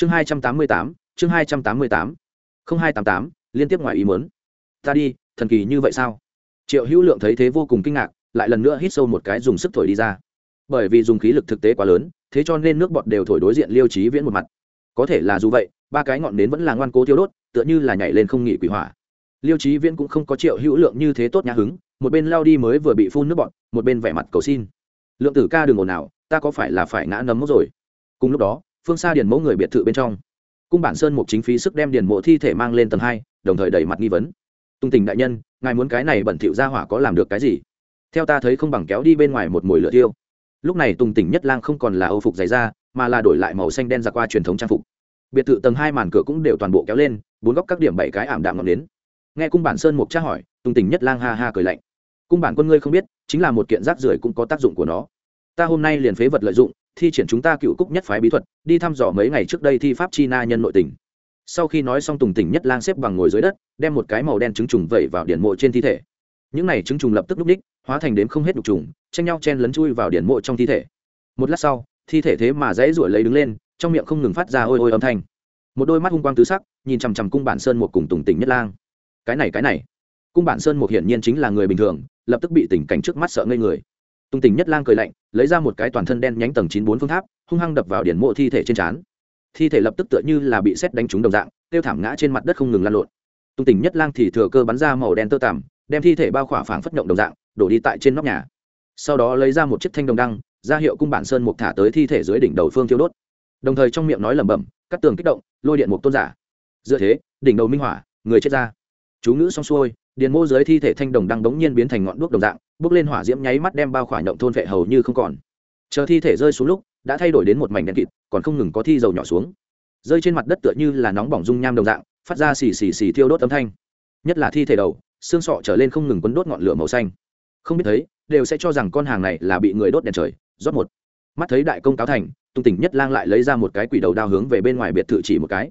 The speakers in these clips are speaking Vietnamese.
chương hai trăm tám mươi tám, chương hai trăm tám mươi tám. Không hai tám tám, liên tiếp ngoài ý muốn. Ta đi, thần kỳ như vậy sao? Triệu hữu lượng thấy thế vô cùng kinh ngạc, lại lần nữa hít sâu một cái dùng sức thổi đi ra. Bởi vì dùng khí lực thực tế quá lớn, thế cho nên nước bọt đều thổi đối diện liêu trí viễn một mặt. Có thể là dù vậy, ba cái ngọn nến vẫn là ngoan cố thiêu đốt, tựa như là nhảy lên không nghỉ quỷ hỏa. Liêu trí viễn cũng không có triệu hữu lượng như thế tốt nhã hứng, một bên lao đi mới vừa bị phun nước bọt, một bên vẻ mặt cầu xin. Lượng tử ca đừng ồn nào ta có phải là phải ngã nấm mốc rồi? Cùng lúc đó phương xa điền mẫu người biệt thự bên trong. Cung bản sơn mục chính phí sức đem điền mộ thi thể mang lên tầng hai, đồng thời đẩy mặt nghi vấn. Tung tình đại nhân, ngài muốn cái này bẩn thỉu ra hỏa có làm được cái gì? Theo ta thấy không bằng kéo đi bên ngoài một mồi lửa tiêu lúc này tùng tỉnh nhất lang không còn là âu phục dày da, mà là đổi lại màu xanh đen ra qua truyền thống trang phục. Biệt thự tầng hai màn cửa cũng đều toàn bộ kéo lên, bốn góc các điểm bảy cái ảm đạm ngọn đến nghe cung bản sơn mục tra hỏi tùng tỉnh nhất lang ha ha cười lạnh. Cung bản quân ngươi không biết, chính là một kiện rác rưởi cũng có tác dụng của nó. Ta hôm nay liền phế vật lợi dụng thi triển chúng ta cựu cúc nhất phái bí thuật, đi thăm dò mấy ngày trước đây thi pháp chi na nhân nội tình. Sau khi nói xong tùng tỉnh nhất lang xếp bằng ngồi dưới đất, đem một cái màu đen trứng trùng vẩy vào điển mộ trên thi thể. Những này trứng trùng lập tức núp ních, hóa thành đếm không hết đục trùng, tranh nhau chen lấn chui vào điển mộ trong thi thể. Một lát sau, thi thể thế mà dãy ruổi lấy đứng lên, trong miệng không ngừng phát ra ôi ôi âm thanh. Một đôi mắt hung quang tứ sắc, nhìn chằm chằm cung bản sơn một cùng tùng tỉnh nhất lang. Cái này cái này. Cung bản sơn một hiển nhiên chính là người bình thường, lập tức bị tình cảnh trước mắt sợ ngây người. Tung tình nhất lang cười lạnh, lấy ra một cái toàn thân đen nhánh tầng chín bốn phương tháp, hung hăng đập vào điển mộ thi thể trên trán. Thi thể lập tức tựa như là bị xét đánh trúng đồng dạng, tiêu thảm ngã trên mặt đất không ngừng lan lộn. Tung tình nhất lang thì thừa cơ bắn ra màu đen tơ tằm, đem thi thể bao khỏa phảng phất động đồng dạng, đổ đi tại trên nóc nhà. Sau đó lấy ra một chiếc thanh đồng đăng, ra hiệu cung bản sơn mục thả tới thi thể dưới đỉnh đầu phương thiêu đốt. Đồng thời trong miệng nói lẩm bẩm cắt tường kích động, lôi điện mục tôn giả. Dựa thế, đỉnh đầu minh hỏa, người chết ra. Chú ngữ xong xuôi, điền mô dưới thi thể thanh đồng đăng đống nhiên biến thành ngọn đuốc đồng dạng bước lên hỏa diễm nháy mắt đem bao khỏa động thôn vệ hầu như không còn. Chờ thi thể rơi xuống lúc, đã thay đổi đến một mảnh đen kịt, còn không ngừng có thi dầu nhỏ xuống. Rơi trên mặt đất tựa như là nóng bỏng dung nham đồng dạng, phát ra xì xì xì thiêu đốt âm thanh. Nhất là thi thể đầu, xương sọ trở lên không ngừng quấn đốt ngọn lửa màu xanh. Không biết thấy, đều sẽ cho rằng con hàng này là bị người đốt đèn trời, rót một. Mắt thấy đại công cáo thành, tung tỉnh nhất lang lại lấy ra một cái quỷ đầu đao hướng về bên ngoài biệt thự chỉ một cái.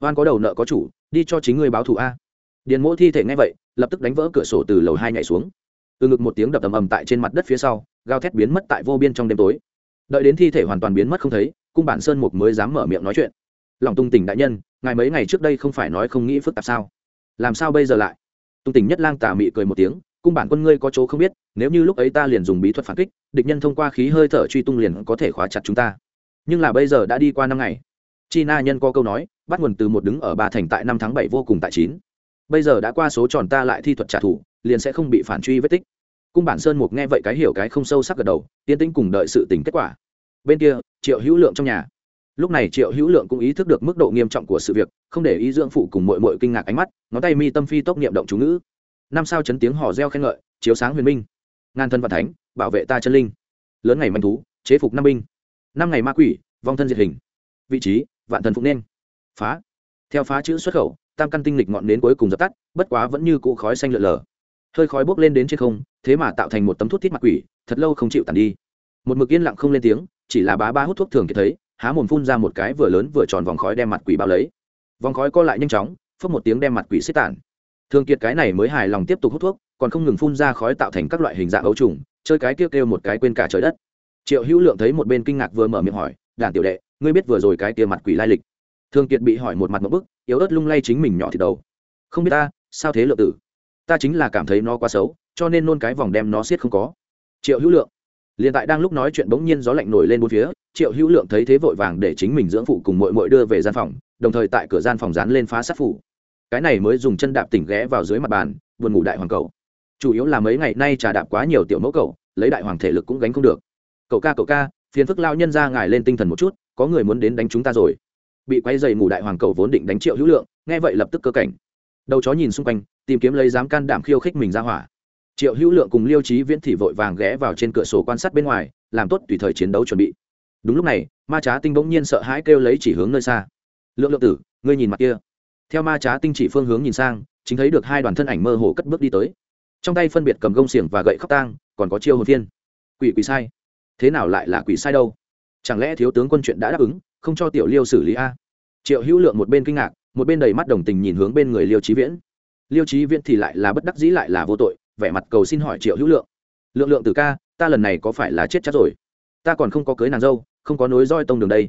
Oan có đầu nợ có chủ, đi cho chính người báo thù a. Điền mỗ thi thể ngay vậy, lập tức đánh vỡ cửa sổ từ lầu hai nhảy xuống từ ngực một tiếng đập ầm ầm tại trên mặt đất phía sau gao thét biến mất tại vô biên trong đêm tối. Đợi đến thi thể hoàn toàn biến mất không thấy, cung bản sơn mục mới dám mở miệng nói chuyện. Lòng tung tỉnh đại nhân, ngài mấy ngày trước đây không phải nói không nghĩ phức tạp sao? Làm sao bây giờ lại? Tung tỉnh nhất lang tà mị cười một tiếng, cung bản quân ngươi có chỗ không biết, nếu như lúc ấy ta liền dùng bí thuật phản kích, địch nhân thông qua khí hơi thở truy tung liền có thể khóa chặt chúng ta. Nhưng là bây giờ đã đi qua năm ngày. Chi na nhân có câu nói, bắt nguồn từ một đứng ở ba thành tại năm tháng bảy vô cùng tại chín. Bây giờ đã qua số tròn ta lại thi thuật trả thù liền sẽ không bị phản truy vết tích. Cung bản sơn mục nghe vậy cái hiểu cái không sâu sắc gật đầu tiên tĩnh cùng đợi sự tình kết quả. Bên kia, triệu hữu lượng trong nhà. Lúc này triệu hữu lượng cũng ý thức được mức độ nghiêm trọng của sự việc, không để ý dưỡng phụ cùng mội mội kinh ngạc ánh mắt, ngón tay mi tâm phi tốc niệm động chú ngữ. Năm sao chấn tiếng hò reo khen ngợi, chiếu sáng huyền minh. Ngàn thân và thánh, bảo vệ ta chân linh. Lớn ngày manh thú, chế phục năm binh. Năm ngày ma quỷ, vong thân diệt hình. Vị trí, vạn thần phục nên. Phá. Theo phá chữ xuất khẩu, tam căn tinh lịch ngọn đến cuối cùng dập tắt, bất quá vẫn như cũ khói xanh lượn lờ hơi khói bốc lên đến trên không, thế mà tạo thành một tấm thuốc thiết mặt quỷ, thật lâu không chịu tàn đi. Một mực yên lặng không lên tiếng, chỉ là bá ba hút thuốc thường kiệt thấy, há mồm phun ra một cái vừa lớn vừa tròn vòng khói đem mặt quỷ bao lấy. Vòng khói co lại nhanh chóng phớt một tiếng đem mặt quỷ xếp tản. Thường kiệt cái này mới hài lòng tiếp tục hút thuốc, còn không ngừng phun ra khói tạo thành các loại hình dạng ấu trùng, chơi cái kêu kêu một cái quên cả trời đất. Triệu hữu lượng thấy một bên kinh ngạc vừa mở miệng hỏi, đảng tiểu đệ, ngươi biết vừa rồi cái kia mặt quỷ lai lịch? Thường kiệt bị hỏi một mặt một bức, yếu ớt lung lay chính mình nhỏ thì đầu. Không biết ta, sao thế lượng tử? Ta chính là cảm thấy nó quá xấu, cho nên nôn cái vòng đem nó siết không có. Triệu hữu lượng. Liền tại đang lúc nói chuyện bỗng nhiên gió lạnh nổi lên bốn phía, triệu hữu lượng thấy thế vội vàng để chính mình dưỡng phụ cùng mội mội đưa về gian phòng, đồng thời tại cửa gian phòng dán lên phá sát phủ. Cái này mới dùng chân đạp tỉnh ghé vào dưới mặt bàn, buồn ngủ đại hoàng cầu chủ yếu là mấy ngày nay trà đạp quá nhiều tiểu mẫu cầu lấy đại hoàng thể lực cũng gánh không được. Cậu ca cậu ca, phiền phức lao nhân ra ngài lên tinh thần một chút, có người muốn đến đánh chúng ta rồi. Bị quay dày ngủ đại hoàng cầu vốn định đánh triệu hữu lượng, nghe vậy lập tức cơ cảnh. Đầu chó nhìn xung quanh tìm kiếm lấy dám can đảm khiêu khích mình ra hỏa. Triệu hữu lượng cùng liêu trí viễn thì vội vàng ghé vào trên cửa sổ quan sát bên ngoài, làm tốt tùy thời chiến đấu chuẩn bị. Đúng lúc này, ma trá tinh bỗng nhiên sợ hãi kêu lấy chỉ hướng nơi xa. Lượng lượng tử, ngươi nhìn mặt kia. Theo ma trá tinh chỉ phương hướng nhìn sang, chính thấy được hai đoàn thân ảnh mơ hồ cất bước đi tới. Trong tay phân biệt cầm gông xiềng và gậy khóc tang, còn có chiêu hồn thiên. Quỷ quỷ sai. Thế nào lại là quỷ sai đâu? Chẳng lẽ thiếu tướng quân chuyện đã đáp ứng, không cho tiểu liêu xử lý a? Triệu hữu lượng một bên kinh ngạc, một bên đầy mắt đồng tình nhìn hướng bên người liêu trí viễn liêu trí viễn thì lại là bất đắc dĩ lại là vô tội, vẻ mặt cầu xin hỏi triệu hữu lượng. Lượng lượng từ ca, ta lần này có phải là chết chắc rồi? Ta còn không có cưới nàng dâu, không có nối roi tông đường đây.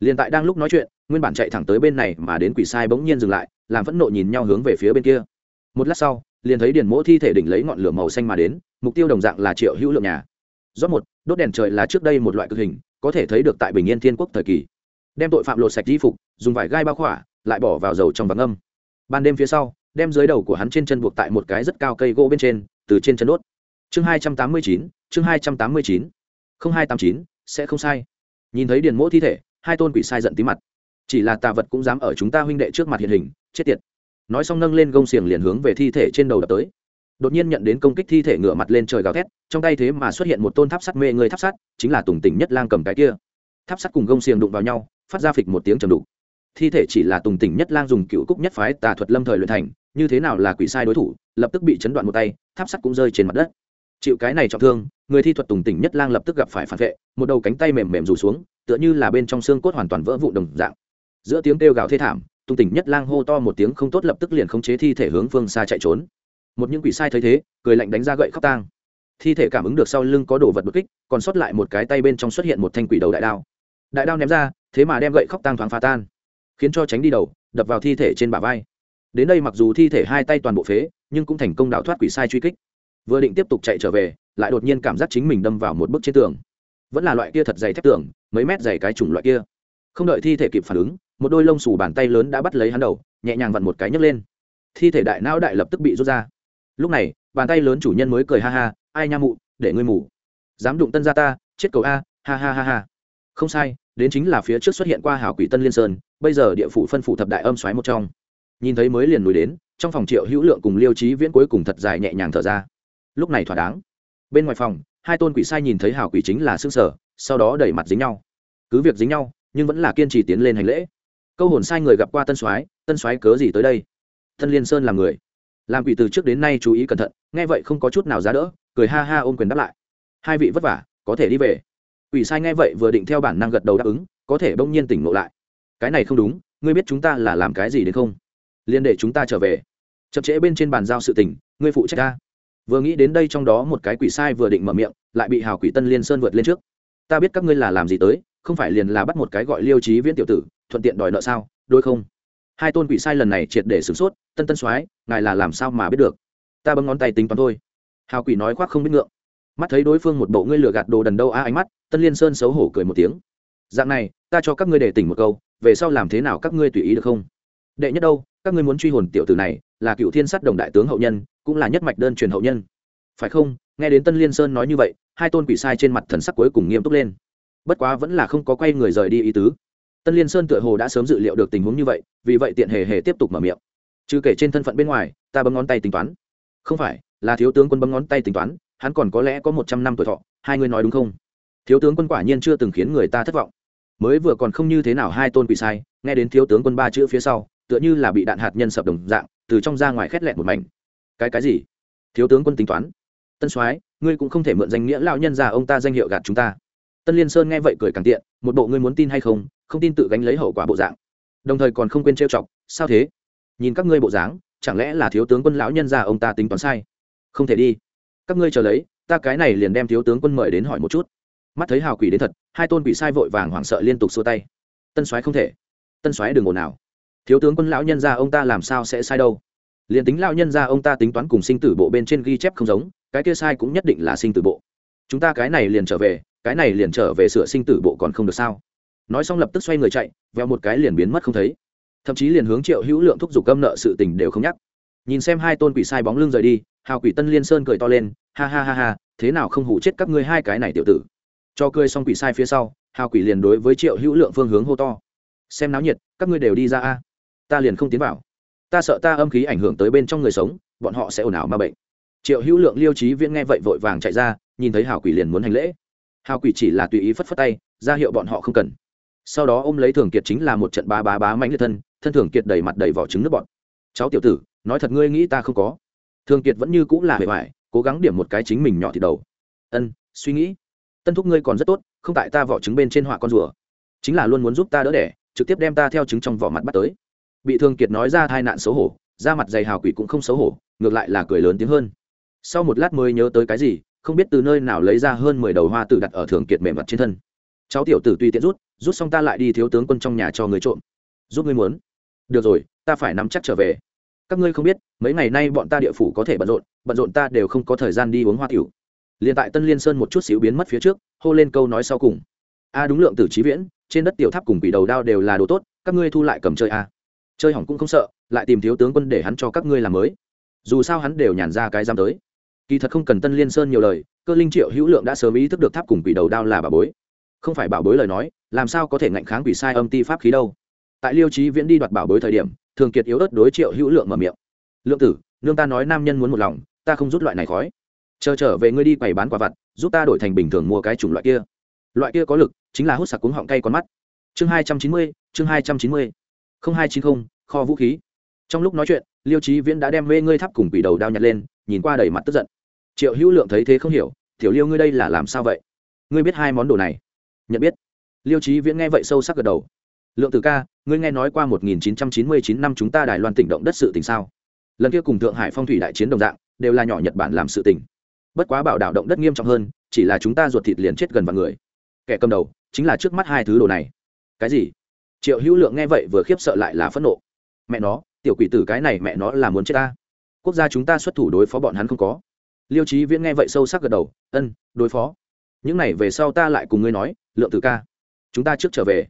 Liền tại đang lúc nói chuyện, nguyên bản chạy thẳng tới bên này mà đến quỷ sai bỗng nhiên dừng lại, làm phẫn nộ nhìn nhau hướng về phía bên kia. Một lát sau, liền thấy điền mỗ thi thể đỉnh lấy ngọn lửa màu xanh mà đến, mục tiêu đồng dạng là triệu hữu lượng nhà. Rót một, đốt đèn trời là trước đây một loại cực hình, có thể thấy được tại bình yên thiên quốc thời kỳ. Đem tội phạm lột sạch di phục, dùng vải gai bao khỏa, lại bỏ vào dầu trong vắng âm ban đêm phía sau đem dưới đầu của hắn trên chân buộc tại một cái rất cao cây gỗ bên trên, từ trên chân đốt. Chương hai trăm tám mươi chín, chương hai trăm tám mươi chín. Không hai tám chín, sẽ không sai. Nhìn thấy điền mỗ thi thể, hai tôn quỷ sai giận tí mặt. Chỉ là tà vật cũng dám ở chúng ta huynh đệ trước mặt hiện hình, chết tiệt. Nói xong nâng lên gông xiềng liền hướng về thi thể trên đầu đập tới. Đột nhiên nhận đến công kích thi thể ngửa mặt lên trời gào thét, trong tay thế mà xuất hiện một tôn tháp sắt mê người tháp sắt, chính là tùng tỉnh nhất lang cầm cái kia. Tháp sắt cùng gông xiềng đụng vào nhau, phát ra phịch một tiếng trầm đục. Thi thể chỉ là tùng tỉnh nhất lang dùng cựu cúc nhất phái tà thuật lâm thời luyện thành như thế nào là quỷ sai đối thủ, lập tức bị chấn đoạn một tay, tháp sắt cũng rơi trên mặt đất. Chịu cái này trọng thương, người thi thuật tùng tỉnh nhất lang lập tức gặp phải phản vệ, một đầu cánh tay mềm mềm rủ xuống, tựa như là bên trong xương cốt hoàn toàn vỡ vụ đồng dạng. Giữa tiếng kêu gào thê thảm, tùng tỉnh nhất lang hô to một tiếng không tốt lập tức liền khống chế thi thể hướng phương xa chạy trốn. Một những quỷ sai thấy thế, cười lạnh đánh ra gậy khóc tang. Thi thể cảm ứng được sau lưng có đồ vật bất kích, còn sót lại một cái tay bên trong xuất hiện một thanh quỷ đầu đại đao. Đại đao ném ra, thế mà đem gậy khóc tang thoáng phá tan, khiến cho tránh đi đầu, đập vào thi thể trên bả vai đến đây mặc dù thi thể hai tay toàn bộ phế, nhưng cũng thành công đào thoát quỷ sai truy kích. Vừa định tiếp tục chạy trở về, lại đột nhiên cảm giác chính mình đâm vào một bức trên tường. Vẫn là loại kia thật dày thép tường, mấy mét dày cái chủng loại kia. Không đợi thi thể kịp phản ứng, một đôi lông xù bàn tay lớn đã bắt lấy hắn đầu, nhẹ nhàng vặn một cái nhấc lên. Thi thể đại não đại lập tức bị rút ra. Lúc này, bàn tay lớn chủ nhân mới cười ha ha, ai nha mụ, để ngươi mù. Dám đụng tân ra ta, chết cầu a, ha ha ha ha. Không sai, đến chính là phía trước xuất hiện qua hảo quỷ tân liên sơn, bây giờ địa phủ phân phủ thập đại âm xoáy một trong nhìn thấy mới liền núi đến, trong phòng triệu hữu lượng cùng liêu trí viễn cuối cùng thật dài nhẹ nhàng thở ra. Lúc này thỏa đáng. Bên ngoài phòng, hai tôn quỷ sai nhìn thấy hảo quỷ chính là xương sở, sau đó đẩy mặt dính nhau. Cứ việc dính nhau, nhưng vẫn là kiên trì tiến lên hành lễ. Câu hồn sai người gặp qua tân soái tân soái cớ gì tới đây? Thân liên sơn là người. Làm quỷ từ trước đến nay chú ý cẩn thận, nghe vậy không có chút nào giá đỡ, cười ha ha ôm quyền đáp lại. Hai vị vất vả, có thể đi về. Quỷ sai nghe vậy vừa định theo bản năng gật đầu đáp ứng, có thể bỗng nhiên tỉnh ngộ lại. Cái này không đúng, ngươi biết chúng ta là làm cái gì đến không? Liên để chúng ta trở về. Chậm trễ bên trên bàn giao sự tình, ngươi phụ trách ta. Vừa nghĩ đến đây trong đó một cái quỷ sai vừa định mở miệng, lại bị hào quỷ tân liên sơn vượt lên trước. Ta biết các ngươi là làm gì tới, không phải liền là bắt một cái gọi liêu trí viễn tiểu tử, thuận tiện đòi nợ sao đôi không? Hai tôn quỷ sai lần này triệt để sửng sốt, tân tân soái, ngài là làm sao mà biết được? Ta bấm ngón tay tính toán thôi. Hào quỷ nói khoác không biết ngượng. Mắt thấy đối phương một bộ ngươi lừa gạt đồ đần đâu a ánh mắt, tân liên sơn xấu hổ cười một tiếng. Dạng này, ta cho các ngươi để tỉnh một câu, về sau làm thế nào các ngươi tùy ý được không? Đệ nhất đâu, các ngươi muốn truy hồn tiểu tử này là cựu thiên sắt đồng đại tướng hậu nhân, cũng là nhất mạch đơn truyền hậu nhân. Phải không? Nghe đến tân liên sơn nói như vậy, hai tôn quỷ sai trên mặt thần sắc cuối cùng nghiêm túc lên. Bất quá vẫn là không có quay người rời đi ý tứ. Tân liên sơn tựa hồ đã sớm dự liệu được tình huống như vậy, vì vậy tiện hề hề tiếp tục mở miệng. Chứ kể trên thân phận bên ngoài, ta bấm ngón tay tính toán. Không phải, là thiếu tướng quân bấm ngón tay tính toán, hắn còn có lẽ có một trăm năm tuổi thọ, hai người nói đúng không? Thiếu tướng quân quả nhiên chưa từng khiến người ta thất vọng. Mới vừa còn không như thế nào hai tôn quỷ sai, nghe đến thiếu tướng quân ba chữ phía sau tựa như là bị đạn hạt nhân sập đồng dạng, từ trong ra ngoài khét lẹn một mảnh. Cái cái gì? Thiếu tướng quân tính toán. Tân soái, ngươi cũng không thể mượn danh nghĩa lão nhân già ông ta danh hiệu gạt chúng ta. Tân liên sơn nghe vậy cười càng tiện, một bộ ngươi muốn tin hay không không tin tự gánh lấy hậu quả bộ dạng. Đồng thời còn không quên trêu chọc, sao thế? Nhìn các ngươi bộ dáng, chẳng lẽ là thiếu tướng quân lão nhân già ông ta tính toán sai? Không thể đi. Các ngươi chờ lấy, ta cái này liền đem thiếu tướng quân mời đến hỏi một chút. Mắt thấy hào quỷ đến thật, hai tôn quỷ sai vội vàng hoảng sợ liên tục xua tay. Tân soái không thể. Tân soái đừng ồn nào thiếu tướng quân lão nhân gia ông ta làm sao sẽ sai đâu? Liền tính lão nhân gia ông ta tính toán cùng sinh tử bộ bên trên ghi chép không giống, cái kia sai cũng nhất định là sinh tử bộ. Chúng ta cái này liền trở về, cái này liền trở về sửa sinh tử bộ còn không được sao? Nói xong lập tức xoay người chạy veo một cái liền biến mất không thấy. Thậm chí liền hướng triệu hữu lượng thúc giục gâm nợ sự tình đều không nhắc. Nhìn xem hai tôn quỷ sai bóng lưng rời đi, hào quỷ tân liên sơn cười to lên, ha ha ha ha, thế nào không hủ chết các ngươi hai cái này tiểu tử? Cho cười xong quỷ sai phía sau, hào quỷ liền đối với triệu hữu lượng phương hướng hô to, xem náo nhiệt, các ngươi đều đi ra a ta liền không tiến vào. Ta sợ ta âm khí ảnh hưởng tới bên trong người sống, bọn họ sẽ ồn ào ma bệnh. Triệu hữu lượng, liêu trí viễn nghe vậy vội vàng chạy ra, nhìn thấy hào quỷ liền muốn hành lễ. Hào quỷ chỉ là tùy ý phất phất tay, ra hiệu bọn họ không cần. Sau đó ôm lấy thường kiệt chính là một trận ba bá bá mãnh liệt thân thân thường kiệt đầy mặt đầy vỏ trứng nước bọn cháu tiểu tử, nói thật ngươi nghĩ ta không có. Thường kiệt vẫn như cũng là hề hoài, cố gắng điểm một cái chính mình nhỏ thì đầu. Ân, suy nghĩ. Tân thúc ngươi còn rất tốt, không tại ta vỏ trứng bên trên họa con rùa. Chính là luôn muốn giúp ta đỡ đẻ, trực tiếp đem ta theo trứng trong vỏ mặt bắt tới bị thương kiệt nói ra tai nạn xấu hổ, da mặt dày hào quỷ cũng không xấu hổ, ngược lại là cười lớn tiếng hơn. Sau một lát mới nhớ tới cái gì, không biết từ nơi nào lấy ra hơn mười đầu hoa tử đặt ở thường kiệt mềm mặt trên thân. Cháu tiểu tử tuy tiện rút rút xong ta lại đi thiếu tướng quân trong nhà cho người trộm. Giúp ngươi muốn. Được rồi, ta phải nắm chắc trở về. Các ngươi không biết, mấy ngày nay bọn ta địa phủ có thể bận rộn bận rộn ta đều không có thời gian đi uống hoa tiểu. Liền tại tân liên sơn một chút xíu biến mất phía trước, hô lên câu nói sau cùng. A, đúng lượng tử trí viễn, trên đất tiểu tháp cùng quỷ đầu đao đều là đồ tốt, các ngươi thu lại cầm chơi a chơi hỏng cũng không sợ, lại tìm thiếu tướng quân để hắn cho các ngươi làm mới. Dù sao hắn đều nhàn ra cái giam tới. Kỳ thật không cần tân liên sơn nhiều lời, cơ linh triệu hữu lượng đã sớm ý thức được tháp cùng quỷ đầu đao là bà bối. Không phải bảo bối lời nói, làm sao có thể ngạnh kháng quỷ sai âm ti pháp khí đâu. Tại liêu trí viễn đi đoạt bảo bối thời điểm, thường kiệt yếu ớt đối triệu hữu lượng mở miệng. Lượng tử, nương ta nói nam nhân muốn một lòng, ta không rút loại này khói. Chờ trở về ngươi đi quầy bán quả vặt, giúp ta đổi thành bình thường mua cái chủng loại kia. Loại kia có lực, chính là hút sặc cuống họng cay con mắt. Chương hai trăm chín mươi, chương hai trăm chín mươi hai chín không, kho vũ khí. Trong lúc nói chuyện, liêu trí viễn đã đem mê ngươi thắp cùng quỷ đầu đao nhặt lên, nhìn qua đầy mặt tức giận. Triệu hữu lượng thấy thế không hiểu, tiểu liêu ngươi đây là làm sao vậy? Ngươi biết hai món đồ này? Nhận biết. Liêu trí viễn nghe vậy sâu sắc gật đầu. Lượng tử ca, ngươi nghe nói qua 1999 năm chúng ta đài loan tỉnh động đất sự tình sao? Lần kia cùng thượng hải phong thủy đại chiến đồng dạng, đều là nhỏ nhật bản làm sự tình. Bất quá bảo đảo động đất nghiêm trọng hơn, chỉ là chúng ta ruột thịt liền chết gần vào người. Kẻ cầm đầu, chính là trước mắt hai thứ đồ này. Cái gì? Triệu hữu lượng nghe vậy vừa khiếp sợ lại là phẫn nộ. Mẹ nó tiểu quỷ tử cái này mẹ nó là muốn chết ta. Quốc gia chúng ta xuất thủ đối phó bọn hắn không có. Liêu trí viễn nghe vậy sâu sắc gật đầu ân đối phó. Những này về sau ta lại cùng ngươi nói lượng tử ca chúng ta trước trở về.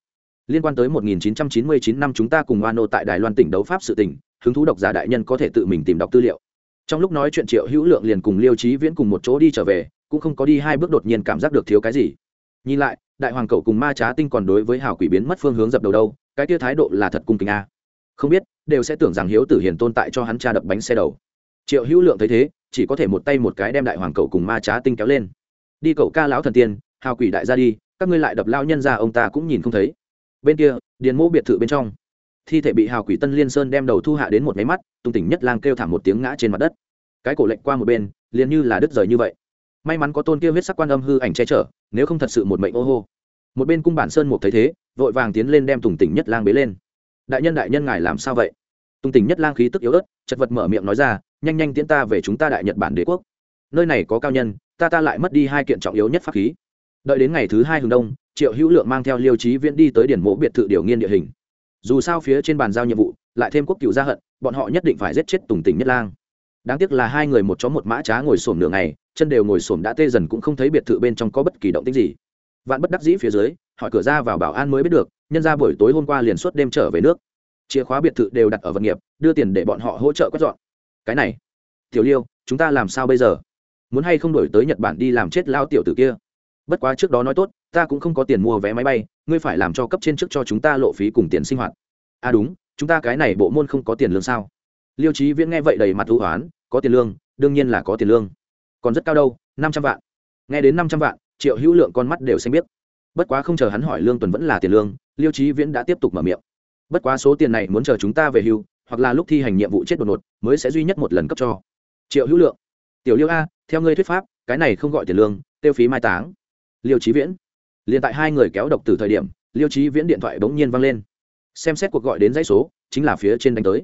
Liên quan tới 1999 năm chúng ta cùng Wano tại Đài Loan tỉnh đấu pháp sự tình, hứng thú độc giả đại nhân có thể tự mình tìm đọc tư liệu. Trong lúc nói chuyện Triệu Hữu Lượng liền cùng Liêu Chí Viễn cùng một chỗ đi trở về, cũng không có đi hai bước đột nhiên cảm giác được thiếu cái gì. Nhìn lại, đại hoàng cậu cùng ma trá tinh còn đối với hào quỷ biến mất phương hướng dập đầu đâu, cái kia thái độ là thật cung kính a. Không biết, đều sẽ tưởng rằng Hiếu Tử Hiền tồn tại cho hắn cha đập bánh xe đầu. Triệu Hữu Lượng thấy thế, chỉ có thể một tay một cái đem đại hoàng cậu cùng ma trá tinh kéo lên. Đi cậu ca lão thần tiên, hào quỷ đại ra đi, các ngươi lại đập lao nhân ra ông ta cũng nhìn không thấy bên kia điền mô biệt thự bên trong thi thể bị hào quỷ tân liên sơn đem đầu thu hạ đến một máy mắt tung tỉnh nhất lang kêu thảm một tiếng ngã trên mặt đất cái cổ lệnh qua một bên liền như là đứt rời như vậy may mắn có tôn kia huyết sắc quan âm hư ảnh che chở nếu không thật sự một mệnh ô hô. Một bên cung bản sơn một thấy thế, vội vàng tiến lên đem tùng tỉnh nhất lang bế lên. Đại nhân đại nhân ngài làm sao vậy? Tùng tỉnh nhất lang khí tức yếu ớt, chật vật mở miệng nói ra, nhanh nhanh tiến ta về chúng ta đại nhật bản đế quốc. Nơi này có cao nhân, ta ta lại mất đi hai kiện trọng yếu nhất pháp khí. Đợi đến ngày thứ hai hướng đông, triệu hữu lượng mang theo liêu trí viễn đi tới điển mộ biệt thự điều nghiên địa hình. Dù sao phía trên bàn giao nhiệm vụ, lại thêm quốc cựu gia hận, bọn họ nhất định phải giết chết tùng tỉnh nhất lang đáng tiếc là hai người một chó một mã trá ngồi xổm nửa ngày, chân đều ngồi xổm đã tê dần cũng không thấy biệt thự bên trong có bất kỳ động tích gì. Vạn bất đắc dĩ phía dưới, hỏi cửa ra vào bảo an mới biết được, nhân ra buổi tối hôm qua liền suốt đêm trở về nước. Chìa khóa biệt thự đều đặt ở vật nghiệp, đưa tiền để bọn họ hỗ trợ quét dọn. Cái này, tiểu liêu, chúng ta làm sao bây giờ? Muốn hay không đổi tới nhật bản đi làm chết lao tiểu tử kia? Bất quá trước đó nói tốt, ta cũng không có tiền mua vé máy bay, ngươi phải làm cho cấp trên trước cho chúng ta lộ phí cùng tiền sinh hoạt. À đúng, chúng ta cái này bộ môn không có tiền lương sao? Liêu trí viễn nghe vậy đầy mặt thú hoán, có tiền lương, đương nhiên là có tiền lương. Còn rất cao đâu, năm trăm vạn. Nghe đến năm trăm vạn, triệu hữu lượng con mắt đều xanh biết bất quá không chờ hắn hỏi lương tuần vẫn là tiền lương, liêu trí viễn đã tiếp tục mở miệng. Bất quá số tiền này muốn chờ chúng ta về hưu, hoặc là lúc thi hành nhiệm vụ chết đột ngột, mới sẽ duy nhất một lần cấp cho. Triệu hữu lượng. Tiểu liêu a, theo ngươi thuyết pháp, cái này không gọi tiền lương, tiêu phí mai táng. Liêu trí viễn. Liền tại hai người kéo độc từ thời điểm, liêu trí viễn điện thoại bỗng nhiên văng lên. Xem xét cuộc gọi đến dãy số, chính là phía trên đánh tới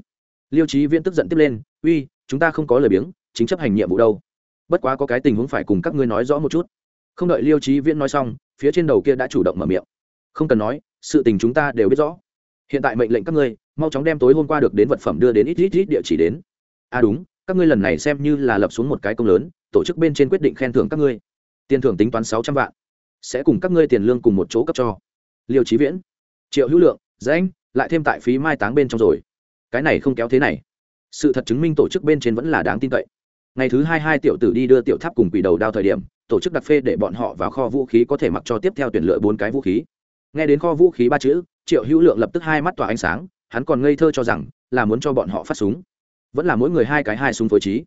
liêu trí viễn tức giận tiếp lên, uy, chúng ta không có lời biếng, chính chấp hành nhiệm vụ đâu. Bất quá có cái tình huống phải cùng các ngươi nói rõ một chút. Không đợi liêu trí viễn nói xong, phía trên đầu kia đã chủ động mở miệng. Không cần nói, sự tình chúng ta đều biết rõ. Hiện tại mệnh lệnh các ngươi, mau chóng đem tối hôm qua được đến vật phẩm đưa đến ít ít ít địa chỉ đến. À đúng, các ngươi lần này xem như là lập xuống một cái công lớn, tổ chức bên trên quyết định khen thưởng các ngươi. Tiền thưởng tính toán sáu trăm vạn, sẽ cùng các ngươi tiền lương cùng một chỗ cấp cho. Liêu trí viễn, triệu hữu lượng danh lại thêm tại phí mai táng bên trong rồi cái này không kéo thế này. Sự thật chứng minh tổ chức bên trên vẫn là đáng tin cậy. Ngày thứ hai hai tiểu tử đi đưa tiểu tháp cùng quỷ đầu đao thời điểm, tổ chức đặc phê để bọn họ vào kho vũ khí có thể mặc cho tiếp theo tuyển lựa bốn cái vũ khí. Nghe đến kho vũ khí ba chữ, triệu hữu lượng lập tức hai mắt tỏa ánh sáng, hắn còn ngây thơ cho rằng là muốn cho bọn họ phát súng. Vẫn là mỗi người hai cái hai súng phối trí.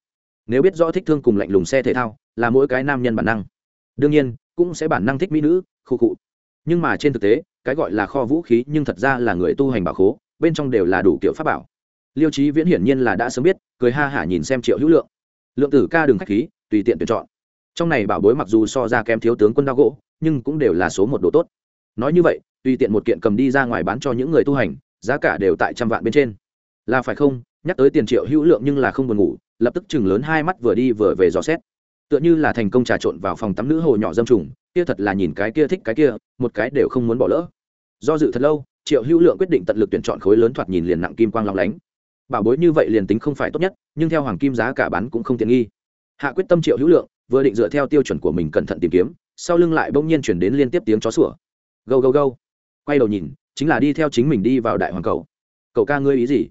Nếu biết rõ thích thương cùng lạnh lùng xe thể thao, là mỗi cái nam nhân bản năng. Đương nhiên, cũng sẽ bản năng thích mỹ nữ, khu cụ nhưng mà trên thực tế, cái gọi là kho vũ khí nhưng thật ra là người tu hành bảo khố, bên trong đều là đủ kiểu pháp bảo liêu trí viễn hiển nhiên là đã sớm biết, cười ha hả nhìn xem triệu hữu lượng. Lượng tử ca đường khách khí, tùy tiện tuyển chọn. Trong này bảo bối mặc dù so ra kém thiếu tướng quân đao gỗ, nhưng cũng đều là số một đồ tốt. Nói như vậy, tùy tiện một kiện cầm đi ra ngoài bán cho những người tu hành, giá cả đều tại trăm vạn bên trên. Là phải không? Nhắc tới tiền triệu hữu lượng nhưng là không buồn ngủ, lập tức chừng lớn hai mắt vừa đi vừa về dò xét. Tựa như là thành công trà trộn vào phòng tắm nữ hồ nhỏ dâm trùng, kia thật là nhìn cái kia thích cái kia, một cái đều không muốn bỏ lỡ. Do dự thật lâu, triệu hữu lượng quyết định tận lực tuyển chọn khối lớn thoạt nhìn liền nặng kim quang long lánh bảo bối như vậy liền tính không phải tốt nhất, nhưng theo hoàng kim giá cả bán cũng không tiện nghi. Hạ quyết tâm triệu hữu lượng, vừa định dựa theo tiêu chuẩn của mình cẩn thận tìm kiếm, sau lưng lại bỗng nhiên chuyển đến liên tiếp tiếng chó sủa. Gâu gâu gâu. Quay đầu nhìn, chính là đi theo chính mình đi vào đại hoàng cầu. Cậu ca ngươi ý gì?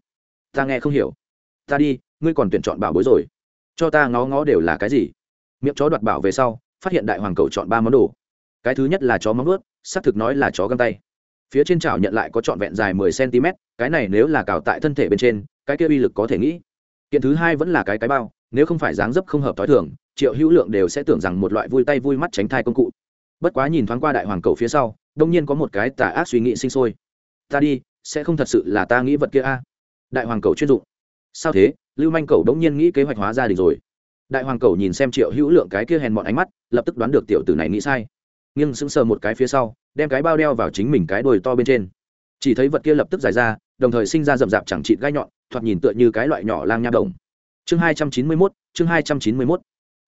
Ta nghe không hiểu. Ta đi, ngươi còn tuyển chọn bảo bối rồi. Cho ta ngó ngó đều là cái gì? Miệng chó đoạt bảo về sau, phát hiện đại hoàng cầu chọn ba món đồ. Cái thứ nhất là chó móng ướt xác thực nói là chó găng tay. Phía trên chảo nhận lại có trọn vẹn dài mười cm cái này nếu là cào tại thân thể bên trên cái kia uy lực có thể nghĩ. Kiện thứ hai vẫn là cái cái bao, nếu không phải dáng dấp không hợp t h o i thường, triệu hữu lượng đều sẽ tưởng rằng một loại vui tay vui mắt tránh thai công cụ. Bất quá nhìn thoáng qua đại hoàng cầu phía sau, đông nhiên có một cái tà ác suy nghĩ sinh sôi. Ta đi, sẽ không thật sự là ta nghĩ vật kia a? Đại hoàng cầu chuyên dụng. Sao thế? Lưu manh cầu đông nhiên nghĩ kế hoạch hóa gia đình rồi. Đại hoàng cầu nhìn xem triệu hữu lượng cái kia hèn mọn ánh mắt, lập tức đoán được tiểu tử này nghĩ sai. Nghiêng sững sờ một cái phía sau, đem cái bao đeo vào chính mình cái đồi to bên trên chỉ thấy vật kia lập tức dài ra, đồng thời sinh ra rậm rạp chẳng chịt gai nhọn, thoạt nhìn tựa như cái loại nhỏ lang nha đồng. Chương hai trăm chín mươi mốt, chương hai trăm chín mươi mốt.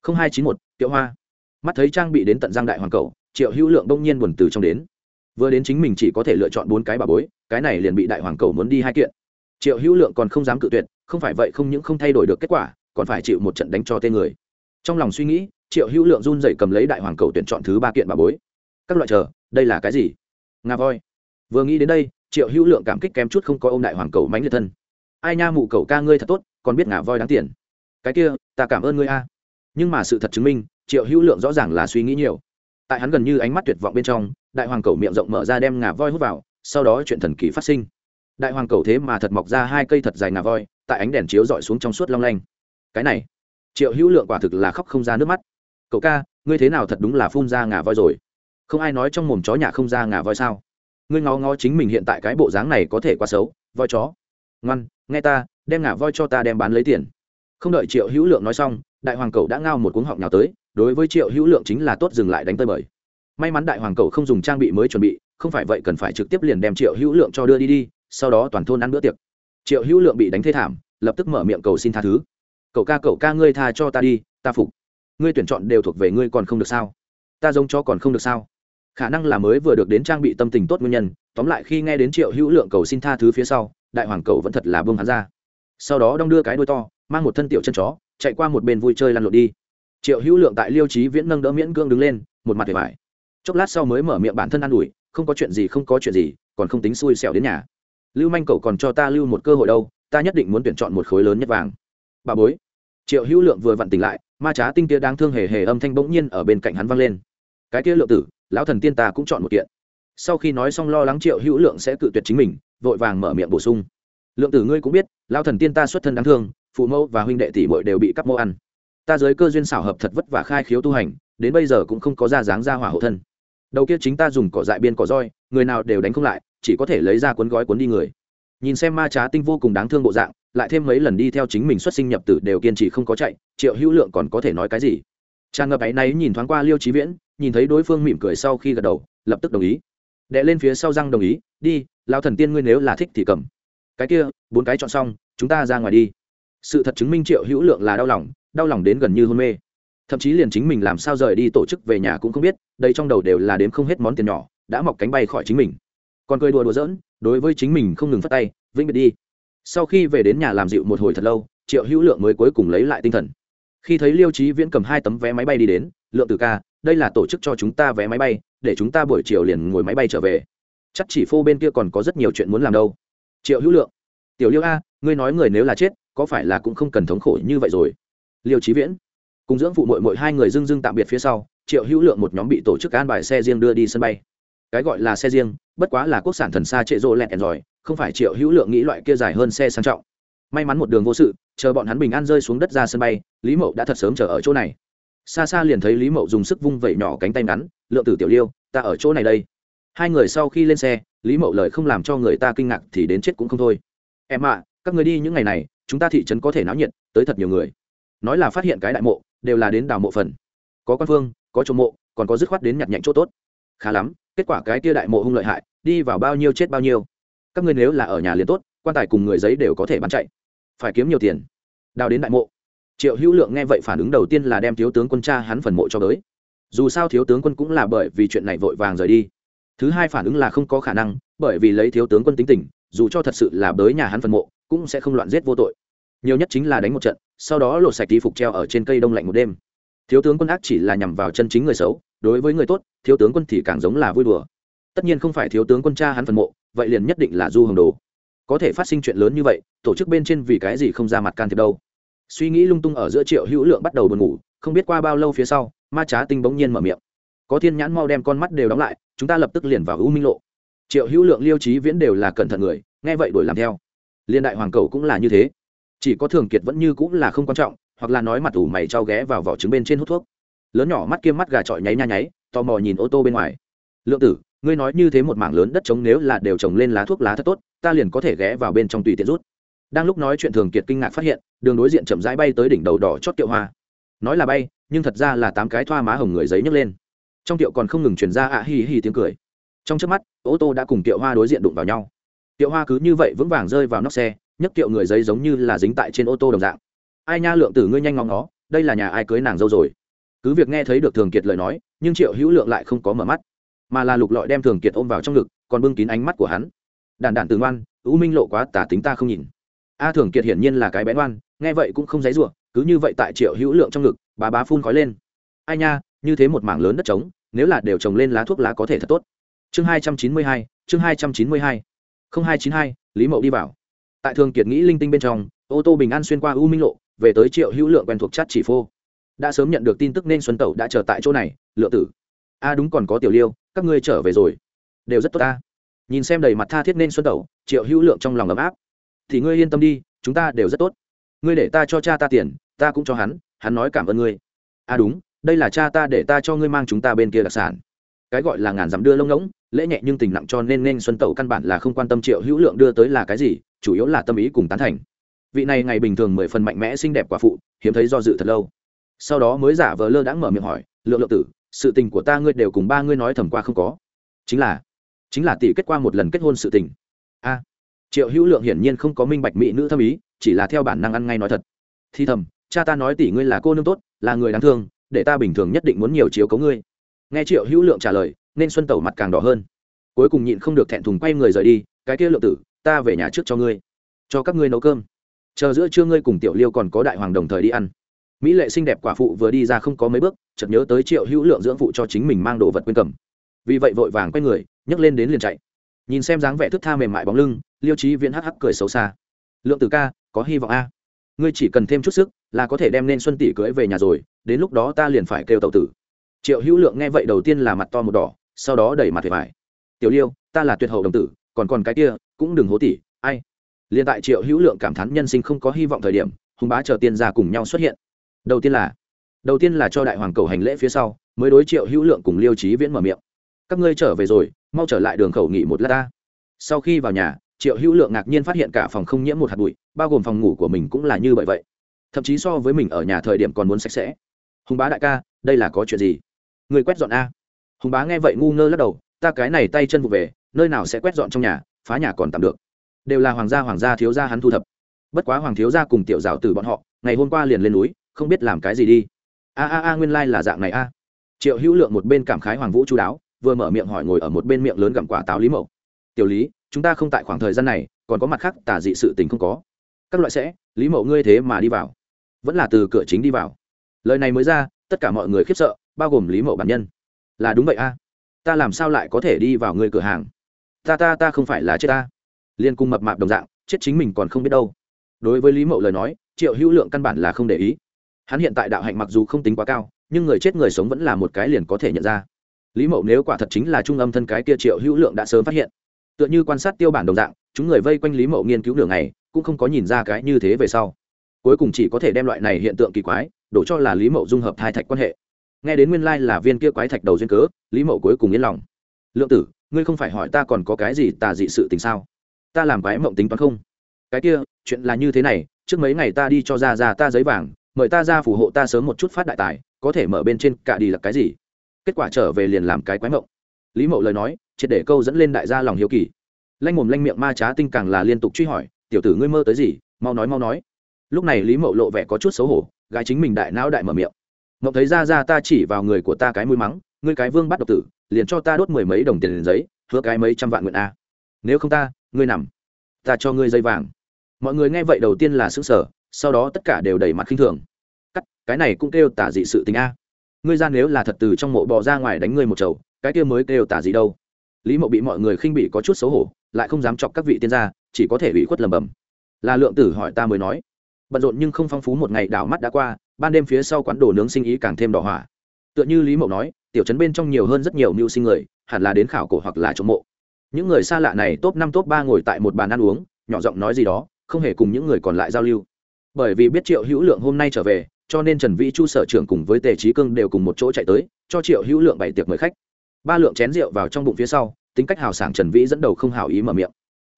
Không hai chín một tiệu hoa. Mắt thấy trang bị đến tận giang đại hoàng cầu, triệu hữu lượng đông nhiên buồn từ trong đến. Vừa đến chính mình chỉ có thể lựa chọn bốn cái bà bối, cái này liền bị đại hoàng cầu muốn đi hai kiện. Triệu hữu lượng còn không dám cự tuyệt, không phải vậy không những không thay đổi được kết quả, còn phải chịu một trận đánh cho tên người. Trong lòng suy nghĩ, triệu hữu lượng run dậy cầm lấy đại hoàng cầu tuyển chọn thứ ba kiện bà bối. Các loại chờ, đây là cái gì? Ngà voi. Vừa nghĩ đến đây triệu hữu lượng cảm kích kém chút không có ô m đại hoàng cầu mánh liệt thân. Ai nha mụ cầu ca ngươi thật tốt, còn biết ngả voi đáng tiền. Cái kia, ta cảm ơn ngươi a. Nhưng mà sự thật chứng minh, triệu hữu lượng rõ ràng là suy nghĩ nhiều. Tại hắn gần như ánh mắt tuyệt vọng bên trong, đại hoàng cầu miệng rộng mở ra đem ngà voi hút vào, sau đó chuyện thần kỳ phát sinh. Đại hoàng cầu thế mà thật mọc ra hai cây thật dài ngà voi, tại ánh đèn chiếu rọi xuống trong suốt long lanh. Cái này, triệu hữu lượng quả thực là khóc không ra nước mắt. Cậu ca, ngươi thế nào thật đúng là phun ra ngà voi rồi? Không ai nói trong mồm chó nhà không ra ngà voi sao? Ngươi ngó ngó chính mình hiện tại cái bộ dáng này có thể quá xấu, voi chó. Ngoan, nghe ta, đem ngà voi cho ta đem bán lấy tiền. Không đợi triệu hữu lượng nói xong, đại hoàng cầu đã ngao một cuống họng nào tới, đối với triệu hữu lượng chính là tốt dừng lại đánh tơi bời. May mắn đại hoàng cầu không dùng trang bị mới chuẩn bị, không phải vậy cần phải trực tiếp liền đem triệu hữu lượng cho đưa đi đi, sau đó toàn thôn ăn bữa tiệc. Triệu hữu lượng bị đánh thê thảm, lập tức mở miệng cầu xin tha thứ. Cậu ca cậu ca ngươi tha cho ta đi, ta phục. Ngươi tuyển chọn đều thuộc về ngươi còn không được sao? Ta giống cho còn không được sao? Khả năng là mới vừa được đến trang bị tâm tình tốt nguyên nhân, tóm lại khi nghe đến triệu hữu lượng cầu xin tha thứ phía sau, đại hoàng cầu vẫn thật là bưng hắn ra. Sau đó đong đưa cái đuôi to, mang một thân tiểu chân chó, chạy qua một bên vui chơi lăn lộn đi. Triệu hữu lượng tại liêu trí viễn nâng đỡ miễn cương đứng lên, một mặt vẻ vải. Chốc lát sau mới mở miệng bản thân ă n ủi, không có chuyện gì, không có chuyện gì, còn không tính xui xẻo đến nhà. Lưu manh cầu còn cho ta lưu một cơ hội đâu, ta nhất định muốn tuyển chọn một khối lớn nhất vàng. Bà bối. Triệu hữu lượng vừa vặn tỉnh lại, ma trá tinh kia đang thương hề hề âm thanh bỗng nhiên ở bên cạnh hắn vang lên. Cái kia lượng tử lão thần tiên ta cũng chọn một kiện. Sau khi nói xong lo lắng triệu hữu lượng sẽ cự tuyệt chính mình, vội vàng mở miệng bổ sung. Lượng tử ngươi cũng biết, lão thần tiên ta xuất thân đáng thương, phụ mẫu và huynh đệ tỷ bội đều bị cắp mô ăn. Ta giới cơ duyên xảo hợp thật vất và khai khiếu tu hành, đến bây giờ cũng không có ra dáng ra hỏa hộ thân. Đầu kia chính ta dùng cỏ dại biên cỏ roi, người nào đều đánh không lại, chỉ có thể lấy ra cuốn gói cuốn đi người. Nhìn xem ma trá tinh vô cùng đáng thương bộ dạng, lại thêm mấy lần đi theo chính mình xuất sinh nhập tử đều kiên trì không có chạy, triệu hữu lượng còn có thể nói cái gì? Tràn ngập áy náy nhìn thoáng qua liêu trí viễn, nhìn thấy đối phương mỉm cười sau khi gật đầu, lập tức đồng ý. Đệ lên phía sau răng đồng ý, đi lao thần tiên ngươi nếu là thích thì cầm. Cái kia, bốn cái chọn xong, chúng ta ra ngoài đi. Sự thật chứng minh triệu hữu lượng là đau lòng đau lòng đến gần như hôn mê. Thậm chí liền chính mình làm sao rời đi tổ chức về nhà cũng không biết, đây trong đầu đều là đếm không hết món tiền nhỏ, đã mọc cánh bay khỏi chính mình. Còn cười đùa đùa giỡn, đối với chính mình không ngừng phát tay, vĩnh biệt đi. Sau khi về đến nhà làm dịu một hồi thật lâu, triệu hữu lượng mới cuối cùng lấy lại tinh thần khi thấy liêu trí viễn cầm hai tấm vé máy bay đi đến, lượng từ ca, đây là tổ chức cho chúng ta vé máy bay, để chúng ta buổi chiều liền ngồi máy bay trở về. Chắc chỉ phô bên kia còn có rất nhiều chuyện muốn làm đâu. Triệu hữu lượng, tiểu liêu a, ngươi nói người nếu là chết, có phải là cũng không cần thống khổ như vậy rồi? Liêu trí viễn, cùng dưỡng phụ mội mội hai người dưng dưng tạm biệt phía sau, triệu hữu lượng một nhóm bị tổ chức an bài xe riêng đưa đi sân bay. Cái gọi là xe riêng, bất quá là quốc sản thần xa trệ rô lẹn rồi, không phải triệu hữu lượng nghĩ loại kia dài hơn xe sang trọng may mắn một đường vô sự, chờ bọn hắn bình an rơi xuống đất ra sân bay, lý mậu đã thật sớm chờ ở chỗ này. Xa xa liền thấy lý mậu dùng sức vung vẩy nhỏ cánh tay ngắn, lượng tử tiểu liêu, ta ở chỗ này đây. Hai người sau khi lên xe, lý mậu lời không làm cho người ta kinh ngạc thì đến chết cũng không thôi. Em ạ, các người đi những ngày này, chúng ta thị trấn có thể náo nhiệt, tới thật nhiều người. Nói là phát hiện cái đại mộ, đều là đến đào mộ phần. Có quan phương, có chỗ mộ, còn có dứt khoát đến nhặt nhạnh chỗ tốt. Khá lắm, kết quả cái tia đại mộ hung lợi hại, đi vào bao nhiêu chết bao nhiêu. Các ngươi nếu là ở nhà liền tốt, quan tài cùng người giấy đều có thể bán chạy phải kiếm nhiều tiền. Đào đến đại mộ. Triệu hữu lượng nghe vậy phản ứng đầu tiên là đem thiếu tướng quân cha hắn phần mộ cho tới. Dù sao thiếu tướng quân cũng là bởi vì chuyện này vội vàng rời đi. Thứ hai phản ứng là không có khả năng, bởi vì lấy thiếu tướng quân tính tình, dù cho thật sự là bới nhà hắn phần mộ, cũng sẽ không loạn giết vô tội. Nhiều nhất chính là đánh một trận, sau đó lột sạch đi phục treo ở trên cây đông lạnh một đêm. Thiếu tướng quân ác chỉ là nhằm vào chân chính người xấu, đối với người tốt, thiếu tướng quân thì càng giống là vui đùa. Tất nhiên không phải thiếu tướng quân cha hắn phần mộ, vậy liền nhất định là du hồng đồ có thể phát sinh chuyện lớn như vậy, tổ chức bên trên vì cái gì không ra mặt can thiệp đâu? Suy nghĩ lung tung ở giữa triệu hữu lượng bắt đầu buồn ngủ, không biết qua bao lâu phía sau, ma trá tinh bỗng nhiên mở miệng. Có thiên nhãn mau đem con mắt đều đóng lại, chúng ta lập tức liền vào u minh lộ. Triệu hữu lượng, liêu trí viễn đều là cẩn thận người, nghe vậy đổi làm theo. Liên đại hoàng cầu cũng là như thế. Chỉ có thường kiệt vẫn như cũng là không quan trọng, hoặc là nói mặt ủ mày trao ghé vào vỏ trứng bên trên hút thuốc. Lớn nhỏ mắt kiêm mắt gà trọi nháy nha nháy, tò mò nhìn ô tô bên ngoài. Lượng tử ngươi nói như thế một mảng lớn đất trống nếu là đều trồng lên lá thuốc lá thật tốt, ta liền có thể ghé vào bên trong tùy tiện rút. Đang lúc nói chuyện thường kiệt kinh ngạc phát hiện, đường đối diện chậm rãi bay tới đỉnh đầu đỏ chót kiệu hoa. Nói là bay, nhưng thật ra là tám cái thoa má hồng người giấy nhấc lên. Trong tiệu còn không ngừng chuyển ra ạ à hì hì tiếng cười. Trong trước mắt, ô tô đã cùng tiệu hoa đối diện đụng vào nhau. Tiệu hoa cứ như vậy vững vàng rơi vào nóc xe, nhấc tiệu người giấy giống như là dính tại trên ô tô đồng dạng. Ai nha lượng tử ngươi nhanh ngóng nó đây là nhà ai cưới nàng dâu rồi? Cứ việc nghe thấy được thường kiệt lời nói, nhưng triệu hữu lượng lại không có mở mắt mà là lục lọi đem thường kiệt ôm vào trong ngực, còn bưng kín ánh mắt của hắn. Đàn đàn từ ngoan, u minh lộ quá tả tính ta không nhìn. A thường kiệt hiển nhiên là cái bé ngoan, nghe vậy cũng không dãy rủa, cứ như vậy tại triệu hữu lượng trong ngực bà bá phun khói lên. Ai nha, như thế một mảng lớn đất trống, nếu là đều trồng lên lá thuốc lá có thể thật tốt. Chương hai trăm chín mươi hai, chương hai trăm chín mươi hai. Không hai chín hai, lý mậu đi vào. Tại thường kiệt nghĩ linh tinh bên trong, ô tô bình an xuyên qua u minh lộ, về tới triệu hữu lượng quen thuộc chát chỉ phô. Đã sớm nhận được tin tức nên xuân tẩu đã chờ tại chỗ này lựa tử. A đúng còn có tiểu liêu các ngươi trở về rồi. Đều rất tốt ta. Nhìn xem đầy mặt tha thiết nên xuân tẩu, triệu hữu lượng trong lòng ấm áp. Thì ngươi yên tâm đi, chúng ta đều rất tốt. Ngươi để ta cho cha ta tiền, ta cũng cho hắn hắn nói cảm ơn ngươi. À đúng, đây là cha ta để ta cho ngươi mang chúng ta bên kia đặc sản. Cái gọi là ngàn dặm đưa lông ngỗng, lễ nhẹ nhưng tình nặng cho nên nên xuân tẩu căn bản là không quan tâm triệu hữu lượng đưa tới là cái gì, chủ yếu là tâm ý cùng tán thành. Vị này ngày bình thường mười phần mạnh mẽ, xinh đẹp quả phụ, hiếm thấy do dự thật lâu. Sau đó mới giả vờ lơ đãng mở miệng hỏi, lượng lượng tử sự tình của ta ngươi đều cùng ba ngươi nói thầm qua không có. Chính là chính là tỷ kết qua một lần kết hôn sự tình. A, triệu hữu lượng hiển nhiên không có minh bạch mỹ nữ thâm ý, chỉ là theo bản năng ăn ngay nói thật. Thi thầm, cha ta nói tỷ ngươi là cô nương tốt, là người đáng thương, để ta bình thường nhất định muốn nhiều chiếu cấu ngươi. Nghe triệu hữu lượng trả lời, nên xuân tẩu mặt càng đỏ hơn. Cuối cùng nhịn không được thẹn thùng quay người rời đi, cái kia lượng tử, ta về nhà trước cho ngươi. Cho các ngươi nấu cơm. Chờ giữa trưa ngươi cùng tiểu liêu còn có đại hoàng đồng thời đi ăn mỹ lệ xinh đẹp quả phụ vừa đi ra không có mấy bước, chợt nhớ tới triệu hữu lượng dưỡng phụ cho chính mình mang đồ vật quên cầm. Vì vậy vội vàng quay người, nhấc lên đến liền chạy. Nhìn xem dáng vẻ thức tha mềm mại bóng lưng, liêu trí viễn hắc hắc cười xấu xa. Lượng tử ca, có hy vọng a. Ngươi chỉ cần thêm chút sức là có thể đem nên xuân tỷ cưới về nhà rồi, đến lúc đó ta liền phải kêu tàu tử. Triệu hữu lượng nghe vậy đầu tiên là mặt to một đỏ, sau đó đẩy mặt về vải. Tiểu liêu, ta là tuyệt hậu đồng tử, còn còn cái kia, cũng đừng hố tỷ ai? Liền tại triệu hữu lượng cảm thán nhân sinh không có hy vọng thời điểm, hùng bá chờ tiên ra cùng nhau xuất hiện đầu tiên là, đầu tiên là cho đại hoàng cầu hành lễ phía sau, mới đối triệu hữu lượng cùng liêu trí viễn mở miệng. Các ngươi trở về rồi, mau trở lại đường khẩu nghỉ một lát ta. Sau khi vào nhà, triệu hữu lượng ngạc nhiên phát hiện cả phòng không nhiễm một hạt bụi, bao gồm phòng ngủ của mình cũng là như vậy vậy. Thậm chí so với mình ở nhà thời điểm còn muốn sạch sẽ. Hùng bá đại ca, đây là có chuyện gì? Người quét dọn a. Hùng bá nghe vậy ngu ngơ lắc đầu, ta cái này tay chân vụ về, nơi nào sẽ quét dọn trong nhà, phá nhà còn tạm được. Đều là hoàng gia hoàng gia thiếu gia hắn thu thập. Bất quá hoàng thiếu gia cùng tiểu rào từ bọn họ, ngày hôm qua liền lên núi không biết làm cái gì đi. A a a, nguyên lai、like、là dạng này a. Triệu hữu lượng một bên cảm khái hoàng vũ chú đáo, vừa mở miệng hỏi ngồi ở một bên miệng lớn gặm quả táo lý mậu. Tiểu lý, chúng ta không tại khoảng thời gian này, còn có mặt khác tả dị sự tình không có. Các loại sẽ, lý mậu ngươi thế mà đi vào. Vẫn là từ cửa chính đi vào. Lời này mới ra, tất cả mọi người khiếp sợ, bao gồm lý mậu bản nhân. Là đúng vậy a. Ta làm sao lại có thể đi vào người cửa hàng? Ta ta ta không phải là chết ta. Liên cung mập mạp đồng dạng, chết chính mình còn không biết đâu. Đối với lý mậu lời nói, triệu hữu lượng căn bản là không để ý hắn hiện tại đạo hạnh mặc dù không tính quá cao, nhưng người chết người sống vẫn là một cái liền có thể nhận ra. Lý mậu nếu quả thật chính là trung âm thân cái kia triệu hữu lượng đã sớm phát hiện. Tựa như quan sát tiêu bản đồng dạng, chúng người vây quanh lý mậu nghiên cứu đường này cũng không có nhìn ra cái như thế về sau. Cuối cùng chỉ có thể đem loại này hiện tượng kỳ quái, đổ cho là lý mậu dung hợp thai thạch quan hệ. Nghe đến nguyên lai là viên kia quái thạch đầu duyên cớ, lý mậu cuối cùng yên lòng. Lượng tử, ngươi không phải hỏi ta còn có cái gì tà dị sự tình sao? Ta làm quái mộng tính toán không? Cái kia, chuyện là như thế này, trước mấy ngày ta đi cho ra ra ta giấy vàng mời ta ra phù hộ ta sớm một chút phát đại tài, có thể mở bên trên cả đi là cái gì? Kết quả trở về liền làm cái quái mộng. Lý mậu lời nói, triệt để câu dẫn lên đại gia lòng hiếu kỳ. Lanh mồm lanh miệng ma trá tinh càng là liên tục truy hỏi, tiểu tử ngươi mơ tới gì? Mau nói mau nói. Lúc này lý mậu lộ vẻ có chút xấu hổ, gái chính mình đại não đại mở miệng. Mậu thấy ra ra ta chỉ vào người của ta cái mũi mắng, ngươi cái vương bắt độc tử, liền cho ta đốt mười mấy đồng tiền liền giấy, hứa cái mấy trăm vạn nguyện a. Nếu không ta, ngươi nằm, ta cho ngươi dây vàng. Mọi người nghe vậy đầu tiên là xứ sở sau đó tất cả đều đầy mặt khinh thường. Cắt, cái này cũng kêu tả dị sự tình a. Ngươi ra nếu là thật từ trong mộ bò ra ngoài đánh ngươi một chầu, cái kia mới kêu tả dị đâu? Lý mộ bị mọi người khinh bị có chút xấu hổ, lại không dám chọc các vị tiên gia, chỉ có thể bị khuất lầm bầm là lượng tử hỏi ta mới nói. Bận rộn nhưng không phong phú một ngày đảo mắt đã qua, ban đêm phía sau quán đồ nướng sinh ý càng thêm đỏ hỏa. Tựa như lý mậu nói, tiểu trấn bên trong nhiều hơn rất nhiều mưu sinh người, hẳn là đến khảo cổ hoặc là trộm mộ. Những người xa lạ này top năm, top ba ngồi tại một bàn ăn uống, nhỏ giọng nói gì đó, không hề cùng những người còn lại giao lưu bởi vì biết triệu hữu lượng hôm nay trở về, cho nên trần vĩ chu sở trưởng cùng với tề trí cương đều cùng một chỗ chạy tới, cho triệu hữu lượng bày tiệc mời khách. Ba lượng chén rượu vào trong bụng phía sau, tính cách hào sảng trần vĩ dẫn đầu không hào ý mở miệng.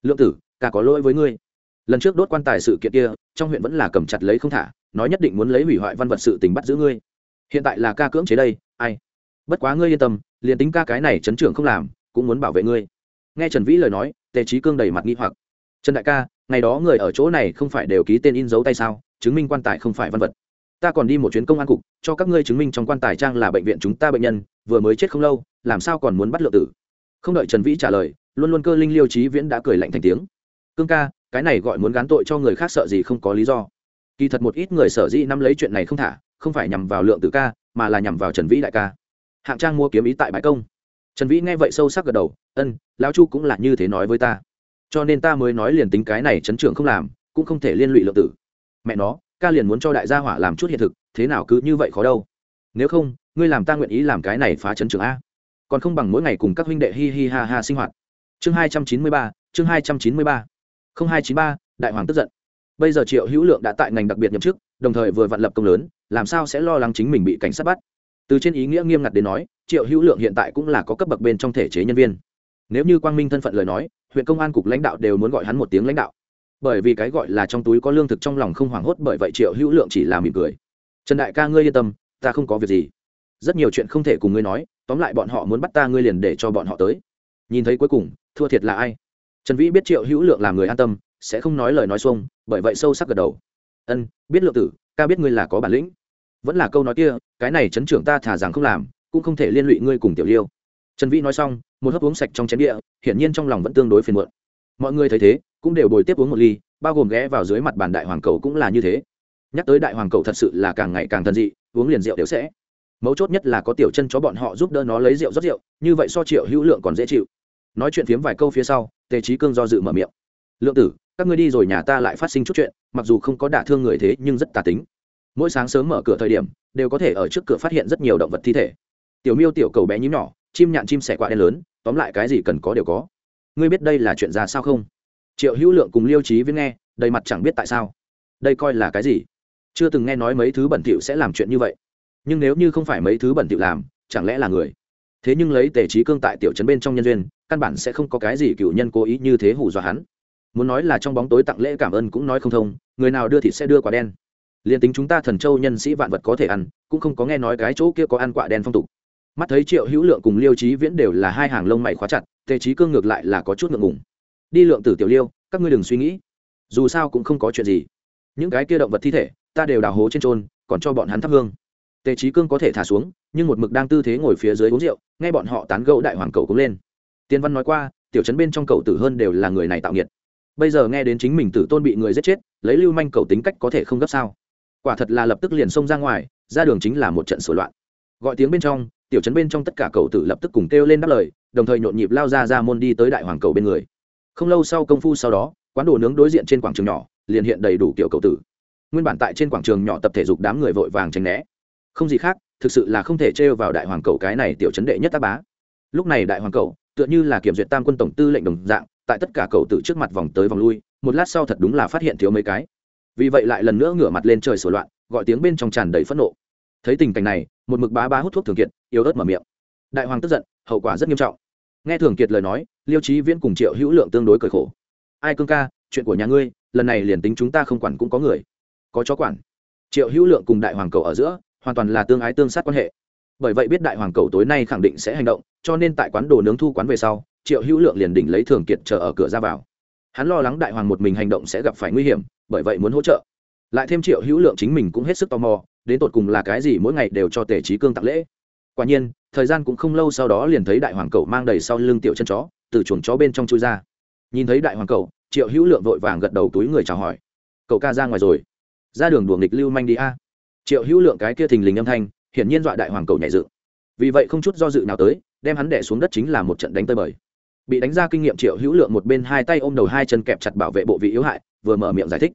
Lượng tử ca có lỗi với ngươi. Lần trước đốt quan tài sự kiện kia, trong huyện vẫn là cầm chặt lấy không thả, nói nhất định muốn lấy hủy hoại văn vật sự tình bắt giữ ngươi. Hiện tại là ca cưỡng chế đây, ai? Bất quá ngươi yên tâm, liền tính ca cái này chấn trưởng không làm, cũng muốn bảo vệ ngươi. Nghe trần vĩ lời nói, tề trí cương đầy mặt nghi hoặc. Trần đại ca ngày đó người ở chỗ này không phải đều ký tên in dấu tay sao, chứng minh quan tài không phải văn vật. Ta còn đi một chuyến công an cục, cho các ngươi chứng minh trong quan tài trang là bệnh viện chúng ta bệnh nhân, vừa mới chết không lâu, làm sao còn muốn bắt lượng tử? Không đợi trần vĩ trả lời, luôn luôn cơ linh liêu trí viễn đã cười lạnh thành tiếng. Cương ca, cái này gọi muốn gán tội cho người khác sợ gì không có lý do. Kỳ thật một ít người sở dĩ nắm lấy chuyện này không thả, không phải nhằm vào lượng tử ca, mà là nhằm vào trần vĩ đại ca. Hạng trang mua kiếm ý tại bãi công. Trần vĩ nghe vậy sâu sắc gật đầu, ân, lão chu cũng là như thế nói với ta cho nên ta mới nói liền tính cái này chấn trưởng không làm, cũng không thể liên lụy lượng tử. Mẹ nó, ca liền muốn cho đại gia hỏa làm chút hiện thực, thế nào cứ như vậy khó đâu. Nếu không, ngươi làm ta nguyện ý làm cái này phá chấn trưởng a. Còn không bằng mỗi ngày cùng các huynh đệ hi hi ha ha sinh hoạt. Chương hai trăm chín mươi ba, chương hai trăm chín mươi ba. Không hai chín ba, đại hoàng tức giận. Bây giờ triệu hữu lượng đã tại ngành đặc biệt nhậm chức, đồng thời vừa vặn lập công lớn, làm sao sẽ lo lắng chính mình bị cảnh sát bắt? Từ trên ý nghĩa nghiêm ngặt đến nói, triệu hữu lượng hiện tại cũng là có cấp bậc bên trong thể chế nhân viên nếu như quang minh thân phận lời nói, huyện công an cục lãnh đạo đều muốn gọi hắn một tiếng lãnh đạo. Bởi vì cái gọi là trong túi có lương thực trong lòng không hoảng hốt bởi vậy triệu hữu lượng chỉ là mỉm cười. Trần đại ca ngươi yên tâm, ta không có việc gì. Rất nhiều chuyện không thể cùng ngươi nói, tóm lại bọn họ muốn bắt ta ngươi liền để cho bọn họ tới. Nhìn thấy cuối cùng, thua thiệt là ai? Trần vĩ biết triệu hữu lượng là người an tâm, sẽ không nói lời nói xuông, bởi vậy sâu sắc gật đầu. Ân, biết lượng tử, ca biết ngươi là có bản lĩnh. Vẫn là câu nói kia, cái này chấn trưởng ta thả rằng không làm, cũng không thể liên lụy ngươi cùng tiểu liêu. Trần vĩ nói xong một hớp uống sạch trong chén địa hiển nhiên trong lòng vẫn tương đối phiền muộn. Mọi người thấy thế, cũng đều bồi tiếp uống một ly, bao gồm ghé vào dưới mặt bàn đại hoàng cầu cũng là như thế. Nhắc tới đại hoàng cầu thật sự là càng ngày càng thần dị, uống liền rượu đều sẽ. Mấu chốt nhất là có tiểu chân chó bọn họ giúp đỡ nó lấy rượu rót rượu, như vậy so triệu hữu lượng còn dễ chịu. Nói chuyện phiếm vài câu phía sau, tề trí cương do dự mở miệng. Lượng tử, các ngươi đi rồi nhà ta lại phát sinh chút chuyện, mặc dù không có đả thương người thế, nhưng rất tà tính. Mỗi sáng sớm mở cửa thời điểm, đều có thể ở trước cửa phát hiện rất nhiều động vật thi thể. Tiểu miêu tiểu cầu bé nhím nhỏ, chim nhạn chim sẻ quạ đen lớn tóm lại cái gì cần có đều có. Ngươi biết đây là chuyện ra sao không? Triệu hữu lượng cùng liêu trí viễn nghe, đầy mặt chẳng biết tại sao. Đây coi là cái gì? Chưa từng nghe nói mấy thứ bẩn thỉu sẽ làm chuyện như vậy. Nhưng nếu như không phải mấy thứ bẩn thỉu làm, chẳng lẽ là người? Thế nhưng lấy tề trí cương tại tiểu trấn bên trong nhân duyên, căn bản sẽ không có cái gì cựu nhân cố ý như thế hù dọa hắn. Muốn nói là trong bóng tối tặng lễ cảm ơn cũng nói không thông, người nào đưa thịt sẽ đưa quả đen. Liền tính chúng ta thần châu nhân sĩ vạn vật có thể ăn, cũng không có nghe nói cái chỗ kia có ăn quả đen phong tục mắt thấy triệu hữu lượng cùng liêu trí viễn đều là hai hàng lông mày khóa chặt, tề trí cương ngược lại là có chút ngượng ngùng. Đi lượng tử tiểu liêu, các ngươi đừng suy nghĩ. Dù sao cũng không có chuyện gì. Những cái kia động vật thi thể, ta đều đào hố trên trôn, còn cho bọn hắn thắp hương. Tề trí cương có thể thả xuống, nhưng một mực đang tư thế ngồi phía dưới uống rượu, nghe bọn họ tán gẫu đại hoàng cầu cũng lên. Tiên văn nói qua, tiểu trấn bên trong cầu tử hơn đều là người này tạo nghiệt. Bây giờ nghe đến chính mình tử tôn bị người giết chết, lấy lưu manh cầu tính cách có thể không gấp sao? Quả thật là lập tức liền xông ra ngoài, ra đường chính là một trận sửa loạn gọi tiếng bên trong, tiểu trấn bên trong tất cả cậu tử lập tức cùng kêu lên đáp lời, đồng thời nhộn nhịp lao ra ra môn đi tới đại hoàng cầu bên người. Không lâu sau công phu sau đó, quán đồ nướng đối diện trên quảng trường nhỏ, liền hiện đầy đủ kiểu cậu tử. Nguyên bản tại trên quảng trường nhỏ tập thể dục đám người vội vàng tránh né. Không gì khác, thực sự là không thể trêu vào đại hoàng cầu cái này tiểu chấn đệ nhất tác bá. Lúc này đại hoàng cầu, tựa như là kiểm duyệt tam quân tổng tư lệnh đồng dạng, tại tất cả cầu tử trước mặt vòng tới vòng lui, một lát sau thật đúng là phát hiện thiếu mấy cái. Vì vậy lại lần nữa ngửa mặt lên trời sổ loạn, gọi tiếng bên trong tràn đầy phẫn nộ thấy tình cảnh này, một mực bá bá hút thuốc thường kiệt, yếu ớt mở miệng. Đại hoàng tức giận, hậu quả rất nghiêm trọng. Nghe thường kiệt lời nói, liêu trí viễn cùng triệu hữu lượng tương đối cởi khổ. Ai cương ca, chuyện của nhà ngươi, lần này liền tính chúng ta không quản cũng có người. Có chó quản. Triệu hữu lượng cùng đại hoàng cầu ở giữa, hoàn toàn là tương ái tương sát quan hệ. Bởi vậy biết đại hoàng cầu tối nay khẳng định sẽ hành động, cho nên tại quán đồ nướng thu quán về sau, triệu hữu lượng liền đỉnh lấy thường kiệt chờ ở cửa ra vào. Hắn lo lắng đại hoàng một mình hành động sẽ gặp phải nguy hiểm, bởi vậy muốn hỗ trợ. Lại thêm triệu hữu lượng chính mình cũng hết sức tò mò đến tột cùng là cái gì mỗi ngày đều cho tề trí cương tặng lễ. Quả nhiên, thời gian cũng không lâu sau đó liền thấy đại hoàng cầu mang đầy sau lưng tiểu chân chó, từ chuồng chó bên trong chui ra. Nhìn thấy đại hoàng cậu, triệu hữu lượng vội vàng gật đầu túi người chào hỏi. Cậu ca ra ngoài rồi. Ra đường đuồng nghịch lưu manh đi a. Triệu hữu lượng cái kia thình lình âm thanh, hiển nhiên dọa đại hoàng cầu nhảy dự. vì vậy không chút do dự nào tới, đem hắn đẻ xuống đất chính là một trận đánh tơi bời. Bị đánh ra kinh nghiệm, triệu hữu lượng một bên hai tay ôm đầu hai chân kẹp chặt bảo vệ bộ vị yếu hại, vừa mở miệng giải thích.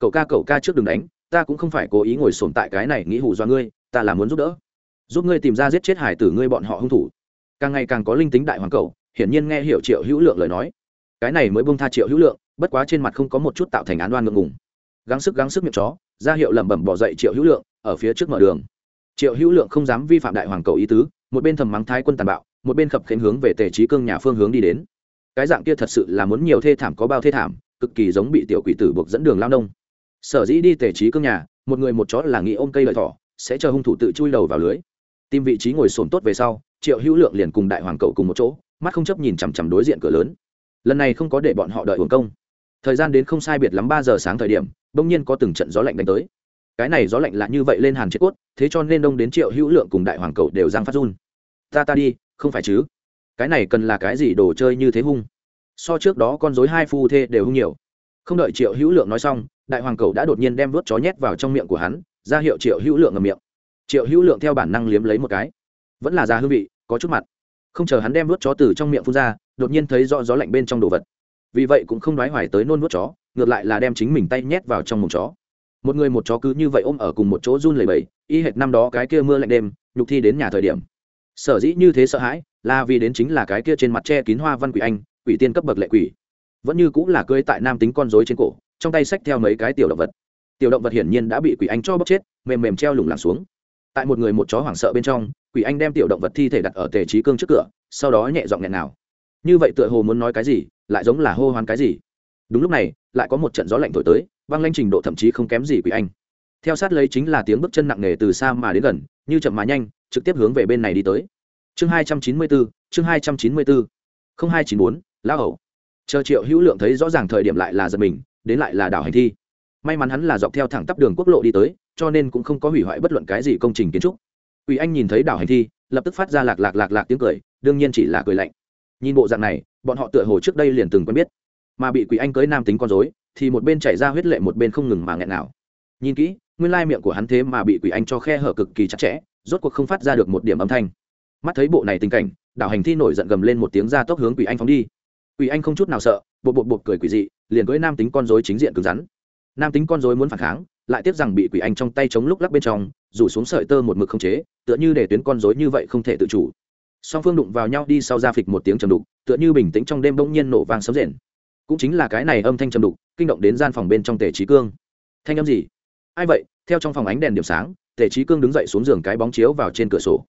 Cậu ca cậu ca trước đừng đánh ta cũng không phải cố ý ngồi sồn tại cái này nghĩ hù do ngươi, ta là muốn giúp đỡ. Giúp ngươi tìm ra giết chết hải tử ngươi bọn họ hung thủ. Càng ngày càng có linh tính đại hoàng cầu, hiển nhiên nghe hiểu triệu hữu lượng lời nói. Cái này mới bông tha triệu hữu lượng, bất quá trên mặt không có một chút tạo thành án đoan ngượng ngùng. Gắng sức gắng sức miệng chó, ra hiệu lẩm bẩm bỏ dậy triệu hữu lượng, ở phía trước mở đường. Triệu hữu lượng không dám vi phạm đại hoàng cầu ý tứ, một bên thầm mắng thái quân tàn bạo, một bên khập khiến hướng về tề trí cương nhà phương hướng đi đến. Cái dạng kia thật sự là muốn nhiều thê thảm có bao thê thảm, cực kỳ giống bị tiểu quỷ tử buộc dẫn đường lao nông sở dĩ đi tề trí cương nhà, một người một chó là nghĩ ôm cây lợi thỏ, sẽ chờ hung thủ tự chui đầu vào lưới. Tìm vị trí ngồi sồn tốt về sau, triệu hữu lượng liền cùng đại hoàng cậu cùng một chỗ, mắt không chấp nhìn chằm chằm đối diện cửa lớn. Lần này không có để bọn họ đợi hưởng công. Thời gian đến không sai biệt lắm ba giờ sáng thời điểm, bỗng nhiên có từng trận gió lạnh đánh tới. Cái này gió lạnh lạ như vậy lên hàn chết cốt, thế cho nên đông đến triệu hữu lượng cùng đại hoàng cậu đều giang phát run. Ta ta đi, không phải chứ? Cái này cần là cái gì đồ chơi như thế hung? So trước đó con dối hai phu thê đều hung nhiều. Không đợi triệu hữu lượng nói xong đại hoàng cầu đã đột nhiên đem vớt chó nhét vào trong miệng của hắn, ra hiệu triệu hữu lượng ngầm miệng. Triệu hữu lượng theo bản năng liếm lấy một cái. Vẫn là già hương vị, có chút mặt. Không chờ hắn đem vớt chó từ trong miệng phun ra, đột nhiên thấy rõ gió lạnh bên trong đồ vật. Vì vậy cũng không đoái hoài tới nôn vớt chó, ngược lại là đem chính mình tay nhét vào trong mồm chó. Một người một chó cứ như vậy ôm ở cùng một chỗ run lầy bầy y hệt năm đó cái kia mưa lạnh đêm, nhục thi đến nhà thời điểm. Sở dĩ như thế sợ hãi, là vì đến chính là cái kia trên mặt che kín hoa văn quỷ anh, quỷ tiên cấp bậc lệ quỷ. Vẫn như cũng là cưới tại nam tính con dối trên cổ trong tay xách theo mấy cái tiểu động vật. Tiểu động vật hiển nhiên đã bị quỷ anh cho bóc chết, mềm mềm treo lủng lẳng xuống. Tại một người một chó hoảng sợ bên trong, quỷ anh đem tiểu động vật thi thể đặt ở tề trí cương trước cửa, sau đó nhẹ giọng nghẹn nào. Như vậy tựa hồ muốn nói cái gì, lại giống là hô hoán cái gì. Đúng lúc này, lại có một trận gió lạnh thổi tới văng lanh trình độ thậm chí không kém gì quỷ anh. Theo sát lấy chính là tiếng bước chân nặng nề từ xa mà đến gần, như chậm mà nhanh, trực tiếp hướng về bên này đi tới. Chương hai trăm chín mươi bốn chương hai trăm chín mươi bốn không hai chín bốn, lão hầu. chờ triệu hữu lượng thấy rõ ràng thời điểm lại là giật mình đến lại là đảo hành thi may mắn hắn là dọc theo thẳng tắp đường quốc lộ đi tới cho nên cũng không có hủy hoại bất luận cái gì công trình kiến trúc Quỷ Anh nhìn thấy đảo hành thi, lập tức phát ra lạc lạc lạc lạc tiếng cười, đương nhiên chỉ là cười lạnh. Nhìn bộ dạng này, bọn họ tựa hồ trước đây liền từng quen biết, mà bị Quỷ Anh cưới nam tính con rối, thì một bên chảy ra huyết lệ một bên không ngừng mà nghẹn nào. Nhìn kỹ, nguyên lai miệng của hắn thế mà bị Quỷ Anh cho khe hở cực kỳ chặt chẽ, rốt cuộc không phát ra được một điểm âm thanh. Mắt thấy bộ này tình cảnh, đảo hành thi nổi giận gầm lên một tiếng ra tốc hướng Quỷ Anh phóng đi. Quỷ Anh không chút nào sợ, bột bột bột cười quỷ dị, liền cưới nam tính con rối chính diện cứng rắn. Nam tính con rối muốn phản kháng, lại tiếp rằng bị quỷ anh trong tay chống lúc lắc bên trong rủ xuống sợi tơ một mực không chế tựa như để tuyến con rối như vậy không thể tự chủ. Song phương đụng vào nhau đi sau ra phịch một tiếng trầm đục tựa như bình tĩnh trong đêm bỗng nhiên nổ vang sấm rền. Cũng chính là cái này âm thanh trầm đục kinh động đến gian phòng bên trong tề trí cương. Thanh âm gì? Ai vậy? Theo trong phòng ánh đèn điểm sáng tề trí cương đứng dậy xuống giường cái bóng chiếu vào trên cửa sổ.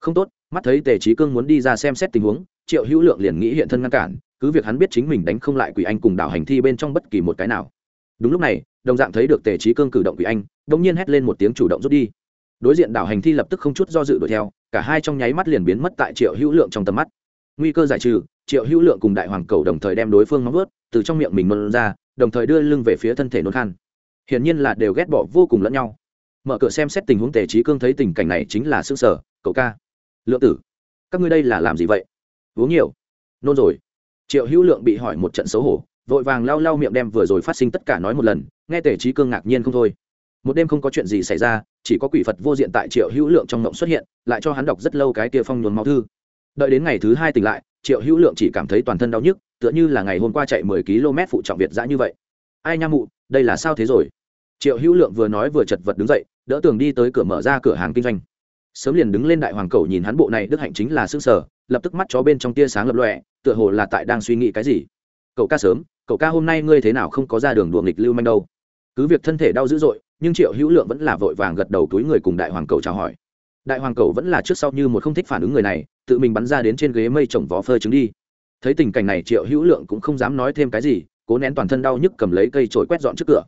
Không tốt mắt thấy tề trí cương muốn đi ra xem xét tình huống triệu hữu lượng liền nghĩ hiện thân ngăn cản cứ việc hắn biết chính mình đánh không lại quỷ anh cùng đảo hành thi bên trong bất kỳ một cái nào. Đúng lúc này, đồng dạng thấy được tề trí cương cử động quỷ anh đông nhiên hét lên một tiếng chủ động rút đi. Đối diện đảo hành thi lập tức không chút do dự đuổi theo, cả hai trong nháy mắt liền biến mất tại triệu hữu lượng trong tầm mắt. Nguy cơ giải trừ, triệu hữu lượng cùng đại hoàng cầu đồng thời đem đối phương nóng vớt từ trong miệng mình nôn ra, đồng thời đưa lưng về phía thân thể nôn khan. Hiển nhiên là đều ghét bỏ vô cùng lẫn nhau. Mở cửa xem xét tình huống, tề trí cương thấy tình cảnh này chính là s sở cậu ca, lượng tử, các ngươi đây là làm gì vậy? Uống nhiều. Nôn rồi triệu hữu lượng bị hỏi một trận xấu hổ, vội vàng lau lau miệng đem vừa rồi phát sinh tất cả nói một lần, nghe tề trí cương ngạc nhiên không thôi. Một đêm không có chuyện gì xảy ra, chỉ có quỷ phật vô diện tại triệu hữu lượng trong mộng xuất hiện, lại cho hắn đọc rất lâu cái tia phong nhuần máu thư. Đợi đến ngày thứ hai tỉnh lại, triệu hữu lượng chỉ cảm thấy toàn thân đau nhức, tựa như là ngày hôm qua chạy mười km phụ trọng việt giã như vậy. Ai nha mụ, đây là sao thế rồi? Triệu hữu lượng vừa nói vừa chật vật đứng dậy, đỡ tường đi tới cửa mở ra cửa hàng kinh doanh. Sớm liền đứng lên đại hoàng cầu nhìn hắn bộ này, đức hạnh chính là xương sở lập tức mắt chó bên trong tia sáng lập lòe, tựa hồ là tại đang suy nghĩ cái gì. Cậu ca sớm, cậu ca hôm nay ngươi thế nào không có ra đường đùa nghịch lưu manh đâu? Cứ việc thân thể đau dữ dội, nhưng triệu hữu lượng vẫn là vội vàng gật đầu túi người cùng đại hoàng cầu chào hỏi. Đại hoàng cầu vẫn là trước sau như một không thích phản ứng người này, tự mình bắn ra đến trên ghế mây trồng vó phơi trứng đi. Thấy tình cảnh này, triệu hữu lượng cũng không dám nói thêm cái gì, cố nén toàn thân đau nhức cầm lấy cây trổi quét dọn trước cửa.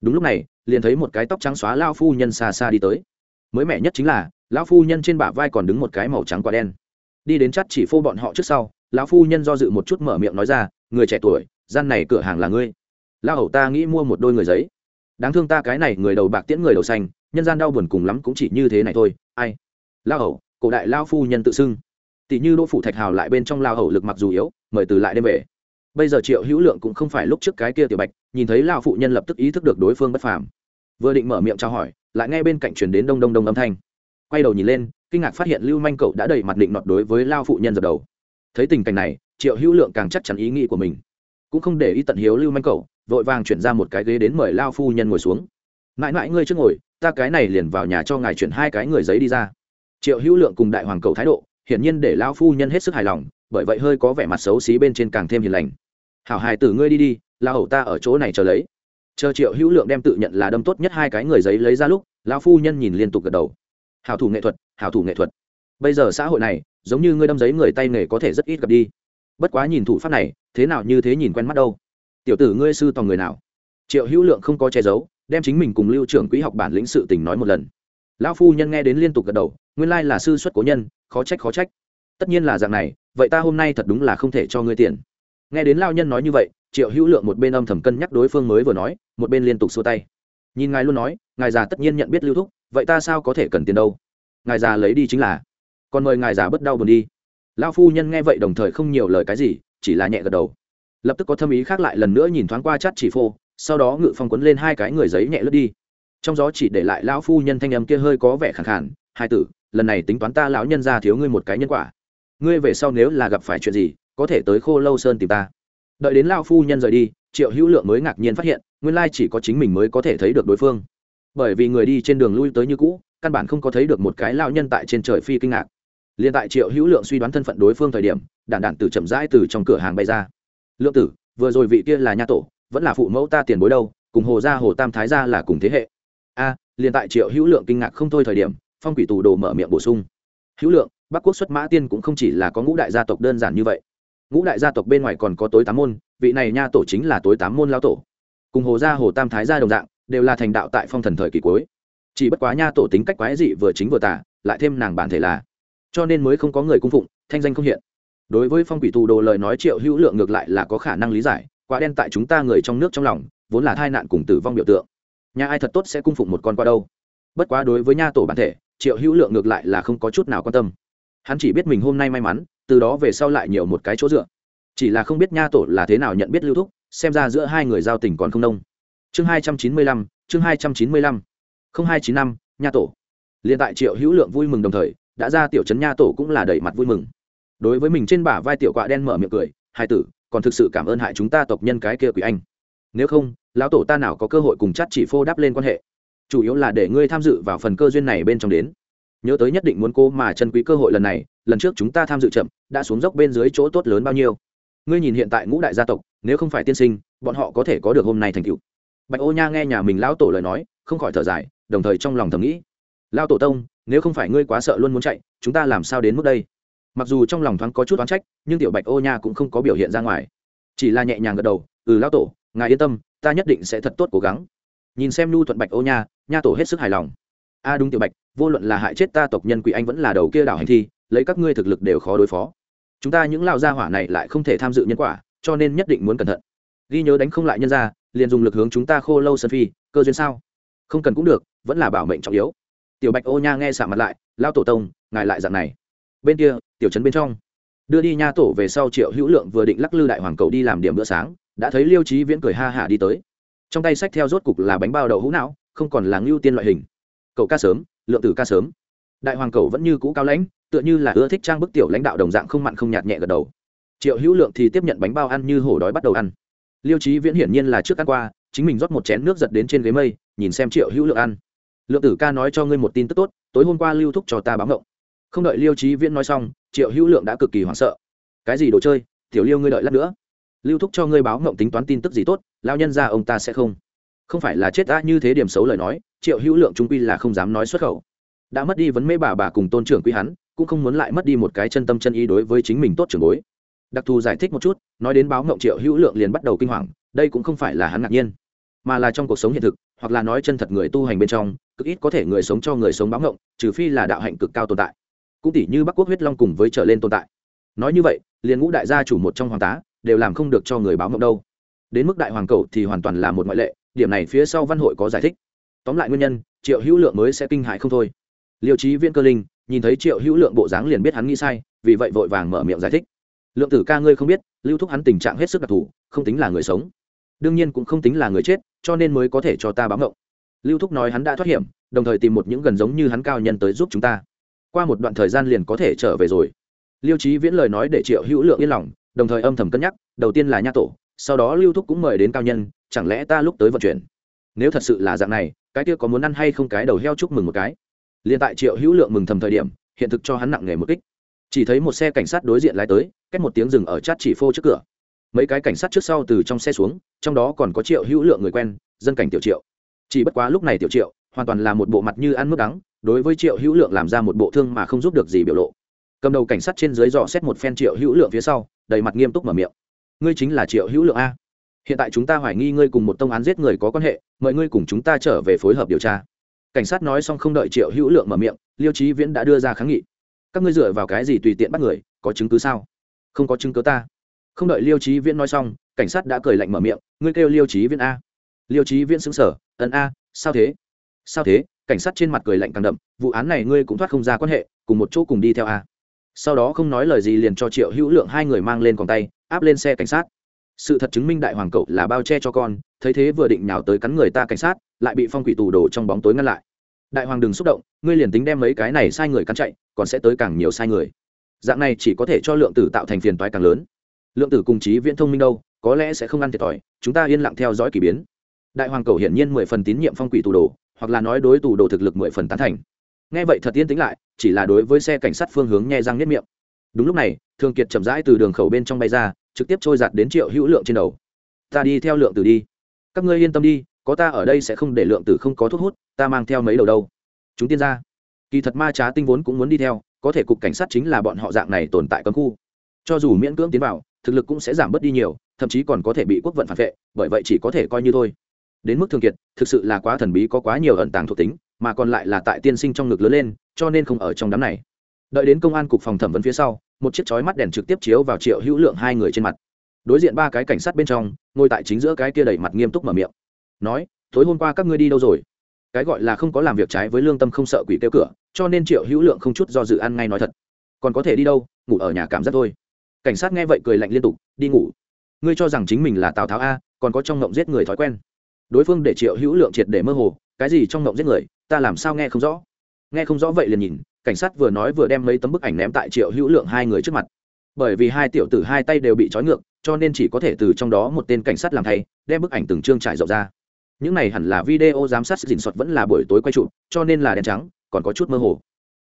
Đúng lúc này, liền thấy một cái tóc trắng xóa lao phu nhân xa xa đi tới. Mới mẻ nhất chính là lão phu nhân trên bả vai còn đứng một cái màu trắng quả đen đi đến chắt chỉ phô bọn họ trước sau, lão phu nhân do dự một chút mở miệng nói ra, người trẻ tuổi, gian này cửa hàng là ngươi. Lao hầu ta nghĩ mua một đôi người giấy. Đáng thương ta cái này người đầu bạc tiễn người đầu xanh, nhân gian đau buồn cùng lắm cũng chỉ như thế này thôi, ai? Lao hầu, cổ đại lao phu nhân tự xưng. Tỷ như đỗ phủ thạch hào lại bên trong lao hầu lực mặc dù yếu, mời từ lại đêm về. Bây giờ triệu hữu lượng cũng không phải lúc trước cái kia tiểu bạch, nhìn thấy lao phụ nhân lập tức ý thức được đối phương bất phàm. Vừa định mở miệng trao hỏi, lại nghe bên cạnh chuyển đến đông đông đông âm thanh. Quay đầu nhìn lên kinh ngạc phát hiện lưu manh cậu đã đầy mặt định nọt đối với lao phụ nhân dập đầu. Thấy tình cảnh này, triệu hữu lượng càng chắc chắn ý nghĩ của mình. Cũng không để ý tận hiếu lưu manh cậu, vội vàng chuyển ra một cái ghế đến mời lao phu nhân ngồi xuống. Mãi mãi ngươi trước ngồi, ta cái này liền vào nhà cho ngài chuyển hai cái người giấy đi ra. Triệu hữu lượng cùng đại hoàng cầu thái độ, hiển nhiên để lao phu nhân hết sức hài lòng, bởi vậy hơi có vẻ mặt xấu xí bên trên càng thêm hiền lành. Hảo hài tử ngươi đi đi la hầu ta ở chỗ này chờ lấy. Chờ triệu hữu lượng đem tự nhận là đâm tốt nhất hai cái người giấy lấy ra lúc lao phu nhân nhìn liên tục gật đầu. Hảo thủ nghệ thuật hảo thủ nghệ thuật. Bây giờ xã hội này, giống như ngươi đâm giấy người tay nghề có thể rất ít gặp đi. Bất quá nhìn thủ pháp này, thế nào như thế nhìn quen mắt đâu. Tiểu tử ngươi sư tòng người nào? Triệu hữu lượng không có che giấu, đem chính mình cùng lưu trưởng quỹ học bản lĩnh sự tình nói một lần. Lão phu nhân nghe đến liên tục gật đầu, nguyên lai là sư xuất cố nhân, khó trách khó trách. Tất nhiên là dạng này, vậy ta hôm nay thật đúng là không thể cho ngươi tiền. Nghe đến lao nhân nói như vậy, triệu hữu lượng một bên âm thầm cân nhắc đối phương mới vừa nói, một bên liên tục xua tay. Nhìn ngài luôn nói, ngài già tất nhiên nhận biết lưu thúc, vậy ta sao có thể cần tiền đâu? Ngài già lấy đi chính là. Còn mời ngài già bất đau buồn đi. Lao phu nhân nghe vậy đồng thời không nhiều lời cái gì, chỉ là nhẹ gật đầu. Lập tức có thâm ý khác lại lần nữa nhìn thoáng qua chát chỉ phô, sau đó ngự phong quấn lên hai cái người giấy nhẹ lướt đi. Trong gió chỉ để lại lão phu nhân thanh âm kia hơi có vẻ khẳng khản hai tử, lần này tính toán ta lão nhân ra thiếu ngươi một cái nhân quả. Ngươi về sau nếu là gặp phải chuyện gì, có thể tới khô lâu sơn tìm ta. Đợi đến lão phu nhân rời đi, triệu hữu lượng mới ngạc nhiên phát hiện, nguyên lai chỉ có chính mình mới có thể thấy được đối phương. Bởi vì người đi trên đường lui tới như cũ căn bản không có thấy được một cái lao nhân tại trên trời phi kinh ngạc. Liền tại triệu hữu lượng suy đoán thân phận đối phương thời điểm đản đản từ chậm rãi từ trong cửa hàng bay ra. Lượng tử, vừa rồi vị kia là nha tổ, vẫn là phụ mẫu ta tiền bối đâu, cùng hồ gia hồ tam thái gia là cùng thế hệ. A liền tại triệu hữu lượng kinh ngạc không thôi thời điểm, phong quỷ tù đồ mở miệng bổ sung. Hữu lượng, bắc quốc xuất mã tiên cũng không chỉ là có ngũ đại gia tộc đơn giản như vậy. Ngũ đại gia tộc bên ngoài còn có tối tám môn, vị này nha tổ chính là tối tám môn lao tổ. Cùng hồ gia hồ tam thái gia đồng dạng, đều là thành đạo tại phong thần thời kỳ cuối chỉ bất quá nha tổ tính cách quái dị vừa chính vừa tả lại thêm nàng bản thể là. Cho nên mới không có người cung phụng, thanh danh không hiện. Đối với phong quỷ tù đồ lời nói triệu hữu lượng ngược lại là có khả năng lý giải quá đen tại chúng ta người trong nước trong lòng, vốn là tai nạn cùng tử vong biểu tượng. Nhà ai thật tốt sẽ cung phụng một con qua đâu. Bất quá đối với nha tổ bản thể, triệu hữu lượng ngược lại là không có chút nào quan tâm. Hắn chỉ biết mình hôm nay may mắn, từ đó về sau lại nhiều một cái chỗ dựa. Chỉ là không biết nha tổ là thế nào nhận biết lưu thúc, xem ra giữa hai người giao tình còn không nông chương hai trăm chín mươi lăm, chương hai trăm chín mươi lăm. không hai chín năm, nha tổ. Liền tại triệu hữu lượng vui mừng đồng thời, đã ra tiểu trấn nha tổ cũng là đẩy mặt vui mừng. Đối với mình trên bả vai tiểu quạ đen mở miệng cười, hai tử, còn thực sự cảm ơn hại chúng ta tộc nhân cái kia quỷ anh. Nếu không, lão tổ ta nào có cơ hội cùng chắt chỉ phô đáp lên quan hệ? Chủ yếu là để ngươi tham dự vào phần cơ duyên này bên trong đến. Nhớ tới nhất định muốn cô mà chân quý cơ hội lần này, lần trước chúng ta tham dự chậm, đã xuống dốc bên dưới chỗ tốt lớn bao nhiêu. Ngươi nhìn hiện tại ngũ đại gia tộc, nếu không phải tiên sinh, bọn họ có thể có được hôm nay thành tựu. Bạch ô nha nghe nhà mình lão tổ lời nói, không khỏi thở dài đồng thời trong lòng thầm nghĩ lão tổ tông, nếu không phải ngươi quá sợ luôn muốn chạy, chúng ta làm sao đến mức đây? Mặc dù trong lòng thoáng có chút oán trách, nhưng tiểu bạch ô nha cũng không có biểu hiện ra ngoài. Chỉ là nhẹ nhàng gật đầu ừ lão tổ, ngài yên tâm, ta nhất định sẽ thật tốt cố gắng. Nhìn xem nhu thuận bạch ô nha nha tổ hết sức hài lòng. A, đúng tiểu bạch, vô luận là hại chết ta tộc nhân quỷ anh vẫn là đầu kia đảo hành thi, lấy các ngươi thực lực đều khó đối phó. Chúng ta những lao gia hỏa này lại không thể tham dự nhân quả, cho nên nhất định muốn cẩn thận. Ghi nhớ đánh không lại nhân ra, liền dùng lực hướng chúng ta khô lâu sơn phi, cơ duyên sao? Không cần cũng được vẫn là bảo mệnh trọng yếu. Tiểu bạch ô nha nghe xả mặt lại lao tổ tông, ngài lại dạng này. Bên kia, tiểu trấn bên trong, đưa đi nha tổ về sau triệu hữu lượng vừa định lắc lư đại hoàng cầu đi làm điểm bữa sáng, đã thấy liêu trí viễn cười ha hả đi tới. Trong tay sách theo rốt cục là bánh bao đậu hũ não, không còn là ngưu tiên loại hình. Cậu ca sớm, lượng tử ca sớm. Đại hoàng cầu vẫn như cũ cao lãnh, tựa như là ưa thích trang bức tiểu lãnh đạo đồng dạng không mặn không nhạt nhẹ gật đầu. Triệu hữu lượng thì tiếp nhận bánh bao ăn như hổ đói bắt đầu ăn. Liêu trí viễn hiển nhiên là trước ăn qua, chính mình rót một chén nước giật đến trên ghế mây, nhìn xem triệu hữu lượng ăn lượng tử ca nói cho ngươi một tin tức tốt, tối hôm qua lưu thúc cho ta báo ngộng. Không đợi liêu trí viễn nói xong, triệu hữu lượng đã cực kỳ hoảng sợ. Cái gì đồ chơi? Tiểu liêu ngươi đợi lát nữa. Lưu thúc cho ngươi báo ngộng tính toán tin tức gì tốt lao nhân ra ông ta sẽ không. Không phải là chết ta như thế điểm xấu lời nói, triệu hữu lượng trung quy là không dám nói xuất khẩu. Đã mất đi vấn mê bà bà cùng tôn trưởng quý hắn, cũng không muốn lại mất đi một cái chân tâm chân ý đối với chính mình tốt trưởng bối. Đặc thù giải thích một chút, nói đến báo ngộng triệu hữu lượng liền bắt đầu kinh hoàng, đây cũng không phải là hắn ngạc nhiên mà là trong cuộc sống hiện thực, hoặc là nói chân thật người tu hành bên trong, cực ít có thể người sống cho người sống báo ngộng, trừ phi là đạo hạnh cực cao tồn tại. Cũng tỷ như bắc quốc huyết long cùng với trở lên tồn tại. Nói như vậy, liền ngũ đại gia chủ một trong hoàng tá, đều làm không được cho người báo ngộng đâu. Đến mức đại hoàng cầu thì hoàn toàn là một ngoại lệ, điểm này phía sau văn hội có giải thích. Tóm lại nguyên nhân, triệu hữu lượng mới sẽ kinh hại không thôi. Liêu trí viên cơ linh, nhìn thấy triệu hữu lượng bộ dáng liền biết hắn nghĩ sai, vì vậy vội vàng mở miệng giải thích. Lượng tử ca ngươi không biết, lưu thúc hắn tình trạng hết sức đặc thù, không tính là người sống đương nhiên cũng không tính là người chết, cho nên mới có thể cho ta báo ngộng lưu thúc nói hắn đã thoát hiểm, đồng thời tìm một những gần giống như hắn cao nhân tới giúp chúng ta. Qua một đoạn thời gian liền có thể trở về rồi. Liêu trí viễn lời nói để triệu hữu lượng yên lòng, đồng thời âm thầm cân nhắc, đầu tiên là nha tổ, sau đó lưu thúc cũng mời đến cao nhân, chẳng lẽ ta lúc tới vận chuyển? Nếu thật sự là dạng này, cái kia có muốn ăn hay không cái đầu heo chúc mừng một cái. Liền tại triệu hữu lượng mừng thầm thời điểm, hiện thực cho hắn nặng nghề một kích. Chỉ thấy một xe cảnh sát đối diện lái tới, cách một tiếng dừng ở chát chỉ phô trước cửa mấy cái cảnh sát trước sau từ trong xe xuống, trong đó còn có triệu hữu lượng người quen, dân cảnh tiểu triệu. Chỉ bất quá lúc này tiểu triệu hoàn toàn là một bộ mặt như ăn mức đắng, đối với triệu hữu lượng làm ra một bộ thương mà không giúp được gì biểu lộ. Cầm đầu cảnh sát trên dưới dò xét một phen triệu hữu lượng phía sau, đầy mặt nghiêm túc mở miệng. Ngươi chính là triệu hữu lượng a? Hiện tại chúng ta hoài nghi ngươi cùng một tông án giết người có quan hệ, mời ngươi cùng chúng ta trở về phối hợp điều tra. Cảnh sát nói xong không đợi triệu hữu lượng mở miệng, liêu trí viễn đã đưa ra kháng nghị. Các ngươi dựa vào cái gì tùy tiện bắt người, có chứng cứ sao? Không có chứng cứ ta không đợi liêu trí viễn nói xong, cảnh sát đã cười lạnh mở miệng, ngươi kêu liêu trí viễn a? Liêu trí viễn xứng sở ẩn a, sao thế? Sao thế? Cảnh sát trên mặt cười lạnh càng đậm, vụ án này ngươi cũng thoát không ra quan hệ, cùng một chỗ cùng đi theo a. Sau đó không nói lời gì liền cho triệu hữu lượng hai người mang lên còn tay, áp lên xe cảnh sát. Sự thật chứng minh đại hoàng cậu là bao che cho con, thấy thế vừa định nhào tới cắn người ta cảnh sát, lại bị phong quỷ tù đổ trong bóng tối ngăn lại. Đại hoàng đừng xúc động, ngươi liền tính đem mấy cái này sai người cắn chạy, còn sẽ tới càng nhiều sai người. Dạng này chỉ có thể cho lượng tử tạo thành phiền toái càng lớn lượng tử cùng chí viễn thông minh đâu, có lẽ sẽ không ăn thiệt thòi, chúng ta yên lặng theo dõi k ỳ biến. Đại hoàng cầu hiển nhiên mười phần tín nhiệm phong quỷ tù đồ, hoặc là nói đối tù đồ thực lực mười phần tán thành. Nghe vậy thật yên tĩnh lại, chỉ là đối với xe cảnh sát phương hướng nghe răng nếp miệng. Đúng lúc này thường kiệt chậm rãi từ đường khẩu bên trong bay ra, trực tiếp trôi giặt đến triệu hữu lượng trên đầu. Ta đi theo lượng tử đi. Các ngươi yên tâm đi, có ta ở đây sẽ không để lượng tử không có thuốc hút, ta mang theo mấy đầu đâu. Chúng tiên ra kỳ thật ma trá tinh vốn cũng muốn đi theo, có thể cục cảnh sát chính là bọn họ dạng này tồn tại cấm khu. Cho dù miễn cưỡng tiến vào thực lực cũng sẽ giảm bớt đi nhiều, thậm chí còn có thể bị quốc vận phản vệ, bởi vậy chỉ có thể coi như thôi. Đến mức thường kiệt, thực sự là quá thần bí, có quá nhiều ẩn tàng thuộc tính, mà còn lại là tại tiên sinh trong ngực lớn lên, cho nên không ở trong đám này. Đợi đến công an cục phòng thẩm vấn phía sau, một chiếc chói mắt đèn trực tiếp chiếu vào triệu hữu lượng hai người trên mặt. Đối diện ba cái cảnh sát bên trong, ngồi tại chính giữa cái kia đầy mặt nghiêm túc mở miệng. Nói, tối hôm qua các ngươi đi đâu rồi? Cái gọi là không có làm việc trái với lương tâm không sợ quỷ kêu cửa, cho nên triệu hữu lượng không chút do dự ăn ngay nói thật. Còn có thể đi đâu, ngủ ở nhà cảm giác thôi cảnh sát nghe vậy cười lạnh liên tục, đi ngủ. Ngươi cho rằng chính mình là tào tháo a, còn có trong ngộng giết người thói quen. Đối phương để triệu hữu lượng triệt để mơ hồ, cái gì trong ngộng giết người, ta làm sao nghe không rõ? Nghe không rõ vậy liền nhìn, cảnh sát vừa nói vừa đem mấy tấm bức ảnh ném tại triệu hữu lượng hai người trước mặt. Bởi vì hai tiểu tử hai tay đều bị trói ngược, cho nên chỉ có thể từ trong đó một tên cảnh sát làm thay, đem bức ảnh từng chương trải rộng ra. Những này hẳn là video giám sát dình soạt vẫn là buổi tối quay trụ, cho nên là đèn trắng, còn có chút mơ hồ.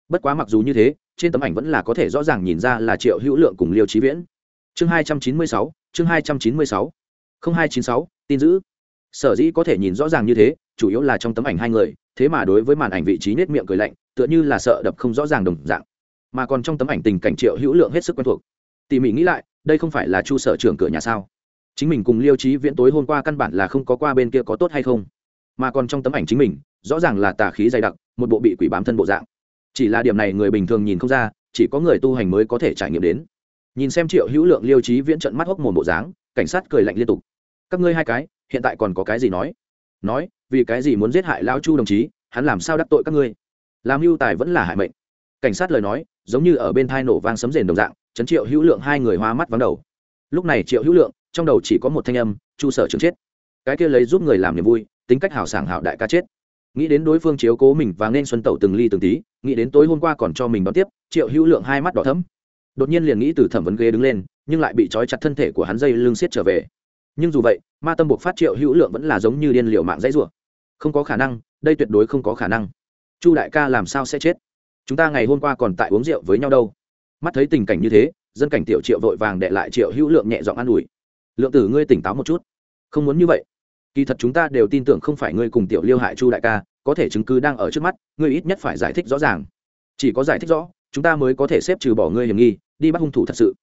Bất quá mặc dù như thế trên tấm ảnh vẫn là có thể rõ ràng nhìn ra là triệu hữu lượng cùng liêu trí viễn. Chương hai trăm chín mươi sáu, chương hai trăm chín mươi sáu. Không hai chín sáu, tin giữ. Sở dĩ có thể nhìn rõ ràng như thế, chủ yếu là trong tấm ảnh hai người, thế mà đối với màn ảnh vị trí nết miệng cười lạnh, tựa như là sợ đập không rõ ràng đồng dạng. Mà còn trong tấm ảnh tình cảnh triệu hữu lượng hết sức quen thuộc. Tỉ mỉ nghĩ lại, đây không phải là chu sở trưởng cửa nhà sao? Chính mình cùng liêu trí viễn tối hôm qua căn bản là không có qua bên kia có tốt hay không? Mà còn trong tấm ảnh chính mình, rõ ràng là tà khí dày đặc, một bộ bị quỷ bám thân bộ dạng chỉ là điểm này người bình thường nhìn không ra, chỉ có người tu hành mới có thể trải nghiệm đến. Nhìn xem triệu hữu lượng, liêu trí viễn trận mắt hốc mồm bộ dáng, cảnh sát cười lạnh liên tục. Các ngươi hai cái, hiện tại còn có cái gì nói? Nói, vì cái gì muốn giết hại lao chu đồng chí, hắn làm sao đắc tội các ngươi? Làm mưu tài vẫn là hại mệnh. Cảnh sát lời nói, giống như ở bên thai nổ vang sấm rền đồng dạng, chấn triệu hữu lượng hai người hoa mắt vắng đầu. Lúc này triệu hữu lượng, trong đầu chỉ có một thanh âm, chu sở trường chết. Cái kia lấy giúp người làm niềm vui, tính cách hào sảng hào đại ca chết nghĩ đến đối phương chiếu cố mình và nên xuân tẩu từng ly từng tí, nghĩ đến tối hôm qua còn cho mình đón tiếp, triệu hữu lượng hai mắt đỏ thấm đột nhiên liền nghĩ từ thẩm vấn ghế đứng lên, nhưng lại bị trói chặt thân thể của hắn dây lưng xiết trở về. Nhưng dù vậy, ma tâm buộc phát triệu hữu lượng vẫn là giống như điên liệu mạng dãy rủa. Không có khả năng, đây tuyệt đối không có khả năng. Chu đại ca làm sao sẽ chết? Chúng ta ngày hôm qua còn tại uống rượu với nhau đâu. Mắt thấy tình cảnh như thế, dân cảnh tiểu triệu vội vàng đệ lại triệu hữu lượng nhẹ giọng an ủi. Lượng tử ngươi tỉnh táo một chút. Không muốn như vậy kỳ thật chúng ta đều tin tưởng không phải ngươi cùng tiểu liêu hại chu đại ca, có thể chứng cứ đang ở trước mắt, ngươi ít nhất phải giải thích rõ ràng. Chỉ có giải thích rõ, chúng ta mới có thể xếp trừ bỏ ngươi hiểm nghi, đi bắt hung thủ thật sự.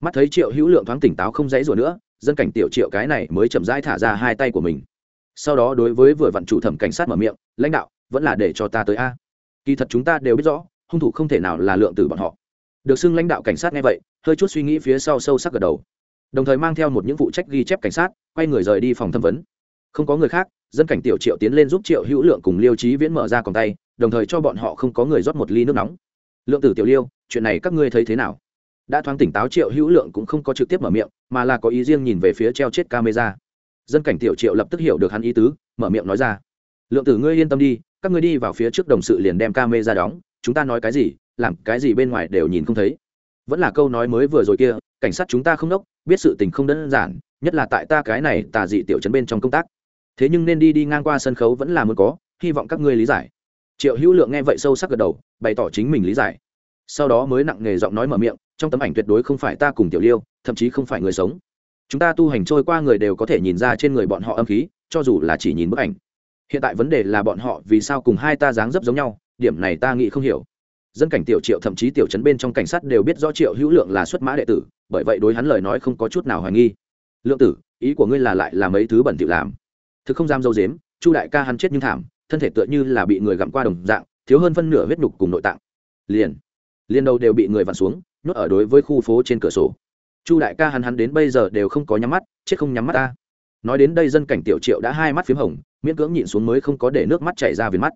Mắt thấy triệu hữu lượng thoáng tỉnh táo không dãy rủa nữa, dân cảnh tiểu triệu cái này mới chậm rãi thả ra hai tay của mình. Sau đó đối với vừa vặn chủ thẩm cảnh sát mở miệng, lãnh đạo, vẫn là để cho ta tới a. Kỳ thật chúng ta đều biết rõ, hung thủ không thể nào là lượng tử bọn họ. Được xưng lãnh đạo cảnh sát nghe vậy, hơi chút suy nghĩ phía sau sâu sắc gật đầu. Đồng thời mang theo một những vụ trách ghi chép cảnh sát, quay người rời đi phòng thẩm vấn không có người khác, dân cảnh tiểu triệu tiến lên giúp triệu hữu lượng cùng liêu trí viễn mở ra còn tay, đồng thời cho bọn họ không có người rót một ly nước nóng. Lượng tử tiểu liêu, chuyện này các ngươi thấy thế nào? Đã thoáng tỉnh táo triệu hữu lượng cũng không có trực tiếp mở miệng, mà là có ý riêng nhìn về phía treo chết camera. Dân cảnh tiểu triệu lập tức hiểu được hắn ý tứ, mở miệng nói ra. Lượng tử ngươi yên tâm đi, các ngươi đi vào phía trước đồng sự liền đem camera đóng, chúng ta nói cái gì, làm cái gì bên ngoài đều nhìn không thấy. Vẫn là câu nói mới vừa rồi kia, cảnh sát chúng ta không đốc, biết sự tình không đơn giản, nhất là tại ta cái này tà dị tiểu trấn bên trong công tác thế nhưng nên đi đi ngang qua sân khấu vẫn là muốn có, hy vọng các ngươi lý giải. Triệu hữu lượng nghe vậy sâu sắc gật đầu, bày tỏ chính mình lý giải. Sau đó mới nặng nghề giọng nói mở miệng, trong tấm ảnh tuyệt đối không phải ta cùng tiểu liêu, thậm chí không phải người sống. Chúng ta tu hành trôi qua người đều có thể nhìn ra trên người bọn họ âm khí, cho dù là chỉ nhìn bức ảnh. Hiện tại vấn đề là bọn họ vì sao cùng hai ta dáng dấp giống nhau, điểm này ta nghĩ không hiểu. Dân cảnh tiểu triệu thậm chí tiểu trấn bên trong cảnh sát đều biết rõ triệu hữu lượng là xuất mã đệ tử, bởi vậy đối hắn lời nói không có chút nào hoài nghi. Lượng tử, ý của ngươi là lại làm mấy thứ bẩn thỉu làm? Thực không dám dâu dếm, chu đại ca hắn chết nhưng thảm, thân thể tựa như là bị người gặm qua đồng dạng, thiếu hơn phân nửa huyết nhục cùng nội tạng. Liền liền đầu đều bị người vặn xuống, nhốt ở đối với khu phố trên cửa sổ. Chu đại ca hắn hắn đến bây giờ đều không có nhắm mắt, chết không nhắm mắt ta. Nói đến đây dân cảnh tiểu triệu đã hai mắt p h í m hồng, miễn cưỡng nhịn xuống mới không có để nước mắt chảy ra viền mắt.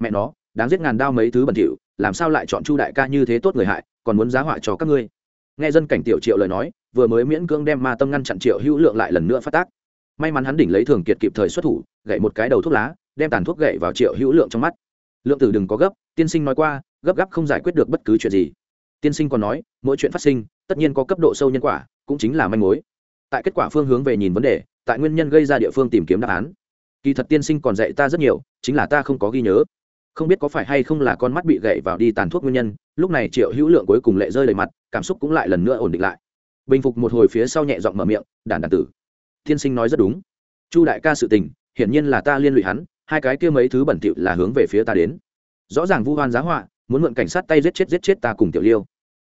Mẹ nó, đáng giết ngàn đao mấy thứ bẩn thỉu, làm sao lại chọn chu đại ca như thế tốt người hại, còn muốn giá họa cho các ngươi? Nghe dân cảnh tiểu triệu lời nói, vừa mới miễn cưỡng đem ma tâm ngăn chặn triệu hữu lượng lại lần nữa phát tác may mắn hắn đỉnh lấy thường kiệt kịp thời xuất thủ, gậy một cái đầu thuốc lá, đem tàn thuốc gậy vào triệu hữu lượng trong mắt. Lượng tử đừng có gấp, tiên sinh nói qua, gấp gáp không giải quyết được bất cứ chuyện gì. Tiên sinh còn nói, mỗi chuyện phát sinh, tất nhiên có cấp độ sâu nhân quả, cũng chính là manh mối. Tại kết quả phương hướng về nhìn vấn đề, tại nguyên nhân gây ra địa phương tìm kiếm đáp án. Kỳ thật tiên sinh còn dạy ta rất nhiều, chính là ta không có ghi nhớ. Không biết có phải hay không là con mắt bị gậy vào đi tàn thuốc nguyên nhân, lúc này triệu hữu lượng cuối cùng lệ rơi đầy mặt, cảm xúc cũng lại lần nữa ổn định lại. Bình phục một hồi phía sau nhẹ giọng mở miệng đàn đàn tử tiên sinh nói rất đúng. Chu đại ca sự tình, hiển nhiên là ta liên lụy hắn, hai cái kia mấy thứ bẩn thỉu là hướng về phía ta đến. Rõ ràng vu hoan giá họa, muốn mượn cảnh sát tay giết chết giết chết ta cùng tiểu liêu.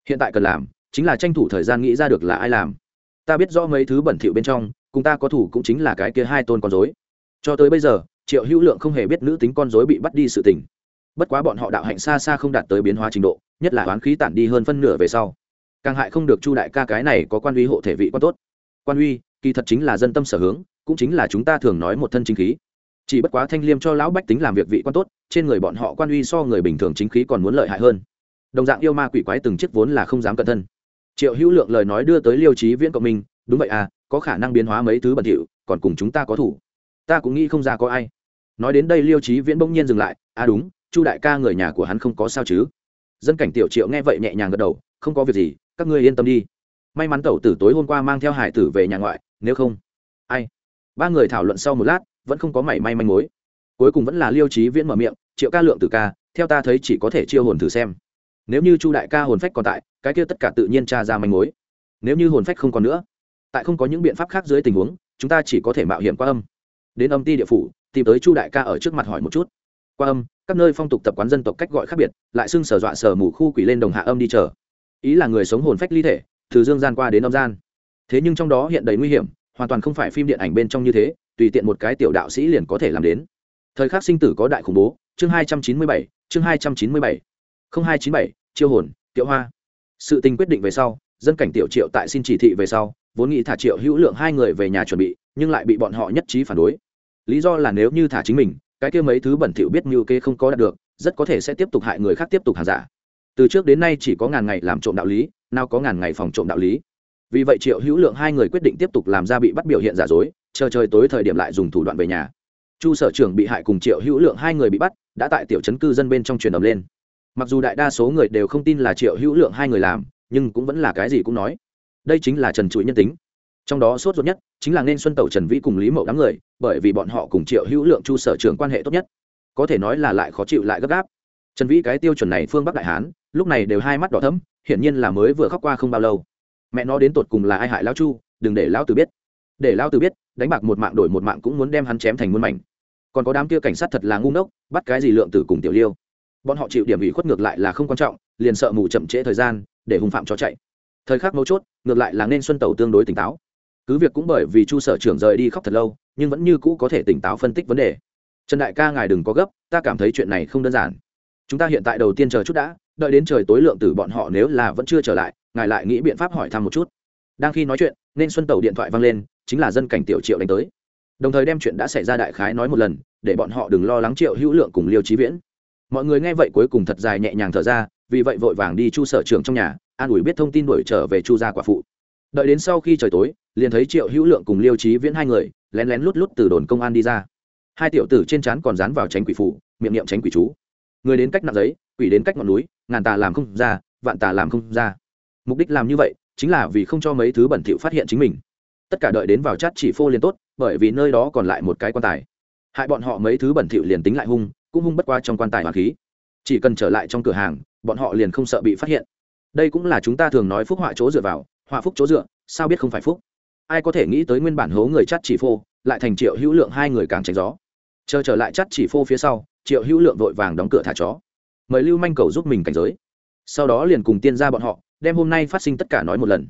Hiện tại cần làm, chính là tranh thủ thời gian nghĩ ra được là ai làm. Ta biết rõ mấy thứ bẩn thỉu bên trong, cùng ta có thủ cũng chính là cái kia hai tôn con dối cho tới bây giờ, triệu hữu lượng không hề biết nữ tính con dối bị bắt đi sự tình. Bất quá bọn họ đạo hạnh xa xa không đạt tới biến hóa trình độ, nhất là oán khí tản đi hơn phân nửa về sau. Càng hại không được chu đại ca cái này có quan uy hộ thể vị quan tốt. Quan uy kỳ thật chính là dân tâm sở hướng, cũng chính là chúng ta thường nói một thân chính khí. Chỉ bất quá thanh liêm cho lão bách tính làm việc vị quan tốt, trên người bọn họ quan uy so người bình thường chính khí còn muốn lợi hại hơn. Đồng dạng yêu ma quỷ quái từng chiếc vốn là không dám cẩn thân. Triệu hữu lượng lời nói đưa tới liêu trí viễn cộng minh, đúng vậy à có khả năng biến hóa mấy thứ bẩn thỉu, còn cùng chúng ta có thủ. Ta cũng nghĩ không ra có ai. Nói đến đây liêu trí viễn bỗng nhiên dừng lại à đúng, chu đại ca người nhà của hắn không có sao chứ? Dân cảnh tiểu triệu nghe vậy nhẹ nhàng gật đầu, không có việc gì, các ngươi yên tâm đi. May mắn tẩu tử tối hôm qua mang theo hải tử về nhà ngoại nếu không, ai? Ba người thảo luận sau một lát, vẫn không có mảy may manh mối. Cuối cùng vẫn là liêu trí viễn mở miệng, triệu ca lượng tử ca, theo ta thấy chỉ có thể chiêu hồn thử xem. Nếu như chu đại ca hồn phách còn tại, cái kia tất cả tự nhiên tra ra manh mối. Nếu như hồn phách không còn nữa, tại không có những biện pháp khác dưới tình huống, chúng ta chỉ có thể mạo hiểm qua âm. Đến âm ti địa phủ, tìm tới chu đại ca ở trước mặt hỏi một chút. Qua âm, các nơi phong tục tập quán dân tộc cách gọi khác biệt, lại xưng sở dọa sở mù khu quỷ lên đồng hạ âm đi chờ. Ý là người sống hồn phách ly thể, từ dương gian qua đến âm gian thế nhưng trong đó hiện đầy nguy hiểm, hoàn toàn không phải phim điện ảnh bên trong như thế, tùy tiện một cái tiểu đạo sĩ liền có thể làm đến. Thời khắc sinh tử có đại khủng bố, chương hai trăm chín mươi bảy, chương hai trăm chín mươi bảy. không hai chín bảy, chiêu hồn tiểu hoa. Sự tình quyết định về sau, dân cảnh tiểu triệu tại xin chỉ thị về sau, vốn nghĩ thả triệu hữu lượng hai người về nhà chuẩn bị, nhưng lại bị bọn họ nhất trí phản đối. Lý do là nếu như thả chính mình, cái kia mấy thứ bẩn thỉu biết mưu kê không có đạt được, rất có thể sẽ tiếp tục hại người khác tiếp tục hàng giả. Từ trước đến nay chỉ có ngàn ngày làm trộm đạo lý, nào có ngàn ngày phòng trộm đạo lý vì vậy triệu hữu lượng hai người quyết định tiếp tục làm ra bị bắt biểu hiện giả dối, chờ trời tối thời điểm lại dùng thủ đoạn về nhà. Chu sở trưởng bị hại cùng triệu hữu lượng hai người bị bắt, đã tại tiểu trấn cư dân bên trong truyền ầm lên. Mặc dù đại đa số người đều không tin là triệu hữu lượng hai người làm, nhưng cũng vẫn là cái gì cũng nói. Đây chính là trần trụi nhân tính. Trong đó sốt ruột nhất chính là nên xuân tẩu trần vĩ cùng lý mậu đám người, bởi vì bọn họ cùng triệu hữu lượng chu sở trưởng quan hệ tốt nhất. Có thể nói là lại khó chịu lại gấp gáp. Trần vĩ cái tiêu chuẩn này phương bắc đại hán, lúc này đều hai mắt đỏ thấm hiển nhiên là mới vừa khóc qua không bao lâu mẹ nó đến tột cùng là ai hại lão chu, đừng để lão tử biết. Để lão tử biết, đánh bạc một mạng đổi một mạng cũng muốn đem hắn chém thành muôn mảnh. Còn có đám kia cảnh sát thật là ngu ngốc, bắt cái gì lượng tử cùng tiểu liêu. Bọn họ chịu điểm ủy khuất ngược lại là không quan trọng, liền sợ mù chậm trễ thời gian, để hung phạm cho chạy. Thời khắc mấu chốt, ngược lại là nên xuân tàu tương đối tỉnh táo. Cứ việc cũng bởi vì chu sở trưởng rời đi khóc thật lâu, nhưng vẫn như cũ có thể tỉnh táo phân tích vấn đề. Trần đại ca ngài đừng có gấp, ta cảm thấy chuyện này không đơn giản. Chúng ta hiện tại đầu tiên chờ chút đã, đợi đến trời tối lượng tử bọn họ nếu là vẫn chưa trở lại ngài lại nghĩ biện pháp hỏi thăm một chút. Đang khi nói chuyện, nên xuân Tẩu điện thoại vang lên, chính là dân cảnh tiểu triệu đánh tới. Đồng thời đem chuyện đã xảy ra đại khái nói một lần, để bọn họ đừng lo lắng triệu hữu lượng cùng liêu trí viễn. Mọi người nghe vậy cuối cùng thật dài nhẹ nhàng thở ra, vì vậy vội vàng đi chu sở trưởng trong nhà, an ủi biết thông tin đuổi trở về chu gia quả phụ. Đợi đến sau khi trời tối, liền thấy triệu hữu lượng cùng liêu trí viễn hai người, lén lén lút lút từ đồn công an đi ra. Hai tiểu tử trên trán còn dán vào tránh quỷ phủ, miệng niệm tránh quỷ chú. Người đến cách nặng giấy, quỷ đến cách ngọn núi, ngàn tà làm không ra, vạn tà làm không ra mục đích làm như vậy chính là vì không cho mấy thứ bẩn thỉu phát hiện chính mình. Tất cả đợi đến vào chát chỉ phô liền tốt, bởi vì nơi đó còn lại một cái quan tài. Hại bọn họ mấy thứ bẩn thỉu liền tính lại hung, cũng hung bất qua trong quan tài hoàng khí. Chỉ cần trở lại trong cửa hàng, bọn họ liền không sợ bị phát hiện. Đây cũng là chúng ta thường nói phúc họa chỗ dựa vào, họa phúc chỗ dựa, sao biết không phải phúc? Ai có thể nghĩ tới nguyên bản hố người chắt chỉ phô, lại thành triệu hữu lượng hai người càng tránh gió. Chờ trở lại chắt chỉ phô phía sau, triệu hữu lượng vội vàng đóng cửa thả chó. Mời lưu manh cầu giúp mình cảnh giới. Sau đó liền cùng tiên ra bọn họ đem hôm nay phát sinh tất cả nói một lần.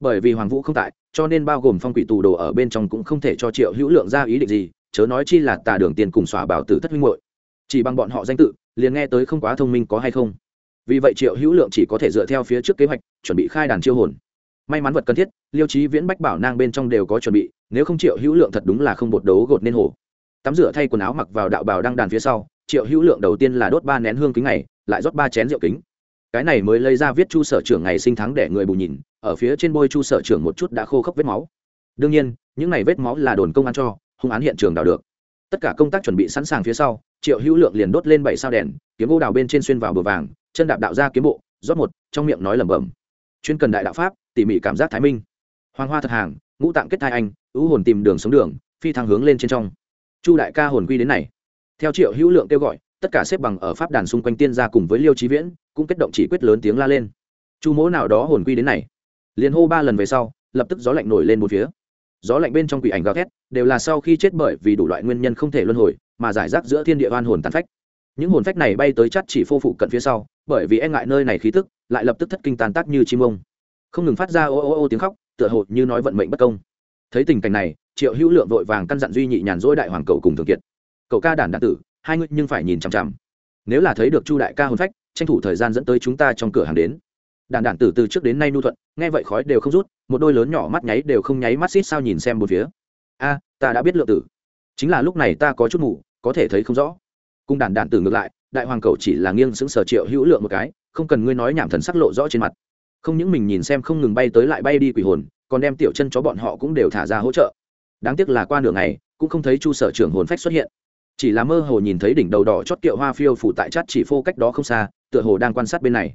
Bởi vì hoàng vũ không tại, cho nên bao gồm phong quỷ tù đồ ở bên trong cũng không thể cho triệu hữu lượng ra ý định gì, chớ nói chi là tà đường tiền cùng xỏa bảo tử thất huynh hội chỉ bằng bọn họ danh tự, liền nghe tới không quá thông minh có hay không. Vì vậy triệu hữu lượng chỉ có thể dựa theo phía trước kế hoạch, chuẩn bị khai đàn chiêu hồn. May mắn vật cần thiết, liêu trí viễn bách bảo nang bên trong đều có chuẩn bị, nếu không triệu hữu lượng thật đúng là không bột đấu gột nên hổ. Tắm rửa thay quần áo mặc vào đạo bào đăng đàn phía sau, triệu hữu lượng đầu tiên là đốt ba nén hương kính này, lại rót ba chén rượu kính cái này mới lấy ra viết chu sở trưởng ngày sinh tháng để người bù nhìn, ở phía trên bôi chu sở trưởng một chút đã khô khốc vết máu. Đương nhiên, những này vết máu là đồn công an cho, hung án hiện trường đào được. Tất cả công tác chuẩn bị sẵn sàng phía sau, triệu hữu lượng liền đốt lên bảy sao đèn, kiếm ô đào bên trên xuyên vào bờ vàng, chân đạp đạo ra kiếm bộ, rót một, trong miệng nói lẩm bẩm. Chuyên cần đại đạo pháp, tỉ mỉ cảm giác thái minh. Hoàng hoa thật hàng, ngũ tạng kết thai anh, ưu hồn tìm đường sống đường, phi thăng hướng lên trên trong. Chu đại ca hồn quy đến này. Theo triệu hữu lượng kêu gọi, tất cả xếp bằng ở pháp đàn xung quanh tiên gia cùng với liêu trí viễn cũng kết động chỉ quyết lớn tiếng la lên. Chu mỗ nào đó hồn quy đến này. Liền hô ba lần về sau, lập tức gió lạnh nổi lên một phía. Gió lạnh bên trong quỷ ảnh gào thét, đều là sau khi chết bởi vì đủ loại nguyên nhân không thể luân hồi, mà giải rác giữa thiên địa oan hồn tàn phách. Những hồn phách này bay tới chắt chỉ phô phụ cận phía sau, bởi vì e ngại nơi này khí tức, lại lập tức thất kinh tàn tác như chim ông. Không ngừng phát ra ô ô ô tiếng khóc, tựa hồ như nói vận mệnh bất công. Thấy tình cảnh này, triệu hữu lượng vội vàng căn dặn duy nhị nhàn rỗi đại hoàng cầu cùng thường kiệt. Cậu ca đản đạn tử, hai ngươi nhưng phải nhìn chằm chằm. Nếu là thấy được chu đại ca hồn phách tranh thủ thời gian dẫn tới chúng ta trong cửa hàng đến. Đàn đản từ từ trước đến nay nu thuận, nghe vậy khói đều không rút, một đôi lớn nhỏ mắt nháy đều không nháy mắt xít sao nhìn xem một phía. A, ta đã biết lượng tử. Chính là lúc này ta có chút mù, có thể thấy không rõ. Cung đàn đản từ ngược lại, đại hoàng cầu chỉ là nghiêng xứng sở triệu hữu lượng một cái, không cần ngươi nói nhảm thần sắc lộ rõ trên mặt. Không những mình nhìn xem không ngừng bay tới lại bay đi quỷ hồn, còn đem tiểu chân chó bọn họ cũng đều thả ra hỗ trợ. Đáng tiếc là qua nửa ngày, cũng không thấy chu sở trưởng hồn phách xuất hiện chỉ là mơ hồ nhìn thấy đỉnh đầu đỏ chót kiệu hoa phiêu phủ tại chát chỉ phô cách đó không xa, tựa hồ đang quan sát bên này.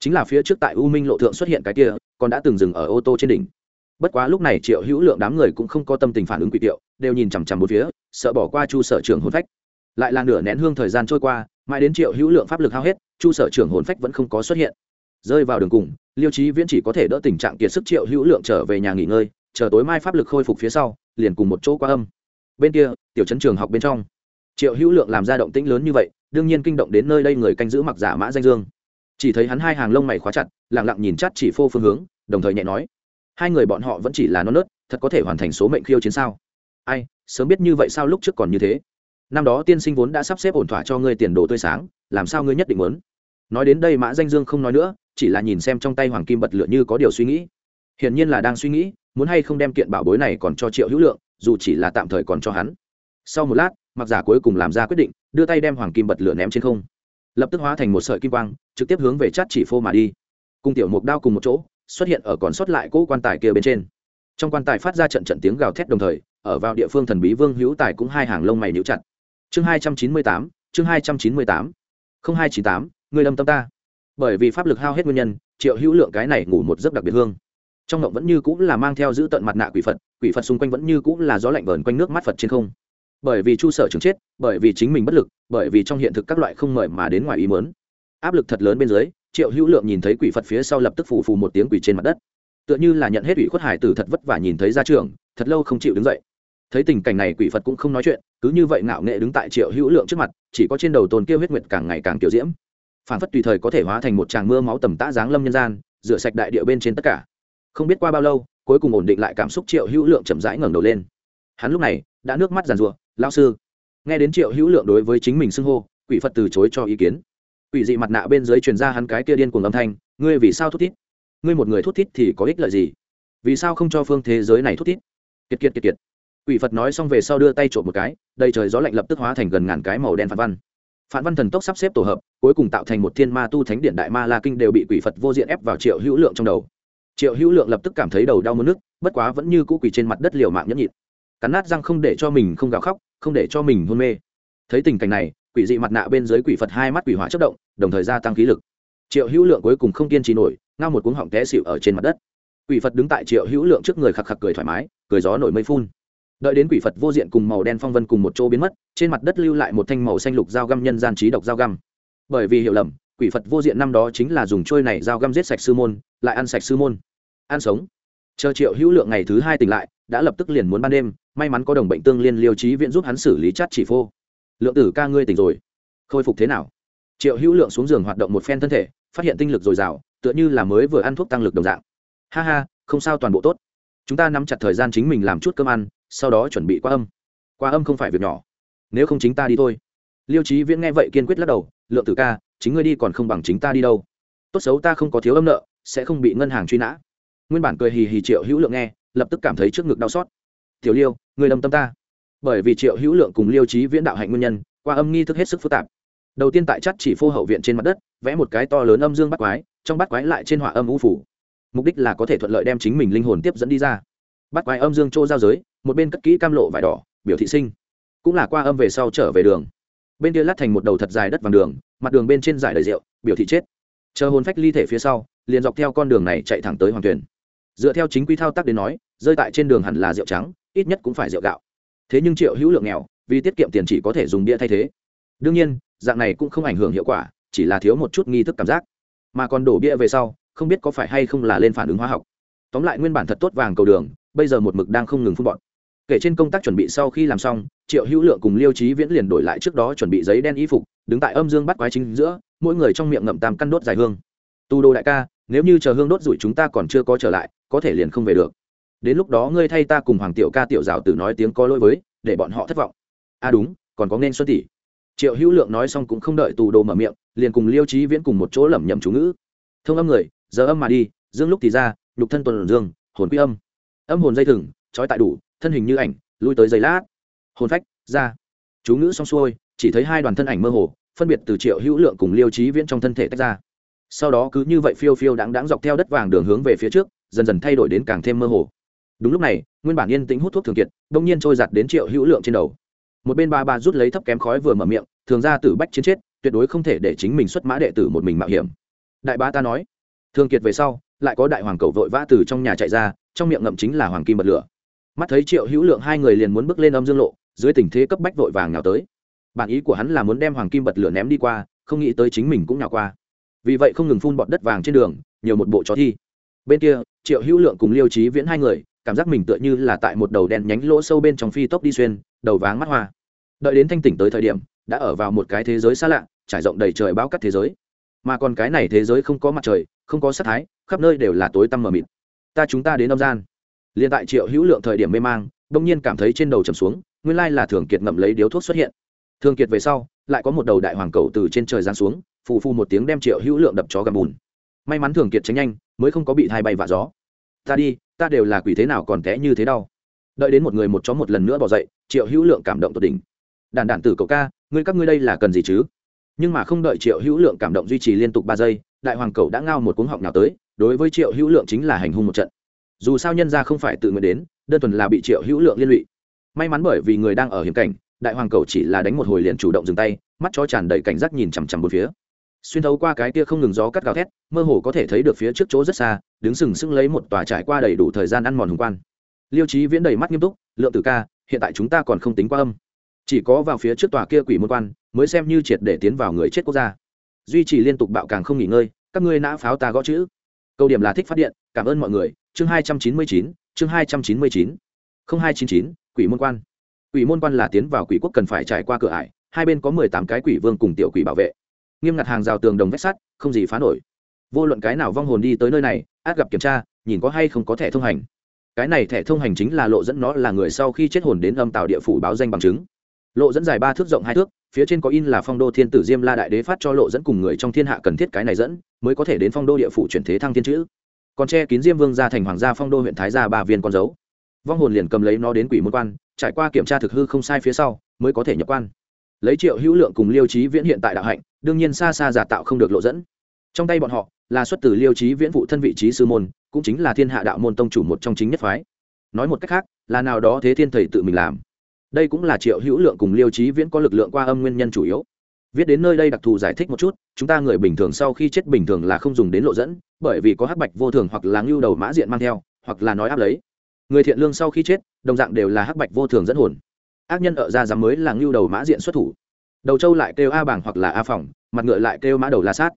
Chính là phía trước tại u minh lộ thượng xuất hiện cái kia, còn đã từng dừng ở ô tô trên đỉnh. Bất quá lúc này triệu hữu lượng đám người cũng không có tâm tình phản ứng quỷ tiệu, đều nhìn chằm chằm một phía, sợ bỏ qua chu sở trưởng hồn phách. Lại là nửa nén hương thời gian trôi qua, mãi đến triệu hữu lượng pháp lực hao hết, chu sở trưởng hồn phách vẫn không có xuất hiện. Rơi vào đường cùng, liêu trí viễn chỉ có thể đỡ tình trạng kiệt sức triệu hữu lượng trở về nhà nghỉ ngơi, chờ tối mai pháp lực khôi phục phía sau, liền cùng một chỗ qua âm. Bên kia, tiểu trấn trường học bên trong triệu hữu lượng làm ra động tĩnh lớn như vậy, đương nhiên kinh động đến nơi đây người canh giữ mặc giả mã danh dương. Chỉ thấy hắn hai hàng lông mày khóa chặt lẳng lặng nhìn chắt chỉ phô phương hướng, đồng thời nhẹ nói, hai người bọn họ vẫn chỉ là non nớt, thật có thể hoàn thành số mệnh khiêu chiến sao? Ai, sớm biết như vậy sao lúc trước còn như thế? Năm đó tiên sinh vốn đã sắp xếp ổn thỏa cho ngươi tiền đồ tươi sáng, làm sao ngươi nhất định muốn? Nói đến đây mã danh dương không nói nữa, chỉ là nhìn xem trong tay hoàng kim bật lửa như có điều suy nghĩ. Hiển nhiên là đang suy nghĩ, muốn hay không đem kiện bảo bối này còn cho triệu hữu lượng, dù chỉ là tạm thời còn cho hắn. Sau một lát mặc giả cuối cùng làm ra quyết định, đưa tay đem hoàng kim bật lửa ném trên không. Lập tức hóa thành một sợi kim quang, trực tiếp hướng về chát chỉ phô mà đi. Cùng tiểu mục đao cùng một chỗ, xuất hiện ở còn sót lại cỗ quan tài kia bên trên. Trong quan tài phát ra trận trận tiếng gào thét đồng thời, ở vào địa phương thần bí vương hữu tài cũng hai hàng lông mày níu chặt. Chương hai trăm chín mươi tám, chương hai trăm chín mươi tám. Không hai chín tám, người lâm tâm ta. Bởi vì pháp lực hao hết nguyên nhân, triệu hữu lượng cái này ngủ một giấc đặc biệt hương. Trong ngộng vẫn như cũng là mang theo giữ tận mặt nạ quỷ phật quỷ phật xung quanh vẫn như cũng là gió lạnh vờn quanh nước mắt phật trên không bởi vì chu sở trường chết, bởi vì chính mình bất lực, bởi vì trong hiện thực các loại không mời mà đến ngoài ý mớn áp lực thật lớn bên dưới, triệu hữu lượng nhìn thấy quỷ phật phía sau lập tức phù phù một tiếng quỷ trên mặt đất. Tựa như là nhận hết ủy khuất hải tử thật vất vả nhìn thấy ra trường, thật lâu không chịu đứng dậy. Thấy tình cảnh này quỷ phật cũng không nói chuyện, cứ như vậy ngạo nghệ đứng tại triệu hữu lượng trước mặt, chỉ có trên đầu tồn kia huyết nguyệt càng ngày càng kiểu diễm. Phản phất tùy thời có thể hóa thành một tràng mưa máu tầm tã giáng lâm nhân gian, rửa sạch đại địa bên trên tất cả. Không biết qua bao lâu, cuối cùng ổn định lại cảm xúc triệu hữu lượng chậm rãi ngẩng đầu lên. Hắn lúc này, đã nước mắt giàn rụa lao sư, nghe đến triệu hữu lượng đối với chính mình xưng hô, quỷ phật từ chối cho ý kiến. Quỷ dị mặt nạ bên dưới truyền ra hắn cái kia điên cuồng âm thanh, ngươi vì sao thút thít? Ngươi một người thút thít thì có ích lợi gì? Vì sao không cho phương thế giới này thút thít? Kiệt kiệt kiệt kiệt. Quỷ phật nói xong về sau đưa tay trộm một cái, đầy trời gió lạnh lập tức hóa thành gần ngàn cái màu đen phản văn. Phản văn thần tốc sắp xếp tổ hợp, cuối cùng tạo thành một thiên ma tu thánh điện đại ma la kinh đều bị quỷ phật vô diện ép vào triệu hữu lượng trong đầu. Triệu hữu lượng lập tức cảm thấy đầu đau mất nước bất quá vẫn như cũ quỷ trên mặt đất liều mạng nhẫn nhịn. Cắn nát răng không để cho mình không gào khóc không để cho mình hôn mê. Thấy tình cảnh này, quỷ dị mặt nạ bên dưới quỷ phật hai mắt quỷ hỏa chất động, đồng thời gia tăng khí lực. Triệu hữu lượng cuối cùng không kiên trì nổi, ngao một cuống họng té xịu ở trên mặt đất. Quỷ phật đứng tại triệu hữu lượng trước người khạc khạc cười thoải mái, cười gió nổi mây phun. Đợi đến quỷ phật vô diện cùng màu đen phong vân cùng một chỗ biến mất, trên mặt đất lưu lại một thanh màu xanh lục dao găm nhân gian trí độc dao găm. Bởi vì hiểu lầm, quỷ phật vô diện năm đó chính là dùng trôi này dao găm giết sạch sư môn, lại ăn sạch sư môn. Ăn sống. Chờ triệu hữu lượng ngày thứ hai tỉnh lại, đã lập tức liền muốn ban đêm may mắn có đồng bệnh tương liên liêu trí viện giúp hắn xử lý chát chỉ phô. Lượng tử ca ngươi tỉnh rồi. Khôi phục thế nào? Triệu hữu lượng xuống giường hoạt động một phen thân thể, phát hiện tinh lực dồi dào, tựa như là mới vừa ăn thuốc tăng lực đồng dạng. Ha ha, không sao toàn bộ tốt. Chúng ta nắm chặt thời gian chính mình làm chút cơm ăn, sau đó chuẩn bị qua âm. Qua âm không phải việc nhỏ. Nếu không chính ta đi thôi. Liêu trí viễn nghe vậy kiên quyết lắc đầu, lượng tử ca, chính ngươi đi còn không bằng chính ta đi đâu. Tốt xấu ta không có thiếu âm nợ, sẽ không bị ngân hàng truy nã. Nguyên bản cười hì hì triệu hữu lượng nghe, lập tức cảm thấy trước ngực đau xót. Tiểu liêu người đâm tâm ta. Bởi vì triệu hữu lượng cùng liêu trí viễn đạo hạnh nguyên nhân, qua âm nghi thức hết sức phức tạp. Đầu tiên tại chắt chỉ phô hậu viện trên mặt đất, vẽ một cái to lớn âm dương bắt quái, trong bắt quái lại trên họa âm u phủ. Mục đích là có thể thuận lợi đem chính mình linh hồn tiếp dẫn đi ra. Bắt quái âm dương chỗ giao giới, một bên cất kỹ cam lộ vải đỏ, biểu thị sinh. Cũng là qua âm về sau trở về đường. Bên kia lát thành một đầu thật dài đất vàng đường, mặt đường bên trên giải đầy rượu, biểu thị chết. Chờ hồn phách ly thể phía sau, liền dọc theo con đường này chạy thẳng tới hoàng tuyển dựa theo chính quy thao tác đến nói, rơi tại trên đường hẳn là rượu trắng ít nhất cũng phải rượu gạo. Thế nhưng triệu hữu lượng nghèo, vì tiết kiệm tiền chỉ có thể dùng bia thay thế. Đương nhiên, dạng này cũng không ảnh hưởng hiệu quả, chỉ là thiếu một chút nghi thức cảm giác. Mà còn đổ bia về sau, không biết có phải hay không là lên phản ứng hóa học. Tóm lại nguyên bản thật tốt vàng cầu đường, bây giờ một mực đang không ngừng phun bọn kể trên công tác chuẩn bị sau khi làm xong, triệu hữu lượng cùng liêu trí viễn liền đổi lại trước đó chuẩn bị giấy đen y phục, đứng tại âm dương bắt quái chính giữa, mỗi người trong miệng ngậm tam căn đốt dài hương. Tu đô đại ca, nếu như chờ hương đốt rủi chúng ta còn chưa có trở lại, có thể liền không về được đến lúc đó ngươi thay ta cùng hoàng tiểu ca tiểu rào tử nói tiếng có lỗi với, để bọn họ thất vọng. À đúng, còn có nên xuân tỷ. Triệu hữu lượng nói xong cũng không đợi tù đồ mở miệng, liền cùng liêu trí viễn cùng một chỗ lẩm nhẩm chú ngữ. Thông âm người, giờ âm mà đi, dương lúc thì ra, nhục thân tuần dương, hồn quy âm. Âm hồn dây thừng, trói tại đủ, thân hình như ảnh, lui tới giấy lát. Hồn phách, ra. Chú ngữ xong xuôi, chỉ thấy hai đoàn thân ảnh mơ hồ, phân biệt từ triệu hữu lượng cùng liêu trí viễn trong thân thể tách ra. Sau đó cứ như vậy phiêu phiêu đáng đáng dọc theo đất vàng đường hướng về phía trước, dần dần thay đổi đến càng thêm mơ hồ đúng lúc này, nguyên bản yên tĩnh hút thuốc thường kiệt đông nhiên trôi giặt đến triệu hữu lượng trên đầu. Một bên ba ba rút lấy thấp kém khói vừa mở miệng, thường ra tử bách chiến chết, tuyệt đối không thể để chính mình xuất mã đệ tử một mình mạo hiểm. Đại ba ta nói, thường kiệt về sau, lại có đại hoàng cầu vội vã từ trong nhà chạy ra, trong miệng ngậm chính là hoàng kim bật lửa. Mắt thấy triệu hữu lượng hai người liền muốn bước lên âm dương lộ, dưới tình thế cấp bách vội vàng nào tới. Bản ý của hắn là muốn đem hoàng kim bật lửa ném đi qua, không nghĩ tới chính mình cũng nào qua. Vì vậy không ngừng phun bọt đất vàng trên đường, nhiều một bộ chó thi. Bên kia, triệu hữu lượng cùng liêu trí viễn hai người cảm giác mình tựa như là tại một đầu đèn nhánh lỗ sâu bên trong phi tốc đi xuyên, đầu váng mắt hoa. Đợi đến thanh tỉnh tới thời điểm, đã ở vào một cái thế giới xa lạ, trải rộng đầy trời bao cắt thế giới. Mà còn cái này thế giới không có mặt trời, không có sắc thái, khắp nơi đều là tối tăm mờ mịt. Ta chúng ta đến âm gian. Liền tại triệu hữu lượng thời điểm mê mang, đông nhiên cảm thấy trên đầu trầm xuống, nguyên lai là thường kiệt ngậm lấy điếu thuốc xuất hiện. Thường kiệt về sau, lại có một đầu đại hoàng cầu từ trên trời giáng xuống, phù phù một tiếng đem triệu hữu lượng đập chó gầm bùn. May mắn thường kiệt tránh nhanh, mới không có bị thai bay vạ gió. Ta đi ta đều là quỷ thế nào còn té như thế đau. Đợi đến một người một chó một lần nữa bỏ dậy, triệu hữu lượng cảm động tột đỉnh. Đàn đản tử cậu ca, ngươi các ngươi đây là cần gì chứ? Nhưng mà không đợi triệu hữu lượng cảm động duy trì liên tục ba giây, đại hoàng cầu đã ngao một cuống họng nào tới, đối với triệu hữu lượng chính là hành hung một trận. Dù sao nhân ra không phải tự nguyện đến, đơn thuần là bị triệu hữu lượng liên lụy. May mắn bởi vì người đang ở hiểm cảnh, đại hoàng cầu chỉ là đánh một hồi liền chủ động dừng tay, mắt cho tràn đầy cảnh giác nhìn chằm chằm một phía xuyên thấu qua cái kia không ngừng gió cắt gào thét, mơ hồ có thể thấy được phía trước chỗ rất xa, đứng sừng sững lấy một tòa trải qua đầy đủ thời gian ăn mòn hùng quan. Liêu trí viễn đầy mắt nghiêm túc, lượng tử ca, hiện tại chúng ta còn không tính qua âm. Chỉ có vào phía trước tòa kia quỷ môn quan, mới xem như triệt để tiến vào người chết quốc gia. Duy trì liên tục bạo càng không nghỉ ngơi, các ngươi nã pháo ta gõ chữ. Câu điểm là thích phát điện, cảm ơn mọi người. Chương hai trăm chín mươi chín, chương hai trăm chín mươi chín. Không hai chín chín, quỷ môn quan. Quỷ môn quan là tiến vào quỷ quốc cần phải trải qua cửa ải, hai bên có mười tám cái quỷ vương cùng tiểu quỷ bảo vệ nghiêm ngặt hàng rào tường đồng vách sắt, không gì phá nổi. Vô luận cái nào vong hồn đi tới nơi này, át gặp kiểm tra, nhìn có hay không có thẻ thông hành. Cái này thẻ thông hành chính là lộ dẫn nó là người sau khi chết hồn đến âm tạo địa phủ báo danh bằng chứng. Lộ dẫn dài ba thước rộng hai thước, phía trên có in là phong đô thiên tử diêm la đại đế phát cho lộ dẫn cùng người trong thiên hạ cần thiết cái này dẫn, mới có thể đến phong đô địa phủ chuyển thế thăng thiên chữ. Còn che kín diêm vương ra thành hoàng gia phong đô huyện thái gia ba viên con dấu. Vong hồn liền cầm lấy nó đến quỷ môn quan, trải qua kiểm tra thực hư không sai phía sau, mới có thể nhập quan lấy triệu hữu lượng cùng liêu trí viễn hiện tại đạo hạnh, đương nhiên xa xa giả tạo không được lộ dẫn. Trong tay bọn họ, là xuất từ liêu trí viễn phụ thân vị trí sư môn, cũng chính là thiên hạ đạo môn tông chủ một trong chính nhất phái. Nói một cách khác, là nào đó thế thiên thầy tự mình làm. Đây cũng là triệu hữu lượng cùng liêu trí viễn có lực lượng qua âm nguyên nhân chủ yếu. Viết đến nơi đây đặc thù giải thích một chút, chúng ta người bình thường sau khi chết bình thường là không dùng đến lộ dẫn, bởi vì có hắc bạch vô thường hoặc là ngưu đầu mã diện mang theo, hoặc là nói áp lấy. Người thiện lương sau khi chết, đồng dạng đều là hắc bạch vô thường dẫn hồn ác nhân ở ra dám mới là ngưu đầu mã diện xuất thủ. Đầu châu lại kêu a bảng hoặc là a phòng mặt ngựa lại kêu mã đầu la sát.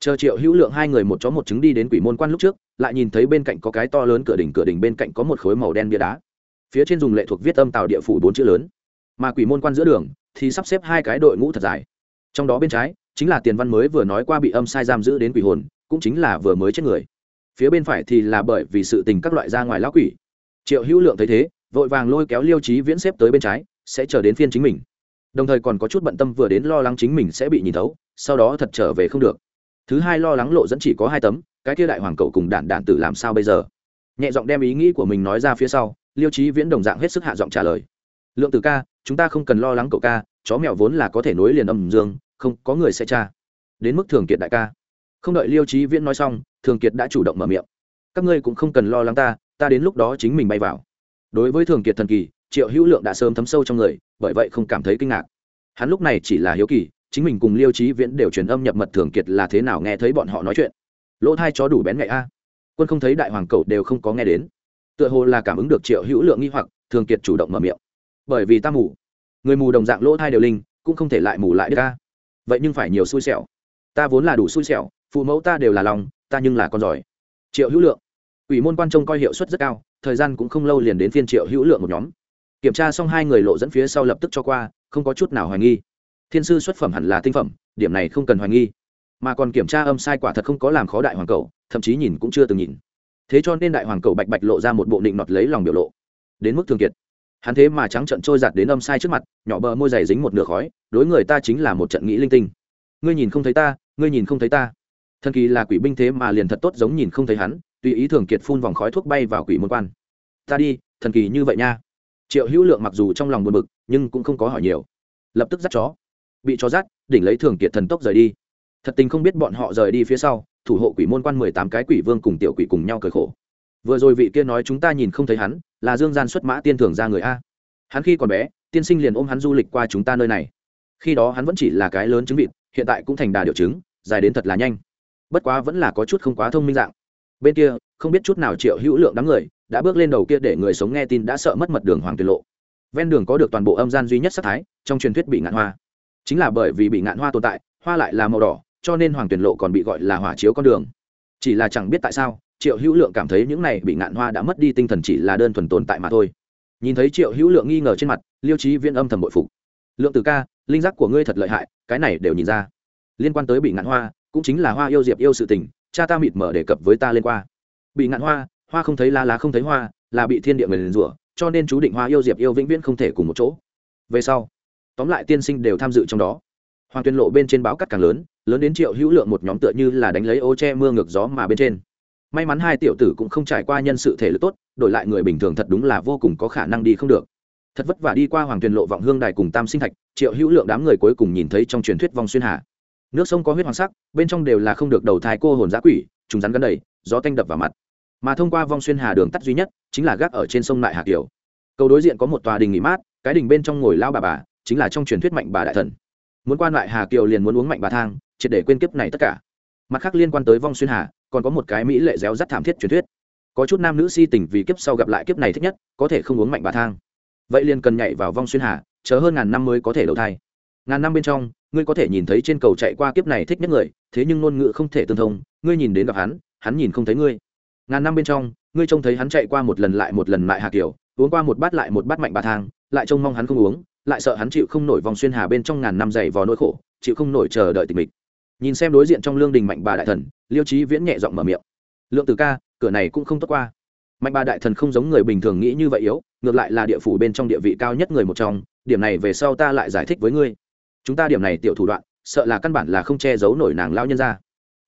Chờ triệu hữu lượng hai người một chó một trứng đi đến quỷ môn quan lúc trước, lại nhìn thấy bên cạnh có cái to lớn cửa đỉnh cửa đỉnh bên cạnh có một khối màu đen bia đá. Phía trên dùng lệ thuộc viết âm tàu địa phủ bốn chữ lớn. Mà quỷ môn quan giữa đường thì sắp xếp hai cái đội ngũ thật dài. Trong đó bên trái chính là tiền văn mới vừa nói qua bị âm sai giam giữ đến quỷ hồn, cũng chính là vừa mới chết người. Phía bên phải thì là bởi vì sự tình các loại ra ngoài lão quỷ. Triệu hữu lượng thấy thế, vội vàng lôi kéo liêu trí viễn xếp tới bên trái sẽ chờ đến phiên chính mình. Đồng thời còn có chút bận tâm vừa đến lo lắng chính mình sẽ bị nhìn thấu, sau đó thật trở về không được. Thứ hai lo lắng lộ dẫn chỉ có hai tấm, cái kia đại hoàng cậu cùng đản đản tử làm sao bây giờ? Nhẹ giọng đem ý nghĩ của mình nói ra phía sau, liêu trí viễn đồng dạng hết sức hạ giọng trả lời. Lượng tử ca, chúng ta không cần lo lắng cậu ca, chó mèo vốn là có thể nối liền âm dương, không, có người sẽ tra. Đến mức thường kiệt đại ca. Không đợi liêu trí viễn nói xong, thường kiệt đã chủ động mở miệng. Các ngươi cũng không cần lo lắng ta ta đến lúc đó chính mình bay vào. Đối với thường kiệt thần kỳ triệu hữu lượng đã sớm thấm sâu trong người, bởi vậy không cảm thấy kinh ngạc. Hắn lúc này chỉ là hiếu kỳ, chính mình cùng liêu trí viễn đều truyền âm nhập mật thường kiệt là thế nào nghe thấy bọn họ nói chuyện. Lỗ thai chó đủ bén ngại a. Quân không thấy đại hoàng cầu đều không có nghe đến. Tựa hồ là cảm ứng được triệu hữu lượng nghi hoặc, thường kiệt chủ động mở miệng. Bởi vì ta mù. Người mù đồng dạng lỗ thai đều linh, cũng không thể lại mù lại được ca vậy nhưng phải nhiều xui xẻo. Ta vốn là đủ xui xẻo, phụ mẫu ta đều là lòng, ta nhưng là con giỏi. Triệu hữu lượng. Ủy môn quan trông coi hiệu suất rất cao, thời gian cũng không lâu liền đến phiên triệu hữu lượng một nhóm kiểm tra xong hai người lộ dẫn phía sau lập tức cho qua, không có chút nào hoài nghi. Thiên sư xuất phẩm hẳn là tinh phẩm, điểm này không cần hoài nghi. Mà còn kiểm tra âm sai quả thật không có làm khó đại hoàng cầu, thậm chí nhìn cũng chưa từng nhìn. Thế cho nên đại hoàng cầu bạch bạch lộ ra một bộ định nọt lấy lòng biểu lộ. Đến mức thường kiệt. Hắn thế mà trắng trận trôi giặt đến âm sai trước mặt, nhỏ bờ môi dày dính một nửa khói, đối người ta chính là một trận nghĩ linh tinh. Ngươi nhìn không thấy ta, ngươi nhìn không thấy ta. Thần kỳ là quỷ binh thế mà liền thật tốt giống nhìn không thấy hắn, tùy ý thường kiệt phun vòng khói thuốc bay vào quỷ môn quan. Ta đi, thần kỳ như vậy nha triệu hữu lượng mặc dù trong lòng buồn bực nhưng cũng không có hỏi nhiều. Lập tức dắt chó. Bị chó dắt đỉnh lấy thường kiệt thần tốc rời đi. Thật tình không biết bọn họ rời đi phía sau thủ hộ quỷ môn quan mười tám cái quỷ vương cùng tiểu quỷ cùng nhau cởi khổ. Vừa rồi vị kia nói chúng ta nhìn không thấy hắn là dương gian xuất mã tiên thường ra người a. Hắn khi còn bé tiên sinh liền ôm hắn du lịch qua chúng ta nơi này. Khi đó hắn vẫn chỉ là cái lớn chứng vịt hiện tại cũng thành đà điệu chứng, dài đến thật là nhanh. Bất quá vẫn là có chút không quá thông minh dạng. Bên kia không biết chút nào triệu hữu lượng đám người đã bước lên đầu kia để người sống nghe tin đã sợ mất mật đường hoàng tuyệt lộ. Ven đường có được toàn bộ âm gian duy nhất sắc thái, trong truyền thuyết bị ngạn hoa. Chính là bởi vì bị ngạn hoa tồn tại, hoa lại là màu đỏ, cho nên hoàng tuyển lộ còn bị gọi là hỏa chiếu con đường. Chỉ là chẳng biết tại sao, triệu hữu lượng cảm thấy những này bị ngạn hoa đã mất đi tinh thần chỉ là đơn thuần tồn tại mà thôi. Nhìn thấy triệu hữu lượng nghi ngờ trên mặt, liêu trí viên âm thầm bội phục. Lượng từ ca, linh giác của ngươi thật lợi hại, cái này đều nhìn ra. Liên quan tới bị ngạn hoa, cũng chính là hoa yêu diệp yêu sự tình, cha ta mịt mở đề cập với ta lên qua. Bị ngạn hoa hoa không thấy lá lá không thấy hoa, là bị thiên địa người liền rủa, cho nên chú định hoa yêu diệp yêu vĩnh viễn không thể cùng một chỗ. Về sau, tóm lại tiên sinh đều tham dự trong đó. Hoàng tuyên lộ bên trên báo cắt càng lớn lớn đến triệu hữu lượng một nhóm tựa như là đánh lấy ô che mưa ngược gió mà bên trên. May mắn hai tiểu tử cũng không trải qua nhân sự thể lực tốt, đổi lại người bình thường thật đúng là vô cùng có khả năng đi không được. Thật vất vả đi qua hoàng tuyền lộ vọng hương đài cùng tam sinh thạch, triệu hữu lượng đám người cuối cùng nhìn thấy trong truyền thuyết vòng xuyên hà. Nước sông có huyết hoàng sắc, bên trong đều là không được đầu thai cô hồn giã quỷ chúng rắn gắn đầy, gió tanh đập vào mặt mà thông qua vong xuyên hà đường tắt duy nhất chính là gác ở trên sông nại hà kiều cầu đối diện có một tòa đình nghỉ mát cái đình bên trong ngồi lao bà bà chính là trong truyền thuyết mạnh bà đại thần muốn quan lại hà kiều liền muốn uống mạnh bà thang triệt để quên kiếp này tất cả mặt khác liên quan tới vong xuyên hà còn có một cái mỹ lệ réo rắt thảm thiết truyền thuyết có chút nam nữ si tình vì kiếp sau gặp lại kiếp này thích nhất có thể không uống mạnh bà thang vậy liền cần nhảy vào vong xuyên hà chờ hơn ngàn năm mới có thể đầu thai ngàn năm bên trong ngươi có thể nhìn thấy trên cầu chạy qua kiếp này thích nhất người thế nhưng ngôn ngữ không thể tương thông ngươi nhìn đến gặp hắn hắn nhìn không thấy ngươi ngàn năm bên trong ngươi trông thấy hắn chạy qua một lần lại một lần lại hà kiều, uống qua một bát lại một bát mạnh bà thang lại trông mong hắn không uống lại sợ hắn chịu không nổi vòng xuyên hà bên trong ngàn năm dày vò nỗi khổ chịu không nổi chờ đợi tình mình nhìn xem đối diện trong lương đình mạnh bà đại thần liêu trí viễn nhẹ giọng mở miệng. Lượng từ ca cửa này cũng không tốt qua. Mạnh bà đại thần không giống người bình thường nghĩ như vậy yếu ngược lại là địa phủ bên trong địa vị cao nhất người một trong điểm này về sau ta lại giải thích với ngươi. Chúng ta điểm này tiểu thủ đoạn sợ là căn bản là không che giấu nổi nàng lao nhân ra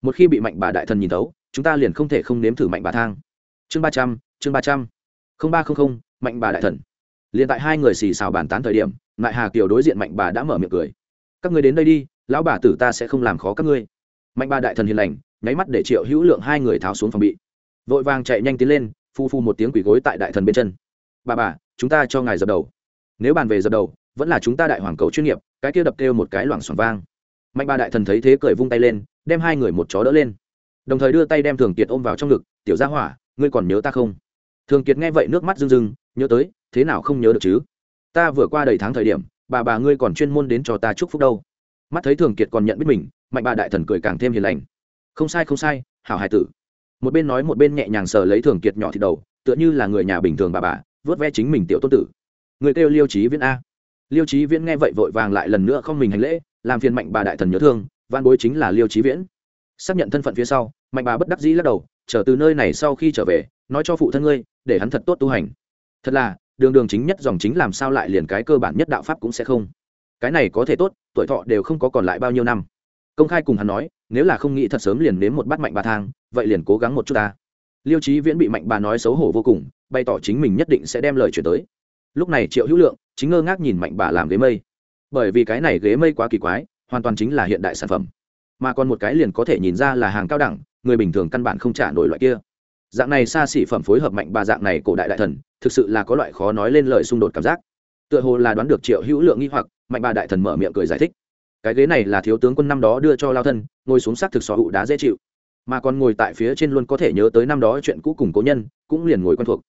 một khi bị mạnh bà đại thần nhìn thấu chúng ta liền không thể không nếm thử mạnh bà thang. Chương ba trăm, chương ba trăm. Không ba không không, mạnh bà đại thần. Liền tại hai người xì xào bàn tán thời điểm lại hà kiều đối diện mạnh bà đã mở miệng cười. Các người đến đây đi, lão bà tử ta sẽ không làm khó các ngươi. Mạnh bà đại thần hiền lành, nháy mắt để triệu hữu lượng hai người tháo xuống phòng bị. Vội vàng chạy nhanh tiến lên, phu phu một tiếng quỷ gối tại đại thần bên chân. Bà bà, chúng ta cho ngài dập đầu. Nếu bàn về dập đầu, vẫn là chúng ta đại hoàng cầu chuyên nghiệp, cái kia đập kêu một cái loảng xoảng vang. Mạnh bà đại thần thấy thế cười vung tay lên, đem hai người một chó đỡ lên đồng thời đưa tay đem thường kiệt ôm vào trong ngực, tiểu gia hỏa, ngươi còn nhớ ta không? Thường kiệt nghe vậy nước mắt rưng rưng, nhớ tới, thế nào không nhớ được chứ? Ta vừa qua đầy tháng thời điểm, bà bà ngươi còn chuyên môn đến cho ta chúc phúc đâu. Mắt thấy thường kiệt còn nhận biết mình, mạnh bà đại thần cười càng thêm hiền lành. Không sai không sai, hảo hải tử. Một bên nói một bên nhẹ nhàng sờ lấy thường kiệt nhỏ thì đầu, tựa như là người nhà bình thường bà bà vớt ve chính mình tiểu tôn tử. Người kêu liêu trí viễn a. Liêu trí viễn nghe vậy vội vàng lại lần nữa không mình hành lễ, làm phiền mạnh bà đại thần nhớ thương văn bối chính là liêu trí viễn xác nhận thân phận phía sau, mạnh bà bất đắc dĩ lắc đầu trở từ nơi này sau khi trở về, nói cho phụ thân ngươi, để hắn thật tốt tu hành. Thật là, đường đường chính nhất dòng chính làm sao lại liền cái cơ bản nhất đạo pháp cũng sẽ không. Cái này có thể tốt, tuổi thọ đều không có còn lại bao nhiêu năm. Công khai cùng hắn nói, nếu là không nghĩ thật sớm liền nếm một bát mạnh bà thang, vậy liền cố gắng một chút ta. Liêu trí viễn bị mạnh bà nói xấu hổ vô cùng, bày tỏ chính mình nhất định sẽ đem lời chuyển tới. Lúc này triệu hữu lượng, chính ngơ ngác nhìn mạnh bà làm ghế mây. Bởi vì cái này ghế mây quá kỳ quái, hoàn toàn chính là hiện đại sản phẩm mà còn một cái liền có thể nhìn ra là hàng cao đẳng, người bình thường căn bản không trả nổi loại kia. Dạng này xa xỉ phẩm phối hợp mạnh bà dạng này cổ đại đại thần, thực sự là có loại khó nói lên lời xung đột cảm giác. Tựa hồ là đoán được triệu hữu lượng nghi hoặc, mạnh bà đại thần mở miệng cười giải thích. Cái ghế này là thiếu tướng quân năm đó đưa cho lao thân, ngồi xuống xác thực xó hụ đá dễ chịu. Mà còn ngồi tại phía trên luôn có thể nhớ tới năm đó chuyện cũ cùng cố nhân, cũng liền ngồi quen thuộc.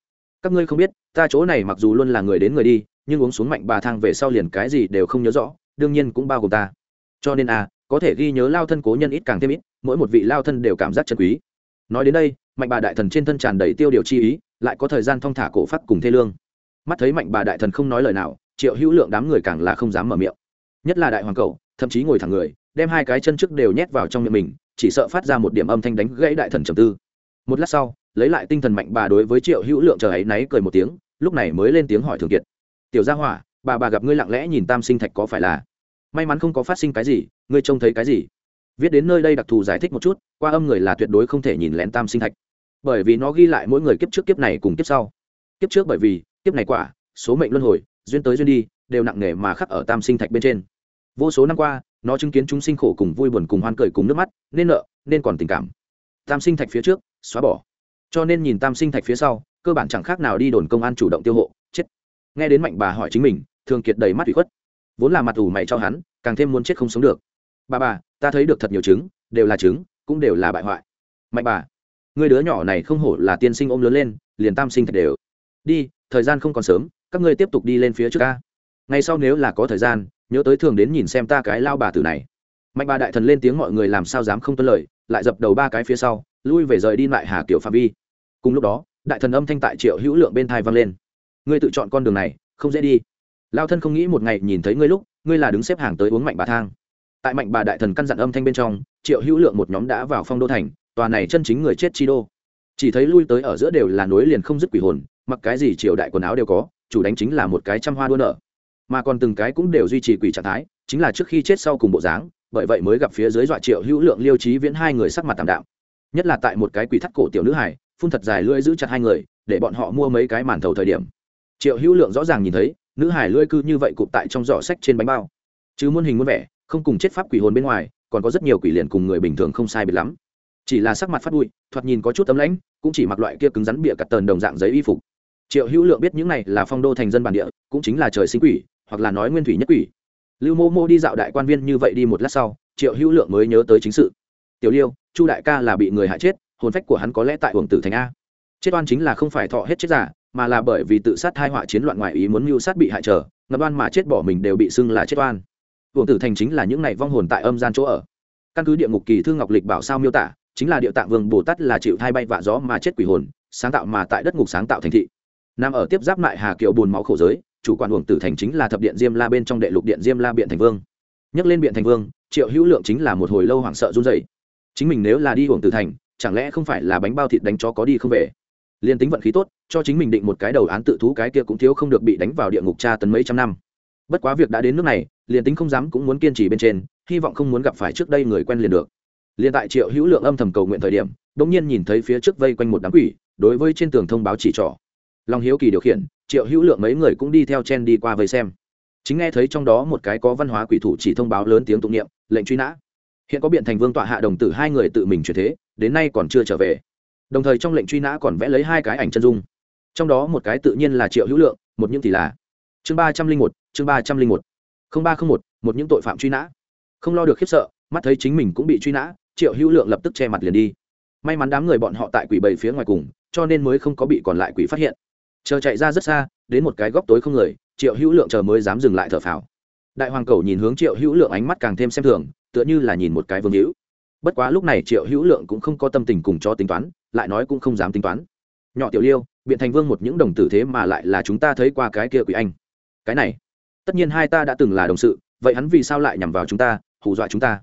Các ngươi không biết, ta chỗ này mặc dù luôn là người đến người đi, nhưng uống xuống mạnh bà thang về sau liền cái gì đều không nhớ rõ, đương nhiên cũng bao gồm ta. Cho nên à có thể ghi nhớ lao thân cố nhân ít càng thêm ít, mỗi một vị lao thân đều cảm giác chân quý. Nói đến đây, mạnh bà đại thần trên thân tràn đầy tiêu điều chi ý, lại có thời gian thong thả cổ phát cùng thê lương. Mắt thấy mạnh bà đại thần không nói lời nào, triệu hữu lượng đám người càng là không dám mở miệng. Nhất là đại hoàng cậu, thậm chí ngồi thẳng người, đem hai cái chân trước đều nhét vào trong miệng mình, chỉ sợ phát ra một điểm âm thanh đánh gãy đại thần trầm tư. Một lát sau, lấy lại tinh thần mạnh bà đối với triệu hữu lượng chờ ấy náy cười một tiếng, lúc này mới lên tiếng hỏi thường kiệt. Tiểu gia hỏa, bà bà gặp ngươi lặng lẽ nhìn tam sinh thạch có phải là? May mắn không có phát sinh cái gì, ngươi trông thấy cái gì? Viết đến nơi đây đặc thù giải thích một chút, qua âm người là tuyệt đối không thể nhìn lén tam sinh thạch. Bởi vì nó ghi lại mỗi người kiếp trước kiếp này cùng kiếp sau. Kiếp trước bởi vì, kiếp này quả, số mệnh luân hồi, duyên tới duyên đi, đều nặng nề mà khắc ở tam sinh thạch bên trên. Vô số năm qua, nó chứng kiến chúng sinh khổ cùng vui buồn cùng hoan cười cùng nước mắt, nên nợ, nên còn tình cảm. Tam sinh thạch phía trước, xóa bỏ. Cho nên nhìn tam sinh thạch phía sau, cơ bản chẳng khác nào đi đồn công an chủ động tiêu hộ, chết. Nghe đến mạnh bà hỏi chính mình, thường kiệt đầy mắt ủy khuất vốn là mặt ủ mày cho hắn càng thêm muốn chết không sống được. Bà bà ta thấy được thật nhiều chứng, đều là chứng, cũng đều là bại hoại. Mạnh bà người đứa nhỏ này không hổ là tiên sinh ôm lớn lên liền tam sinh thật đều. Đi thời gian không còn sớm các ngươi tiếp tục đi lên phía trước ca ngay sau nếu là có thời gian nhớ tới thường đến nhìn xem ta cái lao bà tử này. Mạnh bà đại thần lên tiếng mọi người làm sao dám không tuân lời lại dập đầu ba cái phía sau lui về rời đi lại hà kiểu phạm vi. Cùng lúc đó đại thần âm thanh tại triệu hữu lượng bên thai vang lên. Ngươi tự chọn con đường này không dễ đi lao thân không nghĩ một ngày nhìn thấy ngươi lúc, ngươi là đứng xếp hàng tới uống mạnh bà thang. Tại mạnh bà đại thần căn dặn âm thanh bên trong, triệu hữu lượng một nhóm đã vào phong đô thành, tòa này chân chính người chết chi đô. Chỉ thấy lui tới ở giữa đều là nối liền không dứt quỷ hồn, mặc cái gì triều đại quần áo đều có, chủ đánh chính là một cái trăm hoa đua nợ mà còn từng cái cũng đều duy trì quỷ trạng thái, chính là trước khi chết sau cùng bộ dáng, bởi vậy mới gặp phía dưới dọa triệu hữu lượng liêu trí viễn hai người sắc mặt tạm đạm. Nhất là tại một cái quỷ thắt cổ tiểu nữ hải phun thật dài lưỡi giữ chặt hai người, để bọn họ mua mấy cái màn thầu thời điểm. Triệu hữu lượng rõ ràng nhìn thấy nữ hải lưỡi cư như vậy cụp tại trong giỏ sách trên bánh bao. Chứ muôn hình muôn vẻ, không cùng chết pháp quỷ hồn bên ngoài, còn có rất nhiều quỷ liền cùng người bình thường không sai biệt lắm. Chỉ là sắc mặt phát bụi, thoạt nhìn có chút tấm lãnh, cũng chỉ mặc loại kia cứng rắn bịa cặt tờn đồng dạng giấy y phục. Triệu hữu lượng biết những này là phong đô thành dân bản địa, cũng chính là trời sinh quỷ, hoặc là nói nguyên thủy nhất quỷ. Lưu mô mô đi dạo đại quan viên như vậy đi một lát sau, triệu hữu lượng mới nhớ tới chính sự. Tiểu liêu, chu đại ca là bị người hại chết, hồn phách của hắn có lẽ tại hưởng tử thành a. Chết oan chính là không phải thọ hết chết giả mà là bởi vì tự sát thai họa chiến loạn ngoài ý muốn mưu sát bị hại trở, ngập oan mà chết bỏ mình đều bị xưng là chết oan. Uổng tử thành chính là những này vong hồn tại âm gian chỗ ở. Căn cứ địa ngục kỳ thư ngọc lịch bảo sao miêu tả, chính là địa tạng vương bồ tát là chịu thai bay vạ gió mà chết quỷ hồn, sáng tạo mà tại đất ngục sáng tạo thành thị. Nằm ở tiếp giáp lại hà kiệu bùn máu khổ giới, chủ quản uổng tử thành chính là thập điện diêm la bên trong đệ lục điện diêm la biện thành vương. Nhắc lên biện thành vương, triệu hữu lượng chính là một hồi lâu hoảng sợ run dậy chính mình nếu là đi uổng tử thành, chẳng lẽ không phải là bánh bao thịt đánh chó có đi không về? Liên tính vận khí tốt, cho chính mình định một cái đầu án tự thú cái kia cũng thiếu không được bị đánh vào địa ngục tra tấn mấy trăm năm. Bất quá việc đã đến nước này liền tính không dám cũng muốn kiên trì bên trên, hy vọng không muốn gặp phải trước đây người quen liền được. Liền tại triệu hữu lượng âm thầm cầu nguyện thời điểm đ ỗ n g nhiên nhìn thấy phía trước vây quanh một đám quỷ, đối với trên tường thông báo chỉ trỏ. Lòng hiếu kỳ điều khiển, triệu hữu lượng mấy người cũng đi theo chen đi qua vây xem. Chính nghe thấy trong đó một cái có văn hóa quỷ thủ chỉ thông báo lớn tiếng tụng niệm, lệnh truy nã. Hiện có biện thành vương tọa hạ đồng tử hai người tự mình chuyển thế, đến nay còn chưa trở về đồng thời trong lệnh truy nã còn vẽ lấy hai cái ảnh chân dung. Trong đó một cái tự nhiên là triệu hữu lượng, một những thì là chương ba trăm linh một, chương ba trăm linh một. Không ba không một một những tội phạm truy nã. Không lo được khiếp sợ, mắt thấy chính mình cũng bị truy nã, triệu hữu lượng lập tức che mặt liền đi. May mắn đám người bọn họ tại quỷ bầy phía ngoài cùng, cho nên mới không có bị còn lại quỷ phát hiện. Chờ chạy ra rất xa, đến một cái góc tối không người, triệu hữu lượng chờ mới dám dừng lại thở phào. Đại hoàng cầu nhìn hướng triệu hữu lượng ánh mắt càng thêm xem thường, tựa như là nhìn một cái vương hữu bất quá lúc này triệu hữu lượng cũng không có tâm tình cùng cho tính toán, lại nói cũng không dám tính toán. Nhỏ tiểu liêu, biện thành vương một những đồng tử thế mà lại là chúng ta thấy qua cái kia quỷ anh. Cái này, tất nhiên hai ta đã từng là đồng sự, vậy hắn vì sao lại nhằm vào chúng ta, hù dọa chúng ta?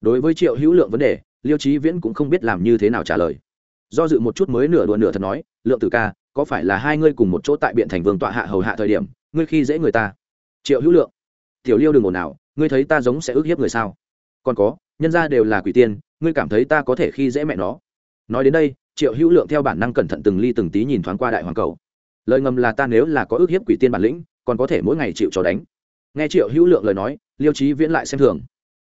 Đối với triệu hữu lượng vấn đề, liêu trí viễn cũng không biết làm như thế nào trả lời. Do dự một chút mới nửa đùa nửa thật nói, lượng tử ca, có phải là hai ngươi cùng một chỗ tại biện thành vương tọa hạ hầu hạ thời điểm, ngươi khi dễ người ta? Triệu hữu lượng, tiểu liêu đừng ồn nào ngươi thấy ta giống sẽ ức hiếp người sao? Còn có, nhân ra đều là quỷ tiên, ngươi cảm thấy ta có thể khi dễ mẹ nó. Nói đến đây, triệu hữu lượng theo bản năng cẩn thận từng ly từng tí nhìn thoáng qua đại hoàng cầu. Lời ngầm là ta nếu là có ước hiếp quỷ tiên bản lĩnh, còn có thể mỗi ngày chịu cho đánh. Nghe triệu hữu lượng lời nói, liêu trí viễn lại xem thường.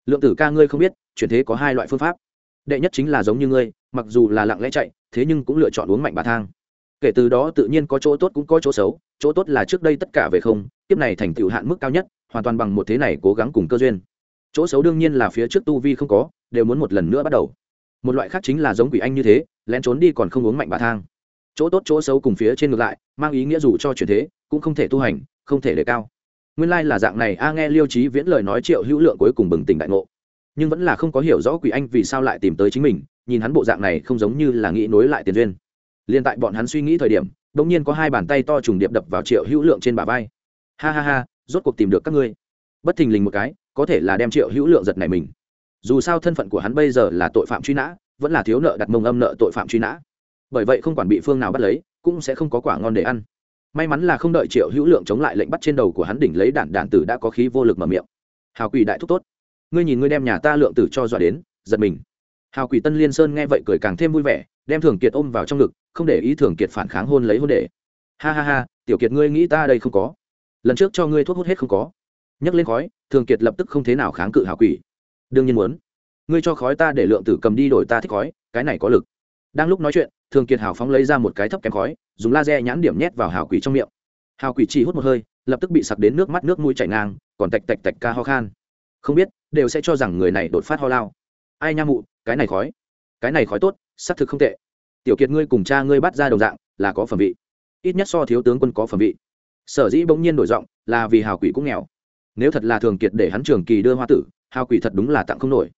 Lượng tử ca ngươi không biết, chuyển thế có hai loại phương pháp. Đệ nhất chính là giống như ngươi, mặc dù là lặng lẽ chạy, thế nhưng cũng lựa chọn uống mạnh bà thang. Kể từ đó tự nhiên có chỗ tốt cũng có chỗ xấu, chỗ tốt là trước đây tất cả về không tiếp này thành tựu hạn mức cao nhất, hoàn toàn bằng một thế này cố gắng cùng cơ duyên chỗ xấu đương nhiên là phía trước tu vi không có, đều muốn một lần nữa bắt đầu. Một loại khác chính là giống quỷ anh như thế, lén trốn đi còn không uống mạnh bà thang. Chỗ tốt chỗ xấu cùng phía trên ngược lại, mang ý nghĩa dù cho chuyển thế, cũng không thể tu hành, không thể đề cao. Nguyên lai、like、là dạng này, a nghe liêu trí viễn lời nói triệu hữu lượng cuối cùng bừng tỉnh đại ngộ. Nhưng vẫn là không có hiểu rõ quỷ anh vì sao lại tìm tới chính mình, nhìn hắn bộ dạng này không giống như là nghĩ nối lại tiền duyên. Liên tại bọn hắn suy nghĩ thời điểm đ ỗ n g nhiên có hai bàn tay to trùng điệp đập vào triệu hữu lượng trên bả vai. Ha ha ha, rốt cuộc tìm được các ngươi bất thình lình một cái, có thể là đem triệu hữu lượng giật này mình. Dù sao thân phận của hắn bây giờ là tội phạm truy nã, vẫn là thiếu nợ đặt mông âm nợ tội phạm truy nã. Bởi vậy không quản bị phương nào bắt lấy, cũng sẽ không có quả ngon để ăn. May mắn là không đợi triệu hữu lượng chống lại lệnh bắt trên đầu của hắn đỉnh lấy đản đản tử đã có khí vô lực mở miệng. Hào quỷ đại thúc tốt. Ngươi nhìn ngươi đem nhà ta lượng tử cho dọa đến, giật mình. Hào quỷ tân liên sơn nghe vậy cười càng thêm vui vẻ, đem thường kiệt ôm vào trong ngực, không để ý thường kiệt phản kháng hôn lấy hôn để ha ha ha, tiểu kiệt ngươi nghĩ ta đây không có. Lần trước cho ngươi thuốc hút hết không có nhấc lên khói, thường kiệt lập tức không thế nào kháng cự hào quỷ. Đương nhiên muốn. Ngươi cho khói ta để lượng tử cầm đi đổi ta thích khói, cái này có lực. Đang lúc nói chuyện, thường kiệt hào phóng lấy ra một cái thấp kém khói, dùng laser nhãn điểm nhét vào hào quỷ trong miệng. Hào quỷ chỉ hút một hơi, lập tức bị sặc đến nước mắt nước mũi chảy ngang, còn tạch tạch tạch ca ho khan. Không biết, đều sẽ cho rằng người này đột phát ho lao. Ai nha mụ, cái này khói. Cái này khói tốt, xác thực không tệ. Tiểu kiệt ngươi cùng cha ngươi bắt ra đồng dạng, là có phẩm vị. Ít nhất so thiếu tướng quân có phẩm vị. Sở dĩ bỗng nhiên đổi giọng, là vì hào quỷ cũng nghèo nếu thật là thường kiệt để hắn trường kỳ đưa hoa tử hào quỷ thật đúng là tặng không nổi.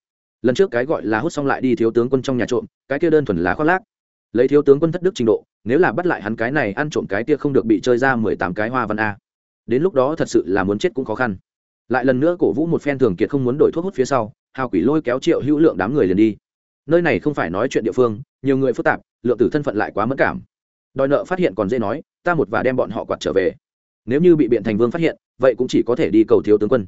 Lần trước cái gọi là hút xong lại đi thiếu tướng quân trong nhà trộm, cái kia đơn thuần lá khoác lác. Lấy thiếu tướng quân thất đức trình độ, nếu là bắt lại hắn cái này ăn trộm cái kia không được bị chơi ra mười tám cái hoa văn a. Đến lúc đó thật sự là muốn chết cũng khó khăn. Lại lần nữa cổ vũ một phen thường kiệt không muốn đổi thuốc hút phía sau hào quỷ lôi kéo triệu hữu lượng đám người liền đi. Nơi này không phải nói chuyện địa phương, nhiều người phức tạp, lượng tử thân phận lại quá mất cảm. Đòi nợ phát hiện còn dễ nói, ta một và đem bọn họ quạt trở về. Nếu như bị biện thành vương phát hiện vậy cũng chỉ có thể đi cầu thiếu tướng quân.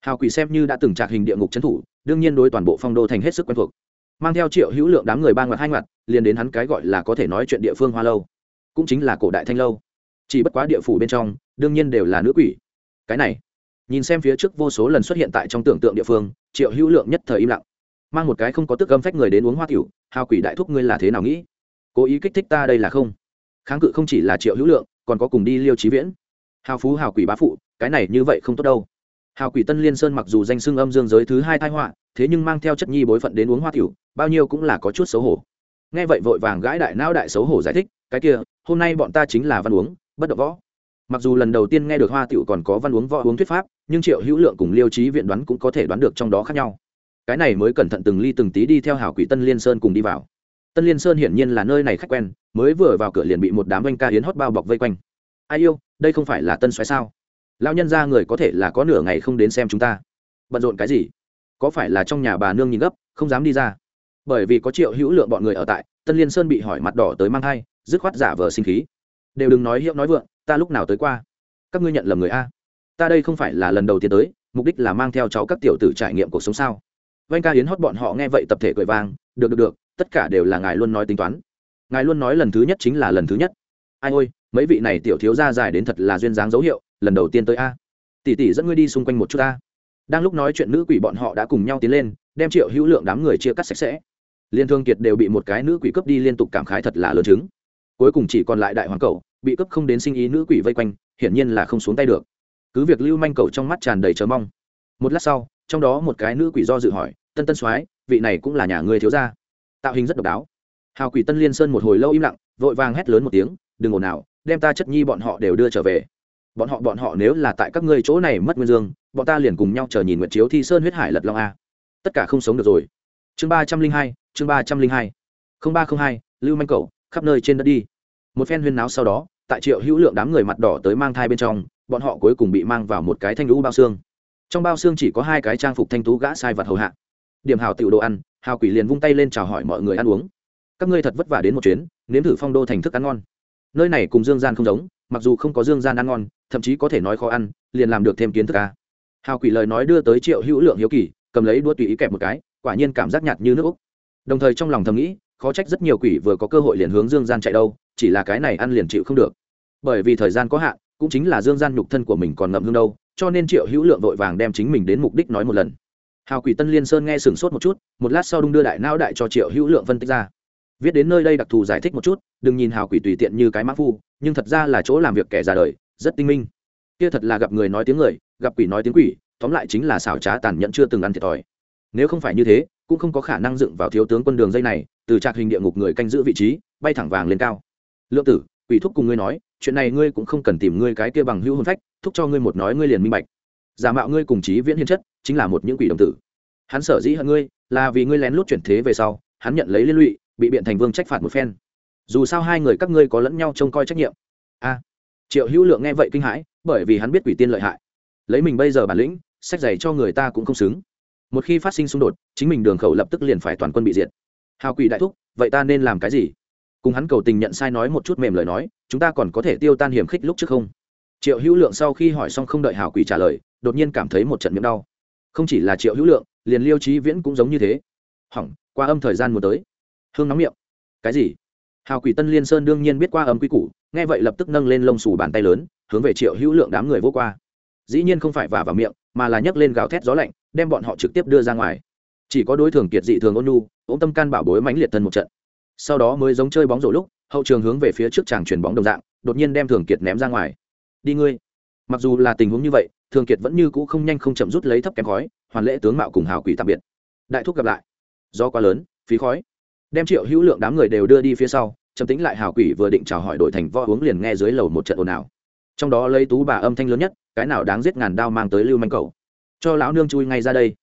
Hào quỷ xem như đã từng trạc hình địa ngục trấn thủ, đương nhiên đối toàn bộ phong đô thành hết sức quen thuộc. Mang theo triệu hữu lượng đám người ba ngoặt hai ngoặt, liền đến hắn cái gọi là có thể nói chuyện địa phương hoa lâu. Cũng chính là cổ đại thanh lâu. Chỉ bất quá địa phủ bên trong, đương nhiên đều là nữ quỷ. Cái này, nhìn xem phía trước vô số lần xuất hiện tại trong tưởng tượng địa phương, triệu hữu lượng nhất thời im lặng. Mang một cái không có tức âm phách người đến uống hoa tiểu, hào quỷ đại thúc ngươi là thế nào nghĩ? Cố ý kích thích ta đây là không? Kháng cự không chỉ là triệu hữu lượng, còn có cùng đi liêu trí viễn hào phú hào quỷ bá phụ, cái này như vậy không tốt đâu. Hào quỷ tân liên sơn mặc dù danh xưng âm dương giới thứ hai thai họa, thế nhưng mang theo chất nhi bối phận đến uống hoa tiểu, bao nhiêu cũng là có chút xấu hổ. Nghe vậy vội vàng gãi đại não đại xấu hổ giải thích, cái kia, hôm nay bọn ta chính là văn uống, bất động võ. Mặc dù lần đầu tiên nghe được hoa tiểu còn có văn uống võ uống thuyết pháp, nhưng triệu hữu lượng cùng liêu trí viện đoán cũng có thể đoán được trong đó khác nhau. Cái này mới cẩn thận từng ly từng tí đi theo hảo quỷ tân liên sơn cùng đi vào. Tân liên sơn hiển nhiên là nơi này khách quen, mới vừa vào cửa liền bị một đám oanh ca hiến hót bao bọc vây quanh. Ai yêu đây không phải là tân xoáy sao? Lao nhân ra người có thể là có nửa ngày không đến xem chúng ta. Bận rộn cái gì? Có phải là trong nhà bà nương nhìn gấp, không dám đi ra? Bởi vì có triệu hữu lượng bọn người ở tại, tân liên sơn bị hỏi mặt đỏ tới mang thai, dứt khoát giả vờ sinh khí. Đều đừng nói hiệu nói vượng, ta lúc nào tới qua? Các ngươi nhận lầm người a. Ta đây không phải là lần đầu tiên tới, mục đích là mang theo cháu các tiểu tử trải nghiệm cuộc sống sao? Vanh ca hiến hót bọn họ nghe vậy tập thể cười vang, được được được, tất cả đều là ngài luôn nói tính toán. Ngài luôn nói lần thứ nhất chính là lần thứ nhất ai ôi, mấy vị này tiểu thiếu gia dài đến thật là duyên dáng dấu hiệu, lần đầu tiên tới a. Tỷ tỷ dẫn ngươi đi xung quanh một chút a. Đang lúc nói chuyện nữ quỷ bọn họ đã cùng nhau tiến lên, đem triệu hữu lượng đám người chia cắt sạch sẽ. Liên thương kiệt đều bị một cái nữ quỷ cướp đi liên tục cảm khái thật là lớn chứng. Cuối cùng chỉ còn lại đại hoàng cầu bị cướp không đến sinh ý nữ quỷ vây quanh, hiển nhiên là không xuống tay được. Cứ việc lưu manh cầu trong mắt tràn đầy chờ mong. Một lát sau, trong đó một cái nữ quỷ do dự hỏi, tân tân soái, vị này cũng là nhà người thiếu gia? Tạo hình rất độc đáo. Hào quỷ tân liên sơn một hồi lâu im lặng, vội vàng hét lớn một tiếng đừng ồn nào đem ta chất nhi bọn họ đều đưa trở về. Bọn họ bọn họ nếu là tại các ngươi chỗ này mất nguyên dương, bọn ta liền cùng nhau chờ nhìn nguyện chiếu thi sơn huyết hải lật long a. Tất cả không sống được rồi. Chương ba trăm linh hai, chương ba trăm linh hai. không ba không hai, lưu manh cầu khắp nơi trên đất đi. Một phen huyên náo sau đó, tại triệu hữu lượng đám người mặt đỏ tới mang thai bên trong, bọn họ cuối cùng bị mang vào một cái thanh lũ bao xương. Trong bao xương chỉ có hai cái trang phục thanh tú gã sai vật hầu hạ. Điểm hào tiểu đồ ăn, hào quỷ liền vung tay lên chào hỏi mọi người ăn uống. Các ngươi thật vất vả đến một chuyến, nếm thử phong đô thành thức ăn ngon nơi này cùng dương gian không giống, mặc dù không có dương gian ăn ngon, thậm chí có thể nói khó ăn, liền làm được thêm kiến thức ca hào quỷ lời nói đưa tới triệu hữu lượng hiếu kỳ, cầm lấy đua tùy ý kẹp một cái, quả nhiên cảm giác nhạt như nước úc. Đồng thời trong lòng thầm nghĩ, khó trách rất nhiều quỷ vừa có cơ hội liền hướng dương gian chạy đâu, chỉ là cái này ăn liền chịu không được. Bởi vì thời gian có hạn, cũng chính là dương gian nhục thân của mình còn ngậm hương đâu, cho nên triệu hữu lượng vội vàng đem chính mình đến mục đích nói một lần. Hào quỷ tân liên sơn nghe sửng sốt một chút, một lát sau đung đưa đại não đại cho triệu hữu lượng phân tích ra viết đến nơi đây đặc thù giải thích một chút, đừng nhìn hào quỷ tùy tiện như cái mã phu, nhưng thật ra là chỗ làm việc kẻ già đời, rất tinh minh. Kia thật là gặp người nói tiếng người, gặp quỷ nói tiếng quỷ, tóm lại chính là xảo trá tàn nhẫn chưa từng ăn thiệt thòi. Nếu không phải như thế, cũng không có khả năng dựng vào thiếu tướng quân đường dây này, từ trạc hình địa ngục người canh giữ vị trí, bay thẳng vàng lên cao. Lượng tử, quỷ thúc cùng ngươi nói, chuyện này ngươi cũng không cần tìm ngươi cái kia bằng hữu hôn phách, thúc cho ngươi một nói ngươi liền minh bạch. Giả mạo ngươi cùng chí viễn hiên chất, chính là một những quỷ đồng tử. Hắn sở dĩ hận ngươi, là vì ngươi lén lút chuyển thế về sau, hắn nhận lấy liên lụy bị biện thành vương trách phạt một phen. Dù sao hai người các ngươi có lẫn nhau trông coi trách nhiệm. A. Triệu hữu lượng nghe vậy kinh hãi, bởi vì hắn biết quỷ tiên lợi hại. Lấy mình bây giờ bản lĩnh, sách giày cho người ta cũng không xứng. Một khi phát sinh xung đột, chính mình đường khẩu lập tức liền phải toàn quân bị diệt. Hào quỷ đại thúc, vậy ta nên làm cái gì? Cùng hắn cầu tình nhận sai nói một chút mềm lời nói, chúng ta còn có thể tiêu tan hiểm khích lúc trước không? Triệu hữu lượng sau khi hỏi xong không đợi hào quỷ trả lời, đột nhiên cảm thấy một trận miệng đau. Không chỉ là triệu hữu lượng, liền liêu trí viễn cũng giống như thế. Hỏng, qua âm thời gian muốn tới hương nóng miệng. Cái gì? Hào quỷ tân liên sơn đương nhiên biết qua âm quy củ, nghe vậy lập tức nâng lên lông xù bàn tay lớn, hướng về triệu hữu lượng đám người vô qua. Dĩ nhiên không phải vả vào miệng, mà là nhấc lên gào thét gió lạnh, đem bọn họ trực tiếp đưa ra ngoài. Chỉ có đối thường kiệt dị thường ôn nu ôm tâm can bảo bối mãnh liệt thân một trận. Sau đó mới giống chơi bóng rổ lúc, hậu trường hướng về phía trước chàng chuyền bóng đồng dạng, đột nhiên đem thường kiệt ném ra ngoài. Đi ngươi. Mặc dù là tình huống như vậy, thường kiệt vẫn như cũ không nhanh không chậm rút lấy thấp kém khói, hoàn lễ tướng mạo cùng hào quỷ tạm biệt. Đại thúc gặp lại. Do quá lớn, phí khói đem triệu hữu lượng đám người đều đưa đi phía sau, trầm tính lại hào quỷ vừa định chào hỏi đổi thành vo uống liền nghe dưới lầu một trận ồn ào. Trong đó lấy tú bà âm thanh lớn nhất, cái nào đáng giết ngàn đao mang tới lưu manh cầu. Cho lão nương chui ngay ra đây.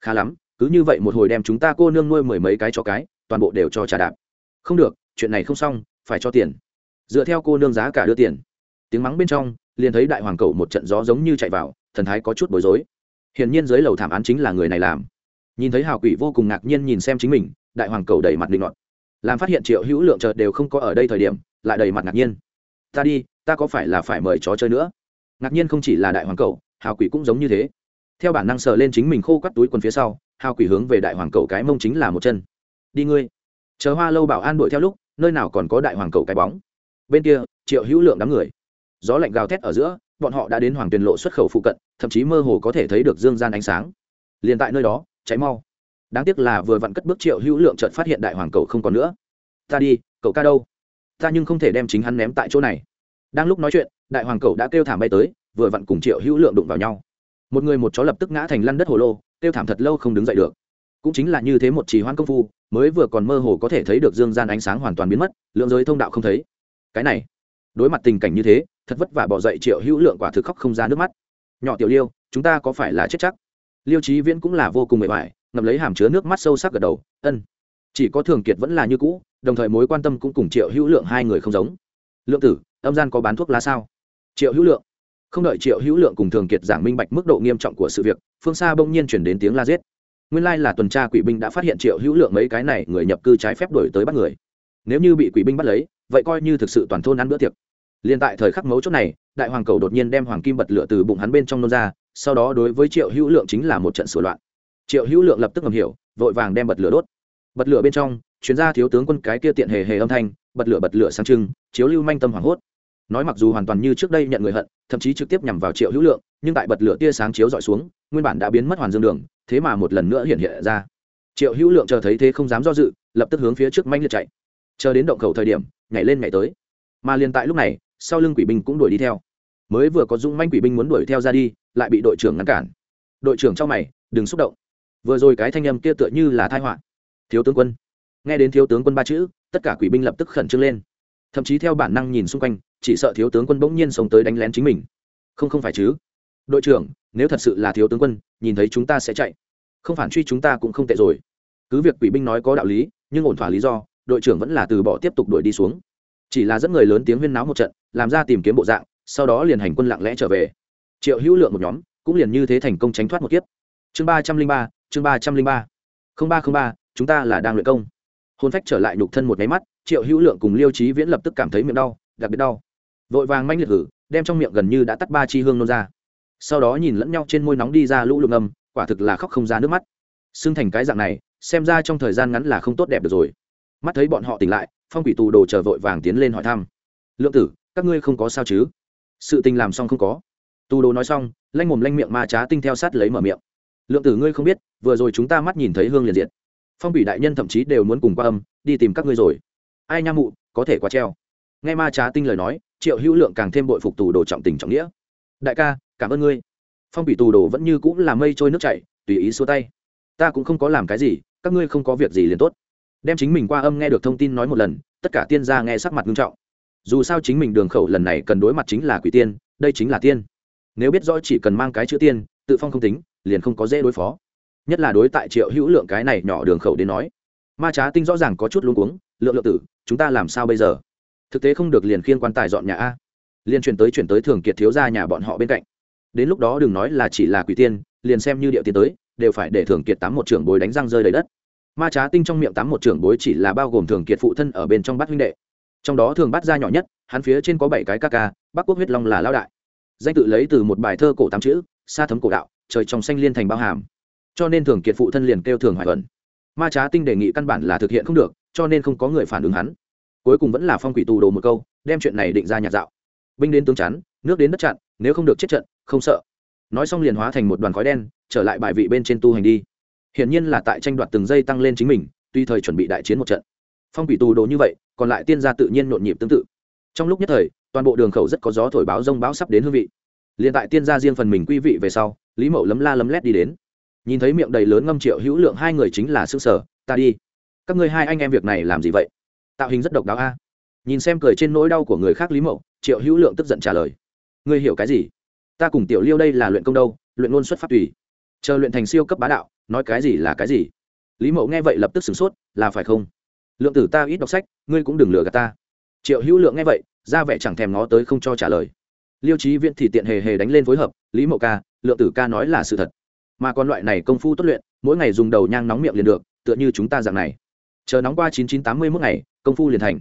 Khá lắm, cứ như vậy một hồi đem chúng ta cô nương nuôi mười mấy cái cho cái, toàn bộ đều cho trà đạp. Không được, chuyện này không xong, phải cho tiền. Dựa theo cô nương giá cả đưa tiền. Tiếng mắng bên trong, liền thấy đại hoàng cầu một trận gió giống như chạy vào, thần thái có chút bối rối. Hiển nhiên dưới lầu thảm án chính là người này làm. Nhìn thấy hào quỷ vô cùng ngạc nhiên nhìn xem chính mình đại hoàng cầu đầy mặt định luận làm phát hiện triệu hữu lượng chợt đều không có ở đây thời điểm, lại đầy mặt ngạc nhiên. Ta đi, ta có phải là phải mời chó chơi nữa? Ngạc nhiên không chỉ là đại hoàng cầu, hào quỷ cũng giống như thế. Theo bản năng sờ lên chính mình khô cắt túi quần phía sau, hào quỷ hướng về đại hoàng cầu cái mông chính là một chân. Đi ngươi. Chờ hoa lâu bảo an đuổi theo lúc, nơi nào còn có đại hoàng cầu cái bóng. Bên kia, triệu hữu lượng đám người. Gió lạnh gào thét ở giữa, bọn họ đã đến hoàng tuyền lộ xuất khẩu phụ cận, thậm chí mơ hồ có thể thấy được dương gian ánh sáng. Liền tại nơi đó, cháy mau đáng tiếc là vừa vặn cất bước triệu hữu lượng chợt phát hiện đại hoàng cầu không còn nữa. Ta đi, cậu ca đâu? Ta nhưng không thể đem chính hắn ném tại chỗ này. Đang lúc nói chuyện, đại hoàng cầu đã kêu thảm bay tới, vừa vặn cùng triệu hữu lượng đụng vào nhau. Một người một chó lập tức ngã thành lăn đất hồ lô, kêu thảm thật lâu không đứng dậy được. Cũng chính là như thế một trì hoãn công phu, mới vừa còn mơ hồ có thể thấy được dương gian ánh sáng hoàn toàn biến mất, lượng giới thông đạo không thấy. Cái này, đối mặt tình cảnh như thế, thật vất vả bỏ dậy triệu hữu lượng quả thực khóc không ra nước mắt. Nhỏ tiểu liêu, chúng ta có phải là chết chắc? Liêu trí viễn cũng là vô cùng mệt mỏi ngậm lấy hàm chứa nước mắt sâu sắc gật đầu, ân, chỉ có thường kiệt vẫn là như cũ, đồng thời mối quan tâm cũng cùng triệu hữu lượng hai người không giống. Lượng tử, âm gian có bán thuốc lá sao? Triệu hữu lượng. Không đợi triệu hữu lượng cùng thường kiệt giảng minh bạch mức độ nghiêm trọng của sự việc, phương xa bỗng nhiên chuyển đến tiếng la giết. Nguyên lai là tuần tra quỷ binh đã phát hiện triệu hữu lượng mấy cái này người nhập cư trái phép đổi tới bắt người. Nếu như bị quỷ binh bắt lấy, vậy coi như thực sự toàn thôn ăn bữa tiệc. Liền tại thời khắc mấu chốt này, đại hoàng cầu đột nhiên đem hoàng kim bật lửa từ bụng hắn bên trong nôn ra, sau đó đối với triệu hữu lượng chính là một trận sửa loạn triệu hữu lượng lập tức ngầm hiểu, vội vàng đem bật lửa đốt. Bật lửa bên trong, chuyên gia thiếu tướng quân cái kia tiện hề hề âm thanh, bật lửa bật lửa sang trưng, chiếu lưu manh tâm hoảng hốt. Nói mặc dù hoàn toàn như trước đây nhận người hận, thậm chí trực tiếp nhằm vào triệu hữu lượng, nhưng tại bật lửa tia sáng chiếu dọi xuống, nguyên bản đã biến mất hoàn dương đường, thế mà một lần nữa hiện hiện ra. Triệu hữu lượng chờ thấy thế không dám do dự, lập tức hướng phía trước manh liệt chạy. Chờ đến động khẩu thời điểm, nhảy lên nhảy tới. Mà liền tại lúc này, sau lưng quỷ binh cũng đuổi đi theo. Mới vừa có dũng manh quỷ binh muốn đuổi theo ra đi, lại bị đội trưởng ngăn cản. Đội trưởng cho mày, đừng xúc động vừa rồi cái thanh âm kia tựa như là thai họa. Thiếu tướng quân. Nghe đến thiếu tướng quân ba chữ, tất cả quỷ binh lập tức khẩn trương lên. Thậm chí theo bản năng nhìn xung quanh, chỉ sợ thiếu tướng quân bỗng nhiên sống tới đánh lén chính mình. Không không phải chứ. Đội trưởng, nếu thật sự là thiếu tướng quân, nhìn thấy chúng ta sẽ chạy. Không phản truy chúng ta cũng không tệ rồi. Cứ việc quỷ binh nói có đạo lý, nhưng ổn thỏa lý do, đội trưởng vẫn là từ bỏ tiếp tục đuổi đi xuống. Chỉ là dẫn người lớn tiếng huyên náo một trận, làm ra tìm kiếm bộ dạng, sau đó liền hành quân lặng lẽ trở về. Triệu hữu lượng một nhóm, cũng liền như thế thành công tránh thoát một kiếp. Chương ba trăm linh ba chương ba trăm linh ba. Không ba không ba, chúng ta là đang luyện công. Hôn phách trở lại nhục thân một máy mắt, triệu hữu lượng cùng liêu trí viễn lập tức cảm thấy miệng đau, đặc biệt đau. Vội vàng manh liệt hử, đem trong miệng gần như đã tắt ba chi hương nôn ra. Sau đó nhìn lẫn nhau trên môi nóng đi ra lũ lượng âm quả thực là khóc không ra nước mắt. Xưng thành cái dạng này, xem ra trong thời gian ngắn là không tốt đẹp được rồi. Mắt thấy bọn họ tỉnh lại, phong quỷ tù đồ chờ vội vàng tiến lên hỏi thăm. Lượng tử, các ngươi không có sao chứ? Sự tình làm xong không có. Tù đồ nói xong, lanh mồm lanh miệng ma trá tinh theo sát lấy mở miệng lượng tử ngươi không biết vừa rồi chúng ta mắt nhìn thấy hương liền diện, phong bỉ đại nhân thậm chí đều muốn cùng qua âm đi tìm các ngươi rồi. Ai nha mụ có thể quá treo. Nghe ma trá tinh lời nói triệu hữu lượng càng thêm bội phục tù đồ trọng tình trọng nghĩa. Đại ca cảm ơn ngươi. Phong bỉ tù đồ vẫn như cũng là mây trôi nước chảy tùy ý xua tay. Ta cũng không có làm cái gì các ngươi không có việc gì liền tốt. Đem chính mình qua âm nghe được thông tin nói một lần tất cả tiên gia nghe sắc mặt nghiêm trọng. Dù sao chính mình đường khẩu lần này cần đối mặt chính là quỷ tiên đây chính là tiên. Nếu biết rõ chỉ cần mang cái chữ tiên tự phong không tính liền không có dễ đối phó. Nhất là đối tại triệu hữu lượng cái này nhỏ đường khẩu đến nói. Ma trá tinh rõ ràng có chút luống cuống, lượng lượng tử, chúng ta làm sao bây giờ? Thực tế không được liền khiên quan tài dọn nhà a. Liền chuyển tới chuyển tới thường kiệt thiếu ra nhà bọn họ bên cạnh. Đến lúc đó đừng nói là chỉ là quỷ tiên, liền xem như địa tiến tới, đều phải để thường kiệt tám một trưởng bối đánh răng rơi đầy đất. Ma trá tinh trong miệng tám một trưởng bối chỉ là bao gồm thường kiệt phụ thân ở bên trong bát huynh đệ. Trong đó thường bắt ra nhỏ nhất, hắn phía trên có bảy cái ca ca, bắc quốc huyết long là lao đại. Danh tự lấy từ một bài thơ cổ tám chữ xa thấm cổ đạo trời trong xanh liên thành bao hàm. Cho nên thường kiệt phụ thân liền kêu thường hoài thuận ma trá tinh đề nghị căn bản là thực hiện không được, cho nên không có người phản ứng hắn. Cuối cùng vẫn là phong quỷ tù đồ một câu, đem chuyện này định ra nhạt dạo. Binh đến tướng chắn, nước đến đất chặn, nếu không được chết trận, không sợ. Nói xong liền hóa thành một đoàn khói đen, trở lại bài vị bên trên tu hành đi. Hiển nhiên là tại tranh đoạt từng giây tăng lên chính mình, tuy thời chuẩn bị đại chiến một trận. Phong quỷ tù đồ như vậy, còn lại tiên gia tự nhiên nhộn nhịp tương tự. Trong lúc nhất thời, toàn bộ đường khẩu rất có gió thổi báo rông báo sắp đến hương vị liền tại tiên gia riêng phần mình quy vị về sau, lý mậu lấm la lấm lét đi đến. Nhìn thấy miệng đầy lớn ngâm triệu hữu lượng hai người chính là xương sở ta đi. Các ngươi hai anh em việc này làm gì vậy? Tạo hình rất độc đáo a. Nhìn xem cười trên nỗi đau của người khác lý mậu, triệu hữu lượng tức giận trả lời, ngươi hiểu cái gì? Ta cùng tiểu liêu đây là luyện công đâu, luyện ngôn xuất phát tùy. Chờ luyện thành siêu cấp bá đạo, nói cái gì là cái gì. Lý mậu nghe vậy lập tức sửng sốt, là phải không? Lượng tử ta ít đọc sách, ngươi cũng đừng lừa gạt ta. Triệu hữu lượng nghe vậy, ra vẻ chẳng thèm ngó tới không cho trả lời liêu trí viễn thì tiện hề hề đánh lên phối hợp, lý mậu ca, lượng tử ca nói là sự thật. Mà còn loại này công phu tốt luyện, mỗi ngày dùng đầu nhang nóng miệng liền được, tựa như chúng ta dạng này. Chờ nóng qua chín chín tám mươi mốt ngày, công phu liền thành.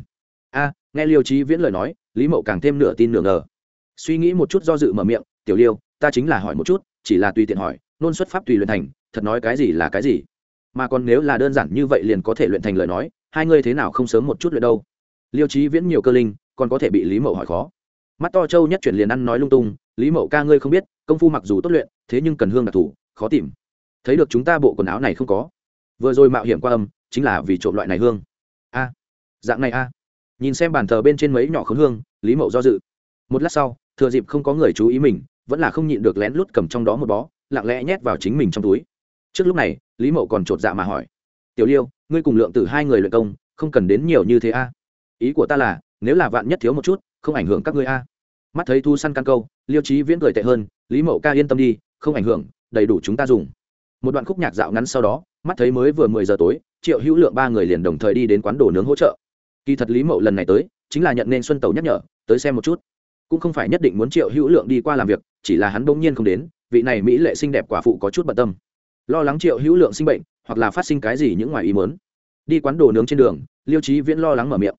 A, nghe liêu trí viễn lời nói, lý mậu càng thêm nửa tin nửa ngờ. Suy nghĩ một chút do dự mở miệng, tiểu liêu, ta chính là hỏi một chút, chỉ là tùy tiện hỏi, nôn xuất pháp tùy luyện thành, thật nói cái gì là cái gì? Mà còn nếu là đơn giản như vậy liền có thể luyện thành lời nói, hai ngươi thế nào không sớm một chút luyện đâu? Liêu trí viễn nhiều cơ linh, còn có thể bị lý mậu hỏi khó mắt to châu nhất chuyển liền ăn nói lung tung, lý mậu ca ngươi không biết, công phu mặc dù tốt luyện, thế nhưng cần hương đặc thù, khó tìm. Thấy được chúng ta bộ quần áo này không có. Vừa rồi mạo hiểm qua âm, chính là vì trộm loại này hương. A, dạng này a. Nhìn xem bàn thờ bên trên mấy nhỏ khốn hương, lý mậu do dự. Một lát sau, thừa dịp không có người chú ý mình, vẫn là không nhịn được lén lút cầm trong đó một bó, lặng lẽ nhét vào chính mình trong túi. Trước lúc này, lý mậu còn chột dạ mà hỏi, tiểu liêu, ngươi cùng lượng từ hai người luyện công, không cần đến nhiều như thế a? Ý của ta là nếu là vạn nhất thiếu một chút, không ảnh hưởng các ngươi a. Mắt thấy thu săn căn câu, liêu trí viễn cười tệ hơn, lý mậu ca yên tâm đi, không ảnh hưởng, đầy đủ chúng ta dùng. Một đoạn khúc nhạc dạo ngắn sau đó, mắt thấy mới vừa mười giờ tối, triệu hữu lượng ba người liền đồng thời đi đến quán đồ nướng hỗ trợ. Kỳ thật lý mậu lần này tới, chính là nhận nên xuân tàu nhắc nhở, tới xem một chút. Cũng không phải nhất định muốn triệu hữu lượng đi qua làm việc, chỉ là hắn bỗng nhiên không đến, vị này mỹ lệ xinh đẹp quả phụ có chút bận tâm. Lo lắng triệu hữu lượng sinh bệnh, hoặc là phát sinh cái gì những ngoài ý muốn. Đi quán đồ nướng trên đường, liêu trí viễn lo lắng mở miệng.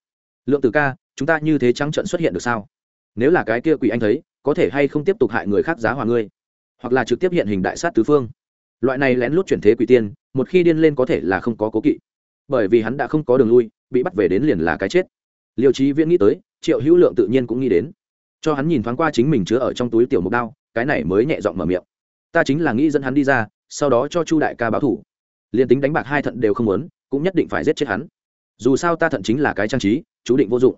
Lượng từ ca chúng ta như thế trắng trận xuất hiện được sao? Nếu là cái kia quỷ anh thấy, có thể hay không tiếp tục hại người khác giá hòa ngươi? Hoặc là trực tiếp hiện hình đại sát tứ phương? Loại này lén lút chuyển thế quỷ tiên, một khi điên lên có thể là không có cố kỵ. Bởi vì hắn đã không có đường lui, bị bắt về đến liền là cái chết. Liêu trí viễn nghĩ tới, triệu hữu lượng tự nhiên cũng nghĩ đến. Cho hắn nhìn thoáng qua chính mình chứa ở trong túi tiểu mục đao, cái này mới nhẹ giọng mở miệng. Ta chính là nghĩ dẫn hắn đi ra, sau đó cho chu đại ca báo thủ. Liền tính đánh bạc hai thận đều không muốn, cũng nhất định phải giết chết hắn. Dù sao ta thận chính là cái trang trí, chú định vô dụng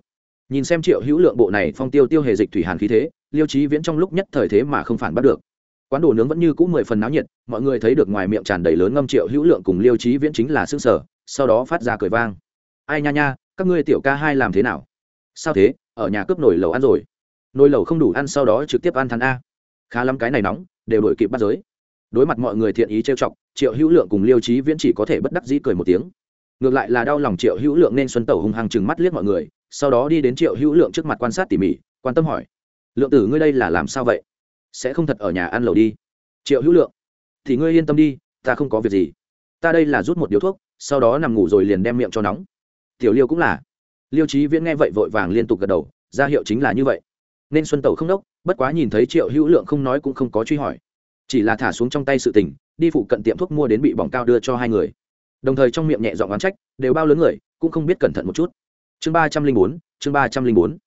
nhìn xem triệu hữu lượng bộ này phong tiêu tiêu hề dịch thủy hàn khí thế, liêu trí viễn trong lúc nhất thời thế mà không phản bắt được. Quán đồ nướng vẫn như cũ mười phần náo nhiệt, mọi người thấy được ngoài miệng tràn đầy lớn ngâm triệu hữu lượng cùng liêu trí viễn chính là xương sở sau đó phát ra cười vang. Ai nha nha, các ngươi tiểu ca hai làm thế nào? Sao thế? Ở nhà cướp nồi lầu ăn rồi. Nồi lầu không đủ ăn, sau đó trực tiếp ăn thắn a. Khá lắm, cái này nóng, đều đổi kịp bắt giới. Đối mặt mọi người thiện ý trêu chọc, triệu hữu lượng cùng liêu trí viễn chỉ có thể bất đắc dĩ cười một tiếng. Ngược lại là đau lòng triệu hữu lượng nên xuân tẩu hung hăng chừng mắt liếc mọi người sau đó đi đến triệu hữu lượng trước mặt quan sát tỉ mỉ, quan tâm hỏi, lượng tử ngươi đây là làm sao vậy? Sẽ không thật ở nhà ăn lầu đi? Triệu hữu lượng, thì ngươi yên tâm đi, ta không có việc gì. Ta đây là rút một điếu thuốc, sau đó nằm ngủ rồi liền đem miệng cho nóng. Tiểu liêu cũng là. Liêu trí viễn nghe vậy vội vàng liên tục gật đầu, ra hiệu chính là như vậy. Nên xuân tẩu không đốc, bất quá nhìn thấy triệu hữu lượng không nói cũng không có truy hỏi. Chỉ là thả xuống trong tay sự tình, đi phụ cận tiệm thuốc mua đến bị bỏng cao đưa cho hai người. Đồng thời trong miệng nhẹ dọn oán trách, đều bao lớn người, cũng không biết cẩn thận một chút chương ba trăm linh bốn, chương ba trăm linh bốn.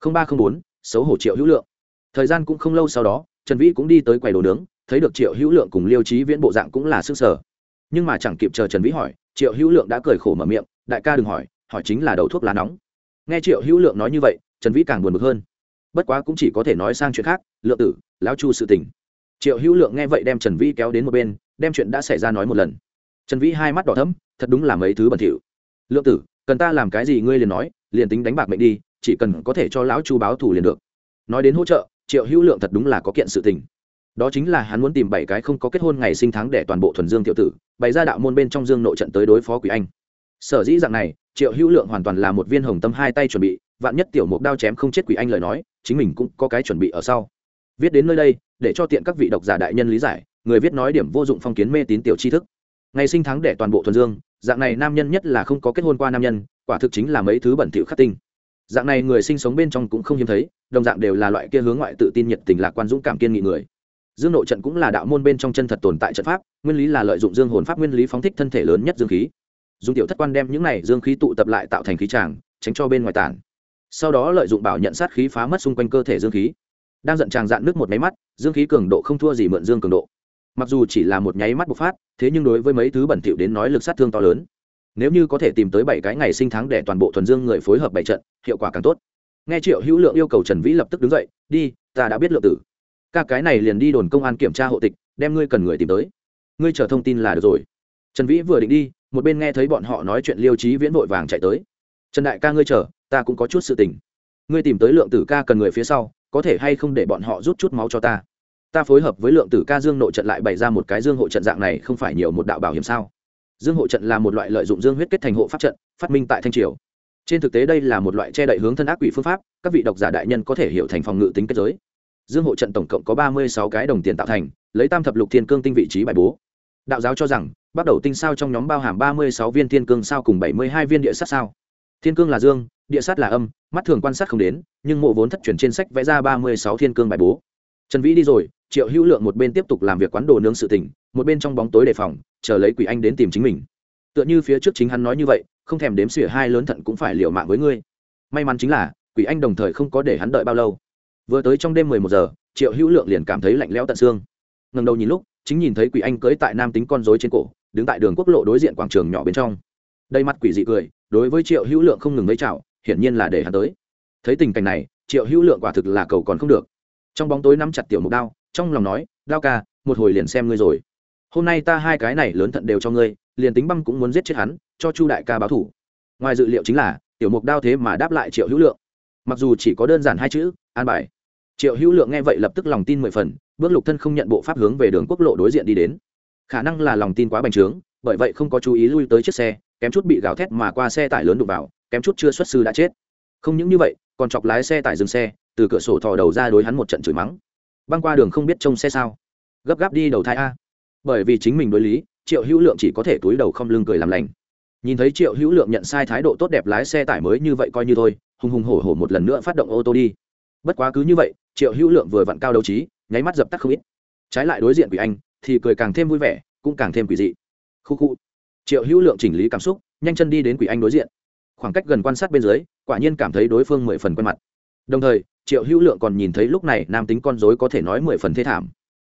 Không ba không bốn, xấu hổ triệu hữu lượng. Thời gian cũng không lâu sau đó, trần vĩ cũng đi tới quầy đồ nướng, thấy được triệu hữu lượng cùng liêu trí viễn bộ dạng cũng là s ư ơ n g sở. Nhưng mà chẳng kịp chờ trần vĩ hỏi, triệu hữu lượng đã cười khổ mở miệng, đại ca đừng hỏi hỏi chính là đầu thuốc lá nóng. Nghe triệu hữu lượng nói như vậy, trần vĩ càng buồn bực hơn. Bất quá cũng chỉ có thể nói sang chuyện khác, lượng tử, lão chu sự tình. Triệu hữu lượng nghe vậy đem trần vĩ kéo đến một bên, đem chuyện đã xảy ra nói một lần. Trần vĩ hai mắt đỏ thấm thật đúng là mấy thứ bẩn thỉu. Lượng tử cần ta làm cái gì ngươi liền nói, liền tính đánh bạc mệnh đi, chỉ cần có thể cho lão chu báo thù liền được. Nói đến hỗ trợ, triệu hữu lượng thật đúng là có kiện sự tình. Đó chính là hắn muốn tìm bảy cái không có kết hôn ngày sinh tháng để toàn bộ thuần dương tiểu tử, bày ra đạo môn bên trong dương nội trận tới đối phó quỷ anh. Sở dĩ dạng này, triệu hữu lượng hoàn toàn là một viên hồng tâm hai tay chuẩn bị, vạn nhất tiểu mục đao chém không chết quỷ anh lời nói, chính mình cũng có cái chuẩn bị ở sau. Viết đến nơi đây, để cho tiện các vị độc giả đại nhân lý giải, người viết nói điểm vô dụng phong kiến mê tín tiểu tri thức ngày sinh tháng để toàn bộ thuần dương, dạng này nam nhân nhất là không có kết hôn qua nam nhân, quả thực chính là mấy thứ bẩn thỉu khắc tinh. Dạng này người sinh sống bên trong cũng không hiếm thấy, đồng dạng đều là loại kia hướng ngoại tự tin nhiệt tình lạc quan dũng cảm kiên nghị người. Dương nội trận cũng là đạo môn bên trong chân thật tồn tại trận pháp, nguyên lý là lợi dụng dương hồn pháp nguyên lý phóng thích thân thể lớn nhất dương khí. Dùng tiểu thất quan đem những này dương khí tụ tập lại tạo thành khí tràng, tránh cho bên ngoài tản. Sau đó lợi dụng bảo nhận sát khí phá mất xung quanh cơ thể dương khí. Đang giận tràng dạn nước một máy mắt, dương khí cường độ không thua gì mượn dương cường độ mặc dù chỉ là một nháy mắt bộc phát, thế nhưng đối với mấy thứ bẩn thỉu đến nói lực sát thương to lớn. Nếu như có thể tìm tới bảy cái ngày sinh tháng để toàn bộ thuần dương người phối hợp bảy trận, hiệu quả càng tốt. Nghe triệu hữu lượng yêu cầu trần vĩ lập tức đứng dậy, đi, ta đã biết lượng tử. Ca cái này liền đi đồn công an kiểm tra hộ tịch, đem ngươi cần người tìm tới. Ngươi chờ thông tin là được rồi. Trần vĩ vừa định đi, một bên nghe thấy bọn họ nói chuyện liêu trí viễn vội vàng chạy tới. Trần đại ca ngươi chờ, ta cũng có chút sự tình. Ngươi tìm tới lượng tử ca cần người phía sau, có thể hay không để bọn họ rút chút máu cho ta? Ta phối hợp với lượng tử ca dương nội trận lại bày ra một cái dương hộ trận dạng này không phải nhiều một đạo bảo hiểm sao? Dương hộ trận là một loại lợi dụng dương huyết kết thành hộ pháp trận, phát minh tại thanh triều. Trên thực tế đây là một loại che đậy hướng thân ác quỷ phương pháp, các vị độc giả đại nhân có thể hiểu thành phòng ngự tính kết giới. Dương hộ trận tổng cộng có ba mươi sáu cái đồng tiền tạo thành, lấy tam thập lục thiên cương tinh vị trí bài bố. Đạo giáo cho rằng, bắt đầu tinh sao trong nhóm bao hàm ba mươi sáu viên thiên cương sao cùng bảy mươi hai viên địa sát sao. Thiên cương là dương, địa sát là âm, mắt thường quan sát không đến, nhưng mộ vốn thất truyền trên sách vẽ ra ba mươi sáu thiên cương bài bố trần vĩ đi rồi, triệu hữu lượng một bên tiếp tục làm việc quán đồ nướng sự tỉnh một bên trong bóng tối đề phòng, chờ lấy quỷ anh đến tìm chính mình. Tựa như phía trước chính hắn nói như vậy, không thèm đếm xỉa hai lớn thận cũng phải liều mạng với ngươi. May mắn chính là, quỷ anh đồng thời không có để hắn đợi bao lâu. Vừa tới trong đêm mười một giờ, triệu hữu lượng liền cảm thấy lạnh lẽo tận xương. Ngần đầu nhìn lúc, chính nhìn thấy quỷ anh cưới tại nam tính con dối trên cổ, đứng tại đường quốc lộ đối diện quảng trường nhỏ bên trong. Đây mắt quỷ dị cười, đối với triệu hữu lượng không ngừng lấy chào, hiển nhiên là để hắn tới. Thấy tình cảnh này, triệu hữu lượng quả thực là cầu còn không được trong bóng tối nắm chặt tiểu mục đao, trong lòng nói, đao ca, một hồi liền xem ngươi rồi. Hôm nay ta hai cái này lớn thận đều cho ngươi, liền tính băng cũng muốn giết chết hắn, cho chu đại ca báo thủ. Ngoài dự liệu chính là, tiểu mục đao thế mà đáp lại triệu hữu lượng. Mặc dù chỉ có đơn giản hai chữ, an bài. Triệu hữu lượng nghe vậy lập tức lòng tin mười phần, bước lục thân không nhận bộ pháp hướng về đường quốc lộ đối diện đi đến. Khả năng là lòng tin quá bành trướng, bởi vậy không có chú ý lui tới chiếc xe, kém chút bị gào thét mà qua xe tải lớn đụng vào, kém chút chưa xuất sư đã chết. Không những như vậy, còn chọc lái xe tải dừng xe từ cửa sổ thò đầu ra đối hắn một trận chửi mắng. Băng qua đường không biết trông xe sao. Gấp gáp đi đầu thai a. Bởi vì chính mình đối lý, triệu hữu lượng chỉ có thể túi đầu không lưng cười làm lành. Nhìn thấy triệu hữu lượng nhận sai thái độ tốt đẹp lái xe tải mới như vậy coi như thôi, hùng hùng hổ hổ một lần nữa phát động ô tô đi. Bất quá cứ như vậy, triệu hữu lượng vừa vặn cao đấu trí, nháy mắt dập tắt không ít. Trái lại đối diện quỷ anh, thì cười càng thêm vui vẻ, cũng càng thêm quỷ dị. Khu khu. Triệu hữu lượng chỉnh lý cảm xúc, nhanh chân đi đến quỷ anh đối diện. Khoảng cách gần quan sát bên dưới, quả nhiên cảm thấy đối phương mười phần quen mặt. Đồng thời triệu hữu lượng còn nhìn thấy lúc này nam tính con dối có thể nói mười phần thế thảm.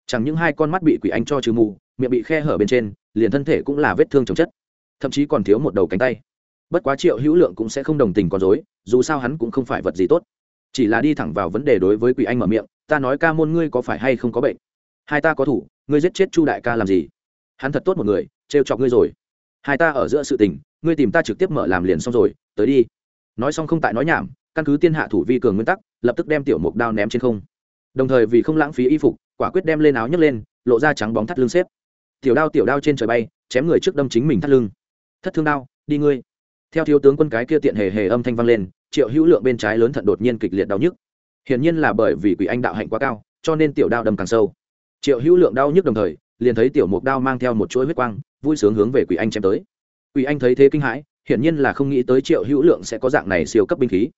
Chẳng những hai con mắt bị quỷ anh cho trừ mù, miệng bị khe hở bên trên, liền thân thể cũng là vết thương chồng chất. Thậm chí còn thiếu một đầu cánh tay. Bất quá triệu hữu lượng cũng sẽ không đồng tình con dối dù sao hắn cũng không phải vật gì tốt. Chỉ là đi thẳng vào vấn đề đối với quỷ anh mở miệng, ta nói ca môn ngươi có phải hay không có bệnh? Hai ta có thủ, ngươi giết chết chu đại ca làm gì? Hắn thật tốt một người, trêu chọc ngươi rồi. Hai ta ở giữa sự tình, ngươi tìm ta trực tiếp mở làm liền xong rồi, tới đi. Nói xong không tại nói nhảm căn cứ tiên hạ thủ vi cường nguyên tắc, lập tức đem tiểu mục đao ném trên không. Đồng thời vì không lãng phí y phục, quả quyết đem lên áo nhấc lên, lộ ra trắng bóng thắt lưng xếp. Tiểu đao tiểu đao trên trời bay, chém người trước đâm chính mình thắt lưng. Thất thương đao, đi ngươi. Theo thiếu tướng quân cái kia tiện hề hề âm thanh vang lên, triệu hữu lượng bên trái lớn thận đột nhiên kịch liệt đau nhức. Hiển nhiên là bởi vì quỷ anh đạo hạnh quá cao, cho nên tiểu đao đâm càng sâu. Triệu hữu lượng đau nhức đồng thời, liền thấy tiểu mục đao mang theo một chuỗi huyết quang, vui sướng hướng về quỷ anh chém tới. Quỷ anh thấy thế kinh hãi, hiển nhiên là không nghĩ tới triệu hữu lượng sẽ có dạng này siêu cấp binh khí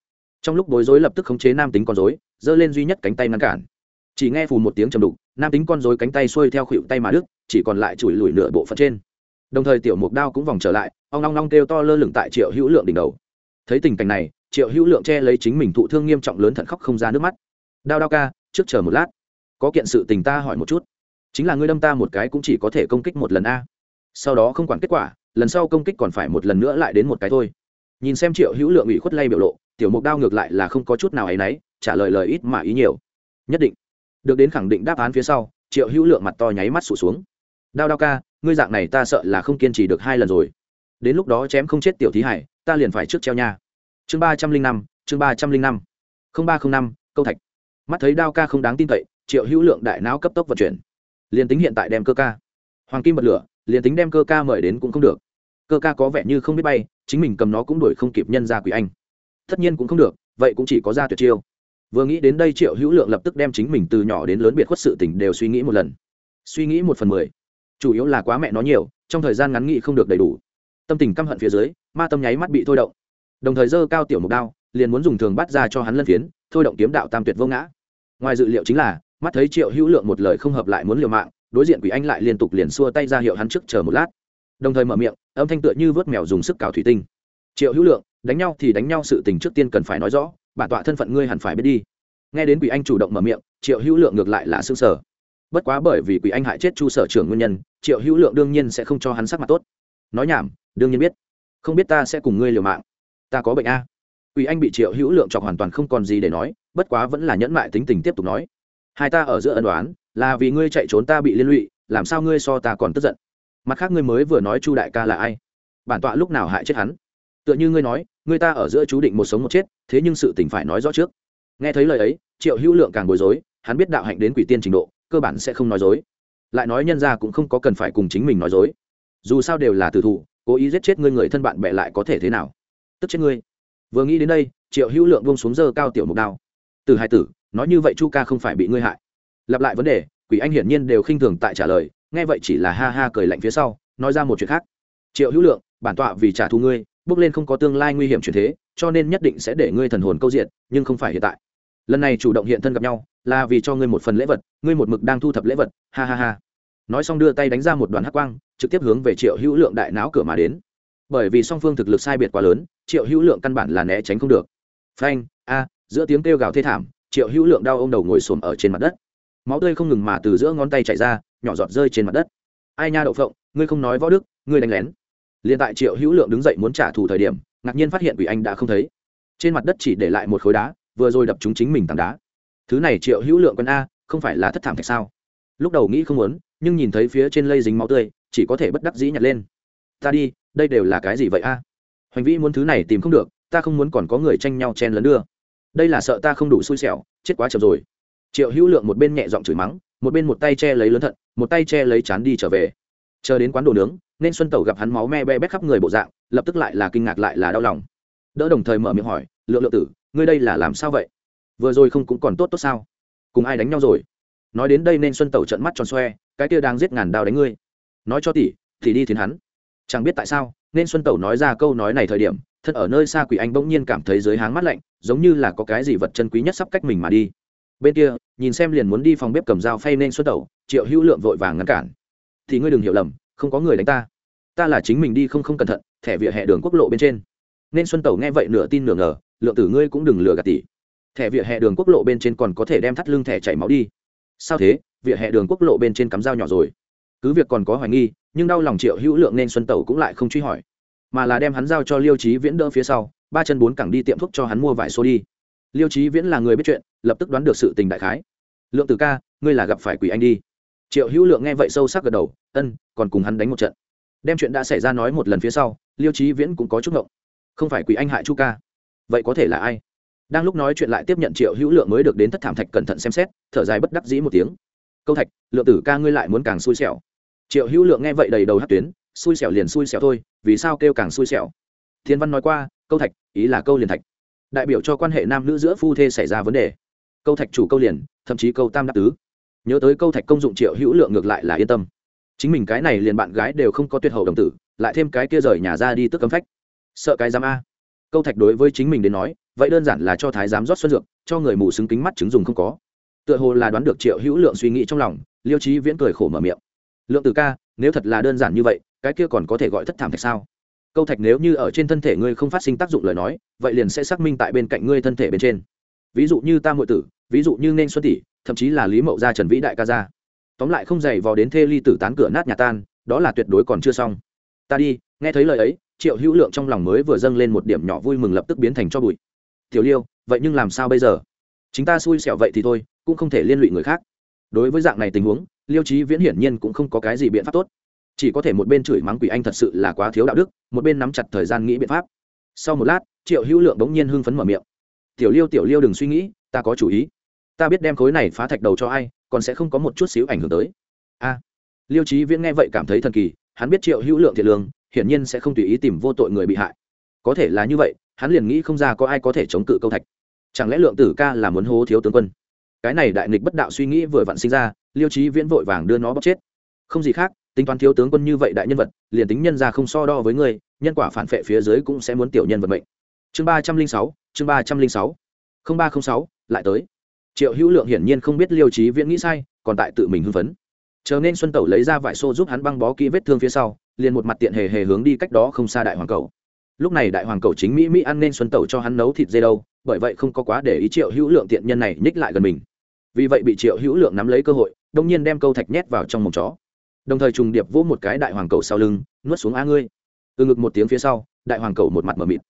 trong lúc bối rối lập tức khống chế nam tính con dối giơ lên duy nhất cánh tay ngăn cản. Chỉ nghe phù một tiếng trầm đục, nam tính con dối cánh tay xuôi theo khuỵu tay mà đức chỉ còn lại chùi lùi nửa bộ phận trên. Đồng thời tiểu mục đao cũng vòng trở lại, ong long long kêu to lơ lửng tại triệu hữu lượng đỉnh đầu. Thấy tình cảnh này, triệu hữu lượng che lấy chính mình thụ thương nghiêm trọng lớn thận khóc không ra nước mắt. Đao đao ca, trước chờ một lát. Có kiện sự tình ta hỏi một chút. Chính là ngươi đâm ta một cái cũng chỉ có thể công kích một lần a. Sau đó không quản kết quả, lần sau công kích còn phải một lần nữa lại đến một cái thôi. Nhìn xem triệu hữu lượng ủy khuất lay biểu lộ tiểu mục đao ngược lại là không có chút nào ấ y n ấ y trả lời lời ít mà ý nhiều. Nhất định. Được đến khẳng định đáp án phía sau, triệu hữu lượng mặt to nháy mắt sụt xuống. Đao đao ca, ngươi dạng này ta sợ là không kiên trì được hai lần rồi. Đến lúc đó chém không chết tiểu thí hải, ta liền phải trước treo nha. Chương ba trăm linh năm, chương ba trăm linh năm. Không ba không năm, câu thạch. Mắt thấy đao ca không đáng tin cậy, triệu hữu lượng đại não cấp tốc vận chuyển. Liền tính hiện tại đem cơ ca. Hoàng kim bật lửa, liền tính đem cơ ca mời đến cũng không được. Cơ ca có vẻ như không biết bay, chính mình cầm nó cũng đuổi không kịp nhân ra quỷ anh tất nhiên cũng không được, vậy cũng chỉ có ra tuyệt chiêu. Vừa nghĩ đến đây triệu hữu lượng lập tức đem chính mình từ nhỏ đến lớn biệt khuất sự tình đều suy nghĩ một lần. Suy nghĩ một phần mười. Chủ yếu là quá mẹ nó nhiều, trong thời gian ngắn nghĩ không được đầy đủ. Tâm tình căm hận phía dưới, ma tâm nháy mắt bị thôi động. Đồng thời dơ cao tiểu mục đao, liền muốn dùng thường bắt ra cho hắn lân phiến, thôi động kiếm đạo tam tuyệt vô ngã. Ngoài dự liệu chính là, mắt thấy triệu hữu lượng một lời không hợp lại muốn liều mạng, đối diện quỷ anh lại liên tục liền xua tay ra hiệu hắn trước chờ một lát. Đồng thời mở miệng, âm thanh tựa như vớt mèo dùng sức cào thủy tinh. Triệu hữu lượng đánh nhau thì đánh nhau sự tình trước tiên cần phải nói rõ, bản tọa thân phận ngươi hẳn phải biết đi. Nghe đến quỷ anh chủ động mở miệng, triệu hữu lượng ngược lại là xương sở bất quá bởi vì quỷ anh hại chết chu sở trưởng nguyên nhân, triệu hữu lượng đương nhiên sẽ không cho hắn sắc mặt tốt. Nói nhảm, đương nhiên biết. Không biết ta sẽ cùng ngươi liều mạng. Ta có bệnh a. Quỷ anh bị triệu hữu lượng chọc hoàn toàn không còn gì để nói, bất quá vẫn là nhẫn mại tính tình tiếp tục nói. Hai ta ở giữa ân đoán là vì ngươi chạy trốn ta bị liên lụy, làm sao ngươi so ta còn tức giận? Mặt khác ngươi mới vừa nói chu đại ca là ai? Bản tọa lúc nào hại chết hắn? Tựa như ngươi nói, ngươi ta ở giữa chú định một sống một chết, thế nhưng sự tình phải nói rõ trước. Nghe thấy lời ấy, triệu hữu lượng càng bối rối, hắn biết đạo hạnh đến quỷ tiên trình độ, cơ bản sẽ không nói dối. Lại nói nhân ra cũng không có cần phải cùng chính mình nói dối. Dù sao đều là tử thủ, cố ý giết chết ngươi người thân bạn bè lại có thể thế nào? Tức chết ngươi. Vừa nghĩ đến đây, triệu hữu lượng bông xuống dơ cao tiểu mục đao. Từ hai tử, nói như vậy chu ca không phải bị ngươi hại. Lặp lại vấn đề, quỷ anh hiển nhiên đều khinh thường tại trả lời, nghe vậy chỉ là ha ha cười lạnh phía sau, nói ra một chuyện khác. Triệu hữu lượng, bản tọa vì trả thù ngươi bước lên không có tương lai nguy hiểm chuyển thế, cho nên nhất định sẽ để ngươi thần hồn câu diện, nhưng không phải hiện tại. Lần này chủ động hiện thân gặp nhau, là vì cho ngươi một phần lễ vật, ngươi một mực đang thu thập lễ vật, ha ha ha. Nói xong đưa tay đánh ra một đoàn hắc quang, trực tiếp hướng về triệu hữu lượng đại não cửa mà đến. Bởi vì song phương thực lực sai biệt quá lớn, triệu hữu lượng căn bản là né tránh không được. Phanh, a, giữa tiếng kêu gào thê thảm, triệu hữu lượng đau ô m đầu ngồi xổm ở trên mặt đất. Máu tươi không ngừng mà từ giữa ngón tay chạy ra, nhỏ giọt rơi trên mặt đất. Ai nha đậu phộng, ngươi không nói võ đức, ngươi đánh lén liền tại triệu hữu lượng đứng dậy muốn trả thù thời điểm, ngạc nhiên phát hiện quỷ anh đã không thấy. Trên mặt đất chỉ để lại một khối đá, vừa rồi đập chúng chính mình tảng đá. Thứ này triệu hữu lượng quân a, không phải là thất thảm thạch sao? Lúc đầu nghĩ không muốn, nhưng nhìn thấy phía trên lây dính máu tươi, chỉ có thể bất đắc dĩ nhặt lên. Ta đi, đây đều là cái gì vậy a? Hoành vĩ muốn thứ này tìm không được, ta không muốn còn có người tranh nhau chen lấn đưa. Đây là sợ ta không đủ xui xẻo, chết quá chậm rồi. Triệu hữu lượng một bên nhẹ giọng chửi mắng, một bên một tay che lấy lớn thận, một tay che lấy chán đi trở về. Chờ đến quán đồ nướng nên xuân tẩu gặp hắn máu me be bét khắp người bộ dạng, lập tức lại là kinh ngạc lại là đau lòng. Đỡ đồng thời mở miệng hỏi, lượng lượng tử, ngươi đây là làm sao vậy? Vừa rồi không cũng còn tốt tốt sao? Cùng ai đánh nhau rồi? Nói đến đây nên xuân tẩu trận mắt tròn xoe, cái kia đang giết ngàn đao đánh ngươi. Nói cho tỷ, thì đi thiến hắn. Chẳng biết tại sao, nên xuân tẩu nói ra câu nói này thời điểm thật ở nơi xa quỷ anh bỗng nhiên cảm thấy dưới háng mắt lạnh, giống như là có cái gì vật chân quý nhất sắp cách mình mà đi. Bên kia, nhìn xem liền muốn đi phòng bếp cầm dao phay nên xuân tẩu, triệu hữu lượng vội vàng ngăn cản. Thì ngươi đừng hiểu lầm không có người đánh ta. Ta là chính mình đi không không cẩn thận, thẻ vỉa hè đường quốc lộ bên trên. Nên xuân tẩu nghe vậy nửa tin nửa ngờ, lượng tử ngươi cũng đừng lừa gạt tỷ. Thẻ vỉa hè đường quốc lộ bên trên còn có thể đem thắt lưng thẻ chảy máu đi. Sao thế? Vỉa hè đường quốc lộ bên trên cắm dao nhỏ rồi. Cứ việc còn có hoài nghi, nhưng đau lòng triệu hữu lượng nên xuân tẩu cũng lại không truy hỏi. Mà là đem hắn giao cho liêu trí viễn đỡ phía sau, ba chân bốn cẳng đi tiệm thuốc cho hắn mua vải xô đi. Liêu trí viễn là người biết chuyện, lập tức đoán được sự tình đại khái. Lượng tử ca, ngươi là gặp phải quỷ anh đi triệu hữu lượng nghe vậy sâu sắc gật đầu, ân, còn cùng hắn đánh một trận. Đem chuyện đã xảy ra nói một lần phía sau, liêu trí viễn cũng có chút ngộng. Không phải quỷ anh hại chu ca. Vậy có thể là ai? Đang lúc nói chuyện lại tiếp nhận triệu hữu lượng mới được đến thất thảm thạch cẩn thận xem xét, thở dài bất đắc dĩ một tiếng. Câu thạch, lượng tử ca ngươi lại muốn càng xui xẻo. Triệu hữu lượng nghe vậy đầy đầu hát tuyến, xui xẻo liền xui xẻo thôi, vì sao kêu càng xui xẻo? Thiên văn nói qua, câu thạch, ý là câu liền thạch. Đại biểu cho quan hệ nam nữ giữa phu thê xảy ra vấn đề. Câu thạch chủ câu liền, thậm chí câu tam đáp tứ nhớ tới câu thạch công dụng triệu hữu lượng ngược lại là yên tâm. Chính mình cái này liền bạn gái đều không có tuyệt hậu đồng tử, lại thêm cái kia rời nhà ra đi tức cấm phách. Sợ cái giám a. Câu thạch đối với chính mình đến nói, vậy đơn giản là cho thái giám rót xuân dược, cho người mù xứng kính mắt chứng dùng không có. Tựa hồ là đoán được triệu hữu lượng suy nghĩ trong lòng, liêu trí viễn cười khổ mở miệng. Lượng từ ca, nếu thật là đơn giản như vậy, cái kia còn có thể gọi thất thảm thạch sao? Câu thạch nếu như ở trên thân thể ngươi không phát sinh tác dụng lời nói, vậy liền sẽ xác minh tại bên cạnh ngươi thân thể bên trên. Ví dụ như tam hội tử, ví dụ như nên xuân tỷ thậm chí là lý mậu gia trần vĩ đại ca gia. Tóm lại không dày vò đến thê ly tử tán cửa nát nhà tan, đó là tuyệt đối còn chưa xong. Ta đi, nghe thấy lời ấy, triệu hữu lượng trong lòng mới vừa dâng lên một điểm nhỏ vui mừng lập tức biến thành cho bụi. Tiểu liêu, vậy nhưng làm sao bây giờ? Chính ta xui xẻo vậy thì thôi, cũng không thể liên lụy người khác. Đối với dạng này tình huống, liêu trí viễn hiển nhiên cũng không có cái gì biện pháp tốt. Chỉ có thể một bên chửi mắng quỷ anh thật sự là quá thiếu đạo đức, một bên nắm chặt thời gian nghĩ biện pháp. Sau một lát, triệu hữu lượng bỗng nhiên hưng phấn mở miệng. Tiểu liêu tiểu liêu đừng suy nghĩ, ta có chủ ý ta biết đem khối này phá thạch đầu cho ai còn sẽ không có một chút xíu ảnh hưởng tới. A liêu trí viễn nghe vậy cảm thấy thần kỳ hắn biết triệu hữu lượng thiệt lương hiển nhiên sẽ không tùy ý tìm vô tội người bị hại. Có thể là như vậy hắn liền nghĩ không ra có ai có thể chống cự câu thạch. Chẳng lẽ lượng tử ca là muốn hố thiếu tướng quân? Cái này đại nghịch bất đạo suy nghĩ vừa vặn sinh ra liêu trí viễn vội vàng đưa nó bóc chết. Không gì khác tính toán thiếu tướng quân như vậy đại nhân vật liền tính nhân ra không so đo với người, nhân quả phản phệ phía dưới cũng sẽ muốn tiểu nhân vật mệnh. Chương ba trăm linh sáu chương ba trăm linh sáu. Không ba không sáu lại tới triệu hữu lượng hiển nhiên không biết liêu trí viễn nghĩ sai, còn tại tự mình hưng phấn. Chờ nên xuân tẩu lấy ra vải xô giúp hắn băng bó kỹ vết thương phía sau, liền một mặt tiện hề hề hướng đi cách đó không xa đại hoàng cầu. Lúc này đại hoàng cầu chính mỹ mỹ ăn nên xuân tẩu cho hắn nấu thịt dê đâu, bởi vậy không có quá để ý triệu hữu lượng tiện nhân này nhích lại gần mình. Vì vậy bị triệu hữu lượng nắm lấy cơ hội, đông nhiên đem câu thạch nhét vào trong mồm chó. Đồng thời trùng điệp vỗ một cái đại hoàng cầu sau lưng, nuốt xuống a ngươi. Từ ngực một tiếng phía sau, đại hoàng cầu một mặt m ở mịt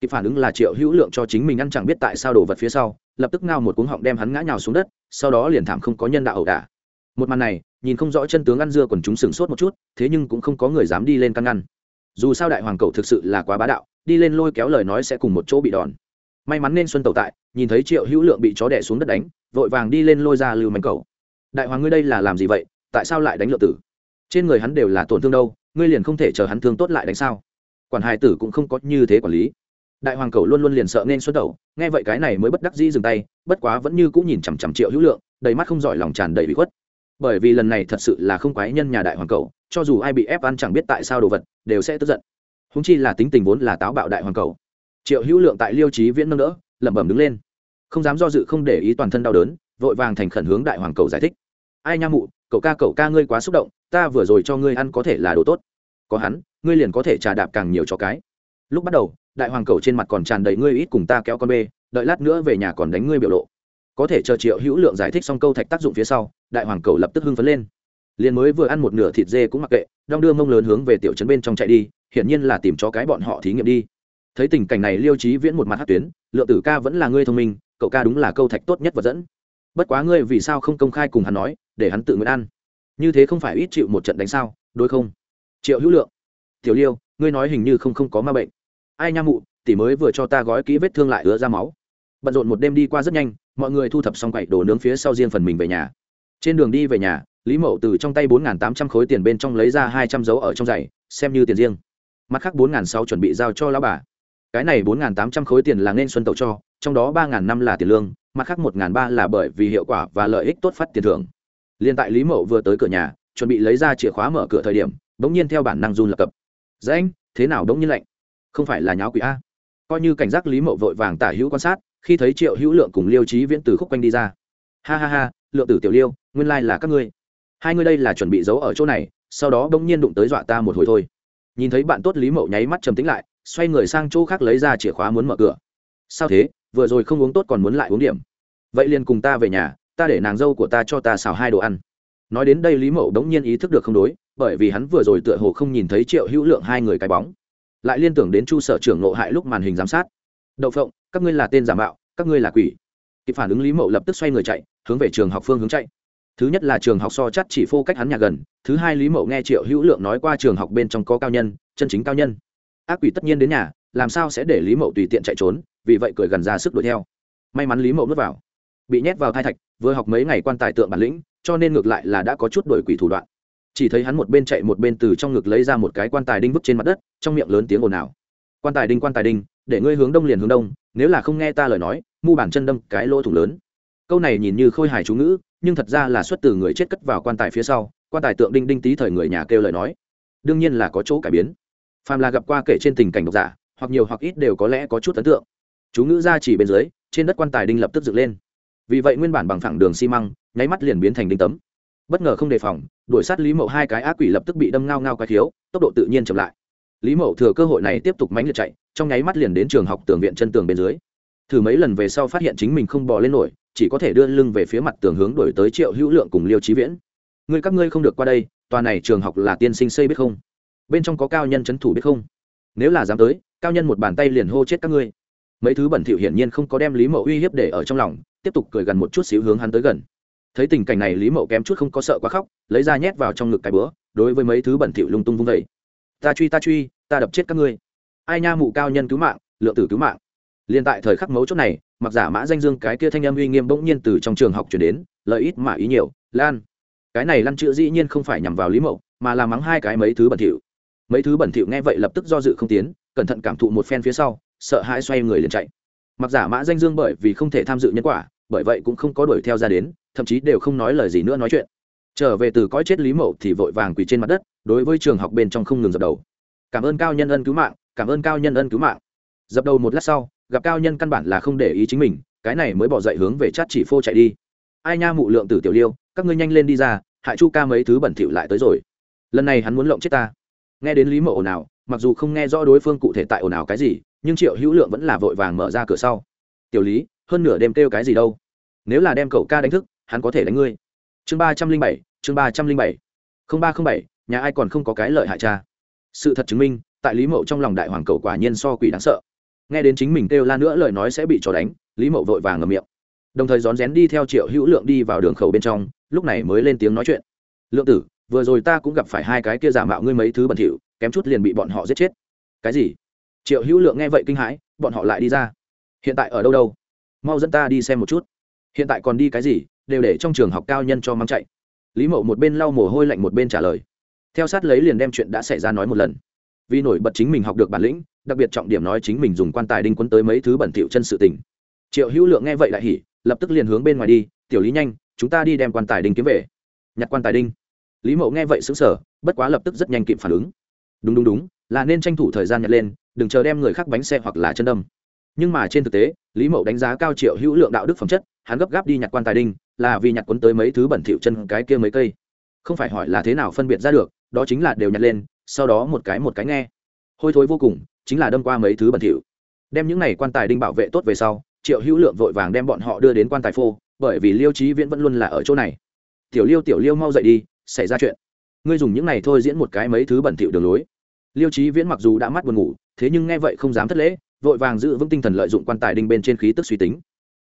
kịp phản ứng là triệu hữu lượng cho chính mình ăn chẳng biết tại sao đổ vật phía sau, lập tức ngao một cuống họng đem hắn ngã nhào xuống đất, sau đó liền thảm không có nhân đạo ẩu đả. Một màn này, nhìn không rõ chân tướng ăn dưa còn chúng sửng sốt một chút, thế nhưng cũng không có người dám đi lên căn ngăn. Dù sao đại hoàng cầu thực sự là quá bá đạo, đi lên lôi kéo lời nói sẽ cùng một chỗ bị đòn. May mắn nên xuân tẩu tại, nhìn thấy triệu hữu lượng bị chó đẻ xuống đất đánh, vội vàng đi lên lôi ra lưu mánh cầu. Đại hoàng ngươi đây là làm gì vậy? Tại sao lại đánh lượng tử? Trên người hắn đều là tổn thương đâu, ngươi liền không thể chờ hắn thương tốt lại đánh sao? Quản hài tử cũng không có như thế quản lý đại hoàng cầu luôn luôn liền sợ nên xuất đầu, nghe vậy cái này mới bất đắc dĩ dừng tay, bất quá vẫn như cũng nhìn chằm chằm triệu hữu lượng, đầy mắt không giỏi lòng tràn đầy bị khuất. Bởi vì lần này thật sự là không quái nhân nhà đại hoàng cầu, cho dù ai bị ép ăn chẳng biết tại sao đồ vật, đều sẽ tức giận. Húng chi là tính tình vốn là táo bạo đại hoàng cầu. Triệu hữu lượng tại liêu trí viễn nâng đỡ, lẩm bẩm đứng lên. Không dám do dự không để ý toàn thân đau đớn, vội vàng thành khẩn hướng đại hoàng cầu giải thích. Ai nha mụ, cậu ca cậu ca ngươi quá xúc động, ta vừa rồi cho ngươi ăn có thể là đồ tốt. Có hắn, ngươi liền có thể trà đạp càng nhiều cho cái. Lúc bắt đầu đại hoàng cầu trên mặt còn tràn đầy ngươi ít cùng ta kéo con bê, đợi lát nữa về nhà còn đánh ngươi biểu lộ. Có thể chờ triệu hữu lượng giải thích xong câu thạch tác dụng phía sau, đại hoàng cầu lập tức hưng phấn lên. Liền mới vừa ăn một nửa thịt dê cũng mặc kệ, đong đưa mông lớn hướng về tiểu trấn bên trong chạy đi, hiển nhiên là tìm cho cái bọn họ thí nghiệm đi. Thấy tình cảnh này liêu trí viễn một mặt hát tuyến, lượng tử ca vẫn là ngươi thông minh, cậu ca đúng là câu thạch tốt nhất vật dẫn. Bất quá ngươi vì sao không công khai cùng hắn nói, để hắn tự nguyện ăn? Như thế không phải ít chịu một trận đánh sao Đôi không? Triệu hữu lượng, tiểu liêu, ngươi nói hình như không không có ma bệnh ai nha mụ tỷ mới vừa cho ta gói kỹ vết thương lại ứa ra máu. Bận rộn một đêm đi qua rất nhanh, mọi người thu thập xong quậy đồ nướng phía sau riêng phần mình về nhà. Trên đường đi về nhà, lý mậu từ trong tay bốn tám trăm khối tiền bên trong lấy ra hai trăm dấu ở trong giày, xem như tiền riêng. Mặt khác bốn sáu chuẩn bị giao cho lão bà. Cái này bốn tám trăm khối tiền là nên xuân tẩu cho, trong đó ba năm là tiền lương, mặt khác một ba là bởi vì hiệu quả và lợi ích tốt phát tiền thưởng. Liên tại lý mậu vừa tới cửa nhà, chuẩn bị lấy ra chìa khóa mở cửa thời điểm, bỗng nhiên theo bản năng run lập cập. Dễ anh, thế nào đống nhiên lạnh? Không phải là nháo quỷ a. Coi như cảnh giác lý mậu vội vàng tả hữu quan sát, khi thấy triệu hữu lượng cùng liêu trí viễn từ khúc quanh đi ra. Ha ha ha, lượng tử tiểu liêu, nguyên lai là các ngươi. Hai ngươi đây là chuẩn bị giấu ở chỗ này, sau đó bỗng nhiên đụng tới dọa ta một hồi thôi. Nhìn thấy bạn tốt lý mậu nháy mắt trầm tính lại, xoay người sang chỗ khác lấy ra chìa khóa muốn mở cửa. Sao thế? Vừa rồi không uống tốt còn muốn lại uống điểm. Vậy liền cùng ta về nhà, ta để nàng dâu của ta cho ta xào hai đồ ăn. Nói đến đây lý mậu đống nhiên ý thức được không đối, bởi vì hắn vừa rồi tựa hồ không nhìn thấy triệu hữu lượng hai người cái bóng lại liên tưởng đến chu sở trưởng nộ hại lúc màn hình giám sát. Đậu phộng, các ngươi là tên giả mạo, các ngươi là quỷ. Kịp phản ứng lý mậu lập tức xoay người chạy, hướng về trường học phương hướng chạy. Thứ nhất là trường học so chắt chỉ phô cách hắn nhà gần, thứ hai lý mậu nghe triệu hữu lượng nói qua trường học bên trong có cao nhân, chân chính cao nhân. Ác quỷ tất nhiên đến nhà, làm sao sẽ để lý mậu tùy tiện chạy trốn, vì vậy cười gần ra sức đuổi theo. May mắn lý mậu nuốt vào. Bị nhét vào thai thạch, vừa học mấy ngày quan tài tượng bản lĩnh, cho nên ngược lại là đã có chút đổi quỷ thủ đoạn chỉ thấy hắn một bên chạy một bên từ trong ngực lấy ra một cái quan tài đinh vứt trên mặt đất, trong miệng lớn tiếng ồn ào. Quan tài đinh, quan tài đinh, để ngươi hướng đông liền hướng đông, nếu là không nghe ta lời nói, mu bàn chân đâm cái lỗ thủng lớn. Câu này nhìn như khôi hài chú ngữ, nhưng thật ra là xuất từ người chết cất vào quan tài phía sau, quan tài tượng đinh đinh tí thời người nhà kêu lời nói. Đương nhiên là có chỗ cải biến. Phàm là gặp qua kể trên tình cảnh độc giả, hoặc nhiều hoặc ít đều có lẽ có chút ấn tượng. Chú ngữ ra chỉ bên dưới, trên đất quan tài đinh lập tức dựng lên. Vì vậy nguyên bản bằng phẳng đường xi măng, nháy mắt liền biến thành đinh tấm bất ngờ không đề phòng, đuổi sát lý mậu hai cái ác quỷ lập tức bị đâm ngao ngao quái thiếu tốc độ tự nhiên chậm lại. Lý mậu thừa cơ hội này tiếp tục mánh liệt chạy, trong nháy mắt liền đến trường học tường viện chân tường bên dưới. Thử mấy lần về sau phát hiện chính mình không bò lên nổi, chỉ có thể đưa lưng về phía mặt tường hướng đổi tới triệu hữu lượng cùng liêu trí viễn. Ngươi các ngươi không được qua đây, tòa này trường học là tiên sinh xây biết không? Bên trong có cao nhân c h ấ n thủ biết không? Nếu là dám tới, cao nhân một bàn tay liền hô chết các ngươi. Mấy thứ bẩn thỉu hiển nhiên không có đem lý mậu uy hiếp để ở trong lòng, tiếp tục cười gần một chút xíu hướng hắn tới gần thấy tình cảnh này, lý mậu kém chút không có sợ quá khóc, lấy ra nhét vào trong ngực cái bữa, đối với mấy thứ bẩn thỉu lung tung vung vẩy ta truy ta truy, ta đập chết các ngươi. Ai nha, mụ cao nhân cứu mạng, lượng tử cứu mạng. Liền tại thời khắc mấu chốt này, mặc giả mã danh dương cái kia thanh âm uy nghiêm bỗng nhiên từ trong trường học chuyển đến lợi ít mà ý nhiều, lan. Cái này lăn chữ dĩ nhiên không phải nhằm vào lý mậu, mà là mắng hai cái mấy thứ bẩn thỉu. Mấy thứ bẩn thỉu nghe vậy lập tức do dự không tiến, cẩn thận cảm thụ một phen phía sau, sợ hãi xoay người liền chạy. Mặc giả mã danh dương bởi vì không thể tham dự nhân quả, bởi vậy cũng không có đuổi theo ra đến thậm chí đều không nói lời gì nữa nói chuyện. Trở về từ cõi chết lý mậu thì vội vàng quỳ trên mặt đất, đối với trường học bên trong không ngừng dập đầu. Cảm ơn cao nhân ân cứu mạng, cảm ơn cao nhân ân cứu mạng. Dập đầu một lát sau, gặp cao nhân căn bản là không để ý chính mình, cái này mới bỏ dậy hướng về chát chỉ phô chạy đi. Ai nha mụ lượng tử tiểu liêu, các ngươi nhanh lên đi ra, hại chu ca mấy thứ bẩn thỉu lại tới rồi. Lần này hắn muốn lộng chết ta. Nghe đến lý Mậu ồn ào, mặc dù không nghe rõ đối phương cụ thể tại ồn ào cái gì, nhưng triệu hữu lượng vẫn là vội vàng mở ra cửa sau. Tiểu lý, hơn nửa đêm kêu cái gì đâu? Nếu là đem cậu ca đánh thức hắn có thể đánh ngươi. Chương ba trăm linh bảy, chương ba trăm linh bảy. Không ba không bảy, nhà ai còn không có cái lợi hại cha. Sự thật chứng minh, tại lý mậu trong lòng đại hoàng cầu quả nhiên so quỷ đáng sợ. Nghe đến chính mình kêu la nữa lời nói sẽ bị trò đánh, lý mậu vội vàng ngầm miệng. Đồng thời rón rén đi theo triệu hữu lượng đi vào đường khẩu bên trong, lúc này mới lên tiếng nói chuyện. Lượng tử, vừa rồi ta cũng gặp phải hai cái kia giả mạo ngươi mấy thứ bẩn thỉu, kém chút liền bị bọn họ giết chết. Cái gì? Triệu hữu lượng nghe vậy kinh hãi, bọn họ lại đi ra. Hiện tại ở đâu đâu? Mau dẫn ta đi xem một chút. Hiện tại còn đi cái gì? Đều để trong trường học cao nhân cho mắng chạy. Lý mậu một bên lau mồ hôi lạnh một bên trả lời. Theo sát lấy liền đem chuyện đã xảy ra nói một lần. Vì nổi bật chính mình học được bản lĩnh, đặc biệt trọng điểm nói chính mình dùng quan tài đinh quấn tới mấy thứ bẩn thỉu chân sự tình. Triệu hữu lượng nghe vậy lại hỉ, lập tức liền hướng bên ngoài đi, tiểu lý nhanh, chúng ta đi đem quan tài đinh kiếm về. Nhặt quan tài đinh? Lý mậu nghe vậy xứng sở bất quá lập tức rất nhanh kịp phản ứng. Đúng đúng đúng, là nên tranh thủ thời gian nhặt lên, đừng chờ đem người khác bánh xe hoặc là chân đâm. Nhưng mà trên thực tế, lý mậu đánh giá cao triệu hữu lượng đạo đức phẩm chất, hắn gấp gáp đi nhặt quan tài đinh là vì nhặt quấn tới mấy thứ bẩn thỉu chân cái kia mấy cây. Không phải hỏi là thế nào phân biệt ra được, đó chính là đều nhặt lên, sau đó một cái một cái nghe. Hôi thối vô cùng, chính là đâm qua mấy thứ bẩn thỉu. Đem những này quan tài đinh bảo vệ tốt về sau, triệu hữu lượng vội vàng đem bọn họ đưa đến quan tài phô, bởi vì liêu trí viễn vẫn luôn là ở chỗ này. Tiểu liêu tiểu liêu mau dậy đi, xảy ra chuyện. Ngươi dùng những này thôi diễn một cái mấy thứ bẩn thỉu đường lối. Liêu trí viễn mặc dù đã mắt buồn ngủ, thế nhưng nghe vậy không dám thất lễ, vội vàng giữ vững tinh thần lợi dụng quan tài đinh bên trên khí tức suy tính.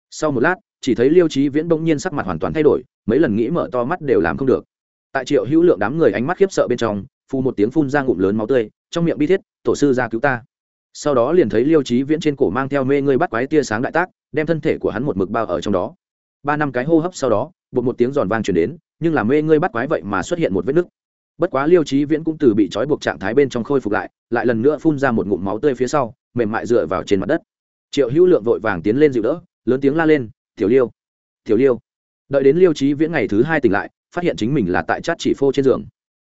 Sau một lát chỉ thấy liêu trí viễn bỗng nhiên sắc mặt hoàn toàn thay đổi, mấy lần nghĩ mở to mắt đều làm không được. Tại triệu hữu lượng đám người ánh mắt khiếp sợ bên trong, phù một tiếng phun ra ngụm lớn máu tươi, trong miệng bi thiết, tổ sư ra cứu ta. Sau đó liền thấy liêu trí viễn trên cổ mang theo mê ngươi bắt quái tia sáng đại tác, đem thân thể của hắn một mực bao ở trong đó. Ba năm cái hô hấp sau đó, bột một tiếng giòn vang chuyển đến, nhưng là mê ngươi bắt quái vậy mà xuất hiện một vết nứt. Bất quá liêu trí viễn cũng từ bị trói buộc trạng thái bên trong khôi phục lại lại lần nữa phun ra một ngụm máu tươi phía sau, mềm mại dựa vào trên mặt đất. Triệu hữu lượng vội vàng tiến lên dịu đỡ, lớn tiếng la lên tiểu liêu. Tiểu liêu. Đợi đến liêu trí viễn ngày thứ hai tỉnh lại, phát hiện chính mình là tại chát chỉ phô trên giường.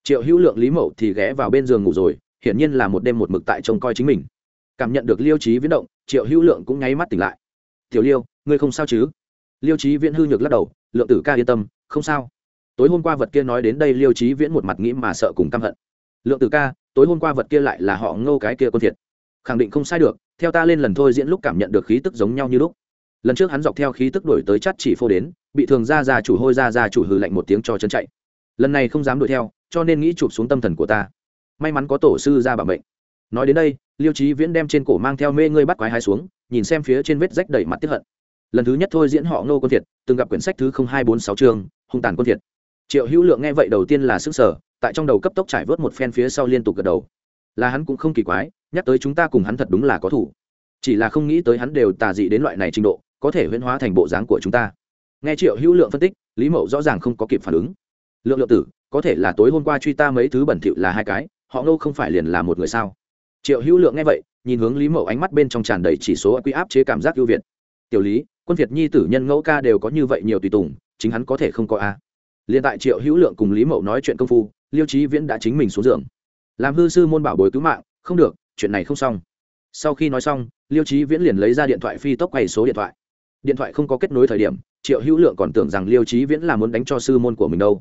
Triệu hữu lượng, lý mậu thì ghé vào bên giường ngủ rồi, hiển nhiên là một đêm một mực tại trông coi chính mình. Cảm nhận được liêu trí viễn động, triệu hữu lượng cũng nháy mắt tỉnh lại. Tiểu liêu, ngươi không sao chứ? Liêu trí viễn hư nhược lắc đầu, lượng tử ca yên tâm, không sao. Tối hôm qua vật kia nói đến đây, liêu trí viễn một mặt nghĩ mà sợ cùng căm hận. Lượng tử ca, tối hôm qua vật kia lại là họ ngô cái kia con thiệt. Khẳng định không sai được, theo ta lên lần thôi diễn lúc cảm nhận được khí tức giống nhau như lúc lần trước hắn dọc theo khí tức đổi tới chắt chỉ phô đến, bị thường ra ra chủ hôi ra ra chủ hừ lạnh một tiếng cho chân chạy. Lần này không dám đuổi theo, cho nên nghĩ chụp xuống tâm thần của ta. May mắn có tổ sư ra bảo mệnh. Nói đến đây, liêu trí viễn đem trên cổ mang theo mê ngươi bắt quái hai xuống, nhìn xem phía trên vết rách đầy mặt tiếp hận. Lần thứ nhất thôi diễn họ ngô quân thiệt, từng gặp quyển sách thứ hai bốn sáu chương, hung tàn quân thiệt. Triệu hữu lượng nghe vậy đầu tiên là sức sở tại trong đầu cấp tốc trải vớt một phen phía sau liên tục gật đầu. Là hắn cũng không kỳ quái, nhắc tới chúng ta cùng hắn thật đúng là có thủ. Chỉ là không nghĩ tới hắn đều tà dị đến loại này trình độ có thể huyễn hóa thành bộ dáng của chúng ta. Nghe triệu hữu lượng phân tích, lý mậu rõ ràng không có kịp phản ứng. Lượng lượng tử, có thể là tối hôm qua truy ta mấy thứ bẩn thỉu là hai cái, họ ngô không phải liền là một người sao? Triệu hữu lượng nghe vậy, nhìn hướng lý mậu ánh mắt bên trong tràn đầy chỉ số quy áp chế cảm giác ưu việt. Tiểu lý, quân việt nhi tử nhân ngẫu ca đều có như vậy nhiều tùy tùng, chính hắn có thể không có a. À. liền tại triệu hữu lượng cùng lý mậu nói chuyện công phu, liêu trí viễn đã chính mình xuống giường. Làm hư sư môn bảo bồi cứu mạng, không được, chuyện này không xong. Sau khi nói xong, liêu trí viễn liền lấy ra điện thoại phi tốc quay số điện thoại điện thoại không có kết nối thời điểm, triệu hữu lượng còn tưởng rằng liêu trí viễn là muốn đánh cho sư môn của mình đâu.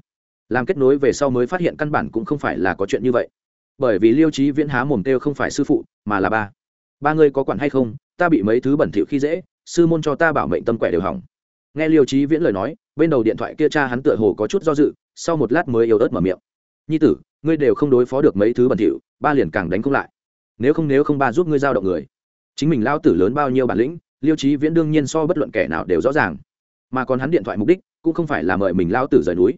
Làm kết nối về sau mới phát hiện căn bản cũng không phải là có chuyện như vậy. Bởi vì liêu trí viễn há mồm têu không phải sư phụ, mà là ba. Ba người có quản hay không, ta bị mấy thứ bẩn thỉu khi dễ, sư môn cho ta bảo mệnh tâm quẻ đều hỏng. Nghe liêu trí viễn lời nói, bên đầu điện thoại kia cha hắn tựa hồ có chút do dự, sau một lát mới yếu ớt mở miệng. Nhi tử, ngươi đều không đối phó được mấy thứ bẩn thỉu, ba liền càng đánh không lại. Nếu không nếu không ba giúp ngươi giao động người. Chính mình lao tử lớn bao nhiêu bản lĩnh liêu trí viễn đương nhiên so bất luận kẻ nào đều rõ ràng. Mà còn hắn điện thoại mục đích cũng không phải là mời mình lao tử rời núi.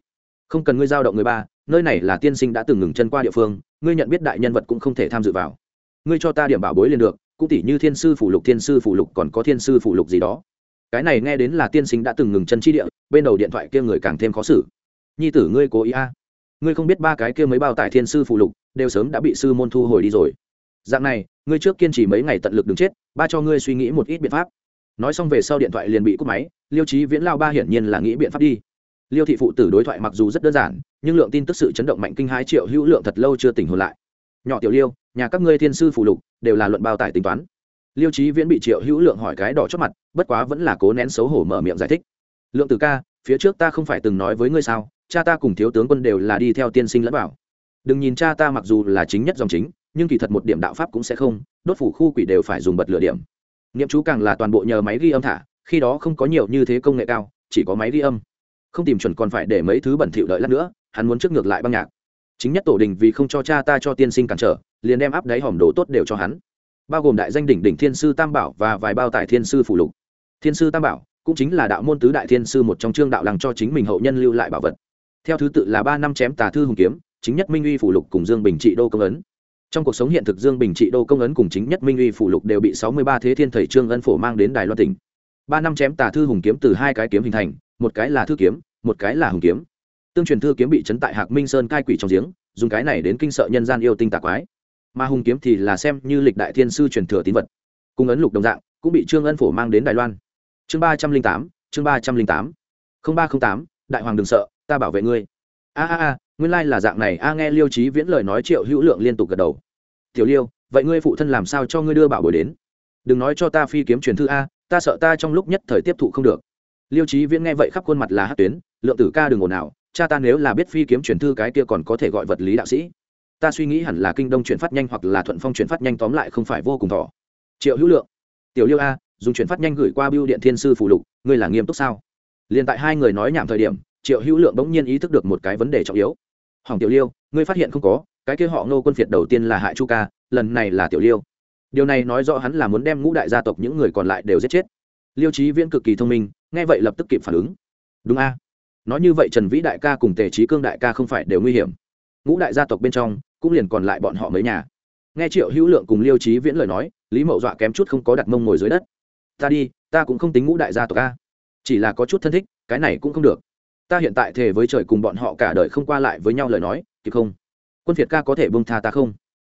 Không cần ngươi giao động người ba, nơi này là tiên sinh đã từng ngừng chân qua địa phương, ngươi nhận biết đại nhân vật cũng không thể tham dự vào. Ngươi cho ta điểm bảo bối liền được, cũng tỷ như thiên sư phủ lục, thiên sư phủ lục còn có thiên sư phủ lục gì đó. Cái này nghe đến là tiên sinh đã từng ngừng chân chi địa, bên đầu điện thoại kia người càng thêm khó xử. Nhi tử ngươi cố ý a. Ngươi không biết ba cái kia mấy bao tải thiên sư phụ lục, đều sớm đã bị sư môn thu hồi đi rồi dạng này, ngươi trước kiên trì mấy ngày tận lực đừng chết, ba cho ngươi suy nghĩ một ít biện pháp. Nói xong về sau điện thoại liền bị cúp máy, liêu trí viễn lao ba hiển nhiên là nghĩ biện pháp đi. Liêu thị phụ tử đối thoại mặc dù rất đơn giản, nhưng lượng tin tức sự chấn động mạnh kinh hai triệu hữu lượng thật lâu chưa tỉnh hồn lại. Nhỏ tiểu liêu, nhà các ngươi thiên sư phụ lục, đều là luận bao tải tính toán. Liêu trí viễn bị triệu hữu lượng hỏi cái đỏ chót mặt, bất quá vẫn là cố nén xấu hổ mở miệng giải thích. Lượng từ ca, phía trước ta không phải từng nói với ngươi sao, cha ta cùng thiếu tướng quân đều là đi theo tiên sinh lẫn bảo đừng nhìn cha ta mặc dù là chính nhất dòng chính nhưng kỳ thật một điểm đạo pháp cũng sẽ không, đốt phủ khu quỷ đều phải dùng bật lửa điểm. Nghiệm chú càng là toàn bộ nhờ máy ghi âm thả, khi đó không có nhiều như thế công nghệ cao, chỉ có máy ghi âm. Không tìm chuẩn còn phải để mấy thứ bẩn thỉu đợi lát nữa, hắn muốn trước ngược lại băng nhạc. Chính nhất tổ đình vì không cho cha ta cho tiên sinh cản trở, liền đem áp đáy hòm đồ tốt đều cho hắn. Bao gồm đại danh đỉnh đỉnh thiên sư tam bảo và vài bao tải thiên sư phủ lục. Thiên sư tam bảo cũng chính là đạo môn tứ đại thiên sư một trong chương đạo làng cho chính mình hậu nhân lưu lại bảo vật. Theo thứ tự là ba năm chém tà thư hùng kiếm, chính nhất minh uy phủ lục cùng dương bình trị đô công ấn trong cuộc sống hiện thực dương bình trị, đô công ấn cùng chính nhất minh uy phủ lục đều bị sáu mươi ba thế thiên thầy trương ân phổ mang đến đài loan tỉnh. Ba năm chém tà thư hùng kiếm từ hai cái kiếm hình thành, một cái là thư kiếm, một cái là hùng kiếm. Tương truyền thư kiếm bị chấn tại hạc minh sơn cai quỷ trong giếng, dùng cái này đến kinh sợ nhân gian yêu tinh tà quái. Mà hùng kiếm thì là xem như lịch đại thiên sư truyền thừa tín vật. Cung ấn lục đồng dạng, cũng bị trương ân phổ mang đến đài loan. Chương ba trăm linh tám, chương ba trăm linh tám. Ba trăm tám, đại hoàng đừng sợ, ta bảo vệ ngươi. A a a, nguyên lai là dạng này. A nghe liêu trí viễn lời nói triệu hữu lượng liên tục gật đầu tiểu liêu, vậy ngươi phụ thân làm sao cho ngươi đưa bảo bồi đến? Đừng nói cho ta phi kiếm truyền thư a, ta sợ ta trong lúc nhất thời tiếp thụ không được. Liêu trí viễn nghe vậy khắp khuôn mặt là hát tuyến, lượng tử ca đừng ồn ào, cha ta nếu là biết phi kiếm truyền thư cái kia còn có thể gọi vật lý đạo sĩ. Ta suy nghĩ hẳn là kinh đông chuyển phát nhanh hoặc là thuận phong chuyển phát nhanh tóm lại không phải vô cùng thỏ triệu hữu lượng, tiểu liêu a, dùng chuyển phát nhanh gửi qua biêu điện thiên sư phủ lục, ngươi là nghiêm túc sao? Liền tại hai người nói nhảm thời điểm, triệu hữu lượng bỗng nhiên ý thức được một cái vấn đề trọng yếu. Hoàng tiểu liêu, ngươi phát hiện không có cái kia họ ngô quân phiệt đầu tiên là hại chu ca, lần này là tiểu liêu. Điều này nói rõ hắn là muốn đem ngũ đại gia tộc những người còn lại đều giết chết. Liêu trí viễn cực kỳ thông minh, nghe vậy lập tức kịp phản ứng. Đúng a. Nói như vậy trần vĩ đại ca cùng tề trí cương đại ca không phải đều nguy hiểm. Ngũ đại gia tộc bên trong, cũng liền còn lại bọn họ mấy nhà. Nghe triệu hữu lượng cùng liêu trí viễn lời nói, lý mậu dọa kém chút không có đặt mông ngồi dưới đất. Ta đi, ta cũng không tính ngũ đại gia tộc a. Chỉ là có chút thân thích, cái này cũng không được. Ta hiện tại thề với trời cùng bọn họ cả đời không qua lại với nhau lời nói, kịp không? Quân việt ca có thể bông tha ta không?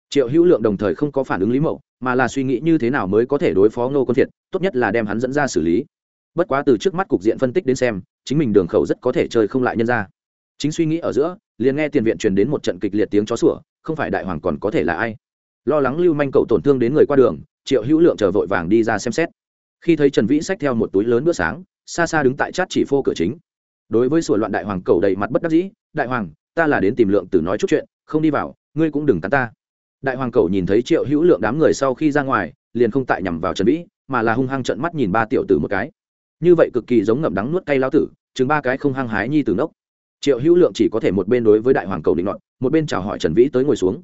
Triệu hữu lượng đồng thời không có phản ứng lý mậu, mà là suy nghĩ như thế nào mới có thể đối phó ngô quân việt tốt nhất là đem hắn dẫn ra xử lý. Bất quá từ trước mắt cục diện phân tích đến xem, chính mình đường khẩu rất có thể chơi không lại nhân ra. Chính suy nghĩ ở giữa, liền nghe tiền viện truyền đến một trận kịch liệt tiếng chó sủa, không phải đại hoàng còn có thể là ai? Lo lắng lưu manh cậu tổn thương đến người qua đường, triệu hữu lượng chờ vội vàng đi ra xem xét. Khi thấy trần vĩ xách theo một túi lớn bữa sáng, xa xa đứng tại chát chỉ phô cửa chính. Đối với sủa loạn đại hoàng cầu đầy mặt bất đắc dĩ, đại hoàng, ta là đến tìm lượng tử nói chút chuyện không đi vào, ngươi cũng đừng tán ta. Đại hoàng cầu nhìn thấy triệu hữu lượng đám người sau khi ra ngoài, liền không tại nhằm vào trần vĩ, mà là hung hăng trận mắt nhìn ba tiểu tử một cái. Như vậy cực kỳ giống ngậm đắng nuốt cay lao tử, chừng ba cái không hăng hái nhi từ nốc. Triệu hữu lượng chỉ có thể một bên đối với đại hoàng cầu định luận một bên chào hỏi trần vĩ tới ngồi xuống.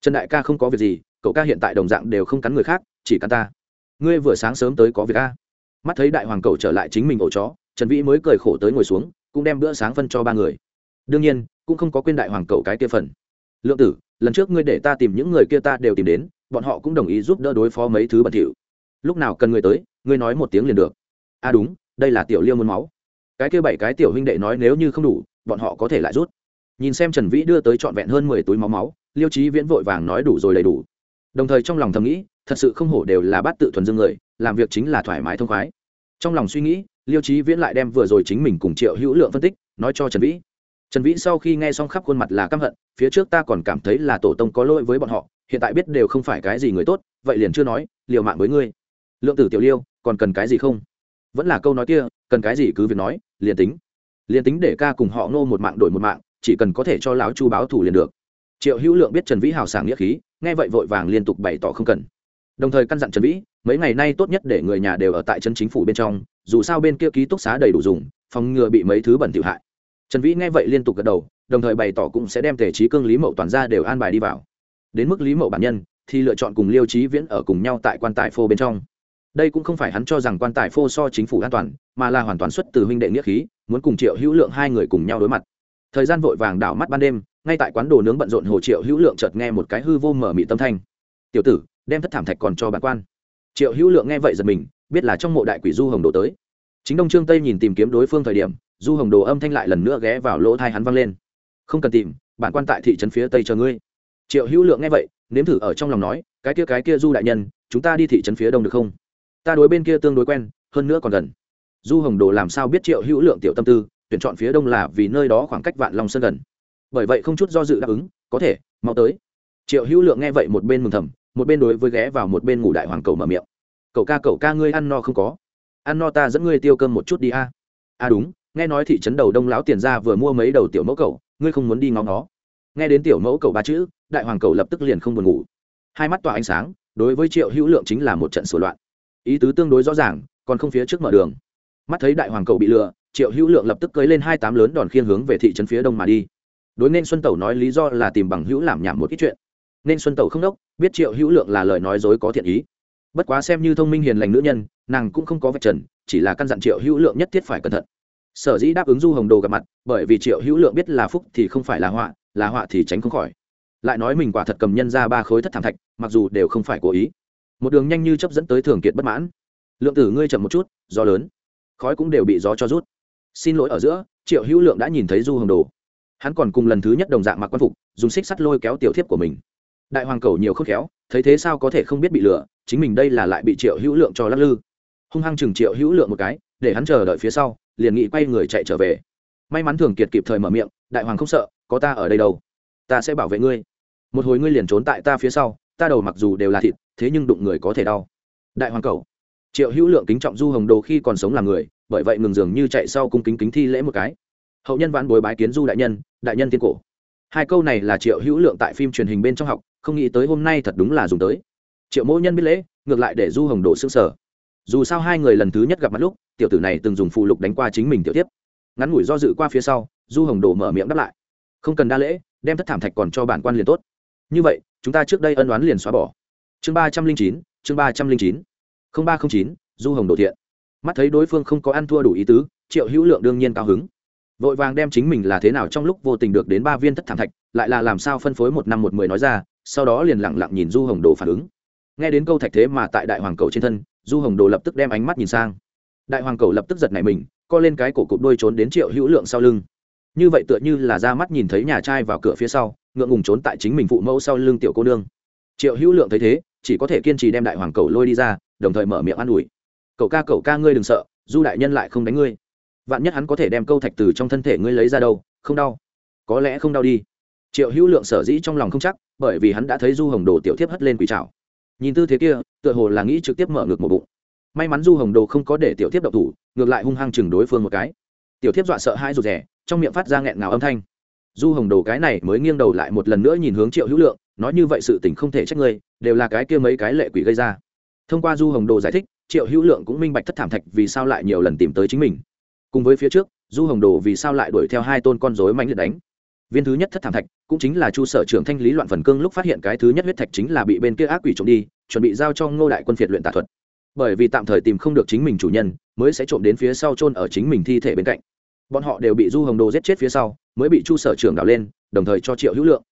Trần đại ca không có việc gì, cậu ca hiện tại đồng dạng đều không cắn người khác, chỉ cắn ta. Ngươi vừa sáng sớm tới có việc a? Mắt thấy đại hoàng cầu trở lại chính mình ổ chó, trần vĩ mới cười khổ tới ngồi xuống, cũng đem bữa sáng phân cho ba người. Đương nhiên, cũng không có quên đại hoàng cầu cái kia phần lượng tử, lần trước ngươi để ta tìm những người kia ta đều tìm đến, bọn họ cũng đồng ý giúp đỡ đối phó mấy thứ bẩn thỉu. Lúc nào cần người tới, ngươi nói một tiếng liền được. À đúng, đây là tiểu liêu muốn máu. Cái kia bảy cái tiểu huynh đệ nói nếu như không đủ, bọn họ có thể lại rút. Nhìn xem trần vĩ đưa tới trọn vẹn hơn mười túi máu máu, liêu trí viễn vội vàng nói đủ rồi đầy đủ. Đồng thời trong lòng thầm nghĩ, thật sự không hổ đều là bát tự thuần dương người, làm việc chính là thoải mái thông khoái. Trong lòng suy nghĩ, liêu trí viễn lại đem vừa rồi chính mình cùng triệu hữu lượng phân tích, nói cho trần vĩ trần vĩ sau khi nghe xong khắp khuôn mặt là căm hận, phía trước ta còn cảm thấy là tổ tông có lỗi với bọn họ, hiện tại biết đều không phải cái gì người tốt, vậy liền chưa nói, liều mạng với ngươi. Lượng tử tiểu liêu, còn cần cái gì không? Vẫn là câu nói kia, cần cái gì cứ việc nói, liền tính. Liền tính để ca cùng họ nô một mạng đổi một mạng, chỉ cần có thể cho lão chu báo thủ liền được. Triệu hữu lượng biết trần vĩ hào sảng nghĩa khí, nghe vậy vội vàng liên tục bày tỏ không cần. Đồng thời căn dặn trần vĩ, mấy ngày nay tốt nhất để người nhà đều ở tại chân chính phủ bên trong, dù sao bên kia ký túc xá đầy đủ dùng, phòng ngừa bị mấy thứ bẩn thiệu hại trần vĩ nghe vậy liên tục gật đầu, đồng thời bày tỏ cũng sẽ đem thể trí cương, lý mậu toàn ra đều an bài đi vào. Đến mức lý mậu bản nhân, thì lựa chọn cùng liêu trí viễn ở cùng nhau tại quan tài phô bên trong. Đây cũng không phải hắn cho rằng quan tài phô so chính phủ an toàn, mà là hoàn toàn xuất từ huynh đệ nghĩa khí, muốn cùng triệu hữu lượng hai người cùng nhau đối mặt. Thời gian vội vàng đảo mắt ban đêm, ngay tại quán đồ nướng bận rộn hồ triệu hữu lượng chợt nghe một cái hư vô mở mị tâm thanh. Tiểu tử, đem thất thảm thạch còn cho bản quan. Triệu hữu lượng nghe vậy giật mình, biết là trong mộ đại quỷ du hồng đồ tới. Chính đông trương tây nhìn tìm kiếm đối phương thời điểm du hồng đồ âm thanh lại lần nữa ghé vào lỗ thai hắn văng lên. Không cần tìm, bản quan tại thị trấn phía tây chờ ngươi. Triệu hữu lượng nghe vậy, nếm thử ở trong lòng nói, cái kia cái kia du đại nhân, chúng ta đi thị trấn phía đông được không? Ta đối bên kia tương đối quen, hơn nữa còn gần. Du hồng đồ làm sao biết triệu hữu lượng tiểu tâm tư, tuyển chọn phía đông là vì nơi đó khoảng cách vạn long sơn gần. Bởi vậy không chút do dự đáp ứng, có thể, mau tới. Triệu hữu lượng nghe vậy một bên mừng thầm, một bên đối với ghé vào một bên ngủ đại hoàng cầu mở miệng. Cậu ca cậu ca ngươi ăn no không có? Ăn no ta dẫn ngươi tiêu cơm một chút đi a. À. à đúng nghe nói thị trấn đầu đông lão tiền ra vừa mua mấy đầu tiểu mẫu cầu ngươi không muốn đi ngóng nó. Nghe đến tiểu mẫu cầu ba chữ, đại hoàng cầu lập tức liền không buồn ngủ. Hai mắt tỏa ánh sáng, đối với triệu hữu lượng chính là một trận sửa loạn. Ý tứ tương đối rõ ràng, còn không phía trước mở đường. Mắt thấy đại hoàng cầu bị lừa, triệu hữu lượng lập tức cưới lên hai tám lớn đòn khiên hướng về thị trấn phía đông mà đi. Đối nên xuân tẩu nói lý do là tìm bằng hữu làm nhảm một ít chuyện. Nên xuân tẩu không đốc, biết triệu hữu lượng là lời nói dối có thiện ý. Bất quá xem như thông minh hiền lành nữ nhân, nàng cũng không có vạch trần, chỉ là căn dặn triệu hữu lượng nhất thiết phải cẩn thận sở dĩ đáp ứng du hồng đồ gặp mặt, bởi vì triệu hữu lượng biết là phúc thì không phải là họa là họa thì tránh không khỏi. Lại nói mình quả thật cầm nhân ra ba khối thất thảm thạch, mặc dù đều không phải cố ý. Một đường nhanh như chấp dẫn tới thường kiệt bất mãn. Lượng tử ngươi chậm một chút, gió lớn. Khói cũng đều bị gió cho rút. Xin lỗi ở giữa, triệu hữu lượng đã nhìn thấy du hồng đồ. Hắn còn cùng lần thứ nhất đồng dạng mặc quan phục, dùng xích sắt lôi kéo tiểu thiếp của mình. Đại hoàng cầu nhiều khôn khéo, thấy thế sao có thể không biết bị lừa, chính mình đây là lại bị triệu hữu lượng cho lắc lư. Hung hăng chừng triệu hữu lượng một cái, để hắn chờ đợi phía sau liền nghĩ quay người chạy trở về. May mắn thường kiệt kịp thời mở miệng, đại hoàng không sợ, có ta ở đây đâu. Ta sẽ bảo vệ ngươi. Một hồi ngươi liền trốn tại ta phía sau, ta đầu mặc dù đều là thịt, thế nhưng đụng người có thể đau. Đại hoàng cầu triệu hữu lượng kính trọng du hồng đồ khi còn sống là người, bởi vậy ngừng dường như chạy sau cung kính kính thi lễ một cái. Hậu nhân vãn bối bái kiến du đại nhân đại nhân tiên cổ. Hai câu này là triệu hữu lượng tại phim truyền hình bên trong học, không nghĩ tới hôm nay thật đúng là dùng tới. Triệu mỗ nhân biết lễ, ngược lại để du hồng đồ xương sở dù sao hai người lần thứ nhất gặp mặt lúc, tiểu tử này từng dùng phụ lục đánh qua chính mình tiểu tiếp. Ngắn ngủi do dự qua phía sau, du hồng đổ mở miệng đáp lại. Không cần đa lễ, đem thất thảm thạch còn cho bản quan liền tốt. Như vậy, chúng ta trước đây ân oán liền xóa bỏ. Chương ba trăm linh chín, chương ba trăm linh chín. Không ba không chín, du hồng Đồ thiện. Mắt thấy đối phương không có ăn thua đủ ý tứ, triệu hữu lượng đương nhiên cao hứng. Vội vàng đem chính mình là thế nào trong lúc vô tình được đến ba viên thất thảm thạch, lại là làm sao phân phối một năm một mười nói ra, sau đó liền lẳng lặng nhìn du hồng đồ phản ứng. Nghe đến câu thạch thế mà tại đại hoàng cầu trên thân du hồng đồ lập tức đem ánh mắt nhìn sang. Đại hoàng cầu lập tức giật nảy mình, co lên cái cổ cụp đôi trốn đến triệu hữu lượng sau lưng. Như vậy tựa như là ra mắt nhìn thấy nhà trai vào cửa phía sau, ngượng ngùng trốn tại chính mình phụ mẫu sau lưng tiểu cô nương. Triệu hữu lượng thấy thế, chỉ có thể kiên trì đem đại hoàng cầu lôi đi ra, đồng thời mở miệng an ủi. Cậu ca cậu ca ngươi đừng sợ, du đại nhân lại không đánh ngươi. Vạn nhất hắn có thể đem câu thạch từ trong thân thể ngươi lấy ra đâu, không đau. Có lẽ không đau đi. Triệu hữu lượng sở dĩ trong lòng không chắc, bởi vì hắn đã thấy du hồng đồ tiểu thiếp hất lên quỷ trào nhìn tư thế kia, tựa hồ là nghĩ trực tiếp mở ngược một bụng. May mắn du hồng đồ không có để tiểu thiếp độc thủ, ngược lại hung hăng chừng đối phương một cái. Tiểu thiếp dọa sợ hai rụt rẻ trong miệng phát ra nghẹn ngào âm thanh. Du hồng đồ cái này mới nghiêng đầu lại một lần nữa nhìn hướng triệu hữu lượng, nói như vậy sự tình không thể trách ngươi, đều là cái kia mấy cái lệ quỷ gây ra. Thông qua du hồng đồ giải thích, triệu hữu lượng cũng minh bạch thất thảm thạch vì sao lại nhiều lần tìm tới chính mình. Cùng với phía trước, du hồng đồ vì sao lại đuổi theo hai tôn con dối mạnh liệt đánh viên thứ nhất thất thảm thạch, cũng chính là chu sở trưởng thanh lý loạn phần cương lúc phát hiện cái thứ nhất huyết thạch chính là bị bên kia ác quỷ trộm đi, chuẩn bị giao cho ngô đại quân phiệt luyện tà thuật. Bởi vì tạm thời tìm không được chính mình chủ nhân, mới sẽ trộm đến phía sau trôn ở chính mình thi thể bên cạnh. Bọn họ đều bị du hồng đồ giết chết phía sau, mới bị chu sở trưởng đào lên, đồng thời cho triệu hữu lượng.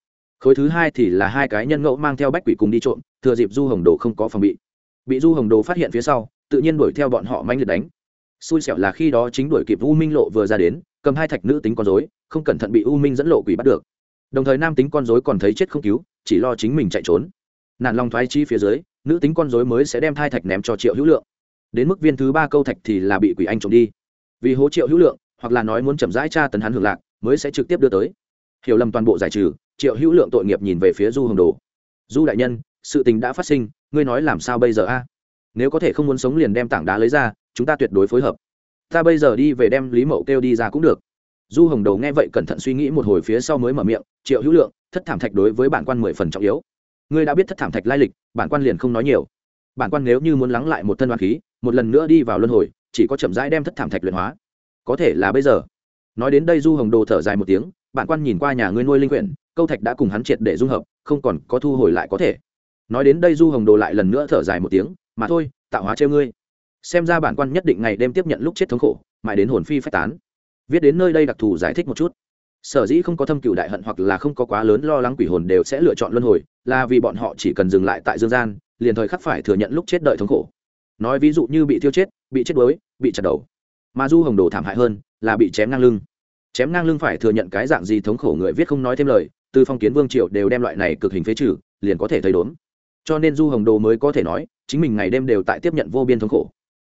Khối thứ hai thì là hai cái nhân ngẫu mang theo bách quỷ cùng đi trộm, thừa dịp du hồng đồ không có phòng bị. Bị du hồng đồ phát hiện phía sau, tự nhiên đuổi theo bọn họ manh liệt đánh. Xui xẻo là khi đó chính đuổi kịp u minh lộ vừa ra đến, cầm hai thạch nữ tính con dối không cẩn thận bị u minh dẫn lộ quỷ bắt được. Đồng thời nam tính con dối còn thấy chết không cứu, chỉ lo chính mình chạy trốn. Nạn lòng thoái chi phía dưới, nữ tính con dối mới sẽ đem thai thạch ném cho triệu hữu lượng. Đến mức viên thứ ba câu thạch thì là bị quỷ anh trộm đi. Vì hố triệu hữu lượng, hoặc là nói muốn chậm rãi tra tấn hắn hưởng lạc, mới sẽ trực tiếp đưa tới. Hiểu lầm toàn bộ giải trừ, triệu hữu lượng tội nghiệp nhìn về phía du hồng đồ. Du đại nhân, sự tình đã phát sinh, ngươi nói làm sao bây giờ a? Nếu có thể không muốn sống liền đem tảng đá lấy ra, chúng ta tuyệt đối phối hợp. Ta bây giờ đi về đem lý mậu kêu đi ra cũng được du hồng đầu nghe vậy cẩn thận suy nghĩ một hồi phía sau mới mở miệng, triệu hữu lượng, thất thảm thạch đối với bản quan mười phần trọng yếu. Ngươi đã biết thất thảm thạch lai lịch, bản quan liền không nói nhiều. Bản quan nếu như muốn lắng lại một thân đoàn khí, một lần nữa đi vào luân hồi, chỉ có chậm rãi đem thất thảm thạch luyện hóa. Có thể là bây giờ. Nói đến đây du hồng đồ thở dài một tiếng, bản quan nhìn qua nhà ngươi nuôi linh quyển, câu thạch đã cùng hắn triệt để dung hợp, không còn có thu hồi lại có thể. Nói đến đây du hồng đồ lại lần nữa thở dài một tiếng, mà thôi, tạo hóa treo ngươi. Xem ra bản quan nhất định ngày đêm tiếp nhận lúc chết thống khổ, mãi đến hồn phi phách tán viết đến nơi đây đặc thù giải thích một chút. Sở dĩ không có thâm cựu đại hận hoặc là không có quá lớn lo lắng quỷ hồn đều sẽ lựa chọn luân hồi, là vì bọn họ chỉ cần dừng lại tại dương gian, liền thời khắc phải thừa nhận lúc chết đợi thống khổ. Nói ví dụ như bị thiêu chết, bị chết đuối, bị chặt đầu. Mà du hồng đồ thảm hại hơn là bị chém ngang lưng. Chém ngang lưng phải thừa nhận cái dạng gì thống khổ người viết không nói thêm lời, từ phong kiến vương triệu đều đem loại này cực hình phế trừ, liền có thể thấy đốn. Cho nên du hồng đồ mới có thể nói, chính mình ngày đêm đều tại tiếp nhận vô biên thống khổ.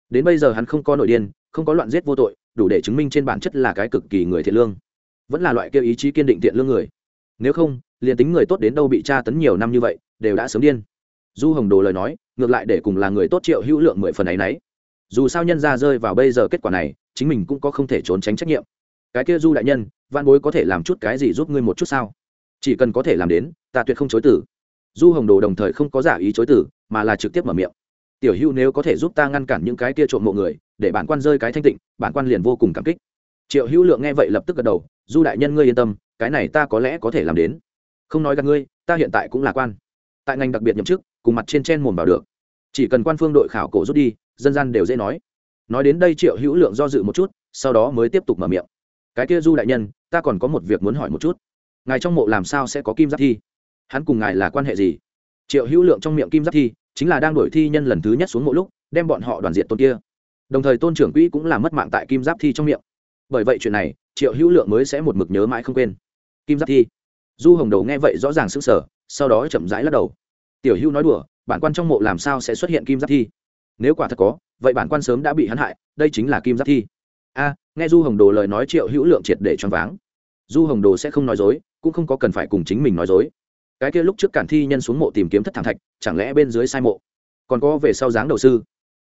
Đến bây giờ hắn không có nội điên không có loạn giết vô tội, đủ để chứng minh trên bản chất là cái cực kỳ người thiện lương. Vẫn là loại kêu ý chí kiên định thiện lương người. Nếu không, liền tính người tốt đến đâu bị tra tấn nhiều năm như vậy, đều đã sớm điên. Du hồng đồ lời nói, ngược lại để cùng là người tốt triệu hữu lượng mười phần ấy nấy dù sao nhân ra rơi vào bây giờ kết quả này, chính mình cũng có không thể trốn tránh trách nhiệm. Cái kia du đại nhân văn bối có thể làm chút cái gì giúp ngươi một chút sao? Chỉ cần có thể làm đến, ta tuyệt không chối tử du hồng đồ đồng thời không có giả ý chối tử mà là trực tiếp mở miệng. Tiểu hữu nếu có thể giúp ta ngăn cản những cái kia trộm mộ người để bản quan rơi cái thanh tịnh, bản quan liền vô cùng cảm kích. Triệu hữu lượng nghe vậy lập tức gật đầu, du đại nhân ngươi yên tâm, cái này ta có lẽ có thể làm đến. Không nói gặp ngươi, ta hiện tại cũng là quan. Tại ngành đặc biệt nhậm chức, cùng mặt trên trên mồm vào được. Chỉ cần quan phương đội khảo cổ rút đi, dân gian đều dễ nói. Nói đến đây triệu hữu lượng do dự một chút, sau đó mới tiếp tục mở miệng. Cái kia du đại nhân, ta còn có một việc muốn hỏi một chút. Ngài trong mộ làm sao sẽ có kim giáp thi? Hắn cùng ngài là quan hệ gì? Triệu hữu lượng trong miệng kim giáp thi, chính là đang đổi thi nhân lần thứ nhất xuống mộ lúc, đem bọn họ đoàn diện tôn kia đồng thời tôn trưởng quỹ cũng là mất mạng tại kim giáp thi trong miệng bởi vậy chuyện này triệu hữu lượng mới sẽ một mực nhớ mãi không quên kim giáp thi du hồng đầu nghe vậy rõ ràng s ứ n g sở sau đó chậm rãi lắc đầu. tiểu hữu nói đùa, bản quan trong mộ làm sao sẽ xuất hiện kim giáp thi? nếu quả thật có, vậy bản quan sớm đã bị hắn hại, đây chính là kim giáp thi. a, nghe du hồng đồ lời nói triệu hữu lượng triệt để choáng váng. du hồng đồ sẽ không nói dối, cũng không có cần phải cùng chính mình nói dối. cái kia lúc trước cản thi nhân xuống mộ tìm kiếm thất thảm thạch, chẳng lẽ bên dưới sai mộ? còn có về sau dáng đầu sư?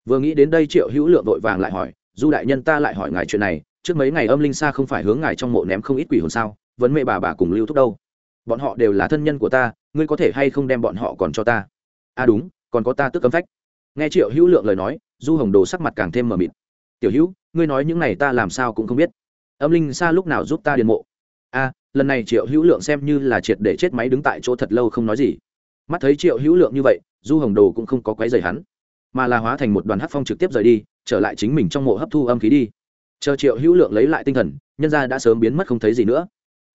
Vừa nghĩ đến đây triệu hữu lượng vội vàng lại hỏi du đại nhân ta lại hỏi ngài chuyện này trước mấy ngày âm linh xa không phải hướng ngài trong mộ ném không ít quỷ hồn sao vấn mẹ bà bà cùng lưu thúc đâu? Bọn họ đều là thân nhân của ta ngươi có thể hay không đem bọn họ còn cho ta? À đúng còn có ta tức cấm phách. Nghe triệu hữu lượng lời nói du hồng đồ sắc mặt càng thêm mờ mịt. Tiểu hữu ngươi nói những này ta làm sao cũng không biết. Âm linh xa lúc nào giúp ta điền mộ? A à, lần này triệu hữu lượng xem như là triệt để chết máy đứng tại chỗ thật lâu không nói gì. Mắt thấy triệu hữu lượng như vậy du hồng đồ cũng không có quái dày hắn mà là hóa thành một đoàn hát phong trực tiếp rời đi, trở lại chính mình trong mộ hấp thu âm khí đi. Chờ triệu hữu lượng lấy lại tinh thần, nhân ra đã sớm biến mất không thấy gì nữa.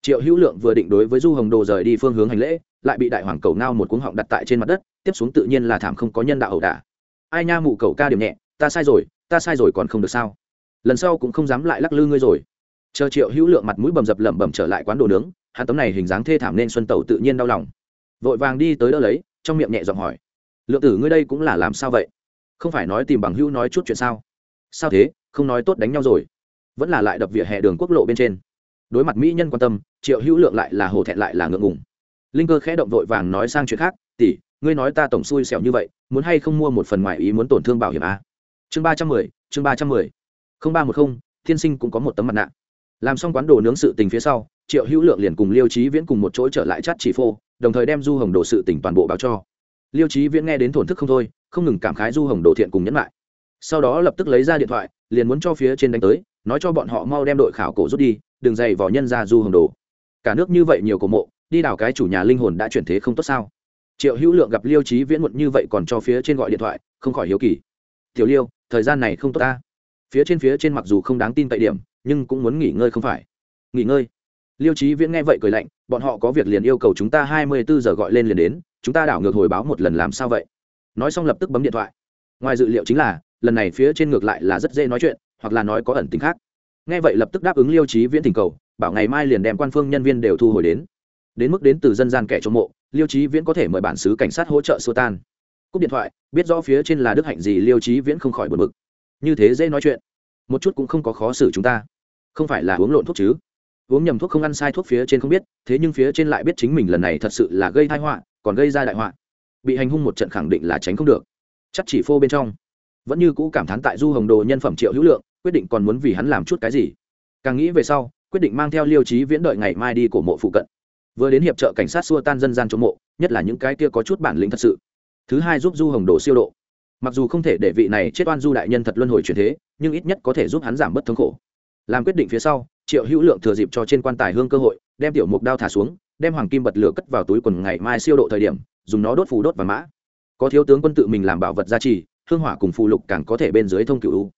Triệu hữu lượng vừa định đối với du hồng đồ rời đi phương hướng hành lễ, lại bị đại hoàng cầu ngao một cuống họng đặt tại trên mặt đất, tiếp xuống tự nhiên là thảm không có nhân đạo ẩu đả. Ai nha mụ cầu ca điểm nhẹ, ta sai rồi, ta sai rồi còn không được sao? Lần sau cũng không dám lại lắc lư ngươi rồi. Chờ triệu hữu lượng mặt mũi bầm dập lẩm bẩm trở lại quán đồ nướng, hắn tấm này hình dáng thê thảm nên xuân tẩu tự nhiên đau lòng. Vội vàng đi tới đỡ lấy, trong miệng nhẹ giọng hỏi, lượng tử ngươi đây cũng là làm sao vậy? Không phải nói tìm bằng hữu nói chút chuyện sao? Sao thế? Không nói tốt đánh nhau rồi. Vẫn là lại đập vỉa hè đường quốc lộ bên trên. Đối mặt mỹ nhân quan tâm, triệu hữu lượng lại là hổ thẹn lại là ngượng ngùng. Linh cơ khẽ động vội vàng nói sang chuyện khác, tỷ, ngươi nói ta tổng xui xẻo như vậy, muốn hay không mua một phần ngoài ý muốn tổn thương bảo hiểm a? Chương ba trăm mười, chương ba trăm mười. Không ba một không, thiên sinh cũng có một tấm mặt nạ. Làm xong quán đồ nướng sự tình phía sau, triệu hữu lượng liền cùng liêu trí viễn cùng một chỗ trở lại chát chỉ phô, đồng thời đem du hồng đồ sự tỉnh toàn bộ báo cho. Liêu trí viễn nghe đến thổn thức không thôi không ngừng cảm khái du hồng đồ thiện cùng nhẫn lại. Sau đó lập tức lấy ra điện thoại, liền muốn cho phía trên đánh tới, nói cho bọn họ mau đem đội khảo cổ rút đi, đừng dày vò nhân ra du hồng đồ. Cả nước như vậy nhiều cổ mộ, đi đào cái chủ nhà linh hồn đã chuyển thế không tốt sao? Triệu hữu lượng gặp liêu trí viễn muộn như vậy còn cho phía trên gọi điện thoại, không khỏi hiếu kỳ. Tiểu liêu, thời gian này không tốt ta. Phía trên phía trên mặc dù không đáng tin tại điểm, nhưng cũng muốn nghỉ ngơi không phải. Nghỉ ngơi. Liêu trí viễn nghe vậy cười lạnh, bọn họ có việc liền yêu cầu chúng ta hai mươi bốn giờ gọi lên liền đến, chúng ta đảo ngược hồi báo một lần làm sao vậy? Nói xong lập tức bấm điện thoại. Ngoài dự liệu chính là, lần này phía trên ngược lại là rất dễ nói chuyện, hoặc là nói có ẩn tính khác. Nghe vậy lập tức đáp ứng liêu trí viễn tình cầu, bảo ngày mai liền đem quan phương nhân viên đều thu hồi đến. Đến mức đến từ dân gian kẻ trộm mộ, liêu trí viễn có thể mời bản xứ cảnh sát hỗ trợ xua tan. Cúp điện thoại, biết rõ phía trên là đức hạnh gì liêu trí viễn không khỏi bật bực. Như thế dễ nói chuyện, một chút cũng không có khó xử chúng ta. Không phải là uống lộn thuốc chứ? Uống nhầm thuốc không ăn sai thuốc phía trên không biết, thế nhưng phía trên lại biết chính mình lần này thật sự là gây thai họa, còn gây ra đại họa bị hành hung một trận khẳng định là tránh không được. Chắc chỉ phô bên trong. Vẫn như cũ cảm thán tại du hồng đồ nhân phẩm triệu hữu lượng, quyết định còn muốn vì hắn làm chút cái gì. Càng nghĩ về sau, quyết định mang theo liêu trí viễn đợi ngày mai đi cổ mộ phụ cận. Vừa đến hiệp trợ cảnh sát xua tan dân gian chống mộ, nhất là những cái kia có chút bản lĩnh thật sự. Thứ hai giúp du hồng đồ siêu độ. Mặc dù không thể để vị này chết oan du đại nhân thật luân hồi truyền thế, nhưng ít nhất có thể giúp hắn giảm bớt thống khổ. Làm quyết định phía sau, triệu hữu lượng thừa dịp cho trên quan tài hương cơ hội, đem tiểu mục đao thả xuống, đem hoàng kim bật lửa cất vào túi quần ngày mai siêu độ thời điểm dùng nó đốt phù đốt và mã. Có thiếu tướng quân tự mình làm bảo vật gia trì, hương hỏa cùng phù lục càng có thể bên dưới thông cựu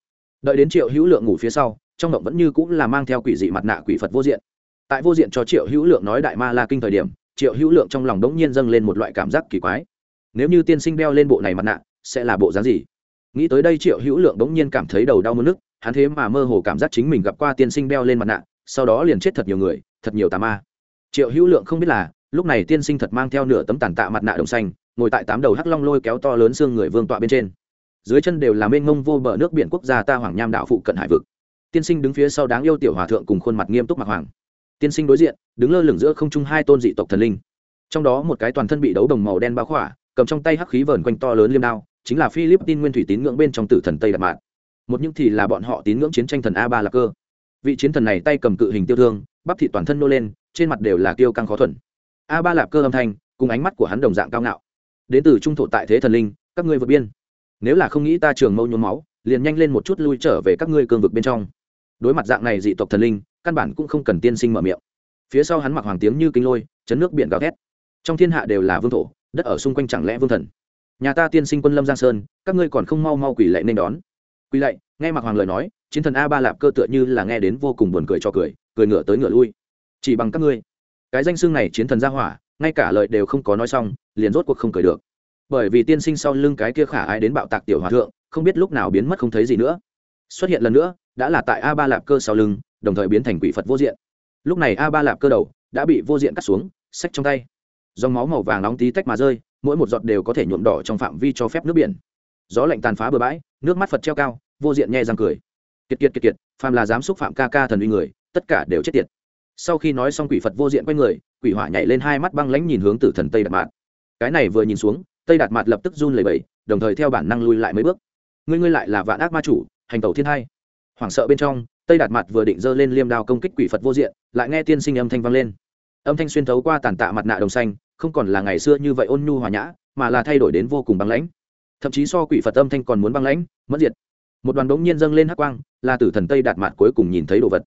đợi đến triệu hữu lượng ngủ phía sau, trong động vẫn như cũng là mang theo quỷ dị mặt nạ quỷ phật vô diện. Tại vô diện cho triệu hữu lượng nói đại ma la kinh thời điểm, triệu hữu lượng trong lòng đống nhiên dâng lên một loại cảm giác kỳ quái. Nếu như tiên sinh đeo lên bộ này mặt nạ, sẽ là bộ dáng gì? Nghĩ tới đây triệu hữu lượng đống nhiên cảm thấy đầu đau mất nước, hắn thế mà mơ hồ cảm giác chính mình gặp qua tiên sinh đeo lên mặt nạ, sau đó liền chết thật nhiều người, thật nhiều tà ma. Triệu hữu lượng không biết là lúc này tiên sinh thật mang theo nửa tấm tàn tạ mặt nạ đồng xanh, ngồi tại tám đầu hắc long lôi kéo to lớn xương người vương tọa bên trên. Dưới chân đều là mênh mông vô bờ nước biển quốc gia ta hoàng nham đạo phụ cận hải vực. Tiên sinh đứng phía sau đáng yêu tiểu hòa thượng cùng khuôn mặt nghiêm túc mặc hoàng. Tiên sinh đối diện, đứng lơ lửng giữa không trung hai tôn dị tộc thần linh. Trong đó một cái toàn thân bị đấu đồng màu đen bao khỏa, cầm trong tay hắc khí vờn quanh to lớn liêm đao, chính là philippines nguyên thủy tín ngưỡng bên trong tử thần tây đạt mạn. Một những thì là bọn họ tín ngưỡng chiến tranh thần a ba là cơ. Vị chiến thần này tay cầm cự hình tiêu thương, bắp thị toàn thân nô lên, trên mặt đều là tiêu căng khó thuần a ba lạp cơ âm thanh, cùng ánh mắt của hắn đồng dạng cao ngạo. Đến từ trung thổ tại thế thần linh, các ngươi vượt biên. Nếu là không nghĩ ta trường mâu nhuốm máu, liền nhanh lên một chút lui trở về các ngươi cương vực bên trong. Đối mặt dạng này dị tộc thần linh, căn bản cũng không cần tiên sinh mở miệng. Phía sau hắn mặc hoàng tiếng như kinh lôi, chấn nước biển gào thét. Trong thiên hạ đều là vương thổ, đất ở xung quanh chẳng lẽ vương thần? Nhà ta tiên sinh quân lâm giang sơn, các ngươi còn không mau mau quỷ lệ nên đón. Quỳ lạy, nghe mặc hoàng lời nói, chiến thần a ba lạp cơ tựa như là nghe đến vô cùng buồn cười cho cười cười ngửa tới ngửa lui. Chỉ bằng các ngươi cái danh xưng này chiến thần ra hỏa, ngay cả lời đều không có nói xong, liền rốt cuộc không cười được. Bởi vì tiên sinh sau lưng cái kia khả ai đến bạo tạc tiểu hòa thượng, không biết lúc nào biến mất không thấy gì nữa. Xuất hiện lần nữa, đã là tại a ba lạp cơ sau lưng, đồng thời biến thành quỷ phật vô diện. Lúc này a ba lạp cơ đầu đã bị vô diện cắt xuống, xách trong tay. Dòng máu màu vàng nóng tí tách mà rơi, mỗi một giọt đều có thể nhuộm đỏ trong phạm vi cho phép nước biển. Gió lạnh tàn phá bờ bãi, nước mắt phật treo cao, vô diện nhẹ răng cười. Kiệt kiệt kiệt kiệt, phàm là dám xúc phạm ca ca thần uy người, tất cả đều chết tiệt sau khi nói xong quỷ phật vô diện quay người, quỷ hỏa nhảy lên hai mắt băng lãnh nhìn hướng tử thần tây đạt mạt. Cái này vừa nhìn xuống, tây đạt mạt lập tức run lẩy bẩy, đồng thời theo bản năng lui lại mấy bước. Ngươi ngươi lại là vạn ác ma chủ, hành tẩu thiên hai. Hoảng sợ bên trong, tây đạt mặt vừa định giơ lên liêm đao công kích quỷ phật vô diện, lại nghe tiên sinh âm thanh vang lên. Âm thanh xuyên thấu qua tàn tạ mặt nạ đồng xanh, không còn là ngày xưa như vậy ôn nhu hòa nhã, mà là thay đổi đến vô cùng băng lãnh. Thậm chí so quỷ phật âm thanh còn muốn băng lãnh, mất diệt. Một đoàn đống nhiên dâng lên hắc quang, là tử thần tây đạt mặt cuối cùng nhìn thấy đồ vật.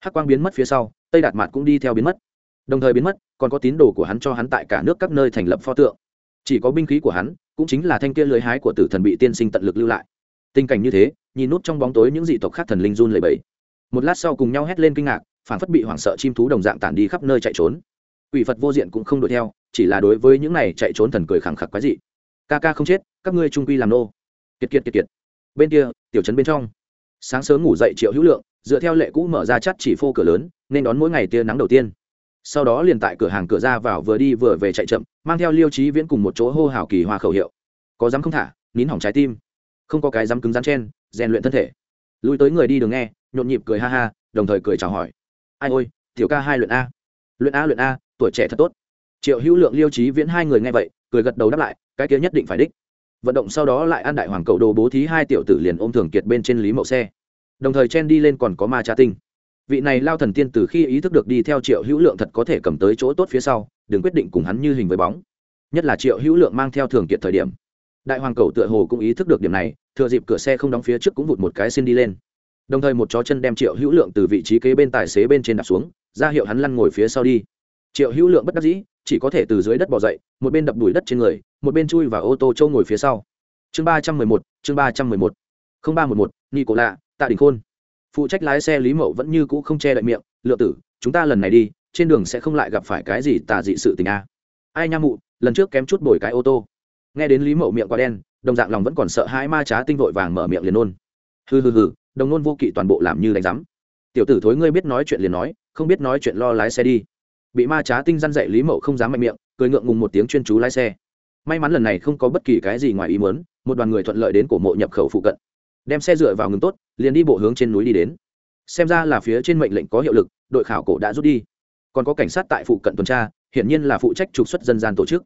Hắc quang biến mất phía sau tây đạt mạt cũng đi theo biến mất. Đồng thời biến mất, còn có tín đồ của hắn cho hắn tại cả nước các nơi thành lập pho tượng. Chỉ có binh khí của hắn, cũng chính là thanh kia lưới hái của tử thần bị tiên sinh tận lực lưu lại. Tình cảnh như thế, nhìn nút trong bóng tối những dị tộc khác thần linh run lẩy bẩy. Một lát sau cùng nhau hét lên kinh ngạc phản phất bị hoảng sợ chim thú đồng dạng tản đi khắp nơi chạy trốn. Quỷ phật vô diện cũng không đuổi theo, chỉ là đối với những này chạy trốn thần cười khẳng khặc quái dị. Ca ca không chết, các ngươi trung quy làm nô. Kiệt kiệt kiệt kiệt. Bên kia, tiểu trấn bên trong. Sáng sớm ngủ dậy triệu hữu lượng dựa theo lệ cũ mở ra chắt chỉ phô cửa lớn, nên đón mỗi ngày tia nắng đầu tiên. Sau đó liền tại cửa hàng cửa ra vào vừa đi vừa về chạy chậm, mang theo liêu trí viễn cùng một chỗ hô hào kỳ hoa khẩu hiệu. Có dám không thả, nín hỏng trái tim. Không có cái dám cứng rắn chen rèn luyện thân thể. Lui tới người đi đường nghe, nhộn nhịp cười ha ha, đồng thời cười chào hỏi. Ai ôi, tiểu ca hai luyện a. Luyện a luyện a, tuổi trẻ thật tốt. Triệu hữu lượng, liêu trí viễn hai người nghe vậy, cười gật đầu đáp lại, cái kia nhất định phải đích. Vận động sau đó lại ăn đại hoàng cậu đồ bố thí hai tiểu tử liền ôm thường kiệt bên trên lý mậu xe đồng thời chen đi lên còn có ma trà tinh. Vị này lao thần tiên từ khi ý thức được đi theo triệu hữu lượng thật có thể cầm tới chỗ tốt phía sau, đừng quyết định cùng hắn như hình với bóng. Nhất là triệu hữu lượng mang theo thường kiện thời điểm. Đại hoàng cầu tựa hồ cũng ý thức được điểm này, thừa dịp cửa xe không đóng phía trước cũng vụt một cái xin đi lên. Đồng thời một chó chân đem triệu hữu lượng từ vị trí kế bên tài xế bên trên đạp xuống, ra hiệu hắn lăn ngồi phía sau đi. Triệu hữu lượng bất đắc dĩ, chỉ có thể từ dưới đất bỏ dậy, một bên đập đùi đất trên người, một bên chui vào ô tô châu ngồi phía sau. Chương ba trăm mười một, chương ba trăm mười một. Không ba một một cổ lạ tạ đình khôn. Phụ trách lái xe lý mậu vẫn như cũ không che đậy miệng, lựa tử, chúng ta lần này đi, trên đường sẽ không lại gặp phải cái gì tà dị sự tình a. Ai nha mụ, lần trước kém chút bồi cái ô tô. Nghe đến lý mậu miệng quá đen, đồng dạng lòng vẫn còn sợ hãi ma trá tinh vội vàng mở miệng liền nôn. Hừ hừ hừ, đồng nôn vô kỵ toàn bộ làm như đánh giám. Tiểu tử thối ngươi biết nói chuyện liền nói, không biết nói chuyện lo lái xe đi. Bị ma trá tinh răn dậy lý mậu không dám mạnh miệng, cười ngượng ngùng một tiếng chuyên chú lái xe. May mắn lần này không có bất kỳ cái gì ngoài ý muốn, một đoàn người thuận lợi đến cổ mộ nhập khẩu phụ cận đem xe dựa vào ngừng tốt, liền đi bộ hướng trên núi đi đến. Xem ra là phía trên mệnh lệnh có hiệu lực, đội khảo cổ đã rút đi. Còn có cảnh sát tại phụ cận tuần tra, hiển nhiên là phụ trách trục xuất dân gian tổ chức.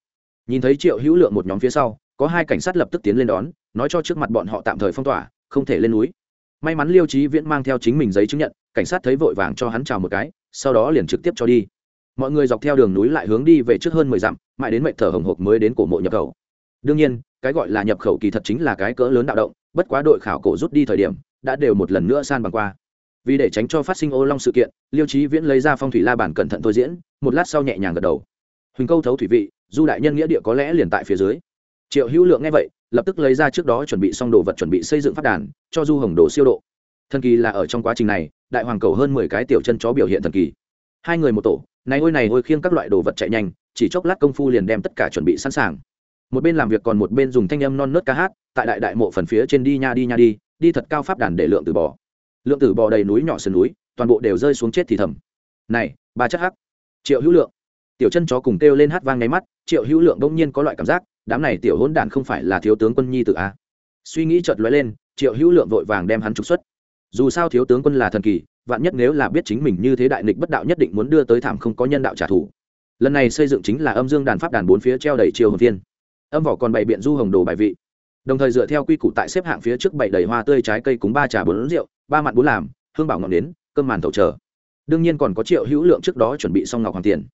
Nhìn thấy triệu hữu lượng một nhóm phía sau, có hai cảnh sát lập tức tiến lên đón, nói cho trước mặt bọn họ tạm thời phong tỏa, không thể lên núi. May mắn liêu trí viễn mang theo chính mình giấy chứng nhận, cảnh sát thấy vội vàng cho hắn chào một cái, sau đó liền trực tiếp cho đi. Mọi người dọc theo đường núi lại hướng đi về trước hơn mười dặm, mãi đến mệnh thở hồng hộc mới đến cổ mộ nhập khẩu. Đương nhiên, cái gọi là nhập khẩu kỳ thật chính là cái cỡ lớn đạo động bất quá đội khảo cổ rút đi thời điểm, đã đều một lần nữa san bằng qua. Vì để tránh cho phát sinh ô long sự kiện, liêu trí viễn lấy ra phong thủy la bản cẩn thận thôi diễn, một lát sau nhẹ nhàng gật đầu. Huỳnh câu thấu thủy vị, du đại nhân nghĩa địa có lẽ liền tại phía dưới. Triệu hữu lượng nghe vậy, lập tức lấy ra trước đó chuẩn bị xong đồ vật chuẩn bị xây dựng phát đàn, cho du hồng đồ siêu độ. Thần kỳ là ở trong quá trình này, đại hoàng cầu hơn mười cái tiểu chân chó biểu hiện thần kỳ. Hai người một tổ, này ôi này ôi khiêng các loại đồ vật chạy nhanh, chỉ chốc lát công phu liền đem tất cả chuẩn bị sẵn sàng một bên làm việc còn một bên dùng thanh âm non nớt ca hát, tại đại đại mộ phần phía trên đi nha đi nha đi đi thật cao pháp đàn để lượng tử bò. Lượng tử bò đầy núi nhỏ sườn núi, toàn bộ đều rơi xuống chết thì thầm. Này, ba chất hắc. Triệu hữu lượng. Tiểu chân chó cùng kêu lên hát vang nháy mắt, triệu hữu lượng bỗng nhiên có loại cảm giác, đám này tiểu hỗn đản không phải là thiếu tướng quân nhi tự a à? suy nghĩ chợt lóe lên, triệu hữu lượng vội vàng đem hắn trục xuất. Dù sao thiếu tướng quân là thần kỳ, vạn nhất nếu là biết chính mình như thế đại nghịch bất đạo nhất định muốn đưa tới thảm không có nhân đạo trả thù. Lần này xây dựng chính là âm dương đàn pháp đàn bốn phía treo đầy triều hồn viên âm vỏ còn bày biện du hồng đồ bài vị. Đồng thời dựa theo quy củ tại xếp hạng phía trước bày đầy hoa tươi, trái cây cúng ba trà bốn rượu, ba mặn bốn làm, hương bảo ngọn đến cơm màn thầu chờ. Đương nhiên còn có triệu hữu lượng trước đó chuẩn bị xong ngọc hoàng tiền.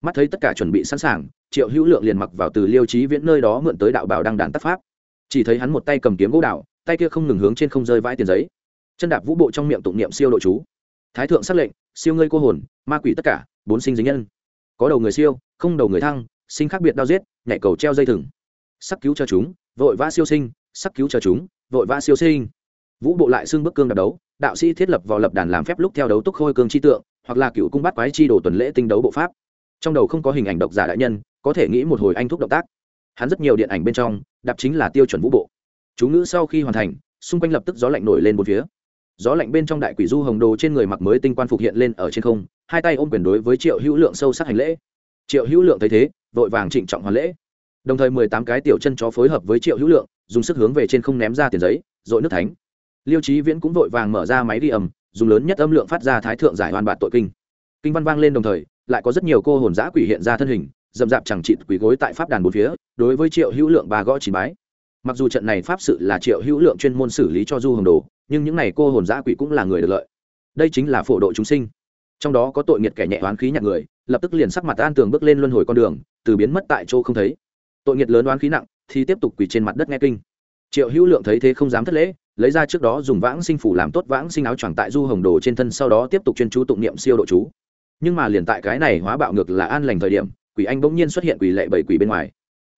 Mắt thấy tất cả chuẩn bị sẵn sàng, triệu hữu lượng liền mặc vào từ liêu trí viễn nơi đó mượn tới đạo bảo đăng đàn tác pháp. Chỉ thấy hắn một tay cầm kiếm gỗ đạo tay kia không ngừng hướng trên không rơi vãi tiền giấy. Chân đạp vũ bộ trong miệng tụng niệm siêu độ chú. Thái thượng xác lệnh, siêu ngươi cô hồn, ma quỷ tất cả, bốn sinh dính nhân. Có đầu người siêu, không đầu người thăng, sinh khác biệt đau giết, nhảy cầu treo dây thừng sắc cứu cho chúng, vội vã siêu sinh sắc cứu cho chúng, vội vã siêu sinh. Vũ bộ lại xương bức cương đạp đấu, đạo sĩ thiết lập vào lập đàn làm phép lúc theo đấu túc khôi cương chi tượng, hoặc là cựu cung bắt quái chi đồ tuần lễ tinh đấu bộ pháp. Trong đầu không có hình ảnh độc giả đại nhân, có thể nghĩ một hồi anh thúc động tác. Hắn rất nhiều điện ảnh bên trong, đạp chính là tiêu chuẩn vũ bộ. Chú ngữ sau khi hoàn thành, xung quanh lập tức gió lạnh nổi lên một phía. Gió lạnh bên trong đại quỷ du hồng đồ trên người mặc mới tinh quan phục hiện lên ở trên không, hai tay ôm quyền đối với triệu hữu lượng sâu sắc hành lễ. Triệu hữu lượng thấy thế, vội vàng trịnh trọng hoàn lễ đồng thời mười tám cái tiểu chân chó phối hợp với triệu hữu lượng, dùng sức hướng về trên không ném ra tiền giấy dội nước thánh. Liêu trí viễn cũng vội vàng mở ra máy ghi âm, dùng lớn nhất âm lượng phát ra thái thượng giải hoàn bạt tội kinh. Kinh văn vang lên đồng thời, lại có rất nhiều cô hồn giã quỷ hiện ra thân hình, dậm dạp chẳng chịt quỷ gối tại pháp đàn bốn phía, đối với triệu hữu lượng bà gõ chỉ bái. Mặc dù trận này pháp sự là triệu hữu lượng chuyên môn xử lý cho du hồng đồ, nhưng những n à y cô hồn giã quỷ cũng là người được lợi. Đây chính là phổ độ chúng sinh. Trong đó có tội nghiệt kẻ nhẹ oán khí nhạc người, lập tức liền sắc mặt an tường bước lên luân hồi con đường, từ biến mất tại chỗ không thấy tội nghiệt lớn oán khí nặng, thì tiếp tục quỳ trên mặt đất nghe kinh. Triệu hữu lượng thấy thế không dám thất lễ, lấy ra trước đó dùng vãng sinh phủ làm tốt vãng sinh áo choàng tại du hồng đồ trên thân sau đó tiếp tục chuyên chú tụng niệm siêu độ chú. Nhưng mà liền tại cái này hóa bạo ngược là an lành thời điểm, quỷ anh bỗng nhiên xuất hiện quỷ lệ bảy quỷ bên ngoài.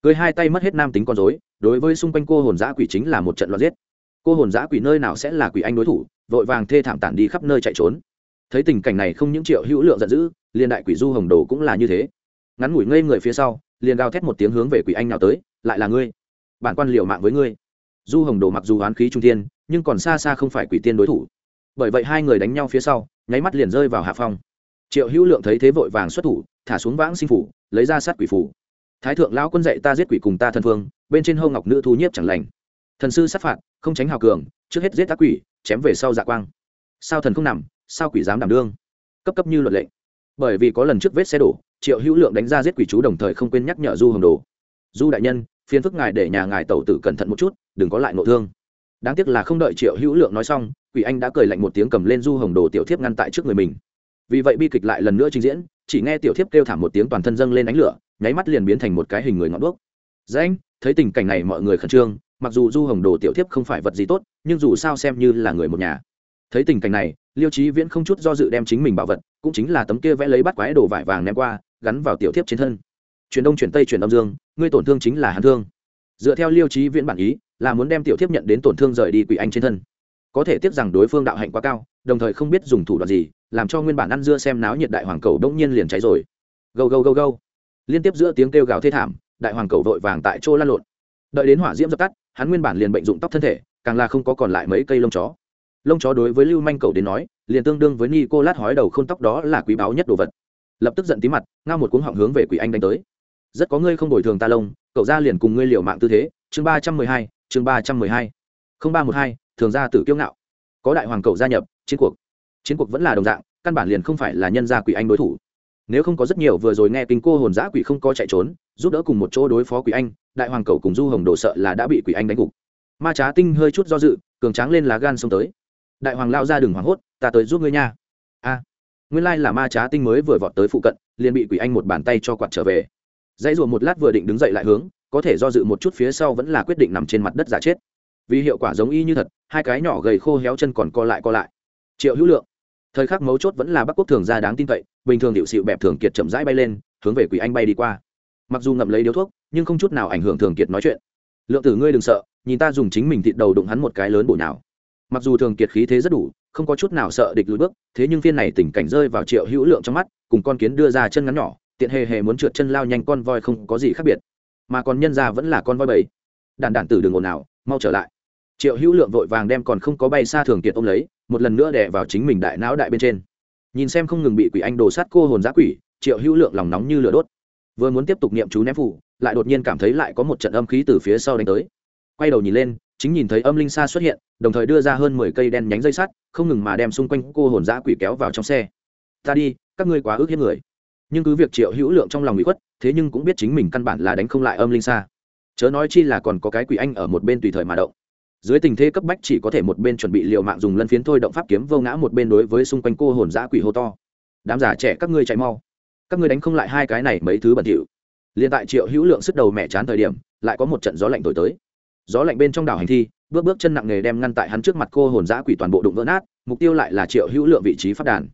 Cười hai tay mất hết nam tính con dối đối với xung quanh cô hồn giã quỷ chính là một trận loạt giết. Cô hồn giã quỷ nơi nào sẽ là quỷ anh đối thủ, vội vàng thê thảm tản đi khắp nơi chạy trốn. Thấy tình cảnh này không những triệu hữu lượng giận dữ, liền đại quỷ du hồng đồ cũng là như thế. Ngắn ngủi ngây người phía sau liền gào thét một tiếng hướng về quỷ anh nào tới, lại là ngươi? Bản quan liều mạng với ngươi. Du hồng đồ mặc dù oán khí trung tiên nhưng còn xa xa không phải quỷ tiên đối thủ. Bởi vậy hai người đánh nhau phía sau, nháy mắt liền rơi vào hạ phong. Triệu hữu lượng thấy thế vội vàng xuất thủ, thả xuống vãng sinh phủ, lấy ra sát quỷ phủ. Thái thượng lão quân dạy ta giết quỷ cùng ta thân phương bên trên hâu ngọc nữ thu nhiếp chẳng lành. Thần sư sát phạt, không tránh hào cường, trước hết giết tác quỷ, chém về sau dạ quang. Sao thần không nằm, sao quỷ dám đảm đương? Cấp cấp như luật lệnh bởi vì có lần trước vết xe đổ triệu hữu lượng đánh ra giết quỷ chú đồng thời không quên nhắc nhở du hồng đồ. Du đại nhân, phiền phức ngài để nhà ngài tẩu tử cẩn thận một chút, đừng có lại nội thương. Đáng tiếc là không đợi triệu hữu lượng nói xong, quỷ anh đã cười lạnh một tiếng cầm lên du hồng đồ tiểu thiếp ngăn tại trước người mình. Vì vậy bi kịch lại lần nữa trình diễn, chỉ nghe tiểu thiếp kêu thảm một tiếng toàn thân dâng lên ánh lửa, nháy mắt liền biến thành một cái hình người ngọn đuốc. Danh, thấy tình cảnh này mọi người khẩn trương, mặc dù du hồng đồ tiểu thiếp không phải vật gì tốt, nhưng dù sao xem như là người một nhà. Thấy tình cảnh này, liêu trí viễn không chút do dự đem chính mình bảo vật, cũng chính là tấm kia vẽ lấy bắt quái đồ vải vàng ném qua gắn vào tiểu thiếp trên thân. Chuyển đông chuyển tây chuyển âm dương, ngươi tổn thương chính là hàn thương. Dựa theo liêu trí viễn bản ý, là muốn đem tiểu thiếp nhận đến tổn thương rời đi quỷ anh trên thân. Có thể tiếc rằng đối phương đạo hạnh quá cao, đồng thời không biết dùng thủ đoạn gì, làm cho nguyên bản ăn dưa xem náo nhiệt đại hoàng cầu đông nhiên liền cháy rồi. Gâu gâu gâu gâu. Liên tiếp giữa tiếng kêu gào thê thảm, đại hoàng cầu vội vàng tại chỗ lăn lộn. Đợi đến hỏa diễm dập tắt, hắn nguyên bản liền bệnh dụng tóc thân thể, càng là không có còn lại mấy cây lông chó. Lông chó đối với lưu manh cầu đến nói, liền tương đương với ni cô lát hói đầu không tóc đó là quý báu nhất đồ vật lập tức giận tí mặt, ngao một cuống họng hướng về quỷ anh đánh tới. Rất có ngươi không đổi thường ta lông, cậu ra liền cùng ngươi liều mạng tư thế. Chương ba trăm mười hai, chương ba trăm mười hai. Không ba một hai, thường ra tử kiêu ngạo. Có đại hoàng cậu gia nhập, chiến cuộc. Chiến cuộc vẫn là đồng dạng, căn bản liền không phải là nhân gia quỷ anh đối thủ. Nếu không có rất nhiều, vừa rồi nghe kinh cô hồn giã quỷ không có chạy trốn, giúp đỡ cùng một chỗ đối phó quỷ anh, đại hoàng cậu cùng du hồng đồ sợ là đã bị quỷ anh đánh gục. Ma trá tinh hơi chút do dự, cường tráng lên lá gan xông tới. Đại hoàng lao ra đừng hoảng hốt, ta tới giúp ngươi nha nguyên lai là ma trá tinh mới vừa vọt tới phụ cận, liền bị quỷ anh một bàn tay cho quạt trở về. Dãy rùa một lát vừa định đứng dậy lại hướng, có thể do dự một chút phía sau vẫn là quyết định nằm trên mặt đất giả chết. Vì hiệu quả giống y như thật, hai cái nhỏ gầy khô héo chân còn co lại co lại. Triệu hữu lượng, thời khắc mấu chốt vẫn là bắc quốc thường ra đáng tin cậy, bình thường điệu xịu bẹp thường kiệt chậm rãi bay lên, hướng về quỷ anh bay đi qua. Mặc dù ngậm lấy điếu thuốc, nhưng không chút nào ảnh hưởng thường kiệt nói chuyện. Lượng tử ngươi đừng sợ, nhìn ta dùng chính mình thịt đầu đụng hắn một cái lớn bổ nào mặc dù thường kiệt khí thế rất đủ không có chút nào sợ địch lùi bước, thế nhưng phiên này tình cảnh rơi vào triệu hữu lượng trong mắt, cùng con kiến đưa ra chân ngắn nhỏ, tiện hề hề muốn trượt chân lao nhanh con voi không có gì khác biệt. Mà còn nhân ra vẫn là con voi bầy. Đàn đàn tử đường ồn nào mau trở lại. Triệu hữu lượng vội vàng đem còn không có bay xa thường kiệt ôm lấy, một lần nữa đè vào chính mình đại não đại bên trên. Nhìn xem không ngừng bị quỷ anh đồ sát cô hồn giã quỷ, triệu hữu lượng lòng nóng như lửa đốt. Vừa muốn tiếp tục niệm chú ném phủ lại đột nhiên cảm thấy lại có một trận âm khí từ phía sau đánh tới. Quay đầu nhìn lên chính nhìn thấy âm linh xa xuất hiện, đồng thời đưa ra hơn mười cây đen nhánh dây sắt, không ngừng mà đem xung quanh cô hồn giã quỷ kéo vào trong xe. Ta đi, các ngươi quá ước hiếp người. Nhưng cứ việc triệu hữu lượng trong lòng bị khuất, thế nhưng cũng biết chính mình căn bản là đánh không lại âm linh xa chớ nói chi là còn có cái quỷ anh ở một bên tùy thời mà động. Dưới tình thế cấp bách chỉ có thể một bên chuẩn bị liệu mạng dùng lân phiến thôi động pháp kiếm vô ngã một bên đối với xung quanh cô hồn giã quỷ hô to. Đám giả trẻ, các ngươi chạy mau. Các ngươi đánh không lại hai cái này mấy thứ bẩn thỉu. Liền tại triệu hữu lượng sức đầu mẹ chán thời điểm, lại có một trận gió lạnh thổi tới gió lạnh bên trong đảo hành thi, bước bước chân nặng nề đem ngăn tại hắn trước mặt cô hồn giã quỷ toàn bộ đụng vỡ nát, mục tiêu lại là triệu hữu lượng vị trí phát đàn.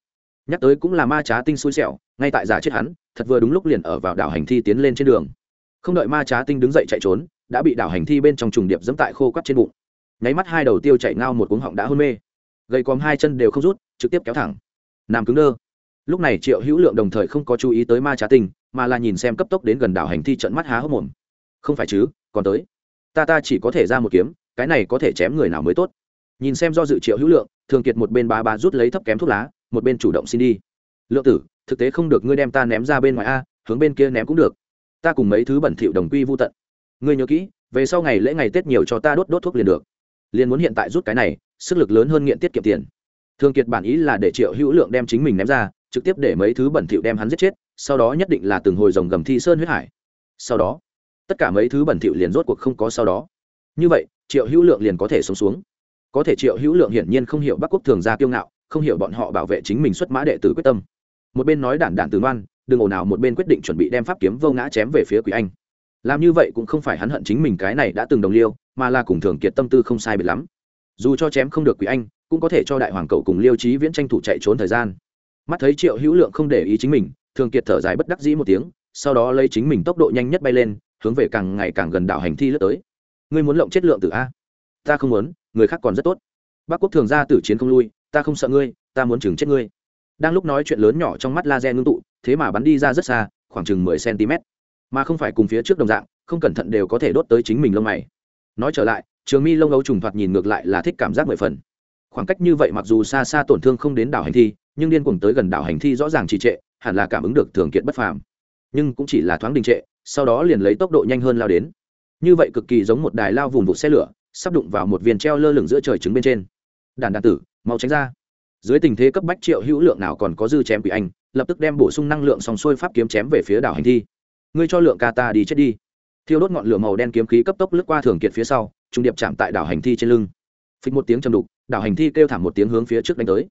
Nhắc tới cũng là ma trá tinh xui xẻo, ngay tại giả chết hắn, thật vừa đúng lúc liền ở vào đảo hành thi tiến lên trên đường. Không đợi ma trá tinh đứng dậy chạy trốn, đã bị đảo hành thi bên trong trùng điệp dẫm tại khô quắt trên bụng. Nháy mắt hai đầu tiêu chạy ngao một cuống họng đã hôn mê. Gầy còm hai chân đều không rút, trực tiếp kéo thẳng. Nằm cứng đơ. Lúc này triệu hữu lượng đồng thời không có chú ý tới ma trá tinh, mà là nhìn xem cấp tốc đến gần đảo hành thi trận mắt há hốc mồm. Không phải chứ, còn tới ta ta chỉ có thể ra một kiếm, cái này có thể chém người nào mới tốt. Nhìn xem do dự triệu hữu lượng, thường kiệt một bên ba ba rút lấy thấp kém thuốc lá, một bên chủ động xin đi. Lượng tử, thực tế không được ngươi đem ta ném ra bên ngoài a, hướng bên kia ném cũng được. Ta cùng mấy thứ bẩn thỉu đồng quy vô tận. Ngươi nhớ kỹ, về sau ngày lễ ngày tết nhiều cho ta đốt đốt thuốc liền được. Liền muốn hiện tại rút cái này, sức lực lớn hơn nghiện tiết kiệm tiền. Thường kiệt bản ý là để triệu hữu lượng đem chính mình ném ra, trực tiếp để mấy thứ bẩn thỉu đem hắn giết chết, sau đó nhất định là từng hồi dòng gầm thi sơn huyết hải. Sau đó tất cả mấy thứ bẩn thỉu liền rốt cuộc không có sau đó. Như vậy, triệu hữu lượng liền có thể sống xuống. Có thể triệu hữu lượng hiển nhiên không hiểu bắc quốc thường gia kiêu ngạo, không hiểu bọn họ bảo vệ chính mình xuất mã đệ tử quyết tâm. Một bên nói đản đản từ ngoan, đừng ồn nào một bên quyết định chuẩn bị đem pháp kiếm vô ngã chém về phía quỷ anh. Làm như vậy cũng không phải hắn hận chính mình cái này đã từng đồng liêu, mà là cùng thường kiệt tâm tư không sai biệt lắm. Dù cho chém không được quỷ anh, cũng có thể cho đại hoàng cậu cùng liêu trí viễn tranh thủ chạy trốn thời gian. Mắt thấy triệu hữu lượng không để ý chính mình, thường kiệt thở dài bất đắc dĩ một tiếng, sau đó lấy chính mình tốc độ nhanh nhất bay lên hướng về càng ngày càng gần đảo hành thi lướt tới. Ngươi muốn lộng chết lượng từ a? Ta không muốn, người khác còn rất tốt. Bác quốc thường ra tử chiến không lui, ta không sợ ngươi, ta muốn chừng chết ngươi. Đang lúc nói chuyện lớn nhỏ trong mắt laser ngưng tụ, thế mà bắn đi ra rất xa, khoảng chừng mười cm mà không phải cùng phía trước đồng dạng, không cẩn thận đều có thể đốt tới chính mình lông mày. Nói trở lại, trường mi lông ấu trùng thoạt nhìn ngược lại là thích cảm giác mười phần. Khoảng cách như vậy mặc dù xa xa tổn thương không đến đảo hành thi, nhưng điên cuồng tới gần đảo hành thi rõ ràng trì trệ, hẳn là cảm ứng được thường kiện bất phàm. Nhưng cũng chỉ là thoáng đình trệ sau đó liền lấy tốc độ nhanh hơn lao đến. Như vậy cực kỳ giống một đài lao vùng vụt xe lửa, sắp đụng vào một viên treo lơ lửng giữa trời trứng bên trên. Đàn đàn tử, mau tránh ra. Dưới tình thế cấp bách triệu hữu lượng nào còn có dư chém quỷ anh, lập tức đem bổ sung năng lượng sòng xuôi pháp kiếm chém về phía đảo hành thi. Ngươi cho lượng ca ta đi chết đi. Thiêu đốt ngọn lửa màu đen kiếm khí cấp tốc lướt qua thường kiệt phía sau, trung điệp chạm tại đảo hành thi trên lưng. Phịch một tiếng chầm đục, đảo hành thi kêu thảm một tiếng hướng phía trước đánh tới.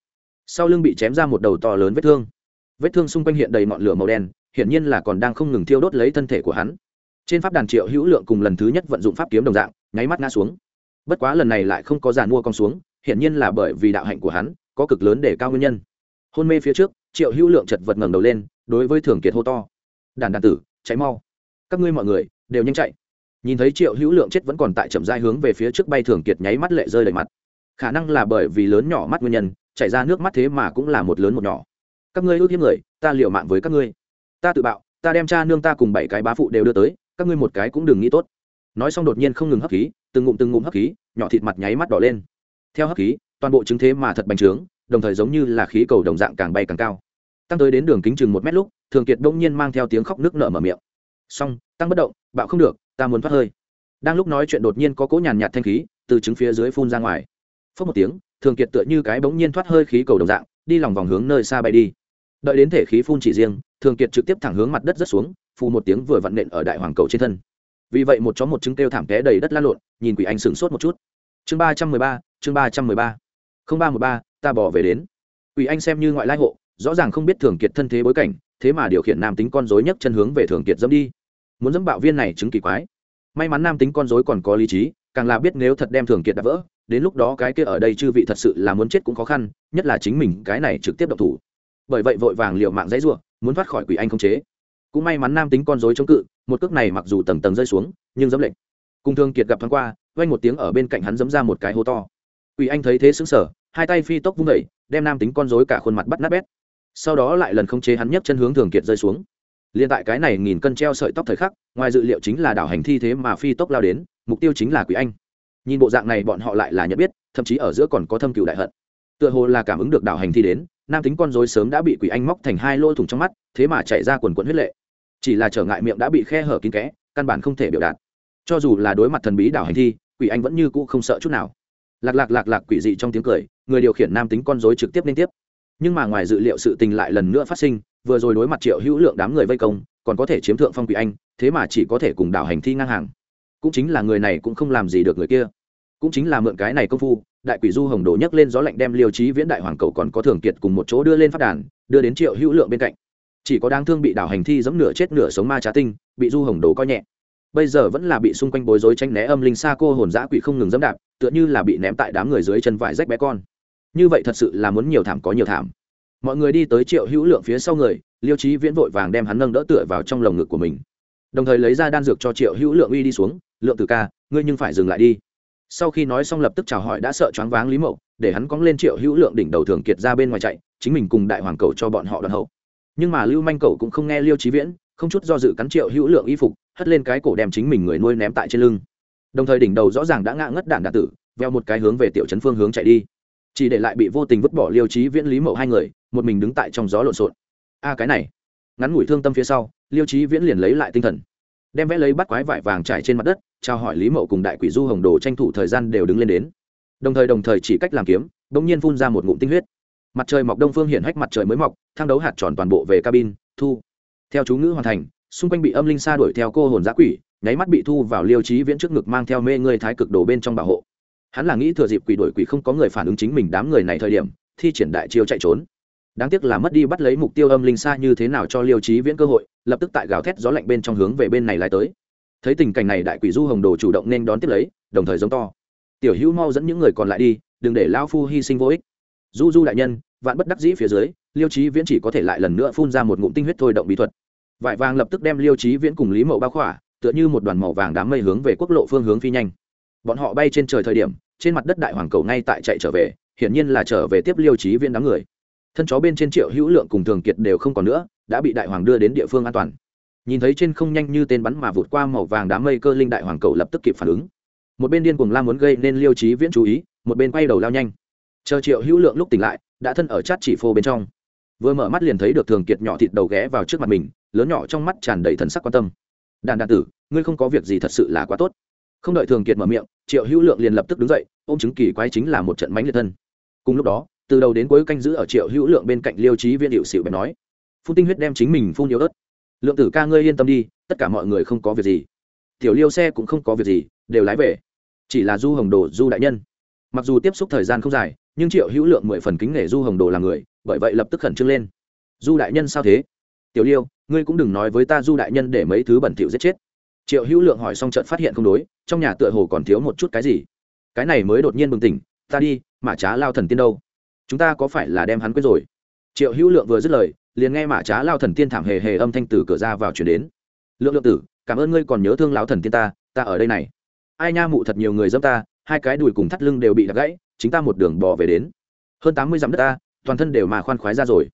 Sau lưng bị chém ra một đầu to lớn vết thương. Vết thương xung quanh hiện đầy ngọn lửa màu đen hiển nhiên là còn đang không ngừng thiêu đốt lấy thân thể của hắn. Trên pháp đàn triệu hữu lượng cùng lần thứ nhất vận dụng pháp kiếm đồng dạng, nháy mắt ngã xuống. Bất quá lần này lại không có giàn mua con xuống, hiển nhiên là bởi vì đạo hạnh của hắn có cực lớn để cao nguyên nhân. Hôn mê phía trước, triệu hữu lượng chật vật ngẩng đầu lên, đối với thường kiệt hô to. Đàn đàn tử cháy mau. Các ngươi mọi người đều nhanh chạy. Nhìn thấy triệu hữu lượng chết vẫn còn tại chậm dai hướng về phía trước bay, thường kiệt nháy mắt lệ rơi đầy mặt. Khả năng là bởi vì lớn nhỏ mắt nguyên nhân, chảy ra nước mắt thế mà cũng là một lớn một nhỏ. Các ngươi ước hiếp người, ta liều mạng với các ngươi ta tự bạo, ta đem cha nương ta cùng bảy cái bá phụ đều đưa tới, các ngươi một cái cũng đừng nghĩ tốt. Nói xong đột nhiên không ngừng hấp khí, từng ngụm từng ngụm hấp khí, nhỏ thịt mặt nháy mắt đỏ lên. Theo hấp khí, toàn bộ chứng thế mà thật bành trướng, đồng thời giống như là khí cầu đồng dạng càng bay càng cao. Tăng tới đến đường kính chừng một mét lúc, thường kiệt đông nhiên mang theo tiếng khóc nước nở mở miệng. Xong, tăng bất động, bạo không được, ta muốn thoát hơi. Đang lúc nói chuyện đột nhiên có cỗ nhàn nhạt thanh khí từ trứng phía dưới phun ra ngoài. Phớt một tiếng, thường kiệt tựa như cái bỗng nhiên thoát hơi khí cầu đồng dạng, đi lòng vòng hướng nơi xa bay đi đợi đến thể khí phun chỉ riêng, thường kiệt trực tiếp thẳng hướng mặt đất rất xuống, phù một tiếng vừa vặn nện ở đại hoàng cầu trên thân. Vì vậy một chó một trứng kêu thảm té đầy đất lan lộn, nhìn quỷ anh sửng sốt một chút. Chương ba trăm mười ba, chương ba trăm mười ba. Không ba một ba, ta bỏ về đến. Quỷ anh xem như ngoại lai hộ, rõ ràng không biết thường kiệt thân thế bối cảnh, thế mà điều khiển nam tính con dối nhấc chân hướng về thường kiệt dẫm đi. Muốn dẫm bạo viên này chứng kỳ quái. May mắn nam tính con dối còn có lý trí, càng là biết nếu thật đem thường kiệt đã vỡ, đến lúc đó cái kia ở đây chư vị thật sự là muốn chết cũng khó khăn, nhất là chính mình cái này trực tiếp độc thủ bởi vậy vội vàng liệu mạng dãy rủa, muốn thoát khỏi quỷ anh không chế. Cũng may mắn nam tính con rối chống cự một cước này mặc dù tầng tầng rơi xuống nhưng dẫm lệch. Cung thương kiệt gặp thoáng qua vang một tiếng ở bên cạnh hắn dẫm ra một cái hố to. Quỷ anh thấy thế sững sở hai tay phi tốc vung dậy, đem nam tính con rối cả khuôn mặt bắt nát bét. Sau đó lại lần không chế hắn nhấc chân hướng thường kiệt rơi xuống. Liên tại cái này nghìn cân treo sợi tóc thời khắc ngoài dự liệu chính là đảo hành thi thế mà phi tốc lao đến mục tiêu chính là quỷ anh. Nhìn bộ dạng này bọn họ lại là nhận biết thậm chí ở giữa còn có thâm cừu đại hận. Tựa hồ là cảm ứng được đảo hành thi đến nam tính con rối sớm đã bị quỷ anh móc thành hai lỗ thủng trong mắt, thế mà chạy ra quần quẫn huyết lệ. Chỉ là trở ngại miệng đã bị khe hở kín kẽ, căn bản không thể biểu đạt. Cho dù là đối mặt thần bí đảo hành thi, quỷ anh vẫn như cũ không sợ chút nào. Lạc lạc lạc lạc quỷ dị trong tiếng cười, người điều khiển nam tính con rối trực tiếp liên tiếp. Nhưng mà ngoài dự liệu sự tình lại lần nữa phát sinh, vừa rồi đối mặt triệu hữu lượng đám người vây công, còn có thể chiếm thượng phong quỷ anh, thế mà chỉ có thể cùng đảo hành thi ngang hàng. Cũng chính là người này cũng không làm gì được người kia. Cũng chính là mượn cái này công phu đại quỷ du hồng đổ nhấc lên gió lạnh đem liêu trí viễn đại hoàng cầu còn có thường kiệt cùng một chỗ đưa lên phát đàn, đưa đến triệu hữu lượng bên cạnh. Chỉ có đáng thương bị đảo hành thi giẫm nửa chết nửa sống ma trá tinh, bị du hồng đổ coi nhẹ. Bây giờ vẫn là bị xung quanh bối rối tranh né âm linh xa cô hồn dã quỷ không ngừng dẫm đạp, tựa như là bị ném tại đám người dưới chân vải rách bé con. Như vậy thật sự là muốn nhiều thảm có nhiều thảm. Mọi người đi tới triệu hữu lượng phía sau người, liêu trí viễn vội vàng đem hắn nâng đỡ tựa vào trong lồng ngực của mình. Đồng thời lấy ra đan dược cho triệu hữu lượng uy đi xuống, lượng từ ca, ngươi nhưng phải dừng lại đi sau khi nói xong lập tức chào hỏi đã sợ choáng váng lý mậu, để hắn cóng lên triệu hữu lượng đỉnh đầu thường kiệt ra bên ngoài chạy, chính mình cùng đại hoàng cầu cho bọn họ đoàn hậu. Nhưng mà lưu manh cầu cũng không nghe liêu trí viễn, không chút do dự cắn triệu hữu lượng y phục, hất lên cái cổ đem chính mình người nuôi ném tại trên lưng. Đồng thời đỉnh đầu rõ ràng đã ngã ngất đạn đạn tử, veo một cái hướng về tiểu trấn phương hướng chạy đi. Chỉ để lại bị vô tình vứt bỏ liêu trí viễn, lý mậu hai người, một mình đứng tại trong gió lộn xộn. A, cái này. Ngắn ngủi thương tâm phía sau, liêu trí viễn liền lấy lại tinh thần đem vẽ lấy bắt quái vải vàng trải trên mặt đất, trao hỏi lý mậu cùng đại quỷ du hồng đồ tranh thủ thời gian đều đứng lên đến. Đồng thời đồng thời chỉ cách làm kiếm, bỗng nhiên phun ra một ngụm tinh huyết. Mặt trời mọc đông phương hiện hách mặt trời mới mọc, thang đấu hạt tròn toàn bộ về cabin, thu. Theo chú ngữ hoàn thành, xung quanh bị âm linh xa đuổi theo cô hồn giã quỷ, nháy mắt bị thu vào liêu trí viễn trước ngực mang theo mê người thái cực đồ bên trong bảo hộ. Hắn là nghĩ thừa dịp quỷ đuổi quỷ không có người phản ứng chính mình đám người này thời điểm, thi triển đại chiêu chạy trốn. Đáng tiếc là mất đi bắt lấy mục tiêu âm linh xa như thế nào cho liêu trí viễn cơ hội lập tức tại gào thét gió lạnh bên trong hướng về bên này lại tới. Thấy tình cảnh này đại quỷ du hồng đồ chủ động nên đón tiếp lấy, đồng thời giống to. Tiểu hữu mau dẫn những người còn lại đi, đừng để lao phu hy sinh vô ích. Du du đại nhân, vạn bất đắc dĩ phía dưới, liêu trí viễn chỉ có thể lại lần nữa phun ra một ngụm tinh huyết thôi động bí thuật. Vải vàng lập tức đem liêu trí viễn cùng lý mậu bao khỏa, tựa như một đoàn màu vàng đám mây hướng về quốc lộ phương hướng phi nhanh. Bọn họ bay trên trời thời điểm, trên mặt đất đại hoàng cầu ngay tại chạy trở về, hiển nhiên là trở về tiếp liêu trí viễn đám người. Thân chó bên trên triệu hữu lượng cùng thường kiệt đều không còn nữa đã bị đại hoàng đưa đến địa phương an toàn. Nhìn thấy trên không nhanh như tên bắn mà vụt qua màu vàng đám mây cơ linh đại hoàng cầu lập tức kịp phản ứng. Một bên điên cuồng la muốn gây nên liêu trí viễn chú ý, một bên quay đầu lao nhanh. Chờ triệu hữu lượng lúc tỉnh lại, đã thân ở chát chỉ phô bên trong. Vừa mở mắt liền thấy được thường kiệt nhỏ thịt đầu ghé vào trước mặt mình, lớn nhỏ trong mắt tràn đầy thần sắc quan tâm. Đàn đàn tử, ngươi không có việc gì thật sự là quá tốt. Không đợi thường kiệt mở miệng, triệu hữu lượng liền lập tức đứng dậy, ôm chứng kỳ quái chính là một trận mánh liệt thân. Cùng lúc đó, từ đầu đến cuối canh giữ ở triệu hữu lượng bên cạnh liêu trí viên hiệu xịu bèn nói phun tinh huyết đem chính mình phun yếu ớt. Lượng tử ca ngươi yên tâm đi, tất cả mọi người không có việc gì. Tiểu liêu xe cũng không có việc gì, đều lái về. Chỉ là du hồng đồ, du đại nhân. Mặc dù tiếp xúc thời gian không dài, nhưng triệu hữu lượng mười phần kính nể du hồng đồ là người, bởi vậy lập tức khẩn trương lên. Du đại nhân sao thế? Tiểu liêu, ngươi cũng đừng nói với ta du đại nhân để mấy thứ bẩn thỉu giết chết. Triệu hữu lượng hỏi xong trận phát hiện không đối, trong nhà tựa hồ còn thiếu một chút cái gì. Cái này mới đột nhiên bừng tỉnh, ta đi, mà trá lao thần tiên đâu? Chúng ta có phải là đem hắn quên rồi? Triệu hữu lượng vừa dứt lời liền nghe mã trá lao thần tiên thảm hề hề âm thanh từ cửa ra vào chuyển đến. Lượng lượng tử, cảm ơn ngươi còn nhớ thương lão thần tiên ta ta ở đây này. Ai nha mụ thật nhiều người dâm ta, hai cái đùi cùng thắt lưng đều bị đặt gãy, chính ta một đường bò về đến. Hơn tám mươi dặm đất ta, toàn thân đều mà khoan khoái ra rồi.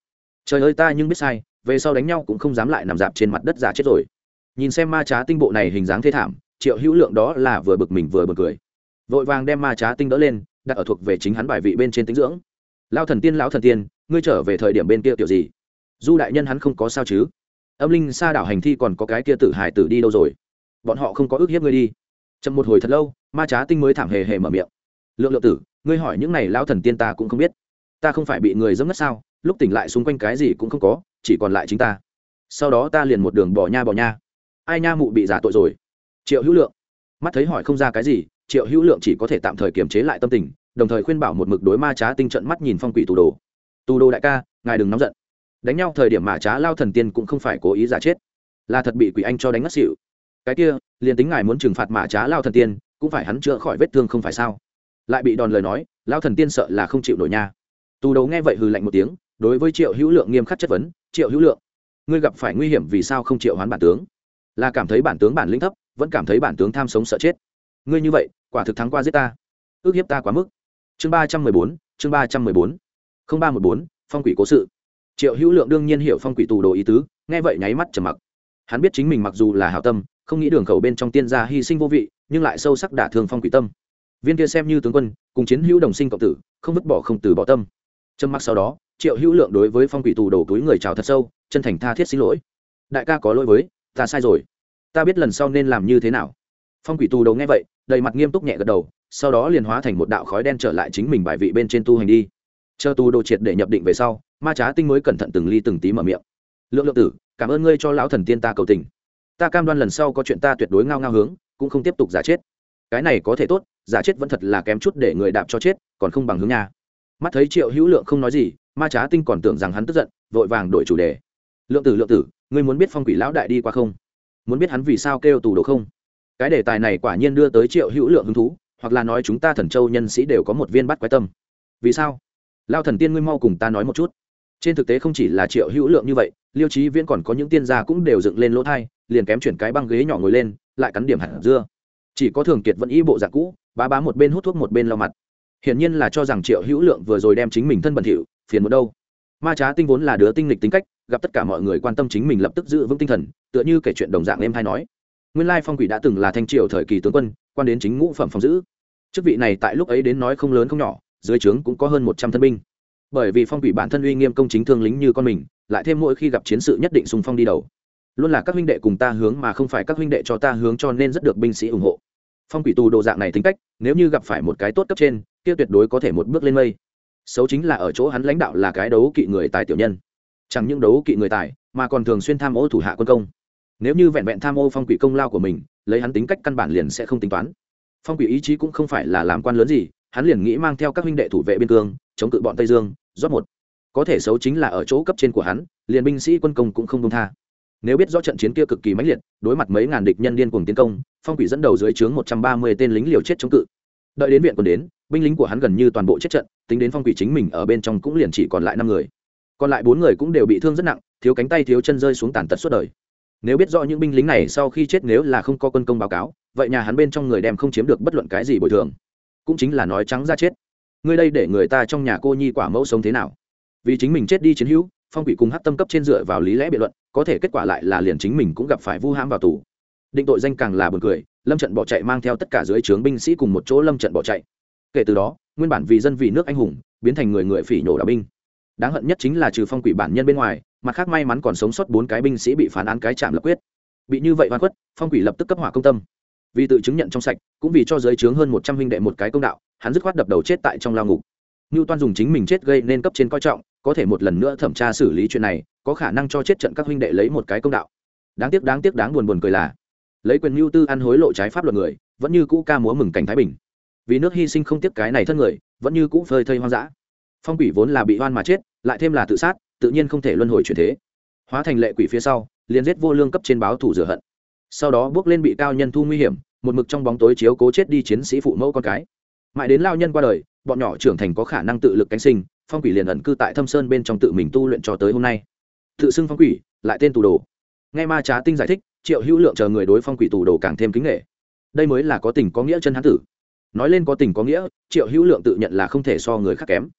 Trời ơi ta nhưng biết sai, về sau đánh nhau cũng không dám lại nằm dạp trên mặt đất giả chết rồi. Nhìn xem ma trá tinh bộ này hình dáng thê thảm, triệu hữu lượng đó là vừa bực mình vừa bực cười. Vội vàng đem ma trá tinh đỡ lên, đặt ở thuộc về chính hắn bài vị bên trên tính dưỡng. Lao thần tiên, lão thần tiên, ngươi trở về thời điểm bên kia kiểu gì? Du đại nhân hắn không có sao chứ? Âm linh xa đảo hành thi còn có cái kia tử hải tử đi đâu rồi? Bọn họ không có ước hiếp ngươi đi. Chậm một hồi thật lâu, ma trá tinh mới thảm hề hề mở miệng. Lượng lượng tử, ngươi hỏi những này lão thần tiên ta cũng không biết. Ta không phải bị người dẫm ngất sao? Lúc tỉnh lại xung quanh cái gì cũng không có, chỉ còn lại chính ta. Sau đó ta liền một đường bỏ nha bỏ nha. Ai nha mụ bị giả tội rồi? Triệu hữu lượng. Mắt thấy hỏi không ra cái gì, triệu hữu lượng chỉ có thể tạm thời kiềm chế lại tâm tình, đồng thời khuyên bảo một mực đối ma trá tinh trận mắt nhìn phong quỷ tù đồ. Tù đồ đại ca, ngài đừng nóng giận đánh nhau thời điểm mà trá lao thần tiên cũng không phải cố ý giả chết. Là thật bị quỷ anh cho đánh ngất xỉu. Cái kia, liền tính ngài muốn trừng phạt mà trá lao thần tiên, cũng phải hắn chữa khỏi vết thương không phải sao? Lại bị đòn lời nói, lao thần tiên sợ là không chịu nổi nha. Tù đầu nghe vậy hừ lạnh một tiếng, đối với triệu hữu lượng nghiêm khắc chất vấn, triệu hữu lượng, ngươi gặp phải nguy hiểm vì sao không triệu hoán bản tướng? Là cảm thấy bản tướng bản lĩnh thấp, vẫn cảm thấy bản tướng tham sống sợ chết. Ngươi như vậy, quả thực thắng qua giết ta. Ước hiếp ta quá mức. Chương ba trăm mười bốn, chương ba trăm mười bốn. Không ba một bốn, phong quỷ cố sự triệu hữu lượng đương nhiên hiểu phong quỷ tù đồ ý tứ, nghe vậy nháy mắt trầm mặc. Hắn biết chính mình mặc dù là hảo tâm, không nghĩ đường khẩu bên trong tiên gia hy sinh vô vị, nhưng lại sâu sắc đả thương phong quỷ tâm. Viên kia xem như tướng quân, cùng chiến hữu đồng sinh cộng tử, không vứt bỏ không từ bỏ tâm. Trầm mặc sau đó, triệu hữu lượng đối với phong quỷ tù đồ túi người chào thật sâu, chân thành tha thiết xin lỗi. Đại ca có lỗi với, ta sai rồi. Ta biết lần sau nên làm như thế nào. Phong quỷ tù đầu nghe vậy, đầy mặt nghiêm túc nhẹ gật đầu, sau đó liền hóa thành một đạo khói đen trở lại chính mình bài vị bên trên tu hành đi chờ tù đồ triệt để nhập định về sau, ma trá tinh mới cẩn thận từng ly từng tí mở miệng. Lượng lượng tử, cảm ơn ngươi cho lão thần tiên ta cầu tình. Ta cam đoan lần sau có chuyện ta tuyệt đối ngao ngao hướng, cũng không tiếp tục giả chết. Cái này có thể tốt, giả chết vẫn thật là kém chút để người đạp cho chết, còn không bằng hướng nhà. Mắt thấy triệu hữu lượng không nói gì, ma trá tinh còn tưởng rằng hắn tức giận, vội vàng đổi chủ đề. Lượng tử lượng tử, ngươi muốn biết phong quỷ lão đại đi qua không? Muốn biết hắn vì sao kêu tù đồ không? Cái đề tài này quả nhiên đưa tới triệu hữu lượng hứng thú, hoặc là nói chúng ta thần châu nhân sĩ đều có một viên bắt quái tâm. Vì sao? Lao thần tiên ngươi mau cùng ta nói một chút. Trên thực tế không chỉ là triệu hữu lượng như vậy, liêu trí viễn còn có những tiên gia cũng đều dựng lên lỗ thai, liền kém chuyển cái băng ghế nhỏ ngồi lên, lại cắn điểm hạt dưa. Chỉ có thường kiệt vẫn y bộ dạng cũ, bá bá một bên hút thuốc một bên lau mặt. Hiển nhiên là cho rằng triệu hữu lượng vừa rồi đem chính mình thân bẩn thỉu, phiền một đâu. Ma trá tinh vốn là đứa tinh lịch tính cách, gặp tất cả mọi người quan tâm chính mình lập tức giữ vững tinh thần, tựa như kể chuyện đồng dạng em hay nói. Nguyên lai phong quỷ đã từng là thanh triều thời kỳ tướng quân, quan đến chính ngũ phẩm phòng giữ. Chức vị này tại lúc ấy đến nói không lớn không nhỏ dưới trướng cũng có hơn một trăm thân binh. Bởi vì phong quỷ bản thân uy nghiêm công chính thương lính như con mình, lại thêm mỗi khi gặp chiến sự nhất định xung phong đi đầu. Luôn là các huynh đệ cùng ta hướng mà không phải các huynh đệ cho ta hướng cho nên rất được binh sĩ ủng hộ. Phong quỷ tù đồ dạng này tính cách, nếu như gặp phải một cái tốt cấp trên, kia tuyệt đối có thể một bước lên mây. Xấu chính là ở chỗ hắn lãnh đạo là cái đấu kỵ người tài tiểu nhân. Chẳng những đấu kỵ người tài, mà còn thường xuyên tham ô thủ hạ quân công. Nếu như vẹn vẹn tham ô phong quỷ công lao của mình, lấy hắn tính cách căn bản liền sẽ không tính toán. Phong quỷ ý chí cũng không phải là làm quan lớn gì hắn liền nghĩ mang theo các huynh đệ thủ vệ biên cương, chống cự bọn tây dương, rót một. Có thể xấu chính là ở chỗ cấp trên của hắn, liền binh sĩ quân công cũng không công tha. Nếu biết rõ trận chiến kia cực kỳ mãnh liệt, đối mặt mấy ngàn địch nhân điên cuồng tiến công, phong quỷ dẫn đầu dưới trướng một trăm ba mươi tên lính liều chết chống cự. Đợi đến viện còn đến, binh lính của hắn gần như toàn bộ chết trận, tính đến phong quỷ chính mình ở bên trong cũng liền chỉ còn lại năm người. Còn lại bốn người cũng đều bị thương rất nặng, thiếu cánh tay thiếu chân rơi xuống tàn tật suốt đời. Nếu biết rõ những binh lính này sau khi chết nếu là không có quân công báo cáo, vậy nhà hắn bên trong người đem không chiếm được bất luận cái gì bồi thường cũng chính là nói trắng ra chết. Ngươi đây để người ta trong nhà cô nhi quả mẫu sống thế nào? Vì chính mình chết đi chiến hữu, phong quỷ cùng hát tâm cấp trên dựa vào lý lẽ biện luận, có thể kết quả lại là liền chính mình cũng gặp phải vu hãm vào tù. Định tội danh càng là b u ồ n cười, lâm trận bỏ chạy mang theo tất cả dưới trướng binh sĩ cùng một chỗ lâm trận bỏ chạy. Kể từ đó, nguyên bản vì dân vì nước anh hùng, biến thành người người phỉ nhổ đạo binh. Đáng hận nhất chính là trừ phong quỷ bản nhân bên ngoài, mặt khác may mắn còn sống sót bốn cái binh sĩ bị phán án cái chạm lập quyết. Bị như vậy oan khuất, phong quỷ lập tức cấp hỏa công tâm vì tự chứng nhận trong sạch, cũng vì cho giới trướng hơn một trăm huynh đệ một cái công đạo, hắn dứt khoát đập đầu chết tại trong lao ngục. Ngưu toan dùng chính mình chết gây nên cấp trên coi trọng, có thể một lần nữa thẩm tra xử lý chuyện này, có khả năng cho chết trận các huynh đệ lấy một cái công đạo. Đáng tiếc đáng tiếc, đáng buồn buồn cười là, lấy quyền mưu tư ăn hối lộ trái pháp luật người, vẫn như cũ ca múa mừng cảnh thái bình. Vì nước hy sinh không tiếc cái này thân người, vẫn như cũ phơi thây hoang dã. Phong quỷ vốn là bị oan mà chết, lại thêm là tự sát, tự nhiên không thể luân hồi chuyển thế. Hóa thành lệ quỷ phía sau, liền giết vô lương cấp trên báo thủ rửa hận sau đó bước lên bị cao nhân thu nguy hiểm, một mực trong bóng tối chiếu cố chết đi chiến sĩ phụ mẫu con cái. Mãi đến lao nhân qua đời, bọn nhỏ trưởng thành có khả năng tự lực cánh sinh, phong quỷ liền ẩn cư tại thâm sơn bên trong tự mình tu luyện cho tới hôm nay. Tự xưng phong quỷ, lại tên tù đồ. Nghe ma trá tinh giải thích, triệu hữu lượng chờ người đối phong quỷ tù đồ càng thêm kính nghệ đây mới là có tình có nghĩa chân hán tử. Nói lên có tình có nghĩa, triệu hữu lượng tự nhận là không thể so người khác kém.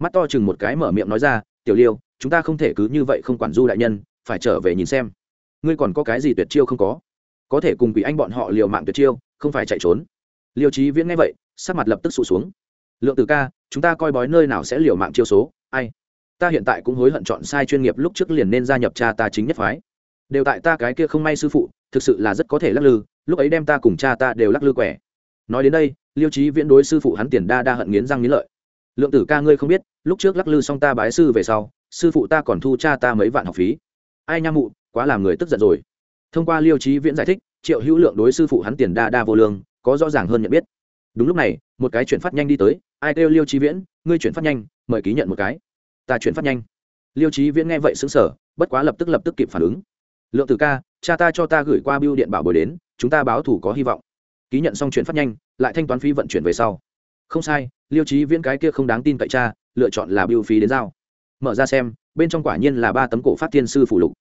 Mắt to chừng một cái mở miệng nói ra, tiểu liêu, chúng ta không thể cứ như vậy không quản du đại nhân, phải trở về nhìn xem. Ngươi còn có cái gì tuyệt chiêu không có? Có thể cùng quỷ anh bọn họ liều mạng tuyệt chiêu, không phải chạy trốn. Liêu trí viễn nghe vậy, sắc mặt lập tức sụt xuống. Lượng từ ca, chúng ta coi bói nơi nào sẽ liều mạng chiêu số? Ai? Ta hiện tại cũng hối hận chọn sai chuyên nghiệp lúc trước liền nên gia nhập cha ta chính nhất phái. Đều tại ta cái kia không may sư phụ, thực sự là rất có thể lắc lư, lúc ấy đem ta cùng cha ta đều lắc lư quẻ. Nói đến đây, liêu trí viễn đối sư phụ hắn tiền đa đa hận nghiến răng nghiến lợi. Lượng tử ca ngươi không biết, lúc trước lắc lư xong ta bái sư về sau, sư phụ ta còn thu cha ta mấy vạn học phí. Ai nha mụ, quá làm người tức giận rồi thông qua liêu trí viễn giải thích, triệu hữu lượng đối sư phụ hắn tiền đa đa vô lương có rõ ràng hơn nhận biết. Đúng lúc này, một cái chuyển phát nhanh đi tới, ai kêu liêu trí viễn, ngươi chuyển phát nhanh, mời ký nhận một cái. Ta chuyển phát nhanh. Liêu trí viễn nghe vậy xứng sở bất quá lập tức lập tức kịp phản ứng. Lượng từ ca, cha ta cho ta gửi qua biêu điện bảo bồi đến, chúng ta báo thủ có hy vọng. Ký nhận xong chuyển phát nhanh, lại thanh toán phí vận chuyển về sau. Không sai, liêu trí viễn cái kia không đáng tin cậy cha, lựa chọn là biêu phí đến giao. Mở ra xem, bên trong quả nhiên là ba tấm cổ phát thiên sư phủ lục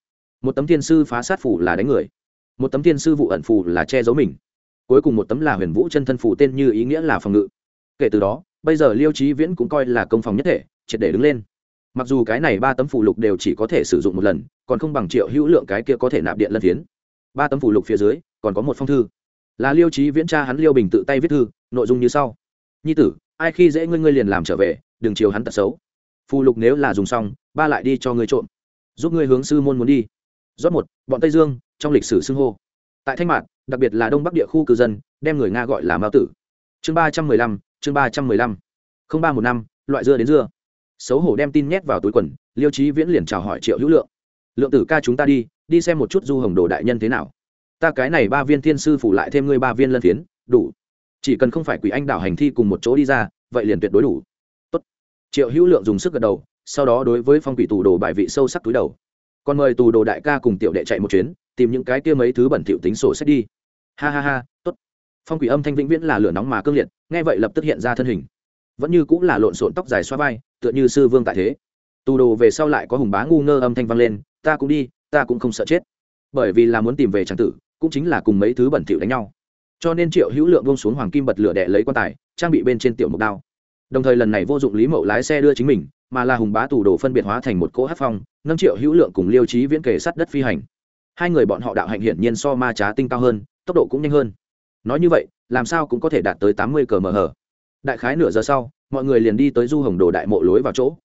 một tấm thiên sư phá sát phủ là đánh người, một tấm thiên sư vụ ẩn phủ là che giấu mình, cuối cùng một tấm là huyền vũ chân thân phủ tên như ý nghĩa là phòng ngự. Kể từ đó, bây giờ liêu trí viễn cũng coi là công phòng nhất thể, triệt để đứng lên. Mặc dù cái này ba tấm phủ lục đều chỉ có thể sử dụng một lần, còn không bằng triệu hữu lượng cái kia có thể nạp điện lân phiến. Ba tấm phủ lục phía dưới, còn có một phong thư. Là liêu trí viễn cha hắn liêu bình tự tay viết thư, nội dung như sau. Nhi tử, ai khi dễ ngươi ngươi liền làm trở về, đừng chiều hắn tật xấu. Phù lục nếu là dùng xong, ba lại đi cho ngươi trộm. Giúp ngươi hướng sư môn muốn đi rót một, bọn tây dương, trong lịch sử xưng hô. Tại thanh mạc đặc biệt là đông bắc địa khu cư dân, đem người nga gọi là mao tử. Chương ba trăm mười lăm, chương ba trăm mười lăm. Không ba một năm, loại dưa đến dưa. Xấu hổ đem tin nhét vào túi quần, liêu trí viễn liền chào hỏi triệu hữu lượng. Lượng tử ca chúng ta đi đi xem một chút du hồng đồ đại nhân thế nào. Ta cái này ba viên thiên sư phủ lại thêm ngươi ba viên lân phiến, đủ. Chỉ cần không phải quỷ anh đảo hành thi cùng một chỗ đi ra, vậy liền tuyệt đối đủ. Tốt. triệu hữu lượng dùng sức gật đầu, sau đó đối với phong quỷ tù đồ bài vị sâu sắc túi đầu còn mời tù đồ đại ca cùng tiểu đệ chạy một chuyến, tìm những cái kia mấy thứ bẩn thỉu tính sổ sách đi. Ha ha ha, tốt. Phong quỷ âm thanh vĩnh viễn là lửa nóng mà cương liệt, nghe vậy lập tức hiện ra thân hình. Vẫn như cũng là lộn xộn tóc dài xoa vai, tựa như sư vương tại thế. Tù đồ về sau lại có hùng bá ngu ngơ âm thanh vang lên, ta cũng đi, ta cũng không sợ chết. Bởi vì là muốn tìm về trang tử, cũng chính là cùng mấy thứ bẩn thỉu đánh nhau. Cho nên triệu hữu lượng bông xuống hoàng kim bật lửa đệ lấy quan tài, trang bị bên trên tiểu mục đao. Đồng thời lần này vô dụng lý mậu lái xe đưa chính mình mà là hùng bá tù đồ phân biệt hóa thành một cỗ hát phong, nâng triệu hữu lượng cùng liêu trí viễn kề sát đất phi hành. Hai người bọn họ đạo hạnh hiển nhiên so ma trá tinh cao hơn, tốc độ cũng nhanh hơn. Nói như vậy, làm sao cũng có thể đạt tới tám mươi cờ mờ hờ. Đại khái nửa giờ sau, mọi người liền đi tới du hồng đồ đại mộ lối vào chỗ.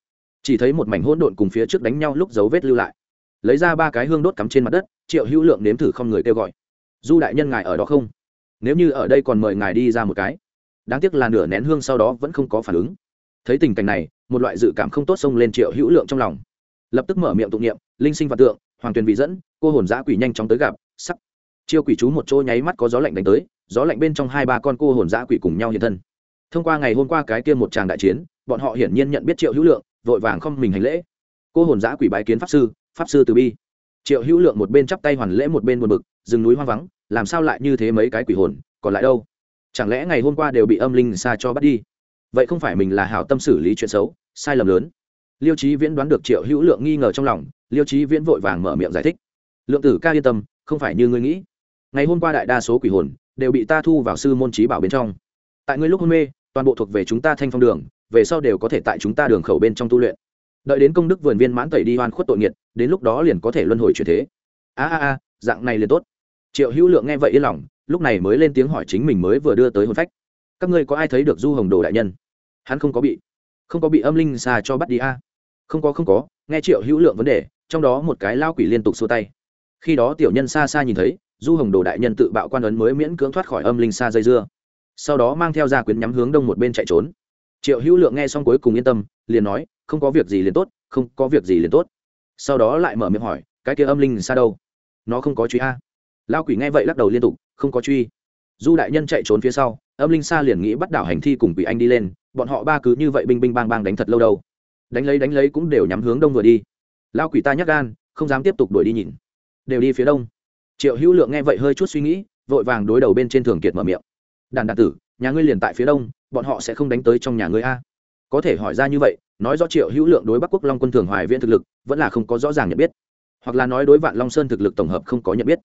Chỉ thấy một mảnh hỗn độn cùng phía trước đánh nhau lúc dấu vết lưu lại. Lấy ra ba cái hương đốt cắm trên mặt đất, triệu hữu lượng nếm thử không người kêu gọi. Du đại nhân ngài ở đó không? Nếu như ở đây còn mời ngài đi ra một cái. Đáng tiếc là nửa nén hương sau đó vẫn không có phản ứng. Thấy tình cảnh này một loại dự cảm không tốt xông lên triệu hữu lượng trong lòng. Lập tức mở miệng tụng niệm, linh sinh và tượng, hoàng tuyền vị dẫn, cô hồn giã quỷ nhanh chóng tới gặp sắc chiêu quỷ chú một chỗ nháy mắt có gió lạnh đánh tới, gió lạnh bên trong hai ba con cô hồn giã quỷ cùng nhau hiện thân. Thông qua ngày hôm qua cái kia một tràng đại chiến, bọn họ hiển nhiên nhận biết triệu hữu lượng, vội vàng không mình hành lễ. Cô hồn giã quỷ bái kiến pháp sư pháp sư từ bi. Triệu hữu lượng một bên chắp tay hoàn lễ một bên buồn bực, rừng núi hoang vắng, làm sao lại như thế mấy cái quỷ hồn, còn lại đâu? Chẳng lẽ ngày hôm qua đều bị âm linh xa cho bắt đi? Vậy không phải mình là hảo tâm xử lý chuyện xấu, sai lầm lớn. Liêu trí viễn đoán được triệu hữu lượng nghi ngờ trong lòng, liêu trí viễn vội vàng mở miệng giải thích. Lượng tử ca yên tâm, không phải như ngươi nghĩ. Ngày hôm qua đại đa số quỷ hồn đều bị ta thu vào sư môn trí bảo bên trong. Tại ngươi lúc hôn mê, toàn bộ thuộc về chúng ta thanh phong đường, về sau đều có thể tại chúng ta đường khẩu bên trong tu luyện. Đợi đến công đức vườn viên mãn tẩy đi hoan khuất tội nghiệt, đến lúc đó liền có thể luân hồi chuyển thế. A a a, dạng này liền tốt. Triệu hữu lượng nghe vậy yên lòng, lúc này mới lên tiếng hỏi chính mình mới vừa đưa tới hôn phách. Các ngươi có ai thấy được du hồng đồ đại nhân? Hắn không có bị, không có bị âm linh xà cho bắt đi a. Không có không có, nghe triệu hữu lượng vấn đề, trong đó một cái lao quỷ liên tục xua tay. Khi đó tiểu nhân xa xa nhìn thấy, du hồng đồ đại nhân tự bạo quan ấn mới miễn cưỡng thoát khỏi âm linh xa dây dưa. Sau đó mang theo gia quyến nhắm hướng đông một bên chạy trốn. Triệu hữu lượng nghe xong cuối cùng yên tâm, liền nói, không có việc gì liền tốt, không có việc gì liền tốt. Sau đó lại mở miệng hỏi, cái kia âm linh xa đâu? Nó không có truy a? Lao quỷ nghe vậy lắc đầu liên tục, không có truy. Du đại nhân chạy trốn phía sau âm linh sa liền nghĩ bắt đảo hành thi cùng quỷ anh đi lên, bọn họ ba cứ như vậy binh binh bang bang đánh thật lâu đâu. Đánh lấy đánh lấy cũng đều nhắm hướng đông vừa đi. Lao quỷ ta nhắc gan, không dám tiếp tục đuổi đi nhìn. Đều đi phía đông. Triệu hữu lượng nghe vậy hơi chút suy nghĩ, vội vàng đối đầu bên trên thường kiệt mở miệng. Đàn đàn tử, nhà ngươi liền tại phía đông, bọn họ sẽ không đánh tới trong nhà ngươi a. Có thể hỏi ra như vậy, nói rõ triệu hữu lượng đối bắc quốc long quân thường hoài viễn thực lực, vẫn là không có rõ ràng nhận biết. Hoặc là nói đối vạn long sơn thực lực tổng hợp không có nhận biết.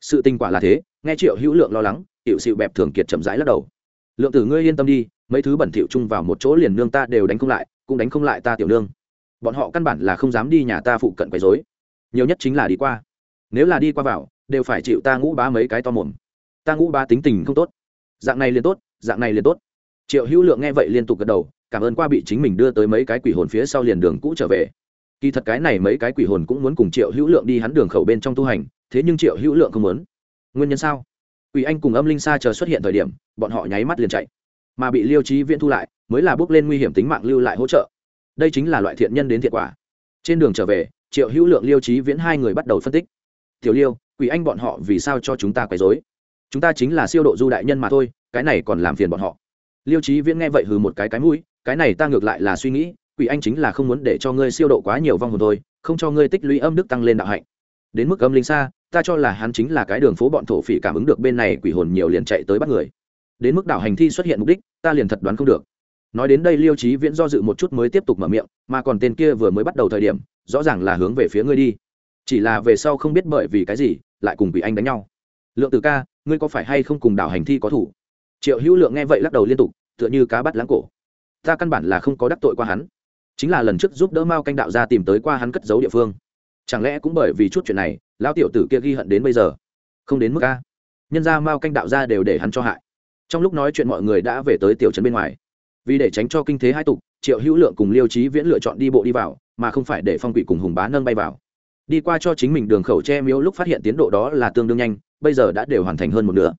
Sự tình quả là thế, nghe triệu hữu lượng lo lắng hiệu sự bẹp thường kiệt chậm rãi lắc đầu lượng tử ngươi yên tâm đi, mấy thứ bẩn thỉu chung vào một chỗ liền nương ta đều đánh không lại, cũng đánh không lại ta tiểu nương. Bọn họ căn bản là không dám đi nhà ta phụ cận quấy rối. Nhiều nhất chính là đi qua. Nếu là đi qua vào, đều phải chịu ta ngũ bá mấy cái to mồm. Ta ngũ bá tính tình không tốt. Dạng này liền tốt, dạng này liền tốt. Triệu hữu lượng nghe vậy liên tục gật đầu, cảm ơn qua bị chính mình đưa tới mấy cái quỷ hồn phía sau liền đường cũ trở về. Kỳ thật cái này mấy cái quỷ hồn cũng muốn cùng triệu hữu lượng đi hắn đường khẩu bên trong tu hành, thế nhưng triệu hữu lượng không muốn. Nguyên nhân sao? Quỷ anh cùng âm linh sa chờ xuất hiện thời điểm bọn họ nháy mắt liền chạy. Mà bị liêu trí viễn thu lại, mới là bước lên nguy hiểm tính mạng lưu lại hỗ trợ. Đây chính là loại thiện nhân đến thiệt quả. Trên đường trở về, triệu hữu lượng, liêu trí viễn hai người bắt đầu phân tích. Tiểu liêu, quỷ anh bọn họ vì sao cho chúng ta quấy dối chúng ta chính là siêu độ du đại nhân mà thôi, cái này còn làm phiền bọn họ. Liêu trí viễn nghe vậy hừ một cái cái mũi, cái này ta ngược lại là suy nghĩ, quỷ anh chính là không muốn để cho ngươi siêu độ quá nhiều vong hồn thôi, không cho ngươi tích lũy âm đức tăng lên đạo hạnh. Đến mức âm linh xa, ta cho là hắn chính là cái đường phố bọn thổ phỉ cảm ứng được bên này quỷ hồn nhiều liền chạy tới bắt người đến mức đảo hành thi xuất hiện mục đích, ta liền thật đoán không được. Nói đến đây liêu trí viễn do dự một chút mới tiếp tục mở miệng, mà còn tên kia vừa mới bắt đầu thời điểm, rõ ràng là hướng về phía ngươi đi. Chỉ là về sau không biết bởi vì cái gì, lại cùng quỷ anh đánh nhau. Lượng từ ca, ngươi có phải hay không cùng đảo hành thi có thủ? Triệu hữu lượng nghe vậy lắc đầu liên tục, tựa như cá bắt lãng cổ. Ta căn bản là không có đắc tội qua hắn. Chính là lần trước giúp đỡ mao canh đạo ra tìm tới qua hắn cất giấu địa phương. Chẳng lẽ cũng bởi vì chút chuyện này lao tiểu tử kia ghi hận đến bây giờ? Không đến mức a. Nhân ra mao canh đạo ra đều để hắn cho hại trong lúc nói chuyện mọi người đã về tới tiểu trấn bên ngoài. Vì để tránh cho kinh thế hai tục, triệu hữu lượng cùng liêu trí viễn lựa chọn đi bộ đi vào, mà không phải để phong quỷ cùng hùng bá nâng bay vào. Đi qua cho chính mình đường khẩu che miếu lúc phát hiện tiến độ đó là tương đương nhanh, bây giờ đã đều hoàn thành hơn một nửa.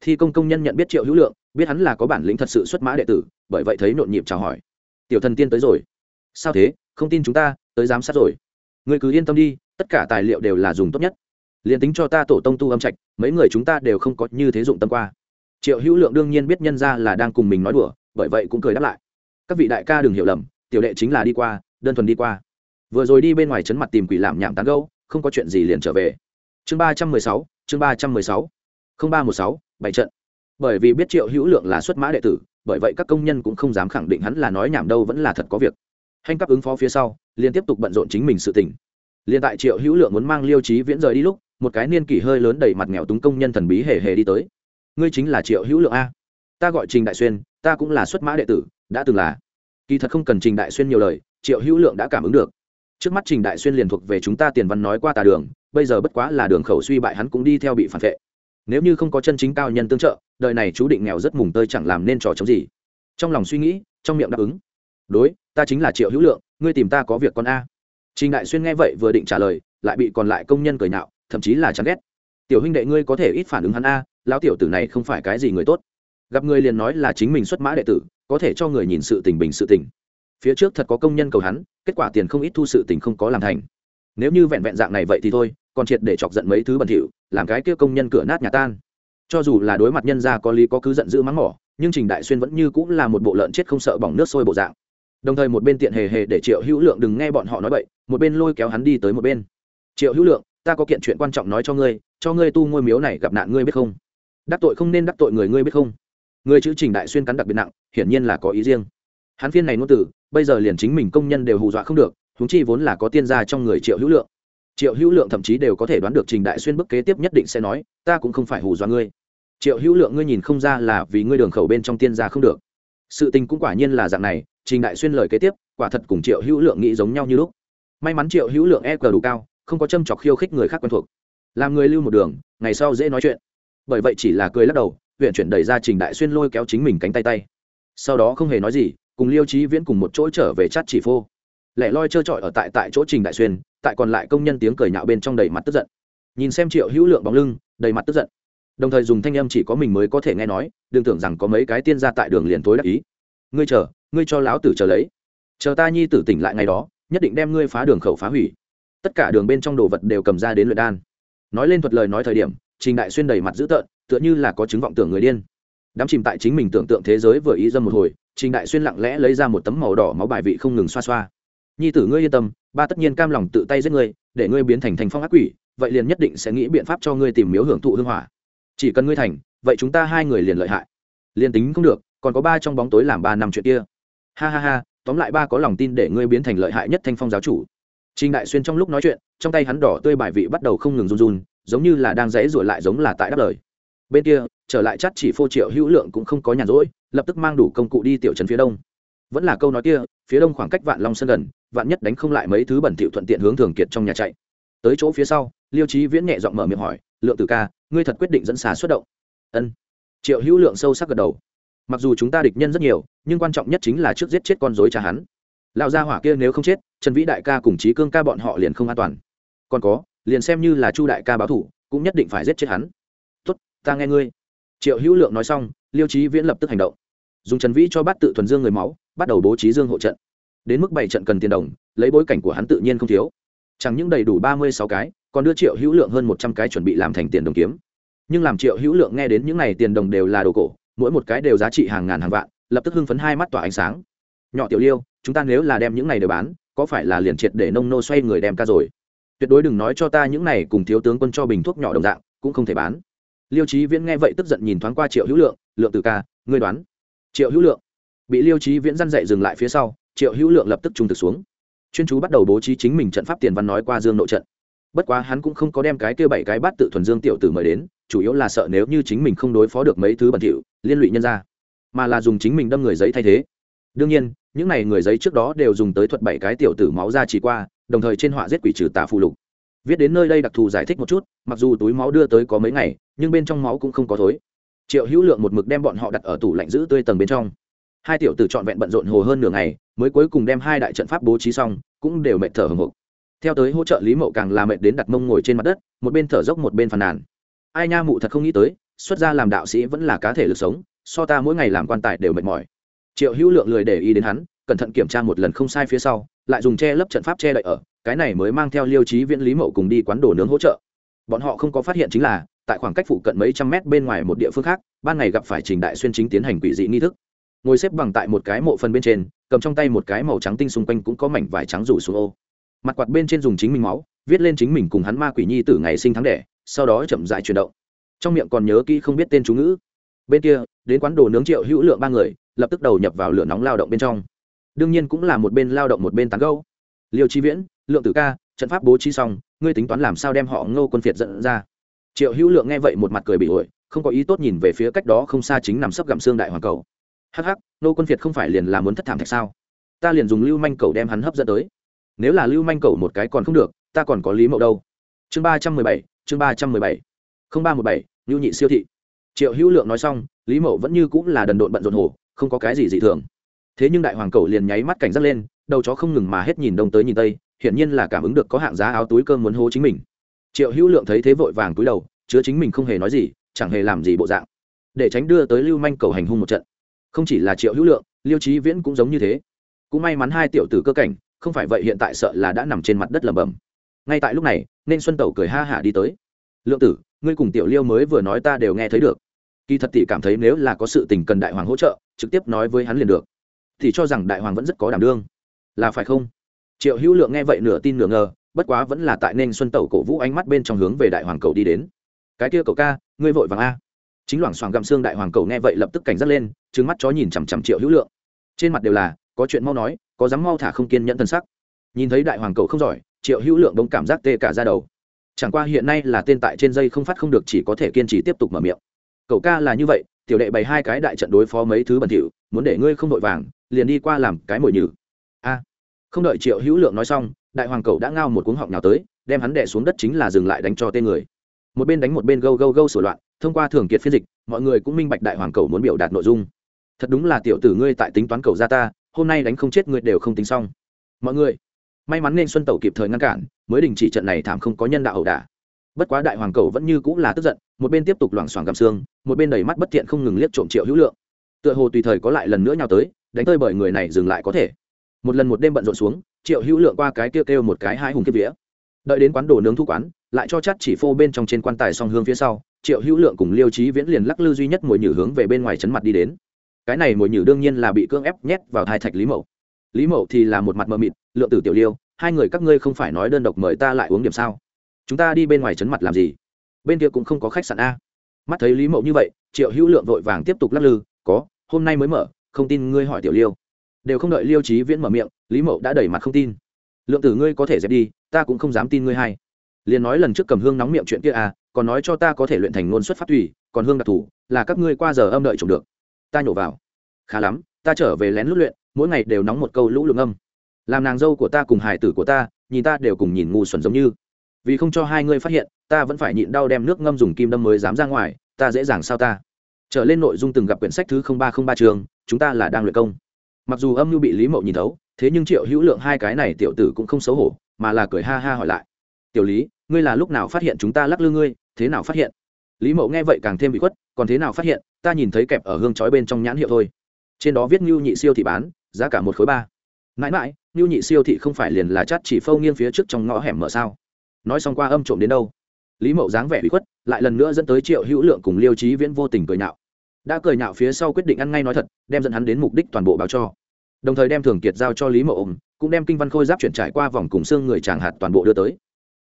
Thi công công nhân nhận biết triệu hữu lượng, biết hắn là có bản lĩnh thật sự xuất mã đệ tử, bởi vậy thấy nhộn nhịp chào hỏi. Tiểu thần tiên tới rồi. Sao thế? Không tin chúng ta, tới giám sát rồi. Người cứ yên tâm đi, tất cả tài liệu đều là dùng tốt nhất. Liền tính cho ta tổ tông tu âm trạch, mấy người chúng ta đều không có như thế dụng tâm qua triệu hữu lượng đương nhiên biết nhân ra là đang cùng mình nói đùa, bởi vậy cũng cười đáp lại. Các vị đại ca đừng hiểu lầm, tiểu đệ chính là đi qua, đơn thuần đi qua. Vừa rồi đi bên ngoài chấn mặt tìm quỷ làm nhảm tán gâu không có chuyện gì liền trở về. Chương ba trăm mười sáu, chương ba trăm mười sáu, không ba một sáu, bảy trận. Bởi vì biết triệu hữu lượng là xuất mã đệ tử, bởi vậy các công nhân cũng không dám khẳng định hắn là nói nhảm đâu vẫn là thật có việc. Hành cấp ứng phó phía sau liên tiếp tục bận rộn chính mình sự tỉnh liên tại triệu hữu lượng muốn mang liêu trí viễn rời đi lúc, một cái niên kỷ hơi lớn đầy mặt nghèo túng công nhân thần bí hề hề đi tới ngươi chính là triệu hữu lượng a. Ta gọi trình đại xuyên, ta cũng là xuất mã đệ tử, đã từng là. Kỳ thật không cần trình đại xuyên nhiều lời, triệu hữu lượng đã cảm ứng được. Trước mắt trình đại xuyên liền thuộc về chúng ta tiền văn nói qua tà đường, bây giờ bất quá là đường khẩu suy bại hắn cũng đi theo bị phản vệ. Nếu như không có chân chính cao nhân tương trợ, đời này chú định nghèo rất mùng tơi chẳng làm nên trò chống gì. Trong lòng suy nghĩ, trong miệng đáp ứng. Đối, ta chính là triệu hữu lượng, ngươi tìm ta có việc con a. Trình đại xuyên nghe vậy vừa định trả lời, lại bị còn lại công nhân cười nhạo, thậm chí là chán ghét. Tiểu huynh đệ ngươi có thể ít phản ứng hắn a lão tiểu tử này không phải cái gì người tốt. Gặp người liền nói là chính mình xuất mã đệ tử, có thể cho người nhìn sự tình bình sự tình. Phía trước thật có công nhân cầu hắn, kết quả tiền không ít thu sự tình không có làm thành. Nếu như vẹn vẹn dạng này vậy thì thôi, còn triệt để chọc giận mấy thứ bẩn thỉu, làm cái kia công nhân cửa nát nhà tan. Cho dù là đối mặt nhân gia có lý có cứ giận dữ mắng mỏ, nhưng trình đại xuyên vẫn như cũng là một bộ lợn chết không sợ bỏng nước sôi bộ dạng. Đồng thời một bên tiện hề hề để triệu hữu lượng đừng nghe bọn họ nói vậy một bên lôi kéo hắn đi tới một bên. Triệu hữu lượng, ta có kiện chuyện quan trọng nói cho ngươi cho ngươi tu ngôi miếu này gặp nạn ngươi biết không? Đắc tội không nên đắc tội người ngươi biết không? Người chữ trình đại xuyên cắn đặc biệt nặng, hiển nhiên là có ý riêng. Hắn phiên này ngôn tử bây giờ liền chính mình công nhân đều hù dọa không được húng chi vốn là có tiên gia trong người triệu hữu lượng. Triệu hữu lượng thậm chí đều có thể đoán được trình đại xuyên bức kế tiếp nhất định sẽ nói, ta cũng không phải hù dọa ngươi. Triệu hữu lượng ngươi nhìn không ra là vì ngươi đường khẩu bên trong tiên gia không được. Sự tình cũng quả nhiên là dạng này, trình đại xuyên lời kế tiếp, quả thật cùng triệu hữu lượng nghĩ giống nhau như lúc. May mắn triệu hữu lượng e cờ đủ cao, không có châm chọc khiêu khích người khác quen thuộc. Làm người lưu một đường, ngày sau dễ nói chuyện bởi vậy chỉ là cười lắc đầu, huyện chuyển đẩy ra trình đại xuyên lôi kéo chính mình cánh tay tay. Sau đó không hề nói gì, cùng liêu trí viễn cùng một chỗ trở về chát chỉ phô. Lẻ loi trơ trọi ở tại tại chỗ trình đại xuyên, tại còn lại công nhân tiếng cười nhạo bên trong đầy mặt tức giận. Nhìn xem triệu hữu lượng bóng lưng, đầy mặt tức giận. Đồng thời dùng thanh âm chỉ có mình mới có thể nghe nói, đừng tưởng rằng có mấy cái tiên ra tại đường liền tối đắc ý. Ngươi chờ, ngươi cho lão tử chờ lấy. Chờ ta nhi tử tỉnh lại ngày đó, nhất định đem ngươi phá đường khẩu phá hủy. Tất cả đường bên trong đồ vật đều cầm ra đến luyện đan. Nói lên thuật lời nói thời điểm trình đại xuyên đầy mặt dữ tợn tựa như là có chứng vọng tưởng người điên. Đám chìm tại chính mình tưởng tượng thế giới vừa ý dâm một hồi trình đại xuyên lặng lẽ lấy ra một tấm màu đỏ máu bài vị không ngừng xoa xoa. Nhi tử ngươi yên tâm ba tất nhiên cam lòng tự tay giết ngươi để ngươi biến thành thành phong ác quỷ vậy liền nhất định sẽ nghĩ biện pháp cho ngươi tìm miếu hưởng thụ hương hỏa. Chỉ cần ngươi thành vậy chúng ta hai người liền lợi hại. Liền tính không được còn có ba trong bóng tối làm ba năm chuyện kia. Ha ha ha tóm lại ba có lòng tin để ngươi biến thành lợi hại nhất thanh phong giáo chủ. Trình Đại Xuyên trong lúc nói chuyện, trong tay hắn đỏ tươi bài vị bắt đầu không ngừng run run, giống như là đang rẽ rủa lại giống là tại đáp lời. Bên kia, trở lại chắt chỉ phô triệu hữu lượng cũng không có nhàn rỗi, lập tức mang đủ công cụ đi tiểu trấn phía đông. Vẫn là câu nói kia, phía đông khoảng cách Vạn Long Sơn gần, vạn nhất đánh không lại mấy thứ bẩn thỉu thuận tiện hướng thường kiệt trong nhà chạy. Tới chỗ phía sau, Liêu Chí Viễn nhẹ giọng mở miệng hỏi, "Lượng Tử ca, ngươi thật quyết định dẫn xà xuất động?" Ân. Triệu Hữu Lượng sâu sắc gật đầu. Mặc dù chúng ta địch nhân rất nhiều, nhưng quan trọng nhất chính là trước giết chết con rối cha hắn lão gia hỏa kia nếu không chết trần vĩ đại ca cùng trí cương ca bọn họ liền không an toàn còn có liền xem như là chu đại ca báo thủ, cũng nhất định phải giết chết hắn. Tốt, ta nghe ngươi. Triệu hữu lượng nói xong, liêu trí viễn lập tức hành động. Dùng trần vĩ cho bắt tự thuần dương người máu, bắt đầu bố trí dương hộ trận. Đến mức bảy trận cần tiền đồng, lấy bối cảnh của hắn tự nhiên không thiếu. Chẳng những đầy đủ ba mươi sáu cái, còn đưa triệu hữu lượng hơn một trăm cái chuẩn bị làm thành tiền đồng kiếm. Nhưng làm triệu hữu lượng nghe đến những n à y tiền đồng đều là đồ cổ, mỗi một cái đều giá trị hàng ngàn hàng vạn, lập tức hưng phấn hai mắt tỏa ánh sáng. Nhỏ tiểu liêu, chúng ta nếu là đem những này đều bán, có phải là liền triệt để nông nô xoay người đem ca rồi? Tuyệt đối đừng nói cho ta những này cùng thiếu tướng quân cho bình thuốc nhỏ đồng dạng, cũng không thể bán. Liêu trí viễn nghe vậy tức giận nhìn thoáng qua triệu hữu lượng lượng từ ca, ngươi đoán? Triệu hữu lượng bị liêu trí viễn dăn dậy dừng lại phía sau, triệu hữu lượng lập tức trung thực xuống. Chuyên chú bắt đầu bố trí chính mình trận pháp tiền văn nói qua dương nội trận. Bất quá hắn cũng không có đem cái kêu bảy cái bát tự thuần dương tiểu tử mời đến, chủ yếu là sợ nếu như chính mình không đối phó được mấy thứ bẩn thỉu, liên lụy nhân ra, mà là dùng chính mình đâm người giấy thay thế. Đương nhiên những này người giấy trước đó đều dùng tới thuật bảy cái tiểu tử máu ra chỉ qua, đồng thời trên họa giết quỷ trừ tà phù lục. Viết đến nơi đây đặc thù giải thích một chút, mặc dù túi máu đưa tới có mấy ngày, nhưng bên trong máu cũng không có thối. Triệu hữu lượng một mực đem bọn họ đặt ở tủ lạnh giữ tươi tầng bên trong. Hai tiểu tử trọn vẹn bận rộn hồ hơn nửa ngày, mới cuối cùng đem hai đại trận pháp bố trí xong, cũng đều mệt thở hồng hộc. Theo tới hỗ trợ lý mậu càng là mệt đến đặt mông ngồi trên mặt đất, một bên thở dốc một bên phàn nàn. Ai nha mụ thật không nghĩ tới, xuất gia làm đạo sĩ vẫn là cá thể lực sống, so ta mỗi ngày làm quan tài đều mệt mỏi triệu hữu lượng lười để ý đến hắn, cẩn thận kiểm tra một lần không sai phía sau, lại dùng che lấp trận pháp che đậy ở, cái này mới mang theo liêu trí viễn, lý mậu cùng đi quán đồ nướng hỗ trợ. Bọn họ không có phát hiện chính là, tại khoảng cách phụ cận mấy trăm mét bên ngoài một địa phương khác, ban ngày gặp phải trình đại xuyên chính tiến hành quỷ dị nghi thức. Ngồi xếp bằng tại một cái mộ phần bên trên, cầm trong tay một cái màu trắng tinh xung quanh cũng có mảnh vải trắng rủ xuống ô. Mặt quạt bên trên dùng chính mình máu, viết lên chính mình cùng hắn ma quỷ nhi từ ngày sinh tháng đẻ, sau đó chậm dại chuyển động. Trong miệng còn nhớ kỹ không biết tên chú ngữ bên kia, đến quán đồ nướng triệu hữu lượng ba người, lập tức đầu nhập vào lửa nóng lao động bên trong. Đương nhiên cũng là một bên lao động một bên tán gâu liêu chi viễn, lượng tử ca, trận pháp bố trí xong, ngươi tính toán làm sao đem họ ngô quân phiệt dẫn ra? Triệu hữu lượng nghe vậy một mặt cười bị ổi, không có ý tốt nhìn về phía cách đó không xa chính nằm sấp gặm xương đại hoàng cầu. Hắc hắc nô quân phiệt không phải liền là muốn thất thảm thạch sao? Ta liền dùng lưu manh cầu đem hắn hấp dẫn tới. Nếu là lưu manh cầu một cái còn không được, ta còn có lý mậu đâu? Chương ba trăm mười bảy, chương ba trăm mười bảy. Không ba một bảy lưu nhị siêu thị triệu hữu lượng nói xong, lý mậu vẫn như cũng là đần độn bận rộn hồ, không có cái gì dị thường. Thế nhưng đại hoàng cầu liền nháy mắt cảnh giác lên, đầu chó không ngừng mà hết nhìn đông tới nhìn tây, hiển nhiên là cảm ứng được có hạng giá áo túi cơm muốn hô chính mình. Triệu hữu lượng thấy thế vội vàng túi đầu, chứa chính mình không hề nói gì, chẳng hề làm gì bộ dạng. Để tránh đưa tới lưu manh cầu hành hung một trận. Không chỉ là triệu hữu lượng, liêu trí viễn cũng giống như thế. Cũng may mắn hai tiểu tử cơ cảnh, không phải vậy hiện tại sợ là đã nằm trên mặt đất lầm bầm ngay tại lúc này, nên xuân tẩu cười ha hả đi tới. Lượng tử, ngươi cùng tiểu liêu mới vừa nói ta đều nghe thấy được kỳ thật tỷ cảm thấy nếu là có sự tình cần đại hoàng hỗ trợ, trực tiếp nói với hắn liền được. Thì cho rằng đại hoàng vẫn rất có đảm đương. Là phải không? Triệu hữu lượng nghe vậy nửa tin nửa ngờ, bất quá vẫn là tại nên xuân tẩu cổ vũ ánh mắt bên trong hướng về đại hoàng cầu đi đến. Cái kia cậu ca, ngươi vội vàng a. Chính loảng xoảng gặm xương đại hoàng cầu nghe vậy lập tức cảnh giác lên trứng mắt chó nhìn chằm chằm triệu hữu lượng. Trên mặt đều là, có chuyện mau nói, có dám mau thả không kiên nhẫn thân sắc. Nhìn thấy đại hoàng cầu không giỏi, triệu hữu lượng đông cảm giác tê cả ra đầu. Chẳng qua hiện nay là tên tại trên dây không phát không được chỉ có thể kiên trì tiếp tục mở miệng cậu ca là như vậy, tiểu đệ bày hai cái đại trận đối phó mấy thứ bẩn thỉu, muốn để ngươi không vội vàng, liền đi qua làm cái mồi nhử. A. Không đợi triệu hữu lượng nói xong, đại hoàng cậu đã ngao một cuống họng nào tới, đem hắn đè xuống đất chính là dừng lại đánh cho tên người. Một bên đánh một bên gâu gâu gâu sửa loạn, thông qua thường kiệt phiên dịch, mọi người cũng minh bạch đại hoàng cậu muốn biểu đạt nội dung. Thật đúng là tiểu tử ngươi tại tính toán cầu ra ta, hôm nay đánh không chết ngươi đều không tính xong. Mọi người, may mắn nên xuân tẩu kịp thời ngăn cản, mới đình chỉ trận này thảm không có nhân đạo ẩu đả. Bất quá đại hoàng cầu vẫn như cũng là tức giận một bên tiếp tục loảng xoảng gầm xương, một bên đầy mắt bất thiện không ngừng liếc trộm triệu hữu lượng. Tựa hồ tùy thời có lại lần nữa nhào tới, đánh tơi bởi người này dừng lại có thể. Một lần một đêm bận rộn xuống, triệu hữu lượng qua cái kêu kêu một cái hai hùng kiếp vía. Đợi đến quán đồ nướng thu quán, lại cho chắt chỉ phô bên trong trên quan tài song hương phía sau, triệu hữu lượng cùng liêu trí viễn liền lắc lư duy nhất mồi nhử hướng về bên ngoài chấn mặt đi đến. Cái này mồi nhử đương nhiên là bị cưỡng ép nhét vào thai thạch lý mậu. Lý mậu thì là một mặt mờ mịt, lượng tử tiểu liêu, hai người các ngươi không phải nói đơn độc mời ta lại uống điểm sao? Chúng ta đi bên ngoài chấn mặt làm gì? Bên kia cũng không có khách sạn a. Mắt thấy lý mậu như vậy, triệu hữu lượng vội vàng tiếp tục lắc lư, có, hôm nay mới mở, không tin ngươi hỏi tiểu liêu. Đều không đợi liêu trí viễn mở miệng, lý mậu đã đẩy mặt không tin. Lượng tử ngươi có thể dẹp đi, ta cũng không dám tin ngươi hay. Liền nói lần trước cầm hương nóng miệng chuyện kia à còn nói cho ta có thể luyện thành ngôn xuất phát thủy còn hương đặc thù là các ngươi qua giờ âm đợi trồng được. Ta nhổ vào. Khá lắm, ta trở về lén lút luyện, mỗi ngày đều nóng một câu lũ lượng âm. Làm nàng dâu của ta cùng hải tử của ta, nhìn ta đều cùng nhìn ngu xuẩn giống như vì không cho hai ngươi phát hiện, ta vẫn phải nhịn đau đem nước ngâm dùng kim đâm mới dám ra ngoài, ta dễ dàng sao ta? Trở lên nội dung từng gặp quyển sách thứ ba không ba trường, chúng ta là đang luyện công. Mặc dù âm mưu bị lý mậu nhìn thấu, thế nhưng triệu hữu lượng hai cái này tiểu tử cũng không xấu hổ, mà là cười ha ha hỏi lại. Tiểu lý, ngươi là lúc nào phát hiện chúng ta lắc lư ngươi, thế nào phát hiện? Lý mậu nghe vậy càng thêm bị khuất, còn thế nào phát hiện, ta nhìn thấy kẹp ở hương chói bên trong nhãn hiệu thôi. Trên đó viết ngưu nhị siêu thị bán, giá cả một khối ba. Mãi mãi, ngưu nhị siêu thị không phải liền là chát chỉ phâu nghiêng phía trước trong ngõ hẻm mở sao? Nói xong qua âm trộm đến đâu. Lý mậu dáng vẻ bị khuất, lại lần nữa dẫn tới triệu hữu lượng cùng liêu trí viễn vô tình cười nhạo. Đã cười nhạo phía sau quyết định ăn ngay nói thật, đem dẫn hắn đến mục đích toàn bộ báo cho. Đồng thời đem thường kiệt giao cho lý mậu ôm cũng đem kinh văn khôi giáp chuyển trải qua vòng cùng xương người chàng hạt toàn bộ đưa tới.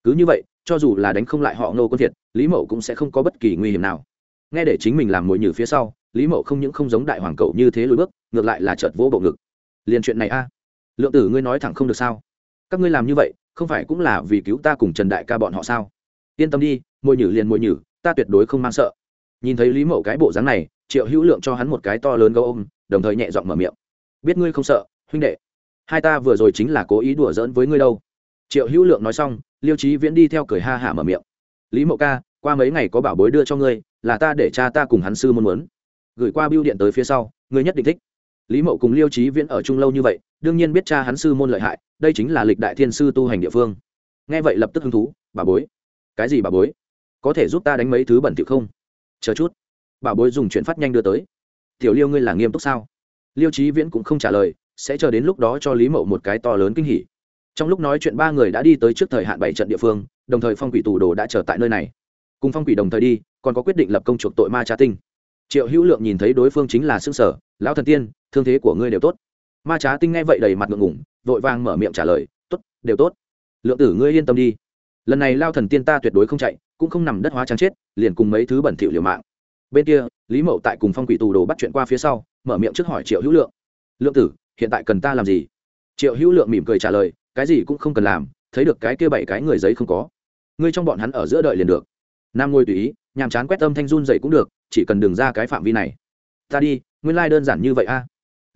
Cứ như vậy, cho dù là đánh không lại họ nô quân thiệt, lý mậu cũng sẽ không có bất kỳ nguy hiểm nào. Nghe để chính mình làm mồi nhử phía sau, lý mậu không những không giống đại hoàng cậu như thế lùi bước, ngược lại là chợt vỗ bộ ngực. Liền chuyện này a. Lượng tử ngươi nói thẳng không được sao? Các ngươi làm như vậy không phải cũng là vì cứu ta cùng trần đại ca bọn họ sao? Yên tâm đi mồi nhử liền mồi nhử, ta tuyệt đối không mang sợ. Nhìn thấy lý mậu cái bộ dáng này, triệu hữu lượng cho hắn một cái to lớn gấu ôm, đồng thời nhẹ giọng mở miệng. Biết ngươi không sợ, huynh đệ. Hai ta vừa rồi chính là cố ý đùa giỡn với ngươi đâu. Triệu hữu lượng nói xong, liêu trí viễn đi theo cười ha hả mở miệng. Lý mậu ca, qua mấy ngày có bảo bối đưa cho ngươi, là ta để cha ta cùng hắn sư môn muốn. Gửi qua biêu điện tới phía sau, ngươi nhất định thích. Lý mậu cùng liêu trí viễn ở chung lâu như vậy đương nhiên biết cha hắn sư môn lợi hại, đây chính là lịch đại thiên sư tu hành địa phương. Nghe vậy lập tức hứng thú, bà bối, cái gì bà bối? Có thể giúp ta đánh mấy thứ bẩn thỉu không? Chờ chút. Bà bối dùng chuyện phát nhanh đưa tới. Tiểu liêu ngươi là nghiêm túc sao? Liêu trí viễn cũng không trả lời, sẽ chờ đến lúc đó cho lý mậu một cái to lớn kinh hỉ. Trong lúc nói chuyện ba người đã đi tới trước thời hạn bảy trận địa phương, đồng thời phong quỷ tù đồ đã trở tại nơi này. Cùng phong quỷ đồng thời đi, còn có quyết định lập công chuộc tội ma trá tinh. Triệu hữu lượng nhìn thấy đối phương chính là xương sở, lão thần tiên, thương thế của ngươi đều tốt ma trá tinh nghe vậy đầy mặt ngượng ngủng vội vàng mở miệng trả lời t ố t đều tốt. Lượng tử ngươi yên tâm đi. Lần này lao thần tiên ta tuyệt đối không chạy, cũng không nằm đất hóa trắng chết, liền cùng mấy thứ bẩn thỉu liều mạng. Bên kia, lý mậu tại cùng phong quỷ tù đồ bắt chuyện qua phía sau, mở miệng trước hỏi triệu hữu lượng. Lượng tử, hiện tại cần ta làm gì? Triệu hữu lượng mỉm cười trả lời, cái gì cũng không cần làm, thấy được cái kia bảy cái người giấy không có. Ngươi trong bọn hắn ở giữa đợi liền được. Nam ngôi tùy ý, nhàm chán quét âm thanh run dậy cũng được, chỉ cần đừng ra cái phạm vi này. Ta đi, nguyên lai、like、đơn giản như vậy a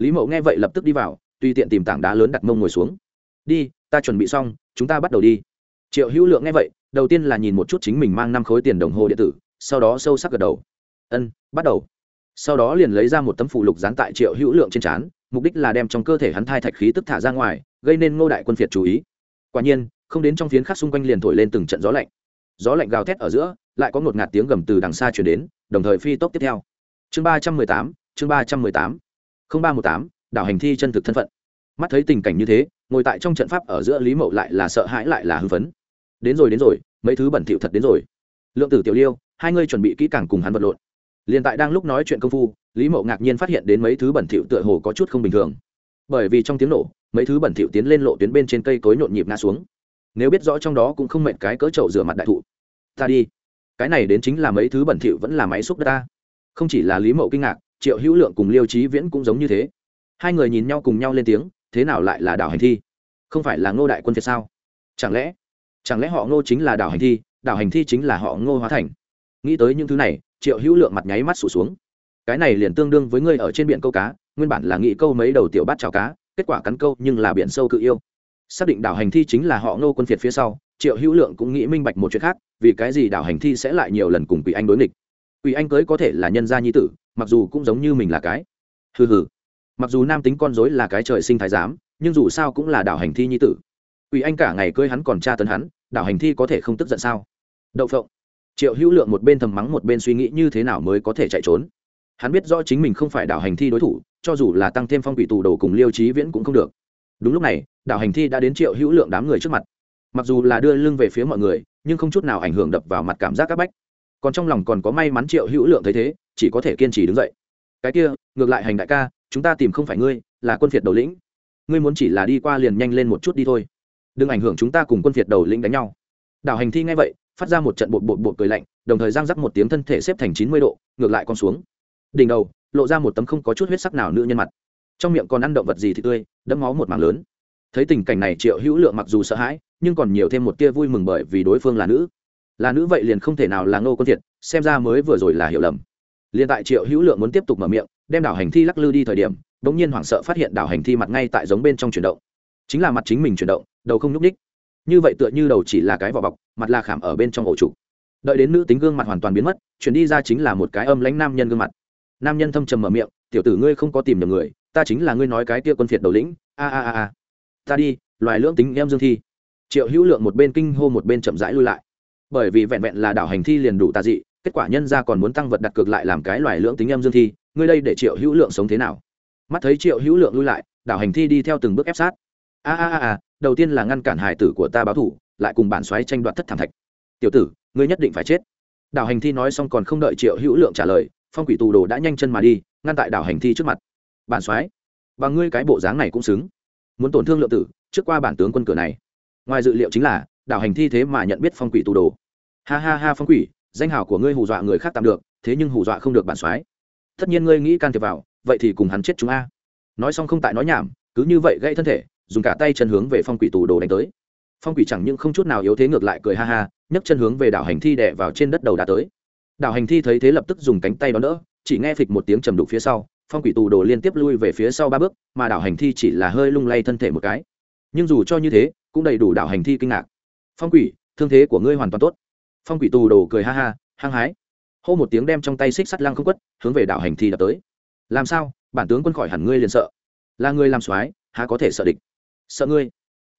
lý mậu nghe vậy lập tức đi vào, tùy tiện tìm tảng đá lớn đặt mông ngồi xuống. Đi, ta chuẩn bị xong, chúng ta bắt đầu đi. Triệu hữu lượng nghe vậy, đầu tiên là nhìn một chút chính mình mang năm khối tiền đồng hồ điện tử, sau đó sâu sắc gật đầu. Ân, bắt đầu. Sau đó liền lấy ra một tấm phủ lục dán tại triệu hữu lượng trên trán, mục đích là đem trong cơ thể hắn thai thạch khí tức thả ra ngoài, gây nên ngô đại quân phiệt chú ý. Quả nhiên, không đến trong phiến khác xung quanh liền thổi lên từng trận gió lạnh. Gió lạnh gào thét ở giữa, lại có ngột ngạt tiếng gầm từ đằng xa chuyển đến, đồng thời phi tốc tiếp theo. Chương ba trăm mười tám, chương ba trăm mười tám. không ba một tám, đảo hành thi chân thực thân phận. Mắt thấy tình cảnh như thế, ngồi tại trong trận pháp ở giữa lý mậu lại là sợ hãi lại là hưng phấn. Đến rồi đến rồi, mấy thứ bẩn thỉu thật đến rồi. Lượng tử tiểu liêu, hai ngươi chuẩn bị kỹ càng cùng hắn vật lộn. Liền tại đang lúc nói chuyện công phu, lý mậu ngạc nhiên phát hiện đến mấy thứ bẩn thỉu tựa hồ có chút không bình thường. Bởi vì trong tiếng nổ, mấy thứ bẩn thỉu tiến lên lộ tuyến bên trên cây cối nhộn nhịp ngã xuống. Nếu biết rõ trong đó cũng không mệt cái cỡ trậu rửa mặt đại thụ. Ta đi. Cái này đến chính là mấy thứ bẩn thỉu vẫn là máy xúc đất ta. Không chỉ là lý mậu kinh ngạc triệu hữu lượng cùng liêu trí viễn cũng giống như thế. Hai người nhìn nhau cùng nhau lên tiếng, thế nào lại là đảo hành thi? Không phải là ngô đại quân việt sao? Chẳng lẽ chẳng lẽ họ ngô chính là đảo hành thi, đảo hành thi chính là họ ngô hóa thành? Nghĩ tới những thứ này, triệu hữu lượng mặt nháy mắt sụt xuống. Cái này liền tương đương với ngươi ở trên biển câu cá, nguyên bản là nghĩ câu mấy đầu tiểu bát chảo cá, kết quả cắn câu nhưng là biển sâu cự yêu. Xác định đảo hành thi chính là họ ngô quân Việt phía sau, triệu hữu lượng cũng nghĩ minh bạch một chuyện khác, vì cái gì đảo hành thi sẽ lại nhiều lần cùng quỷ anh đối nghịch? Quỷ anh cưới có thể là nhân gia nhi tử mặc dù cũng giống như mình là cái. Hừ hừ. Mặc dù nam tính con dối là cái trời sinh thái giám, nhưng dù sao cũng là đảo hành thi nhi tử. Quỷ anh cả ngày cưới hắn còn tra tấn hắn, đảo hành thi có thể không tức giận sao? Đậu phộng. Triệu hữu lượng một bên thầm mắng một bên suy nghĩ như thế nào mới có thể chạy trốn. Hắn biết rõ chính mình không phải đảo hành thi đối thủ, cho dù là tăng thêm phong quỷ tù đồ cùng liêu trí viễn cũng không được. Đúng lúc này, đảo hành thi đã đến triệu hữu lượng đám người trước mặt. Mặc dù là đưa lưng về phía mọi người, nhưng không chút nào ảnh hưởng đập vào mặt cảm giác các bách còn trong lòng còn có may mắn triệu hữu lượng thấy thế, chỉ có thể kiên trì đứng dậy. Cái kia, ngược lại hành đại ca, chúng ta tìm không phải ngươi, là quân phiệt đầu lĩnh. Ngươi muốn chỉ là đi qua liền nhanh lên một chút đi thôi. Đừng ảnh hưởng chúng ta cùng quân phiệt đầu lĩnh đánh nhau. Đảo hành thi ngay vậy, phát ra một trận bột bột bột cười lạnh, đồng thời giang dắt một tiếng thân thể xếp thành chín mươi độ, ngược lại con xuống. Đỉnh đầu, lộ ra một tấm không có chút huyết sắc nào nữ nhân mặt. Trong miệng còn ăn động vật gì thì tươi, đẫm máu một mảng lớn. Thấy tình cảnh này, triệu hữu lượng mặc dù sợ hãi, nhưng còn nhiều thêm một tia vui mừng bởi vì đối phương là nữ là nữ vậy liền không thể nào là ngô quân thiệt, xem ra mới vừa rồi là hiểu lầm. Liền tại triệu hữu lượng muốn tiếp tục mở miệng, đem đảo hành thi lắc lư đi thời điểm đ ỗ n g nhiên hoảng sợ phát hiện đảo hành thi mặt ngay tại giống bên trong chuyển động. Chính là mặt chính mình chuyển động, đầu không nhúc ních như vậy tựa như đầu chỉ là cái vỏ bọc, mặt là khảm ở bên trong ổ trục đợi đến nữ tính gương mặt hoàn toàn biến mất, chuyển đi ra chính là một cái âm lãnh nam nhân gương mặt. Nam nhân thâm trầm mở miệng, tiểu tử ngươi không có tìm được người, ta chính là ngươi nói cái tia quân phiệt đầu lĩnh, a a a a. Ta đi, loài lưỡng tính em dương thi. Triệu hữu lượng một bên kinh hô một bên chậm rãi lui lại bởi vì vẹn vẹn là đảo hành thi liền đủ tà dị, kết quả nhân ra còn muốn tăng vật đặt cược lại làm cái loài lưỡng tính em dương thi, ngươi đây để triệu hữu lượng sống thế nào? Mắt thấy triệu hữu lượng lui lại, đảo hành thi đi theo từng bước ép sát. A a a đầu tiên là ngăn cản hải tử của ta báo thủ, lại cùng bản xoáy tranh đoạt thất thảm thạch. Tiểu tử, ngươi nhất định phải chết. Đảo hành thi nói xong còn không đợi triệu hữu lượng trả lời, phong quỷ tù đồ đã nhanh chân mà đi, ngăn tại đảo hành thi trước mặt. Bản xoáy và ngươi cái bộ dáng này cũng xứng. Muốn tổn thương lượng tử, trước qua bản tướng quân cửa này. Ngoài dự liệu chính là, đảo hành thi thế mà nhận biết phong quỷ tù đồ ha ha ha phong quỷ, danh hào của ngươi hù dọa người khác tạm được, thế nhưng hù dọa không được bản soái. Tất nhiên ngươi nghĩ can thiệp vào, vậy thì cùng hắn chết chúng a. Nói xong không tại nói nhảm, cứ như vậy gãy thân thể, dùng cả tay chân hướng về phong quỷ tù đồ đánh tới. Phong quỷ chẳng những không chút nào yếu thế ngược lại cười ha ha, nhấc chân hướng về đảo hành thi đè vào trên đất đầu đã tới. Đảo hành thi thấy thế lập tức dùng cánh tay đón đỡ, chỉ nghe phịch một tiếng trầm đục phía sau, phong quỷ tù đồ liên tiếp lui về phía sau ba bước, mà đảo hành thi chỉ là hơi lung lay thân thể một cái. Nhưng dù cho như thế, cũng đầy đủ đảo hành thi kinh ngạc. Phong quỷ, thương thế của ngươi hoàn toàn tốt phong quỷ tù đồ cười ha ha, hăng hái. Hô một tiếng đem trong tay xích sắt lăng không quất, hướng về đảo hành thi đập tới. Làm sao? Bản tướng quân khỏi hẳn ngươi liền sợ. Là ngươi làm soái, há có thể sợ địch? Sợ ngươi?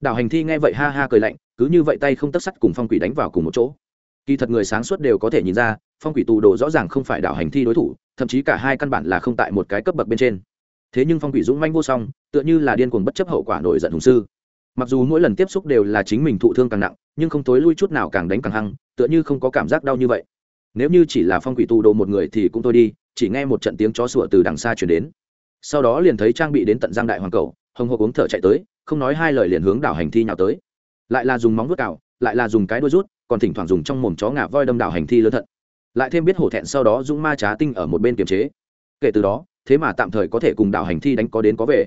Đảo hành thi nghe vậy ha ha cười lạnh, cứ như vậy tay không tất sắt cùng phong quỷ đánh vào cùng một chỗ. Kỳ thật người sáng suốt đều có thể nhìn ra, phong quỷ tù đồ rõ ràng không phải đảo hành thi đối thủ, thậm chí cả hai căn bản là không tại một cái cấp bậc bên trên. Thế nhưng phong quỷ dũng manh vô song, tựa như là điên cuồng bất chấp hậu quả nổi giận hùng sư. Mặc dù mỗi lần tiếp xúc đều là chính mình thụ thương càng nặng, nhưng không tối lui chút nào càng đánh càng hăng tựa như không có cảm giác đau như vậy. Nếu như chỉ là phong quỷ tù đồ một người thì cũng thôi đi, chỉ nghe một trận tiếng chó sủa từ đằng xa chuyển đến. Sau đó liền thấy trang bị đến tận giang đại hoàng cầu, hồng hộc uống thở chạy tới, không nói hai lời liền hướng đảo hành thi nhào tới. Lại là dùng móng vuốt cào, lại là dùng cái đuôi rút, còn thỉnh thoảng dùng trong mồm chó ngà voi đâm đảo hành thi lớn thận. Lại thêm biết hổ thẹn sau đó dũng ma trá tinh ở một bên kiềm chế. Kể từ đó, thế mà tạm thời có thể cùng đảo hành thi đánh có đến có về.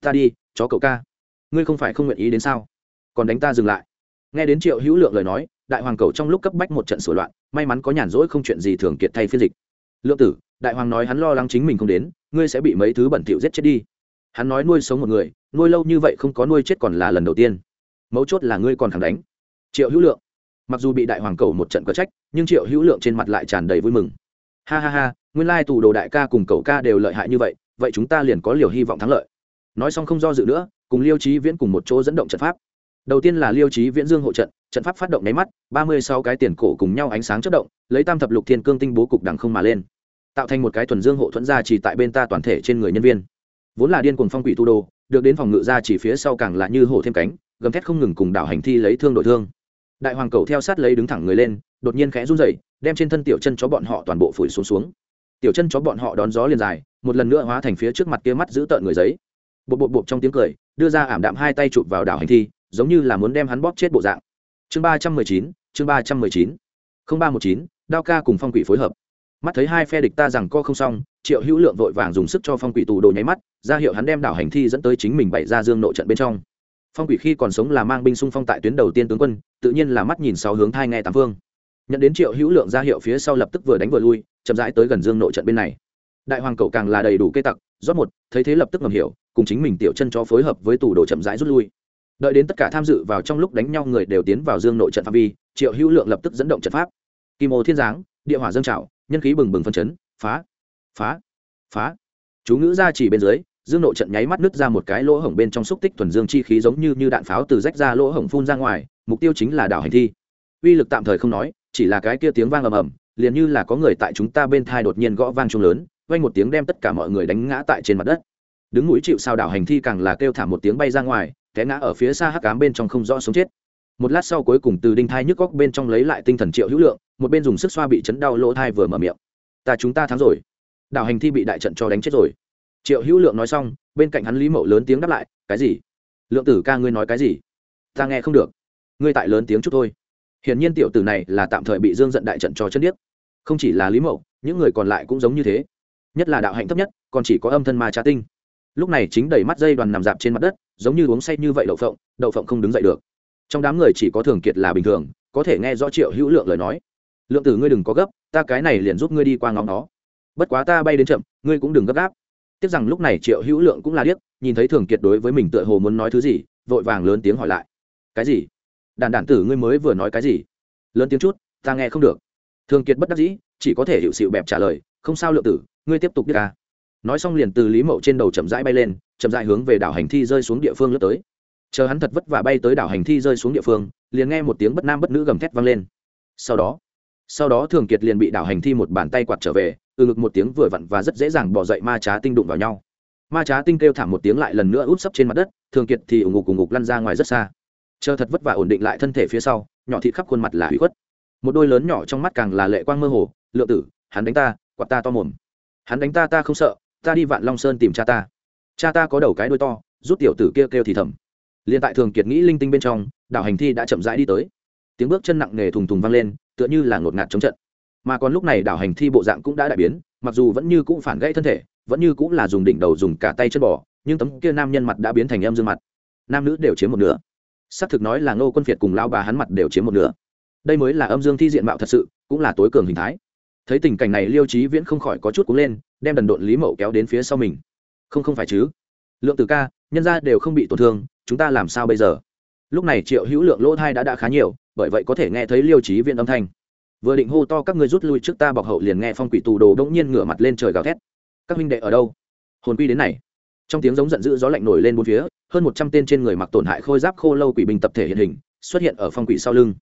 Ta đi, chó cậu ca. Ngươi không phải không nguyện ý đến sao? Còn đánh ta dừng lại. Nghe đến triệu hữu lượng lời nói đại hoàng cầu trong lúc cấp bách một trận sửa loạn, may mắn có nhàn rỗi không chuyện gì thường kiệt thay phiên dịch. Lượng tử, đại hoàng nói hắn lo lắng chính mình không đến, ngươi sẽ bị mấy thứ bẩn thỉu giết chết đi. Hắn nói nuôi sống một người, nuôi lâu như vậy không có nuôi chết còn là lần đầu tiên. Mấu chốt là ngươi còn thẳng đánh. Triệu hữu lượng, mặc dù bị đại hoàng cầu một trận có trách, nhưng triệu hữu lượng trên mặt lại tràn đầy vui mừng. Ha ha ha, nguyên lai tù đồ đại ca cùng cầu ca đều lợi hại như vậy vậy chúng ta liền có liều hy vọng thắng lợi. Nói xong không do dự nữa, cùng liêu trí viễn cùng một chỗ dẫn động trận pháp đầu tiên là liêu trí viễn dương hộ trận trận pháp phát động nháy mắt, ba mươi sáu cái tiền cổ cùng nhau ánh sáng chất động, lấy tam thập lục thiên cương tinh bố cục đằng không mà lên. Tạo thành một cái thuần dương hộ thuẫn ra chỉ tại bên ta toàn thể trên người nhân viên. Vốn là điên cuồng phong quỷ tu đô được đến phòng ngự ra chỉ phía sau càng là như hổ thêm cánh, gầm thét không ngừng cùng đảo hành thi lấy thương đội thương. Đại hoàng cầu theo sát lấy đứng thẳng người lên, đột nhiên khẽ run rẩy, đem trên thân tiểu chân chó bọn họ toàn bộ phủi xuống xuống. Tiểu chân chó bọn họ đón gió liền dài, một lần nữa hóa thành phía trước mặt kia mắt giữ tợn người giấy. Bộ bộ bộ trong tiếng cười, đưa ra ảm đạm hai tay chụp vào đảo hành thi giống như là muốn đem hắn bóp chết bộ dạng. Chương ba trăm mười chín, chương ba trăm mười chín. Không ba một chín, đao ca cùng phong quỷ phối hợp. Mắt thấy hai phe địch ta rằng co không xong, triệu hữu lượng vội vàng dùng sức cho phong quỷ tù đồ nháy mắt, ra hiệu hắn đem đảo hành thi dẫn tới chính mình bày ra dương nội trận bên trong. Phong quỷ khi còn sống là mang binh xung phong tại tuyến đầu tiên tướng quân, tự nhiên là mắt nhìn sáu hướng thai nghe tám phương. Nhận đến triệu hữu lượng ra hiệu phía sau lập tức vừa đánh vừa lui, chậm rãi tới gần dương nội trận bên này. Đại hoàng cậu càng là đầy đủ cây tặc, rót một, thấy thế lập tức ngầm hiểu, cùng chính mình tiểu chân cho phối hợp với tù đồ chậm rãi rút lui đợi đến tất cả tham dự vào trong lúc đánh nhau người đều tiến vào dương nội trận phạm vi triệu hữu lượng lập tức dẫn động trận pháp. Kim ô thiên giáng địa hỏa dâng trào nhân khí bừng bừng phân chấn phá phá phá. Chú ngữ ra chỉ bên dưới dương nội trận nháy mắt nứt ra một cái lỗ hổng bên trong xúc tích thuần dương chi khí giống như, như đạn pháo từ rách ra lỗ hổng phun ra ngoài mục tiêu chính là đảo hành thi. Uy lực tạm thời không nói chỉ là cái kia tiếng vang ầm ầm liền như là có người tại chúng ta bên thai đột nhiên gõ vang trung lớn vang một tiếng đem tất cả mọi người đánh ngã tại trên mặt đất. Đứng mũi chịu sao đảo hành thi càng là kêu thả một tiếng bay ra ngoài té ngã ở phía xa hắc cám bên trong không rõ sống chết. Một lát sau cuối cùng từ đinh thai nhức góc bên trong lấy lại tinh thần triệu hữu lượng, một bên dùng sức xoa bị chấn đau lỗ thai vừa mở miệng. Ta chúng ta thắng rồi. Đảo hành thi bị đại trận cho đánh chết rồi. Triệu hữu lượng nói xong, bên cạnh hắn lý mậu lớn tiếng đáp lại, cái gì? Lượng tử ca ngươi nói cái gì? Ta nghe không được. Ngươi tại lớn tiếng chút thôi. Hiển nhiên tiểu tử này là tạm thời bị dương giận đại trận cho chân điếc. Không chỉ là lý mậu, những người còn lại cũng giống như thế. Nhất là đạo hạnh thấp nhất, còn chỉ có âm thân ma trá tinh. Lúc này chính đầy mắt dây đoàn nằm dạp trên mặt đất giống như uống say như vậy đậu phộng đậu phộng không đứng dậy được. Trong đám người chỉ có thường kiệt là bình thường, có thể nghe rõ triệu hữu lượng lời nói. Lượng tử ngươi đừng có gấp, ta cái này liền giúp ngươi đi qua ngóng nó. Bất quá ta bay đến chậm, ngươi cũng đừng gấp gáp. Tiếc rằng lúc này triệu hữu lượng cũng là điếc, nhìn thấy thường kiệt đối với mình tựa hồ muốn nói thứ gì, vội vàng lớn tiếng hỏi lại. Cái gì? Đàn đản tử ngươi mới vừa nói cái gì? Lớn tiếng chút, ta nghe không được. Thường kiệt bất đắc dĩ, chỉ có thể hiệu sự bẹp trả lời, không sao lượng tử, ngươi tiếp tục biết ta à nói xong liền từ lý mậu trên đầu chậm rãi bay lên chậm rãi hướng về đảo hành thi rơi xuống địa phương lướt tới chờ hắn thật vất vả bay tới đảo hành thi rơi xuống địa phương liền nghe một tiếng bất nam bất nữ gầm thét vang lên sau đó sau đó thường kiệt liền bị đảo hành thi một bàn tay quạt trở về từ ngực một tiếng vừa vặn và rất dễ dàng bỏ dậy ma trá tinh đụng vào nhau ma trá tinh kêu thảm một tiếng lại lần nữa úp sấp trên mặt đất thường kiệt thì ủng ngục ủng ngục lăn ra ngoài rất xa chờ thật vất vả ổn định lại thân thể phía sau nhỏ thịt khắp khuôn mặt là hủy khuất một đôi lớn nhỏ trong mắt càng là lệ quang mơ hồ lượng tử hắn đánh ta quạt ta to mồm hắn đánh ta ta không sợ ta đi vạn long sơn tìm cha ta. Cha ta có đầu cái đôi to rút tiểu tử kia kêu thì thầm. Liền tại thường kiệt nghĩ linh tinh bên trong, đảo hành thi đã chậm rãi đi tới. Tiếng bước chân nặng nề thùng thùng vang lên, tựa như là ngột ngạt chống trận. Mà còn lúc này đảo hành thi bộ dạng cũng đã đại biến, mặc dù vẫn như cũ phản gãy thân thể, vẫn như cũng là dùng đỉnh đầu dùng cả tay chân bò, nhưng tấm kia nam nhân mặt đã biến thành em dương mặt. Nam nữ đều chiếm một nửa. Xác thực nói là ngô quân việt cùng lao bà hắn mặt đều chiếm một nửa. Đây mới là âm dương thi diện mạo thật sự, cũng là tối cường hình thái. Thấy tình cảnh này liêu trí viễn không khỏi có chút cúng lên đem đần độn lý mậu kéo đến phía sau mình. Không không phải chứ. Lượng từ ca, nhân ra đều không bị tổn thương, chúng ta làm sao bây giờ? Lúc này triệu hữu lượng lỗ thai đã đã khá nhiều, bởi vậy có thể nghe thấy liêu trí viện âm thanh. Vừa định hô to các người rút lui trước ta bọc hậu liền nghe phong quỷ tù đồ đ ỗ n g nhiên ngửa mặt lên trời gào thét. Các huynh đệ ở đâu? Hồn quy đến này. Trong tiếng giống giận dữ gió lạnh nổi lên bốn phía, hơn một trăm tên trên người mặc tổn hại khôi giáp khô lâu quỷ binh tập thể hiện hình, xuất hiện ở phong quỷ sau lưng.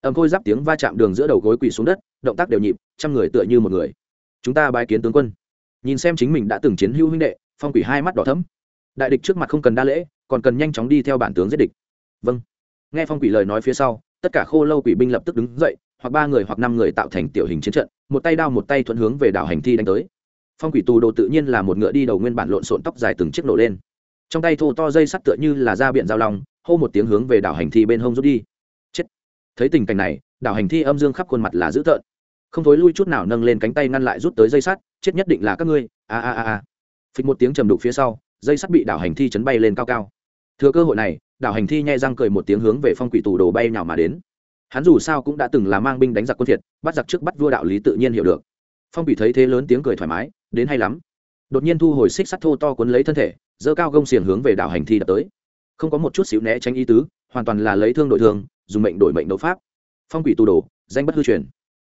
Ẩm khôi giáp tiếng va chạm đường giữa đầu gối quỷ xuống đất, động tác đều nhịp, trăm người tựa như một người. Chúng ta bài kiến tướng quân nhìn xem chính mình đã từng chiến hữu huynh đệ, phong quỷ hai mắt đỏ thấm đại địch trước mặt không cần đa lễ, còn cần nhanh chóng đi theo bản tướng giết địch. Vâng. Nghe phong quỷ lời nói phía sau, tất cả khô lâu quỷ binh lập tức đứng dậy, hoặc ba người hoặc năm người tạo thành tiểu hình chiến trận, một tay đao một tay thuận hướng về đảo hành thi đánh tới. Phong quỷ tù đồ tự nhiên là một ngựa đi đầu nguyên bản lộn xộn tóc dài từng chiếc nổ lên. Trong tay thô to dây sắt tựa như là ra biển giao long, hô một tiếng hướng về đảo hành thi bên hông rút đi. Chết. Thấy tình cảnh này, đảo hành thi âm dương khắp khuôn mặt là dữ tợn không thối lui chút nào nâng lên cánh tay ngăn lại rút tới dây sắt, chết nhất định là các ngươi, a a a a. Phịch một tiếng trầm đục phía sau, dây sắt bị đảo hành thi chấn bay lên cao cao. Thừa cơ hội này, đảo hành thi nhai răng cười một tiếng hướng về phong quỷ tù đồ bay nào mà đến. Hắn dù sao cũng đã từng là mang binh đánh giặc quân thiệt, bắt giặc trước bắt vua đạo lý tự nhiên hiểu được. Phong quỷ thấy thế lớn tiếng cười thoải mái, đến hay lắm. Đột nhiên thu hồi xích sắt thô to cuốn lấy thân thể dơ cao gông xiềng hướng về đảo hành thi đập tới. Không có một chút xíu né tránh ý tứ, hoàn toàn là lấy thương đổi thương dùng mệnh đổi mệnh đấu pháp. Phong quỷ tù đồ, danh bất hư truyền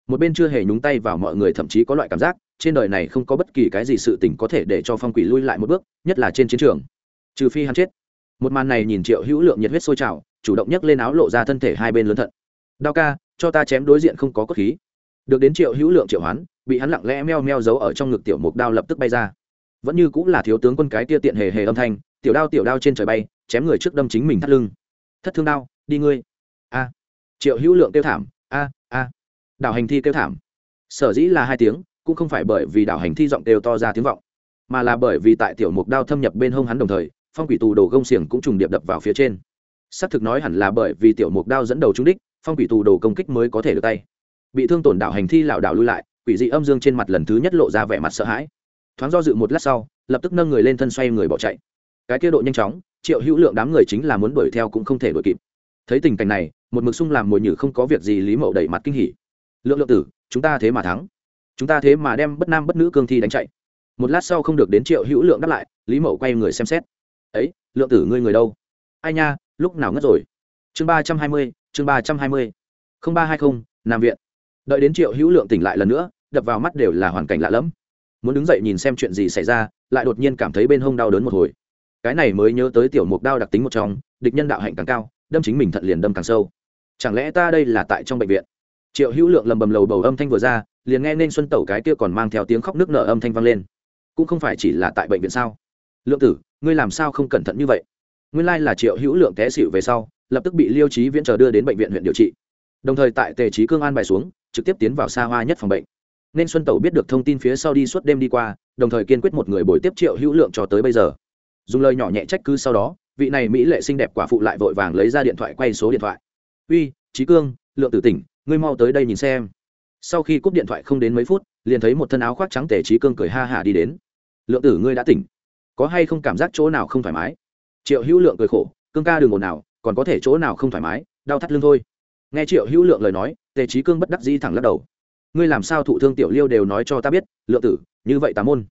một bên chưa hề nhúng tay vào mọi người thậm chí có loại cảm giác, trên đời này không có bất kỳ cái gì sự tình có thể để cho phong quỷ lui lại một bước, nhất là trên chiến trường. Trừ phi hắn chết. Một màn này nhìn triệu hữu lượng nhiệt huyết sôi trào, chủ động nhấc lên áo lộ ra thân thể hai bên lớn thận. Đao ca, cho ta chém đối diện không có cốt khí. Được đến triệu hữu lượng triệu hoán, bị hắn lặng lẽ meo meo giấu ở trong ngực tiểu mục đao lập tức bay ra. Vẫn như cũng là thiếu tướng quân cái tia tiện hề hề âm thanh, tiểu đao tiểu đao trên trời bay, chém người trước đâm chính mình thắt lưng. Thất thương đao, đi ngươi. A. Triệu hữu lượng kêu thảm a a đảo hành thi kêu thảm. Sở dĩ là hai tiếng, cũng không phải bởi vì đảo hành thi giọng đều to ra tiếng vọng, mà là bởi vì tại tiểu mục đao thâm nhập bên hông hắn đồng thời, phong quỷ tù đồ gông xiềng cũng trùng điệp đập vào phía trên. Xác thực nói hẳn là bởi vì tiểu mục đao dẫn đầu trúng đích, phong quỷ tù đồ công kích mới có thể được tay. Bị thương tổn đảo hành thi lảo đảo lui lại, quỷ dị âm dương trên mặt lần thứ nhất lộ ra vẻ mặt sợ hãi. Thoáng do dự một lát sau, lập tức nâng người lên thân xoay người bỏ chạy. Cái kia độ nhanh chóng, triệu hữu lượng đám người chính là muốn đuổi theo cũng không thể đuổi kịp. Thấy tình cảnh này, một mực sung làm mồi nhử không có việc gì lý mậu đẩy mặt kinh hỉ lượng lượng tử, chúng ta thế mà thắng. Chúng ta thế mà đem bất nam bất nữ cương thi đánh chạy. Một lát sau không được đến triệu hữu lượng đáp lại, lý mậu quay người xem xét. Ấy, lượng tử ngươi người đâu? Ai nha, lúc nào ngất rồi? Chương ba trăm hai mươi, chương ba trăm hai mươi. Không ba hai không, nam viện. Đợi đến triệu hữu lượng tỉnh lại lần nữa, đập vào mắt đều là hoàn cảnh lạ lẫm. Muốn đứng dậy nhìn xem chuyện gì xảy ra, lại đột nhiên cảm thấy bên hông đau đớn một hồi. Cái này mới nhớ tới tiểu mục đao đặc tính một trong, địch nhân đạo hạnh càng cao, đâm chính mình thận liền đâm càng sâu. Chẳng lẽ ta đây là tại trong bệnh viện? Triệu hữu lượng lầm bầm lầu bầu âm thanh vừa ra, liền nghe nên xuân tẩu cái kia còn mang theo tiếng khóc nước nở âm thanh vang lên. Cũng không phải chỉ là tại bệnh viện sao? Lượng tử, ngươi làm sao không cẩn thận như vậy? Nguyên lai là triệu hữu lượng té xịu về sau, lập tức bị liêu trí viễn chờ đưa đến bệnh viện huyện điều trị. Đồng thời tại tề trí cương an bài xuống, trực tiếp tiến vào xa hoa nhất phòng bệnh. Nên xuân tẩu biết được thông tin phía sau đi suốt đêm đi qua, đồng thời kiên quyết một người bồi tiếp triệu hữu lượng cho tới bây giờ. Dùng lời nhỏ nhẹ trách cứ sau đó, vị này mỹ lệ xinh đẹp quả phụ lại vội vàng lấy ra điện thoại quay số điện thoại. Uy trí cương, lượng tử tỉnh ngươi mau tới đây nhìn xem. Sau khi cúp điện thoại không đến mấy phút, liền thấy một thân áo khoác trắng tề trí cương cười ha hả đi đến. Lượng tử ngươi đã tỉnh. Có hay không cảm giác chỗ nào không thoải mái? Triệu hữu lượng cười khổ, cương ca đường ồn nào còn có thể chỗ nào không thoải mái? Đau thắt lưng thôi. Nghe triệu hữu lượng lời nói, tề trí cương bất đắc dĩ thẳng lắc đầu. Ngươi làm sao thụ thương tiểu liêu đều nói cho ta biết, lượng tử, như vậy tà môn.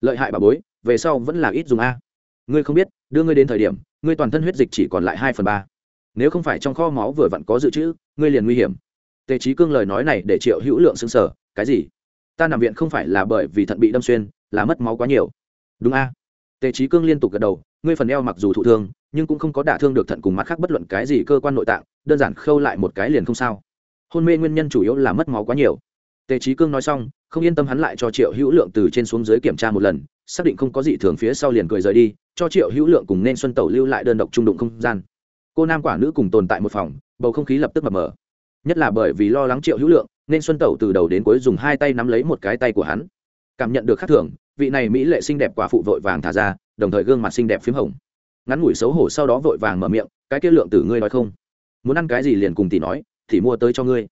Lợi hại bà bối, về sau vẫn là ít dùng a. Ngươi không biết, đưa ngươi đến thời điểm, ngươi toàn thân huyết dịch chỉ còn lại hai phần ba. Nếu không phải trong kho máu vừa vặn có dự trữ, ngươi liền nguy hiểm tề trí cương lời nói này để triệu hữu lượng xứng sở cái gì? Ta nằm viện không phải là bởi vì thận bị đâm xuyên, là mất máu quá nhiều. Đúng a. Tề trí cương liên tục gật đầu, ngươi phần eo mặc dù thụ thương, nhưng cũng không có đả thương được thận cùng mặt khác bất luận cái gì cơ quan nội tạng, đơn giản khâu lại một cái liền không sao. Hôn mê nguyên nhân chủ yếu là mất máu quá nhiều. Tề trí cương nói xong, không yên tâm hắn lại cho triệu hữu lượng từ trên xuống dưới kiểm tra một lần, xác định không có gì thường phía sau liền cười rời đi, cho triệu hữu lượng cùng nên xuân tẩu lưu lại đơn độc trung đụng không gian. Cô nam quả nữ cùng tồn tại một phòng, bầu không khí lập tức mập mờ nhất là bởi vì lo lắng triệu hữu lượng, nên xuân tẩu từ đầu đến cuối dùng hai tay nắm lấy một cái tay của hắn. Cảm nhận được khắc thường, vị này mỹ lệ xinh đẹp quả phụ vội vàng thả ra, đồng thời gương mặt xinh đẹp p h í m hồng. Ngắn ngủi xấu hổ sau đó vội vàng mở miệng, cái kia lượng tử ngươi nói không? Muốn ăn cái gì liền cùng tỷ nói, thì mua tới cho ngươi.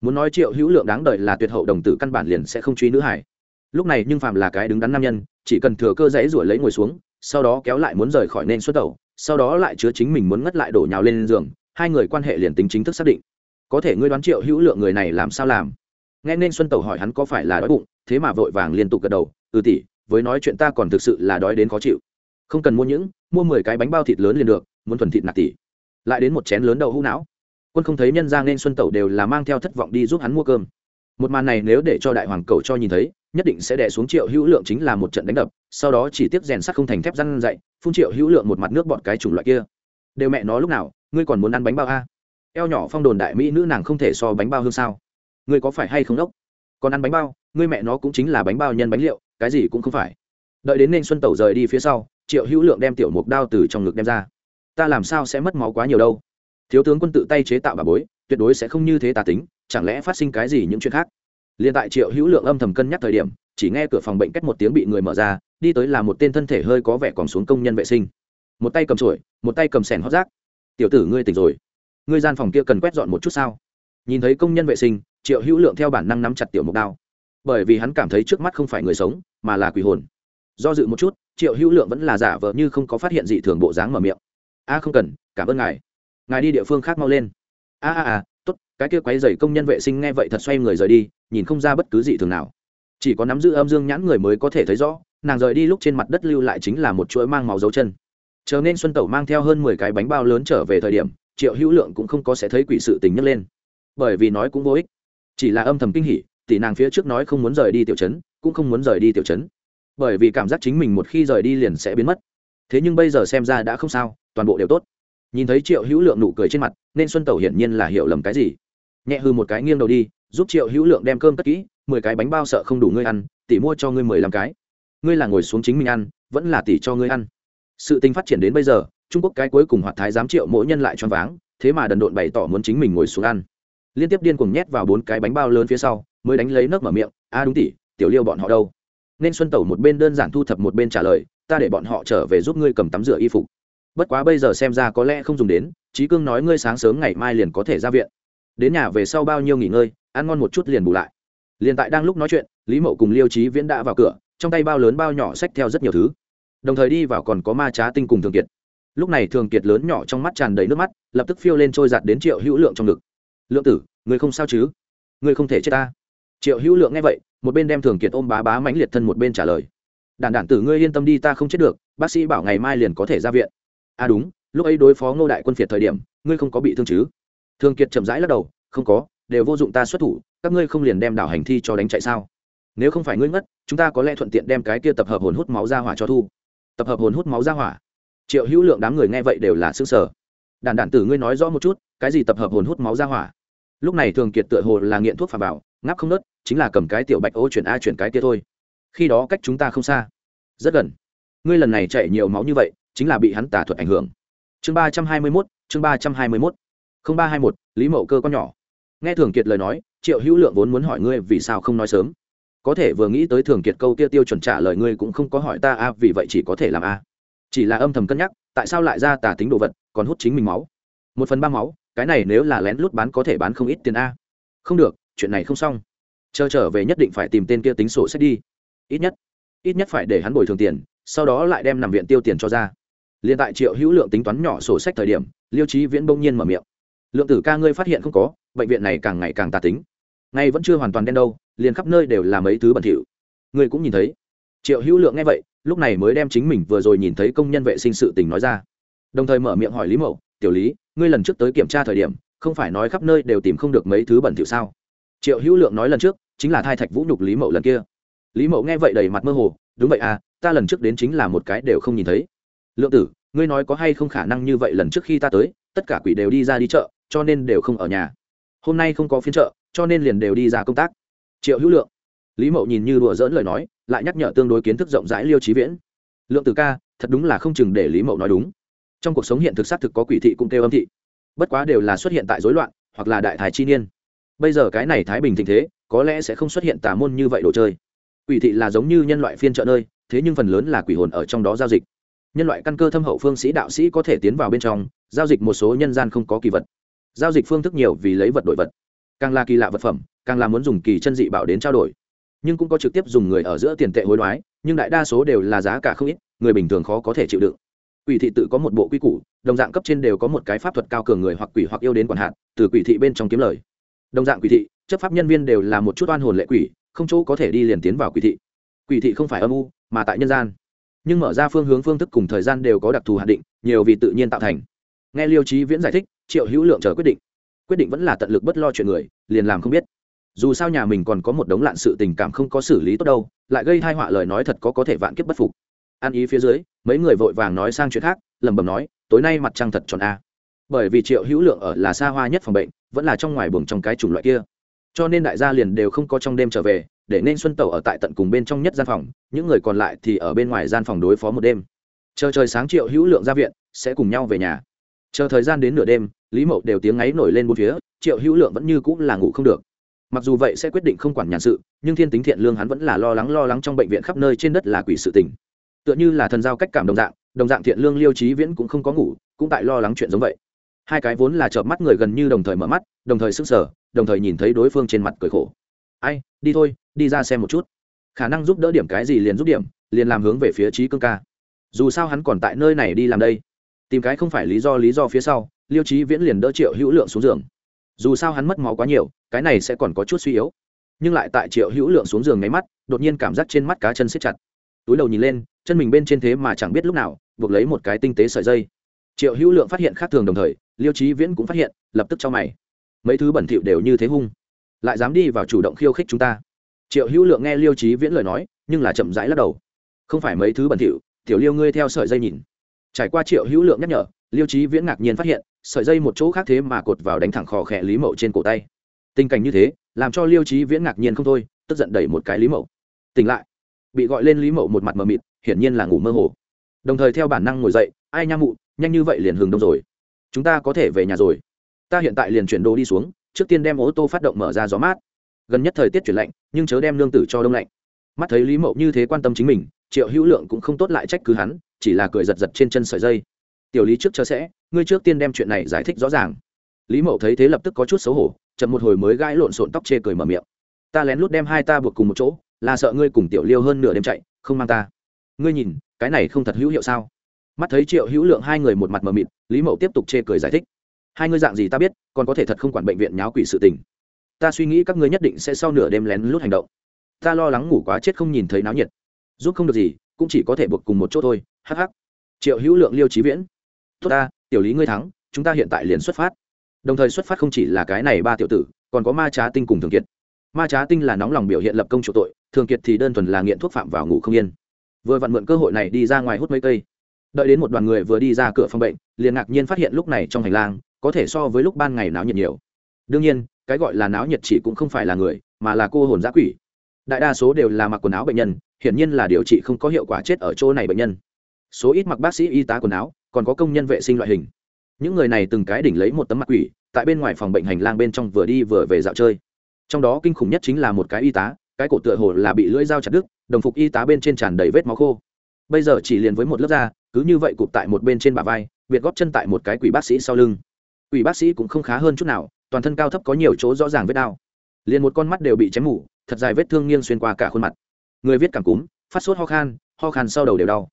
Muốn nói triệu hữu lượng đáng đợi là tuyệt hậu đồng tử căn bản liền sẽ không truy nữ hải lúc này nhưng phàm là cái đứng đắn nam nhân, chỉ cần thừa cơ dãy ruổi lấy ngồi xuống, sau đó kéo lại muốn rời khỏi nên xuất tẩu, sau đó lại chứa chính mình muốn ngất lại đổ nhào lên giường, hai người quan hệ liền tính chính thức xác định có thể ngươi đoán triệu hữu lượng người này làm sao làm? Nghe nên xuân tẩu hỏi hắn có phải là đói bụng, thế mà vội vàng liên tục gật đầu ừ tỷ, với nói chuyện ta còn thực sự là đói đến khó chịu. Không cần mua những, mua mười cái bánh bao thịt lớn liền được, muốn thuần thịt nạc tỷ. Lại đến một chén lớn đậu hũ não. Quân không thấy nhân ra nên xuân tẩu đều là mang theo thất vọng đi giúp hắn mua cơm. Một màn này nếu để cho đại hoàng cầu cho nhìn thấy, nhất định sẽ đè xuống triệu hữu lượng chính là một trận đánh đập, sau đó chỉ tiếp rèn sắt không thành thép răn dậy, phun triệu hữu lượng một mặt nước bọn cái chủng loại kia. Đều mẹ nó lúc nào, ngươi còn muốn ăn bánh bao a? Eo nhỏ phong đồn đại mỹ nữ nàng không thể so bánh bao hương sao? Ngươi có phải hay không đốc? Còn ăn bánh bao, ngươi mẹ nó cũng chính là bánh bao nhân bánh liệu, cái gì cũng không phải. Đợi đến nên xuân tẩu rời đi phía sau, triệu hữu lượng đem tiểu mục đao từ trong ngực đem ra. Ta làm sao sẽ mất máu quá nhiều đâu? Thiếu tướng quân tự tay chế tạo bà bối, tuyệt đối sẽ không như thế tà tính, chẳng lẽ phát sinh cái gì những chuyện khác? Liền tại triệu hữu lượng âm thầm cân nhắc thời điểm, chỉ nghe cửa phòng bệnh cách một tiếng bị người mở ra, đi tới là một tên thân thể hơi có vẻ còn xuống công nhân vệ sinh. Một tay cầm sủi, một tay cầm sèn hót rác. Tiểu tử ngươi tỉnh rồi ngươi gian phòng kia cần quét dọn một chút sao? Nhìn thấy công nhân vệ sinh, triệu hữu lượng theo bản năng nắm chặt tiểu mục đao. Bởi vì hắn cảm thấy trước mắt không phải người sống, mà là quỷ hồn. Do dự một chút, triệu hữu lượng vẫn là giả vờ như không có phát hiện gì thường bộ dáng mở miệng. A, không cần, cảm ơn ngài. Ngài đi địa phương khác mau lên. A a a, tốt, cái kia quấy dày công nhân vệ sinh nghe vậy thật xoay người rời đi, nhìn không ra bất cứ gì thường nào. Chỉ có nắm giữ âm dương nhãn người mới có thể thấy rõ, nàng rời đi lúc trên mặt đất lưu lại chính là một chuỗi mang máu dấu chân. Chờ nên xuân tẩu mang theo hơn mười cái bánh bao lớn trở về thời điểm triệu hữu lượng cũng không có sẽ thấy quỷ sự tình nhấc lên. Bởi vì nói cũng vô ích. Chỉ là âm thầm kinh hỉ, tỷ nàng phía trước nói không muốn rời đi tiểu trấn, cũng không muốn rời đi tiểu trấn. Bởi vì cảm giác chính mình một khi rời đi liền sẽ biến mất. Thế nhưng bây giờ xem ra đã không sao, toàn bộ đều tốt. Nhìn thấy triệu hữu lượng nụ cười trên mặt, nên xuân tẩu hiển nhiên là hiểu lầm cái gì. Nhẹ hư một cái nghiêng đầu đi, giúp triệu hữu lượng đem cơm cất kỹ, mười cái bánh bao sợ không đủ ngươi ăn, tỷ mua cho ngươi mười lăm cái. Ngươi là ngồi xuống chính mình ăn, vẫn là tỷ cho ngươi ăn. Sự tình phát triển đến bây giờ trung quốc cái cuối cùng hoạt thái giám triệu mỗi nhân lại choáng váng, thế mà đần độn bày tỏ muốn chính mình ngồi xuống ăn. Liên tiếp điên cuồng nhét vào bốn cái bánh bao lớn phía sau, mới đánh lấy nước mở miệng, a, đúng tỷ tiểu liêu bọn họ đâu? Nên xuân tẩu một bên đơn giản thu thập một bên trả lời, ta để bọn họ trở về giúp ngươi cầm tắm rửa y phục. Bất quá bây giờ xem ra có lẽ không dùng đến trí cương nói ngươi sáng sớm ngày mai liền có thể ra viện. Đến nhà về sau bao nhiêu nghỉ ngơi, ăn ngon một chút liền bù lại. Liền tại đang lúc nói chuyện, lý mậu cùng liêu trí viễn đã vào cửa, trong tay bao lớn bao nhỏ xách theo rất nhiều thứ. Đồng thời đi vào còn có ma trá tinh cùng thường kiệt lúc này thường kiệt lớn nhỏ trong mắt tràn đầy nước mắt, lập tức phiêu lên trôi giặt đến triệu hữu lượng trong ngực. Lượng tử, người không sao chứ? Người không thể chết ta. Triệu hữu lượng nghe vậy, một bên đem thường kiệt ôm bá bá mãnh liệt thân một bên trả lời. Đàn đản tử ngươi yên tâm đi, ta không chết được, bác sĩ bảo ngày mai liền có thể ra viện. À đúng, lúc ấy đối phó ngô đại quân phiệt thời điểm, ngươi không có bị thương chứ? Thường kiệt chậm rãi lắc đầu, không có, đều vô dụng ta xuất thủ, các ngươi không liền đem đảo hành thi cho đánh chạy sao? Nếu không phải ngươi ngất, chúng ta có lẽ thuận tiện đem cái kia tập hợp hồn hút máu ra hỏa cho thu. Tập hợp hồn hút máu ra hỏa? Triệu hữu lượng đám người nghe vậy đều là xương sở đàn đản tử ngươi nói rõ một chút cái gì tập hợp hồn hút máu ra hỏa? Lúc này thường kiệt tựa hồ là nghiện thuốc phà bảo, ngáp không nớt chính là cầm cái tiểu bạch ô chuyển a chuyển cái kia thôi. Khi đó cách chúng ta không xa. Rất gần. Ngươi lần này chạy nhiều máu như vậy chính là bị hắn tả thuật ảnh hưởng. Chương ba trăm hai mươi mốt chương ba trăm hai mươi mốt. Không ba hai một lý mậu cơ con nhỏ. Nghe thường kiệt lời nói triệu hữu lượng vốn muốn hỏi ngươi vì sao không nói sớm. Có thể vừa nghĩ tới thường kiệt câu kia tiêu chuẩn trả lời ngươi cũng không có hỏi ta a vì vậy chỉ có thể làm a chỉ là âm thầm cân nhắc, tại sao lại ra tà tính đồ vật, còn hút chính mình máu? Một phần ba máu, cái này nếu là lén lút bán có thể bán không ít tiền a. Không được, chuyện này không xong. Chờ trở về nhất định phải tìm tên kia tính sổ sách đi. Ít nhất ít nhất phải để hắn bồi thường tiền, sau đó lại đem nằm viện tiêu tiền cho ra. Liền tại triệu hữu lượng tính toán nhỏ sổ sách thời điểm, liêu trí viễn bỗng nhiên mở miệng. Lượng tử ca ngươi phát hiện không có, bệnh viện này càng ngày càng tà tính. Ngay vẫn chưa hoàn toàn đen đâu, liền khắp nơi đều là mấy thứ bẩn thỉu. Ngươi cũng nhìn thấy. Triệu hữu lượng nghe vậy lúc này mới đem chính mình vừa rồi nhìn thấy công nhân vệ sinh sự tình nói ra. Đồng thời mở miệng hỏi lý mậu, tiểu lý, ngươi lần trước tới kiểm tra thời điểm, không phải nói khắp nơi đều tìm không được mấy thứ bẩn thỉu sao? Triệu hữu lượng nói lần trước, chính là thai thạch vũ nhục lý mậu lần kia. Lý mậu nghe vậy đầy mặt mơ hồ, đúng vậy à ta lần trước đến chính là một cái đều không nhìn thấy. Lượng tử, ngươi nói có hay không khả năng như vậy lần trước khi ta tới, tất cả quỷ đều đi ra đi chợ, cho nên đều không ở nhà. Hôm nay không có phiên chợ, cho nên liền đều đi ra công tác. Triệu hữu lượng lý mậu nhìn như đùa dỡn lời nói, lại nhắc nhở tương đối kiến thức rộng rãi liêu trí viễn. Lượng tử ca, thật đúng là không chừng để lý mậu nói đúng. Trong cuộc sống hiện thực xác thực có quỷ thị cũng kêu âm thị. Bất quá đều là xuất hiện tại rối loạn, hoặc là đại thái chi niên. Bây giờ cái này thái bình tình thế, có lẽ sẽ không xuất hiện tà môn như vậy đồ chơi. Quỷ thị là giống như nhân loại phiên chợ nơi, thế nhưng phần lớn là quỷ hồn ở trong đó giao dịch. Nhân loại căn cơ thâm hậu phương sĩ đạo sĩ có thể tiến vào bên trong, giao dịch một số nhân gian không có kỳ vật. Giao dịch phương thức nhiều vì lấy vật đổi vật. Càng là kỳ lạ vật phẩm, càng là muốn dùng kỳ chân dị bảo đến trao đổi nhưng cũng có trực tiếp dùng người ở giữa tiền tệ hối đoái, nhưng đại đa số đều là giá cả không ít, người bình thường khó có thể chịu đựng. Quỷ thị tự có một bộ quy củ, đồng dạng cấp trên đều có một cái pháp thuật cao cường người hoặc quỷ hoặc yêu đến quản hạt, từ quỷ thị bên trong kiếm lời. Đồng dạng quỷ thị, chấp pháp nhân viên đều là một chút oan hồn lệ quỷ, không chỗ có thể đi liền tiến vào quỷ thị. Quỷ thị không phải âm u, mà tại nhân gian. Nhưng mở ra phương hướng phương thức cùng thời gian đều có đặc thù hạn định, nhiều vì tự nhiên tạo thành. Nghe liêu trí viễn giải thích, triệu hữu lượng chờ quyết định. Quyết định vẫn là tận lực bất lo chuyện người, liền làm không biết dù sao nhà mình còn có một đống lạn sự tình cảm không có xử lý tốt đâu, lại gây hai họa lời nói thật có có thể vạn kiếp bất phục. Ăn ý phía dưới, mấy người vội vàng nói sang chuyện khác, lẩm bẩm nói, tối nay mặt trăng thật tròn a. Bởi vì triệu hữu lượng ở là xa hoa nhất phòng bệnh, vẫn là trong ngoài buồng trong cái chủng loại kia. Cho nên đại gia liền đều không có trong đêm trở về, để nên xuân tẩu ở tại tận cùng bên trong nhất gian phòng, những người còn lại thì ở bên ngoài gian phòng đối phó một đêm. Chờ trời sáng triệu hữu lượng ra viện, sẽ cùng nhau về nhà. Chờ thời gian đến nửa đêm, lý mậu đều tiếng ấy nổi lên bốn phía, triệu hữu lượng vẫn như cũng là ngủ không được mặc dù vậy sẽ quyết định không quản nhàn sự, nhưng thiên tính thiện lương hắn vẫn là lo lắng lo lắng trong bệnh viện khắp nơi trên đất là quỷ sự tình. Tựa như là thần giao cách cảm đồng dạng đồng dạng thiện lương liêu trí viễn cũng không có ngủ, cũng tại lo lắng chuyện giống vậy. Hai cái vốn là chợp mắt người gần như đồng thời mở mắt, đồng thời sức sở đồng thời nhìn thấy đối phương trên mặt cười khổ. Ai, đi thôi, đi ra xem một chút. Khả năng giúp đỡ điểm cái gì liền giúp điểm, liền làm hướng về phía trí cương ca. Dù sao hắn còn tại nơi này đi làm đây. Tìm cái không phải lý do lý do phía sau, liêu trí viễn liền đỡ triệu hữu lượng xuống giường. Dù sao hắn mất máu quá nhiều cái này sẽ còn có chút suy yếu. Nhưng lại tại triệu hữu lượng xuống giường nháy mắt, đột nhiên cảm giác trên mắt cá chân siết chặt. Túi đầu nhìn lên, chân mình bên trên thế mà chẳng biết lúc nào, buộc lấy một cái tinh tế sợi dây. Triệu hữu lượng phát hiện khác thường đồng thời, liêu trí viễn cũng phát hiện, lập tức cho mày. Mấy thứ bẩn thỉu đều như thế hung. Lại dám đi vào chủ động khiêu khích chúng ta. Triệu hữu lượng nghe liêu trí viễn lời nói, nhưng là chậm rãi lắc đầu. Không phải mấy thứ bẩn thỉu, tiểu liêu ngươi theo sợi dây nhìn. Trải qua triệu hữu lượng nhắc nhở, liêu trí viễn ngạc nhiên phát hiện, sợi dây một chỗ khác thế mà cột vào đánh thẳng khò khẽ lý mậu trên cổ tay tình cảnh như thế, làm cho liêu trí viễn ngạc nhiên không thôi, tức giận đẩy một cái lý mậu. Tỉnh lại. Bị gọi lên lý mậu một mặt mờ mịt, hiển nhiên là ngủ mơ hồ. Đồng thời theo bản năng ngồi dậy, ai nha mụ, nhanh như vậy liền hừng đông rồi. Chúng ta có thể về nhà rồi. Ta hiện tại liền chuyển đồ đi xuống, trước tiên đem ô tô phát động mở ra gió mát. Gần nhất thời tiết chuyển lạnh, nhưng chớ đem lương tử cho đông lạnh. Mắt thấy lý mậu như thế quan tâm chính mình, triệu hữu lượng cũng không tốt lại trách cứ hắn, chỉ là cười giật giật trên chân sợi dây. Tiểu lý trước chờ sẽ, ngươi trước tiên đem chuyện này giải thích rõ ràng. Lý mậu thấy thế lập tức có chút xấu hổ chậm một hồi mới gãi lộn xộn tóc chê cười mở miệng. Ta lén lút đem hai ta buộc cùng một chỗ, là sợ ngươi cùng tiểu liêu hơn nửa đêm chạy, không mang ta. Ngươi nhìn, cái này không thật hữu hiệu sao? Mắt thấy triệu hữu lượng hai người một mặt mờ mịt, lý mậu tiếp tục chê cười giải thích. Hai ngươi dạng gì ta biết, còn có thể thật không quản bệnh viện nháo quỷ sự tình. Ta suy nghĩ các ngươi nhất định sẽ sau nửa đêm lén lút hành động. Ta lo lắng ngủ quá chết không nhìn thấy náo nhiệt. Giúp không được gì, cũng chỉ có thể buộc cùng một chỗ thôi, hắc hắc. Triệu hữu lượng liêu trí viễn. Tốt ta, tiểu lý ngươi thắng, chúng ta hiện tại liền xuất phát đồng thời xuất phát không chỉ là cái này ba tiểu tử, còn có ma trá tinh cùng thường kiệt. Ma trá tinh là nóng lòng biểu hiện lập công chủ tội, thường kiệt thì đơn thuần là nghiện thuốc phạm vào ngủ không yên. Vừa vặn mượn cơ hội này đi ra ngoài hút mấy cây. Đợi đến một đoàn người vừa đi ra cửa phòng bệnh, liền ngạc nhiên phát hiện lúc này trong hành lang, có thể so với lúc ban ngày náo nhiệt nhiều. Đương nhiên, cái gọi là náo nhiệt chỉ cũng không phải là người, mà là cô hồn giã quỷ. Đại đa số đều là mặc quần áo bệnh nhân, hiển nhiên là điều trị không có hiệu quả chết ở chỗ này bệnh nhân. Số ít mặc bác sĩ y tá quần áo, còn có công nhân vệ sinh loại hình những người này từng cái đỉnh lấy một tấm mặt quỷ, tại bên ngoài phòng bệnh hành lang bên trong vừa đi vừa về dạo chơi. Trong đó kinh khủng nhất chính là một cái y tá, cái cổ tựa hồ là bị lưỡi dao chặt đứt, đồng phục y tá bên trên tràn đầy vết máu khô. Bây giờ chỉ liền với một lớp da, cứ như vậy cụp tại một bên trên bả vai, biệt góp chân tại một cái quỷ bác sĩ sau lưng. Quỷ bác sĩ cũng không khá hơn chút nào, toàn thân cao thấp có nhiều chỗ rõ ràng vết đau. Liền một con mắt đều bị chém mủ thật dài vết thương nghiêng xuyên qua cả khuôn mặt. Người viết cảm cúm, phát sốt ho khan ho khan sau đầu đều đau.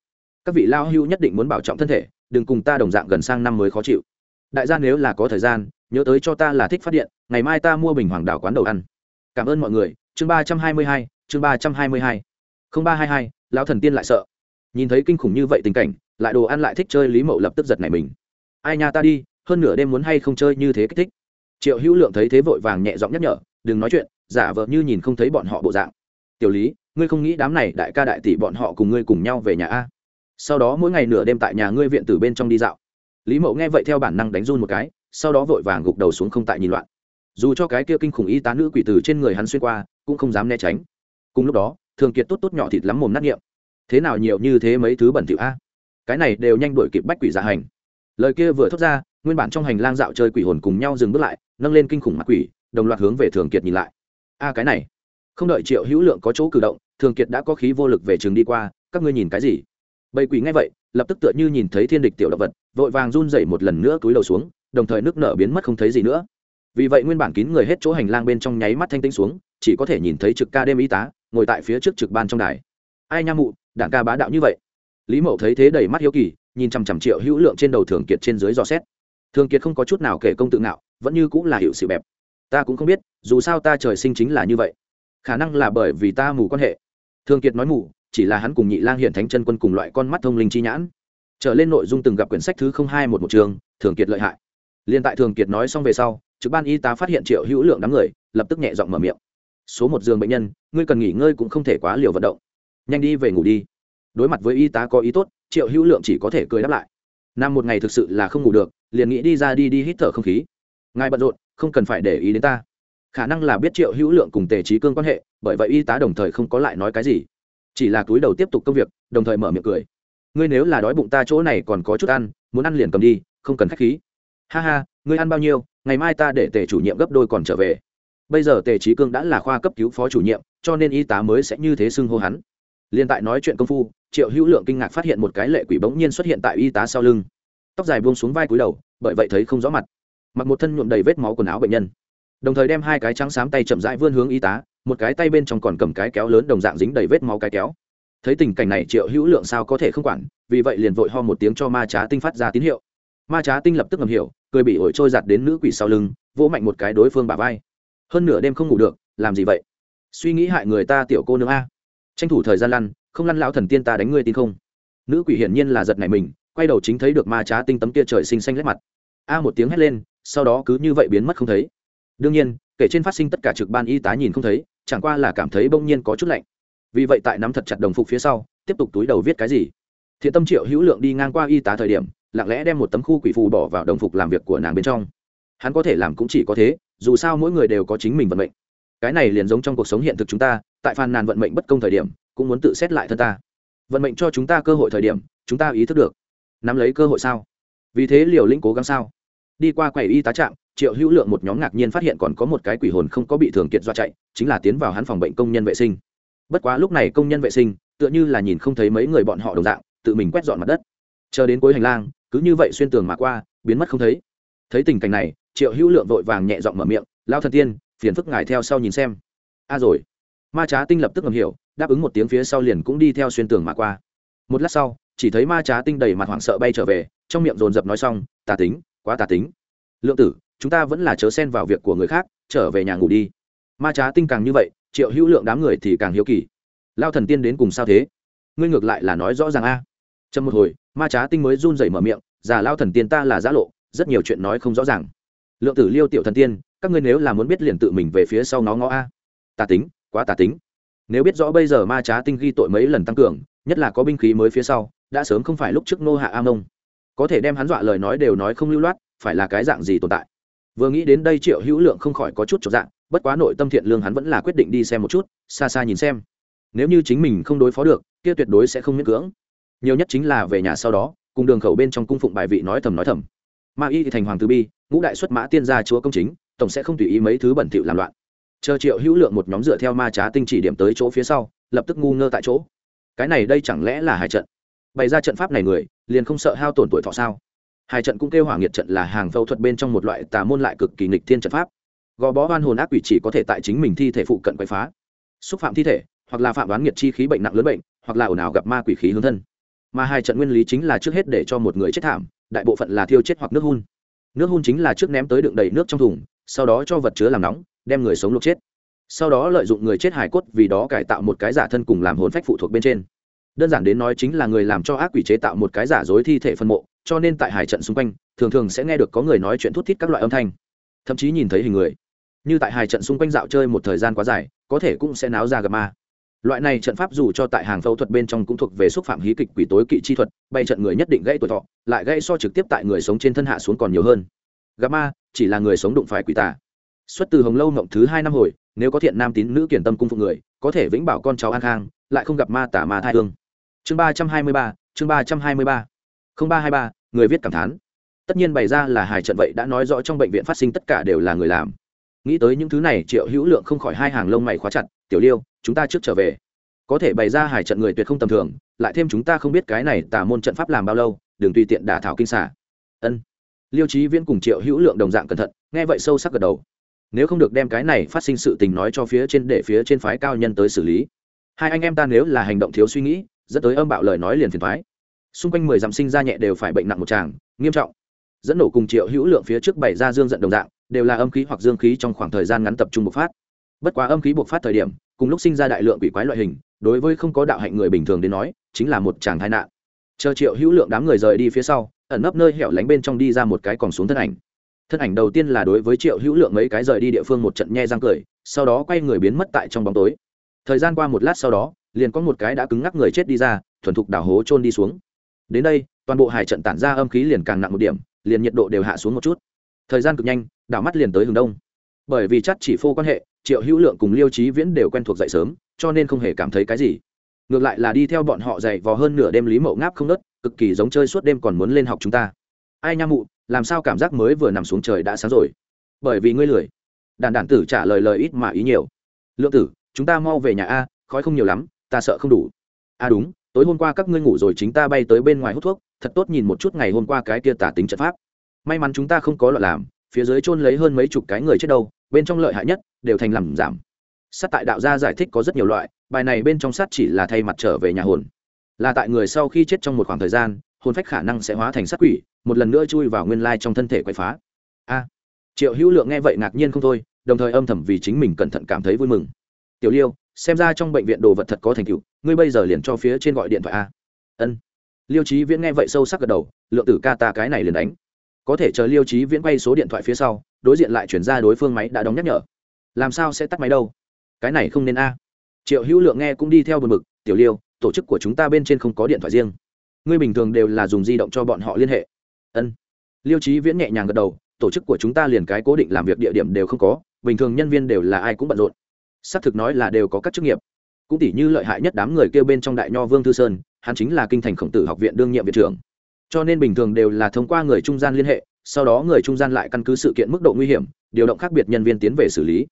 Các vị lao hưu nhất định muốn bảo trọng thân thể đừng cùng ta đồng dạng gần sang năm mới khó chịu. Đại gia nếu là có thời gian, nhớ tới cho ta là thích phát điện, ngày mai ta mua bình hoàng đảo quán đầu ăn. Cảm ơn mọi người. Chương ba trăm hai mươi hai, chương ba trăm hai mươi hai. Không ba hai hai, lão thần tiên lại sợ. Nhìn thấy kinh khủng như vậy tình cảnh, lại đồ ăn lại thích chơi lý mậu lập tức giật này mình. Ai nha ta đi, hơn nửa đêm muốn hay không chơi như thế kích thích. Triệu hữu lượng thấy thế vội vàng nhẹ giọng nhắc nhở, đừng nói chuyện, giả vờ như nhìn không thấy bọn họ bộ dạng. Tiểu lý, ngươi không nghĩ đám này đại ca đại tỷ bọn họ cùng ngươi cùng nhau về nhà a? Sau đó mỗi ngày nửa đêm tại nhà ngươi viện từ bên trong đi dạo. Lý mậu nghe vậy theo bản năng đánh run một cái, sau đó vội vàng gục đầu xuống không tại nhìn loạn. Dù cho cái kia kinh khủng y tá nữ quỷ từ trên người hắn xuyên qua, cũng không dám né tránh. Cùng lúc đó, thường kiệt tốt tốt nhỏ thịt lắm mồm nát nghiệm thế nào nhiều như thế mấy thứ bẩn thỉu a? Cái này đều nhanh đuổi kịp bách quỷ dạ hành. Lời kia vừa thốt ra, nguyên bản trong hành lang dạo chơi quỷ hồn cùng nhau dừng bước lại, nâng lên kinh khủng mặt quỷ, đồng loạt hướng về thường kiệt nhìn lại. A, cái này. Không đợi triệu hữu lượng có chỗ cử động, thường kiệt đã có khí vô lực về trường đi qua, các ngươi nhìn cái gì? Bầy quỷ nghe vậy, lập tức tựa như nhìn thấy thiên địch tiểu động vật, vội vàng run dậy một lần nữa túi đầu xuống, đồng thời nước nở biến mất không thấy gì nữa. Vì vậy nguyên bản kín người hết chỗ hành lang bên trong nháy mắt thanh tinh xuống, chỉ có thể nhìn thấy trực ca đêm y tá, ngồi tại phía trước trực ban trong đài. Ai nha mụ, đảng ca bá đạo như vậy. Lý mậu thấy thế đầy mắt hiếu kỳ, nhìn chằm chằm triệu hữu lượng trên đầu thường kiệt trên dưới dò xét. Thường kiệt không có chút nào kể công tự ngạo, vẫn như cũng là hiệu sự bẹp. Ta cũng không biết, dù sao ta trời sinh chính là như vậy. Khả năng là bởi vì ta mù quan hệ. Thường kiệt nói mù chỉ là hắn cùng nhị lang hiện thánh chân quân cùng loại con mắt thông linh chi nhãn. Trở lên nội dung từng gặp quyển sách thứ không hai một một trường, thường kiệt lợi hại. Liên tại thường kiệt nói xong về sau, trực ban y tá phát hiện triệu hữu lượng đám người, lập tức nhẹ giọng mở miệng. Số một giường bệnh nhân, ngươi cần nghỉ ngơi cũng không thể quá liều vận động. Nhanh đi về ngủ đi. Đối mặt với y tá có ý tốt, triệu hữu lượng chỉ có thể cười đáp lại. Năm một ngày thực sự là không ngủ được, liền nghĩ đi ra đi đi hít thở không khí. Ngài bận rộn, không cần phải để ý đến ta. Khả năng là biết triệu hữu lượng cùng tề trí cương quan hệ, bởi vậy y tá đồng thời không có lại nói cái gì chỉ là túi đầu tiếp tục công việc, đồng thời mở miệng cười. Ngươi nếu là đói bụng ta chỗ này còn có chút ăn, muốn ăn liền cầm đi, không cần k h á c h khí. Ha ha, ngươi ăn bao nhiêu, ngày mai ta để tề chủ nhiệm gấp đôi còn trở về. Bây giờ tề trí cương đã là khoa cấp cứu phó chủ nhiệm, cho nên y tá mới sẽ như thế xưng hô hắn. Liên tại nói chuyện công phu, triệu hữu lượng kinh ngạc phát hiện một cái lệ quỷ bỗng nhiên xuất hiện tại y tá sau lưng. Tóc dài buông xuống vai cúi đầu, bởi vậy thấy không rõ mặt. Mặc một thân nhuộm đầy vết máu quần áo bệnh nhân. Đồng thời đem hai cái trắng xám tay chậm rãi vươn hướng y tá một cái tay bên trong còn cầm cái kéo lớn đồng dạng dính đầy vết máu cái kéo. Thấy tình cảnh này triệu hữu lượng sao có thể không quản, vì vậy liền vội ho một tiếng cho ma trá tinh phát ra tín hiệu. Ma trá tinh lập tức ngầm hiểu, cười bị ổi trôi giặt đến nữ quỷ sau lưng, vỗ mạnh một cái đối phương bà vai. Hơn nửa đêm không ngủ được, làm gì vậy? Suy nghĩ hại người ta tiểu cô nương a. Tranh thủ thời gian lăn, không lăn lão thần tiên ta đánh ngươi tin không? Nữ quỷ hiển nhiên là giật này mình, quay đầu chính thấy được ma trá tinh tấm kia trời xinh xanh lét mặt. A một tiếng hét lên, sau đó cứ như vậy biến mất không thấy. Đương nhiên kể trên phát sinh tất cả trực ban y tá nhìn không thấy, chẳng qua là cảm thấy bỗng nhiên có chút lạnh. Vì vậy tại nắm thật chặt đồng phục phía sau, tiếp tục túi đầu viết cái gì. Thiện tâm triệu hữu lượng đi ngang qua y tá thời điểm, lặng lẽ đem một tấm khu quỷ phù bỏ vào đồng phục làm việc của nàng bên trong. Hắn có thể làm cũng chỉ có thế, dù sao mỗi người đều có chính mình vận mệnh. Cái này liền giống trong cuộc sống hiện thực chúng ta, tại phàn nàn vận mệnh bất công thời điểm, cũng muốn tự xét lại thân ta. Vận mệnh cho chúng ta cơ hội thời điểm, chúng ta ý thức được. Nắm lấy cơ hội sao? Vì thế liều lĩnh cố gắng sao? Đi qua quầy y tá trạm triệu hữu lượng một nhóm ngạc nhiên phát hiện còn có một cái quỷ hồn không có bị thường kiệt do chạy, chính là tiến vào hắn phòng bệnh công nhân vệ sinh. Bất quá lúc này công nhân vệ sinh, tựa như là nhìn không thấy mấy người bọn họ đồng dạng, tự mình quét dọn mặt đất. Chờ đến cuối hành lang, cứ như vậy xuyên tường mà qua, biến mất không thấy. Thấy tình cảnh này, triệu hữu lượng vội vàng nhẹ giọng mở miệng lao thần tiên, phiền phức ngài theo sau nhìn xem. A rồi. Ma trá tinh lập tức ngầm hiểu, đáp ứng một tiếng phía sau liền cũng đi theo xuyên tường mà qua. Một lát sau, chỉ thấy ma trá tinh đầy mặt hoảng sợ bay trở về, trong miệng dồn dập nói xong, tà tính, quá tà tính. Lượng tử chúng ta vẫn là chớ xen vào việc của người khác, trở về nhà ngủ đi. Ma trá tinh càng như vậy, triệu hữu lượng đám người thì càng hiếu kỳ. Lao thần tiên đến cùng sao thế? Ngươi ngược lại là nói rõ ràng a. À. trong một hồi, ma trá tinh mới run rẩy mở miệng, già lao thần tiên ta là giã lộ, rất nhiều chuyện nói không rõ ràng. Lượng tử liêu tiểu thần tiên, các ngươi nếu là muốn biết liền tự mình về phía sau nó ngó a. Tà tính, quá tà tính. Nếu biết rõ bây giờ ma trá tinh ghi tội mấy lần tăng cường, nhất là có binh khí mới phía sau, đã sớm không phải lúc trước nô hạ a mông có thể đem hắn dọa lời nói đều nói không lưu loát, phải là cái dạng gì tồn tại? Vừa nghĩ đến đây triệu hữu lượng không khỏi có chút trọn dạng bất quá nội tâm thiện lương hắn vẫn là quyết định đi xem một chút, xa xa nhìn xem. Nếu như chính mình không đối phó được, kia tuyệt đối sẽ không miễn cưỡng. Nhiều nhất chính là về nhà sau đó, cùng đường khẩu bên trong cung phụng bài vị nói thầm nói thầm. Ma y thì thành hoàng từ bi, ngũ đại xuất mã tiên gia chúa công chính, tổng sẽ không tùy ý mấy thứ bẩn thỉu làm loạn. Chờ triệu hữu lượng một nhóm dựa theo ma trá tinh chỉ điểm tới chỗ phía sau, lập tức ngu ngơ tại chỗ. Cái này đây chẳng lẽ là hai trận? Bày ra trận pháp này người, liền không sợ hao tổn tuổi thọ sao? Hai trận cũng kêu hỏa nghiệt trận là hàng phẫu thuật bên trong một loại tà môn lại cực kỳ nghịch thiên trận pháp. Gò bó hoan hồn ác quỷ chỉ có thể tại chính mình thi thể phụ cận quậy phá. Xúc phạm thi thể, hoặc là phạm đoán nghiệt chi khí bệnh nặng lớn bệnh, hoặc là ồn ào gặp ma quỷ khí hướng thân. Mà hai trận nguyên lý chính là trước hết để cho một người chết thảm, đại bộ phận là thiêu chết hoặc nước hun. Nước hun chính là trước ném tới đựng đầy nước trong thùng, sau đó cho vật chứa làm nóng, đem người sống luộc chết. Sau đó lợi dụng người chết hài cốt vì đó cải tạo một cái giả thân cùng làm hồn phách phụ thuộc bên trên. Đơn giản đến nói chính là người làm cho ác quỷ chế tạo một cái giả dối thi thể phân mộ cho nên tại hải trận xung quanh, thường thường sẽ nghe được có người nói chuyện thút thít các loại âm thanh. Thậm chí nhìn thấy hình người. Như tại hải trận xung quanh dạo chơi một thời gian quá dài, có thể cũng sẽ náo ra gặp ma. Loại này trận pháp dù cho tại hàng phẫu thuật bên trong cũng thuộc về xúc phạm hí kịch quỷ tối kỵ chi thuật, bay trận người nhất định gây tuổi thọ, lại gây so trực tiếp tại người sống trên thân hạ xuống còn nhiều hơn. Gặp ma, chỉ là người sống đụng phải quỷ tà. Xuất từ hồng lâu mộng thứ hai năm hồi, nếu có thiện nam tín nữ kiển tâm cung phụ người, có thể vĩnh bảo con cháu an khang, lại không gặp ma tả ma thai hương. Chương ba trăm hai mươi ba, chương ba trăm hai mươi ba ba hai ba, người viết cảm thán. Tất nhiên bày ra là hài trận vậy, đã nói rõ trong bệnh viện phát sinh tất cả đều là người làm. Nghĩ tới những thứ này, triệu hữu lượng không khỏi hai hàng lông mày khóa chặt, tiểu liêu, chúng ta trước trở về. Có thể bày ra hài trận người tuyệt không tầm thường, lại thêm chúng ta không biết cái này tả môn trận pháp làm bao lâu, đừng tùy tiện đả thảo kinh xả. Ân. Liêu trí viễn cùng triệu hữu lượng đồng dạng cẩn thận, nghe vậy sâu sắc gật đầu. Nếu không được đem cái này phát sinh sự tình nói cho phía trên để phía trên phái cao nhân tới xử lý. Hai anh em ta nếu là hành động thiếu suy nghĩ, dẫn tới âm bạo lời nói liền phiền thoái xung quanh mười dặm sinh ra nhẹ đều phải bệnh nặng một tràng, nghiêm trọng. Dẫn nổ cùng triệu hữu lượng phía trước bảy ra dương giận đồng dạng, đều là âm khí hoặc dương khí trong khoảng thời gian ngắn tập trung bộc phát. Bất quá âm khí bộc phát thời điểm, cùng lúc sinh ra đại lượng quỷ quái loại hình, đối với không có đạo hạnh người bình thường đến nói, chính là một tràng tai nạn. Chờ triệu hữu lượng đám người rời đi phía sau, ẩn nấp nơi hẻo lánh bên trong đi ra một cái còn xuống thân ảnh. Thân ảnh đầu tiên là đối với triệu hữu lượng mấy cái rời đi địa phương một trận nhe răng cười, sau đó quay người biến mất tại trong bóng tối. Thời gian qua một lát sau đó, liền có một cái đã cứng ngắc người chết đi ra, thuần thục đào hố trôn đi xuống đến đây, toàn bộ hải trận tản ra âm khí liền càng nặng một điểm, liền nhiệt độ đều hạ xuống một chút. Thời gian cực nhanh, đảo mắt liền tới hướng đông. Bởi vì chắc chỉ phô quan hệ, triệu hữu lượng cùng liêu trí viễn đều quen thuộc dậy sớm, cho nên không hề cảm thấy cái gì. Ngược lại là đi theo bọn họ dậy vò hơn nửa đêm lý mậu ngáp không nớt, cực kỳ giống chơi suốt đêm còn muốn lên học chúng ta. Ai nha mụ, làm sao cảm giác mới vừa nằm xuống trời đã sáng rồi? Bởi vì ngươi lười. Đàn đản tử trả lời lời ít mà ý nhiều. Lượng tử, chúng ta mau về nhà a, khói không nhiều lắm, ta sợ không đủ. A à đúng tối hôm qua các ngươi ngủ rồi chính ta bay tới bên ngoài hút thuốc, thật tốt nhìn một chút ngày hôm qua cái kia tả tính trận pháp. May mắn chúng ta không có loại làm, phía dưới chôn lấy hơn mấy chục cái người chết đâu, bên trong lợi hại nhất, đều thành làm giảm. Sát tại đạo gia giải thích có rất nhiều loại, bài này bên trong sát chỉ là thay mặt trở về nhà hồn. Là tại người sau khi chết trong một khoảng thời gian, hồn phách khả năng sẽ hóa thành sát quỷ, một lần nữa chui vào nguyên lai trong thân thể quậy phá. A. Triệu hữu lượng nghe vậy ngạc nhiên không thôi, đồng thời âm thầm vì chính mình cẩn thận cảm thấy vui mừng. Tiểu liêu xem ra trong bệnh viện đồ vật thật có thành tựu, ngươi bây giờ liền cho phía trên gọi điện thoại a. Ân. Liêu trí viễn nghe vậy sâu sắc gật đầu, lượng tử ca ta cái này liền đánh. Có thể chờ liêu trí viễn quay số điện thoại phía sau, đối diện lại chuyển ra đối phương máy đã đóng nhắc nhở. Làm sao sẽ tắt máy đâu? Cái này không nên a. Triệu hữu lượng nghe cũng đi theo bờ mực tiểu liêu, tổ chức của chúng ta bên trên không có điện thoại riêng. Ngươi bình thường đều là dùng di động cho bọn họ liên hệ. Ân. Liêu trí viễn nhẹ nhàng gật đầu, tổ chức của chúng ta liền cái cố định làm việc địa điểm đều không có, bình thường nhân viên đều là ai cũng bận rộn xác thực nói là đều có các chức nghiệp. Cũng tỷ như lợi hại nhất đám người kêu bên trong đại nho vương thư sơn, hắn chính là kinh thành khổng tử học viện đương nhiệm viện trưởng. Cho nên bình thường đều là thông qua người trung gian liên hệ, sau đó người trung gian lại căn cứ sự kiện mức độ nguy hiểm, điều động khác biệt nhân viên tiến về xử lý.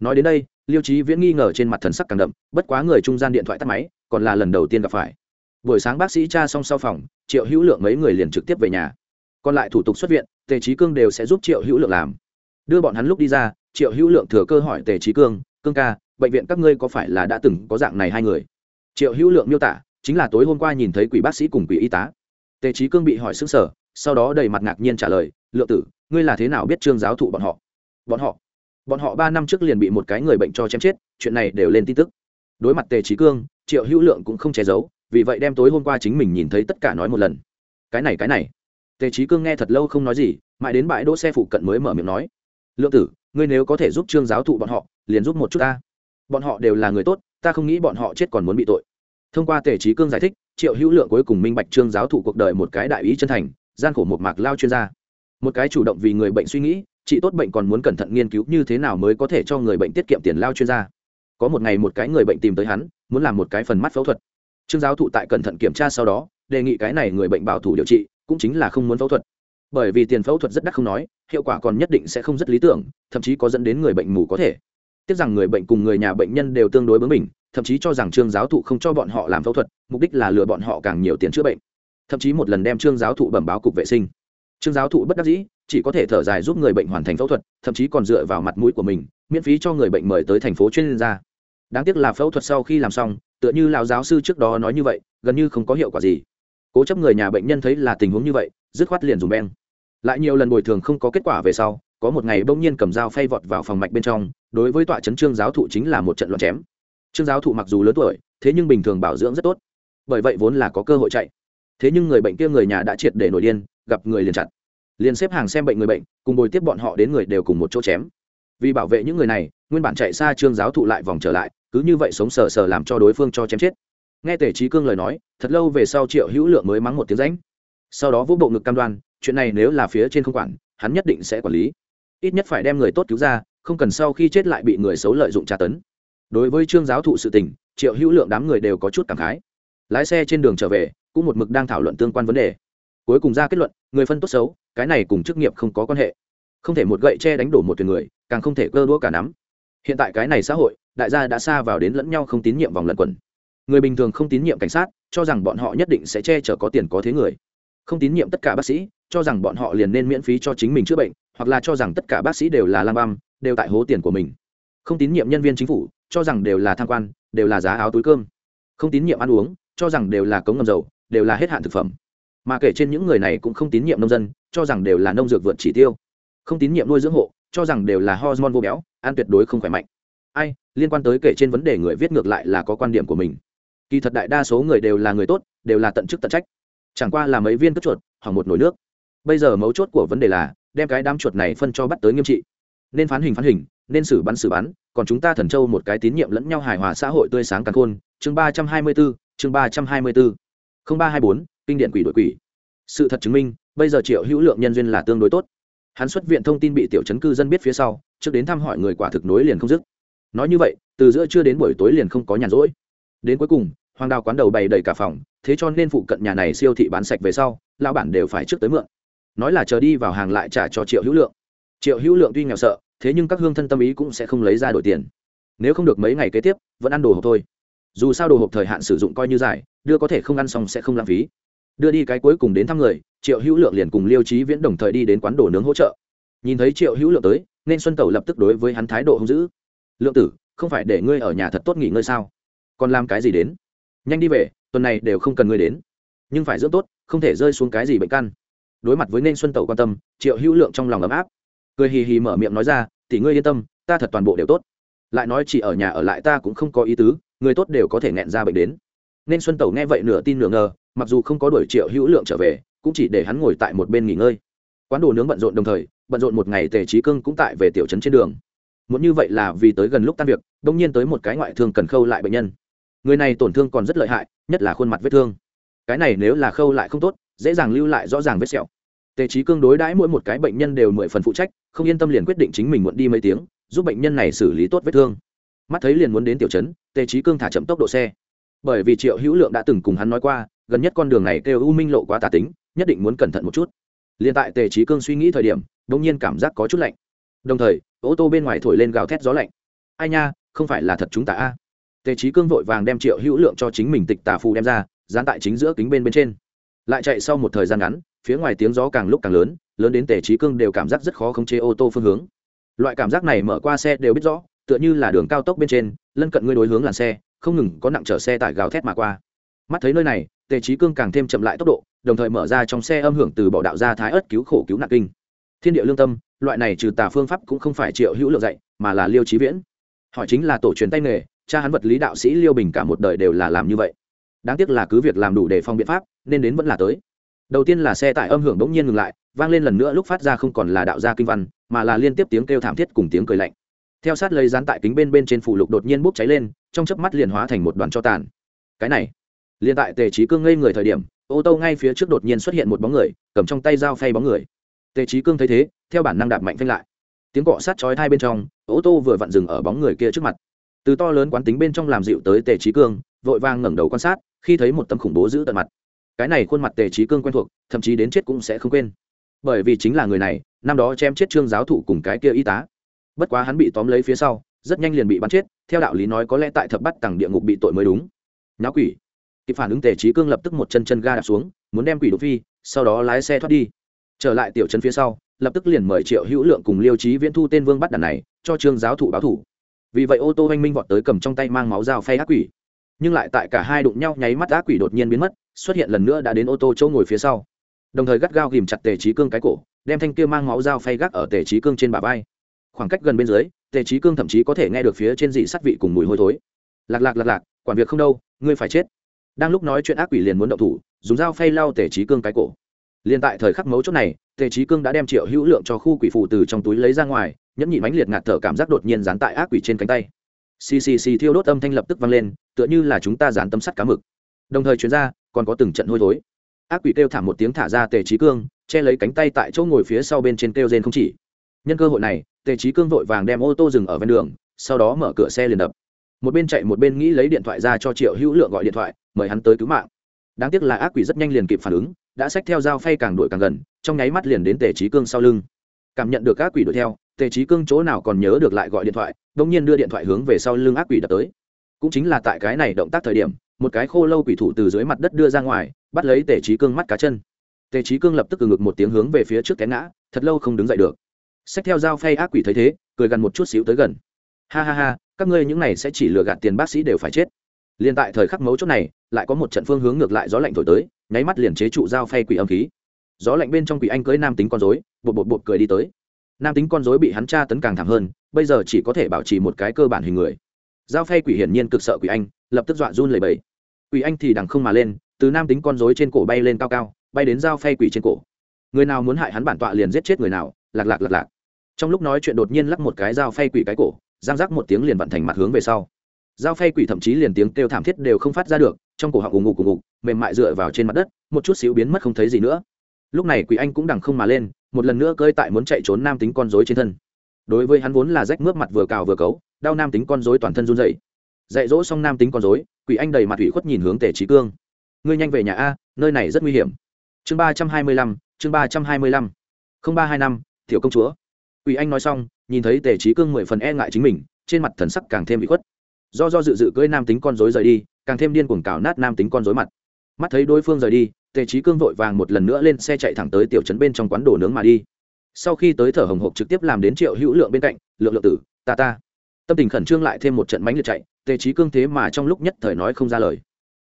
Nói đến đây, liêu trí viễn nghi ngờ trên mặt thần sắc càng đậm, bất quá người trung gian điện thoại tắt máy, còn là lần đầu tiên gặp phải. Buổi sáng bác sĩ cha xong sau phòng, triệu hữu lượng mấy người liền trực tiếp về nhà. Còn lại thủ tục xuất viện, tề trí cương đều sẽ giúp triệu hữu lượng làm. Đưa bọn hắn lúc đi ra, triệu hữu lượng thừa cơ hỏi tề trí cương cương ca, bệnh viện các ngươi có phải là đã từng có dạng này hai người? Triệu hữu lượng miêu tả, chính là tối hôm qua nhìn thấy quỷ bác sĩ cùng quỷ y tá. Tề trí cương bị hỏi xứng sở sau đó đầy mặt ngạc nhiên trả lời, lượng tử, ngươi là thế nào biết trương giáo thụ bọn họ? Bọn họ? Bọn họ ba năm trước liền bị một cái người bệnh cho chém chết, chuyện này đều lên tin tức. Đối mặt tề trí cương, triệu hữu lượng cũng không che giấu, vì vậy đem tối hôm qua chính mình nhìn thấy tất cả nói một lần. Cái này cái này. Tề trí cương nghe thật lâu không nói gì, mãi đến bãi đỗ xe phụ cận mới mở miệng nói, lượng tử, ngươi nếu có thể giúp trương giáo thụ bọn họ liền giúp một chút ta. Bọn họ đều là người tốt, ta không nghĩ bọn họ chết còn muốn bị tội. Thông qua tề trí cương giải thích, triệu hữu lượng cuối cùng minh bạch trương giáo thụ cuộc đời một cái đại ý chân thành, gian khổ một mạc lao chuyên gia. Một cái chủ động vì người bệnh suy nghĩ trị tốt bệnh còn muốn cẩn thận nghiên cứu như thế nào mới có thể cho người bệnh tiết kiệm tiền lao chuyên gia. Có một ngày một cái người bệnh tìm tới hắn, muốn làm một cái phần mắt phẫu thuật. Trương giáo thụ tại cẩn thận kiểm tra sau đó, đề nghị cái này người bệnh bảo thủ điều trị, cũng chính là không muốn phẫu thuật. Bởi vì tiền phẫu thuật rất đắt không nói, hiệu quả còn nhất định sẽ không rất lý tưởng, thậm chí có dẫn đến người bệnh mù có thể tiếc rằng người bệnh cùng người nhà bệnh nhân đều tương đối bướng mình thậm chí cho rằng trương giáo thụ không cho bọn họ làm phẫu thuật, mục đích là lừa bọn họ càng nhiều tiền chữa bệnh. Thậm chí một lần đem trương giáo thụ bẩm báo cục vệ sinh. Trương giáo thụ bất đắc dĩ, chỉ có thể thở dài giúp người bệnh hoàn thành phẫu thuật, thậm chí còn dựa vào mặt mũi của mình, miễn phí cho người bệnh mời tới thành phố chuyên gia. Đáng tiếc là phẫu thuật sau khi làm xong, tựa như lão giáo sư trước đó nói như vậy, gần như không có hiệu quả gì. Cố chấp người nhà bệnh nhân thấy là tình huống như vậy, dứt khoát liền dùng beng. Lại nhiều lần bồi thường không có kết quả về sau, có một ngày bỗng nhiên cầm dao phay vọt vào phòng mạch bên trong đối với tọa chấn trương giáo thụ chính là một trận loạn chém. Trương giáo thụ mặc dù lớn tuổi, thế nhưng bình thường bảo dưỡng rất tốt. Bởi vậy vốn là có cơ hội chạy. Thế nhưng người bệnh kia người nhà đã triệt để nổi điên, gặp người liền chặt. Liền xếp hàng xem bệnh người bệnh, cùng bồi tiếp bọn họ đến người đều cùng một chỗ chém. Vì bảo vệ những người này, nguyên bản chạy xa trương giáo thụ lại vòng trở lại, cứ như vậy sống sờ sờ làm cho đối phương cho chém chết. Nghe tể trí cương lời nói, thật lâu về sau triệu hữu lượng mới mắng một tiếng ránh. Sau đó vũ bộ ngực cam đoan, chuyện này nếu là phía trên không quản, hắn nhất định sẽ quản lý. Ít nhất phải đem người tốt cứu ra không cần sau khi chết lại bị người xấu lợi dụng tra tấn. Đối với trương giáo thụ sự tình, triệu hữu lượng đám người đều có chút cảm khái. Lái xe trên đường trở về, cũng một mực đang thảo luận tương quan vấn đề. Cuối cùng ra kết luận, người phân tốt xấu, cái này cùng chức nghiệp không có quan hệ. Không thể một gậy che đánh đổ một thuyền người, càng không thể cơ đũa cả nắm. Hiện tại cái này xã hội, đại gia đã xa vào đến lẫn nhau không tín nhiệm vòng lẩn quẩn người bình thường không tín nhiệm cảnh sát, cho rằng bọn họ nhất định sẽ che chở có tiền có thế người. Không tín nhiệm tất cả bác sĩ, cho rằng bọn họ liền nên miễn phí cho chính mình chữa bệnh, hoặc là cho rằng tất cả bác sĩ đều là lang băm đều tại hố tiền của mình. Không tín nhiệm nhân viên chính phủ, cho rằng đều là tham quan, đều là giá áo túi cơm. Không tín nhiệm ăn uống, cho rằng đều là cống ngầm dầu, đều là hết hạn thực phẩm. Mà kể trên những người này cũng không tín nhiệm nông dân, cho rằng đều là nông dược vượt chỉ tiêu. Không tín nhiệm nuôi dưỡng hộ, cho rằng đều là hormone vô béo, ăn tuyệt đối không khỏe mạnh. Ai, liên quan tới kể trên vấn đề người viết ngược lại là có quan điểm của mình. Kỳ thật đại đa số người đều là người tốt, đều là tận chức tận trách. Chẳng qua là mấy viên cất chuột, hoặc một nồi nước. Bây giờ mấu chốt của vấn đề là, đem cái đám chuột này phân cho bắt tới nghiêm trị nên phán hình phán hình, nên xử bắn xử bắn, còn chúng ta thần châu một cái tín nhiệm lẫn nhau hài hòa xã hội tươi sáng càng khôn. Chương ba trăm hai mươi bốn, chương ba trăm hai mươi bốn. Không ba hai bốn, kinh điện quỷ đội quỷ. Sự thật chứng minh, bây giờ triệu hữu lượng nhân duyên là tương đối tốt. Hắn xuất viện thông tin bị tiểu chấn cư dân biết phía sau, trước đến thăm hỏi người quả thực nối liền không dứt. Nói như vậy, từ giữa trưa đến buổi tối liền không có nhàn rỗi. Đến cuối cùng, hoàng đào quán đầu bày đầy cả phòng, thế cho nên phụ cận nhà này siêu thị bán sạch về sau lao bản đều phải trước tới mượn. Nói là chờ đi vào hàng lại trả cho triệu hữu lượng triệu hữu lượng tuy nghèo sợ, thế nhưng các hương thân tâm ý cũng sẽ không lấy ra đổi tiền. Nếu không được mấy ngày kế tiếp, vẫn ăn đồ hộp thôi. Dù sao đồ hộp thời hạn sử dụng coi như dài, đưa có thể không ăn xong sẽ không lãng phí. Đưa đi cái cuối cùng đến thăm người, triệu hữu lượng liền cùng liêu trí viễn đồng thời đi đến quán đồ nướng hỗ trợ. Nhìn thấy triệu hữu lượng tới, nên xuân tẩu lập tức đối với hắn thái độ hung dữ. Lượng tử, không phải để ngươi ở nhà thật tốt nghỉ ngơi sao? Còn làm cái gì đến? Nhanh đi về, tuần này đều không cần ngươi đến. Nhưng phải dưỡng tốt, không thể rơi xuống cái gì bệnh căn. Đối mặt với nên xuân tẩu quan tâm, triệu hữu lượng trong lòng ấm áp cười hì hì mở miệng nói ra, tỷ ngươi yên tâm, ta thật toàn bộ đều tốt. Lại nói chỉ ở nhà ở lại ta cũng không có ý tứ, người tốt đều có thể nghẹn ra bệnh đến. Nên xuân tẩu nghe vậy nửa tin nửa ngờ, mặc dù không có đuổi triệu hữu lượng trở về, cũng chỉ để hắn ngồi tại một bên nghỉ ngơi. Quán đồ nướng bận rộn đồng thời, bận rộn một ngày tề trí cưng cũng tại về tiểu trấn trên đường. Muốn như vậy là vì tới gần lúc tan việc đông nhiên tới một cái ngoại thương cần khâu lại bệnh nhân. Người này tổn thương còn rất lợi hại, nhất là khuôn mặt vết thương. Cái này nếu là khâu lại không tốt, dễ dàng lưu lại rõ ràng vết sẹo. Tề trí cương đối đãi mỗi một cái bệnh nhân đều mười phần phụ trách không yên tâm liền quyết định chính mình muộn đi mấy tiếng, giúp bệnh nhân này xử lý tốt vết thương. Mắt thấy liền muốn đến tiểu trấn, tề trí cương thả chậm tốc độ xe. Bởi vì triệu hữu lượng đã từng cùng hắn nói qua, gần nhất con đường này kêu u minh lộ quá tà tính, nhất định muốn cẩn thận một chút. Liền tại tề trí cương suy nghĩ thời điểm đ ỗ n g nhiên cảm giác có chút lạnh. Đồng thời, ô tô bên ngoài thổi lên gào thét gió lạnh. Ai nha, không phải là thật chúng ta a? Tề trí cương vội vàng đem triệu hữu lượng cho chính mình tịch tà phù đem ra, dán tại chính giữa kính bên bên trên. Lại chạy sau một thời gian ngắn, phía ngoài tiếng gió càng lúc càng lớn lớn đến tề trí cương đều cảm giác rất khó khống chế ô tô phương hướng. Loại cảm giác này mở qua xe đều biết rõ, tựa như là đường cao tốc bên trên, lân cận ngươi đối hướng làn xe, không ngừng có nặng chở xe tải gào thét mà qua. Mắt thấy nơi này, tề trí cương càng thêm chậm lại tốc độ, đồng thời mở ra trong xe âm hưởng từ bỏ đạo ra thái ớt cứu khổ cứu nạn kinh. Thiên địa lương tâm, loại này trừ tà phương pháp cũng không phải triệu hữu lượng dạy, mà là liêu trí viễn. Họ chính là tổ truyền tay nghề, cha hắn vật lý đạo sĩ liêu bình cả một đời đều là làm như vậy. Đáng tiếc là cứ việc làm đủ để phong biện pháp, nên đến vẫn là tới. Đầu tiên là xe tải âm hưởng bỗng nhiên ngừng lại vang lên lần nữa lúc phát ra không còn là đạo gia kinh văn, mà là liên tiếp tiếng kêu thảm thiết cùng tiếng cười lạnh. Theo sát lấy dán tại kính bên bên trên phủ lục đột nhiên bốc cháy lên, trong chớp mắt liền hóa thành một đoàn cho tàn. Cái này, liền tại tề trí cương ngây người thời điểm, ô tô ngay phía trước đột nhiên xuất hiện một bóng người, cầm trong tay dao phay bóng người. Tề trí cương thấy thế, theo bản năng đạp mạnh phanh lại. Tiếng cọ sát chói hai bên trong, ô tô vừa vặn dừng ở bóng người kia trước mặt. Từ to lớn quán tính bên trong làm dịu tới tề trí cương, vội vàng ngẩng đầu quan sát, khi thấy một tấm khủng bố giữ tận mặt. Cái này khuôn mặt tề trí cương quen thuộc, thậm chí đến chết cũng sẽ không quên bởi vì chính là người này, năm đó chém chết trương giáo thụ cùng cái kia y tá. Bất quá hắn bị tóm lấy phía sau, rất nhanh liền bị bắn chết, theo đạo lý nói có lẽ tại thập bắt tầng địa ngục bị tội mới đúng. Nhá quỷ. Kịp phản ứng tề trí cương lập tức một chân chân ga đạp xuống, muốn đem quỷ đột phi, sau đó lái xe thoát đi. Trở lại tiểu trấn phía sau, lập tức liền mời triệu hữu lượng cùng liêu trí viễn thu tên vương bắt đàn này, cho trương giáo thụ báo thủ. Vì vậy ô tô oanh minh vọt tới cầm trong tay mang máu dao phay ác quỷ. Nhưng lại tại cả hai đụng nhau nháy mắt ác quỷ đột nhiên biến mất, xuất hiện lần nữa đã đến ô tô chỗ ngồi phía sau đồng thời gắt gao ghìm chặt tề trí cương cái cổ, đem thanh kia mang máu dao phay gác ở tề trí cương trên bà vai. Khoảng cách gần bên dưới, tề trí cương thậm chí có thể nghe được phía trên dị sắt vị cùng mùi hôi thối. Lạc lạc lạc lạc, quản việc không đâu, ngươi phải chết. Đang lúc nói chuyện ác quỷ liền muốn động thủ, dùng dao phay lau tề trí cương cái cổ. Liền tại thời khắc mấu chốt này, tề trí cương đã đem triệu hữu lượng cho khu quỷ phụ từ trong túi lấy ra ngoài, nhẫn nhị mãnh liệt ngạt thở cảm giác đột nhiên dán tại ác quỷ trên cánh tay. Xì xì xì thiêu đốt âm thanh lập tức vang lên, tựa như là chúng ta dán tấm sắt cá mực. Đồng thời chuyến ra, còn có từng trận hôi thối ác quỷ kêu thảm một tiếng thả ra tề trí cương, che lấy cánh tay tại chỗ ngồi phía sau bên trên kêu rên không chỉ. Nhân cơ hội này, tề trí cương vội vàng đem ô tô dừng ở ven đường, sau đó mở cửa xe liền đập. Một bên chạy một bên nghĩ lấy điện thoại ra cho triệu hữu lượng gọi điện thoại, mời hắn tới cứu mạng. Đáng tiếc là ác quỷ rất nhanh liền kịp phản ứng, đã xách theo dao phay càng đuổi càng gần, trong nháy mắt liền đến tề trí cương sau lưng. Cảm nhận được ác quỷ đuổi theo, tề trí cương chỗ nào còn nhớ được lại gọi điện thoại đ ỗ n g nhiên đưa điện thoại hướng về sau lưng ác quỷ đập tới. Cũng chính là tại cái này động tác thời điểm, một cái khô lâu quỷ thủ từ dưới mặt đất đưa ra ngoài bắt lấy tề trí cương mắt cá chân. Tề trí cương lập tức từ ngực một tiếng hướng về phía trước té ngã, thật lâu không đứng dậy được. Xách theo dao phay ác quỷ thấy thế, cười gần một chút xíu tới gần. Ha ha ha, các ngươi những này sẽ chỉ lừa gạt tiền bác sĩ đều phải chết. Liền tại thời khắc mấu chốt này, lại có một trận phương hướng ngược lại gió lạnh thổi tới, nháy mắt liền chế trụ dao phay quỷ âm khí. Gió lạnh bên trong quỷ anh cưới nam tính con dối bột bột bột cười đi tới. Nam tính con dối bị hắn tra tấn càng thảm hơn, bây giờ chỉ có thể bảo trì một cái cơ bản hình người. Dao phay quỷ hiển nhiên cực sợ quỷ anh, lập tức dọa run lầy bầy quỷ anh thì đằng không mà lên từ nam tính con rối trên cổ bay lên cao cao bay đến dao phay quỷ trên cổ. Người nào muốn hại hắn bản tọa liền giết chết người nào lạc lạc lạc lạc. Trong lúc nói chuyện đột nhiên lắc một cái dao phay quỷ cái cổ giang rắc một tiếng liền vặn thành mặt hướng về sau. Dao phay quỷ thậm chí liền tiếng kêu thảm thiết đều không phát ra được trong cổ họng ùng ngục ùng ngục mềm mại dựa vào trên mặt đất một chút xíu biến mất không thấy gì nữa. Lúc này quỷ anh cũng đằng không mà lên một lần nữa cơi tại muốn chạy trốn nam tính con rối trên thân. Đối với hắn vốn là rách mướp mặt vừa cào vừa cấu đau nam tính con rối toàn thân run dậy dạy dỗ xong nam tính con rối, quỷ anh đầy mặt ủy khuất nhìn hướng tề trí cương ngươi nhanh về nhà a, nơi này rất nguy hiểm. Chương ba trăm hai mươi lăm, chương ba trăm hai mươi lăm. Không ba hai năm thiểu công chúa. Ủy anh nói xong, nhìn thấy tề trí cương mười phần e ngại chính mình, trên mặt thần sắc càng thêm bị khuất. Do do dự dự cưỡi nam tính con dối rời đi, càng thêm điên cuồng cào nát nam tính con dối mặt. Mắt thấy đối phương rời đi, tề trí cương vội vàng một lần nữa lên xe chạy thẳng tới tiểu trấn bên trong quán đồ nướng mà đi. Sau khi tới thở hồng hộc trực tiếp làm đến triệu hữu lượng bên cạnh, lượng lượng tử, ta ta. Tâm tình khẩn trương lại thêm một trận mánh liệt chạy, tề trí cương thế mà trong lúc nhất thời nói không ra lời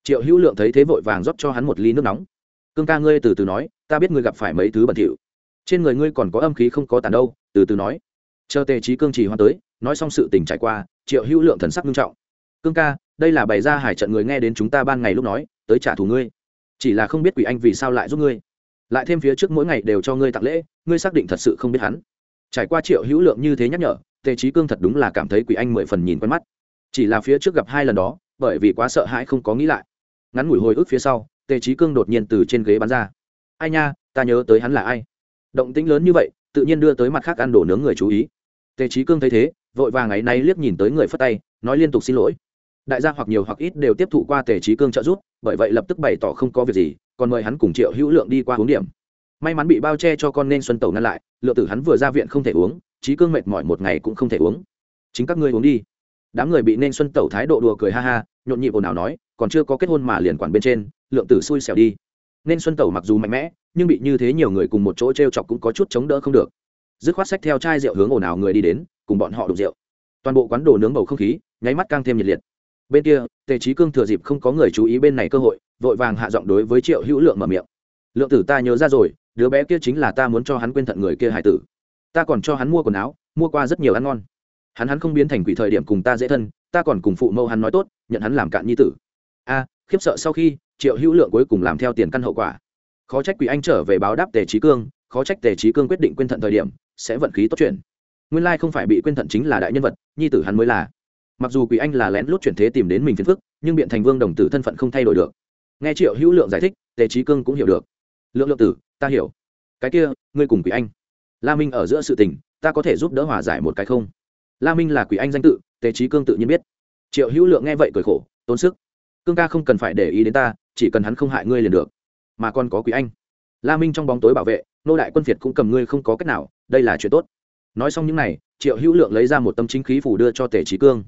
triệu hữu lượng thấy thế vội vàng rót cho hắn một ly nước nóng. Cương ca ngươi từ từ nói, ta biết ngươi gặp phải mấy thứ bẩn thỉu. Trên người ngươi còn có âm khí không có tàn đâu, từ từ nói. Chờ tề trí cương chỉ hoa tới, nói xong sự tình trải qua, triệu hữu lượng thần sắc nghiêm trọng. Cương ca, đây là bày ra hải trận người nghe đến chúng ta ban ngày lúc nói, tới trả thù ngươi. Chỉ là không biết quỷ anh vì sao lại giúp ngươi. Lại thêm phía trước mỗi ngày đều cho ngươi tặng lễ, ngươi xác định thật sự không biết hắn. Trải qua triệu hữu lượng như thế nhắc nhở, tề trí cương thật đúng là cảm thấy quỷ anh mười phần nhìn quen mắt. Chỉ là phía trước gặp hai lần đó, bởi vì quá sợ hãi không có nghĩ lại ngắn ngủi hồi ức phía sau, tề trí cương đột nhiên từ trên ghế bắn ra. Ai nha, ta nhớ tới hắn là ai? Động tĩnh lớn như vậy, tự nhiên đưa tới mặt khác ăn đổ nướng người chú ý. Tề trí cương thấy thế, vội vàng ấy nay liếc nhìn tới người phất tay, nói liên tục xin lỗi. Đại gia hoặc nhiều hoặc ít đều tiếp thụ qua tề trí cương trợ giúp, bởi vậy lập tức bày tỏ không có việc gì, còn mời hắn cùng triệu hữu lượng đi qua uống điểm. May mắn bị bao che cho con nên xuân tẩu ngăn lại, lượng tử hắn vừa ra viện không thể uống trí cương mệt mỏi một ngày cũng không thể uống. Chính các ngươi uống đi. Đám người bị nên xuân tẩu thái độ đùa cười ha ha, nhộn nhịp ồn ào nói còn chưa có kết hôn mà liền quản bên trên, lượng tử xui xẻo đi. Nên xuân tẩu mặc dù mạnh mẽ, nhưng bị như thế nhiều người cùng một chỗ t r e o chọc cũng có chút chống đỡ không được. Dứt khoát sách theo chai rượu hướng ồn ào người đi đến, cùng bọn họ đục rượu. Toàn bộ quán đồ nướng bầu không khí, nháy mắt càng thêm nhiệt liệt. Bên kia, tề trí cương thừa dịp không có người chú ý bên này cơ hội, vội vàng hạ giọng đối với triệu hữu lượng mở miệng. Lượng tử ta nhớ ra rồi, đứa bé kia chính là ta muốn cho hắn quên thận người kia hải tử. Ta còn cho hắn mua quần áo, mua qua rất nhiều ăn ngon. Hắn hắn không biến thành quỷ thời điểm cùng ta dễ thân, ta còn cùng phụ mẫu hắn nói tốt, nhận hắn làm cạn nhi tử a, khiếp sợ sau khi, triệu hữu lượng cuối cùng làm theo tiền căn hậu quả. Khó trách quỷ anh trở về báo đáp tề trí cương, khó trách tề trí cương quyết định quên thận thời điểm, sẽ vận khí tốt chuyện. Nguyên lai không phải bị quên thận chính là đại nhân vật, nhi tử hắn mới là. Mặc dù quỷ anh là lén lút chuyển thế tìm đến mình phiền phức, nhưng biện thành vương đồng tử thân phận không thay đổi được. Nghe triệu hữu lượng giải thích, tề trí cương cũng hiểu được. Lượng lượng tử, ta hiểu. Cái kia, ngươi cùng quỷ anh. La minh ở giữa sự tình, ta có thể giúp đỡ hòa giải một cái không? La minh là quỷ anh danh tự, tề trí cương tự nhiên biết. Triệu hữu lượng nghe vậy cười khổ, tốn sức cương ca không cần phải để ý đến ta, chỉ cần hắn không hại ngươi liền được. Mà còn có quý anh. La minh trong bóng tối bảo vệ, nô đại quân việt cũng cầm ngươi không có cách nào, đây là chuyện tốt. Nói xong những n à y triệu hữu lượng lấy ra một tâm chính khí phủ đưa cho tề trí cương.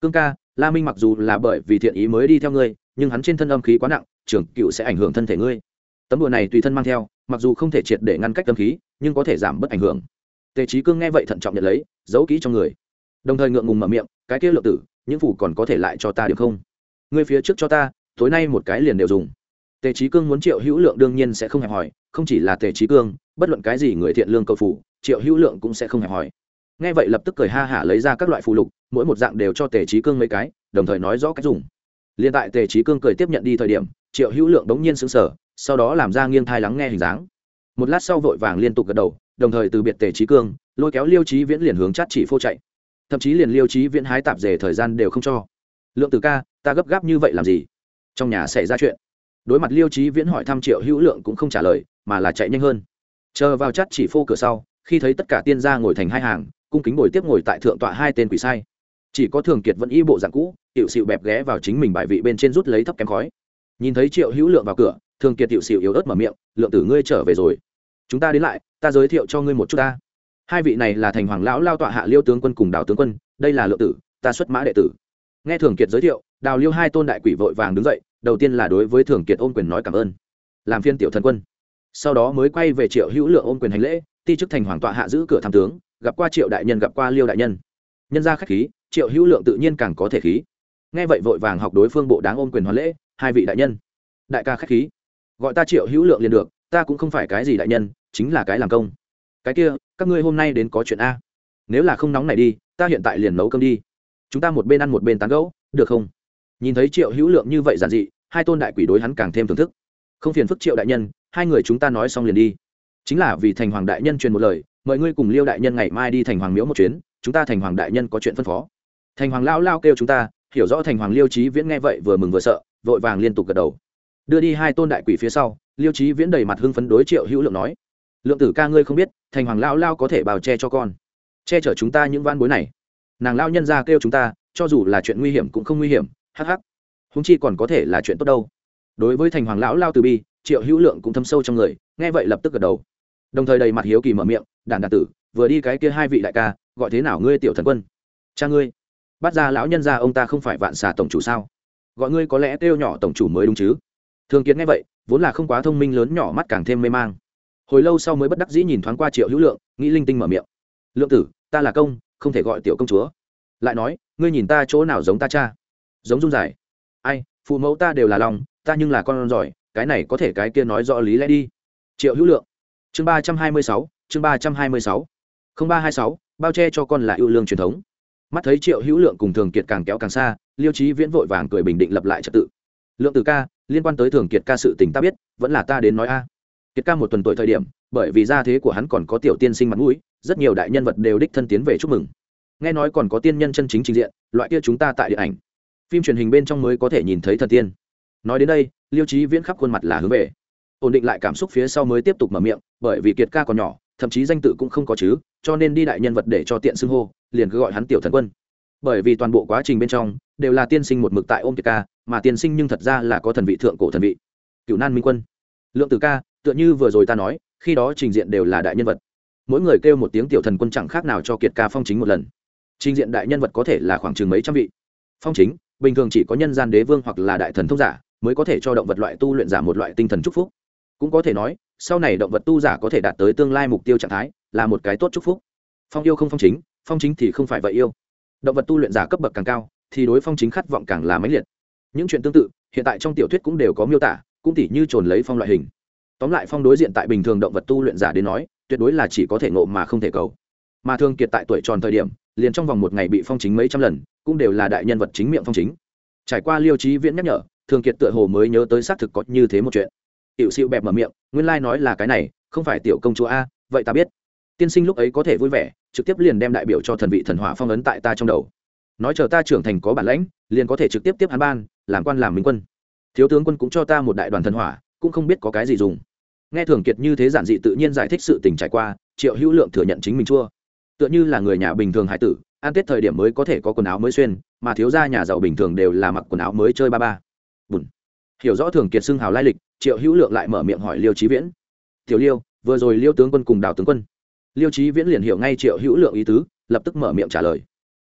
Cương ca, la minh mặc dù là bởi vì thiện ý mới đi theo ngươi, nhưng hắn trên thân âm khí quá nặng, trưởng cựu sẽ ảnh hưởng thân thể ngươi. Tấm đùa này tùy thân mang theo, mặc dù không thể triệt để ngăn cách âm khí, nhưng có thể giảm bớt ảnh hưởng. Tề trí cương nghe vậy thận trọng nhận lấy, giấu kỹ trong người. Đồng thời ngượng ngùng mở miệng, cái kia lượng tử, những phủ còn có thể lại cho ta được không? Ngươi phía trước cho ta, tối nay một cái liền đều dùng. Tề trí cương muốn triệu hữu lượng đương nhiên sẽ không hẹp hỏi không chỉ là tề trí cương, bất luận cái gì người thiện lương cầu phủ triệu hữu lượng cũng sẽ không hẹp hỏi nghe vậy lập tức cười ha hả lấy ra các loại phù lục, mỗi một dạng đều cho tề trí cương mấy cái, đồng thời nói rõ cách dùng. Liền tại tề trí cương cười tiếp nhận đi thời điểm, triệu hữu lượng đống nhiên xứng sở sau đó làm ra nghiêng thai lắng nghe hình dáng. Một lát sau vội vàng liên tục gật đầu, đồng thời từ biệt tề trí cương, lôi kéo liêu trí viễn liền hướng chát chỉ phô chạy. Thậm chí liền liêu trí viễn hái tạp rể thời gian đều không cho lượng từ ca, ta gấp gáp như vậy làm gì? Trong nhà xảy ra chuyện. Đối mặt liêu trí viễn hỏi thăm triệu hữu lượng cũng không trả lời, mà là chạy nhanh hơn. Chờ vào chắt chỉ phô cửa sau, khi thấy tất cả tiên gia ngồi thành hai hàng, cung kính ngồi tiếp ngồi tại thượng tọa hai tên quỷ sai. Chỉ có thường kiệt vẫn y bộ dạng cũ, tiểu xịu bẹp ghé vào chính mình bài vị bên trên rút lấy thấp kém khói. Nhìn thấy triệu hữu lượng vào cửa, thường kiệt tiểu xịu yếu ớt mở miệng, lượng tử ngươi trở về rồi. Chúng ta đến lại, ta giới thiệu cho ngươi một chút ta. Hai vị này là thành hoàng lão lao tọa hạ liêu tướng quân cùng đào tướng quân, đây là lượng tử, ta xuất mã đệ tử nghe thường kiệt giới thiệu, đào liêu hai tôn đại quỷ vội vàng đứng dậy, đầu tiên là đối với thường kiệt ôm quyền nói cảm ơn. Làm phiên tiểu thần quân. Sau đó mới quay về triệu hữu lượng ôm quyền hành lễ, ti chức thành hoàng tọa hạ giữ cửa tham tướng, gặp qua triệu đại nhân gặp qua liêu đại nhân. Nhân ra khách khí, triệu hữu lượng tự nhiên càng có thể khí. Nghe vậy vội vàng học đối phương bộ đáng ôm quyền hoàn lễ, hai vị đại nhân. Đại ca khách khí. Gọi ta triệu hữu lượng liền được, ta cũng không phải cái gì đại nhân, chính là cái làm công. Cái kia, các ngươi hôm nay đến có chuyện a. Nếu là không nóng này đi, ta hiện tại liền nấu cơm đi chúng ta một bên ăn một bên tán gẫu, được không? Nhìn thấy triệu hữu lượng như vậy giản dị, hai tôn đại quỷ đối hắn càng thêm thưởng thức. Không phiền phức triệu đại nhân, hai người chúng ta nói xong liền đi. Chính là vì thành hoàng đại nhân truyền một lời, mời ngươi cùng liêu đại nhân ngày mai đi thành hoàng miếu một chuyến, chúng ta thành hoàng đại nhân có chuyện phân phó. Thành hoàng lao lao kêu chúng ta, hiểu rõ thành hoàng liêu trí viễn nghe vậy vừa mừng vừa sợ, vội vàng liên tục gật đầu. Đưa đi hai tôn đại quỷ phía sau, liêu trí viễn đầy mặt hưng phấn đối triệu hữu lượng nói, lượng tử ca ngươi không biết, thành hoàng lao lao có thể bào che cho con, che chở chúng ta những van bối này nàng lao nhân ra kêu chúng ta, cho dù là chuyện nguy hiểm cũng không nguy hiểm, hắc hắc. Húng chi còn có thể là chuyện tốt đâu. Đối với thành hoàng lão lao từ bi, triệu hữu lượng cũng thâm sâu trong người, nghe vậy lập tức gật đầu. Đồng thời đầy mặt hiếu kỳ mở miệng đàn đàn tử, vừa đi cái kia hai vị đại ca, gọi thế nào ngươi tiểu thần quân? Cha ngươi. Bắt ra lão nhân ra ông ta không phải vạn xà tổng chủ sao? Gọi ngươi có lẽ kêu nhỏ tổng chủ mới đúng chứ? Thường kiến nghe vậy, vốn là không quá thông minh lớn nhỏ mắt càng thêm mê mang. Hồi lâu sau mới bất đắc dĩ nhìn thoáng qua triệu hữu lượng, nghĩ linh tinh mở miệng. Lượng tử, ta là công không thể gọi tiểu công chúa. Lại nói, ngươi nhìn ta chỗ nào giống ta cha? Giống dung dài. ai, phụ mẫu ta đều là lòng, ta nhưng là con giỏi, cái này có thể cái kia nói rõ lý lẽ đi. Triệu hữu lượng. Chương ba trăm hai mươi sáu, chương ba trăm hai mươi sáu. Không ba hai sáu, bao che cho con là yêu lương truyền thống. Mắt thấy triệu hữu lượng cùng thường kiệt càng kéo càng xa, liêu trí viễn vội vàng cười bình định lập lại trật tự. Lượng từ ca, liên quan tới thường kiệt ca sự tình ta biết, vẫn là ta đến nói a. Kiệt ca một tuần tuổi thời điểm, bởi vì gia thế của hắn còn có tiểu tiên sinh mặt mũi rất nhiều đại nhân vật đều đích thân tiến về chúc mừng. Nghe nói còn có tiên nhân chân chính trình diện, loại kia chúng ta tại điện ảnh, phim truyền hình bên trong mới có thể nhìn thấy thần tiên. Nói đến đây, liêu trí viễn khắp khuôn mặt là hướng về. Ổn định lại cảm xúc phía sau mới tiếp tục mở miệng, bởi vì kiệt ca còn nhỏ, thậm chí danh tự cũng không có chứ, cho nên đi đại nhân vật để cho tiện xưng hô, liền cứ gọi hắn tiểu thần quân. Bởi vì toàn bộ quá trình bên trong, đều là tiên sinh một mực tại ôm kiệt ca, mà tiên sinh nhưng thật ra là có thần vị thượng cổ thần vị. Cựu nan minh quân. Lượng từ ca, tựa như vừa rồi ta nói, khi đó trình diện đều là đại nhân vật mỗi người kêu một tiếng tiểu thần quân chẳng khác nào cho kiệt ca phong chính một lần. Trình diện đại nhân vật có thể là khoảng chừng mấy trăm vị. Phong chính, bình thường chỉ có nhân gian đế vương hoặc là đại thần thông giả mới có thể cho động vật loại tu luyện giả một loại tinh thần chúc phúc. Cũng có thể nói, sau này động vật tu giả có thể đạt tới tương lai mục tiêu trạng thái là một cái tốt chúc phúc. Phong yêu không phong chính phong chính thì không phải vậy yêu. Động vật tu luyện giả cấp bậc càng cao thì đối phong chính khát vọng càng là mãnh liệt. Những chuyện tương tự, hiện tại trong tiểu thuyết cũng đều có miêu tả, cũng tỉ như trồn lấy phong loại hình. Tóm lại phong đối diện tại bình thường động vật tu luyện giả đến nói tuyệt đối là chỉ có thể ngộ mà không thể cầu. Mà thường kiệt tại tuổi tròn thời điểm, liền trong vòng một ngày bị phong chính mấy trăm lần, cũng đều là đại nhân vật chính miệng phong chính. Trải qua liêu trí viễn nhắc nhở thường kiệt tựa hồ mới nhớ tới xác thực có như thế một chuyện. Tiểu siêu bẹp mở miệng, nguyên lai nói là cái này, không phải tiểu công chúa a, vậy ta biết. Tiên sinh lúc ấy có thể vui vẻ, trực tiếp liền đem đại biểu cho thần vị thần hỏa phong ấn tại ta trong đầu. Nói chờ ta trưởng thành có bản lãnh, liền có thể trực tiếp tiếp hắn ban, làm quan làm minh quân. Thiếu tướng quân cũng cho ta một đại đoàn thần hỏa, cũng không biết có cái gì dùng nghe thường kiệt như thế giản dị tự nhiên giải thích sự tình trải qua, triệu hữu lượng thừa nhận chính mình chua. Tựa như là người nhà bình thường hải tử, ăn tết thời điểm mới có thể có quần áo mới xuyên, mà thiếu gia nhà giàu bình thường đều là mặc quần áo mới chơi ba ba. Bùn. Hiểu rõ thường kiệt xưng hào lai lịch, triệu hữu lượng lại mở miệng hỏi liêu trí viễn. Tiểu liêu, vừa rồi liêu tướng quân cùng đào tướng quân. Liêu trí viễn liền hiểu ngay triệu hữu lượng ý tứ, lập tức mở miệng trả lời.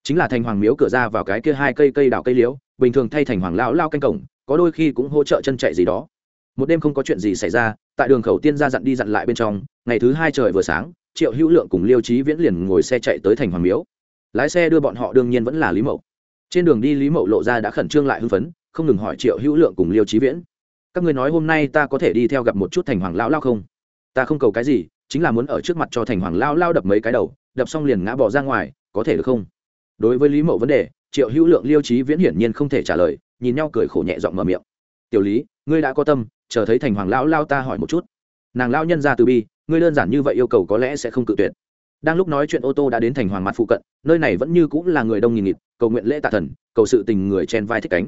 Chính là thành hoàng miếu cửa ra vào cái kia hai cây cây đào cây liễu, bình thường thay thành hoàng lão lao canh cổng, có đôi khi cũng hỗ trợ chân chạy gì đó một đêm không có chuyện gì xảy ra, tại đường khẩu tiên ra dặn đi dặn lại bên trong, ngày thứ hai trời vừa sáng, triệu hữu lượng cùng liêu trí viễn liền ngồi xe chạy tới thành hoàng miếu. Lái xe đưa bọn họ đương nhiên vẫn là lý mậu. Trên đường đi lý mậu lộ ra đã khẩn trương lại hưng phấn, không ngừng hỏi triệu hữu lượng cùng liêu trí viễn. Các người nói hôm nay ta có thể đi theo gặp một chút thành hoàng lão lao không? Ta không cầu cái gì, chính là muốn ở trước mặt cho thành hoàng lao lao đập mấy cái đầu, đập xong liền ngã bỏ ra ngoài, có thể được không? Đối với lý mậu vấn đề, triệu hữu lượng liêu trí viễn hiển nhiên không thể trả lời, nhìn nhau cười khổ nhẹ giọng mở miệng tiểu lý, ngươi đã có tâm, chờ thấy thành hoàng lão lao ta hỏi một chút. Nàng lao nhân ra từ bi, ngươi đơn giản như vậy yêu cầu có lẽ sẽ không cự tuyệt. Đang lúc nói chuyện ô tô đã đến thành hoàng mặt phụ cận, nơi này vẫn như cũng là người đông nghìn nghịt, cầu nguyện lễ tạ thần, cầu sự tình người chen vai thích cánh.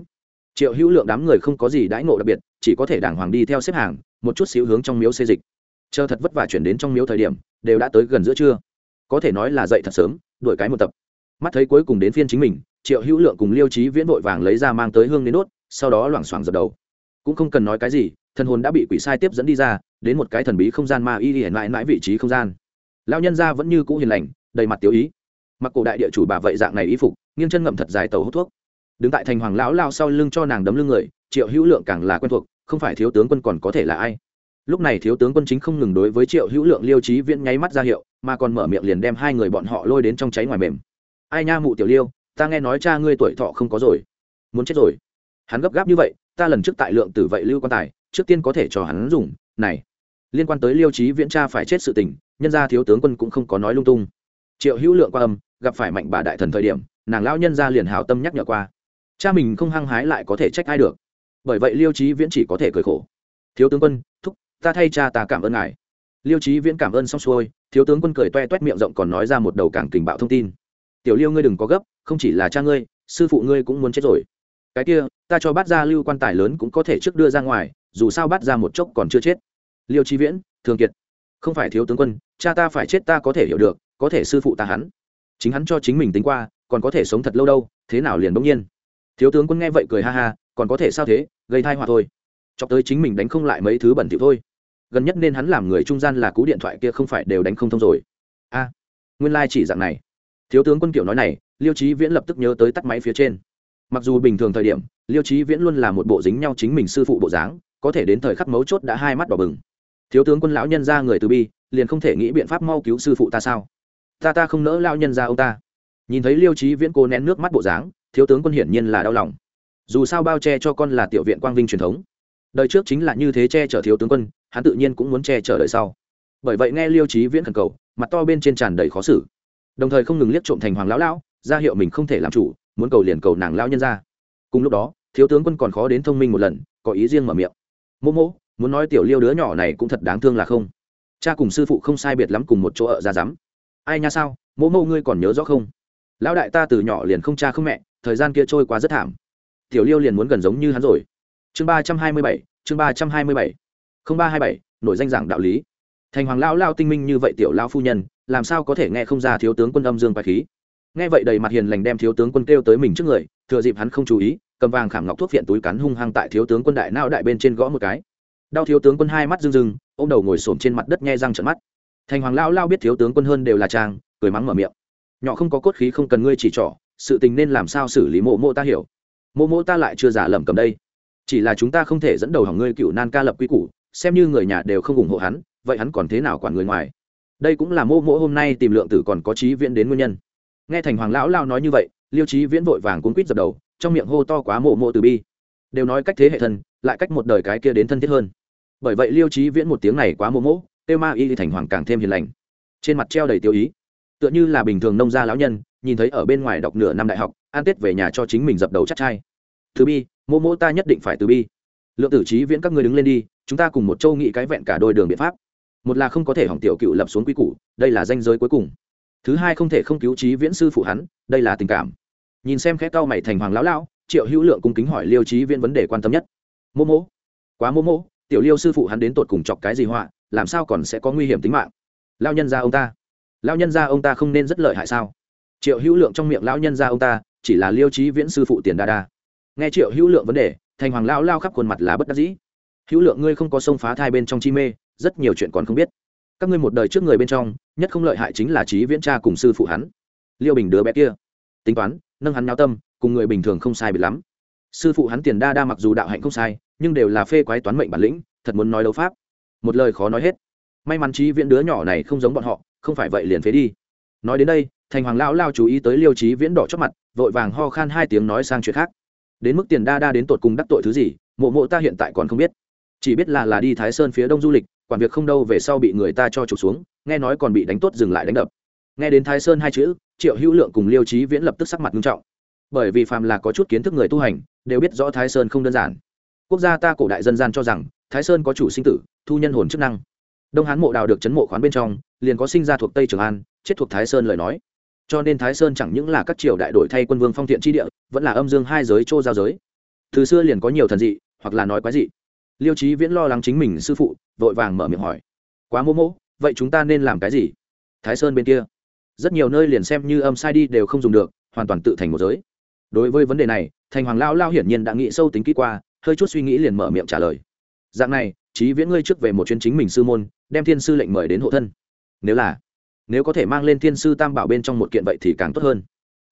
Triệu hữu lượng đám người không có gì đãi ngộ đặc biệt, chỉ có thể đàng hoàng đi theo xếp hàng, một chút xíu hướng trong miếu xê dịch. Chờ thật vất vả chuyển đến trong miếu thời điểm, đều đã tới gần giữa trưa. Có thể nói là dậy thật sớm, đuổi cái một tập. Mắt thấy cuối cùng đến phiên chính mình, triệu hữu lượng cùng liêu trí viễn vội vàng lấy ra mang tới hương đến đốt, sau đó loảng xoảng dập đầu cũng không cần nói cái gì, thần hồn đã bị quỷ sai tiếp dẫn đi ra, đến một cái thần bí không gian ma y hiển mãi mãi vị trí không gian. Lao nhân ra vẫn như cũ hiền lành, đầy mặt tiểu ý. Mặc cổ đại địa chủ bà vậy dạng này y phục, nghiêng chân ngậm thật dài tàu hút thuốc. Đứng tại thành hoàng lão lao sau lưng cho nàng đấm lưng người, triệu hữu lượng càng là quen thuộc, không phải thiếu tướng quân còn có thể là ai. Lúc này thiếu tướng quân chính không ngừng đối với triệu hữu lượng liêu trí viễn nháy mắt ra hiệu, mà còn mở miệng liền đem hai người bọn họ lôi đến trong cháy ngoài mềm. Ai nha mụ tiểu liêu, ta nghe nói cha ngươi tuổi thọ không có rồi. Muốn chết rồi hắn gấp gáp như vậy, ta lần trước tại lượng tử vậy lưu quan tài, trước tiên có thể cho hắn dùng, này. Liên quan tới liêu trí viễn cha phải chết sự tình, nhân gia thiếu tướng quân cũng không có nói lung tung. Triệu hữu lượng qua âm, gặp phải mạnh bà đại thần thời điểm, nàng lão nhân gia liền hào tâm nhắc nhở qua. Cha mình không hăng hái lại có thể trách ai được. Bởi vậy liêu trí viễn chỉ có thể cười khổ. Thiếu tướng quân, thúc, ta thay cha ta cảm ơn ngài. Liêu trí viễn cảm ơn xong xuôi, thiếu tướng quân cười toe toét miệng rộng còn nói ra một đầu càng kình bạo thông tin. Tiểu liêu ngươi đừng có gấp, không chỉ là cha ngươi, sư phụ ngươi cũng muốn chết rồi cái kia, ta cho Bát ra lưu quan tài lớn cũng có thể trước đưa ra ngoài, dù sao Bát ra một chốc còn chưa chết. Liêu trí viễn, thường kiệt, không phải thiếu tướng quân, cha ta phải chết ta có thể hiểu được, có thể sư phụ ta hắn. Chính hắn cho chính mình tính qua, còn có thể sống thật lâu đâu, thế nào liền bỗng nhiên. Thiếu tướng quân nghe vậy cười ha ha, còn có thể sao thế, gây thai họa thôi. Chọc tới chính mình đánh không lại mấy thứ bẩn thỉu thôi. Gần nhất nên hắn làm người trung gian là cú điện thoại kia không phải đều đánh không thông rồi. A, nguyên lai、like、chỉ dạng này. Thiếu tướng quân kiểu nói này, liêu trí viễn lập tức nhớ tới tắt máy phía trên mặc dù bình thường thời điểm, liêu trí viễn luôn là một bộ dính nhau chính mình sư phụ bộ dáng, có thể đến thời khắc mấu chốt đã hai mắt đỏ bừng. Thiếu tướng quân lão nhân ra người từ bi, liền không thể nghĩ biện pháp mau cứu sư phụ ta sao? Ta ta không nỡ lao nhân ra ông ta. Nhìn thấy liêu trí viễn cô nén nước mắt bộ dáng, thiếu tướng quân hiển nhiên là đau lòng. Dù sao bao che cho con là tiểu viện quang vinh truyền thống. Đời trước chính là như thế che chở thiếu tướng quân, hắn tự nhiên cũng muốn che chở đời sau. Bởi vậy nghe liêu trí viễn khẩn cầu, mặt to bên trên tràn đầy khó xử. Đồng thời không ngừng liếc trộm thành hoàng lão lão, ra hiệu mình không thể làm chủ muốn cầu liền cầu nàng lao nhân ra. Cùng lúc đó, thiếu tướng quân còn khó đến thông minh một lần, có ý riêng mở miệng. Mô mô muốn nói tiểu liêu đứa nhỏ này cũng thật đáng thương là không? Cha cùng sư phụ không sai biệt lắm cùng một chỗ ở ra rắm ai nha sao mô mô ngươi còn nhớ rõ không? Lão đại ta từ nhỏ liền không cha không mẹ, thời gian kia trôi qua rất thảm. Tiểu liêu liền muốn gần giống như hắn rồi. Chương ba trăm hai mươi bảy, chương ba trăm hai mươi bảy. Không ba hai bảy, nổi danh giảng đạo lý. Thành hoàng lao lao tinh minh như vậy tiểu lao phu nhân, làm sao có thể nghe không ra thiếu tướng quân âm dương bài khí? Nghe vậy đầy mặt hiền lành đem thiếu tướng quân kêu tới mình trước người, thừa dịp hắn không chú ý, cầm vàng khảm ngọc thuốc viện túi cắn hung hăng tại thiếu tướng quân đại nao đại bên trên gõ một cái. Đau thiếu tướng quân hai mắt rưng rưng ô m đầu ngồi xổm trên mặt đất nghe răng trận mắt. Thành hoàng lao lao biết thiếu tướng quân hơn đều là trang cười mắng mở miệng. Nhỏ không có cốt khí không cần ngươi chỉ trỏ, sự tình nên làm sao xử lý mộ mộ ta hiểu. Mộ mộ ta lại chưa giả lầm cầm đây. Chỉ là chúng ta không thể dẫn đầu hỏng ngươi cựu nan ca lập quy củ, xem như người nhà đều không ủng hộ hắn, vậy hắn còn thế nào quản người ngoài? Đây cũng là mộ mỗ hôm nay tìm lượng tử còn có trí viễn đến nguyên nhân nghe thành hoàng lão lao nói như vậy, liêu trí viễn vội vàng cuốn quýt dập đầu, trong miệng hô to quá mộ mộ từ bi. Đều nói cách thế hệ thân, lại cách một đời cái kia đến thân thiết hơn. Bởi vậy liêu trí viễn một tiếng này quá mộ mộ têu ma y thành hoàng càng thêm hiền lành. Trên mặt treo đầy tiêu ý. Tựa như là bình thường nông gia lão nhân, nhìn thấy ở bên ngoài đọc nửa năm đại học an tết về nhà cho chính mình dập đầu chắc chai. Từ bi, mộ mộ ta nhất định phải từ bi. Lượng tử trí viễn các ngươi đứng lên đi, chúng ta cùng một châu nghị cái vẹn cả đôi đường biện pháp. Một là không có thể hỏng tiểu cựu lập xuống quy củ, đây là danh giới cuối cùng thứ hai không thể không cứu trí viễn sư phụ hắn, đây là tình cảm. Nhìn xem khẽ cao mày thành hoàng lão lão, triệu hữu lượng cung kính hỏi liêu trí viễn vấn đề quan tâm nhất. Mô mô. Quá mô mô, tiểu liêu sư phụ hắn đến tột cùng chọc cái gì họa, làm sao còn sẽ có nguy hiểm tính mạng? Lao nhân ra ông ta. Lao nhân ra ông ta không nên rất lợi hại sao? Triệu hữu lượng trong miệng lão nhân ra ông ta, chỉ là liêu trí viễn sư phụ tiền đa đa. Nghe triệu hữu lượng vấn đề, thành hoàng lao lao khắp khuôn mặt là bất đắc dĩ. Hữu lượng ngươi không có sông phá thai bên trong chi mê, rất nhiều chuyện còn không biết các ngươi một đời trước người bên trong, nhất không lợi hại chính là trí viễn cha cùng sư phụ hắn. Liêu bình đứa bé kia, tính toán, nâng hắn nhau tâm, cùng người bình thường không sai biệt lắm. Sư phụ hắn tiền đa đa mặc dù đạo hạnh không sai, nhưng đều là phê quái toán mệnh bản lĩnh, thật muốn nói đấu pháp. Một lời khó nói hết. May mắn trí viễn đứa nhỏ này không giống bọn họ, không phải vậy liền phế đi. Nói đến đây, thành hoàng lão lao chú ý tới liêu trí viễn đỏ chót mặt, vội vàng ho khan hai tiếng nói sang chuyện khác. Đến mức tiền đa đa đến tột cùng đắc tội thứ gì, mộ mộ ta hiện tại còn không biết. Chỉ biết là là đi thái sơn phía đông du lịch quản việc không đâu về sau bị người ta cho trục xuống, nghe nói còn bị đánh tốt dừng lại đánh đập. Nghe đến thái sơn hai chữ, triệu hữu lượng cùng liêu trí viễn lập tức sắc mặt nghiêm trọng. Bởi vì phàm là có chút kiến thức người tu hành, đều biết rõ thái sơn không đơn giản. Quốc gia ta cổ đại dân gian cho rằng, thái sơn có chủ sinh tử, thu nhân hồn chức năng. Đông hán mộ đào được chấn mộ khoán bên trong, liền có sinh ra thuộc tây trường an, chết thuộc thái sơn lời nói. Cho nên thái sơn chẳng những là các triều đại đổi thay quân vương phong thiện tri địa, vẫn là âm dương hai giới chô giao giới. Từ xưa liền có nhiều thần dị, hoặc là nói quái dị liêu trí viễn lo lắng chính mình sư phụ, vội vàng mở miệng hỏi. Quá mô mô, vậy chúng ta nên làm cái gì? Thái sơn bên kia. Rất nhiều nơi liền xem như âm sai đi đều không dùng được, hoàn toàn tự thành một giới. Đối với vấn đề này, thành hoàng lao lao hiển nhiên đã nghĩ sâu tính kỹ qua, hơi chút suy nghĩ liền mở miệng trả lời. Dạng này trí viễn ngươi trước về một chuyến chính mình sư môn, đem thiên sư lệnh mời đến hộ thân. Nếu là, nếu có thể mang lên thiên sư tam bảo bên trong một kiện vậy thì càng tốt hơn.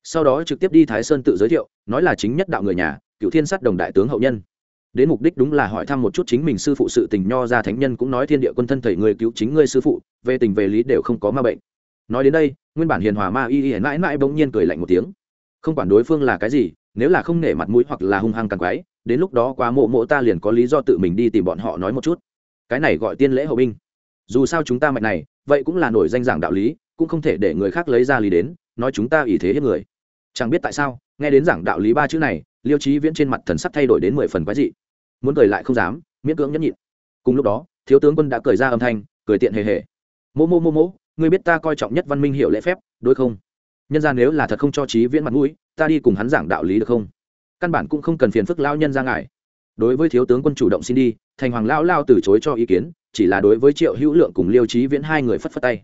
Sau đó trực tiếp đi thái sơn tự giới thiệu, nói là chính nhất đạo người nhà, cựu thiên sát đồng đại tướng hậu nhân đến mục đích đúng là hỏi thăm một chút chính mình sư phụ sự tình, nho ra thánh nhân cũng nói thiên địa quân thân thầy người cứu chính ngươi sư phụ, về tình về lý đều không có ma bệnh. Nói đến đây, nguyên bản hiền hòa ma y y mãi mãi bỗng nhiên cười lạnh một tiếng. Không quản đối phương là cái gì, nếu là không nể mặt mũi hoặc là hung hăng càng quái, đến lúc đó quá mộ mộ ta liền có lý do tự mình đi tìm bọn họ nói một chút. Cái này gọi tiên lễ hậu binh. Dù sao chúng ta mạnh này, vậy cũng là nổi danh giảng đạo lý, cũng không thể để người khác lấy ra lý đến, nói chúng ta ý thế hết người. Chẳng biết tại sao, nghe đến giảng đạo lý ba chữ này liêu trí viễn trên mặt thần sắc thay đổi đến mười phần quái dị. Muốn cười lại không dám, miễn cưỡng nhẫn nhịn. Cùng lúc đó, thiếu tướng quân đã cười ra âm thanh, cười tiện hề hề. Mô mô mô mô ngươi biết ta coi trọng nhất văn minh hiệu lễ phép, đối không? Nhân ra nếu là thật không cho trí viễn mặt mũi, ta đi cùng hắn giảng đạo lý được không? Căn bản cũng không cần phiền phức lao nhân ra ngại đối với thiếu tướng quân chủ động xin đi, thành hoàng lao lao từ chối cho ý kiến, chỉ là đối với triệu hữu lượng cùng liêu trí viễn hai người phất phất tay.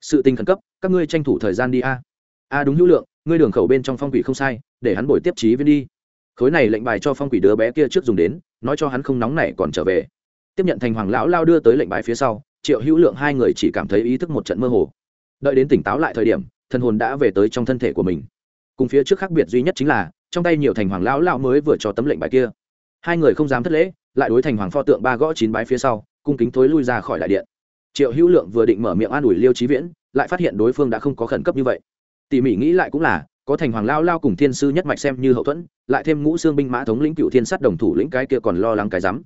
Sự tình khẩn cấp, các ngươi tranh thủ thời gian đi a. A, đúng hữu lượng, ngươi đường khẩu bên trong phong quỷ không sai, để hắn bồi tiếp trí viễn đi khối này lệnh bài cho phong quỷ đứa bé kia trước dùng đến, nói cho hắn không nóng này còn trở về. Tiếp nhận thành hoàng lão lao đưa tới lệnh bài phía sau, triệu hữu lượng hai người chỉ cảm thấy ý thức một trận mơ hồ. Đợi đến tỉnh táo lại thời điểm thân hồn đã về tới trong thân thể của mình. Cùng phía trước khác biệt duy nhất chính là, trong tay nhiều thành hoàng lão lão mới vừa cho tấm lệnh bài kia. Hai người không dám thất lễ, lại đối thành hoàng pho tượng ba gõ chín bái phía sau, cung kính thối lui ra khỏi đại điện. Triệu hữu lượng vừa định mở miệng an ủi liêu trí viễn, lại phát hiện đối phương đã không có khẩn cấp như vậy. Tỉ mỉ nghĩ lại cũng là có thành hoàng lao lao cùng thiên sư nhất mạch xem như hậu thuẫn, lại thêm ngũ xương binh mã thống lĩnh cựu thiên sát đồng thủ lĩnh cái kia còn lo lắng cái rắm.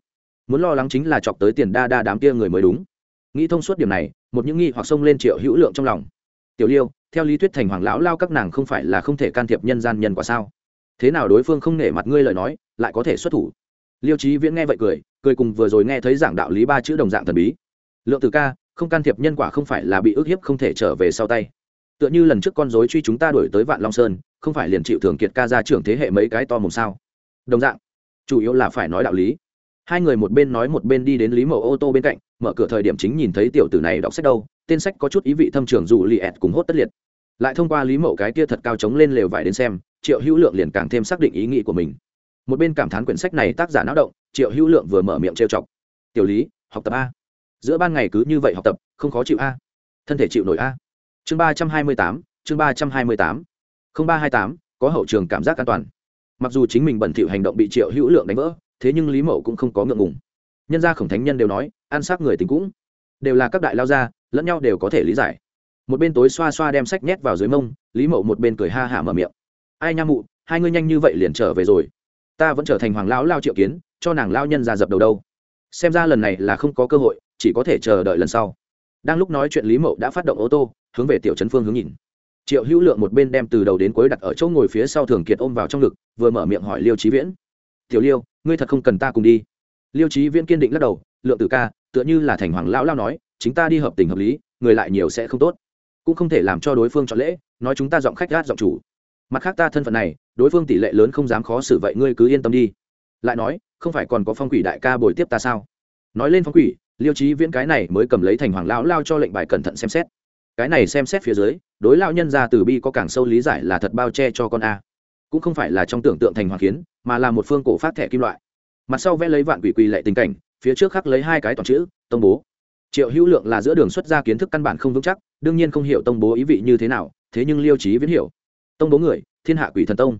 Muốn lo lắng chính là chọc tới tiền đa đa đám kia người mới đúng. Nghĩ thông suốt điểm này, một những nghi hoặc xông lên triệu hữu lượng trong lòng. Tiểu liêu, theo lý thuyết thành hoàng lão lao các nàng không phải là không thể can thiệp nhân gian nhân quả sao? Thế nào đối phương không nể mặt ngươi lời nói, lại có thể xuất thủ? Liêu trí viễn nghe vậy cười cười cùng vừa rồi nghe thấy giảng đạo lý ba chữ đồng dạng thần bí. Lượng từ ca, không can thiệp nhân quả không phải là bị ức hiếp không thể trở về sau tay tựa như lần trước con dối truy chúng ta đuổi tới vạn long sơn, không phải liền chịu thường kiệt ca ra trưởng thế hệ mấy cái to mồm sao? Đồng dạng, chủ yếu là phải nói đạo lý. Hai người một bên nói một bên đi đến lý mẫu ô tô bên cạnh, mở cửa thời điểm chính nhìn thấy tiểu tử này đọc sách đâu, tên sách có chút ý vị thâm trường dù lì ẹt cùng hốt tất liệt. Lại thông qua lý mẫu cái kia thật cao trống lên lều vải đến xem, triệu hữu lượng liền càng thêm xác định ý nghĩ của mình. Một bên cảm thán quyển sách này tác giả não động, triệu hữu lượng vừa mở miệng trêu chọc. Tiểu lý, học tập a. Giữa ban ngày cứ như vậy học tập, không khó chịu a. Thân thể chịu nổi a chương ba trăm hai mươi tám, chương ba trăm hai mươi tám. Không ba hai tám, có hậu trường cảm giác an toàn. Mặc dù chính mình bẩn thỉu hành động bị triệu hữu lượng đánh vỡ, thế nhưng lý mậu cũng không có ngượng ngùng. Nhân gia khổng thánh nhân đều nói, ăn xác người tình cũng. Đều là các đại lao gia, lẫn nhau đều có thể lý giải. Một bên tối xoa xoa đem sách nhét vào dưới mông, lý mậu một bên cười ha hả mở miệng. Ai nha mụ, hai ngươi nhanh như vậy liền trở về rồi. Ta vẫn trở thành hoàng lão lao triệu kiến, cho nàng lao nhân ra dập đầu đâu. Xem ra lần này là không có cơ hội, chỉ có thể chờ đợi lần sau đang lúc nói chuyện lý mậu đã phát động ô tô, hướng về tiểu trấn phương hướng nhìn. Triệu hữu lượng một bên đem từ đầu đến cuối đặt ở chỗ ngồi phía sau thường kiệt ôm vào trong ngực, vừa mở miệng hỏi liêu trí viễn. Tiểu liêu, ngươi thật không cần ta cùng đi. Liêu trí viễn kiên định lắc đầu, lượng tử ca, tựa như là thành hoàng lão lao nói, chính ta đi hợp tình hợp lý, người lại nhiều sẽ không tốt. Cũng không thể làm cho đối phương chọn lễ, nói chúng ta giọng khách gát giọng chủ. Mặt khác ta thân phận này, đối phương tỷ lệ lớn không dám khó xử vậy ngươi cứ yên tâm đi. Lại nói, không phải còn có phong quỷ đại ca bồi tiếp ta sao? Nói lên phong quỷ liêu trí viễn cái này mới cầm lấy thành hoàng lão lao cho lệnh bài cẩn thận xem xét. Cái này xem xét phía dưới, đối lão nhân ra từ bi có càng sâu lý giải là thật bao che cho con a. Cũng không phải là trong tưởng tượng thành hoàng kiến, mà là một phương cổ phát thẻ kim loại. Mặt sau vẽ lấy vạn quỷ quỳ lệ tình cảnh, phía trước khắc lấy hai cái toàn chữ, tông bố. Triệu hữu lượng là giữa đường xuất ra kiến thức căn bản không vững chắc, đương nhiên không hiểu tông bố ý vị như thế nào, thế nhưng liêu trí viễn hiểu. Tông bố người, thiên hạ quỷ thần tông.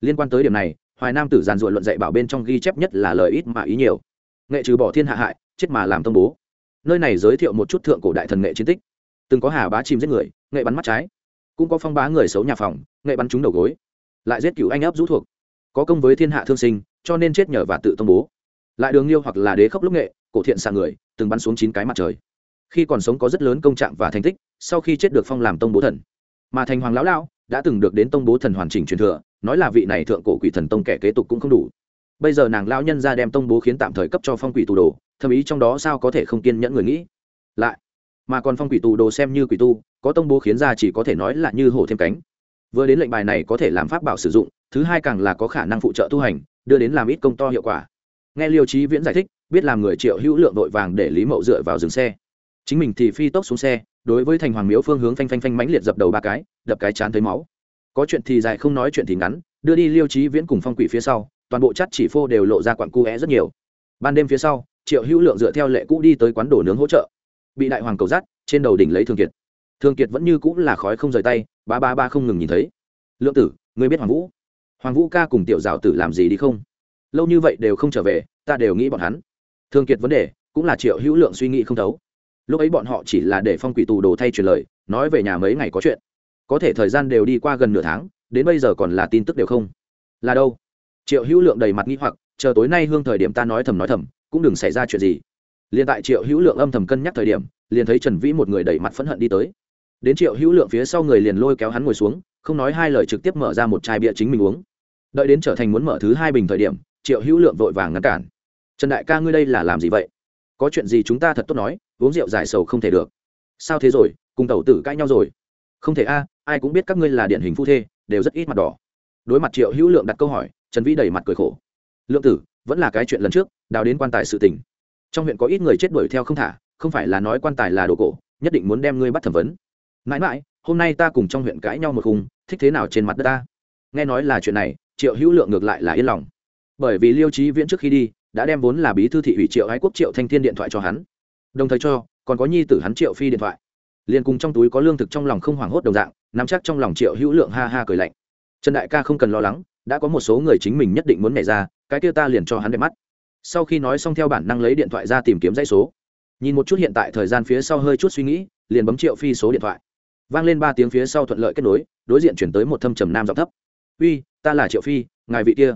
Liên quan tới điểm này, hoài nam tử giàn ruộn luận dạy bảo bên trong ghi chép nhất là lời ít mà ý nhiều. Nghệ trừ bỏ thiên hạ hại chết mà làm tông bố. Nơi này giới thiệu một chút thượng cổ đại thần nghệ chiến tích. Từng có hà bá chìm giết người, nghệ bắn mắt trái. Cũng có phong bá người xấu nhà phòng, nghệ bắn trúng đầu gối. Lại giết cựu anh ấp rũ thuộc. Có công với thiên hạ thương sinh, cho nên chết nhờ và tự tông bố. Lại đường liêu hoặc là đế khốc lúc nghệ, cổ thiện xạ người, từng bắn xuống chín cái mặt trời. Khi còn sống có rất lớn công trạng và thành tích, sau khi chết được phong làm tông bố thần. Mà thành hoàng lão lão đã từng được đến tông bố thần hoàn chỉnh truyền thừa, nói là vị này thượng cổ quỷ thần tông kẻ kế tục cũng không đủ. Bây giờ nàng lão nhân ra đem tông bố khiến tạm thời cấp cho phong quỷ tù đồ thầm ý trong đó sao có thể không kiên nhẫn người nghĩ? Lại, mà còn phong quỷ tù đồ xem như quỷ tu, có tông bố khiến ra chỉ có thể nói là như hổ thêm cánh. Vừa đến lệnh bài này có thể làm pháp bảo sử dụng, thứ hai càng là có khả năng phụ trợ tu hành, đưa đến làm ít công to hiệu quả. Nghe liêu trí viễn giải thích, biết làm người triệu hữu lượng vội vàng để lý mậu dựa vào dừng xe. Chính mình thì phi tốc xuống xe, đối với thành hoàng miếu phương hướng phanh phanh phanh mãnh liệt dập đầu ba cái, đập cái chán thấy máu. Có chuyện thì dài không nói chuyện thì ngắn, đưa đi liêu trí viễn cùng phong quỷ phía sau, toàn bộ chất chỉ phô đều lộ ra quặng cu é rất nhiều. Ban đêm phía sau triệu hữu lượng dựa theo lệ cũ đi tới quán đồ nướng hỗ trợ. Bị đại hoàng cầu dắt trên đầu đỉnh lấy thương kiệt. Thương kiệt vẫn như cũng là khói không rời tay, ba ba ba không ngừng nhìn thấy. Lượng tử người biết hoàng vũ? Hoàng vũ ca cùng tiểu rào tử làm gì đi không? Lâu như vậy đều không trở về, ta đều nghĩ bọn hắn. Thương kiệt vấn đề, cũng là triệu hữu lượng suy nghĩ không thấu. Lúc ấy bọn họ chỉ là để phong quỷ tù đồ thay truyền lời, nói về nhà mấy ngày có chuyện. Có thể thời gian đều đi qua gần nửa tháng, đến bây giờ còn là tin tức đều không. Là đâu? Triệu hữu lượng đầy mặt nghĩ hoặc, chờ tối nay hương thời điểm ta nói thầm nói thầm cũng đừng xảy ra chuyện gì. Liền tại triệu hữu lượng âm thầm cân nhắc thời điểm, liền thấy trần vĩ một người đẩy mặt phẫn hận đi tới. Đến triệu hữu lượng phía sau người liền lôi kéo hắn ngồi xuống, không nói hai lời trực tiếp mở ra một chai bia chính mình uống. Đợi đến trở thành muốn mở thứ hai bình thời điểm, triệu hữu lượng vội vàng ngăn cản. Trần đại ca ngươi đây là làm gì vậy? Có chuyện gì chúng ta thật tốt nói, uống rượu giải sầu không thể được. Sao thế rồi? Cùng tẩu tử cãi nhau rồi? Không thể a, ai cũng biết các ngươi là điển hình phu thê, đều rất ít mặt đỏ. Đối mặt triệu hữu lượng đặt câu hỏi, trần vĩ đầy mặt cười khổ. Lượng tử vẫn là cái chuyện lần trước, đào đến quan tài sự tình. Trong huyện có ít người chết đuổi theo không thả, không phải là nói quan tài là đồ cổ, nhất định muốn đem ngươi bắt thẩm vấn. Mãi mãi, hôm nay ta cùng trong huyện cãi nhau một khung, thích thế nào trên mặt đất ta? Nghe nói là chuyện này, triệu hữu lượng ngược lại là yên lòng. Bởi vì liêu trí viễn trước khi đi, đã đem vốn là bí thư thị ủy triệu ái quốc triệu thanh thiên điện thoại cho hắn. Đồng thời cho, còn có nhi tử hắn triệu phi điện thoại. Liền cùng trong túi có lương thực trong lòng không hoảng hốt đồng dạng, nắm chắc trong lòng triệu hữu lượng ha ha cười lạnh. Trần đại ca không cần lo lắng, đã có một số người chính mình nhất định muốn nhảy ra cái kia ta liền cho hắn đẹp mắt. Sau khi nói xong theo bản năng lấy điện thoại ra tìm kiếm dãy số. Nhìn một chút hiện tại thời gian phía sau hơi chút suy nghĩ, liền bấm triệu phi số điện thoại. Vang lên ba tiếng phía sau thuận lợi kết nối, đối diện chuyển tới một thâm trầm nam giọng thấp. Uy, ta là triệu phi, ngài vị kia.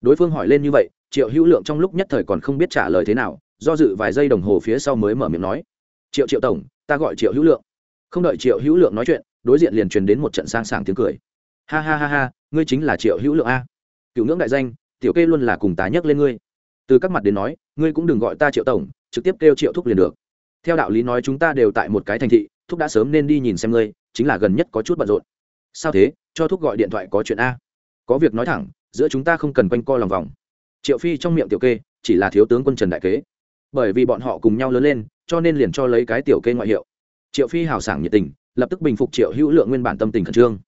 Đối phương hỏi lên như vậy, triệu hữu lượng trong lúc nhất thời còn không biết trả lời thế nào, do dự vài giây đồng hồ phía sau mới mở miệng nói, triệu triệu tổng, ta gọi triệu hữu lượng. Không đợi triệu hữu lượng nói chuyện, đối diện liền truyền đến một trận sang sảng tiếng cười. Ha ha ha ha, ngươi chính là triệu hữu lượng a. Cựu ngưỡng đại danh tiểu kê luôn là cùng tá nhấc lên ngươi. Từ các mặt đến nói, ngươi cũng đừng gọi ta triệu tổng, trực tiếp kêu triệu thúc liền được. Theo đạo lý nói chúng ta đều tại một cái thành thị, thúc đã sớm nên đi nhìn xem ngươi, chính là gần nhất có chút bận rộn. Sao thế? Cho thúc gọi điện thoại có chuyện a. Có việc nói thẳng, giữa chúng ta không cần quanh co lòng vòng. Triệu phi trong miệng tiểu kê, chỉ là thiếu tướng quân trần đại kế. Bởi vì bọn họ cùng nhau lớn lên, cho nên liền cho lấy cái tiểu kê ngoại hiệu. Triệu phi hào sảng nhiệt tình, lập tức bình phục triệu hữu lượng nguyên bản tâm tình khẩn trương.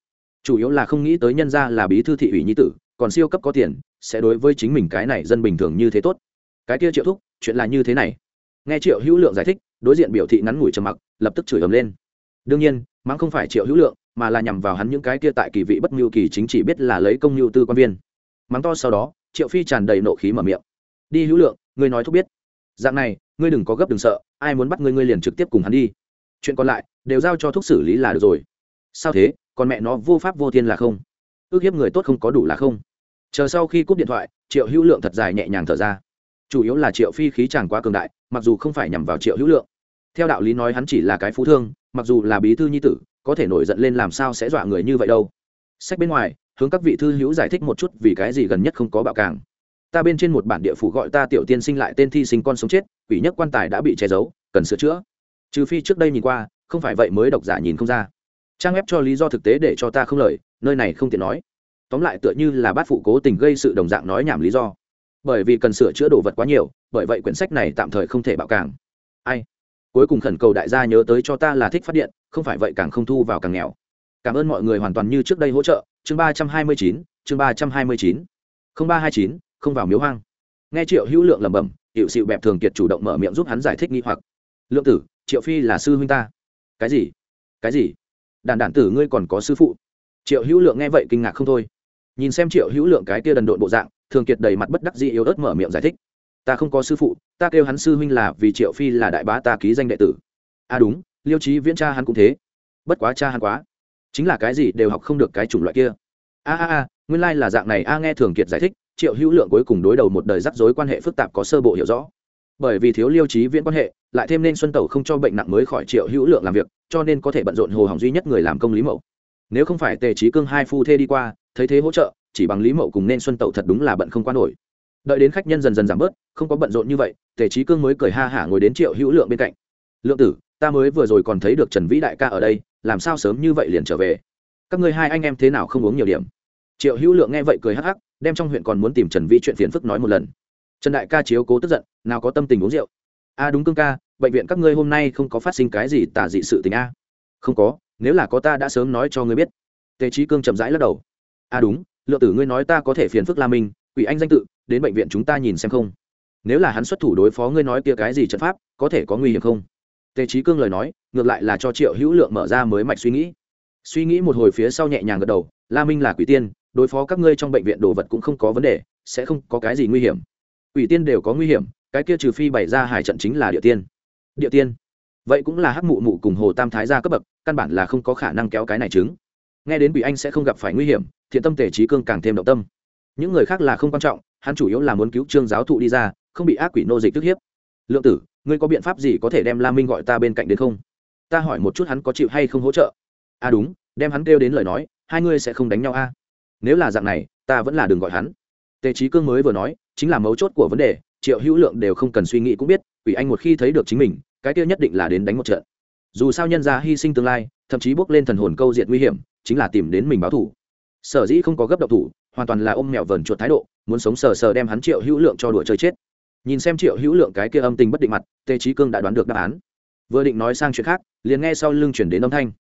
Chủ yếu là không nghĩ tới nhân ra là bí thư thị ủy nhi tử còn siêu cấp có tiền, sẽ đối với chính mình cái này dân bình thường như thế tốt. Cái kia triệu thúc, chuyện là như thế này. Nghe triệu hữu lượng giải thích, đối diện biểu thị ngắn ngủi trầm mặc, lập tức chửi ầm lên. Đương nhiên, mắng không phải triệu hữu lượng, mà là nhằm vào hắn những cái kia tại kỳ vị bất ngưu kỳ chính chỉ biết là lấy công nhu tư quan viên. Mắng to sau đó, triệu phi tràn đầy nộ khí mở miệng. Đi hữu lượng, ngươi nói thúc biết. Dạng này, ngươi đừng có gấp đừng sợ, ai muốn bắt ngươi ngươi liền trực tiếp cùng hắn đi. Chuyện còn lại, đều giao cho thuốc xử lý là được rồi. Sao thế còn mẹ nó vô pháp vô thiên là không? Ước hiếp người tốt không có đủ là không. Chờ sau khi cúp điện thoại, triệu hữu lượng thật dài nhẹ nhàng thở ra. Chủ yếu là triệu phi khí chàng quá cường đại, mặc dù không phải nhằm vào triệu hữu lượng. Theo đạo lý nói hắn chỉ là cái phú thương, mặc dù là bí thư nhi tử, có thể nổi giận lên làm sao sẽ dọa người như vậy đâu. Sách bên ngoài, hướng các vị thư hữu giải thích một chút vì cái gì gần nhất không có bạo càng. Ta bên trên một bản địa phủ gọi ta tiểu tiên sinh lại tên thi sinh con sống chết, quỷ nhất quan tài đã bị che giấu, cần sửa chữa. Trừ phi trước đây nhìn qua, không phải vậy mới độc giả nhìn không ra trang web cho lý do thực tế để cho ta không lời, nơi này không tiện nói. Tóm lại tựa như là bát phụ cố tình gây sự đồng dạng nói nhảm lý do. Bởi vì cần sửa chữa đồ vật quá nhiều, bởi vậy quyển sách này tạm thời không thể bạo càng. Ai? Cuối cùng khẩn cầu đại gia nhớ tới cho ta là thích phát điện, không phải vậy càng không thu vào càng nghèo. Cảm ơn mọi người hoàn toàn như trước đây hỗ trợ. Chương ba trăm hai mươi chín, chương ba trăm hai mươi chín. Không ba hai chín, không vào miếu hoang. Nghe triệu hữu lượng lẩm bẩm hiệu sự bẹp thường kiệt chủ động mở miệng giúp hắn giải thích nghi hoặc. Lượng tử, triệu phi là sư huynh ta. Cái gì? Cái gì? Đàn đản tử ngươi còn có sư phụ. Triệu hữu lượng nghe vậy kinh ngạc không thôi. Nhìn xem triệu hữu lượng cái kia đần độn bộ dạng, thường kiệt đầy mặt bất đắc dĩ yếu ớt mở miệng giải thích. Ta không có sư phụ, ta kêu hắn sư huynh là vì triệu phi là đại bá ta ký danh đệ tử. À đúng, liêu trí viễn cha hắn cũng thế. Bất quá cha hắn quá. Chính là cái gì đều học không được cái chủng loại kia. A a a, nguyên lai、like、là dạng này, a nghe thường kiệt giải thích, triệu hữu lượng cuối cùng đối đầu một đời rắc rối quan hệ phức tạp có sơ bộ hiểu rõ bởi vì thiếu liêu trí viễn quan hệ, lại thêm nên xuân tẩu không cho bệnh nặng mới khỏi triệu hữu lượng làm việc, cho nên có thể bận rộn hồ hỏng duy nhất người làm công lý mậu. Nếu không phải tề trí cương hai phu thê đi qua, thấy thế hỗ trợ, chỉ bằng lý mậu cùng nên xuân tẩu thật đúng là bận không qua nổi. Đợi đến khách nhân dần dần giảm bớt, không có bận rộn như vậy, tề trí cương mới cười ha hả ngồi đến triệu hữu lượng bên cạnh. Lượng tử, ta mới vừa rồi còn thấy được trần vĩ đại ca ở đây, làm sao sớm như vậy liền trở về? Các ngươi hai anh em thế nào không uống nhiều điểm? Triệu hữu lượng nghe vậy cười hắc hắc, đem trong huyện còn muốn tìm trần vĩ chuyện phiền phức nói một lần trần đại ca chiếu cố tức giận, nào có tâm tình uống rượu. A, đúng cương ca, bệnh viện các ngươi hôm nay không có phát sinh cái gì tả dị sự tình a. Không có, nếu là có ta đã sớm nói cho ngươi biết. Tề trí cương chậm rãi lắc đầu. A, đúng, lượng tử ngươi nói ta có thể phiền phức la minh, quỷ anh danh tự, đến bệnh viện chúng ta nhìn xem không. Nếu là hắn xuất thủ đối phó ngươi nói kia cái gì trận pháp, có thể có nguy hiểm không? Tề trí cương lời nói, ngược lại là cho triệu hữu lượng mở ra mới mạch suy nghĩ. Suy nghĩ một hồi phía sau nhẹ nhàng gật đầu, la minh là quỷ tiên, đối phó các ngươi trong bệnh viện đồ vật cũng không có vấn đề, sẽ không có cái gì nguy hiểm quỷ tiên đều có nguy hiểm, cái kia trừ phi bày ra hải trận chính là địa tiên. Địa tiên? Vậy cũng là hắc mụ mụ cùng hồ tam thái gia cấp bậc, căn bản là không có khả năng kéo cái này chứng nghe đến quỷ anh sẽ không gặp phải nguy hiểm, thiện tâm tể trí cương càng thêm động tâm. Những người khác là không quan trọng, hắn chủ yếu là muốn cứu trương giáo thụ đi ra, không bị ác quỷ nô dịch tức hiếp. Lượng tử, ngươi có biện pháp gì có thể đem la minh gọi ta bên cạnh đến không? Ta hỏi một chút hắn có chịu hay không hỗ trợ. À đúng, đem hắn kêu đến lời nói, hai ngươi sẽ không đánh nhau a. À? nếu là dạng này, ta vẫn là đừng gọi hắn tề trí cương mới vừa nói, chính là mấu chốt của vấn đề, triệu hữu lượng đều không cần suy nghĩ cũng biết, quỷ anh một khi thấy được chính mình, cái kia nhất định là đến đánh một trận. Dù sao nhân ra hy sinh tương lai, thậm chí bước lên thần hồn câu diệt nguy hiểm, chính là tìm đến mình báo thủ sở dĩ không có gấp độc thủ, hoàn toàn là ôm mèo vờn chuột thái độ, muốn sống sờ sờ đem hắn triệu hữu lượng cho đùa chơi chết. Nhìn xem triệu hữu lượng cái kia âm tình bất định mặt, tề trí cương đã đoán được đáp án. Vừa định nói sang chuyện khác, liền nghe sau lưng chuyển đến âm thanh.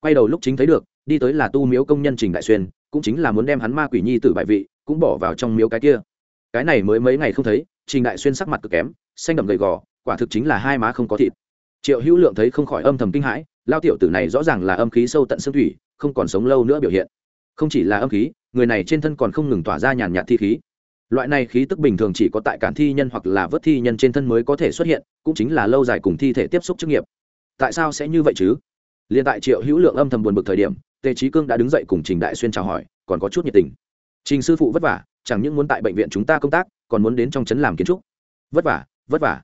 Quay đầu lúc chính thấy được, đi tới là tu miếu công nhân trình đại xuyên cũng chính là muốn đem hắn ma quỷ nhi tử bại vị cũng bỏ vào trong miếu cái kia. Cái này mới mấy ngày không thấy, trình đại xuyên sắc mặt cực kém, xanh đậm gầy gò, quả thực chính là hai má không có thịt. Triệu hữu lượng thấy không khỏi âm thầm kinh hãi, lao tiểu tử này rõ ràng là âm khí sâu tận xương thủy, không còn sống lâu nữa biểu hiện. Không chỉ là âm khí, người này trên thân còn không ngừng tỏa ra nhàn nhạt thi khí. Loại này khí tức bình thường chỉ có tại cản thi nhân hoặc là vớt thi nhân trên thân mới có thể xuất hiện, cũng chính là lâu dài cùng thi thể tiếp xúc chức nghiệp. Tại sao sẽ như vậy chứ? Liền tại triệu hữu lượng âm thầm buồn bực thời điểm tề trí cương đã đứng dậy cùng trình đại xuyên chào hỏi, còn có chút nhiệt tình. Trình sư phụ vất vả, chẳng những muốn tại bệnh viện chúng ta công tác, còn muốn đến trong trấn làm kiến trúc. Vất vả vất vả.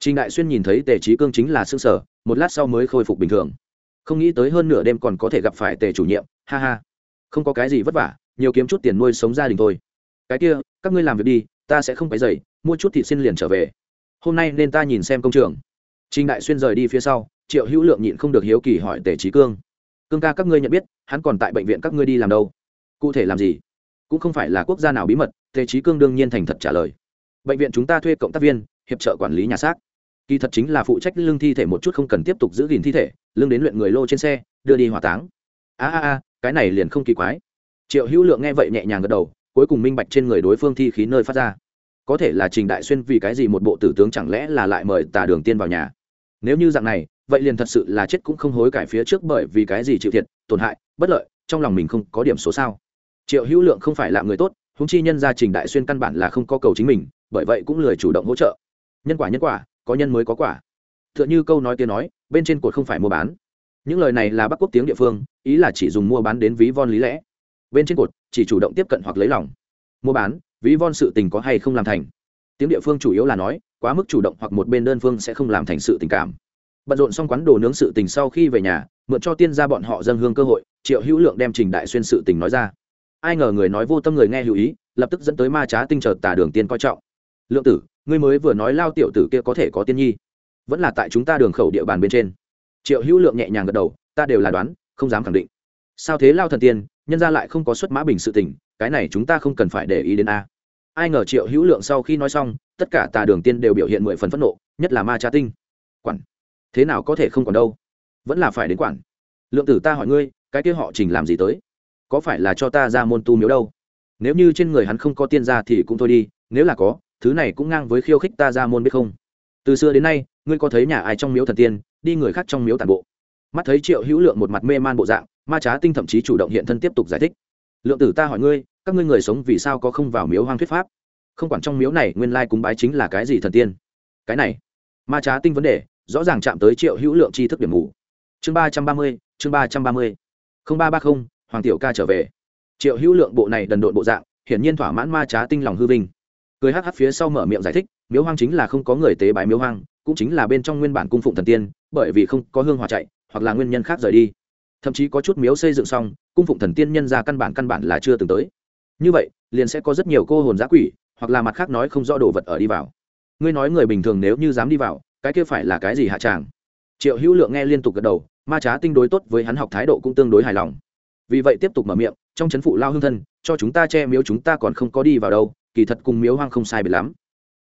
Trình đại xuyên nhìn thấy tề trí cương chính là xương sở một lát sau mới khôi phục bình thường. Không nghĩ tới hơn nửa đêm còn có thể gặp phải tề chủ nhiệm, ha ha. Không có cái gì vất vả, nhiều kiếm chút tiền nuôi sống gia đình thôi. Cái kia, các ngươi làm việc đi, ta sẽ không phải dậy mua chút thịt xin liền trở về. Hôm nay nên ta nhìn xem công trường. Trình đại xuyên rời đi phía sau, triệu hữu lượng nhịn không được hiếu kỳ hỏi tề trí cương cương ca các ngươi nhận biết, hắn còn tại bệnh viện các ngươi đi làm đâu? Cụ thể làm gì? Cũng không phải là quốc gia nào bí mật, tề trí cương đương nhiên thành thật trả lời. Bệnh viện chúng ta thuê cộng tác viên, hiệp trợ quản lý nhà xác. Kỳ thật chính là phụ trách lương thi thể một chút không cần tiếp tục giữ gìn thi thể lương đến luyện người lô trên xe, đưa đi hỏa táng. A a a, cái này liền không kỳ quái. Triệu hữu lượng nghe vậy nhẹ nhàng gật đầu, cuối cùng minh bạch trên người đối phương thi khí nơi phát ra. Có thể là trình đại xuyên vì cái gì một bộ tử tướng chẳng lẽ là lại mời tà đường tiên vào nhà? Nếu như dạng này vậy liền thật sự là chết cũng không hối cải phía trước bởi vì cái gì chịu thiệt, tổn hại, bất lợi, trong lòng mình không có điểm số sao. Triệu hữu lượng không phải là người tốt húng chi nhân gia trình đại xuyên căn bản là không có cầu chính mình, bởi vậy cũng lười chủ động hỗ trợ. Nhân quả nhân quả, có nhân mới có quả. T h ư ợ n h ư câu nói tiếng nói, bên trên cột không phải mua bán. Những lời này là bắc quốc tiếng địa phương, ý là chỉ dùng mua bán đến ví von lý lẽ. Bên trên cột, chỉ chủ động tiếp cận hoặc lấy lòng. Mua bán, ví von sự tình có hay không làm thành. Tiếng địa phương chủ yếu là nói, quá mức chủ động hoặc một bên đơn phương sẽ không làm thành sự tình cảm bận rộn xong quán đồ nướng sự tình sau khi về nhà, mượn cho tiên ra bọn họ dâng hương cơ hội, triệu hữu lượng đem trình đại xuyên sự tình nói ra. Ai ngờ người nói vô tâm người nghe hữu ý, lập tức dẫn tới ma trá tinh trợt tả đường tiên coi trọng. Lượng tử, ngươi mới vừa nói lao tiểu tử kia có thể có tiên nhi, vẫn là tại chúng ta đường khẩu địa bàn bên trên. Triệu hữu lượng nhẹ nhàng gật đầu, ta đều là đoán, không dám khẳng định. Sao thế lao thần tiên, nhân ra lại không có xuất mã bình sự tình, cái này chúng ta không cần phải để ý đến a. Ai ngờ triệu hữu lượng sau khi nói xong, tất cả tà đường tiên đều biểu hiện mười phần phẫn nộ, nhất là ma trá tinh. Quản thế nào có thể không còn đâu? Vẫn là phải đến quản. Lượng tử ta hỏi ngươi, cái kia họ trình làm gì tới? Có phải là cho ta ra môn tu miếu đâu? Nếu như trên người hắn không có tiên gia thì cũng thôi đi, nếu là có, thứ này cũng ngang với khiêu khích ta ra môn biết không? Từ xưa đến nay, ngươi có thấy nhà ai trong miếu thần tiên, đi người khác trong miếu tàn bộ? Mắt thấy triệu hữu lượng một mặt mê man bộ dạng, ma trá tinh thậm chí chủ động hiện thân tiếp tục giải thích. Lượng tử ta hỏi ngươi, các ngươi người sống vì sao có không vào miếu hoang thuyết pháp? Không quản trong miếu này nguyên lai cúng bái chính là cái gì thần tiên? Cái này, ma trá tinh vấn đề rõ ràng chạm tới triệu hữu lượng tri thức điểm mù. Chương ba trăm ba mươi, chương ba trăm ba mươi. Không ba ba không, hoàng tiểu ca trở về. Triệu hữu lượng bộ này đần độn bộ dạng, hiển nhiên thỏa mãn ma trá tinh lòng hư vinh. Cười hắc hắc phía sau mở miệng giải thích, miếu hoang chính là không có người tế bái miếu hoang, cũng chính là bên trong nguyên bản cung phụng thần tiên, bởi vì không có hương hòa chạy, hoặc là nguyên nhân khác rời đi. Thậm chí có chút miếu xây dựng xong, cung phụng thần tiên nhân ra căn bản căn bản là chưa từng tới. Như vậy, liền sẽ có rất nhiều cô hồn giã quỷ, hoặc là mặt khác nói không rõ đồ vật ở đi vào. Ngươi nói người bình thường nếu như dám đi vào cái kia phải là cái gì hạ tràng? Triệu hữu lượng nghe liên tục gật đầu, ma trá tinh đối tốt với hắn học thái độ cũng tương đối hài lòng. Vì vậy tiếp tục mở miệng, trong c h ấ n phụ lao hương thân, cho chúng ta che miếu chúng ta còn không có đi vào đâu, kỳ thật cùng miếu hoang không sai biệt lắm.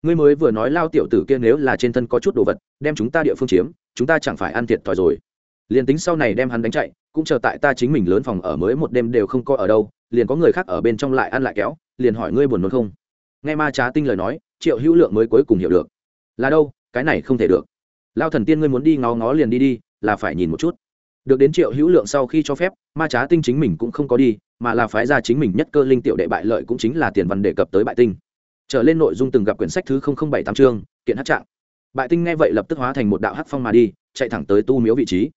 Ngươi mới vừa nói lao tiểu tử kia nếu là trên thân có chút đồ vật, đem chúng ta địa phương chiếm, chúng ta chẳng phải ăn thiệt thòi rồi. Liền tính sau này đem hắn đánh chạy, cũng chờ tại ta chính mình lớn phòng ở mới một đêm đều không có ở đâu, liền có người khác ở bên trong lại ăn lại kéo, liền hỏi ngươi buồn nôn không? Nghe ma trá tinh lời nói, triệu hữu lượng mới cuối cùng hiểu được. Là đâu? Cái này không thể được. Lao thần tiên ngươi muốn đi ngó ngó liền đi đi, là phải nhìn một chút. Được đến triệu hữu lượng sau khi cho phép, ma trá tinh chính mình cũng không có đi, mà là phái ra chính mình nhất cơ linh tiểu đệ bại lợi cũng chính là tiền văn đề cập tới bại tinh. Trở lên nội dung từng gặp quyển sách thứ bảy tám chương, kiện hát trạng. Bại tinh nghe vậy lập tức hóa thành một đạo hát phong mà đi, chạy thẳng tới tu miếu vị trí.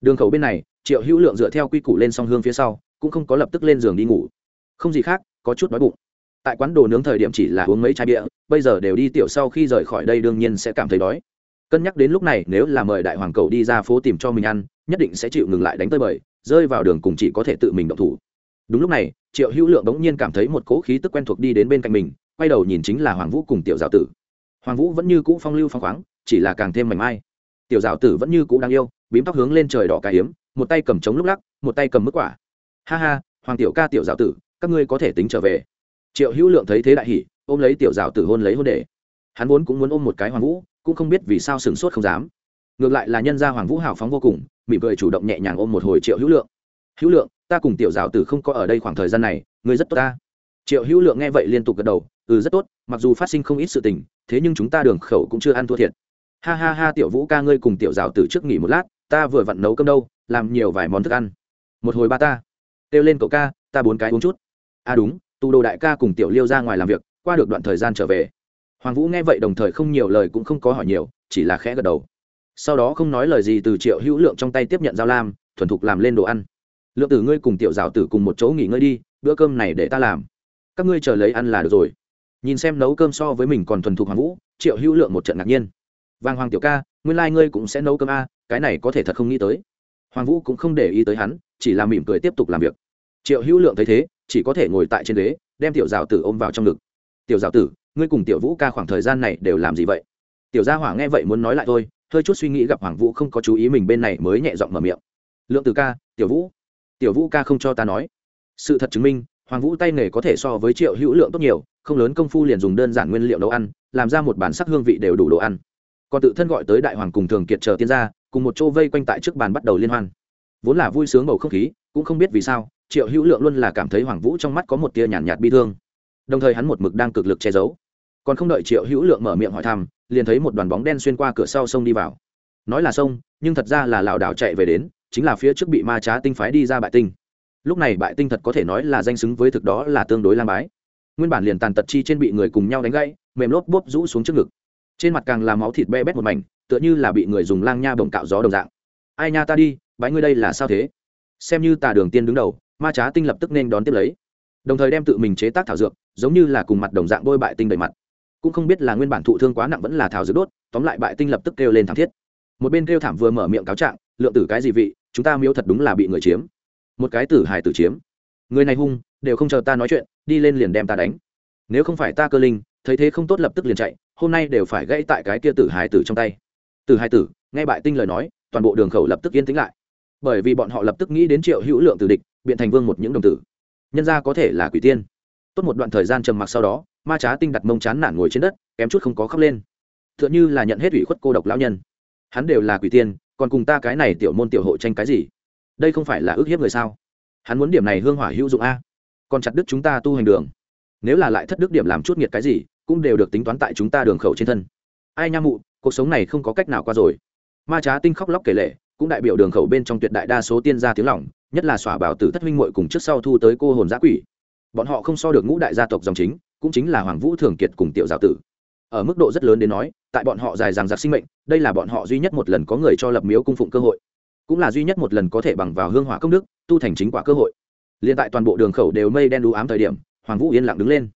Đường khẩu bên này, triệu hữu lượng dựa theo quy củ lên song hương phía sau, cũng không có lập tức lên giường đi ngủ. Không gì khác, có chút đói bụng tại quán đồ nướng thời điểm chỉ là uống mấy chai bia, bây giờ đều đi tiểu sau khi rời khỏi đây đương nhiên sẽ cảm thấy đói. Cân nhắc đến lúc này, nếu là mời đại hoàng cầu đi ra phố tìm cho mình ăn, nhất định sẽ chịu ngừng lại đánh tới bời, rơi vào đường cùng chỉ có thể tự mình động thủ. Đúng lúc này, triệu hữu lượng bỗng nhiên cảm thấy một cỗ khí tức quen thuộc đi đến bên cạnh mình, quay đầu nhìn chính là hoàng vũ cùng tiểu giáo tử. Hoàng vũ vẫn như cũ phong lưu phong khoáng, chỉ là càng thêm mảnh mai. Tiểu giáo tử vẫn như cũ đáng yêu, bím tóc hướng lên trời đỏ cà hiếm, một tay cầm trống lúc lắc, một tay cầm mức quả. Ha ha, hoàng tiểu ca tiểu giáo tử, các ngươi có thể tính trở về triệu hữu lượng thấy thế đại hỉ, ôm lấy tiểu Rào tử hôn lấy hôn đề hắn vốn cũng muốn ôm một cái hoàng vũ, cũng không biết vì sao sửng sốt không dám. Ngược lại là nhân gia hoàng vũ hào phóng vô cùng, mỉm cười chủ động nhẹ nhàng ôm một hồi triệu hữu lượng. Hữu lượng, ta cùng tiểu Rào tử không có ở đây khoảng thời gian này, ngươi rất tốt ta. Triệu hữu lượng nghe vậy liên tục gật đầu ừ rất tốt, mặc dù phát sinh không ít sự tình, thế nhưng chúng ta đường khẩu cũng chưa ăn thua thiệt. Ha ha ha, tiểu vũ ca ngươi cùng tiểu Rào tử trước nghỉ một lát, ta vừa vặn nấu cơm đâu, làm nhiều vài món thức ăn. Một hồi ba ta. Kêu lên cậu ca, ta bốn cái uống chút. À đúng tù đồ đại ca cùng tiểu liêu ra ngoài làm việc, qua được đoạn thời gian trở về. Hoàng vũ nghe vậy đồng thời không nhiều lời cũng không có hỏi nhiều, chỉ là khẽ gật đầu. Sau đó không nói lời gì từ triệu hữu lượng trong tay tiếp nhận giao lam, thuần thục làm lên đồ ăn. Lượng tử ngươi cùng tiểu rào tử cùng một chỗ nghỉ ngơi đi, bữa cơm này để ta làm. Các ngươi chờ lấy ăn là được rồi. Nhìn xem nấu cơm so với mình còn thuần thục hoàng vũ, triệu hữu lượng một trận ngạc nhiên. Vàng hoàng tiểu ca, nguyên lai、like、ngươi cũng sẽ nấu cơm a, cái này có thể thật không nghĩ tới. Hoàng vũ cũng không để ý tới hắn, chỉ là mỉm cười tiếp tục làm việc. Triệu hữu lượng thấy thế chỉ có thể ngồi tại trên ghế, đem tiểu giáo tử ôm vào trong ngực. Tiểu giáo tử, ngươi cùng tiểu vũ ca khoảng thời gian này đều làm gì vậy? Tiểu gia hỏa nghe vậy muốn nói lại thôi, hơi chút suy nghĩ gặp hoàng vũ không có chú ý mình bên này mới nhẹ giọng mở miệng. Lượng từ ca, tiểu vũ. Tiểu vũ ca không cho ta nói. Sự thật chứng minh, hoàng vũ tay nghề có thể so với triệu hữu lượng tốt nhiều, không lớn công phu liền dùng đơn giản nguyên liệu nấu ăn, làm ra một bản sắc hương vị đều đủ đồ ăn. Còn tự thân gọi tới đại hoàng cùng thường kiệt chờ tiên gia, cùng một chỗ vây quanh tại trước bàn bắt đầu liên hoan. Vốn là vui sướng bầu không khí, cũng không biết vì sao triệu hữu lượng luôn là cảm thấy hoàng vũ trong mắt có một tia nhàn nhạt, nhạt bi thương. Đồng thời hắn một mực đang cực lực che giấu. Còn không đợi triệu hữu lượng mở miệng hỏi thăm liền thấy một đoàn bóng đen xuyên qua cửa sau sông đi vào. Nói là sông nhưng thật ra là lảo đảo chạy về đến chính là phía trước bị ma trá tinh phái đi ra bại tinh. Lúc này bại tinh thật có thể nói là danh xứng với thực đó là tương đối lang bái. Nguyên bản liền tàn tật chi trên bị người cùng nhau đánh gãy mềm lốp bốp rũ xuống trước ngực. Trên mặt càng là máu thịt be bét một mảnh tựa như là bị người dùng lang nha bồng cạo gió đồng dạng. Ai nha ta đi bái ngươi đây là sao thế? Xem như tà đường tiên đứng đầu ma trá tinh lập tức nên đón tiếp lấy. Đồng thời đem tự mình chế tác thảo dược, giống như là cùng mặt đồng dạng bôi bại tinh đầy mặt. Cũng không biết là nguyên bản thụ thương quá nặng vẫn là thảo dược đốt, tóm lại bại tinh lập tức kêu lên thảm thiết. Một bên kêu thảm vừa mở miệng cáo trạng, lượng tử cái gì vị, chúng ta miếu thật đúng là bị người chiếm. Một cái tử hài tử chiếm. Người này hung, đều không chờ ta nói chuyện, đi lên liền đem ta đánh. Nếu không phải ta cơ linh, thấy thế không tốt lập tức liền chạy, hôm nay đều phải gãy tại cái kia tử hài tử trong tay. Tử hài tử, nghe bại tinh lời nói, toàn bộ đường khẩu lập tức yên tĩnh lại. Bởi vì bọn họ lập tức nghĩ đến triệu hữu lượng tử địch biện thành vương một những đồng tử. Nhân ra có thể là quỷ tiên. Tốt một đoạn thời gian trầm mặc sau đó, ma trá tinh đặt mông chán nản ngồi trên đất, kém chút không có khóc lên. T h ư ợ n h ư là nhận hết ủy khuất cô độc lão nhân. Hắn đều là quỷ tiên, còn cùng ta cái này tiểu môn tiểu hộ tranh cái gì? Đây không phải là ước hiếp người sao? Hắn muốn điểm này hương hỏa hữu dụng a. Còn chặt đức chúng ta tu hành đường. Nếu là lại thất đức điểm làm chút nghiệt cái gì, cũng đều được tính toán tại chúng ta đường khẩu trên thân. Ai nha mụ, cuộc sống này không có cách nào qua rồi. Ma trá tinh khóc lóc kể lệ cũng đại biểu đường khẩu bên trong tuyệt đại đa số tiên gia tiếng lỏng nhất là xỏa bảo tử thất huynh muội cùng trước sau thu tới cô hồn giã quỷ. Bọn họ không so được ngũ đại gia tộc dòng chính, cũng chính là hoàng vũ thường kiệt cùng tiểu giáo tử. Ở mức độ rất lớn đến nói, tại bọn họ dài dằng dặc sinh mệnh, đây là bọn họ duy nhất một lần có người cho lập miếu cung phụng cơ hội. Cũng là duy nhất một lần có thể bằng vào hương hỏa công đức, tu thành chính quả cơ hội. Liền tại toàn bộ đường khẩu đều mây đen đú ám thời điểm, hoàng vũ yên lặng đứng lên.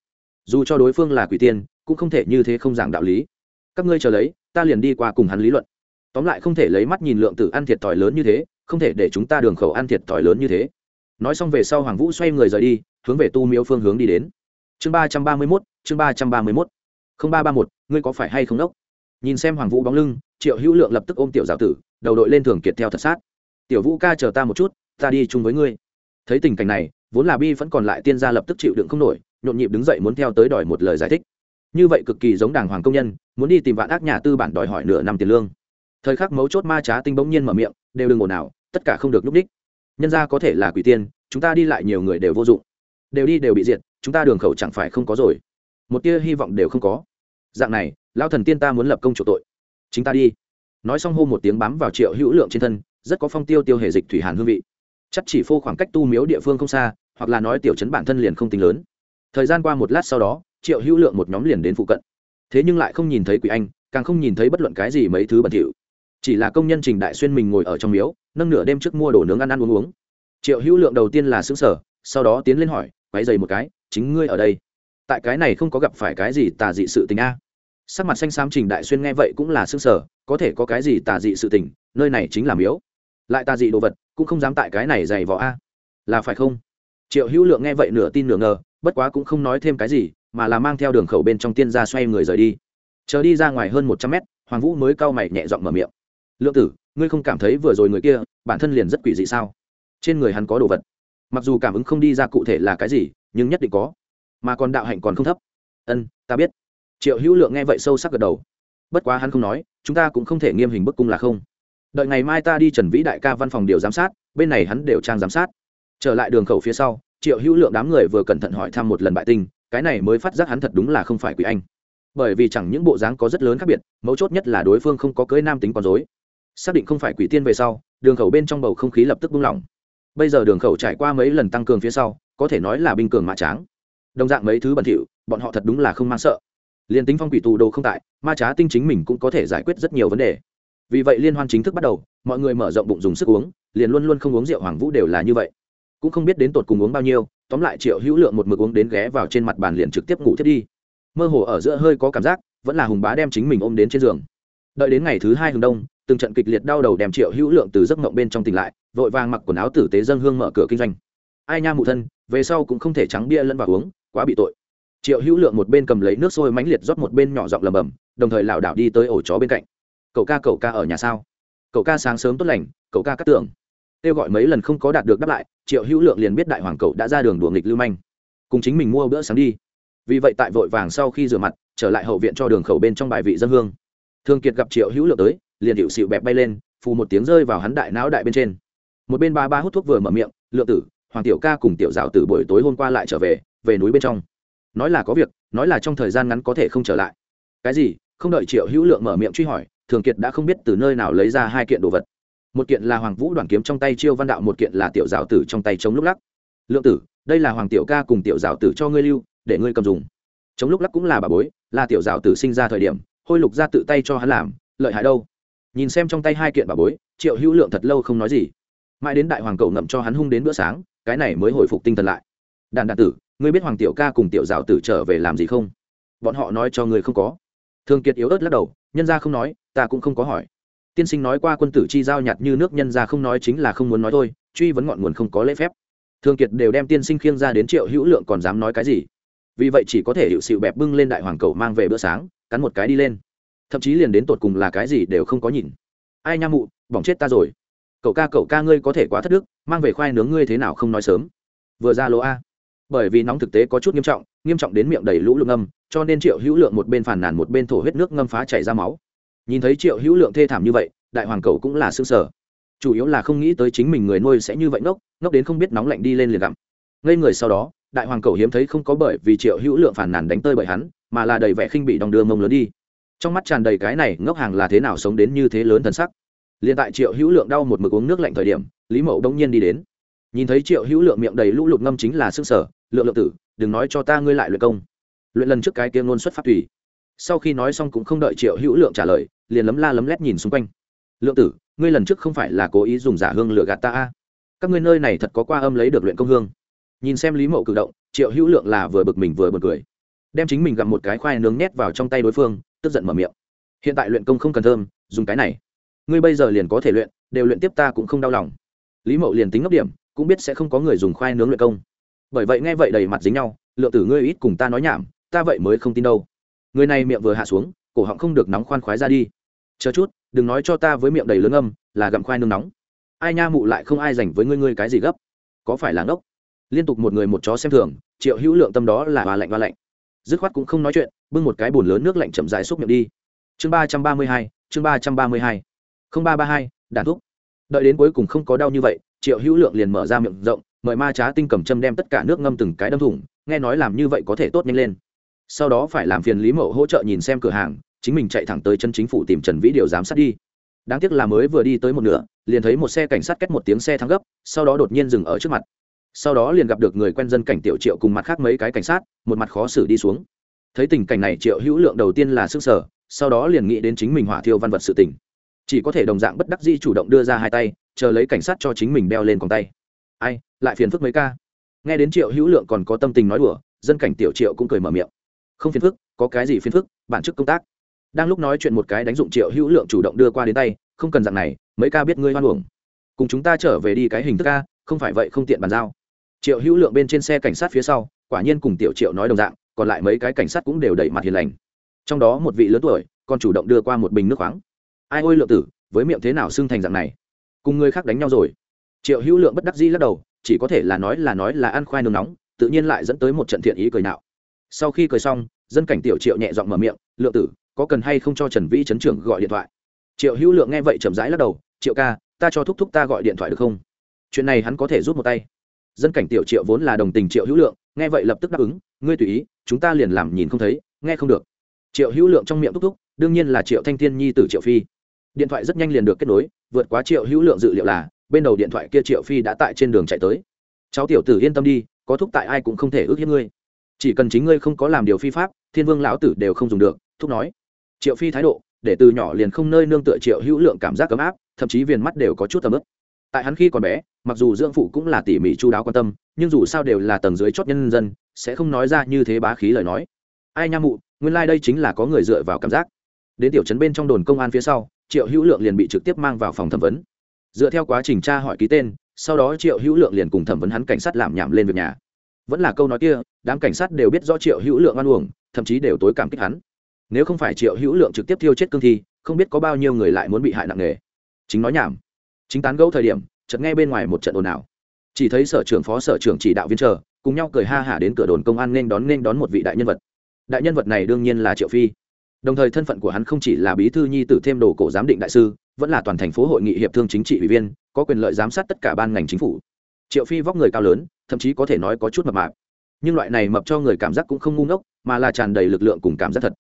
Dù cho đối phương là quỷ tiên, cũng không thể như thế không giảng đạo lý. Các ngươi chờ lấy, ta liền đi qua cùng hắn lý luận tóm lại không thể lấy mắt nhìn lượng tử ăn thiệt thòi lớn như thế, không thể để chúng ta đường khẩu ăn thiệt thòi lớn như thế. Nói xong về sau hoàng vũ xoay người rời đi, hướng về tu miếu phương hướng đi đến. Chương ba trăm ba mươi mốt, chương ba trăm ba mươi mốt. Không ba ba một, ngươi có phải hay không đốc? Nhìn xem hoàng vũ bóng lưng, triệu hữu lượng lập tức ôm tiểu giáo tử, đầu đội lên thường kiệt theo thật sát. Tiểu vũ ca chờ ta một chút, ta đi chung với ngươi. Thấy tình cảnh này, vốn là bi vẫn còn lại tiên gia lập tức chịu đựng không nổi, nhộn nhịp đứng dậy muốn theo tới đòi một lời giải thích. Như vậy cực kỳ giống đảng hoàng công nhân, muốn đi tìm vạn ác nhà tư bản đòi hỏi nửa năm tiền lương thời khắc mấu chốt ma trá tinh bỗng nhiên mở miệng, đều đừng ồn ào, tất cả không được núp đích. Nhân ra có thể là quỷ tiên, chúng ta đi lại nhiều người đều vô dụng. Đều đi đều bị diệt, chúng ta đường khẩu chẳng phải không có rồi. Một tia hy vọng đều không có. Dạng này lao thần tiên ta muốn lập công chủ tội. Chính ta đi. Nói xong hô một tiếng bám vào triệu hữu lượng trên thân, rất có phong tiêu tiêu hề dịch thủy hàn hương vị. Chắc chỉ phô khoảng cách tu miếu địa phương không xa, hoặc là nói tiểu chấn bản thân liền không tính lớn. Thời gian qua một lát sau đó, triệu hữu lượng một nhóm liền đến phụ cận. Thế nhưng lại không nhìn thấy quỷ anh, càng không nhìn thấy bất luận cái gì mấy thứ bẩn thỉu chỉ là công nhân trình đại xuyên mình ngồi ở trong miếu, nâng nửa đêm trước mua đồ nướng ăn ăn uống uống. Triệu hữu lượng đầu tiên là xứng sở sau đó tiến lên hỏi quáy dày một cái, chính ngươi ở đây? Tại cái này không có gặp phải cái gì tà dị sự tình a? Sắc mặt xanh xám trình đại xuyên nghe vậy cũng là xứng sở có thể có cái gì tà dị sự tình, nơi này chính là miếu. Lại tà dị đồ vật, cũng không dám tại cái này dày vỏ a. Là phải không? Triệu hữu lượng nghe vậy nửa tin nửa ngờ, bất quá cũng không nói thêm cái gì, mà là mang theo đường khẩu bên trong tiên ra xoay người rời đi. Chờ đi ra ngoài hơn một trăm mét, hoàng vũ mới cau mày nhẹ giọng mở miệng lượng tử, ngươi không cảm thấy vừa rồi người kia, bản thân liền rất quỷ dị sao? Trên người hắn có đồ vật. Mặc dù cảm ứng không đi ra cụ thể là cái gì, nhưng nhất định có. Mà còn đạo hạnh còn không thấp. Ân, ta biết. Triệu hữu lượng nghe vậy sâu sắc gật đầu. Bất quá hắn không nói, chúng ta cũng không thể nghiêm hình bức cung là không. Đợi ngày mai ta đi trần vĩ đại ca văn phòng điều giám sát, bên này hắn đều trang giám sát. Trở lại đường khẩu phía sau, triệu hữu lượng đám người vừa cẩn thận hỏi thăm một lần bại tinh cái này mới phát giác hắn thật đúng là không phải quỷ anh. Bởi vì chẳng những bộ dáng có rất lớn khác biệt, mấu chốt nhất là đối phương không có cưới nam tính con dối xác định không phải quỷ tiên về sau, đường khẩu bên trong bầu không khí lập tức buông lỏng. Bây giờ đường khẩu trải qua mấy lần tăng cường phía sau, có thể nói là binh cường mã tráng. Đồng dạng mấy thứ bẩn thỉu, bọn họ thật đúng là không mang sợ. Liền tính phong quỷ tù đồ không tại, ma trá tinh chính mình cũng có thể giải quyết rất nhiều vấn đề. Vì vậy liên hoan chính thức bắt đầu, mọi người mở rộng bụng dùng sức uống, liền luôn luôn không uống rượu hoàng vũ đều là như vậy. Cũng không biết đến tột cùng uống bao nhiêu, tóm lại triệu hữu lượng một mực uống đến ghé vào trên mặt bàn liền trực tiếp ngủ thiết đi. Mơ hồ ở giữa hơi có cảm giác, vẫn là hùng bá đem chính mình ôm đến trên giường. Đợi đến ngày thứ hai hừng đông từng trận kịch liệt đau đầu đem triệu hữu lượng từ giấc mộng bên trong tỉnh lại, vội vàng mặc quần áo tử tế dân hương mở cửa kinh doanh. Ai nha mụ thân, về sau cũng không thể trắng bia lẫn vào uống, quá bị tội. Triệu hữu lượng một bên cầm lấy nước sôi mãnh liệt rót một bên nhỏ giọng lầm bầm đồng thời lảo đảo đi tới ổ chó bên cạnh. Cậu ca cậu ca ở nhà sao? Cậu ca sáng sớm tốt lành, cậu ca cắt tưởng kêu gọi mấy lần không có đạt được đáp lại, triệu hữu lượng liền biết đại hoàng cậu đã ra đường đùa nghịch lưu manh. Cùng chính mình mua bữa sáng đi. Vì vậy tại vội vàng sau khi rửa mặt, trở lại hậu viện cho đường khẩu bên trong bài vị dân hương. Thương kiệt gặp triệu hữu lượng tới liền hiệu xịu bẹp bay lên, phù một tiếng rơi vào hắn đại não đại bên trên. Một bên ba ba hút thuốc vừa mở miệng, lượng tử, hoàng tiểu ca cùng tiểu dạo tử buổi tối hôm qua lại trở về về núi bên trong. Nói là có việc, nói là trong thời gian ngắn có thể không trở lại. Cái gì? Không đợi triệu hữu lượng mở miệng truy hỏi, thường kiệt đã không biết từ nơi nào lấy ra hai kiện đồ vật. Một kiện là hoàng vũ đoàn kiếm trong tay chiêu văn đạo, một kiện là tiểu dạo tử trong tay chống lúc lắc. Lượng tử, đây là hoàng tiểu ca cùng tiểu dạo tử cho ngươi lưu, để ngươi cầm dùng. Chống lúc lắc cũng là bà bối, là tiểu dạo tử sinh ra thời điểm, hôi lục ra tự tay cho hắn làm, lợi hại đâu? Nhìn xem trong tay hai kiện bà bối, triệu hữu lượng thật lâu không nói gì. Mãi đến đại hoàng cậu ngậm cho hắn hung đến bữa sáng, cái này mới hồi phục tinh thần lại. Đàn đàn tử, ngươi biết hoàng tiểu ca cùng tiểu dạo tử trở về làm gì không? Bọn họ nói cho ngươi không có. Thường kiệt yếu ớt lắc đầu, nhân ra không nói, ta cũng không có hỏi. Tiên sinh nói qua quân tử chi giao nhặt như nước, nhân ra không nói chính là không muốn nói thôi, truy vấn ngọn nguồn không có lễ phép. Thường kiệt đều đem tiên sinh khiêng ra đến triệu hữu lượng còn dám nói cái gì? Vì vậy chỉ có thể hiệu sự bẹp bưng lên đại hoàng cầu mang về bữa sáng, cắn một cái đi lên thậm chí liền đến tột cùng là cái gì đều không có nhìn. Ai nha mụ, bỏng chết ta rồi. Cậu ca cậu ca ngươi có thể quá thất đức, mang về khoai nướng ngươi thế nào không nói sớm. Vừa ra lỗ a. Bởi vì nóng thực tế có chút nghiêm trọng nghiêm trọng đến miệng đầy lũ lượng ngâm, cho nên triệu hữu lượng một bên phàn nàn một bên thổ huyết nước ngâm phá chảy ra máu. Nhìn thấy triệu hữu lượng thê thảm như vậy, đại hoàng cầu cũng là xương sở chủ yếu là không nghĩ tới chính mình người nuôi sẽ như vậy ngốc ngốc đến không biết nóng lạnh đi lên liền gặm. Ngây người sau đó, đại hoàng cầu hiếm thấy không có bởi vì triệu hữu lượng phản nàn đánh tơi bởi hắn, mà là đầy vẻ khinh bị đong đưa mông lớn đi trong mắt tràn đầy cái này ngốc hàng là thế nào sống đến như thế lớn thần sắc. Liền tại triệu hữu lượng đau một mực uống nước lạnh thời điểm, lý mậu đông nhiên đi đến. Nhìn thấy triệu hữu lượng miệng đầy lũ lụt ngâm chính là xương sở, lượng lượng tử, đừng nói cho ta ngươi lại luyện công. Luyện lần trước cái kia ngôn xuất phát thủy sau khi nói xong cũng không đợi triệu hữu lượng trả lời, liền lấm la lấm lét nhìn xung quanh. Lượng tử, ngươi lần trước không phải là cố ý dùng giả hương lửa gạt ta a? Các ngươi nơi này thật có qua âm lấy được luyện công hương. Nhìn xem lý mậu cử động, triệu hữu lượng là vừa bực mình vừa bực cười. Đem chính mình gặm một cái khoai nướng nhét vào trong tay đối phương tức giận mở miệng. Hiện tại luyện công không cần thơm, dùng cái này. Ngươi bây giờ liền có thể luyện, đều luyện tiếp ta cũng không đau lòng. Lý mậu liền tính ngốc điểm, cũng biết sẽ không có người dùng khoai nướng luyện công. Bởi vậy nghe vậy đầy mặt dính nhau, lượng tử ngươi ít cùng ta nói nhảm, ta vậy mới không tin đâu. Người này miệng vừa hạ xuống, cổ họng không được nóng khoan khoái ra đi. Chờ chút, đừng nói cho ta với miệng đầy lớn âm, là gặm khoai nướng nóng. Ai nha mụ lại không ai dành với ngươi ngươi cái gì gấp? Có phải là ngốc? Liên tục một người một chó xem thường, triệu hữu lượng tâm đó là hoa lạnh hoa lạnh. Dứt khoát cũng không nói chuyện bưng một cái bồn lớn nước lạnh chậm dài xúc miệng đi. Chương ba trăm ba mươi hai, chương ba trăm ba mươi hai. Không ba ba hai, đàn thúc. Đợi đến cuối cùng không có đau như vậy, triệu hữu lượng liền mở ra miệng rộng, mời ma trá tinh cầm châm đem tất cả nước ngâm từng cái đâm thủng, nghe nói làm như vậy có thể tốt nhanh lên. Sau đó phải làm phiền lý mậu hỗ trợ nhìn xem cửa hàng, chính mình chạy thẳng tới chân chính phủ tìm trần vĩ điều giám sát đi. Đáng tiếc là mới vừa đi tới một nửa, liền thấy một xe cảnh sát cách một tiếng xe thắng gấp, sau đó đột nhiên dừng ở trước mặt. Sau đó liền gặp được người quen dân cảnh tiểu triệu cùng mặt khác mấy cái cảnh sát, một mặt khó xử đi xuống thấy tình cảnh này, triệu hữu lượng đầu tiên là s ư n g sở, sau đó liền nghĩ đến chính mình hỏa thiêu văn vật sự tỉnh chỉ có thể đồng dạng bất đắc di chủ động đưa ra hai tay, chờ lấy cảnh sát cho chính mình đeo lên còn tay. Ai, lại phiền phức mấy ca. Nghe đến triệu hữu lượng còn có tâm tình nói đùa, dân cảnh tiểu triệu cũng cười mở miệng. Không phiền phức, có cái gì phiền phức, bản chức công tác. Đang lúc nói chuyện một cái đánh dụng triệu hữu lượng chủ động đưa qua đến tay, không cần dạng này, mấy ca biết ngươi hoan hưởng cùng chúng ta trở về đi cái hình thức ca không phải vậy không tiện bàn giao. Triệu hữu lượng bên trên xe cảnh sát phía sau, quả nhiên cùng tiểu triệu nói đồng dạng còn lại mấy cái cảnh sát cũng đều đẩy mặt hiền lành. Trong đó một vị lớn tuổi, còn chủ động đưa qua một bình nước khoáng. Ai ôi lượng tử, với miệng thế nào xưng thành dạng này? Cùng người khác đánh nhau rồi. Triệu hữu lượng bất đắc dĩ lắc đầu, chỉ có thể là nói là nói là ăn khoai nướng nóng, tự nhiên lại dẫn tới một trận thiện ý cười nạo. Sau khi cười xong, dân cảnh tiểu triệu nhẹ giọng mở miệng, lượng tử, có cần hay không cho trần vĩ chấn trưởng gọi điện thoại? Triệu hữu lượng nghe vậy chậm rãi lắc đầu, triệu ca, ta cho thúc thúc ta gọi điện thoại được không? Chuyện này hắn có thể rút một tay dân cảnh tiểu triệu vốn là đồng tình triệu hữu lượng, nghe vậy lập tức đáp ứng, ngươi tùy ý, chúng ta liền làm nhìn không thấy, nghe không được. Triệu hữu lượng trong miệng thúc thúc, đương nhiên là triệu thanh thiên nhi t triệu phi. Điện thoại rất nhanh liền được kết nối, vượt quá triệu hữu lượng dự liệu là, bên đầu điện thoại kia triệu phi đã tại trên đường chạy tới. Cháu tiểu tử yên tâm đi, có thúc tại ai cũng không thể ước hiếp ngươi. Chỉ cần chính ngươi không có làm điều phi pháp, thiên vương lão tử đều không dùng được, thúc nói. Triệu phi thái độ, để từ nhỏ liền không nơi nương tựa triệu hữu lượng cảm giác ấm áp, thậm chí viền mắt đều có chút tầm ướp tại hắn khi còn bé mặc dù dưỡng phụ cũng là tỉ mỉ chu đáo quan tâm, nhưng dù sao đều là tầng dưới chót nhân dân, sẽ không nói ra như thế bá khí lời nói. Ai nha mụ, nguyên lai、like、đây chính là có người dựa vào cảm giác. Đến tiểu trấn bên trong đồn công an phía sau, triệu hữu lượng liền bị trực tiếp mang vào phòng thẩm vấn. Dựa theo quá trình tra hỏi ký tên, sau đó triệu hữu lượng liền cùng thẩm vấn hắn cảnh sát làm nhảm lên việc nhà. Vẫn là câu nói kia, đám cảnh sát đều biết do triệu hữu lượng ăn uổng, thậm chí đều tối cảm kích hắn. Nếu không phải triệu hữu lượng trực tiếp thiêu chết cương thi, không biết có bao nhiêu người lại muốn bị hại nặng nề. Chính nói nhảm. Chính tán gẫu thời điểm chợt nghe bên ngoài một trận ồn ào. Chỉ thấy sở trưởng phó sở trưởng chỉ đạo viên chờ, cùng nhau cười ha hả đến cửa đồn công an nên đón nên đón một vị đại nhân vật. Đại nhân vật này đương nhiên là triệu phi. Đồng thời thân phận của hắn không chỉ là bí thư nhi tử thêm đồ cổ giám định đại sư, vẫn là toàn thành phố hội nghị hiệp thương chính trị ủy viên, có quyền lợi giám sát tất cả ban ngành chính phủ. Triệu phi vóc người cao lớn, thậm chí có thể nói có chút mập mạp. Nhưng loại này mập cho người cảm giác cũng không ngu ngốc, mà là tràn đầy lực lượng cùng cảm giác thật.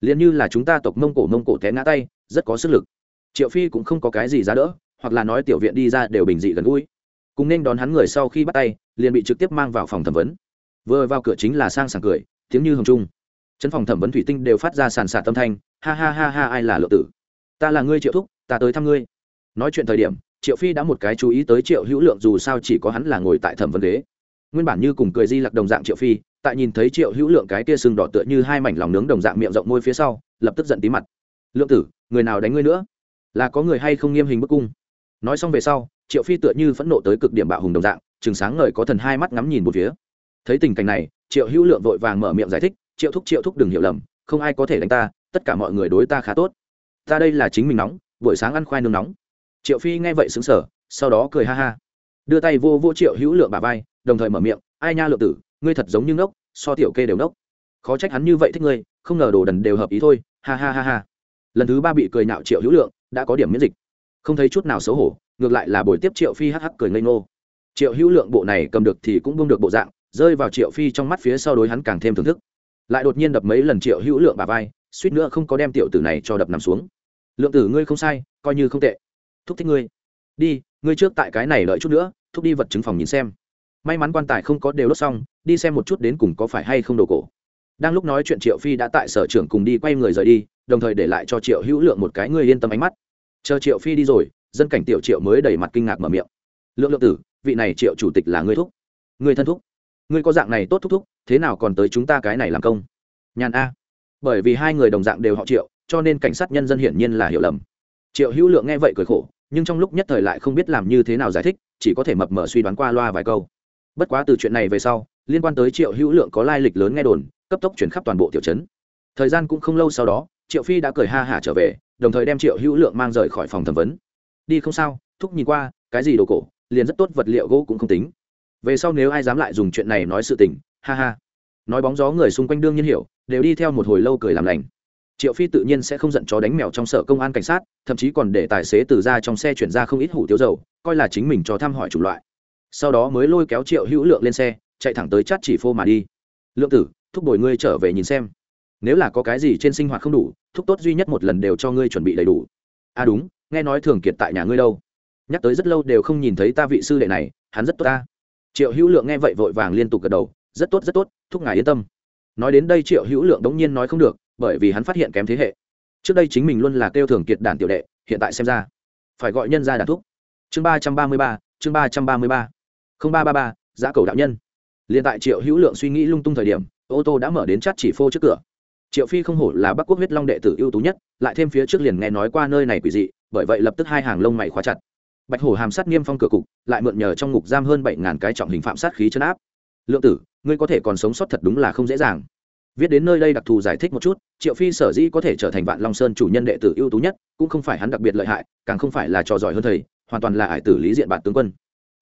Liền như là chúng ta tộc mông cổ mông cổ té ngã tay, rất có sức lực. Triệu phi cũng không có cái gì giá đỡ hoặc là nói tiểu viện đi ra đều bình dị gần gũi. Cùng nên đón hắn người sau khi bắt tay, liền bị trực tiếp mang vào phòng thẩm vấn. Vừa vào cửa chính là sang sảng cười, tiếng như hồng trung. Chân phòng thẩm vấn thủy tinh đều phát ra sàn sạt tâm thanh, ha ha ha ha, ai là lượng tử? Ta là ngươi triệu thúc, ta tới thăm ngươi. Nói chuyện thời điểm, triệu phi đã một cái chú ý tới triệu hữu lượng dù sao chỉ có hắn là ngồi tại thẩm vấn ghế. Nguyên bản như cùng cười di lặc đồng dạng triệu phi, tại nhìn thấy triệu hữu lượng cái kia sưng đỏ tựa như hai mảnh lòng nướng đồng dạng miệng rộng môi phía sau, lập tức giận tí mặt. Lượng tử, người nào đánh ngươi nữa? Là có người hay không nghiêm hình bức cung? Nói xong về sau, triệu phi tựa như phẫn nộ tới cực điểm bạo hùng đồng dạng chừng sáng ngời có thần hai mắt ngắm nhìn một phía. Thấy tình cảnh này, triệu hữu lượng vội vàng mở miệng giải thích, triệu thúc triệu thúc đừng hiểu lầm, không ai có thể đánh ta, tất cả mọi người đối ta khá tốt. Ta đây là chính mình nóng, buổi sáng ăn khoai nướng nóng. Triệu phi nghe vậy xứng sở sau đó cười ha ha. Đưa tay vô vô triệu hữu lượng bà vai, đồng thời mở miệng, ai nha lượng tử, ngươi thật giống như ngốc, so tiểu kê đều ngốc. Khó trách hắn như vậy thích ngươi, không ngờ đồ đần đều hợp ý thôi, ha ha ha ha. Lần thứ ba bị cười nạo triệu hữu lượng, đã có điểm miễn dịch không thấy chút nào xấu hổ, ngược lại là buổi tiếp triệu phi hắc hắc cười ngây ngô. Triệu hữu lượng bộ này cầm được thì cũng bông được bộ dạng, rơi vào triệu phi trong mắt phía sau đối hắn càng thêm thưởng thức. Lại đột nhiên đập mấy lần triệu hữu lượng bà vai, suýt nữa không có đem tiểu tử này cho đập nằm xuống. Lượng tử, ngươi không sai, coi như không tệ. Thúc thích ngươi. Đi, ngươi trước tại cái này đợi chút nữa, thúc đi vật chứng phòng nhìn xem. May mắn quan tài không có đều đốt xong, đi xem một chút đến cùng có phải hay không đồ cổ. Đang lúc nói chuyện triệu phi đã tại sở trưởng cùng đi quay người rời đi, đồng thời để lại cho triệu hữu lượng một cái người yên tâm ánh mắt chờ triệu phi đi rồi, dân cảnh tiểu triệu mới đẩy mặt kinh ngạc mở miệng. Lượng lượng tử, vị này triệu chủ tịch là người thúc. Người thân thúc. Người có dạng này tốt thúc thúc, thế nào còn tới chúng ta cái này làm công? Nhàn a. Bởi vì hai người đồng dạng đều họ triệu, cho nên cảnh sát nhân dân hiển nhiên là hiểu lầm. Triệu hữu lượng nghe vậy cười khổ, nhưng trong lúc nhất thời lại không biết làm như thế nào giải thích, chỉ có thể mập mờ suy đoán qua loa vài câu. Bất quá từ chuyện này về sau, liên quan tới triệu hữu lượng có lai lịch lớn nghe đồn, cấp tốc chuyển khắp toàn bộ tiểu trấn. Thời gian cũng không lâu sau đó triệu phi đã cười ha hả trở về, đồng thời đem triệu hữu lượng mang rời khỏi phòng thẩm vấn. Đi không sao, thúc nhìn qua, cái gì đồ cổ, liền rất tốt vật liệu gỗ cũng không tính. Về sau nếu ai dám lại dùng chuyện này nói sự tình, ha ha. Nói bóng gió người xung quanh đương nhiên hiểu, đều đi theo một hồi lâu cười làm lành. Triệu phi tự nhiên sẽ không giận chó đánh mèo trong sở công an cảnh sát, thậm chí còn để tài xế từ ra trong xe chuyển ra không ít hủ tiếu dầu, coi là chính mình cho thăm hỏi chủng loại. Sau đó mới lôi kéo triệu hữu lượng lên xe, chạy thẳng tới chát chỉ phô mà đi. Lượng tử, thúc bồi ngươi trở về nhìn xem nếu là có cái gì trên sinh hoạt không đủ, thúc tốt duy nhất một lần đều cho ngươi chuẩn bị đầy đủ. À đúng, nghe nói thường kiệt tại nhà ngươi đâu? Nhắc tới rất lâu đều không nhìn thấy ta vị sư đệ này, hắn rất tốt ta. Triệu hữu lượng nghe vậy vội vàng liên tục gật đầu, rất tốt rất tốt, thúc ngài yên tâm. Nói đến đây triệu hữu lượng đống nhiên nói không được, bởi vì hắn phát hiện kém thế hệ. Trước đây chính mình luôn là kêu thường kiệt đàn tiểu đệ, hiện tại xem ra, phải gọi nhân ra đàn thúc. Chương ba trăm ba mươi ba, chương ba trăm ba mươi ba. Không ba ba ba giá cầu đạo nhân. Liền tại triệu hữu lượng suy nghĩ lung tung thời điểm, ô tô đã mở đến chắt chỉ phô trước cửa triệu phi không hổ là bắc quốc huyết long đệ tử ưu tú nhất, lại thêm phía trước liền nghe nói qua nơi này quỷ dị, bởi vậy lập tức hai hàng lông mày khóa chặt. Bạch hổ hàm sát nghiêm phong cửa cục, lại mượn nhờ trong ngục giam hơn bảy ngàn cái trọng hình phạm sát khí chấn áp. Lượng tử, ngươi có thể còn sống sót thật đúng là không dễ dàng. Viết đến nơi đây đặc thù giải thích một chút, triệu phi sở dĩ có thể trở thành vạn long sơn chủ nhân đệ tử ưu tú nhất, cũng không phải hắn đặc biệt lợi hại, càng không phải là trò giỏi hơn thầy, hoàn toàn là ải tử lý diện bản tướng quân.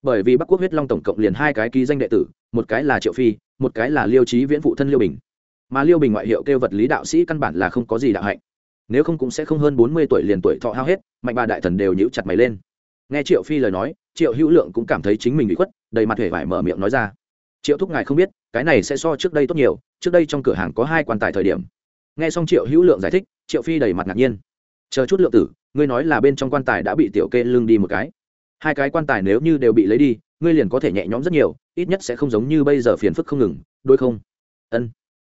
Bởi vì bắc quốc huyết long tổng cộng liền hai cái ký danh đệ tử, một cái là triệu phi, một cái là liêu trí viễn phụ thân liêu bình mà liêu bình ngoại hiệu kêu vật lý đạo sĩ căn bản là không có gì đạo hạnh. Nếu không cũng sẽ không hơn bốn mươi tuổi liền tuổi thọ hao hết, mạnh bà đại thần đều nhíu chặt mày lên. Nghe triệu phi lời nói, triệu hữu lượng cũng cảm thấy chính mình bị khuất, đầy mặt hề vải mở miệng nói ra. Triệu thúc ngài không biết, cái này sẽ so trước đây tốt nhiều, trước đây trong cửa hàng có hai quan tài thời điểm. Nghe xong triệu hữu lượng giải thích, triệu phi đầy mặt ngạc nhiên. Chờ chút lượng tử, ngươi nói là bên trong quan tài đã bị tiểu kê lưng đi một cái. Hai cái quan tài nếu như đều bị lấy đi, ngươi liền có thể nhẹ nhõm rất nhiều, ít nhất sẽ không giống như bây giờ phiền phức không ngừng, đôi không? Ân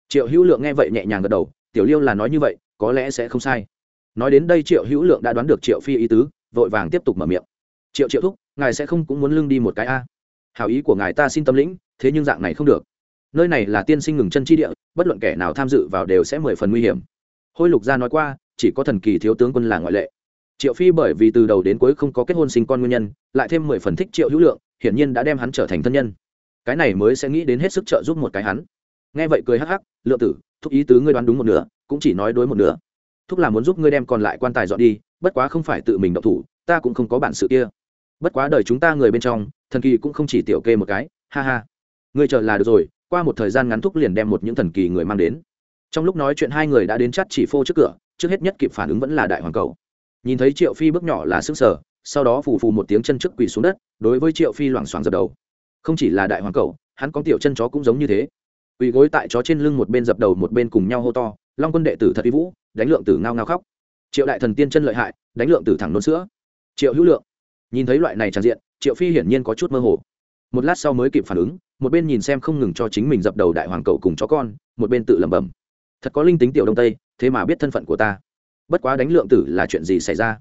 triệu hữu lượng nghe vậy nhẹ nhàng gật đầu, tiểu liêu là nói như vậy, có lẽ sẽ không sai. Nói đến đây triệu hữu lượng đã đoán được triệu phi ý tứ, vội vàng tiếp tục mở miệng. Triệu triệu thúc, ngài sẽ không cũng muốn lưng đi một cái a? Hào ý của ngài ta xin tâm lĩnh, thế nhưng dạng này không được. Nơi này là tiên sinh ngừng chân chi địa, bất luận kẻ nào tham dự vào đều sẽ mười phần nguy hiểm. Hôi lục gia nói qua, chỉ có thần kỳ thiếu tướng quân là ngoại lệ. Triệu phi bởi vì từ đầu đến cuối không có kết hôn sinh con nguyên nhân, lại thêm mười phần thích triệu hữu lượng, hiển nhiên đã đem hắn trở thành thân nhân. Cái này mới sẽ nghĩ đến hết sức trợ giúp một cái hắn nghe vậy cười hắc hắc, lượng tử, thúc ý tứ ngươi đoán đúng một nửa, cũng chỉ nói đối một nửa. Thúc là muốn giúp ngươi đem còn lại quan tài dọn đi, bất quá không phải tự mình động thủ, ta cũng không có bản sự kia. Bất quá đời chúng ta người bên trong, thần kỳ cũng không chỉ tiểu kê một cái, ha ha. Ngươi chờ là được rồi, qua một thời gian ngắn thúc liền đem một những thần kỳ người mang đến. Trong lúc nói chuyện hai người đã đến chắt chỉ phô trước cửa, trước hết nhất kịp phản ứng vẫn là đại hoàng cầu. Nhìn thấy triệu phi bước nhỏ là sức sở sau đó phù phù một tiếng chân trước quỳ xuống đất, đối với triệu phi loảng xoảng dập đầu. Không chỉ là đại hoàng cầu, hắn có tiểu chân chó cũng giống như thế quỳ gối tại chó trên lưng một bên dập đầu một bên cùng nhau hô to, long quân đệ tử thật uy vũ, đánh lượng tử ngao ngao khóc. Triệu đại thần tiên chân lợi hại, đánh lượng tử thẳng nôn sữa. Triệu hữu lượng. Nhìn thấy loại này tràn diện, triệu phi hiển nhiên có chút mơ hồ. Một lát sau mới kịp phản ứng, một bên nhìn xem không ngừng cho chính mình dập đầu đại hoàng cầu cùng chó con, một bên tự lẩm bẩm, thật có linh tính tiểu đông tây, thế mà biết thân phận của ta. Bất quá đánh lượng tử là chuyện gì xảy ra?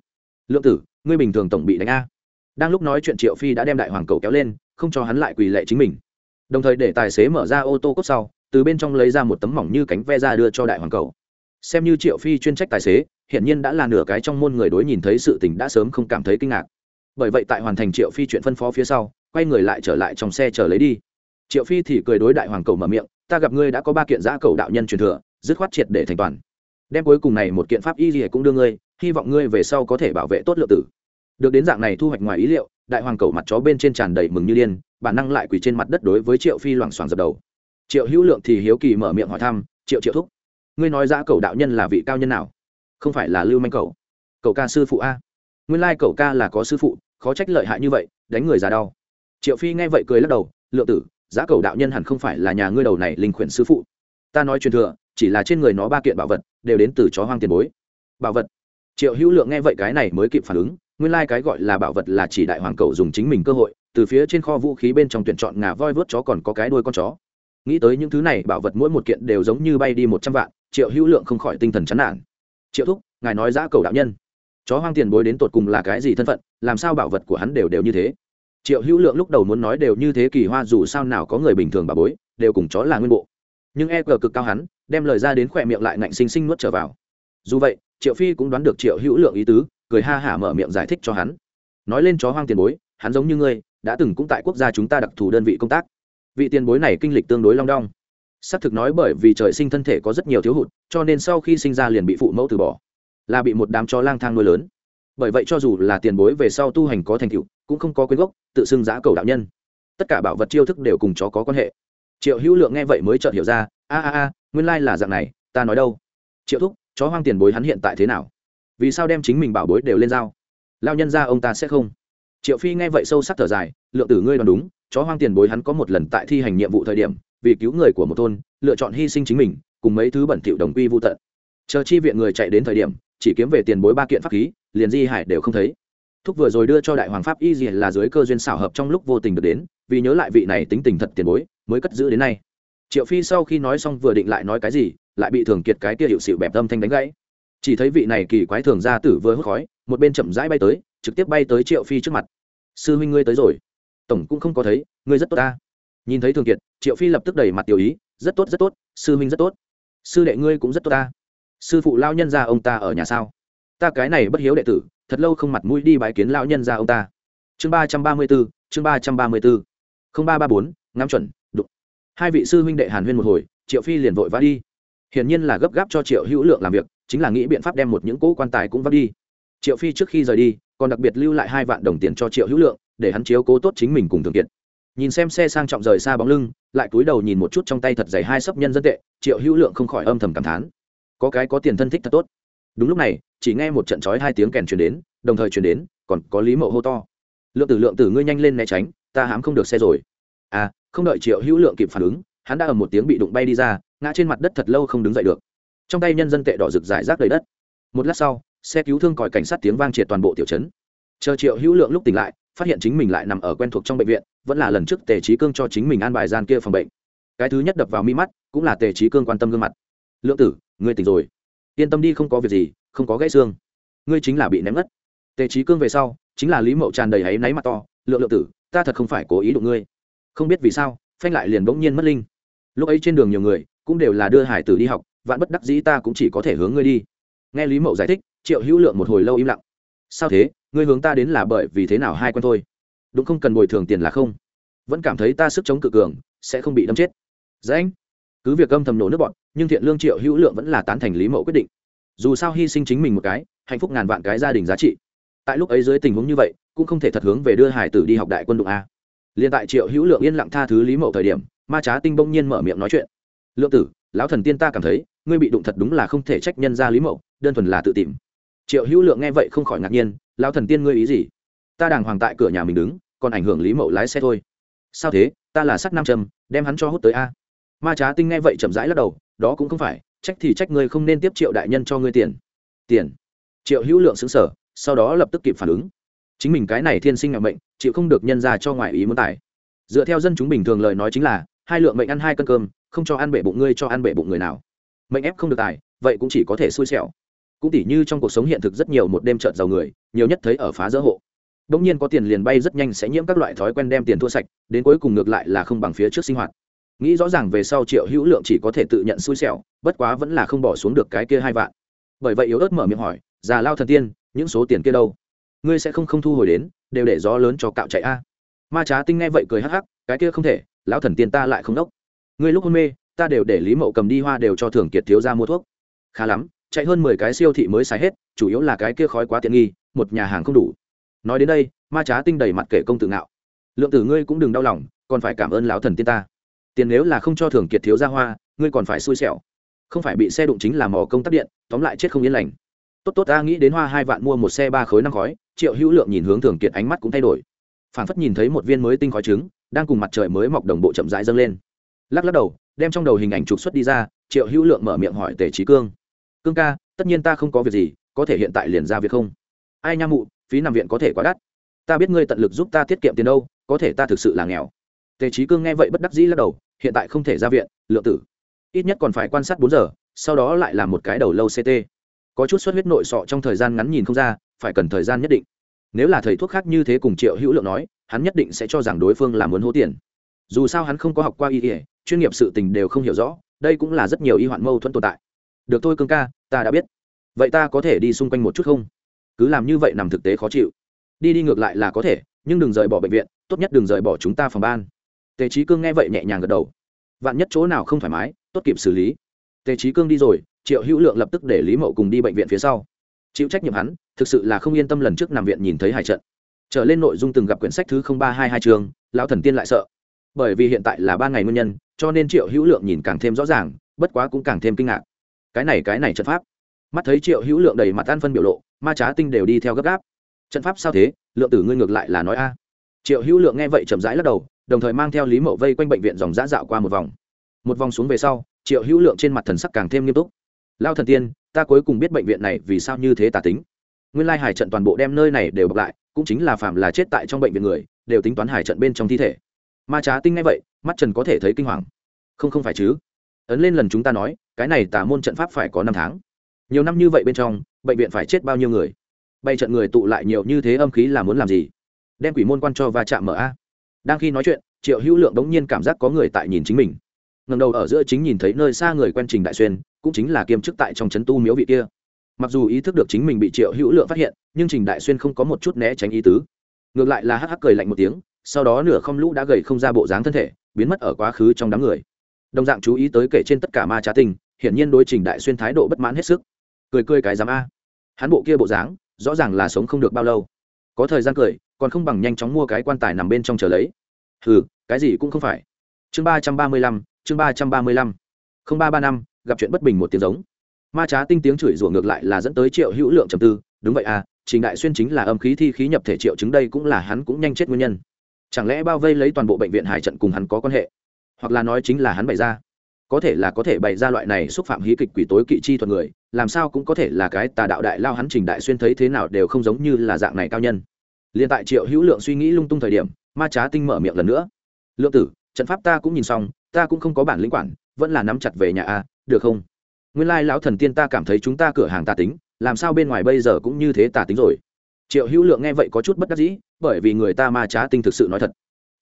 Lượng tử, ngươi bình thường tổng bị đánh a. Đang lúc nói chuyện, triệu phi đã đem đại hoàng cầu kéo lên, không cho hắn lại quỳ lệ chính mình đồng thời để tài xế mở ra ô tô cốt sau, từ bên trong lấy ra một tấm mỏng như cánh ve ra đưa cho đại hoàng cầu. Xem như triệu phi chuyên trách tài xế hiện nhiên đã là nửa cái trong môn người đối nhìn thấy sự tình đã sớm không cảm thấy kinh ngạc. Bởi vậy tại hoàn thành triệu phi chuyện phân phó phía sau, quay người lại trở lại trong xe chờ lấy đi. Triệu phi thì cười đối đại hoàng cầu mở miệng, ta gặp ngươi đã có ba kiện giã cầu đạo nhân truyền thừa, dứt khoát triệt để thành toàn. Đem cuối cùng này một kiện pháp y gì cũng đưa ngươi, hy vọng ngươi về sau có thể bảo vệ tốt lượng tử. Được đến dạng này thu hoạch ngoài ý liệu, đại hoàng cầu mặt chó bên trên tràn đầy mừng như điên bản năng lại quỳ trên mặt đất đối với triệu phi loảng xoảng dập đầu. Triệu hữu lượng thì hiếu kỳ mở miệng hỏi thăm, triệu triệu thúc, ngươi nói giã cầu đạo nhân là vị cao nhân nào? Không phải là lưu manh cầu? Cầu ca sư phụ a. Nguyên lai cầu ca là có sư phụ, khó trách lợi hại như vậy, đánh người già đau. Triệu phi nghe vậy cười lắc đầu, lượng tử giã cầu đạo nhân hẳn không phải là nhà ngươi đầu này linh khuyển sư phụ. Ta nói truyền thừa, chỉ là trên người nó ba kiện bảo vật, đều đến từ chó hoang tiền bối. Bảo vật? Triệu hữu lượng nghe vậy cái này mới kịp phản ứng, nguyên lai、like、cái gọi là bảo vật là chỉ đại hoàng cầu dùng chính mình cơ hội từ phía trên kho vũ khí bên trong tuyển chọn ngà voi vớt chó còn có cái đuôi con chó. Nghĩ tới những thứ này, bảo vật mỗi một kiện đều giống như bay đi một trăm vạn, triệu hữu lượng không khỏi tinh thần chán nản. Triệu thúc, ngài nói giã cầu đạo nhân. Chó hoang tiền bối đến tột cùng là cái gì thân phận, làm sao bảo vật của hắn đều đều như thế? Triệu hữu lượng lúc đầu muốn nói đều như thế kỳ hoa dù sao nào có người bình thường bà bối, đều cùng chó là nguyên bộ. Nhưng e cờ cực cao hắn, đem lời ra đến khỏe miệng lại ngạnh xinh xinh nuốt trở vào. Dù vậy, triệu phi cũng đoán được triệu hữu lượng ý tứ, cười ha hả mở miệng giải thích cho hắn. Nói lên chó hoang tiền bối, hắn giống như ngươi đã từng cũng tại quốc gia chúng ta đặc thù đơn vị công tác. Vị tiền bối này kinh lịch tương đối long đong. Xác thực nói bởi vì trời sinh thân thể có rất nhiều thiếu hụt, cho nên sau khi sinh ra liền bị phụ mẫu từ bỏ, là bị một đám chó lang thang nuôi lớn. Bởi vậy cho dù là tiền bối về sau tu hành có thành tựu, cũng không có quyến gốc, tự xưng giã cầu đạo nhân. Tất cả bảo vật chiêu thức đều cùng chó có quan hệ. Triệu hữu lượng nghe vậy mới chợt hiểu ra, a a a, nguyên lai là dạng này, ta nói đâu? Triệu thúc, chó hoang tiền bối hắn hiện tại thế nào? Vì sao đem chính mình bảo bối đều lên dao lao nhân ra ông ta sẽ không triệu phi nghe vậy sâu sắc thở dài, lượng tử ngươi đoán đúng, chó hoang tiền bối hắn có một lần tại thi hành nhiệm vụ thời điểm, vì cứu người của một thôn, lựa chọn hy sinh chính mình, cùng mấy thứ bẩn thỉu đồng quy vô tận. Chờ chi viện người chạy đến thời điểm, chỉ kiếm về tiền bối ba kiện pháp khí, liền di hải đều không thấy. Thúc vừa rồi đưa cho đại hoàng pháp y gì là dưới cơ duyên xảo hợp trong lúc vô tình được đến, vì nhớ lại vị này tính tình thật tiền bối, mới cất giữ đến nay. Triệu phi sau khi nói xong vừa định lại nói cái gì, lại bị thường kiệt cái kia hiệu xịu bẹp tâm thanh đánh gãy chỉ thấy vị này kỳ quái thường ra tử vừa hút khói, một bên chậm rãi bay tới, trực tiếp bay tới triệu phi trước mặt. Sư huynh ngươi tới rồi. Tổng cũng không có thấy, ngươi rất tốt ta. Nhìn thấy thường kiệt, triệu phi lập tức đẩy mặt tiểu ý, rất tốt rất tốt, sư huynh rất tốt. Sư đệ ngươi cũng rất tốt ta. Sư phụ lao nhân gia ông ta ở nhà sao? Ta cái này bất hiếu đệ tử, thật lâu không mặt mũi đi bái kiến lao nhân gia ông ta. Chương ba trăm ba mươi bốn, chương ba trăm ba mươi bốn. Không ba ba bốn, ngắm chuẩn, đụng. Hai vị sư huynh đệ hàn huyên một hồi, triệu phi liền vội vã đi. Hiển nhiên là gấp gáp cho triệu hữu lượng làm việc chính là nghĩ biện pháp đem một những cỗ quan tài cũng vác đi. Triệu phi trước khi rời đi, còn đặc biệt lưu lại hai vạn đồng tiền cho triệu hữu lượng, để hắn chiếu cố tốt chính mình cùng thường kiệt. Nhìn xem xe sang trọng rời xa bóng lưng, lại cúi đầu nhìn một chút trong tay thật dày hai sấp nhân dân tệ, triệu hữu lượng không khỏi âm thầm cảm thán. Có cái có tiền thân thích thật tốt. Đúng lúc này, chỉ nghe một trận chói hai tiếng kèn truyền đến, đồng thời truyền đến, còn có lý mậu hô to. Lượng tử lượng tử, ngươi nhanh lên né tránh, ta hám không được xe rồi. À không đợi triệu hữu lượng kịp phản ứng, hắn đã ở một tiếng bị đụng bay đi ra, ngã trên mặt đất thật lâu không đứng dậy được trong tay nhân dân tệ đỏ rực rải rác đầy đất. Một lát sau, xe cứu thương còi cảnh sát tiếng vang triệt toàn bộ tiểu trấn. Chờ triệu hữu lượng lúc tỉnh lại, phát hiện chính mình lại nằm ở quen thuộc trong bệnh viện, vẫn là lần trước tề trí cương cho chính mình an bài gian kia phòng bệnh. Cái thứ nhất đập vào mi mắt, cũng là tề trí cương quan tâm gương mặt. Lượng tử, ngươi tỉnh rồi. Yên tâm đi, không có việc gì, không có gãy xương. Ngươi chính là bị ném ngất. Tề trí cương về sau, chính là lý mậu tràn đầy áy náy mặt to, lượng lượng tử, ta thật không phải cố ý đụng ngươi. Không biết vì sao, phanh lại liền bỗng nhiên mất linh. Lúc ấy trên đường nhiều người, cũng đều là đưa hải tử đi học vạn bất đắc dĩ ta cũng chỉ có thể hướng ngươi đi. Nghe lý mậu giải thích, triệu hữu lượng một hồi lâu im lặng. Sao thế? Ngươi hướng ta đến là bởi vì thế nào hai con thôi? Đúng không cần bồi thường tiền là không? Vẫn cảm thấy ta sức chống cự cường, sẽ không bị đâm chết. Dễ anh cứ việc âm thầm nổ nước bọn, nhưng thiện lương triệu hữu lượng vẫn là tán thành lý mậu quyết định. Dù sao hy sinh chính mình một cái, hạnh phúc ngàn vạn cái gia đình giá trị. Tại lúc ấy dưới tình huống như vậy, cũng không thể thật hướng về đưa hải tử đi học đại quân đụng a. Liền tại triệu hữu lượng yên lặng tha thứ lý mậu thời điểm, ma trá tinh bỗng nhiên mở miệng nói chuyện. Lượng tử, lão thần tiên ta cảm thấy ngươi bị đụng thật đúng là không thể trách nhân ra lý mậu, đơn thuần là tự tìm. Triệu hữu lượng nghe vậy không khỏi ngạc nhiên, lão thần tiên ngươi ý gì? Ta đàng hoàng tại cửa nhà mình đứng, còn ảnh hưởng lý mậu lái xe thôi. Sao thế? Ta là sắc nam trầm đem hắn cho hút tới a. Ma trá tinh nghe vậy chậm rãi lắc đầu, đó cũng không phải, trách thì trách ngươi không nên tiếp triệu đại nhân cho ngươi tiền. Tiền? Triệu hữu lượng xứng sở sau đó lập tức kịp phản ứng. Chính mình cái này thiên sinh ngạc mệnh, chịu không được nhân ra cho ngoại ý muốn tài. Dựa theo dân chúng bình thường lời nói chính là, hai lượng mệnh ăn hai cân cơm, không cho ăn bể bụng ngươi cho ăn bể bụng người nào mệnh ép không được tài, vậy cũng chỉ có thể xui xẻo. Cũng tỉ như trong cuộc sống hiện thực rất nhiều một đêm trợt giàu người, nhiều nhất thấy ở phá dỡ hộ. Đông nhiên có tiền liền bay rất nhanh sẽ nhiễm các loại thói quen đem tiền thua sạch, đến cuối cùng ngược lại là không bằng phía trước sinh hoạt. Nghĩ rõ ràng về sau triệu hữu lượng chỉ có thể tự nhận xui xẻo, bất quá vẫn là không bỏ xuống được cái kia hai vạn. Bởi vậy yếu ớt mở miệng hỏi, già lao thần tiên, những số tiền kia đâu? Ngươi sẽ không không thu hồi đến, đều để gió lớn cho cạo chạy a. Ma trá tinh nghe vậy cười hắc hắc, cái kia không thể, lão thần tiên ta lại không đốc. Ngươi lúc hôn mê ta đều để lý mậu cầm đi hoa đều cho thường kiệt thiếu ra mua thuốc. Khá lắm, chạy hơn mười cái siêu thị mới xài hết, chủ yếu là cái kia khói quá tiện nghi, một nhà hàng không đủ. Nói đến đây, ma trá tinh đầy mặt kể công tự ngạo. Lượng tử ngươi cũng đừng đau lòng, còn phải cảm ơn lão thần tiên ta. Tiền nếu là không cho thường kiệt thiếu ra hoa, ngươi còn phải xui xẻo. Không phải bị xe đụng chính là mò công tắc điện, tóm lại chết không yên lành. Tốt tốt, ta nghĩ đến hoa hai vạn mua một xe ba khối năm khói, triệu hữu lượng nhìn hướng thường kiệt ánh mắt cũng thay đổi. Phản phất nhìn thấy một viên mới tinh khói trứng, đang cùng mặt trời mới mọc đồng bộ chậm rãi dâng lên. Lắc lắc đầu đem trong đầu hình ảnh trục xuất đi ra, triệu hữu lượng mở miệng hỏi tề trí cương. Cương ca, tất nhiên ta không có việc gì, có thể hiện tại liền ra việc không? Ai nha mụ, phí nằm viện có thể quá đắt. Ta biết ngươi tận lực giúp ta tiết kiệm tiền đâu, có thể ta thực sự là nghèo. Tề trí cương nghe vậy bất đắc dĩ lắc đầu, hiện tại không thể ra viện, lượng tử. Ít nhất còn phải quan sát bốn giờ, sau đó lại là một cái đầu lâu ct có chút xuất huyết nội sọ trong thời gian ngắn nhìn không ra, phải cần thời gian nhất định. Nếu là thầy thuốc khác như thế cùng triệu hữu lượng nói, hắn nhất định sẽ cho rằng đối phương là muốn hố tiền dù sao hắn không có học qua y ỉa chuyên nghiệp sự tình đều không hiểu rõ, đây cũng là rất nhiều y hoạn mâu thuẫn tồn tại. Được thôi cương ca, ta đã biết. Vậy ta có thể đi xung quanh một chút không? Cứ làm như vậy nằm thực tế khó chịu. Đi đi ngược lại là có thể, nhưng đừng rời bỏ bệnh viện, tốt nhất đừng rời bỏ chúng ta phòng ban. Tề trí cương nghe vậy nhẹ nhàng gật đầu. Vạn nhất chỗ nào không thoải mái, tốt kịp xử lý. Tề trí cương đi rồi, triệu hữu lượng lập tức để lý mậu cùng đi bệnh viện phía sau. Chịu trách nhiệm hắn, thực sự là không yên tâm lần trước nằm viện nhìn thấy hải trận. Trở lên nội dung từng gặp quyển sách thứ ba hai hai trường lão thần tiên lại sợ bởi vì hiện tại là ba ngày nguyên nhân, cho nên triệu hữu lượng nhìn càng thêm rõ ràng, bất quá cũng càng thêm kinh ngạc. Cái này cái này trận pháp. Mắt thấy triệu hữu lượng đầy mặt an phân biểu lộ, ma trá tinh đều đi theo gấp gáp. Trận pháp sao thế? Lượng tử ngươi ngược lại là nói a. Triệu hữu lượng nghe vậy chậm rãi lắc đầu, đồng thời mang theo lý mậu vây quanh bệnh viện dòng giã dạo qua một vòng. Một vòng xuống về sau, triệu hữu lượng trên mặt thần sắc càng thêm nghiêm túc. Lao thần tiên, ta cuối cùng biết bệnh viện này vì sao như thế tà tính. Nguyên lai hải trận toàn bộ đem nơi này đều bọc lại, cũng chính là phạm là chết tại trong bệnh viện người, đều tính toán hải trận bên trong thi thể ma trá tinh ngay vậy, mắt trần có thể thấy kinh hoàng. Không không phải chứ. Ấn lên lần chúng ta nói, cái này Tả môn trận pháp phải có năm tháng. Nhiều năm như vậy bên trong, bệnh viện phải chết bao nhiêu người? Bay trận người tụ lại nhiều như thế âm khí là muốn làm gì? Đem quỷ môn quan cho va chạm mở a. Đang khi nói chuyện, triệu hữu lượng đống nhiên cảm giác có người tại nhìn chính mình. Ngầm đầu ở giữa chính nhìn thấy nơi xa người quen trình đại xuyên, cũng chính là kiêm chức tại trong c tu miếu vị kia. Mặc dù ý thức được chính mình bị triệu hữu lượng phát hiện, nhưng trình đại xuyên không có một chút né tránh ý tứ. Ngược lại là hắc hắc cười lạnh một tiếng sau đó nửa không lũ đã gầy không ra bộ dáng thân thể, biến mất ở quá khứ trong đám người. Đồng dạng chú ý tới kể trên tất cả ma trá tình, hiển nhiên đối trình đại xuyên thái độ bất mãn hết sức. Cười cười cái dám a. Hắn bộ kia bộ dáng, rõ ràng là sống không được bao lâu. Có thời gian cười, còn không bằng nhanh chóng mua cái quan tài nằm bên trong chờ lấy. Hừ, cái gì cũng không phải. Chương ba trăm ba mươi lăm, chương ba trăm ba mươi lăm. Không ba ba năm, gặp chuyện bất bình một tiếng giống. Ma trá tinh tiếng chửi rủa ngược lại là dẫn tới triệu hữu lượng trầm tư. Đúng vậy à trình đại xuyên chính là âm khí thi khí nhập thể triệu chứng đây cũng là hắn cũng nhanh chết nguyên nhân chẳng lẽ bao vây lấy toàn bộ bệnh viện hải trận cùng hắn có quan hệ? Hoặc là nói chính là hắn bày ra? Có thể là có thể bày ra loại này xúc phạm hí kịch quỷ tối kỵ chi thuật người, làm sao cũng có thể là cái tà đạo đại lao hắn trình đại xuyên thấy thế nào đều không giống như là dạng này cao nhân. Liền tại triệu hữu lượng suy nghĩ lung tung thời điểm, ma trá tinh mở miệng lần nữa. Lượng tử, trận pháp ta cũng nhìn xong, ta cũng không có bản lĩnh quản, vẫn là nắm chặt về nhà a, được không? Nguyên lai lão thần tiên ta cảm thấy chúng ta cửa hàng tà tính, làm sao bên ngoài bây giờ cũng như thế tà tính rồi? Triệu hữu lượng nghe vậy có chút bất đắc dĩ, bởi vì người ta ma trá tinh thực sự nói thật.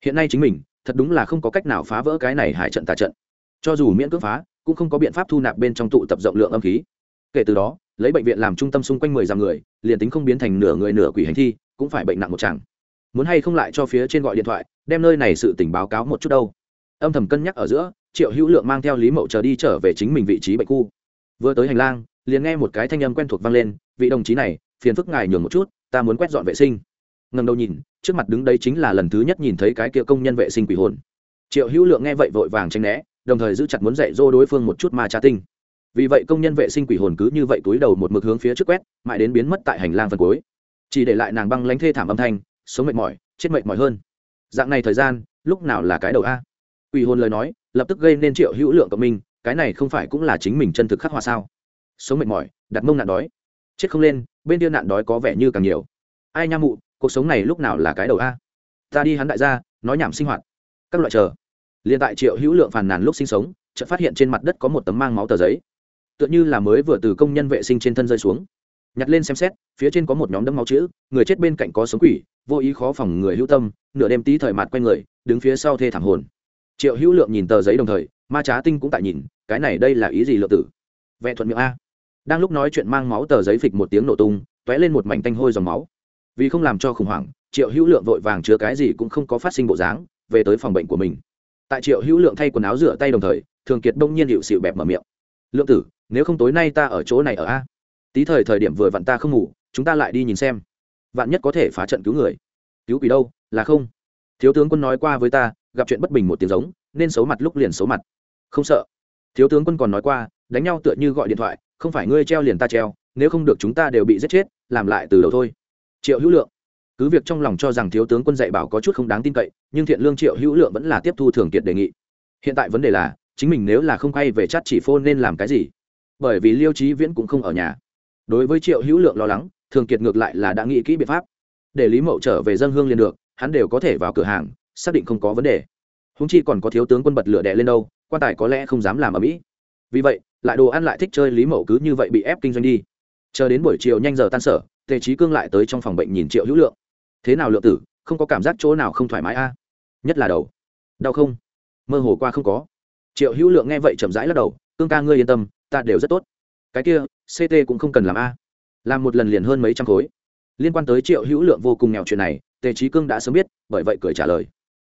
Hiện nay chính mình, thật đúng là không có cách nào phá vỡ cái này hải trận tà trận. Cho dù miễn cưỡng phá, cũng không có biện pháp thu nạp bên trong tụ tập rộng lượng âm khí. Kể từ đó, lấy bệnh viện làm trung tâm xung quanh mười dặm người, liền tính không biến thành nửa người nửa quỷ hành thi, cũng phải bệnh nặng một chàng. Muốn hay không lại cho phía trên gọi điện thoại, đem nơi này sự tình báo cáo một chút đâu. Âm thầm cân nhắc ở giữa, triệu hữu lượng mang theo lý mậu chờ đi trở về chính mình vị trí bệnh khu. Vừa tới hành lang, liền nghe một cái thanh âm quen thuộc vang lên, vị đồng chí này phiền phức ngài nhường một chút, ta muốn quét dọn vệ sinh. Ngần đầu nhìn, trước mặt đứng đây chính là lần thứ nhất nhìn thấy cái kia công nhân vệ sinh quỷ hồn. Triệu hữu lượng nghe vậy vội vàng tranh né, đồng thời giữ chặt muốn dạy dỗ đối phương một chút mà trà tinh. Vì vậy công nhân vệ sinh quỷ hồn cứ như vậy túi đầu một mực hướng phía trước quét, mãi đến biến mất tại hành lang phần cuối. Chỉ để lại nàng băng lánh thê thảm âm thanh, sống mệt mỏi, chết mệt mỏi hơn. Dạng này thời gian, lúc nào là cái đầu a? Quỷ hồn lời nói, lập tức gây nên triệu hữu lượng của mình cái này không phải cũng là chính mình chân thực khắc họa sao? Sống mệt mỏi, đặt mông nạn đói chết không lên, bên kia nạn đói có vẻ như càng nhiều. Ai nha mụ, cuộc sống này lúc nào là cái đầu a? Ta đi hắn đại gia, nói nhảm sinh hoạt. Các loại chờ. Liền tại triệu hữu lượng phàn nàn lúc sinh sống, chợt phát hiện trên mặt đất có một tấm mang máu tờ giấy. Tựa như là mới vừa từ công nhân vệ sinh trên thân rơi xuống. Nhặt lên xem xét, phía trên có một nhóm đấm máu chữ, người chết bên cạnh có sống quỷ, vô ý khó phòng người hữu tâm, nửa đêm tí thời mặt quay người, đứng phía sau thê thảm hồn. Triệu hữu lượng nhìn tờ giấy đồng thời, ma trá tinh cũng tại nhìn, cái này đây là ý gì lượng tử? Vẽ thuận miệng a đang lúc nói chuyện mang máu tờ giấy phịch một tiếng nổ tung, t ó é lên một mảnh tanh hôi dòng máu. Vì không làm cho khủng hoảng, triệu hữu lượng vội vàng chứa cái gì cũng không có phát sinh bộ dáng, về tới phòng bệnh của mình. Tại triệu hữu lượng thay quần áo rửa tay đồng thời, thường kiệt đông nhiên hiệu xịu bẹp mở miệng. Lượng tử, nếu không tối nay ta ở chỗ này ở a? Tí thời thời điểm vừa vặn ta không ngủ, chúng ta lại đi nhìn xem. Vạn nhất có thể phá trận cứu người. Cứu quỷ đâu, là không. Thiếu tướng quân nói qua với ta, gặp chuyện bất bình một tiếng giống, nên xấu mặt lúc liền xấu mặt. Không sợ. Thiếu tướng quân còn nói qua, đánh nhau tựa như gọi điện thoại không phải ngươi treo liền ta treo, nếu không được chúng ta đều bị giết chết, làm lại từ đầu thôi. Triệu hữu lượng. Cứ việc trong lòng cho rằng thiếu tướng quân dạy bảo có chút không đáng tin cậy, nhưng thiện lương triệu hữu lượng vẫn là tiếp thu thường kiệt đề nghị. Hiện tại vấn đề là, chính mình nếu là không quay về chat chỉ phô nên làm cái gì? Bởi vì liêu trí viễn cũng không ở nhà. Đối với triệu hữu lượng lo lắng, thường kiệt ngược lại là đã nghĩ kỹ biện pháp. Để lý mậu trở về dân hương liền được, hắn đều có thể vào cửa hàng, xác định không có vấn đề. Húng chi còn có thiếu tướng quân bật lửa đè lên đâu, quan tài có lẽ không dám làm ở mỹ. Vì vậy lại đồ ăn lại thích chơi lý mậu cứ như vậy bị ép kinh doanh đi. Chờ đến buổi chiều nhanh giờ tan sở, tề trí cương lại tới trong phòng bệnh nhìn triệu hữu lượng. Thế nào lượng tử, không có cảm giác chỗ nào không thoải mái a? À? Nhất là đầu. Đau không? Mơ hồ qua không có. Triệu hữu lượng nghe vậy chậm rãi lắc đầu, cương ca ngươi yên tâm, ta đều rất tốt. Cái kia ct cũng không cần làm a. À? Làm một lần liền hơn mấy trăm khối. Liên quan tới triệu hữu lượng vô cùng nghèo chuyện này, tề trí cương đã sớm biết, bởi vậy cười trả lời,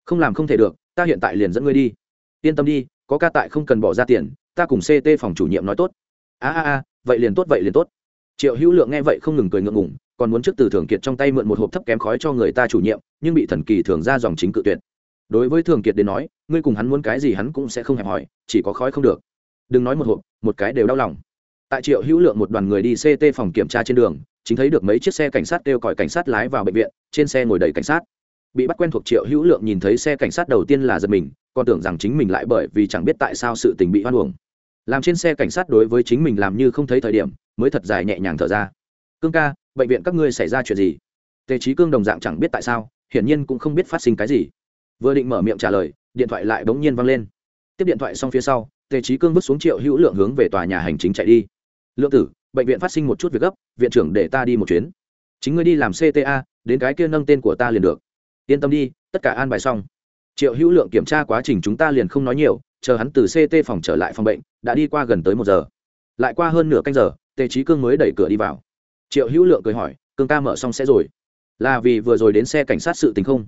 không làm không thể được, ta hiện tại liền dẫn ngươi đi. Yên tâm đi, có ca tại không cần bỏ ra tiền ta cùng ct phòng chủ nhiệm nói tốt. A a a, vậy liền tốt, vậy liền tốt. Triệu hữu lượng nghe vậy không ngừng cười ngượng ngủng còn muốn trước từ thường kiệt trong tay mượn một hộp thấp kém khói cho người ta chủ nhiệm, nhưng bị thần kỳ thường ra dòng chính cự tuyệt. Đối với thường kiệt đến nói, ngươi cùng hắn muốn cái gì hắn cũng sẽ không hẹp hỏi chỉ có khói không được. Đừng nói một hộp, một cái đều đau lòng. Tại triệu hữu lượng một đoàn người đi ct phòng kiểm tra trên đường, chính thấy được mấy chiếc xe cảnh sát kêu còi cảnh sát lái vào bệnh viện, trên xe ngồi đầy cảnh sát. Bị bắt quen thuộc triệu hữu lượng nhìn thấy xe cảnh sát đầu tiên là giật mình còn tưởng rằng chính mình lại bởi vì chẳng biết tại sao sự tình bị hoan uổng. Làm trên xe cảnh sát đối với chính mình làm như không thấy thời điểm, mới thật dài nhẹ nhàng thở ra. Cương ca, bệnh viện các ngươi xảy ra chuyện gì? Tề trí cương đồng dạng chẳng biết tại sao, hiển nhiên cũng không biết phát sinh cái gì. Vừa định mở miệng trả lời, điện thoại lại bỗng nhiên văng lên. Tiếp điện thoại xong phía sau, tề trí cương bước xuống triệu hữu lượng hướng về tòa nhà hành chính chạy đi. Lượng tử, bệnh viện phát sinh một chút việc gấp, viện trưởng để ta đi một chuyến. Chính ngươi đi làm cta đến cái kia nâng tên của ta liền được. Yên tâm đi, tất cả an bài xong triệu hữu lượng kiểm tra quá trình chúng ta liền không nói nhiều, chờ hắn từ ct phòng trở lại phòng bệnh, đã đi qua gần tới một giờ. Lại qua hơn nửa canh giờ, tề trí cương mới đẩy cửa đi vào. Triệu hữu lượng cười hỏi, cương ca mở xong sẽ rồi? Là vì vừa rồi đến xe cảnh sát sự tình không?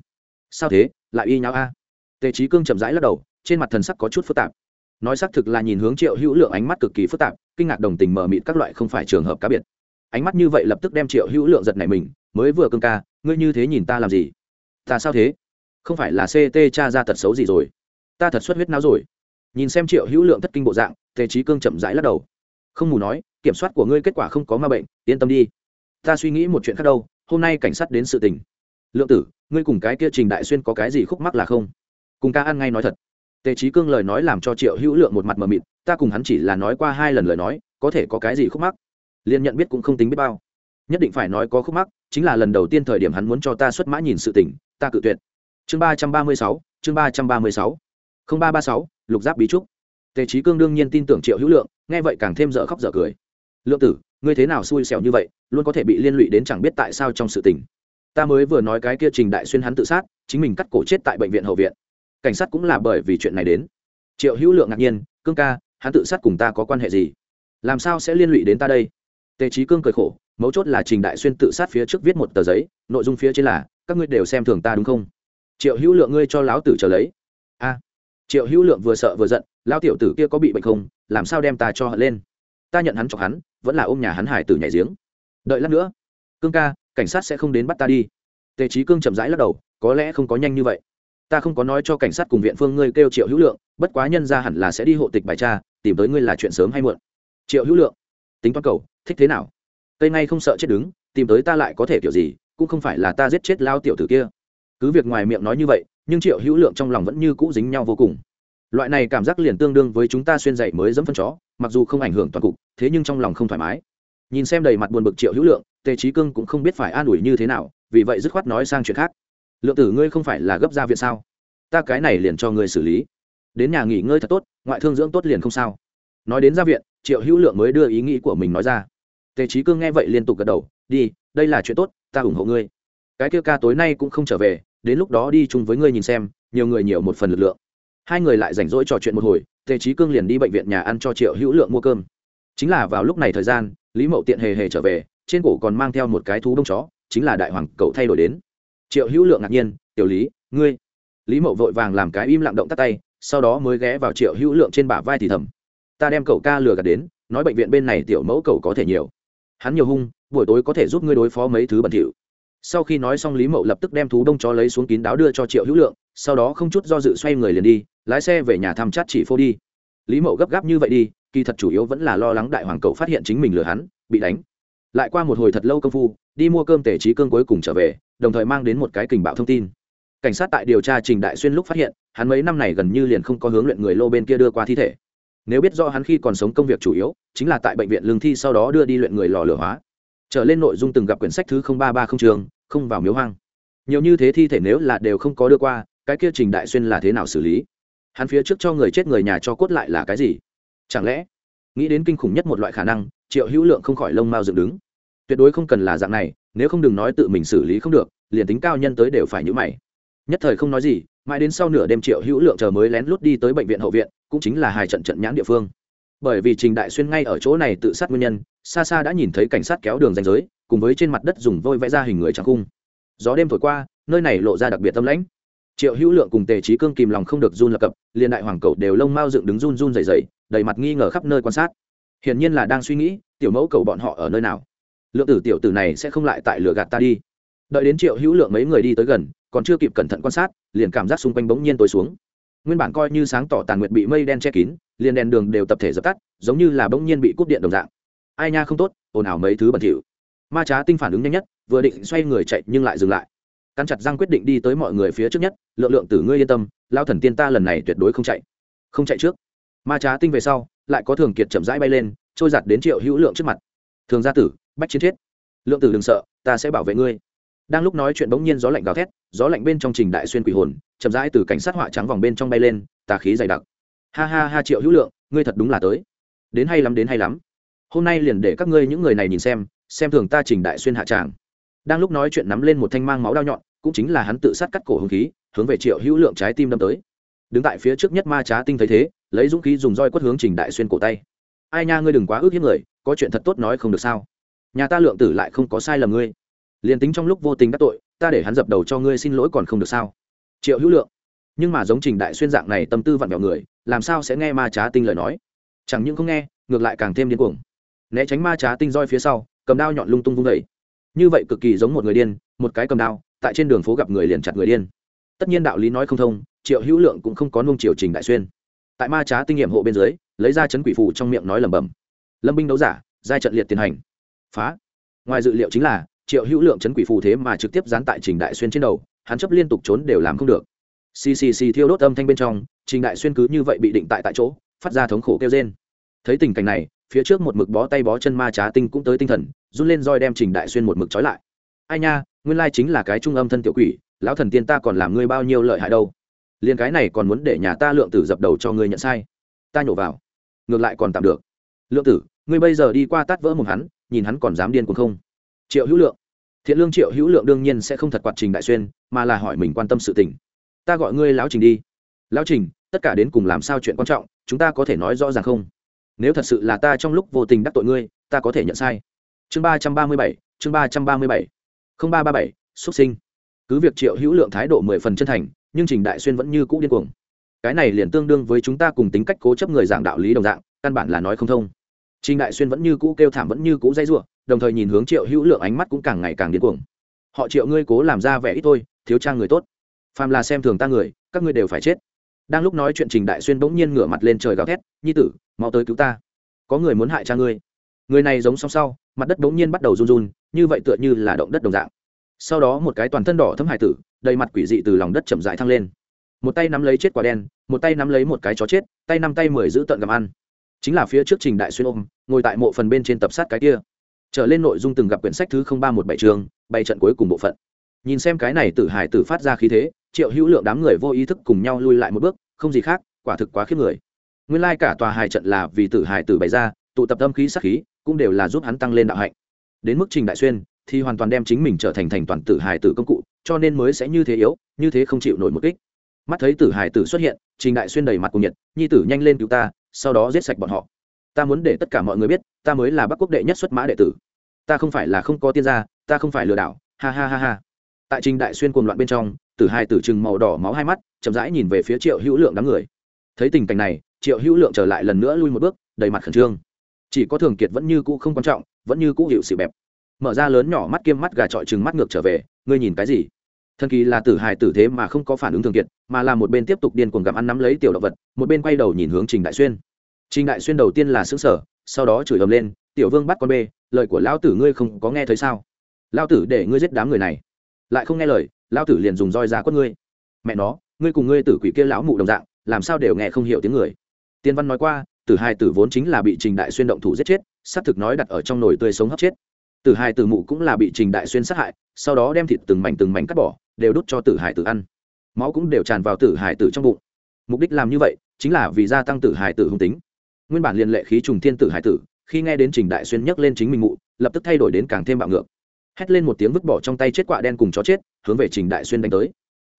Sao thế? Lại y nháo a? Tề trí cương chậm rãi lắc đầu, trên mặt thần sắc có chút phức tạp. Nói xác thực là nhìn hướng triệu hữu lượng ánh mắt cực kỳ phức tạp, kinh ngạc đồng tình mờ mịt các loại không phải trường hợp cá biệt. Ánh mắt như vậy lập tức đem triệu hữu lượng giật này mình, mới vừa cương ca, ngươi như thế nhìn ta làm gì? Ta sao thế? Không phải là ct cha ra tật xấu gì rồi. Ta thật xuất huyết não rồi. Nhìn xem triệu hữu lượng thất kinh bộ dạng, tề trí cương chậm rãi lắc đầu. Không mù nói, kiểm soát của ngươi kết quả không có ma bệnh, yên tâm đi. Ta suy nghĩ một chuyện khác đâu, hôm nay cảnh sát đến sự tình. Lượng tử, ngươi cùng cái kia trình đại xuyên có cái gì khúc mắc là không? Cùng ca ăn ngay nói thật. Tề trí cương lời nói làm cho triệu hữu lượng một mặt mờ mịt, ta cùng hắn chỉ là nói qua hai lần lời nói, có thể có cái gì khúc mắc? Liền nhận biết cũng không tính biết bao. Nhất định phải nói có khúc mắc, chính là lần đầu tiên thời điểm hắn muốn cho ta xuất mã nhìn sự tình, ta cự tuyệt chương ba trăm ba mươi sáu, chương ba trăm ba mươi sáu. Không ba ba sáu, lục giáp bí trúc. Tề trí cương đương nhiên tin tưởng triệu hữu lượng, nghe vậy càng thêm dở khóc dở cười. Lượng tử, ngươi thế nào xui xẻo như vậy, luôn có thể bị liên lụy đến chẳng biết tại sao trong sự tình. Ta mới vừa nói cái kia trình đại xuyên hắn tự sát, chính mình cắt cổ chết tại bệnh viện hậu viện. Cảnh sát cũng là bởi vì chuyện này đến. Triệu hữu lượng ngạc nhiên, cương ca, hắn tự sát cùng ta có quan hệ gì? Làm sao sẽ liên lụy đến ta đây? Tề trí cương cười khổ, mấu chốt là trình đại xuyên tự sát phía trước viết một tờ giấy, nội dung phía trên là, các ngươi đều xem thường ta đúng không? Triệu hữu lượng ngươi cho lão tử trở lấy. A, triệu hữu lượng vừa sợ vừa giận lao tiểu tử kia có bị bệnh không? Làm sao đem ta cho hận lên? Ta nhận hắn chọc hắn, vẫn là ôm nhà hắn hải tử nhảy giếng. Đợi lát nữa, cương ca, cảnh sát sẽ không đến bắt ta đi. Tề trí cương chậm rãi lắc đầu, có lẽ không có nhanh như vậy. Ta không có nói cho cảnh sát cùng viện phương ngươi kêu triệu hữu lượng, bất quá nhân ra hẳn là sẽ đi hộ tịch bài tra, tìm tới ngươi là chuyện sớm hay muộn. Triệu hữu lượng, tính toán cầu thích thế nào? Cây ngay không sợ chết đứng, tìm tới ta lại có thể kiểu gì, cũng không phải là ta giết chết lao tiểu tử kia cứ việc ngoài miệng nói như vậy, nhưng triệu hữu lượng trong lòng vẫn như cũ dính nhau vô cùng. Loại này cảm giác liền tương đương với chúng ta xuyên dậy mới dẫm phân chó, mặc dù không ảnh hưởng toàn cục, thế nhưng trong lòng không thoải mái. Nhìn xem đầy mặt buồn bực triệu hữu lượng, tề trí cương cũng không biết phải an ủi như thế nào, vì vậy dứt khoát nói sang chuyện khác. Lượng tử ngươi không phải là gấp ra viện sao? Ta cái này liền cho ngươi xử lý. Đến nhà nghỉ ngơi thật tốt, ngoại thương dưỡng tốt liền không sao. Nói đến ra viện, triệu hữu lượng mới đưa ý nghĩ của mình nói ra. Tề trí cương nghe vậy liên tục gật đầu, đi, đây là chuyện tốt, ta ủng hộ ngươi. Cái kia ca tối nay cũng không trở về đến lúc đó đi chung với ngươi nhìn xem, nhiều người nhiều một phần lực lượng. Hai người lại rảnh rỗi trò chuyện một hồi, tề trí cương liền đi bệnh viện nhà ăn cho triệu hữu lượng mua cơm. Chính là vào lúc này thời gian, lý mậu tiện hề hề trở về, trên cổ còn mang theo một cái thú đông chó, chính là đại hoàng, cậu thay đổi đến. Triệu hữu lượng ngạc nhiên, tiểu lý, ngươi? Lý mậu vội vàng làm cái im lặng động tắt tay, sau đó mới ghé vào triệu hữu lượng trên bả vai thì thầm, ta đem cậu ca lừa gạt đến, nói bệnh viện bên này tiểu mẫu cậu có thể nhiều. Hắn nhiều hung, buổi tối có thể giúp ngươi đối phó mấy thứ bẩn thỉu sau khi nói xong, lý mậu lập tức đem thú đông chó lấy xuống kín đáo đưa cho triệu hữu lượng, sau đó không chút do dự xoay người liền đi, lái xe về nhà thăm chát chỉ phô đi. Lý mậu gấp gáp như vậy đi, kỳ thật chủ yếu vẫn là lo lắng đại hoàng cậu phát hiện chính mình lừa hắn, bị đánh. Lại qua một hồi thật lâu công phu, đi mua cơm tể trí cương cuối cùng trở về, đồng thời mang đến một cái kình bạo thông tin. Cảnh sát tại điều tra trình đại xuyên lúc phát hiện, hắn mấy năm này gần như liền không có hướng luyện người lô bên kia đưa qua thi thể. Nếu biết do hắn khi còn sống công việc chủ yếu, chính là tại bệnh viện lương thi sau đó đưa đi luyện người lò lửa hóa trở lên nội dung từng gặp quyển sách thứ ba ba không trường, không vào miếu hoang. Nhiều như thế thi thể nếu là đều không có đưa qua, cái kia trình đại xuyên là thế nào xử lý? Hắn phía trước cho người chết người nhà cho cốt lại là cái gì? Chẳng lẽ, nghĩ đến kinh khủng nhất một loại khả năng, triệu hữu lượng không khỏi lông mao dựng đứng. Tuyệt đối không cần là dạng này, nếu không đừng nói tự mình xử lý không được, liền tính cao nhân tới đều phải nhữ mày. Nhất thời không nói gì, mãi đến sau nửa đêm triệu hữu lượng chờ mới lén lút đi tới bệnh viện hậu viện, cũng chính là hai trận trận nhãn địa phương. Bởi vì trình đại xuyên ngay ở chỗ này tự sát nguyên nhân xa xa đã nhìn thấy cảnh sát kéo đường ranh giới, cùng với trên mặt đất dùng vôi vẽ ra hình người trắng cung. Gió đêm thổi qua, nơi này lộ ra đặc biệt tâm lãnh. Triệu hữu lượng cùng tề trí cương kìm lòng không được run lập cập, liền đại hoàng cậu đều lông mau dựng đứng run run dày dày đầy mặt nghi ngờ khắp nơi quan sát. Hiển nhiên là đang suy nghĩ, tiểu mẫu cầu bọn họ ở nơi nào? Lượng tử tiểu tử này sẽ không lại tại lửa gạt ta đi. Đợi đến triệu hữu lượng mấy người đi tới gần, còn chưa kịp cẩn thận quan sát, liền cảm giác xung quanh bỗng nhiên tối xuống. Nguyên bản coi như sáng tỏ tàn nguyệt bị mây đen che kín, liền đèn đường đều tập thể dập tắt, giống như là bỗng nhiên bị cúp điện đồng dạng ai nha không tốt, ồn ào mấy thứ bẩn thỉu. Ma trá tinh phản ứng nhanh nhất, vừa định xoay người chạy nhưng lại dừng lại. Căn chặt răng quyết định đi tới mọi người phía trước nhất, lượng lượng tử ngươi yên tâm, lao thần tiên ta lần này tuyệt đối không chạy. Không chạy trước. Ma trá tinh về sau, lại có thường kiệt chậm rãi bay lên, trôi giặt đến triệu hữu lượng trước mặt. Thường gia tử, bách chiến chết. Lượng tử đừng sợ, ta sẽ bảo vệ ngươi. Đang lúc nói chuyện bỗng nhiên gió lạnh gào thét, gió lạnh bên trong trình đại xuyên quỷ hồn, chậm rãi từ cảnh sát họa trắng vòng bên trong bay lên, tà khí dày đặc. Ha ha ha triệu hữu lượng, ngươi thật đúng là tới. Đến hay lắm, đến hay lắm hôm nay liền để các ngươi những người này nhìn xem xem thường ta trình đại xuyên hạ tràng. Đang lúc nói chuyện nắm lên một thanh mang máu đao nhọn, cũng chính là hắn tự sát cắt cổ hung khí, hướng về triệu hữu lượng trái tim đâm tới. Đứng tại phía trước nhất ma trá tinh thấy thế, lấy dũng khí dùng roi quất hướng trình đại xuyên cổ tay. Ai nha, ngươi đừng quá ước hiếp người, có chuyện thật tốt nói không được sao? Nhà ta lượng tử lại không có sai lầm ngươi. Liền tính trong lúc vô tình đắc tội, ta để hắn dập đầu cho ngươi xin lỗi còn không được sao? Triệu hữu lượng. Nhưng mà giống trình đại xuyên dạng này tâm tư vặn vẹo người, làm sao sẽ nghe ma trá tinh lời nói? Chẳng những không nghe, ngược lại càng thêm điên cuồng né tránh ma trá tinh roi phía sau, cầm đao nhọn lung tung vung vẩy như vậy cực kỳ giống một người điên, một cái cầm đao, tại trên đường phố gặp người liền chặt người điên. Tất nhiên đạo lý nói không thông, triệu hữu lượng cũng không có nung triều trình đại xuyên. Tại ma trá tinh nghiệm hộ bên dưới, lấy ra chấn quỷ phù trong miệng nói lẩm bẩm. Lâm binh đấu giả, giai trận liệt tiến hành. Phá. Ngoài dự liệu chính là, triệu hữu lượng chấn quỷ phù thế mà trực tiếp dán tại trình đại xuyên trên đầu, hắn chấp liên tục trốn đều làm không được. Ccc thiêu đốt âm thanh bên trong, trình đại xuyên cứ như vậy bị định tại tại chỗ, phát ra thống khổ kêu trên thấy tình cảnh này phía trước một mực bó tay bó chân ma trá tinh cũng tới tinh thần, run lên roi đem trình đại xuyên một mực trói lại. Ai nha, nguyên lai chính là cái trung âm thân tiểu quỷ, lão thần tiên ta còn làm ngươi bao nhiêu lợi hại đâu. Liền cái này còn muốn để nhà ta lượng tử dập đầu cho ngươi nhận sai. Ta nhổ vào. Ngược lại còn tạm được. Lượng tử, ngươi bây giờ đi qua tát vỡ mồm hắn, nhìn hắn còn dám điên cuồng không? Triệu hữu lượng. Thiện lương triệu hữu lượng đương nhiên sẽ không thật quạt trình đại xuyên, mà là hỏi mình quan tâm sự tình. Ta gọi ngươi lão trình đi. Lão trình, tất cả đến cùng làm sao chuyện quan trọng, chúng ta có thể nói rõ ràng không? Nếu thật sự là ta trong lúc vô tình đắc tội ngươi, ta có thể nhận sai. Chương ba trăm ba mươi bảy, chương ba trăm ba mươi bảy. Không ba ba bảy, xuất sinh. Cứ việc triệu hữu lượng thái độ mười phần chân thành, nhưng trình đại xuyên vẫn như cũ điên cuồng. Cái này liền tương đương với chúng ta cùng tính cách cố chấp người giảng đạo lý đồng dạng, căn bản là nói không thông. Trình đại xuyên vẫn như cũ kêu thảm, vẫn như cũ dây ruộng đồng thời nhìn hướng triệu hữu lượng ánh mắt cũng càng ngày càng điên cuồng. Họ triệu ngươi cố làm ra vẻ ít thôi, thiếu trang người tốt. Phàm là xem thường ta người, các ngươi đều phải chết đang lúc nói chuyện trình đại xuyên bỗng nhiên ngửa mặt lên trời gào thét, nhi tử, mau tới cứu ta. Có người muốn hại cha ngươi. Người này giống song sau, mặt đất bỗng nhiên bắt đầu run run, như vậy tựa như là động đất đồng dạng. Sau đó một cái toàn thân đỏ thấm hải tử, đầy mặt quỷ dị từ lòng đất chậm rãi thăng lên. Một tay nắm lấy chết quả đen, một tay nắm lấy một cái chó chết, tay năm tay mười giữ tận gặm ăn. Chính là phía trước trình đại xuyên ôm, ngồi tại mộ phần bên trên tập sát cái kia. Trở lên nội dung từng gặp quyển sách thứ ba một bảy trường bày trận cuối cùng bộ phận. Nhìn xem cái này tử hải tử phát ra khí thế triệu hữu lượng đám người vô ý thức cùng nhau lui lại một bước, không gì khác, quả thực quá khiếp người. Nguyên lai cả tòa hải trận là vì tử hải tử bày ra, tụ tập tâm khí sắc khí, cũng đều là giúp hắn tăng lên đạo hạnh. Đến mức trình đại xuyên, thì hoàn toàn đem chính mình trở thành thành toàn tử hải tử công cụ, cho nên mới sẽ như thế yếu, như thế không chịu nổi một kích. Mắt thấy tử hải tử xuất hiện, trình đại xuyên đầy mặt cùng nhiệt, nhi tử nhanh lên cứu ta, sau đó giết sạch bọn họ. Ta muốn để tất cả mọi người biết, ta mới là bắc quốc đệ nhất xuất mã đệ tử. Ta không phải là không có tiên gia, ta không phải lừa đảo. Ha ha ha ha. Tại trình đại xuyên cuồng loạn bên trong tử hai tử trừng màu đỏ máu hai mắt, chậm rãi nhìn về phía triệu hữu lượng đám người. Thấy tình cảnh này, triệu hữu lượng trở lại lần nữa lui một bước, đầy mặt khẩn trương. Chỉ có thường kiệt vẫn như cũ không quan trọng, vẫn như cũ hiệu sự bẹp. Mở ra lớn nhỏ mắt kiêm mắt gà trọi trừng mắt ngược trở về, ngươi nhìn cái gì? Thần kỳ là tử hài tử thế mà không có phản ứng thường kiệt, mà là một bên tiếp tục điên cuồng gặm ăn nắm lấy tiểu động vật, một bên quay đầu nhìn hướng trình đại xuyên. Trình đại xuyên đầu tiên là xứng sở sau đó chửi ầm lên, tiểu vương bắt con bê, lời của lão tử ngươi không có nghe thấy sao? Lão tử để ngươi giết đám người này. Lại không nghe lời lão tử liền dùng roi ra quất ngươi. Mẹ nó, ngươi cùng ngươi tử quỷ kia lão mụ đồng dạng, làm sao đều nghe không hiểu tiếng người. Tiên văn nói qua, tử hai tử vốn chính là bị trình đại xuyên động thủ giết chết, xác thực nói đặt ở trong nồi tươi sống hấp chết. Tử hai tử mụ cũng là bị trình đại xuyên sát hại, sau đó đem thịt từng mảnh từng mảnh cắt bỏ, đều đút cho tử hải tử ăn. Máu cũng đều tràn vào tử hải tử trong bụng. Mục đích làm như vậy, chính là vì gia tăng tử hải tử hung tính. Nguyên bản liên lệ khí trùng thiên tử hải tử, khi nghe đến trình đại xuyên nhắc lên chính mình mụ, lập tức thay đổi đến càng thêm bạo ngược. Hét lên một tiếng vứt bỏ trong tay chết quạ đen cùng chó chết hướng về trình đại xuyên đánh tới.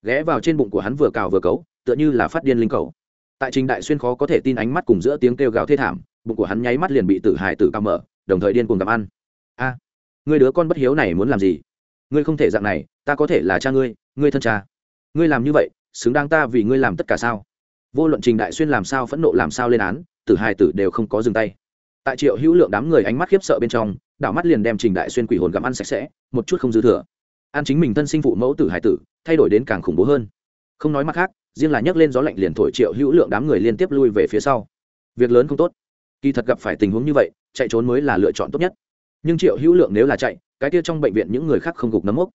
Ghé vào trên bụng của hắn vừa cào vừa cấu tựa như là phát điên linh cầu. Tại trình đại xuyên khó có thể tin ánh mắt cùng giữa tiếng kêu gào thê thảm bụng của hắn nháy mắt liền bị tử hải tử cao mở đồng thời điên cuồng gặm ăn. A à, người đứa con bất hiếu này muốn làm gì? Ngươi không thể dạng này ta có thể là cha ngươi ngươi thân cha. Ngươi làm như vậy xứng đáng ta vì ngươi làm tất cả sao? Vô luận trình đại xuyên làm sao phẫn nộ làm sao lên án tử hài tử đều không có dừng tay. Tại triệu hữu lượng đám người ánh mắt khiếp sợ bên trong đảo mắt liền đem trình đại xuyên quỷ hồn gặm ăn sạch sẽ một chút không dư thừa ăn chính mình thân sinh phụ mẫu tử hải tử, thay đổi đến càng khủng bố hơn. Không nói mặt khác, riêng là nhấc lên gió lạnh liền thổi triệu hữu lượng đám người liên tiếp lui về phía sau. Việc lớn không tốt. Kỳ thật gặp phải tình huống như vậy, chạy trốn mới là lựa chọn tốt nhất. Nhưng triệu hữu lượng nếu là chạy, cái kia trong bệnh viện những người khác không gục nấm mốc.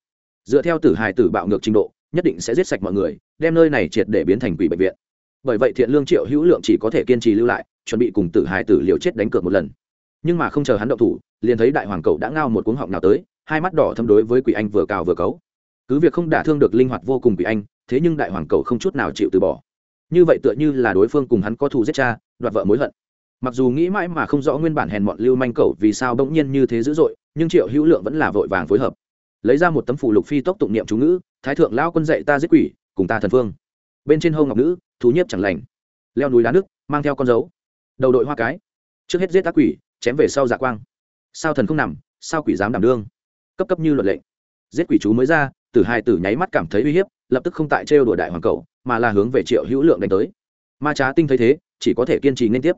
Dựa theo tử hài tử bạo ngược trình độ, nhất định sẽ giết sạch mọi người, đem nơi này triệt để biến thành quỷ bệnh viện. Bởi vậy thiện lương triệu hữu lượng chỉ có thể kiên trì lưu lại, chuẩn bị cùng tử hài tử liều chết đánh cược một lần. Nhưng mà không chờ hắn động thủ, liền thấy đại hoàng cậu đã ngao một cuống họng nào tới hai mắt đỏ thâm đối với quỷ anh vừa cào vừa cấu. Cứ việc không đả thương được linh hoạt vô cùng quỷ anh, thế nhưng đại hoàng cầu không chút nào chịu từ bỏ. Như vậy tựa như là đối phương cùng hắn có thù giết cha, đoạt vợ mối hận. Mặc dù nghĩ mãi mà không rõ nguyên bản hèn mọn lưu manh cầu vì sao bỗng nhiên như thế dữ dội, nhưng triệu hữu lượng vẫn là vội vàng phối hợp. Lấy ra một tấm phủ lục phi tốc tụng niệm chú ngữ, thái thượng lao quân dạy ta giết quỷ, cùng ta thần phương. Bên trên hâu ngọc nữ, thú nhiếp chẳng lành. Leo núi đá nước, mang theo con dấu. Đầu đội hoa cái. Trước hết giết tác quỷ, chém về sau dạ quang. Sao thần không nằm, sao quỷ dám đảm đương? Cấp cấp như luật lệnh. Giết quỷ chú mới ra, tử hai tử nháy mắt cảm thấy uy hiếp, lập tức không tại trêu đùa đại hoàng cầu, mà là hướng về triệu hữu lượng đánh tới. Ma trá tinh thấy thế, chỉ có thể kiên trì nên tiếp.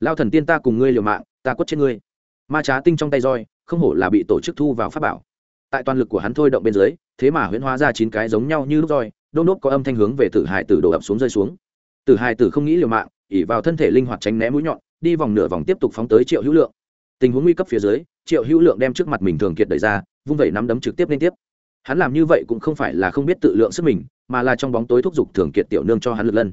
Lao thần tiên ta cùng ngươi liều mạng, ta quất chết ngươi. Ma trá tinh trong tay roi, không hổ là bị tổ chức thu vào pháp bảo. Tại toàn lực của hắn thôi động bên dưới, thế mà huyễn hóa ra chín cái giống nhau như lúc roi, đôn đốt có âm thanh hướng về tử hải tử đổ ập xuống rơi xuống. Tử hải tử không nghĩ liều mạng ỉ vào thân thể linh hoạt tránh né mũi nhọn, đi vòng nửa vòng tiếp tục phóng tới triệu hữu lượng. Tình huống nguy cấp phía dưới, triệu hữu lượng đem trước mặt mình thường kiệt đẩy ra vung vẩy nắm đấm trực tiếp liên tiếp. Hắn làm như vậy cũng không phải là không biết tự lượng sức mình, mà là trong bóng tối thúc giục thường kiệt tiểu nương cho hắn lực lân.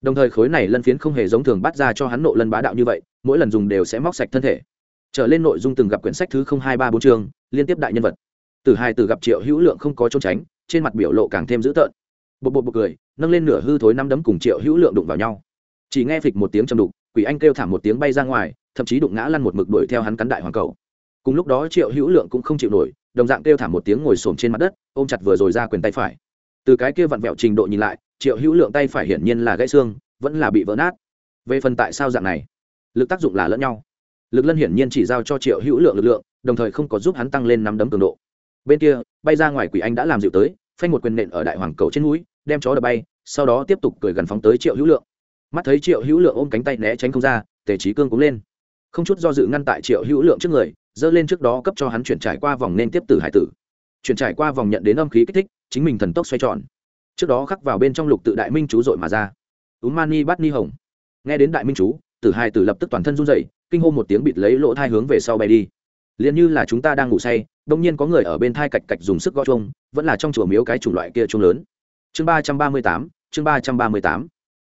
Đồng thời khối này lân phiến không hề giống thường bắt ra cho hắn nộ lân bá đạo như vậy, mỗi lần dùng đều sẽ móc sạch thân thể. Trở lên nội dung từng gặp quyển sách thứ hai ba bốn chương, liên tiếp đại nhân vật. Từ hai từ gặp triệu hữu lượng không có trốn tránh, trên mặt biểu lộ càng thêm dữ tợn. Bột bột bột cười, nâng lên nửa hư thối năm đấm cùng triệu hữu lượng đụng vào nhau. Chỉ nghe phịch một tiếng chầm đục, quỷ anh kêu thảm một tiếng bay ra ngoài, thậm chí đụng ngã lăn một mực đuổi theo hắn cắn đại hoàng cầu. Cùng lúc đó triệu hữu lượng cũng không chịu nổi đồng dạng kêu thảm một tiếng ngồi xổm trên mặt đất, ôm chặt vừa rồi ra quyền tay phải. Từ cái kia vặn vẹo trình độ nhìn lại, triệu hữu lượng tay phải hiển nhiên là gãy xương, vẫn là bị vỡ nát. Về phần tại sao dạng này? Lực tác dụng là lẫn nhau. Lực lân hiển nhiên chỉ giao cho triệu hữu lượng lực lượng, đồng thời không có giúp hắn tăng lên nắm đấm cường độ. Bên kia, bay ra ngoài quỷ anh đã làm dịu tới, phanh một quyền nện ở đại hoàng cầu trên núi, đem chó đập bay, sau đó tiếp tục cười gần phóng tới triệu hữu lượng. Mắt thấy triệu hữu lượng ôm cánh tay né tránh không ra, tề trí cương cũng lên. Không chút do dự ngăn tại triệu hữu lượng trước người dơ lên trước đó cấp cho hắn chuyển trải qua vòng nên tiếp tử hải tử. Chuyển trải qua vòng nhận đến âm khí kích thích, chính mình thần tốc xoay tròn. Trước đó khắc vào bên trong lục tự đại minh chú dội mà ra. Ú mani bắt ni hồng. Nghe đến đại minh chú, tử hải tử lập tức toàn thân run dậy kinh hô một tiếng bịt lấy lỗ thai hướng về sau bay đi. Liền như là chúng ta đang ngủ say, đông nhiên có người ở bên thai cạch cạch dùng sức gõ chuông, vẫn là trong chùa miếu cái chủng loại kia chuông lớn. Chương ba trăm ba mươi tám, chương ba trăm ba mươi tám.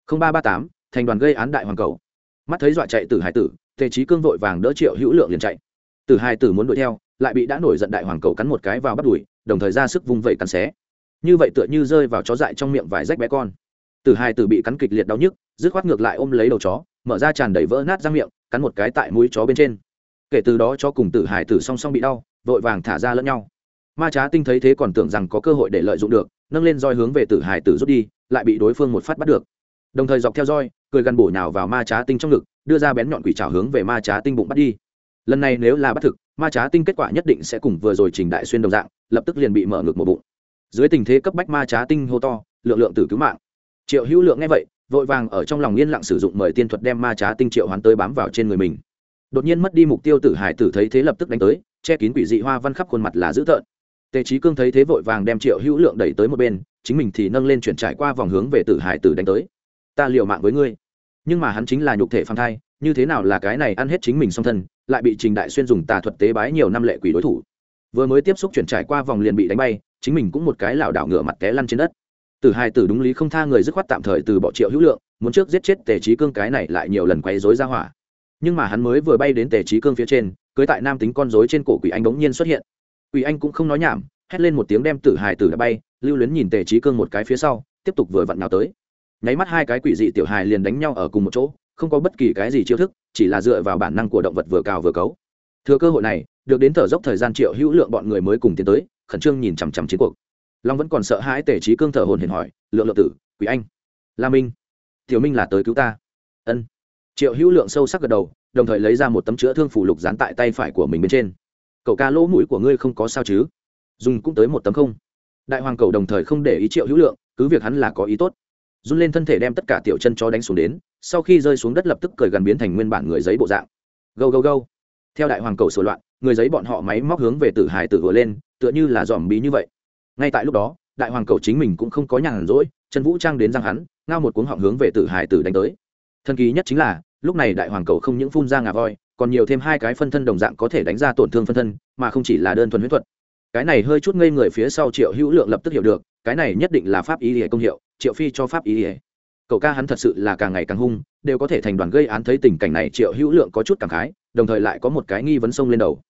Không ba ba tám, thành đoàn gây án đại hoàng cầu. Mắt thấy dọa chạy tử hải tử, tề trí cương vội vàng đỡ triệu hữu lượng liền chạy tử hải tử muốn đuổi theo, lại bị đã nổi giận đại hoàng cầu cắn một cái vào bắt đùi, đồng thời ra sức vung vẩy cắn xé. Như vậy tựa như rơi vào chó dại trong miệng vải rách bé con. Tử hải tử bị cắn kịch liệt đau nhức, dứt khoát ngược lại ôm lấy đầu chó, mở ra tràn đầy vỡ nát răng miệng, cắn một cái tại mũi chó bên trên. Kể từ đó cho cùng tử hải tử song song bị đau, vội vàng thả ra lẫn nhau. Ma trá tinh thấy thế còn tưởng rằng có cơ hội để lợi dụng được, nâng lên roi hướng về tử hải tử rút đi, lại bị đối phương một phát bắt được. Đồng thời dọc theo roi, cười gần bổ nhào vào ma trá tinh trong ngực, đưa ra bén nhọn quỷ trào hướng về ma trá tinh bụng bắt đi lần này nếu là bắt thực, ma trá tinh kết quả nhất định sẽ cùng vừa rồi trình đại xuyên đồng dạng, lập tức liền bị mở ngược một bụng. Dưới tình thế cấp bách ma trá tinh hô to, lượng lượng tử cứu mạng. Triệu hữu lượng nghe vậy, vội vàng ở trong lòng yên lặng sử dụng mời tiên thuật đem ma trá tinh triệu hoán tới bám vào trên người mình. Đột nhiên mất đi mục tiêu tử hải tử thấy thế lập tức đánh tới, che kín quỷ dị hoa văn khắp khuôn mặt là dữ tợn. Tề trí cương thấy thế vội vàng đem triệu hữu lượng đẩy tới một bên, chính mình thì nâng lên chuyển trải qua vòng hướng về tử hải tử đánh tới. Ta liều mạng với ngươi. Nhưng mà hắn chính là nhục thể phan thai như thế nào là cái này ăn hết chính mình song thân, lại bị trình đại xuyên dùng tà thuật tế bái nhiều năm lệ quỷ đối thủ. Vừa mới tiếp xúc chuyển trải qua vòng liền bị đánh bay, chính mình cũng một cái lảo đảo ngửa mặt té lăn trên đất. Tử hai tử đúng lý không tha người dứt khoát tạm thời từ bỏ triệu hữu lượng, muốn trước giết chết tề trí cương cái này lại nhiều lần quấy rối ra hỏa. Nhưng mà hắn mới vừa bay đến tề trí cương phía trên, cưới tại nam tính con rối trên cổ quỷ anh bỗng nhiên xuất hiện. Quỷ anh cũng không nói nhảm, hét lên một tiếng đem tử hài tử đã bay, lưu luyến nhìn tề trí cương một cái phía sau, tiếp tục vừa vặn nào tới. Nháy mắt hai cái quỷ dị tiểu hài liền đánh nhau ở cùng một chỗ không có bất kỳ cái gì chiêu thức, chỉ là dựa vào bản năng của động vật vừa cào vừa cấu. Thừa cơ hội này, được đến thở dốc thời gian triệu hữu lượng bọn người mới cùng tiến tới, khẩn trương nhìn chằm chằm chiến cuộc. Long vẫn còn sợ hãi tề trí cương thở hồn hển hỏi, lượng lượng tử quý anh, la minh, tiểu minh là tới cứu ta? Ân. Triệu hữu lượng sâu sắc gật đầu, đồng thời lấy ra một tấm chữa thương phủ lục dán tại tay phải của mình bên trên. Cậu ca lỗ mũi của ngươi không có sao chứ? Dùng cũng tới một tấm không. Đại hoàng cầu đồng thời không để ý triệu hữu lượng, cứ việc hắn là có ý tốt. Run lên thân thể đem tất cả tiểu chân chó đánh xuống đến sau khi rơi xuống đất lập tức cởi gần biến thành nguyên bản người giấy bộ dạng. Gâu gâu gâu. Theo đại hoàng cầu sửa loạn, người giấy bọn họ máy móc hướng về tử hải tử vừa lên, tựa như là dòm bí như vậy. Ngay tại lúc đó, đại hoàng cầu chính mình cũng không có nhàn rỗi, chân vũ trang đến răng hắn, ngao một cuống họng hướng về tử hải tử đánh tới. Thần kỳ nhất chính là, lúc này đại hoàng cầu không những phun ra ngà voi, còn nhiều thêm hai cái phân thân đồng dạng có thể đánh ra tổn thương phân thân, mà không chỉ là đơn thuần huyết thuật. Cái này hơi chút ngây người phía sau triệu hữu lượng lập tức hiểu được, cái này nhất định là pháp ý ỉa công hiệu, triệu phi cho pháp ý ỉa cậu ca hắn thật sự là càng ngày càng hung, đều có thể thành đoàn gây án thấy tình cảnh này, triệu hữu lượng có chút cảm khái, đồng thời lại có một cái nghi vấn sông lên đầu.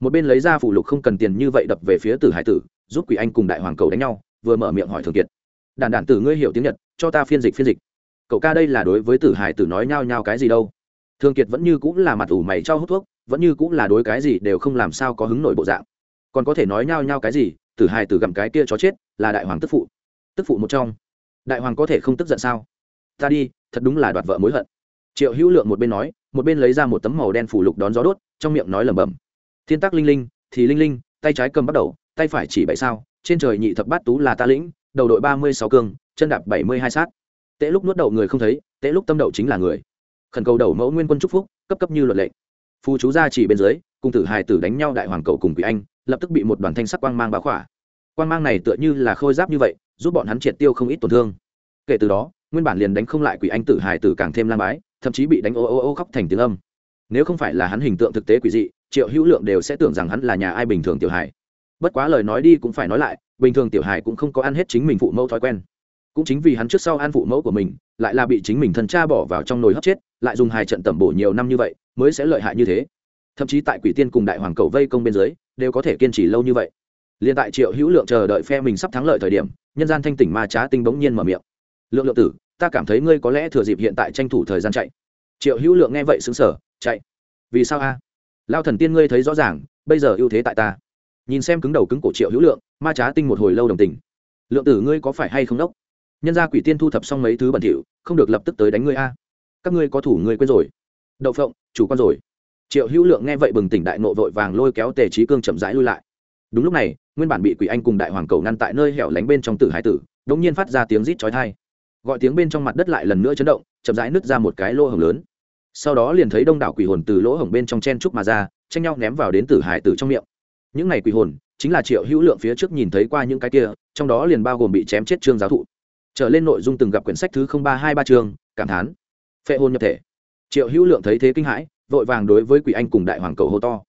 Một bên lấy ra phủ lục không cần tiền như vậy đập về phía tử hải tử, giúp quỷ anh cùng đại hoàng cầu đánh nhau, vừa mở miệng hỏi thường kiệt. Đàn đàn tử, ngươi hiểu tiếng nhật, cho ta phiên dịch phiên dịch. Cậu ca đây là đối với tử hải tử nói nhao nhao cái gì đâu. Thường kiệt vẫn như cũng là mặt ủ mày cho hút thuốc, vẫn như cũng là đối cái gì đều không làm sao có hứng nổi bộ dạng. Còn có thể nói nhao nhao cái gì, tử hải tử gặm cái kia chó chết, là đại hoàng tức phụ. Tức phụ một trong. Đại hoàng có thể không tức giận sao? Ta đi, thật đúng là đoạt vợ mối hận. Triệu hữu lượng một bên nói, một bên lấy ra một tấm màu đen phủ lục đón gió đốt, trong miệng nói lẩm bẩm, thiên tắc linh linh, thì linh linh, tay trái cầm bắt đầu, tay phải chỉ bảy sao, trên trời nhị thập bát tú là ta lĩnh, đầu đội ba mươi sáu cương chân đạp bảy mươi hai sát. Tễ lúc nuốt đậu người không thấy, tễ lúc tâm đậu chính là người. Khẩn cầu đầu mẫu nguyên quân trúc phúc, cấp cấp như luật lệ. Phu chú gia chỉ bên dưới, cùng tử hài tử đánh nhau đại hoàng cầu cùng quỷ anh, lập tức bị một đoàn thanh sắc quang mang báo khỏa. Quang mang này tựa như là khôi giáp như vậy, giúp bọn hắn triệt tiêu không ít tổn thương kể từ đó, nguyên bản liền đánh không lại quỷ anh tử hải tử càng thêm lang bái, thậm chí bị đánh ô ô ô khóc thành tiếng âm. Nếu không phải là hắn hình tượng thực tế quỷ dị, triệu hữu lượng đều sẽ tưởng rằng hắn là nhà ai bình thường tiểu hải. bất quá lời nói đi cũng phải nói lại, bình thường tiểu hải cũng không có ăn hết chính mình phụ mẫu thói quen. Cũng chính vì hắn trước sau ăn phụ mẫu của mình, lại là bị chính mình thân cha bỏ vào trong nồi hấp chết, lại dùng hai trận tẩm bổ nhiều năm như vậy, mới sẽ lợi hại như thế. Thậm chí tại quỷ tiên cùng đại hoàng cầu vây công bên dưới, đều có thể kiên trì lâu như vậy. Liền tại triệu hữu lượng chờ đợi phe mình sắp thắng lợi thời điểm, nhân gian thanh tỉnh ma trá tinh bỗng nhiên mở miệng lượng lượng tử, ta cảm thấy ngươi có lẽ thừa dịp hiện tại tranh thủ thời gian chạy. Triệu hữu lượng nghe vậy xứng sở chạy. Vì sao a? Lao thần tiên ngươi thấy rõ ràng, bây giờ ưu thế tại ta. Nhìn xem cứng đầu cứng cổ triệu hữu lượng, ma trá tinh một hồi lâu đồng tình. Lượng tử ngươi có phải hay không đốc? Nhân gia quỷ tiên thu thập xong mấy thứ bẩn thỉu, không được lập tức tới đánh ngươi a. Các ngươi có thủ ngươi quên rồi. Đậu phộng, chủ con rồi. Triệu hữu lượng nghe vậy bừng tỉnh đại nộ vội vàng lôi kéo tề trí cương chậm rãi lui lại. Đúng lúc này, nguyên bản bị quỷ anh cùng đại hoàng cầu ngăn tại nơi hẻo lánh bên trong tử hải tử đống nhiên phát ra tiếng rít chói tai gọi tiếng bên trong mặt đất lại lần nữa chấn động, chậm rãi nứt ra một cái lỗ hổng lớn. Sau đó liền thấy đông đảo quỷ hồn từ lỗ hổng bên trong chen trúc mà ra, tranh nhau ném vào đến tử hải tử trong miệng. Những này quỷ hồn chính là triệu hữu lượng phía trước nhìn thấy qua những cái kia, trong đó liền bao gồm bị chém chết trương giáo thụ. Trở lên nội dung từng gặp quyển sách thứ ba hai ba chương, cảm thán. Phệ hồn nhập thể. Triệu hữu lượng thấy thế kinh hãi, vội vàng đối với quỷ anh cùng đại hoàng cầu hô to.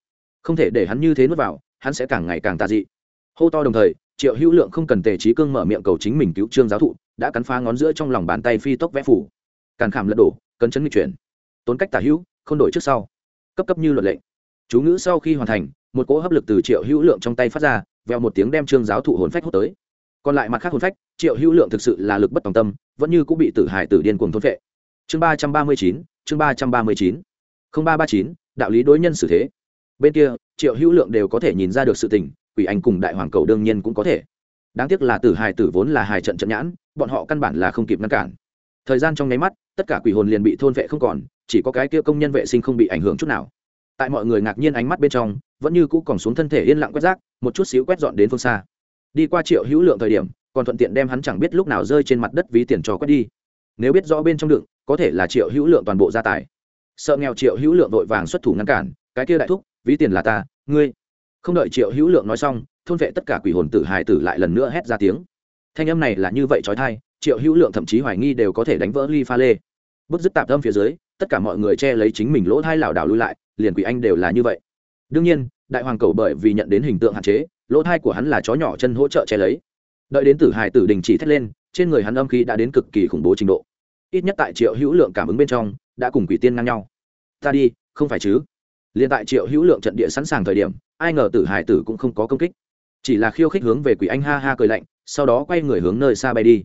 Không thể để hắn như thế nuốt vào, hắn sẽ càng ngày càng tà dị. Hô to đồng thời, triệu hữu lượng không cần tề trí cương mở miệng cầu chính mình cứu trương giáo thụ đã cắn phá ngón giữa trong lòng bàn tay phi tốc vẽ phủ. Càn khảm lật đổ, cấn chấn nghịch chuyển. Tốn cách tả hữu, không đổi trước sau. Cấp cấp như luật lệnh chú ngữ sau khi hoàn thành, một cỗ hấp lực từ triệu hữu lượng trong tay phát ra, vèo một tiếng đem trương giáo thụ hồn phách hút tới. Còn lại mặt khác hồn phách, triệu hữu lượng thực sự là lực bất tòng tâm, vẫn như cũng bị tử hải tử điên cuồng thôn vệ chương ba trăm ba mươi chín, chương ba trăm ba mươi chín. Không ba ba chín, đạo lý đối nhân xử thế. Bên kia, triệu hữu lượng đều có thể nhìn ra được sự tình, quỷ anh cùng đại hoàng cầu đương nhiên cũng có thể đáng tiếc là tử hài tử vốn là hài trận trận nhãn, bọn họ căn bản là không kịp ngăn cản. Thời gian trong nháy mắt, tất cả quỷ hồn liền bị thôn vệ không còn, chỉ có cái kia công nhân vệ sinh không bị ảnh hưởng chút nào. Tại mọi người ngạc nhiên ánh mắt bên trong, vẫn như cũ còn xuống thân thể yên lặng quét rác, một chút xíu quét dọn đến phương xa. Đi qua triệu hữu lượng thời điểm, còn thuận tiện đem hắn chẳng biết lúc nào rơi trên mặt đất ví tiền cho quét đi. Nếu biết rõ bên trong đựng có thể là triệu hữu lượng toàn bộ gia tài. Sợ nghèo triệu hữu lượng vội vàng xuất thủ ngăn cản, cái kia đại thúc, ví tiền là ta, ngươi. Không đợi triệu hữu lượng nói xong thôn vệ tất cả quỷ hồn tử hài tử lại lần nữa hét ra tiếng. Thanh âm này là như vậy trói thai, triệu hữu lượng thậm chí hoài nghi đều có thể đánh vỡ ly pha lê. Bức dứt tạp âm phía dưới, tất cả mọi người che lấy chính mình lỗ thai lảo đảo lui lại, liền quỷ anh đều là như vậy. Đương nhiên, đại hoàng cầu bởi vì nhận đến hình tượng hạn chế, lỗ thai của hắn là chó nhỏ chân hỗ trợ che lấy. Đợi đến tử hài tử đình chỉ thét lên, trên người hắn âm khí đã đến cực kỳ khủng bố trình độ. Ít nhất tại triệu hữu lượng cảm ứng bên trong, đã cùng quỷ tiên ngang nhau. Ta đi, không phải chứ? Liền tại triệu hữu lượng trận địa sẵn sàng thời điểm, ai ngờ tử hải tử cũng không có công kích chỉ là khiêu khích hướng về quỷ anh ha ha cười lạnh, sau đó quay người hướng nơi xa bay đi.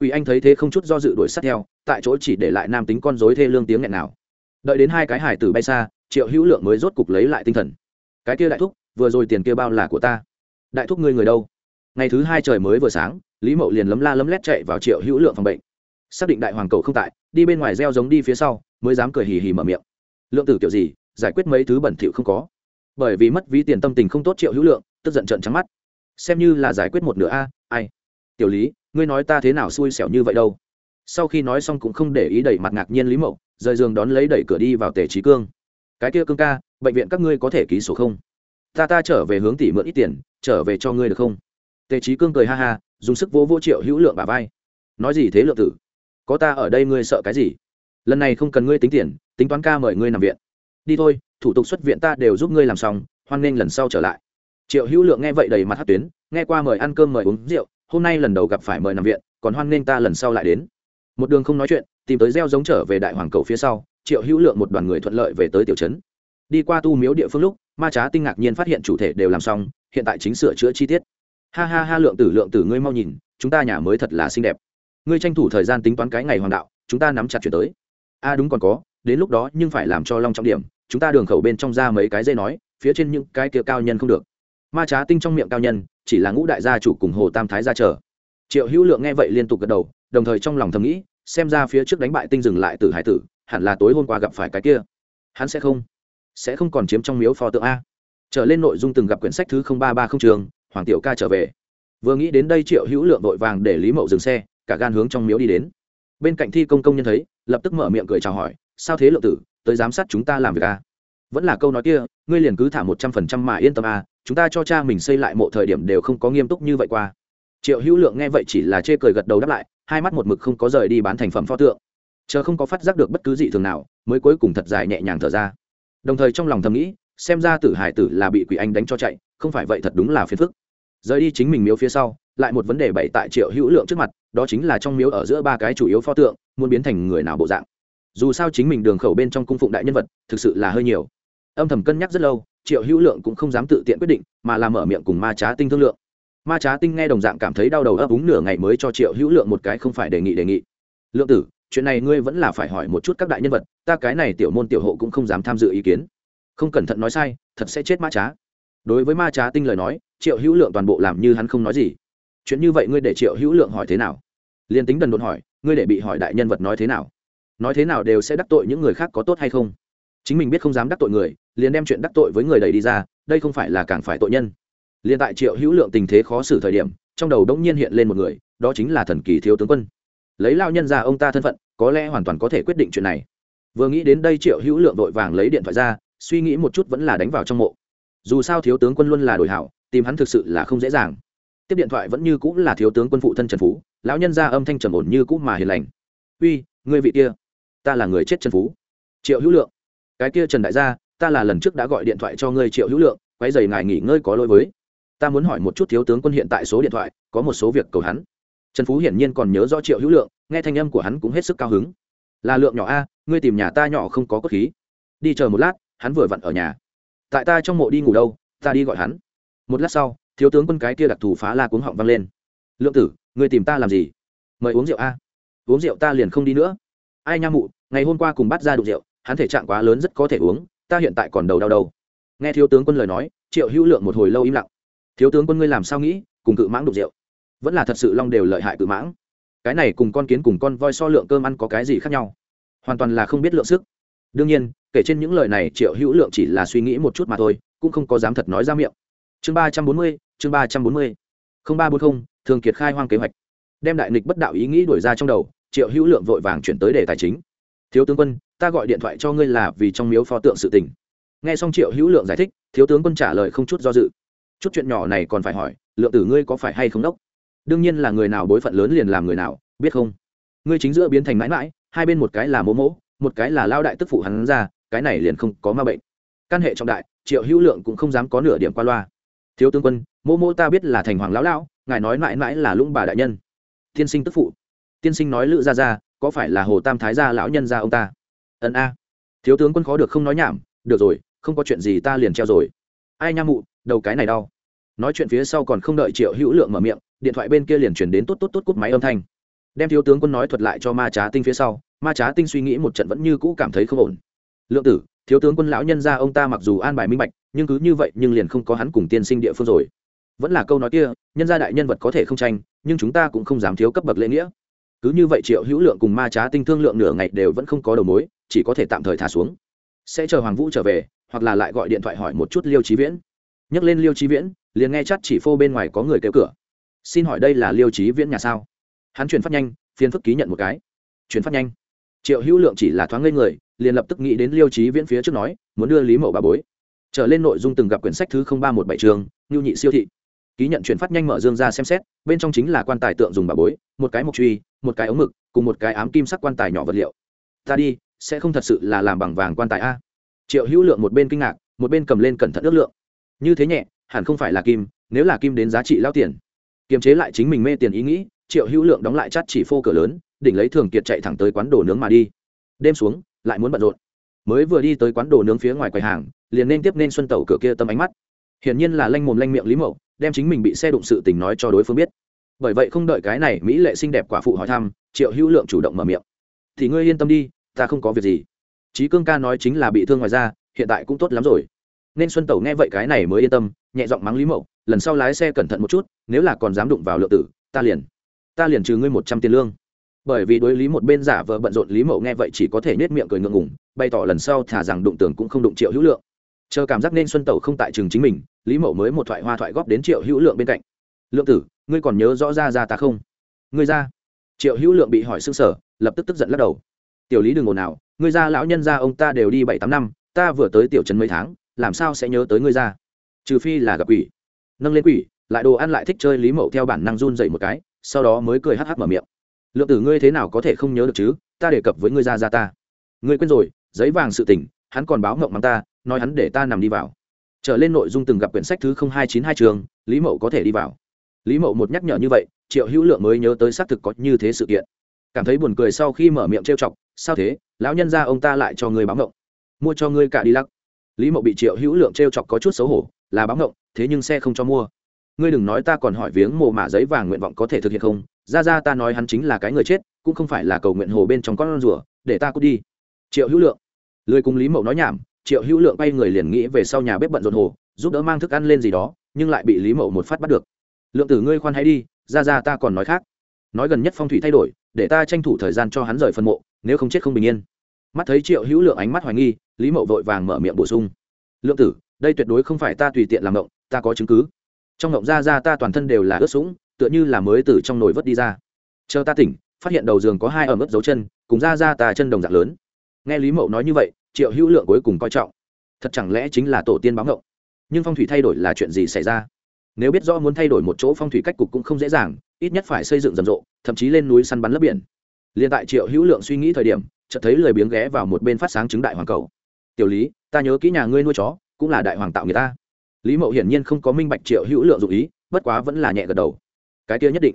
Quỷ anh thấy thế không chút do dự đuổi sát theo, tại chỗ chỉ để lại nam tính con dối thê lương tiếng nghẹn nào. Đợi đến hai cái hải tử bay xa, triệu hữu lượng mới rốt cục lấy lại tinh thần. Cái kia đại thúc, vừa rồi tiền kia bao là của ta. Đại thúc ngươi người đâu? Ngày thứ hai trời mới vừa sáng, lý mậu liền lấm la lấm lét chạy vào triệu hữu lượng phòng bệnh. Xác định đại hoàng cầu không tại, đi bên ngoài gieo giống đi phía sau, mới dám cười hì hì mở miệng. Lượng tử kiểu gì, giải quyết mấy thứ bẩn thỉu không có. Bởi vì mất ví tiền tâm tình không tốt triệu hữu lượng, tức giận trận trắng mắt xem như là giải quyết một nửa a, ai? Tiểu lý, ngươi nói ta thế nào xui xẻo như vậy đâu? Sau khi nói xong cũng không để ý đẩy mặt ngạc nhiên lý mậu, rời giường đón lấy đẩy cửa đi vào tề trí cương. Cái kia cương ca, bệnh viện các ngươi có thể ký sổ không? Ta ta trở về hướng tỷ mượn ít tiền, trở về cho ngươi được không? Tề trí cương cười ha ha, dùng sức vỗ vỗ triệu hữu lượng bà vai. Nói gì thế lượng tử? Có ta ở đây ngươi sợ cái gì? Lần này không cần ngươi tính tiền, tính toán ca mời ngươi nằm viện. Đi thôi, thủ tục xuất viện ta đều giúp ngươi làm xong, hoan nghênh lần sau trở lại triệu hữu lượng nghe vậy đầy mặt hát tuyến, nghe qua mời ăn cơm mời uống rượu, hôm nay lần đầu gặp phải mời nằm viện, còn hoan nghênh ta lần sau lại đến. Một đường không nói chuyện, tìm tới gieo giống trở về đại hoàng cầu phía sau, triệu hữu lượng một đoàn người thuận lợi về tới tiểu trấn. Đi qua tu miếu địa phương lúc, ma trá tinh ngạc nhiên phát hiện chủ thể đều làm xong, hiện tại chính sửa chữa chi tiết. Ha ha ha lượng tử lượng tử ngươi mau nhìn, chúng ta nhà mới thật là xinh đẹp. Ngươi tranh thủ thời gian tính toán cái ngày hoàng đạo, chúng ta nắm chặt chuyển tới. A, đúng còn có, đến lúc đó nhưng phải làm cho long trọng điểm, chúng ta đường khẩu bên trong ra mấy cái dây nói, phía trên những cái kia cao nhân không được ma trá tinh trong miệng cao nhân, chỉ là ngũ đại gia chủ cùng hồ tam thái gia chờ. Triệu hữu lượng nghe vậy liên tục gật đầu, đồng thời trong lòng thầm nghĩ, xem ra phía trước đánh bại tinh dừng lại tử hải tử, hẳn là tối hôm qua gặp phải cái kia. Hắn sẽ không sẽ không còn chiếm trong miếu pho tượng a. Trở lên nội dung từng gặp quyển sách thứ ba ba không trường, hoàng tiểu ca trở về. Vừa nghĩ đến đây triệu hữu lượng vội vàng để lý mậu dừng xe, cả gan hướng trong miếu đi đến. Bên cạnh thi công công nhân thấy, lập tức mở miệng cười chào hỏi, sao thế lượng tử, tới giám sát chúng ta làm việc a vẫn là câu nói kia, ngươi liền cứ thả một trăm phần trăm mà yên tâm a chúng ta cho cha mình xây lại mộ thời điểm đều không có nghiêm túc như vậy qua. Triệu hữu lượng nghe vậy chỉ là chê cười gật đầu đáp lại, hai mắt một mực không có rời đi bán thành phẩm pho tượng. Chờ không có phát giác được bất cứ gì thường nào, mới cuối cùng thật dài nhẹ nhàng thở ra. Đồng thời trong lòng thầm nghĩ, xem ra tử hải tử là bị quỷ anh đánh cho chạy, không phải vậy thật đúng là phiền phức. Rời đi chính mình miếu phía sau, lại một vấn đề bày tại triệu hữu lượng trước mặt, đó chính là trong miếu ở giữa ba cái chủ yếu pho tượng, muốn biến thành người nào bộ dạng. Dù sao chính mình đường khẩu bên trong cung phụng đại nhân vật, thực sự là hơi nhiều. Âm thầm cân nhắc rất lâu triệu hữu lượng cũng không dám tự tiện quyết định, mà làm mở miệng cùng ma trá tinh thương lượng. Ma trá tinh nghe đồng dạng cảm thấy đau đầu ấp úng nửa ngày mới cho triệu hữu lượng một cái không phải đề nghị đề nghị. Lượng tử, chuyện này ngươi vẫn là phải hỏi một chút các đại nhân vật, ta cái này tiểu môn tiểu hộ cũng không dám tham dự ý kiến. Không cẩn thận nói sai, thật sẽ chết ma trá. Đối với ma trá tinh lời nói, triệu hữu lượng toàn bộ làm như hắn không nói gì. Chuyện như vậy ngươi để triệu hữu lượng hỏi thế nào? Liền tính đần đột hỏi, ngươi để bị hỏi đại nhân vật nói thế nào? Nói thế nào đều sẽ đắc tội những người khác có tốt hay không? Chính mình biết không dám đắc tội người liền đem chuyện đắc tội với người đầy đi ra, đây không phải là càng phải tội nhân. Liền tại triệu hữu lượng tình thế khó xử thời điểm, trong đầu đống nhiên hiện lên một người, đó chính là thần kỳ thiếu tướng quân. Lấy lao nhân ra ông ta thân phận, có lẽ hoàn toàn có thể quyết định chuyện này. Vừa nghĩ đến đây triệu hữu lượng vội vàng lấy điện thoại ra, suy nghĩ một chút vẫn là đánh vào trong mộ. Dù sao thiếu tướng quân luôn là đổi hảo, tìm hắn thực sự là không dễ dàng. Tiếp điện thoại vẫn như cũng là thiếu tướng quân phụ thân trần phú, lão nhân ra âm thanh trầm ổn như cũ mà hiền lành. Uy người vị kia, ta là người chết trần phú. Triệu hữu lượng, cái kia trần đại gia ta là lần trước đã gọi điện thoại cho ngươi triệu hữu lượng quay dày ngài nghỉ ngơi có lỗi với. Ta muốn hỏi một chút thiếu tướng quân hiện tại số điện thoại, có một số việc cầu hắn. Trần phú hiển nhiên còn nhớ rõ triệu hữu lượng, nghe thanh âm của hắn cũng hết sức cao hứng. Là lượng nhỏ a, ngươi tìm nhà ta nhỏ không có cốt khí. Đi chờ một lát, hắn vừa vặn ở nhà. Tại ta trong mộ đi ngủ đâu, ta đi gọi hắn. Một lát sau, thiếu tướng quân cái kia đặc thù phá la cuống họng vang lên. Lượng tử, ngươi tìm ta làm gì? Mời uống rượu a. Uống rượu ta liền không đi nữa. Ai nha mụ, ngày hôm qua cùng bắt ra đụng rượu, hắn thể trạng quá lớn rất có thể uống ta hiện tại còn đầu đau đầu nghe thiếu tướng quân lời nói, triệu hữu lượng một hồi lâu im lặng. Thiếu tướng quân ngươi làm sao nghĩ, cùng cự mãng đục rượu? Vẫn là thật sự long đều lợi hại cự mãng. Cái này cùng con kiến cùng con voi so lượng cơm ăn có cái gì khác nhau? Hoàn toàn là không biết lượng sức. Đương nhiên, kể trên những lời này, triệu hữu lượng chỉ là suy nghĩ một chút mà thôi, cũng không có dám thật nói ra miệng. Chương ba trăm bốn mươi, chương ba trăm bốn mươi. Không ba bốn không, thường kiệt khai hoang kế hoạch. Đem đại nịch bất đạo ý nghĩ đuổi ra trong đầu, triệu hữu lượng vội vàng chuyển tới đề tài chính. Thiếu tướng quân ta gọi điện thoại cho ngươi là vì trong miếu pho tượng sự tình. Nghe xong triệu hữu lượng giải thích, thiếu tướng quân trả lời không chút do dự. Chút chuyện nhỏ này còn phải hỏi, lượng tử ngươi có phải hay không đốc? Đương nhiên là người nào bối phận lớn liền làm người nào, biết không? Ngươi chính giữa biến thành mãi mãi, hai bên một cái là mỗ mỗ, một cái là lao đại tức phụ hắn ra, cái này liền không có ma bệnh. Căn hệ trọng đại, triệu hữu lượng cũng không dám có nửa điểm qua loa. Thiếu tướng quân, mỗ mỗ ta biết là thành hoàng lão lão, ngài nói mãi mãi là lũng bà đại nhân. Tiên sinh tức phụ. Tiên sinh nói lự ra ra có phải là hồ tam thái gia lão nhân gia ông ta? Ân a. Thiếu tướng quân khó được không nói nhảm, được rồi, không có chuyện gì ta liền treo rồi. Ai nha mụ, đầu cái này đau. Nói chuyện phía sau còn không đợi triệu hữu lượng mở miệng, điện thoại bên kia liền chuyển đến tốt tốt tốt cúp máy âm thanh. Đem thiếu tướng quân nói thuật lại cho ma trá tinh phía sau, ma trá tinh suy nghĩ một trận vẫn như cũ cảm thấy không ổn. Lượng tử, thiếu tướng quân lão nhân ra ông ta mặc dù an bài minh bạch, nhưng cứ như vậy nhưng liền không có hắn cùng tiên sinh địa phương rồi. Vẫn là câu nói kia, nhân gia đại nhân vật có thể không tranh, nhưng chúng ta cũng không dám thiếu cấp bậc lễ nghĩa cứ như vậy triệu hữu lượng cùng ma trá tinh thương lượng nửa ngày đều vẫn không có đầu mối, chỉ có thể tạm thời thả xuống. Sẽ chờ hoàng vũ trở về, hoặc là lại gọi điện thoại hỏi một chút liêu trí viễn. Nhắc lên liêu trí viễn, liền nghe chắc chỉ phô bên ngoài có người kêu cửa. Xin hỏi đây là liêu trí viễn nhà sao? Hắn chuyển phát nhanh phiên phức ký nhận một cái. Chuyển phát nhanh. Triệu hữu lượng chỉ là thoáng ngây người, liền lập tức nghĩ đến liêu trí viễn phía trước nói, muốn đưa lý mậu bà bối. Trở lên nội dung từng gặp quyển sách thứ ba một bảy trường ngưu nhị siêu thị ký nhận chuyển phát nhanh mở dương ra xem xét, bên trong chính là quan tài tượng dùng bà bối, một cái mộc truy, một cái ống mực, cùng một cái ám kim sắc quan tài nhỏ vật liệu. Ta đi, sẽ không thật sự là làm bằng vàng quan tài a. Triệu hữu lượng một bên kinh ngạc, một bên cầm lên cẩn thận ước lượng. Như thế nhẹ, hẳn không phải là kim, nếu là kim đến giá trị lao tiền. Kiềm chế lại chính mình mê tiền ý nghĩ, triệu hữu lượng đóng lại chắt chỉ phô cửa lớn, đỉnh lấy thường kiệt chạy thẳng tới quán đồ nướng mà đi. Đêm xuống, lại muốn bận rộn. Mới vừa đi tới quán đồ nướng phía ngoài quầy hàng, liền nên tiếp nên xuân tẩu cửa kia tâm ánh mắt. Hiển nhiên là lanh mồm lanh miệng lý mậu đem chính mình bị xe đụng sự tình nói cho đối phương biết. Bởi vậy không đợi cái này mỹ lệ xinh đẹp quả phụ hỏi thăm, triệu hữu lượng chủ động mở miệng. Thì ngươi yên tâm đi, ta không có việc gì. Trí cương ca nói chính là bị thương ngoài ra hiện tại cũng tốt lắm rồi. Nên xuân tẩu nghe vậy cái này mới yên tâm, nhẹ giọng mắng lý mậu, lần sau lái xe cẩn thận một chút, nếu là còn dám đụng vào lượng tử, ta liền ta liền trừ ngươi một trăm tiền lương. Bởi vì đối lý một bên giả vờ bận rộn, lý mậu nghe vậy chỉ có thể nết miệng cười ngượng ngùng, bày tỏ lần sau thả rằng đụng tưởng cũng không đụng triệu hữu lượng chờ cảm giác nên xuân tẩu không tại trường chính mình, lý mậu mới một thoại hoa thoại góp đến triệu hữu lượng bên cạnh. Lượng tử, ngươi còn nhớ rõ ra ra ta không? Ngươi ra? Triệu hữu lượng bị hỏi xương sở lập tức tức giận lắc đầu. Tiểu lý đừng ồn nào ngươi ra lão nhân ra ông ta đều đi bảy tám năm, ta vừa tới tiểu trấn mấy tháng, làm sao sẽ nhớ tới ngươi ra? Trừ phi là gặp quỷ. Nâng lên quỷ, lại đồ ăn lại thích chơi lý mậu theo bản năng run dậy một cái, sau đó mới cười hắc hắc mở miệng. Lượng tử, ngươi thế nào có thể không nhớ được chứ? Ta đề cập với ngươi ra ra ta. Ngươi quên rồi, giấy vàng sự tỉnh hắn còn báo ngộng mắng ta, nói hắn để ta nằm đi vào. Trở lên nội dung từng gặp quyển sách thứ hai chín hai trường, lý mậu có thể đi vào. Lý mậu một nhắc nhở như vậy, triệu hữu lượng mới nhớ tới xác thực có như thế sự kiện. Cảm thấy buồn cười sau khi mở miệng trêu chọc, sao thế? Lão nhân ra ông ta lại cho ngươi báo ngộng. Mua cho ngươi cả đi lắc. Lý mậu bị triệu hữu lượng trêu chọc có chút xấu hổ, là báo ngộng, thế nhưng xe không cho mua. Ngươi đừng nói ta còn hỏi viếng mồ mả giấy vàng nguyện vọng có thể thực hiện không, ra ra ta nói hắn chính là cái người chết, cũng không phải là cầu nguyện hồ bên trong con rùa, để ta cút đi. Triệu hữu lượng lười cùng lý mậu nói nhảm, triệu hữu lượng bay người liền nghĩ về sau nhà bếp bận rộn hồ, giúp đỡ mang thức ăn lên gì đó, nhưng lại bị lý mậu một phát bắt được. Lượng tử ngươi khoan hay đi, ra ra ta còn nói khác. Nói gần nhất phong thủy thay đổi, để ta tranh thủ thời gian cho hắn rời phân mộ, nếu không chết không bình yên. Mắt thấy triệu hữu lượng ánh mắt hoài nghi, lý mậu vội vàng mở miệng bổ sung. Lượng tử, đây tuyệt đối không phải ta tùy tiện làm mộng ta có chứng cứ. Trong mộng ra ra ta toàn thân đều là ướt sũng, tựa như là mới từ trong nồi vớt đi ra. Chờ ta tỉnh, phát hiện đầu giường có hai ở mức dấu chân, cùng ra ra ta chân đồng dạng lớn nghe lý mậu nói như vậy, triệu hữu lượng cuối cùng coi trọng. Thật chẳng lẽ chính là tổ tiên báo ngộng nhưng phong thủy thay đổi là chuyện gì xảy ra? Nếu biết rõ muốn thay đổi một chỗ phong thủy cách cục cũng không dễ dàng, ít nhất phải xây dựng rầm rộ, thậm chí lên núi săn bắn lấp biển. Liền tại triệu hữu lượng suy nghĩ thời điểm, chợt thấy lười biếng ghé vào một bên phát sáng chứng đại hoàng cầu. Tiểu lý, ta nhớ kỹ nhà ngươi nuôi chó, cũng là đại hoàng tạo người ta. Lý mậu hiển nhiên không có minh bạch triệu hữu lượng dụ ý, bất quá vẫn là nhẹ gật đầu. Cái kia nhất định.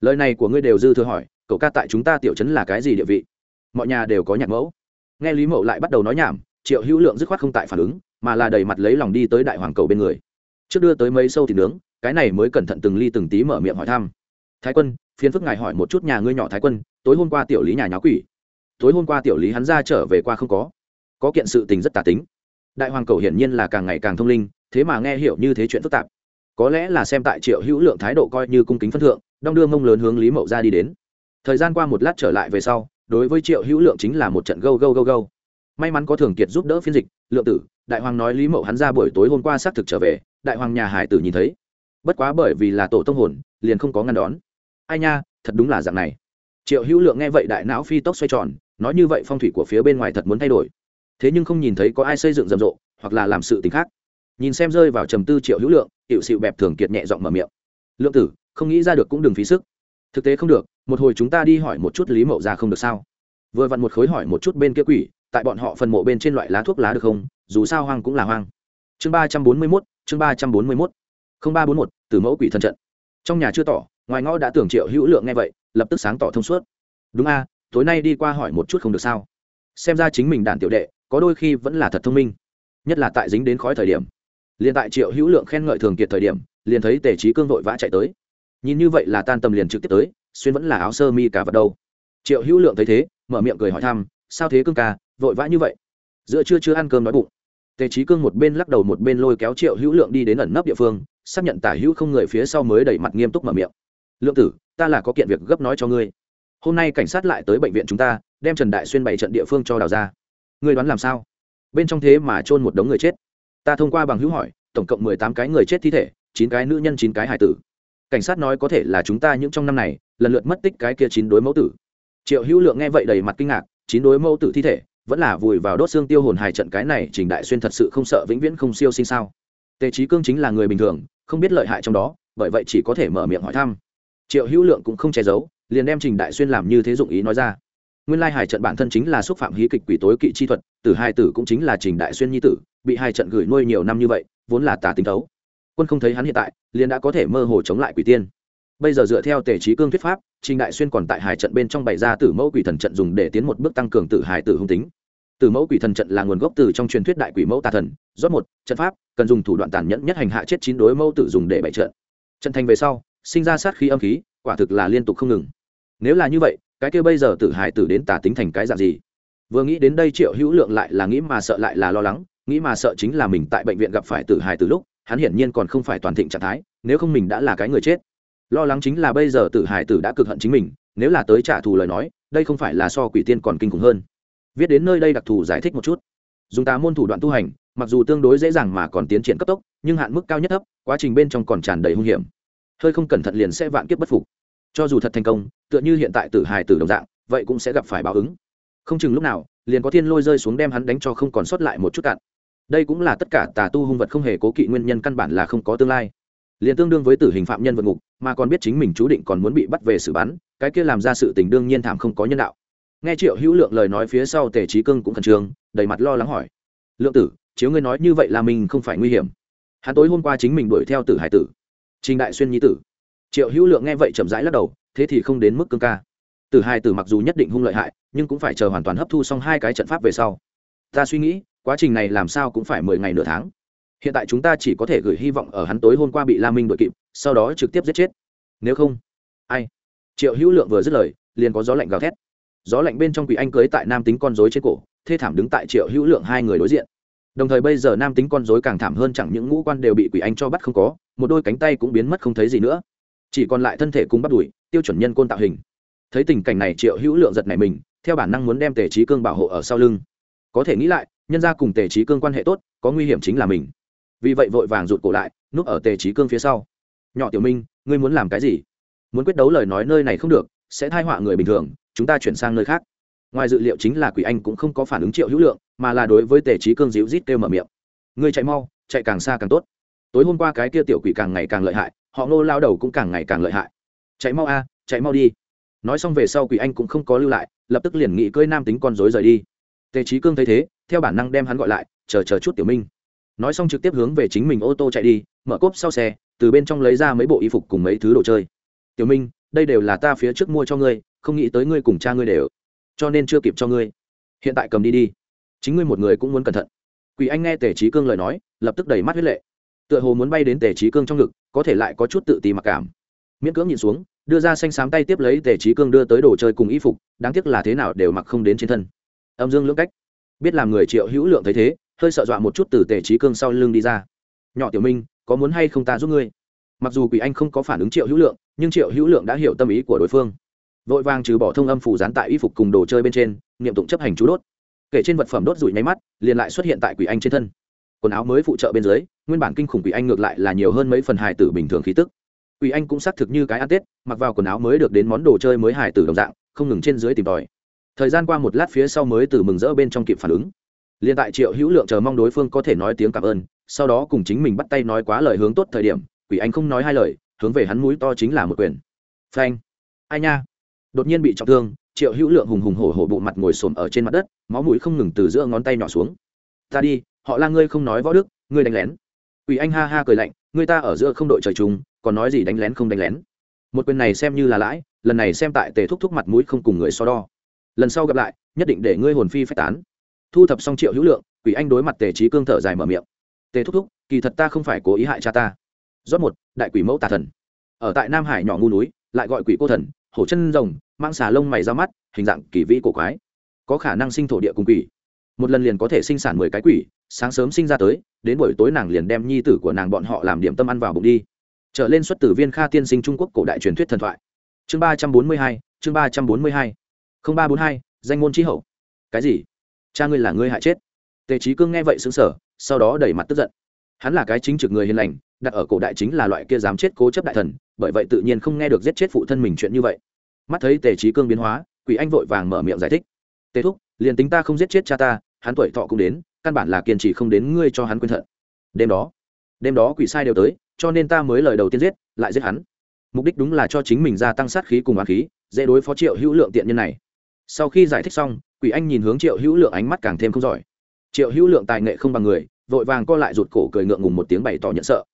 Lời này của ngươi đều dư thừa hỏi, cậu ca tại chúng ta tiểu chấn là cái gì địa vị? Mọi nhà đều có nhạc mẫu nghe lý mậu lại bắt đầu nói nhảm, triệu hữu lượng dứt khoát không tại phản ứng, mà là đầy mặt lấy lòng đi tới đại hoàng cầu bên người. Trước đưa tới mấy sâu thì nướng, cái này mới cẩn thận từng ly từng tí mở miệng hỏi thăm. Thái quân phiến phức ngài hỏi một chút nhà ngươi nhỏ thái quân, tối hôm qua tiểu lý nhà nháo quỷ. Tối hôm qua tiểu lý hắn ra trở về qua không có. Có kiện sự tình rất tà tính. Đại hoàng cầu hiển nhiên là càng ngày càng thông linh, thế mà nghe hiểu như thế chuyện phức tạp. Có lẽ là xem tại triệu hữu lượng thái độ coi như cung kính phân thượng, đong đưa mông lớn hướng lý mậu ra đi đến. Thời gian qua một lát trở lại về sau đối với triệu hữu lượng chính là một trận gâu gâu gâu gâu. May mắn có thường kiệt giúp đỡ phiên dịch, lượng tử, đại hoàng nói lý mậu hắn ra buổi tối hôm qua xác thực trở về, đại hoàng nhà hải tử nhìn thấy. Bất quá bởi vì là tổ tông hồn, liền không có ngăn đón. Ai nha, thật đúng là dạng này. Triệu hữu lượng nghe vậy đại não phi tốc xoay tròn, nói như vậy phong thủy của phía bên ngoài thật muốn thay đổi. Thế nhưng không nhìn thấy có ai xây dựng rầm rộ, hoặc là làm sự t khác. Nhìn xem rơi vào trầm tư triệu hữu lượng hiệu sự bẹp thường kiệt nhẹ giọng mở miệng. Lượng tử, không nghĩ ra được cũng đừng phí sức. Thực tế không được một hồi chúng ta đi hỏi một chút lý mậu ra không được sao? Vừa vặn một khối hỏi một chút bên kia quỷ, tại bọn họ phần mộ bên trên loại lá thuốc lá được không? Dù sao hoang cũng là hoang. Chương ba trăm bốn mươi mốt, chương ba trăm bốn mươi mốt. Không ba bốn một, từ mẫu quỷ thân trận. Trong nhà chưa tỏ, ngoài ngõ đã tưởng triệu hữu lượng nghe vậy, lập tức sáng tỏ thông suốt. Đúng a, tối nay đi qua hỏi một chút không được sao? Xem ra chính mình đàn tiểu đệ, có đôi khi vẫn là thật thông minh. Nhất là tại dính đến khói thời điểm. Liền tại triệu hữu lượng khen ngợi thường kiệt thời điểm, liền thấy tề trí cương vội vã chạy tới. Nhìn như vậy là tan tầm liền trực tiếp tới xuyên vẫn là áo sơ mi cả vật đâu. Triệu hữu lượng thấy thế, mở miệng cười hỏi thăm, sao thế cương ca, vội vã như vậy? Giữa trưa chưa ăn cơm nói bụng. Tề trí cương một bên lắc đầu một bên lôi kéo triệu hữu lượng đi đến ẩn nấp địa phương, xác nhận tả hữu không người phía sau mới đẩy mặt nghiêm túc mở miệng. Lượng tử, ta là có kiện việc gấp nói cho ngươi. Hôm nay cảnh sát lại tới bệnh viện chúng ta, đem trần đại xuyên bày trận địa phương cho đào ra. Ngươi đoán làm sao? Bên trong thế mà chôn một đống người chết. Ta thông qua bằng hữu hỏi, tổng cộng mười tám cái người chết thi thể, chín cái nữ nhân, chín cái hải tử cảnh sát nói có thể là chúng ta những trong năm này, lần lượt mất tích cái kia chín đối mẫu tử. Triệu hữu lượng nghe vậy đầy mặt kinh ngạc, chín đối mẫu tử thi thể, vẫn là vùi vào đốt xương tiêu hồn hài trận cái này trình đại xuyên thật sự không sợ vĩnh viễn không siêu sinh sao. Tề trí cương chính là người bình thường, không biết lợi hại trong đó, bởi vậy chỉ có thể mở miệng hỏi thăm. Triệu hữu lượng cũng không che giấu, liền đem trình đại xuyên làm như thế dụng ý nói ra. Nguyên lai hài trận bản thân chính là xúc phạm hí kịch quỷ tối kỵ chi thuật, tử hai tử cũng chính là trình đại xuyên nhi tử, bị hai trận gửi nuôi nhiều năm như vậy, vốn là tà tính thấu quân không thấy hắn hiện tại, liền đã có thể mơ hồ chống lại quỷ tiên. Bây giờ dựa theo tề trí cương thuyết pháp, trình đại xuyên còn tại hải trận bên trong bày ra tử mẫu quỷ thần trận dùng để tiến một bước tăng cường tử hải tử hung tính. Tử mẫu quỷ thần trận là nguồn gốc từ trong truyền thuyết đại quỷ mẫu tà thần rót một, trận pháp, cần dùng thủ đoạn tàn nhẫn nhất hành hạ chết chín đối mẫu tử dùng để bày trận. Trận thành về sau, sinh ra sát khí âm khí, quả thực là liên tục không ngừng. Nếu là như vậy, cái kia bây giờ tử hải tử đến tà tính thành cái dạng gì? Vừa nghĩ đến đây triệu hữu lượng lại là nghĩ mà sợ lại là lo lắng, nghĩ mà sợ chính là mình tại bệnh viện gặp phải tử hải từ lúc hắn hiển nhiên còn không phải toàn thịnh trạng thái, nếu không mình đã là cái người chết. Lo lắng chính là bây giờ tử Hải tử đã cực hận chính mình, nếu là tới trả thù lời nói, đây không phải là so quỷ tiên còn kinh khủng hơn. Viết đến nơi đây đặc thù giải thích một chút. Dùng tà môn thủ đoạn tu hành, mặc dù tương đối dễ dàng mà còn tiến triển cấp tốc, nhưng hạn mức cao nhất thấp, quá trình bên trong còn tràn đầy hung hiểm. Hơi không cẩn thận liền sẽ vạn kiếp bất phục. Cho dù thật thành công, tựa như hiện tại tử hài tử đồng dạng, vậy cũng sẽ gặp phải báo ứng. Không chừng lúc nào, liền có thiên lôi rơi xuống đem hắn đánh cho không còn sót lại một chút cạn đây cũng là tất cả tà tu hung vật không hề cố kỵ, nguyên nhân căn bản là không có tương lai. Liền tương đương với tử hình phạm nhân vượt ngục, mà còn biết chính mình chú định còn muốn bị bắt về xử bắn, cái kia làm ra sự tình đương nhiên thảm không có nhân đạo. Nghe triệu hữu lượng lời nói phía sau, tề trí cưng cũng khẩn trương, đầy mặt lo lắng hỏi. Lượng tử, chiếu ngươi nói như vậy là mình không phải nguy hiểm. Hắn tối hôm qua chính mình đuổi theo tử hải tử. Trình đại xuyên nhi tử. Triệu hữu lượng nghe vậy chậm rãi lắc đầu, thế thì không đến mức cương ca. Tử hải tử mặc dù nhất định hung lợi hại, nhưng cũng phải chờ hoàn toàn hấp thu xong hai cái trận pháp về sau. Ta suy nghĩ quá trình này làm sao cũng phải mười ngày nửa tháng. Hiện tại chúng ta chỉ có thể gửi hy vọng ở hắn tối hôm qua bị la minh đội kịp, sau đó trực tiếp giết chết. Nếu không, ai? Triệu hữu lượng vừa dứt lời, liền có gió lạnh gào thét. Gió lạnh bên trong quỷ anh cưới tại nam tính con dối trên cổ, thê thảm đứng tại triệu hữu lượng hai người đối diện. Đồng thời bây giờ nam tính con dối càng thảm hơn chẳng những ngũ quan đều bị quỷ anh cho bắt không có, một đôi cánh tay cũng biến mất không thấy gì nữa. Chỉ còn lại thân thể cung bắt đùi, tiêu chuẩn nhân côn tạo hình. Thấy tình cảnh này triệu hữu lượng giật này mình, theo bản năng muốn đem tề trí cương bảo hộ ở sau lưng. Có thể nghĩ lại nhân ra cùng tề trí cương quan hệ tốt, có nguy hiểm chính là mình. Vì vậy vội vàng rụt cổ lại, núp ở tề trí cương phía sau. Nhỏ tiểu minh, ngươi muốn làm cái gì? Muốn quyết đấu lời nói nơi này không được, sẽ thai họa người bình thường, chúng ta chuyển sang nơi khác. Ngoài dự liệu chính là quỷ anh cũng không có phản ứng triệu hữu lượng, mà là đối với tề trí cương dịu rít kêu mở miệng. Ngươi chạy mau, chạy càng xa càng tốt. Tối hôm qua cái kia tiểu quỷ càng ngày càng lợi hại, họ ngô lao đầu cũng càng ngày càng lợi hại. Chạy mau a, chạy mau đi. Nói xong về sau quỷ anh cũng không có lưu lại, lập tức liền nghĩ cưỡi nam tính con dối rời đi. Tề trí cương thấy thế theo bản năng đem hắn gọi lại, chờ chờ chút tiểu minh. Nói xong trực tiếp hướng về chính mình ô tô chạy đi, mở cốp sau xe, từ bên trong lấy ra mấy bộ y phục cùng mấy thứ đồ chơi. Tiểu minh, đây đều là ta phía trước mua cho ngươi, không nghĩ tới ngươi cùng cha ngươi đều, cho nên chưa kịp cho ngươi. Hiện tại cầm đi đi. Chính ngươi một người cũng muốn cẩn thận. Quỷ anh nghe tề trí cương lời nói, lập tức đầy mắt huyết lệ. Tựa hồ muốn bay đến tề trí cương trong ngực, có thể lại có chút tự ti mặc cảm. Miễn cưỡng nhìn xuống, đưa ra xanh xám tay tiếp lấy tề trí cương đưa tới đồ chơi cùng y phục, đáng tiếc là thế nào đều mặc không đến trên thân. Âm dương lưỡng cách biết làm người triệu hữu lượng thấy thế, hơi sợ dọa một chút từ tề trí cương sau lưng đi ra. Nhỏ tiểu minh, có muốn hay không ta giúp ngươi? Mặc dù quỷ anh không có phản ứng triệu hữu lượng, nhưng triệu hữu lượng đã hiểu tâm ý của đối phương. Vội vàng trừ bỏ thông âm phủ dán tại y phục cùng đồ chơi bên trên, niệm tụng chấp hành chú đốt. Kể trên vật phẩm đốt rủi nháy mắt, liền lại xuất hiện tại quỷ anh trên thân. Quần áo mới phụ trợ bên dưới, nguyên bản kinh khủng quỷ anh ngược lại là nhiều hơn mấy phần hài tử bình thường khí tức. Quỷ anh cũng xác thực như cái ăn tết, mặc vào quần áo mới được đến món đồ chơi mới hài tử đồng dạng, không ngừng trên dưới tìm tòi thời gian qua một lát phía sau mới từ mừng rỡ bên trong kịp phản ứng. Liền tại triệu hữu lượng chờ mong đối phương có thể nói tiếng cảm ơn, sau đó cùng chính mình bắt tay nói quá lời hướng tốt thời điểm, quỷ anh không nói hai lời, hướng về hắn mũi to chính là một quyền. Phanh. Ai nha. Đột nhiên bị trọng thương, triệu hữu lượng hùng hùng hổ hổ bộ mặt ngồi xổm ở trên mặt đất, máu mũi không ngừng từ giữa ngón tay nhỏ xuống. Ta đi, họ là ngươi không nói võ đức, ngươi đánh lén. Quỷ anh ha ha cười lạnh, ngươi ta ở giữa không đội trời chung, còn nói gì đánh lén không đánh lén? Một quyền này xem như là lãi, lần này xem tại tề thúc thúc mặt mũi không cùng người so đo lần sau gặp lại, nhất định để ngươi hồn phi phách tán. Thu thập xong triệu hữu lượng, quỷ anh đối mặt tề trí cương thở dài mở miệng. Tề thúc thúc, kỳ thật ta không phải cố ý hại cha ta. Rót một, đại quỷ mẫu tà thần. Ở tại nam hải nhỏ ngu núi, lại gọi quỷ cô thần, hổ chân rồng, mang xà lông mày ra mắt, hình dạng kỳ vĩ cổ quái. Có khả năng sinh thổ địa cùng quỷ. Một lần liền có thể sinh sản mười cái quỷ, sáng sớm sinh ra tới, đến buổi tối nàng liền đem nhi tử của nàng bọn họ làm điểm tâm ăn vào bụng đi. Trở lên xuất tử viên kha tiên sinh trung quốc cổ đại truyền thuyết thần thoại. Chương ba trăm bốn mươi hai, chương ba trăm bốn mươi hai ba bốn hai, danh môn trí hậu. Cái gì? Cha ngươi là ngươi hại chết. Tề trí cương nghe vậy xứng sở sau đó đẩy mặt tức giận. Hắn là cái chính trực người hiền lành, đặt ở cổ đại chính là loại kia dám chết cố chấp đại thần, bởi vậy tự nhiên không nghe được giết chết phụ thân mình chuyện như vậy. Mắt thấy tề trí cương biến hóa, quỷ anh vội vàng mở miệng giải thích. Tề thúc, liền tính ta không giết chết cha ta, hắn tuổi thọ cũng đến, căn bản là kiên trì không đến ngươi cho hắn quên thận. Đêm đó đêm đó quỷ sai đều tới, cho nên ta mới lời đầu tiên giết, lại giết hắn. Mục đích đúng là cho chính mình gia tăng sát khí cùng á khí, dễ đối phó triệu hữu lượng tiện nhân này sau khi giải thích xong, quỷ anh nhìn hướng triệu hữu lượng ánh mắt càng thêm không giỏi. Triệu hữu lượng tài nghệ không bằng người, vội vàng co lại rụt cổ cười ngượng ngùng một tiếng bày tỏ nhận sợ.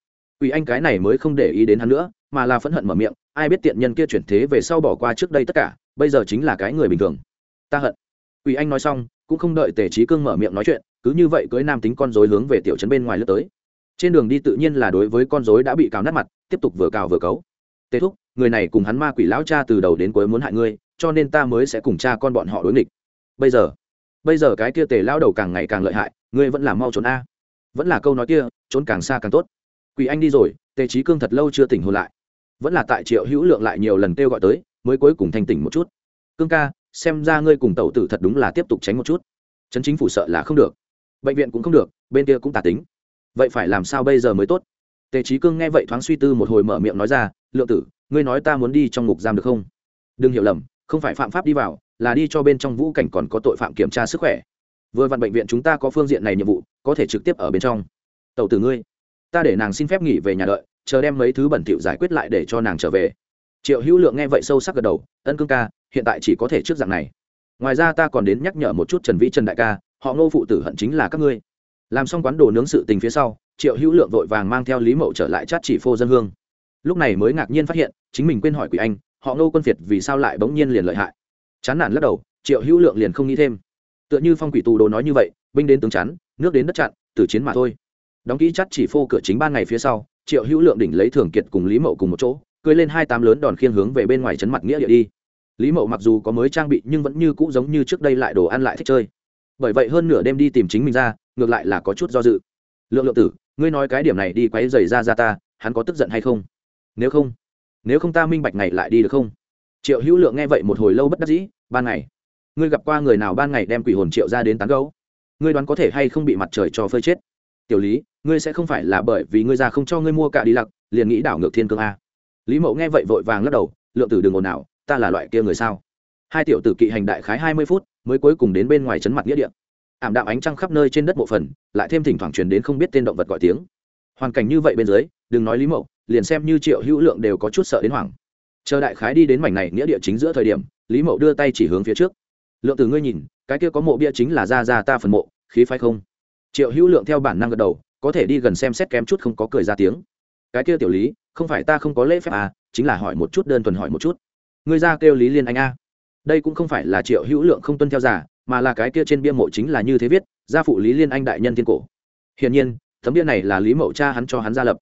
Quỷ anh cái này mới không để ý đến hắn nữa, mà là phẫn hận mở miệng, ai biết tiện nhân kia chuyển thế về sau bỏ qua trước đây tất cả, bây giờ chính là cái người bình thường. Ta hận. Quỷ anh nói xong, cũng không đợi tề trí cương mở miệng nói chuyện, cứ như vậy cưới nam tính con dối hướng về tiểu trấn bên ngoài lướt tới. Trên đường đi tự nhiên là đối với con dối đã bị cào nát mặt, tiếp tục vừa cào vừa cấu. Tề thúc, người này cùng hắn ma quỷ lão cha từ đầu đến cuối muốn hại ngươi cho nên ta mới sẽ cùng cha con bọn họ đối nghịch. Bây giờ bây giờ cái kia tề lao đầu càng ngày càng lợi hại, ngươi vẫn là mau trốn a. Vẫn là câu nói kia, trốn càng xa càng tốt. Quỷ anh đi rồi, tề trí cương thật lâu chưa tỉnh hồn lại. Vẫn là tại triệu hữu lượng lại nhiều lần kêu gọi tới, mới cuối cùng thanh tỉnh một chút. Cương ca, xem ra ngươi cùng tẩu tử thật đúng là tiếp tục tránh một chút. Chấn chính phủ sợ là không được. Bệnh viện cũng không được, bên kia cũng tả tính. Vậy phải làm sao bây giờ mới tốt? Tề trí cương nghe vậy thoáng suy tư một hồi mở miệng nói ra, lượng tử, ngươi nói ta muốn đi trong ngục giam được không? Đừng hiểu lầm không phải phạm pháp đi vào, là đi cho bên trong vũ cảnh còn có tội phạm kiểm tra sức khỏe. Vừa vặn bệnh viện chúng ta có phương diện này nhiệm vụ, có thể trực tiếp ở bên trong. Tàu tử ngươi, ta để nàng xin phép nghỉ về nhà đợi, chờ đem mấy thứ bẩn thỉu giải quyết lại để cho nàng trở về. Triệu hữu lượng nghe vậy sâu sắc gật đầu, ân cương ca, hiện tại chỉ có thể trước dạng này. Ngoài ra ta còn đến nhắc nhở một chút trần vĩ trần đại ca, họ ngô phụ tử hận chính là các ngươi. Làm xong quán đồ nướng sự tình phía sau, triệu hữu lượng vội vàng mang theo lý mậu trở lại chát chỉ phô dân hương. Lúc này mới ngạc nhiên phát hiện, chính mình quên hỏi quỷ anh họ ngô quân việt vì sao lại bỗng nhiên liền lợi hại? Chán nản lắc đầu, triệu hữu lượng liền không nghĩ thêm. Tựa như phong quỷ tù đồ nói như vậy, binh đến tướng chắn, nước đến đất chặn, tử chiến mà thôi. Đóng kỹ chắt chỉ phô cửa chính ban ngày phía sau, triệu hữu lượng đỉnh lấy thường kiệt cùng lý mậu cùng một chỗ, cưới lên hai tám lớn đòn khiên hướng về bên ngoài chấn mặt nghĩa địa đi. Lý mậu mặc dù có mới trang bị nhưng vẫn như cũ giống như trước đây lại đồ ăn lại thích chơi. Bởi vậy hơn nửa đêm đi tìm chính mình ra, ngược lại là có chút do dự. Lượng lượng tử, ngươi nói cái điểm này đi quấy dày ra ra ta, hắn có tức giận hay không? Nếu không nếu không ta minh bạch ngày lại đi được không? Triệu hữu lượng nghe vậy một hồi lâu bất đắc dĩ, ban ngày. Ngươi gặp qua người nào ban ngày đem quỷ hồn triệu ra đến tán gấu ngươi đoán có thể hay không bị mặt trời cho phơi chết? Tiểu lý, ngươi sẽ không phải là bởi vì ngươi già không cho ngươi mua cả đi lặc, liền nghĩ đảo ngược thiên cương a. Lý mậu nghe vậy vội vàng lắc đầu, lượng tử đường ồn nào ta là loại kia người sao? Hai tiểu tử kỵ hành đại khái hai mươi phút, mới cuối cùng đến bên ngoài chấn mặt nghĩa địa. Ảm đạm ánh trăng khắp nơi trên đất bộ phần, lại thêm thỉnh thoảng truyền đến không biết tên động vật gọi tiếng. Hoàn cảnh như vậy bên dưới, đừng nói lý mậu liền xem như triệu hữu lượng đều có chút sợ đến hoảng. Chờ đại khái đi đến mảnh này nghĩa địa chính giữa thời điểm, lý mậu đưa tay chỉ hướng phía trước. Lượng từ ngươi nhìn, cái kia có mộ bia chính là ra ra ta phần mộ, khí phái không? Triệu hữu lượng theo bản năng gật đầu, có thể đi gần xem xét kém chút không có cười ra tiếng. Cái kia tiểu lý, không phải ta không có lễ phép à chính là hỏi một chút đơn thuần hỏi một chút. Ngươi ra kêu lý liên anh a đây cũng không phải là triệu hữu lượng không tuân theo giả, mà là cái kia trên bia mộ chính là như thế viết, gia phụ lý liên anh đại nhân thiên cổ. Hiển nhiên, tấm bia này là lý mậu cha hắn cho hắn ra lập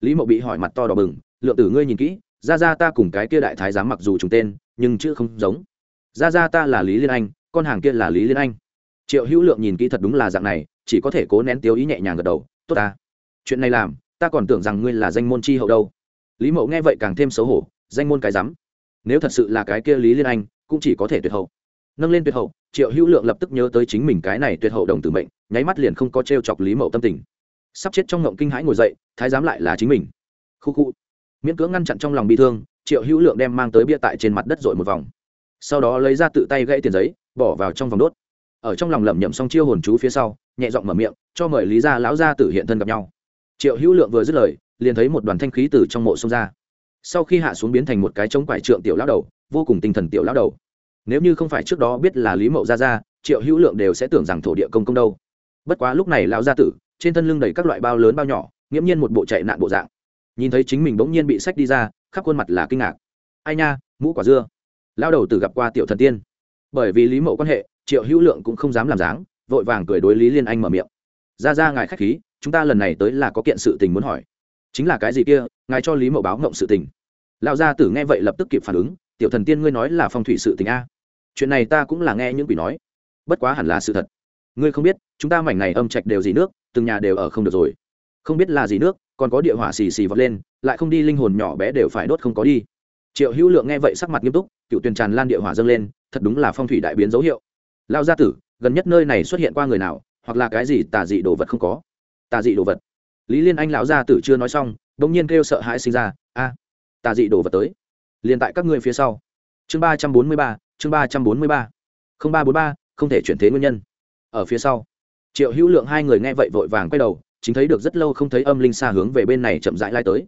lý mậu bị hỏi mặt to đỏ bừng, lượng tử ngươi nhìn kỹ ra ra ta cùng cái kia đại thái giám mặc dù trùng tên, nhưng chữ không giống. Ra ra ta là lý liên anh, con hàng kia là lý liên anh. Triệu hữu lượng nhìn kỹ thật đúng là dạng này, chỉ có thể cố nén tiêu ý nhẹ nhàng gật đầu, tốt ta. Chuyện này làm, ta còn tưởng rằng ngươi là danh môn chi hậu đâu. Lý mậu nghe vậy càng thêm xấu hổ, danh môn cái rắm nếu thật sự là cái kia lý liên anh, cũng chỉ có thể tuyệt hậu. Nâng lên tuyệt hậu, triệu hữu lượng lập tức nhớ tới chính mình cái này tuyệt hậu đồng tử mệnh, nháy mắt liền không có t r e o chọc lý mậu tâm tình sắp chết trong ngộng kinh hãi ngồi dậy, thái giám lại là chính mình. Khu khu. Miễn cưỡng ngăn chặn trong lòng bị thương, triệu hữu lượng đem mang tới bia tại trên mặt đất dội một vòng. Sau đó lấy ra tự tay gãy tiền giấy, bỏ vào trong vòng đốt. Ở trong lòng lẩm nhẩm xong chiêu hồn chú phía sau, nhẹ giọng mở miệng, cho mời lý gia lão gia tử hiện thân gặp nhau. Triệu hữu lượng vừa dứt lời, liền thấy một đoàn thanh khí từ trong mộ xông ra. Sau khi hạ xuống biến thành một cái trống quải trượng tiểu lão đầu, vô cùng tinh thần tiểu lão đầu. Nếu như không phải trước đó biết là lý mậu gia gia, triệu hữu lượng đều sẽ tưởng rằng thổ địa công công đâu. Bất quá lúc này lão gia tử trên thân lưng đầy các loại bao lớn bao nhỏ, nghiễm nhiên một bộ chạy nạn bộ dạng. Nhìn thấy chính mình bỗng nhiên bị sách đi ra, khắp khuôn mặt là kinh ngạc. Ai nha, mũ quả dưa. Lao đầu tử gặp qua tiểu thần tiên. Bởi vì lý mậu quan hệ, triệu hữu lượng cũng không dám làm dáng, vội vàng cười đối lý liên anh mở miệng. Ra ra ngài khách khí, chúng ta lần này tới là có kiện sự tình muốn hỏi. Chính là cái gì kia, ngài cho lý mậu báo ngộng sự tình. Lão gia tử nghe vậy lập tức kịp phản ứng, tiểu thần tiên ngươi nói là phong thủy sự tình a. Chuyện này ta cũng là nghe những quỷ nói. Bất quá hẳn là sự thật ngươi không biết, chúng ta mảnh này âm trạch đều gì nước, từng nhà đều ở không được rồi. Không biết là gì nước, còn có địa hỏa xì xì vọt lên, lại không đi linh hồn nhỏ bé đều phải đốt không có đi. Triệu hữu lượng nghe vậy sắc mặt nghiêm túc, cựu tuyền tràn lan địa hỏa dâng lên, thật đúng là phong thủy đại biến dấu hiệu. Lao gia tử, gần nhất nơi này xuất hiện qua người nào, hoặc là cái gì tà dị đồ vật không có? Tà dị đồ vật. Lý liên anh lão gia tử chưa nói xong, bỗng nhiên kêu sợ hãi sinh ra, a, tà dị đồ vật tới. Liền tại các ngươi phía sau. Chương ba trăm bốn mươi ba, chương ba trăm bốn mươi ba. Không ba bốn ba, không thể chuyển thế nguyên nhân ở phía sau. Triệu hữu lượng hai người nghe vậy vội vàng quay đầu, chính thấy được rất lâu không thấy âm linh xa hướng về bên này chậm rãi lai tới.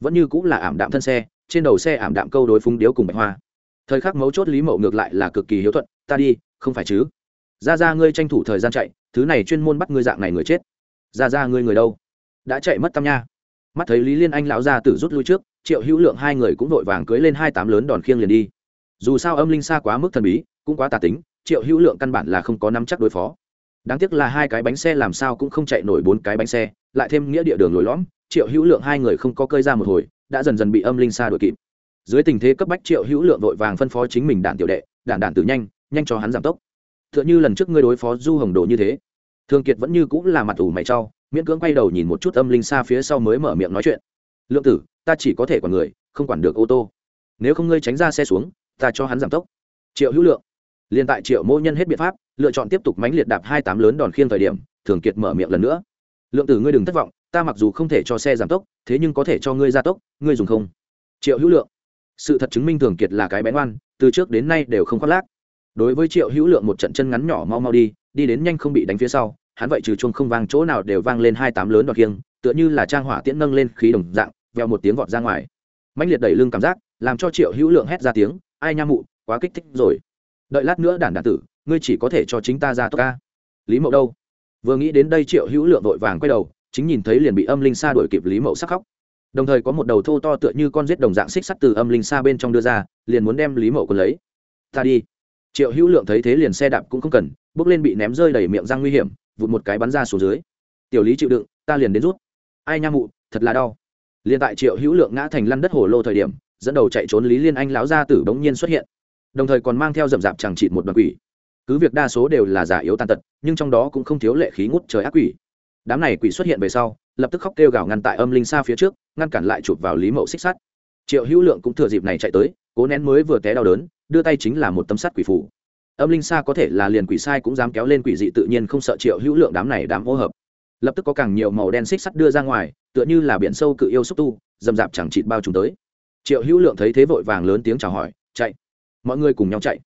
Vẫn như cũng là ảm đạm thân xe, trên đầu xe ảm đạm câu đối phúng điếu cùng bạch hoa. Thời khắc mấu chốt lý mậu ngược lại là cực kỳ hiếu thuận, ta đi, không phải chứ? Ra ra, ngươi tranh thủ thời gian chạy, thứ này chuyên môn bắt ngươi dạng này người chết. Ra ra, ngươi người đâu? Đã chạy mất tâm nha. Mắt thấy lý liên anh lão ra tử rút lui trước, triệu hữu lượng hai người cũng vội vàng cưới lên hai tám lớn đòn khiêng liền đi. Dù sao âm linh xa quá mức thần bí, cũng quá tà tính, triệu hữu lượng căn bản là không có nắm chắc đối phó đáng tiếc là hai cái bánh xe làm sao cũng không chạy nổi bốn cái bánh xe, lại thêm nghĩa địa đường lồi lõm, triệu hữu lượng hai người không có cơi ra một hồi, đã dần dần bị âm linh xa đuổi kịp. Dưới tình thế cấp bách triệu hữu lượng vội vàng phân phó chính mình đạn tiểu đệ, đạn đạn tử nhanh nhanh cho hắn giảm tốc. T h ư ợ n h ư lần trước ngươi đối phó du hồng đồ như thế. Thường kiệt vẫn như cũng là mặt ủ mày trau miễn cưỡng quay đầu nhìn một chút âm linh xa phía sau mới mở miệng nói chuyện. Lượng tử, ta chỉ có thể quản người, không quản được ô tô. Nếu không ngươi tránh ra xe xuống, ta cho hắn giảm tốc. Triệu hữu lượng liền tại triệu mô nhân hết biện pháp, lựa chọn tiếp tục mánh liệt đạp hai tám lớn đòn khiên thời điểm, thường kiệt mở miệng lần nữa. Lượng tử ngươi đừng thất vọng, ta mặc dù không thể cho xe giảm tốc, thế nhưng có thể cho ngươi gia tốc, ngươi dùng không? Triệu hữu lượng. Sự thật chứng minh thường kiệt là cái bén oan, từ trước đến nay đều không khoác lác. Đối với triệu hữu lượng một trận chân ngắn nhỏ mau mau đi đi đến nhanh không bị đánh phía sau, hắn vậy trừ chuông không vang chỗ nào đều vang lên hai tám lớn đọt kiêng tựa như là trang hỏa tiễn nâng lên khí đồng dạng veo một tiếng vọt ra ngoài. Mạnh liệt đẩy lưng cảm giác, làm cho triệu hữu lượng hét ra tiếng, ai nha mụ, quá kích thích rồi đợi lát nữa đản đản tử, ngươi chỉ có thể cho chính ta ra tốt ca. Lý mậu đâu? Vừa nghĩ đến đây triệu hữu lượng vội vàng quay đầu, chính nhìn thấy liền bị âm linh xa đuổi kịp lý mậu sắc khóc. Đồng thời có một đầu thô to tựa như con rết đồng dạng xích sắt từ âm linh xa bên trong đưa ra, liền muốn đem lý mậu còn lấy. Ta đi. Triệu hữu lượng thấy thế liền xe đạp cũng không cần, bước lên bị ném rơi đầy miệng răng nguy hiểm, vụt một cái bắn ra xuống dưới. Tiểu lý chịu đựng, ta liền đến rút. Ai nha mụ, thật là đau. Liền tại triệu hữu lượng ngã thành lăn đất hồ lô thời điểm, dẫn đầu chạy trốn lý liên anh lão gia tử bỗng nhiên xuất hiện đồng thời còn mang theo rậm rạp chẳng chịt một đoàn quỷ. Cứ việc đa số đều là giả yếu tàn tật, nhưng trong đó cũng không thiếu lệ khí ngút trời ác quỷ. Đám này quỷ xuất hiện về sau, lập tức khóc kêu gào ngăn tại âm linh xa phía trước, ngăn cản lại chụp vào lý mậu xích sắt. Triệu hữu lượng cũng thừa dịp này chạy tới, cố nén mới vừa té đau đớn, đưa tay chính là một tấm sắt quỷ phủ âm linh xa có thể là liền quỷ sai cũng dám kéo lên quỷ dị tự nhiên không sợ triệu hữu lượng đám này đám hô hợp. Lập tức có càng nhiều màu đen xích sắt đưa ra ngoài, tựa như là biển sâu cự yêu xúc tu dầm dạp chẳng chịt bao trùm tới. Triệu hữu lượng thấy thế vội vàng lớn tiếng chào hỏi, chạy mọi người cùng nhau chạy.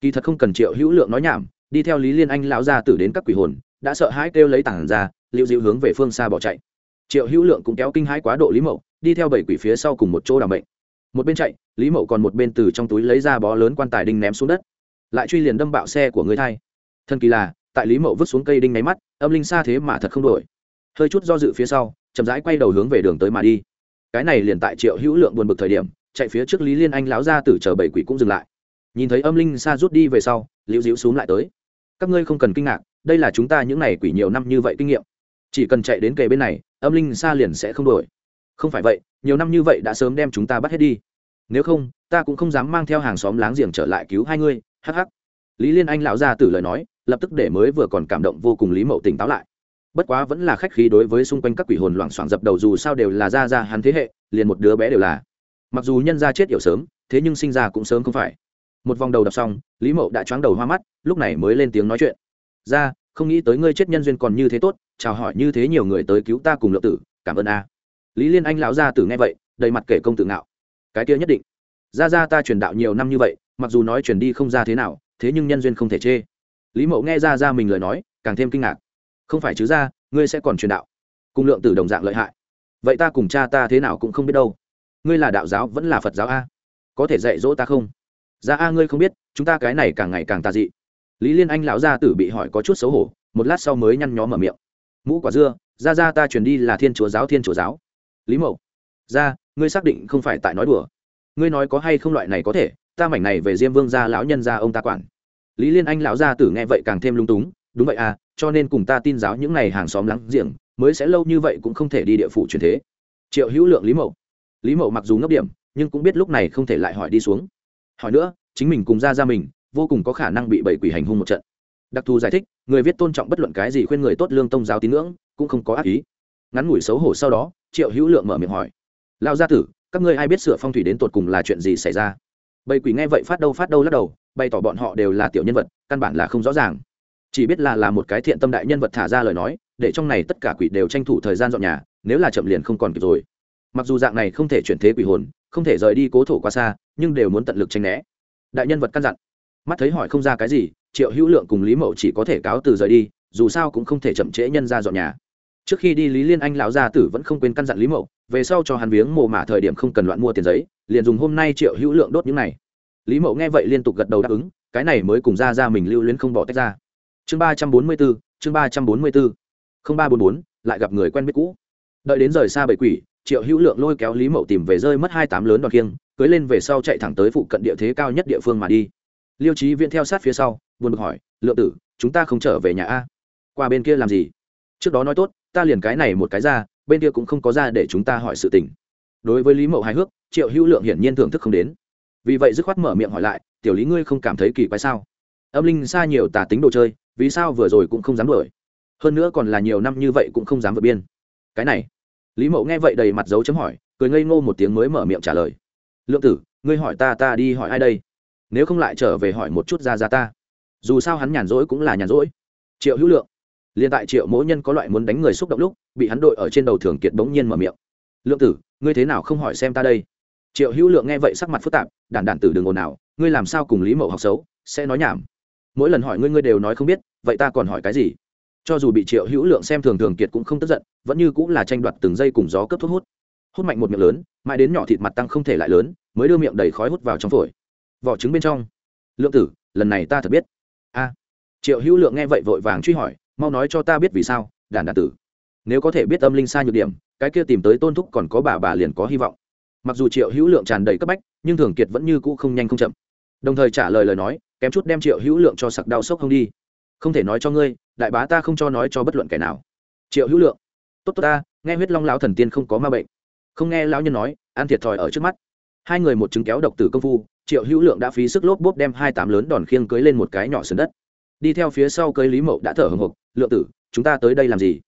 Kỳ thật không cần triệu hữu lượng nói nhảm, đi theo lý liên anh lão ra tử đến các quỷ hồn, đã sợ hãi kêu lấy tảng ra liệu dịu hướng về phương xa bỏ chạy. Triệu hữu lượng cũng kéo kinh hãi quá độ lý mậu, đi theo bảy quỷ phía sau cùng một chỗ đảm bệnh một bên chạy, lý mậu còn một bên từ trong túi lấy ra bó lớn quan tài đinh ném xuống đất. Lại truy liền đâm bạo xe của người thay. thân kỳ là, tại lý mậu vứt xuống cây đinh máy mắt, âm linh xa thế mà thật không đổi. Hơi chút do dự phía sau, chậm rãi quay đầu hướng về đường tới mà đi. Cái này liền tại triệu hữu lượng buồn bực thời điểm, chạy phía trước lý liên anh láo ra từ chờ bảy quỷ cũng dừng lại nhìn thấy âm linh xa rút đi về sau, liễu diễu xuống lại tới. Các ngươi không cần kinh ngạc, đây là chúng ta những n à y quỷ nhiều năm như vậy kinh nghiệm. Chỉ cần chạy đến kề bên này, âm linh xa liền sẽ không đổi không phải vậy, nhiều năm như vậy đã sớm đem chúng ta bắt hết đi. Nếu không, ta cũng không dám mang theo hàng xóm láng giềng trở lại cứu hai ngươi hh lý liên anh lão ra từ lời nói, lập tức để mới vừa còn cảm động vô cùng lý mậu tỉnh táo lại. Bất quá vẫn là khách khí đối với xung quanh các quỷ hồn loảng xoảng dập đầu dù sao đều là ra ra hắn thế hệ, liền một đứa bé đều là. Mặc dù nhân ra chết yểu sớm, thế nhưng sinh ra cũng sớm không phải một vòng đầu đập xong, lý mậu đã choáng đầu hoa mắt, lúc này mới lên tiếng nói chuyện. Ra, không nghĩ tới ngươi chết nhân duyên còn như thế tốt, chào hỏi như thế nhiều người tới cứu ta cùng lượng tử, cảm ơn a. Lý liên anh lão gia tử nghe vậy, đầy mặt kể công tự ngạo. Cái kia nhất định. Ra ra ta truyền đạo nhiều năm như vậy, mặc dù nói truyền đi không ra thế nào, thế nhưng nhân duyên không thể chê. Lý mậu nghe ra ra mình lời nói, càng thêm kinh ngạc. Không phải chứ ra, ngươi sẽ còn truyền đạo. Cùng lượng tử đồng dạng lợi hại. Vậy ta cùng cha ta thế nào cũng không biết đâu. Ngươi là đạo giáo vẫn là phật giáo a? Có thể dạy dỗ ta không? Ra a ngươi không biết, chúng ta cái này càng ngày càng tà dị. Lý liên anh lão gia tử bị hỏi có chút xấu hổ, một lát sau mới nhăn nhó mở miệng. Mũ quả dưa ra ra ta truyền đi là thiên chúa giáo, thiên chúa giáo. Lý mậu. Ra ngươi xác định không phải tại nói đùa. Ngươi nói có hay không loại này có thể, ta mảnh này về diêm vương gia lão nhân gia ông ta quản. Lý liên anh lão gia tử nghe vậy càng thêm lung túng, đúng vậy à cho nên cùng ta tin giáo những n à y hàng xóm lắng giềng, mới sẽ lâu như vậy cũng không thể đi địa phủ truyền thế. Triệu hữu lượng lý mậu. Lý mậu mặc dù ngấp điểm, nhưng cũng biết lúc này không thể lại hỏi đi xuống hỏi nữa, chính mình cùng ra ra mình, vô cùng có khả năng bị bảy quỷ hành hung một trận. Đặc thù giải thích, người viết tôn trọng bất luận cái gì khuyên người tốt lương tông giáo tín ngưỡng, cũng không có ác ý. Ngắn ngủi xấu hổ sau đó, triệu hữu lượng mở miệng hỏi. Lao gia tử, các ngươi ai biết sửa phong thủy đến tột cùng là chuyện gì xảy ra? Bầy quỷ nghe vậy phát đâu phát đâu lắc đầu, bày tỏ bọn họ đều là tiểu nhân vật, căn bản là không rõ ràng. Chỉ biết là là một cái thiện tâm đại nhân vật thả ra lời nói, để trong này tất cả quỷ đều tranh thủ thời gian dọn nhà, nếu là chậm liền không còn kịp rồi. Mặc dù dạng này không thể chuyển thế quỷ hồn, không thể rời đi cố thổ quá xa nhưng đều muốn tận lực tranh né. Đại nhân vật căn dặn. Mắt thấy hỏi không ra cái gì, triệu hữu lượng cùng lý mậu chỉ có thể cáo từ rời đi, dù sao cũng không thể chậm trễ nhân ra dọn nhà. Trước khi đi, lý liên anh lão gia tử vẫn không quên căn dặn lý mậu, về sau cho hắn viếng mồ mả thời điểm không cần loạn mua tiền giấy, liền dùng hôm nay triệu hữu lượng đốt những này. Lý mậu nghe vậy liên tục gật đầu đáp ứng, cái này mới cùng ra ra mình lưu luyến không bỏ tách ra. Chương ba trăm bốn mươi bốn chương ba trăm bốn mươi bốn không ba bốn bốn, lại gặp người quen biết cũ. Đợi đến rời xa bầy quỷ triệu hữu lượng lôi kéo lý mậu tìm về rơi mất hai tám lớn đoàn kiêng cưới lên về sau chạy thẳng tới phụ cận địa thế cao nhất địa phương mà đi. Liêu trí viễn theo sát phía sau, buồn bực hỏi, lượng tử, chúng ta không trở về nhà a? Qua bên kia làm gì? Trước đó nói tốt, ta liền cái này một cái ra, bên kia cũng không có ra để chúng ta hỏi sự tình. Đối với lý mậu hài hước, triệu hữu lượng hiển nhiên thưởng thức không đến. Vì vậy dứt khoát mở miệng hỏi lại, tiểu lý ngươi không cảm thấy kỳ quái sao? Âm linh xa nhiều tà tính đồ chơi, vì sao vừa rồi cũng không dám đuổi? Hơn nữa còn là nhiều năm như vậy cũng không dám vượt biên. Cái này lý mậu nghe vậy đầy mặt dấu chấm hỏi, cười ngây ngô một tiếng mới mở miệng trả lời. Lượng tử, ngươi hỏi ta ta đi hỏi ai đây? Nếu không lại trở về hỏi một chút ra ra ta. Dù sao hắn nhàn rỗi cũng là nhàn rỗi. Triệu hữu lượng. Liền tại triệu mỗi nhân có loại muốn đánh người xúc động lúc, bị hắn đội ở trên đầu thường kiệt bỗng nhiên mở miệng. Lượng tử, ngươi thế nào không hỏi xem ta đây? Triệu hữu lượng nghe vậy sắc mặt phức tạp, đản đản tử đừng ồn nào ngươi làm sao cùng lý mậu học xấu, sẽ nói nhảm. Mỗi lần hỏi ngươi ngươi đều nói không biết, vậy ta còn hỏi cái gì? Cho dù bị triệu hữu lượng xem thường thường kiệt cũng không tức giận, vẫn như cũng là tranh đoạt từng giây cùng gió cấp thuốc hút. Hút mạnh một miệng lớn, mãi đến nhỏ thịt mặt tăng không thể lại lớn, mới đưa miệng đầy khói hút vào trong phổi. Vỏ trứng bên trong. Lượng tử, lần này ta thật biết. A. Triệu hữu lượng nghe vậy vội vàng truy hỏi, mau nói cho ta biết vì sao, đàn đàn tử. Nếu có thể biết âm linh xa nhược điểm, cái kia tìm tới tôn thúc còn có bà bà liền có hy vọng. Mặc dù triệu hữu lượng tràn đầy cấp bách, nhưng thường kiệt vẫn như cũ không nhanh không chậm. Đồng thời trả lời lời nói, kém chút đem triệu hữu lượng cho sặc đau sốc không đi không thể nói cho ngươi, đại bá ta không cho nói cho bất luận kẻ nào. Triệu hữu lượng, tốt tốt ta, nghe huyết long lão thần tiên không có ma bệnh. Không nghe lão nhân nói ăn thiệt thòi ở trước mắt. Hai người một chứng kéo độc tử công phu, triệu hữu lượng đã phí sức lốp bốp đem hai tám lớn đòn khiêng cưới lên một cái nhỏ sườn đất. Đi theo phía sau cưới lý mậu đã thở hồng hộc, lượng tử, chúng ta tới đây làm gì?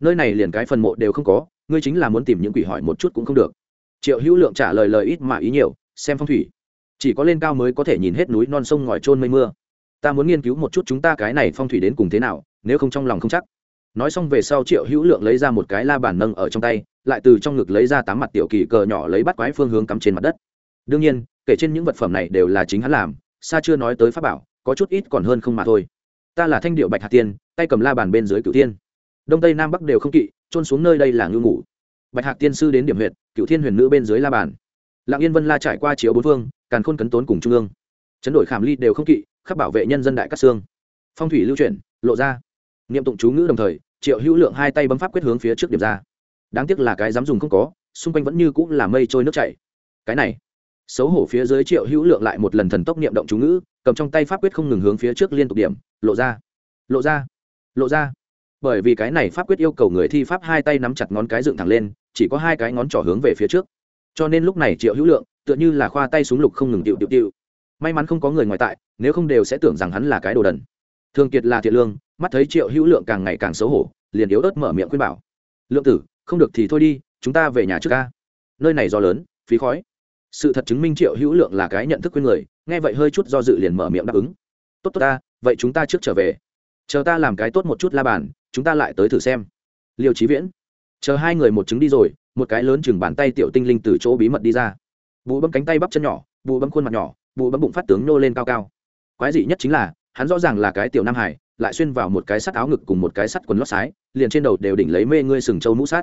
Nơi này liền cái phần mộ đều không có, ngươi chính là muốn tìm những quỷ hỏi một chút cũng không được. Triệu hữu lượng trả lời lời ít mà ý nhiều, xem phong thủy, chỉ có lên cao mới có thể nhìn hết núi non sông ngòi trôn mây mưa ta muốn nghiên cứu một chút chúng ta cái này phong thủy đến cùng thế nào, nếu không trong lòng không chắc. Nói xong về sau triệu hữu lượng lấy ra một cái la bàn nâng ở trong tay, lại từ trong ngực lấy ra tám mặt tiểu kỳ cờ nhỏ lấy bắt quái phương hướng cắm trên mặt đất. Đương nhiên, kể trên những vật phẩm này đều là chính hắn làm, xa chưa nói tới pháp bảo, có chút ít còn hơn không mà thôi. Ta là thanh điệu bạch hạt tiên, tay cầm la bàn bên dưới cửu tiên đông tây nam bắc đều không kỵ trôn xuống nơi đây là ngư ngủ. Bạch hạc tiên sư đến điểm huyện cựu thiên huyền nữ bên dưới la bàn. Lạng yên vân la trải qua chiếu bốn phương, càn khôn cấn tốn cùng trung ương. Chấn đổi khảm ly đều không kỵ khắp bảo vệ nhân dân đại cát xương. Phong thủy lưu chuyển, lộ ra. Niệm tụng chú ngữ đồng thời, triệu hữu lượng hai tay bấm pháp quyết hướng phía trước điểm ra. Đáng tiếc là cái dám dùng không có, xung quanh vẫn như cũng là mây trôi nước chảy. Cái này, xấu hổ phía dưới triệu hữu lượng lại một lần thần tốc niệm động chú ngữ, cầm trong tay pháp quyết không ngừng hướng phía trước liên tục điểm, lộ ra. Lộ ra lộ ra. Bởi vì cái này pháp quyết yêu cầu người thi pháp hai tay nắm chặt ngón cái dựng thẳng lên, chỉ có hai cái ngón trỏ hướng về phía trước. Cho nên lúc này triệu hữu lượng, tựa như là khoa tay súng lục không ngừng tiệu tiệu tiệu may mắn không có người ngoài tại, nếu không đều sẽ tưởng rằng hắn là cái đồ đần. Thường kiệt là thiện lương, mắt thấy triệu hữu lượng càng ngày càng xấu hổ, liền yếu ớt mở miệng khuyên bảo. Lượng tử, không được thì thôi đi, chúng ta về nhà trước ca. Nơi này do lớn, phí khói. Sự thật chứng minh triệu hữu lượng là cái nhận thức quên người, nghe vậy hơi chút do dự liền mở miệng đáp ứng. Tốt tốt ta, vậy chúng ta trước trở về. Chờ ta làm cái tốt một chút la bàn, chúng ta lại tới thử xem. Liêu trí viễn. Chờ hai người một chứng đi rồi, một cái lớn chừng bàn tay tiểu tinh linh từ chỗ bí mật đi ra. Vụ bấm cánh tay bắp chân nhỏ vụ bấm khuôn mặt nhỏ bụ bấm bụng phát tướng nô lên cao cao. Quái dị nhất chính là, hắn rõ ràng là cái tiểu nam hải, lại xuyên vào một cái sắt áo ngực cùng một cái sắt quần lót sái, liền trên đầu đều đỉnh lấy mê ngươi sừng trâu mũ sát.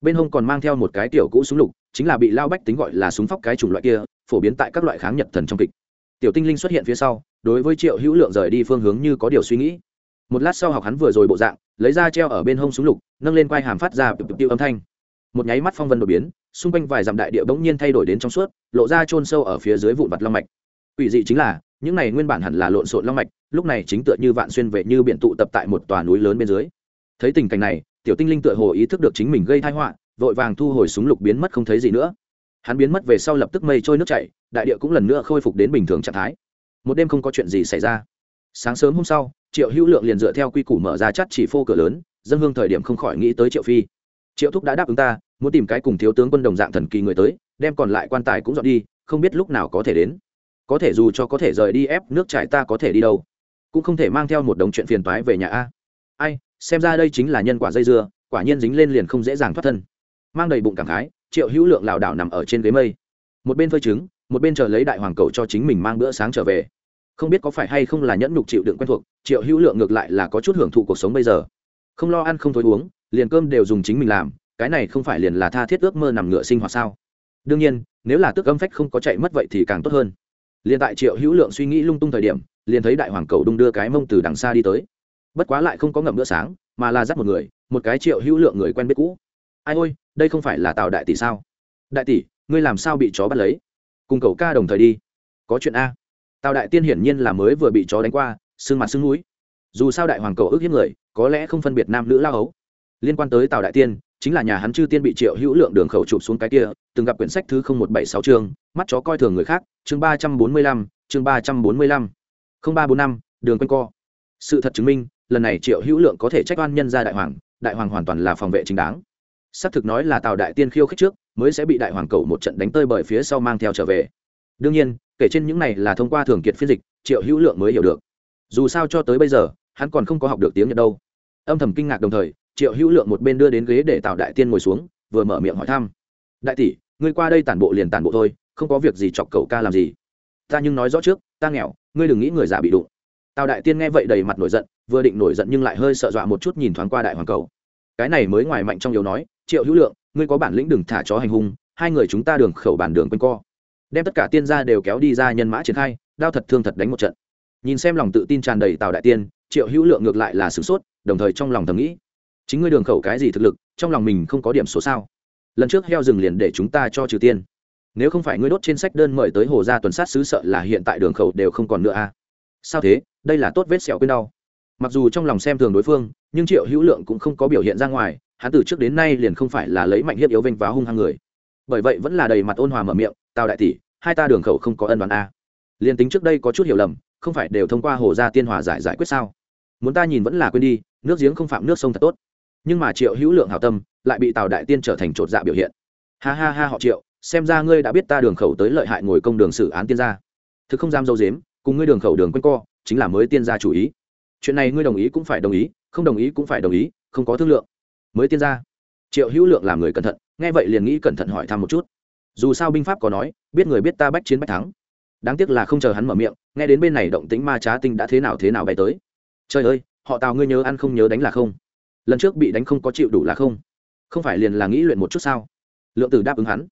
bên hông còn mang theo một cái tiểu cũ súng lục, chính là bị lao bách tính gọi là súng phóc cái chủng loại kia, phổ biến tại các loại kháng nhật thần trong kịch. Tiểu tinh linh xuất hiện phía sau, đối với triệu hữu lượng rời đi phương hướng như có điều suy nghĩ. Một lát sau học hắn vừa rồi bộ dạng, lấy ra treo ở bên hông súng lục, nâng lên quai hàm phát ra bực tiêu âm thanh. Một nháy mắt phong vân đột biến, xung quanh vài dặm đại địa bỗng nhiên thay đổi đến trong suốt, lộ ra chôn sâu ở phía dưới vụn vặt long mạch ủy dị chính là, những này nguyên bản hẳn là lộn xộn long mạch, lúc này chính tựa như vạn xuyên vệ như biển tụ tập tại một tòa núi lớn bên dưới. Thấy tình cảnh này, tiểu tinh linh tựa hồ ý thức được chính mình gây tai họa, vội vàng thu hồi súng lục biến mất không thấy gì nữa. Hắn biến mất về sau lập tức mây trôi nước chảy, đại địa cũng lần nữa khôi phục đến bình thường trạng thái. Một đêm không có chuyện gì xảy ra. Sáng sớm hôm sau, triệu hữu lượng liền dựa theo quy củ mở ra chắt chỉ phô cửa lớn, dân hương thời điểm không khỏi nghĩ tới triệu phi. Triệu thúc đã đáp ứng ta, muốn tìm cái cùng thiếu tướng quân đồng dạng thần kỳ người tới, đem còn lại quan tài cũng dọn đi, không biết lúc nào có thể đến có thể dù cho có thể rời đi ép nước trải ta có thể đi đâu. Cũng không thể mang theo một đống chuyện phiền toái về nhà a. Ai, xem ra đây chính là nhân quả dây dưa, quả nhiên dính lên liền không dễ dàng thoát thân. Mang đầy bụng cảm khái, triệu hữu lượng lảo đảo nằm ở trên ghế mây. Một bên phơi trứng, một bên chờ lấy đại hoàng cầu cho chính mình mang bữa sáng trở về. Không biết có phải hay không là nhẫn nhục chịu đựng quen thuộc, triệu hữu lượng ngược lại là có chút hưởng thụ cuộc sống bây giờ. Không lo ăn không thối uống, liền cơm đều dùng chính mình làm, cái này không phải liền là tha thiết ước mơ nằm ngựa sinh hoạt sao? Đương nhiên, nếu là tước âm phách không có chạy mất vậy thì càng tốt hơn liền tại triệu hữu lượng suy nghĩ lung tung thời điểm, liền thấy đại hoàng cầu đung đưa cái mông từ đằng xa đi tới. Bất quá lại không có ngậm bữa sáng, mà là dắt một người, một cái triệu hữu lượng người quen biết cũ. Ai ôi, đây không phải là tào đại tỷ sao? Đại tỷ, ngươi làm sao bị chó bắt lấy? Cùng cậu ca đồng thời đi. Có chuyện a. Tào đại tiên hiển nhiên là mới vừa bị chó đánh qua, sưng mặt sưng núi. Dù sao đại hoàng cầu ước hiếp người, có lẽ không phân biệt nam nữ lao ấu liên quan tới tào đại tiên chính là nhà hắn chư tiên bị triệu hữu lượng đường khẩu chụp xuống cái kia, từng gặp quyển sách thứ không một bảy sáu chương, mắt chó coi thường người khác, chương ba trăm bốn mươi lăm, chương ba trăm bốn mươi lăm. không ba bốn năm, đường quanh co. Sự thật chứng minh, lần này triệu hữu lượng có thể trách oan nhân ra đại hoàng đại hoàng hoàn toàn là phòng vệ chính đáng. Xác thực nói là tào đại tiên khiêu khích trước, mới sẽ bị đại hoàng cầu một trận đánh tơi bởi phía sau mang theo trở về. Đương nhiên, kể trên những này là thông qua thường kiệt phiên dịch, triệu hữu lượng mới hiểu được. Dù sao cho tới bây giờ, hắn còn không có học được tiếng nhật đâu. Âm thầm kinh ngạc đồng thời triệu hữu lượng một bên đưa đến ghế để tào đại tiên ngồi xuống, vừa mở miệng hỏi thăm. Đại tỷ, ngươi qua đây tản bộ liền tản bộ thôi, không có việc gì chọc cậu ca làm gì? Ta nhưng nói rõ trước, ta nghèo, ngươi đừng nghĩ người già bị đụng. Tào đại tiên nghe vậy đầy mặt nổi giận, vừa định nổi giận nhưng lại hơi sợ dọa một chút nhìn thoáng qua đại hoàng cầu. Cái này mới ngoài mạnh trong yếu nói, triệu hữu lượng, ngươi có bản lĩnh đừng thả chó hành hung, hai người chúng ta đường khẩu bản đường quanh co. Đem tất cả tiên gia đều kéo đi ra nhân mã triển khai, đao thật thương thật đánh một trận. Nhìn xem lòng tự tin tràn đầy tào đại tiên, triệu hữu lượng ngược lại là sửng sốt, đồng thời trong lòng thầm nghĩ chính ngươi đường khẩu cái gì thực lực, trong lòng mình không có điểm số sao? Lần trước heo rừng liền để chúng ta cho trừ tiên. Nếu không phải ngươi đốt trên sách đơn mời tới hồ gia tuần sát xứ sợ là hiện tại đường khẩu đều không còn nữa a à? sao thế? Đây là tốt vết sẹo quên đau. Mặc dù trong lòng xem thường đối phương, nhưng triệu hữu lượng cũng không có biểu hiện ra ngoài, hắn từ trước đến nay liền không phải là lấy mạnh hiếp yếu vinh và hung hăng người. Bởi vậy vẫn là đầy mặt ôn hòa mở miệng, tào đại tỷ, hai ta đường khẩu không có ân đoán a à? liền tính trước đây có chút hiểu lầm, không phải đều thông qua hồ gia tiên hòa giải giải quyết sao? Muốn ta nhìn vẫn là quên đi, nước giếng không phạm nước sông thật tốt nhưng mà triệu hữu lượng hảo tâm lại bị tào đại tiên trở thành chột dạ biểu hiện ha ha ha họ triệu xem ra ngươi đã biết ta đường khẩu tới lợi hại ngồi công đường xử án tiên gia thực không dám dâu dếm cùng ngươi đường khẩu đường quân co chính là mới tiên gia chủ ý chuyện này ngươi đồng ý cũng phải đồng ý không đồng ý cũng phải đồng ý không có thương lượng mới tiên gia triệu hữu lượng làm người cẩn thận nghe vậy liền nghĩ cẩn thận hỏi thăm một chút dù sao binh pháp có nói biết người biết ta bách chiến bách thắng đáng tiếc là không chờ hắn mở miệng nghe đến bên này động tĩnh ma trá tinh đã thế nào thế nào bay tới trời ơi họ tào ngươi nhớ ăn không nhớ đánh là không lần trước bị đánh không có chịu đủ là không. Không phải liền là nghĩ luyện một chút sao? Lượng tử đáp ứng hắn.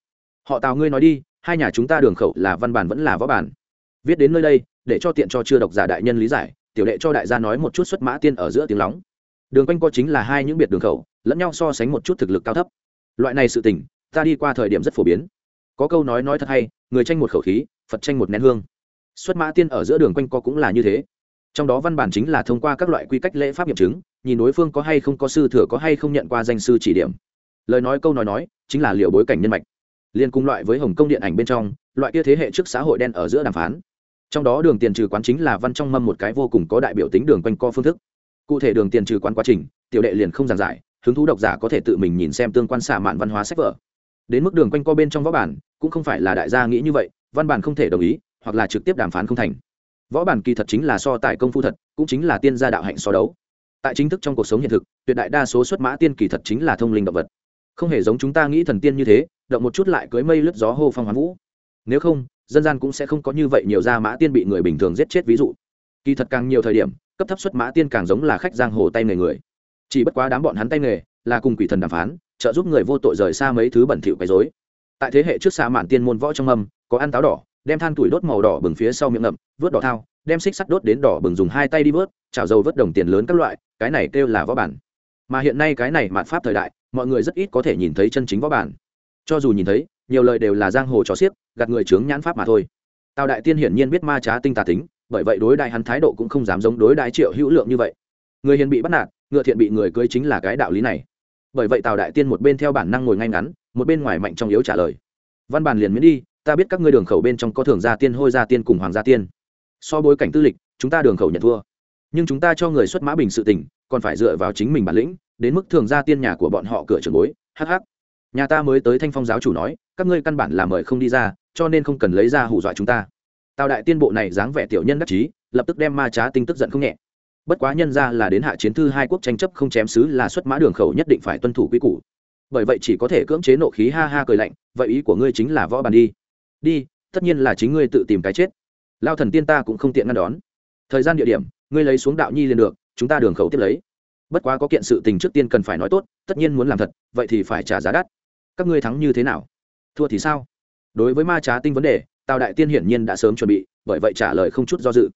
Họ tào ngươi nói đi, hai nhà chúng ta đường khẩu là văn bản vẫn là võ bản. Viết đến nơi đây, để cho tiện cho chưa độc giả đại nhân lý giải, tiểu đệ cho đại gia nói một chút xuất mã tiên ở giữa tiếng lóng. Đường quanh co chính là hai những biệt đường khẩu, lẫn nhau so sánh một chút thực lực cao thấp. Loại này sự tình, ta đi qua thời điểm rất phổ biến. Có câu nói nói thật hay, người tranh một khẩu khí, phật tranh một nén hương. Xuất mã tiên ở giữa đường quanh co cũng là như thế. Trong đó văn bản chính là thông qua các loại quy cách lễ pháp nghiệm chứng nhìn đối phương có hay không có sư thừa có hay không nhận qua danh sư chỉ điểm. Lời nói câu nói nói, chính là liệu bối cảnh nhân mạch. Liên cùng loại với hồng kông điện ảnh bên trong, loại kia thế hệ trước xã hội đen ở giữa đàm phán. Trong đó đường tiền trừ quán chính là văn trong mâm một cái vô cùng có đại biểu tính đường quanh co phương thức. Cụ thể đường tiền trừ quán quá trình, tiểu đệ liền không giảng giải, hứng thú độc giả có thể tự mình nhìn xem tương quan xả mạn văn hóa sách vở. Đến mức đường quanh co bên trong võ bản, cũng không phải là đại gia nghĩ như vậy, văn bản không thể đồng ý, hoặc là trực tiếp đàm phán không thành. Võ bản kỳ thật chính là so tài công phu thật, cũng chính là tiên gia đạo hạnh so đấu tại chính thức trong cuộc sống hiện thực, tuyệt đại đa số xuất mã tiên kỳ thật chính là thông linh động vật. Không hề giống chúng ta nghĩ thần tiên như thế, động một chút lại cưới mây lướt gió hô phong hoán vũ. Nếu không, dân gian cũng sẽ không có như vậy nhiều gia mã tiên bị người bình thường giết chết ví dụ. Kỳ thật càng nhiều thời điểm, cấp thấp xuất mã tiên càng giống là khách giang hồ tay nghề người. Chỉ bất quá đám bọn hắn tay nghề là cùng quỷ thần đàm phán, trợ giúp người vô tội rời xa mấy thứ bẩn thỉu quấy rối. Tại thế hệ trước xa mạn tiên môn võ trong âm, có ăn táo đỏ, đem than tuổi đốt màu đỏ bừng phía sau miệng ngậm, vớt đỏ thao, đem xích sắt đốt đến đỏ bừng dùng hai tay đi vớt, chảo dầu vớt đồng tiền lớn các loại cái này kêu là võ bản. Mà hiện nay cái này mạn pháp thời đại, mọi người rất ít có thể nhìn thấy chân chính võ bản. Cho dù nhìn thấy, nhiều lời đều là giang hồ trò xiếc, gạt người chướng nhãn pháp mà thôi. Tào đại tiên hiển nhiên biết ma trá tinh tà tính, bởi vậy đối đại hắn thái độ cũng không dám giống đối đại triệu hữu lượng như vậy. Người hiền bị bắt nạt, ngựa thiện bị người cưới chính là cái đạo lý này. Bởi vậy tào đại tiên một bên theo bản năng ngồi ngay ngắn, một bên ngoài mạnh trong yếu trả lời. Văn bản liền miễn đi, ta biết các ngươi đường khẩu bên trong có thường gia tiên, hôi gia tiên cùng hoàng gia tiên. So bối cảnh tư lịch, chúng ta đường khẩu nhận thua nhưng chúng ta cho người xuất mã bình sự tình, còn phải dựa vào chính mình bản lĩnh, đến mức thường gia tiên nhà của bọn họ cửa trường bối hh nhà ta mới tới thanh phong giáo chủ nói, các ngươi căn bản là mời không đi ra, cho nên không cần lấy ra hù dọa chúng ta. Tào đại tiên bộ này dáng vẻ tiểu nhân đắc chí, lập tức đem ma trá tinh tức giận không nhẹ. Bất quá nhân ra là đến hạ chiến thư hai quốc tranh chấp không chém xứ là xuất mã đường khẩu nhất định phải tuân thủ quy củ. Bởi vậy chỉ có thể cưỡng chế nộ khí ha ha cười lạnh, vậy ý của ngươi chính là võ bàn đi. Đi, tất nhiên là chính ngươi tự tìm cái chết. Lao thần tiên ta cũng không tiện ngăn đón. Thời gian địa điểm ngươi lấy xuống đạo nhi liền được, chúng ta đường khẩu tiếp lấy. Bất quá có kiện sự tình trước tiên cần phải nói tốt, tất nhiên muốn làm thật, vậy thì phải trả giá đắt. Các ngươi thắng như thế nào? Thua thì sao? Đối với ma trá tinh vấn đề, tào đại tiên hiển nhiên đã sớm chuẩn bị, bởi vậy trả lời không chút do dự.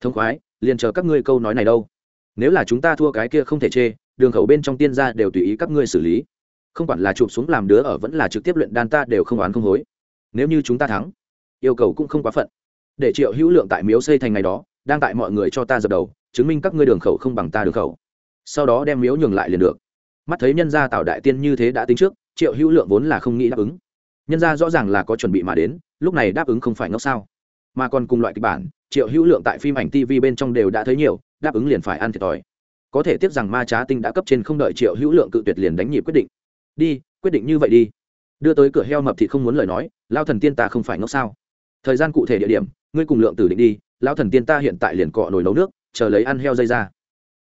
Thông khoái, liền chờ các ngươi câu nói này đâu. Nếu là chúng ta thua cái kia không thể chê, đường khẩu bên trong tiên gia đều tùy ý các ngươi xử lý. Không quản là chụp xuống làm đứa ở vẫn là trực tiếp luyện đan ta đều không oán không hối. Nếu như chúng ta thắng, yêu cầu cũng không quá phận. Để triệu hữu lượng tại miếu xây thành ngày đó đang tại mọi người cho ta dập đầu, chứng minh các ngươi đường khẩu không bằng ta đường khẩu. Sau đó đem miếu nhường lại liền được. Mắt thấy nhân gia tạo đại tiên như thế đã tính trước, triệu hữu lượng vốn là không nghĩ đáp ứng. Nhân gia rõ ràng là có chuẩn bị mà đến, lúc này đáp ứng không phải ngốc sao. Mà còn cùng loại kịch bản, triệu hữu lượng tại phim ảnh tv bên trong đều đã thấy nhiều, đáp ứng liền phải ăn thiệt thòi. Có thể tiếp rằng ma trá tinh đã cấp trên không đợi triệu hữu lượng cự tuyệt liền đánh nhịp quyết định. Đi, quyết định như vậy đi. Đưa tới cửa heo mập thì không muốn lời nói, lao thần tiên ta không phải ngốc sao. Thời gian cụ thể địa điểm, ngươi cùng lượng tử định đi lão thần tiên ta hiện tại liền cọ nồi nấu nước, chờ lấy ăn heo dây ra.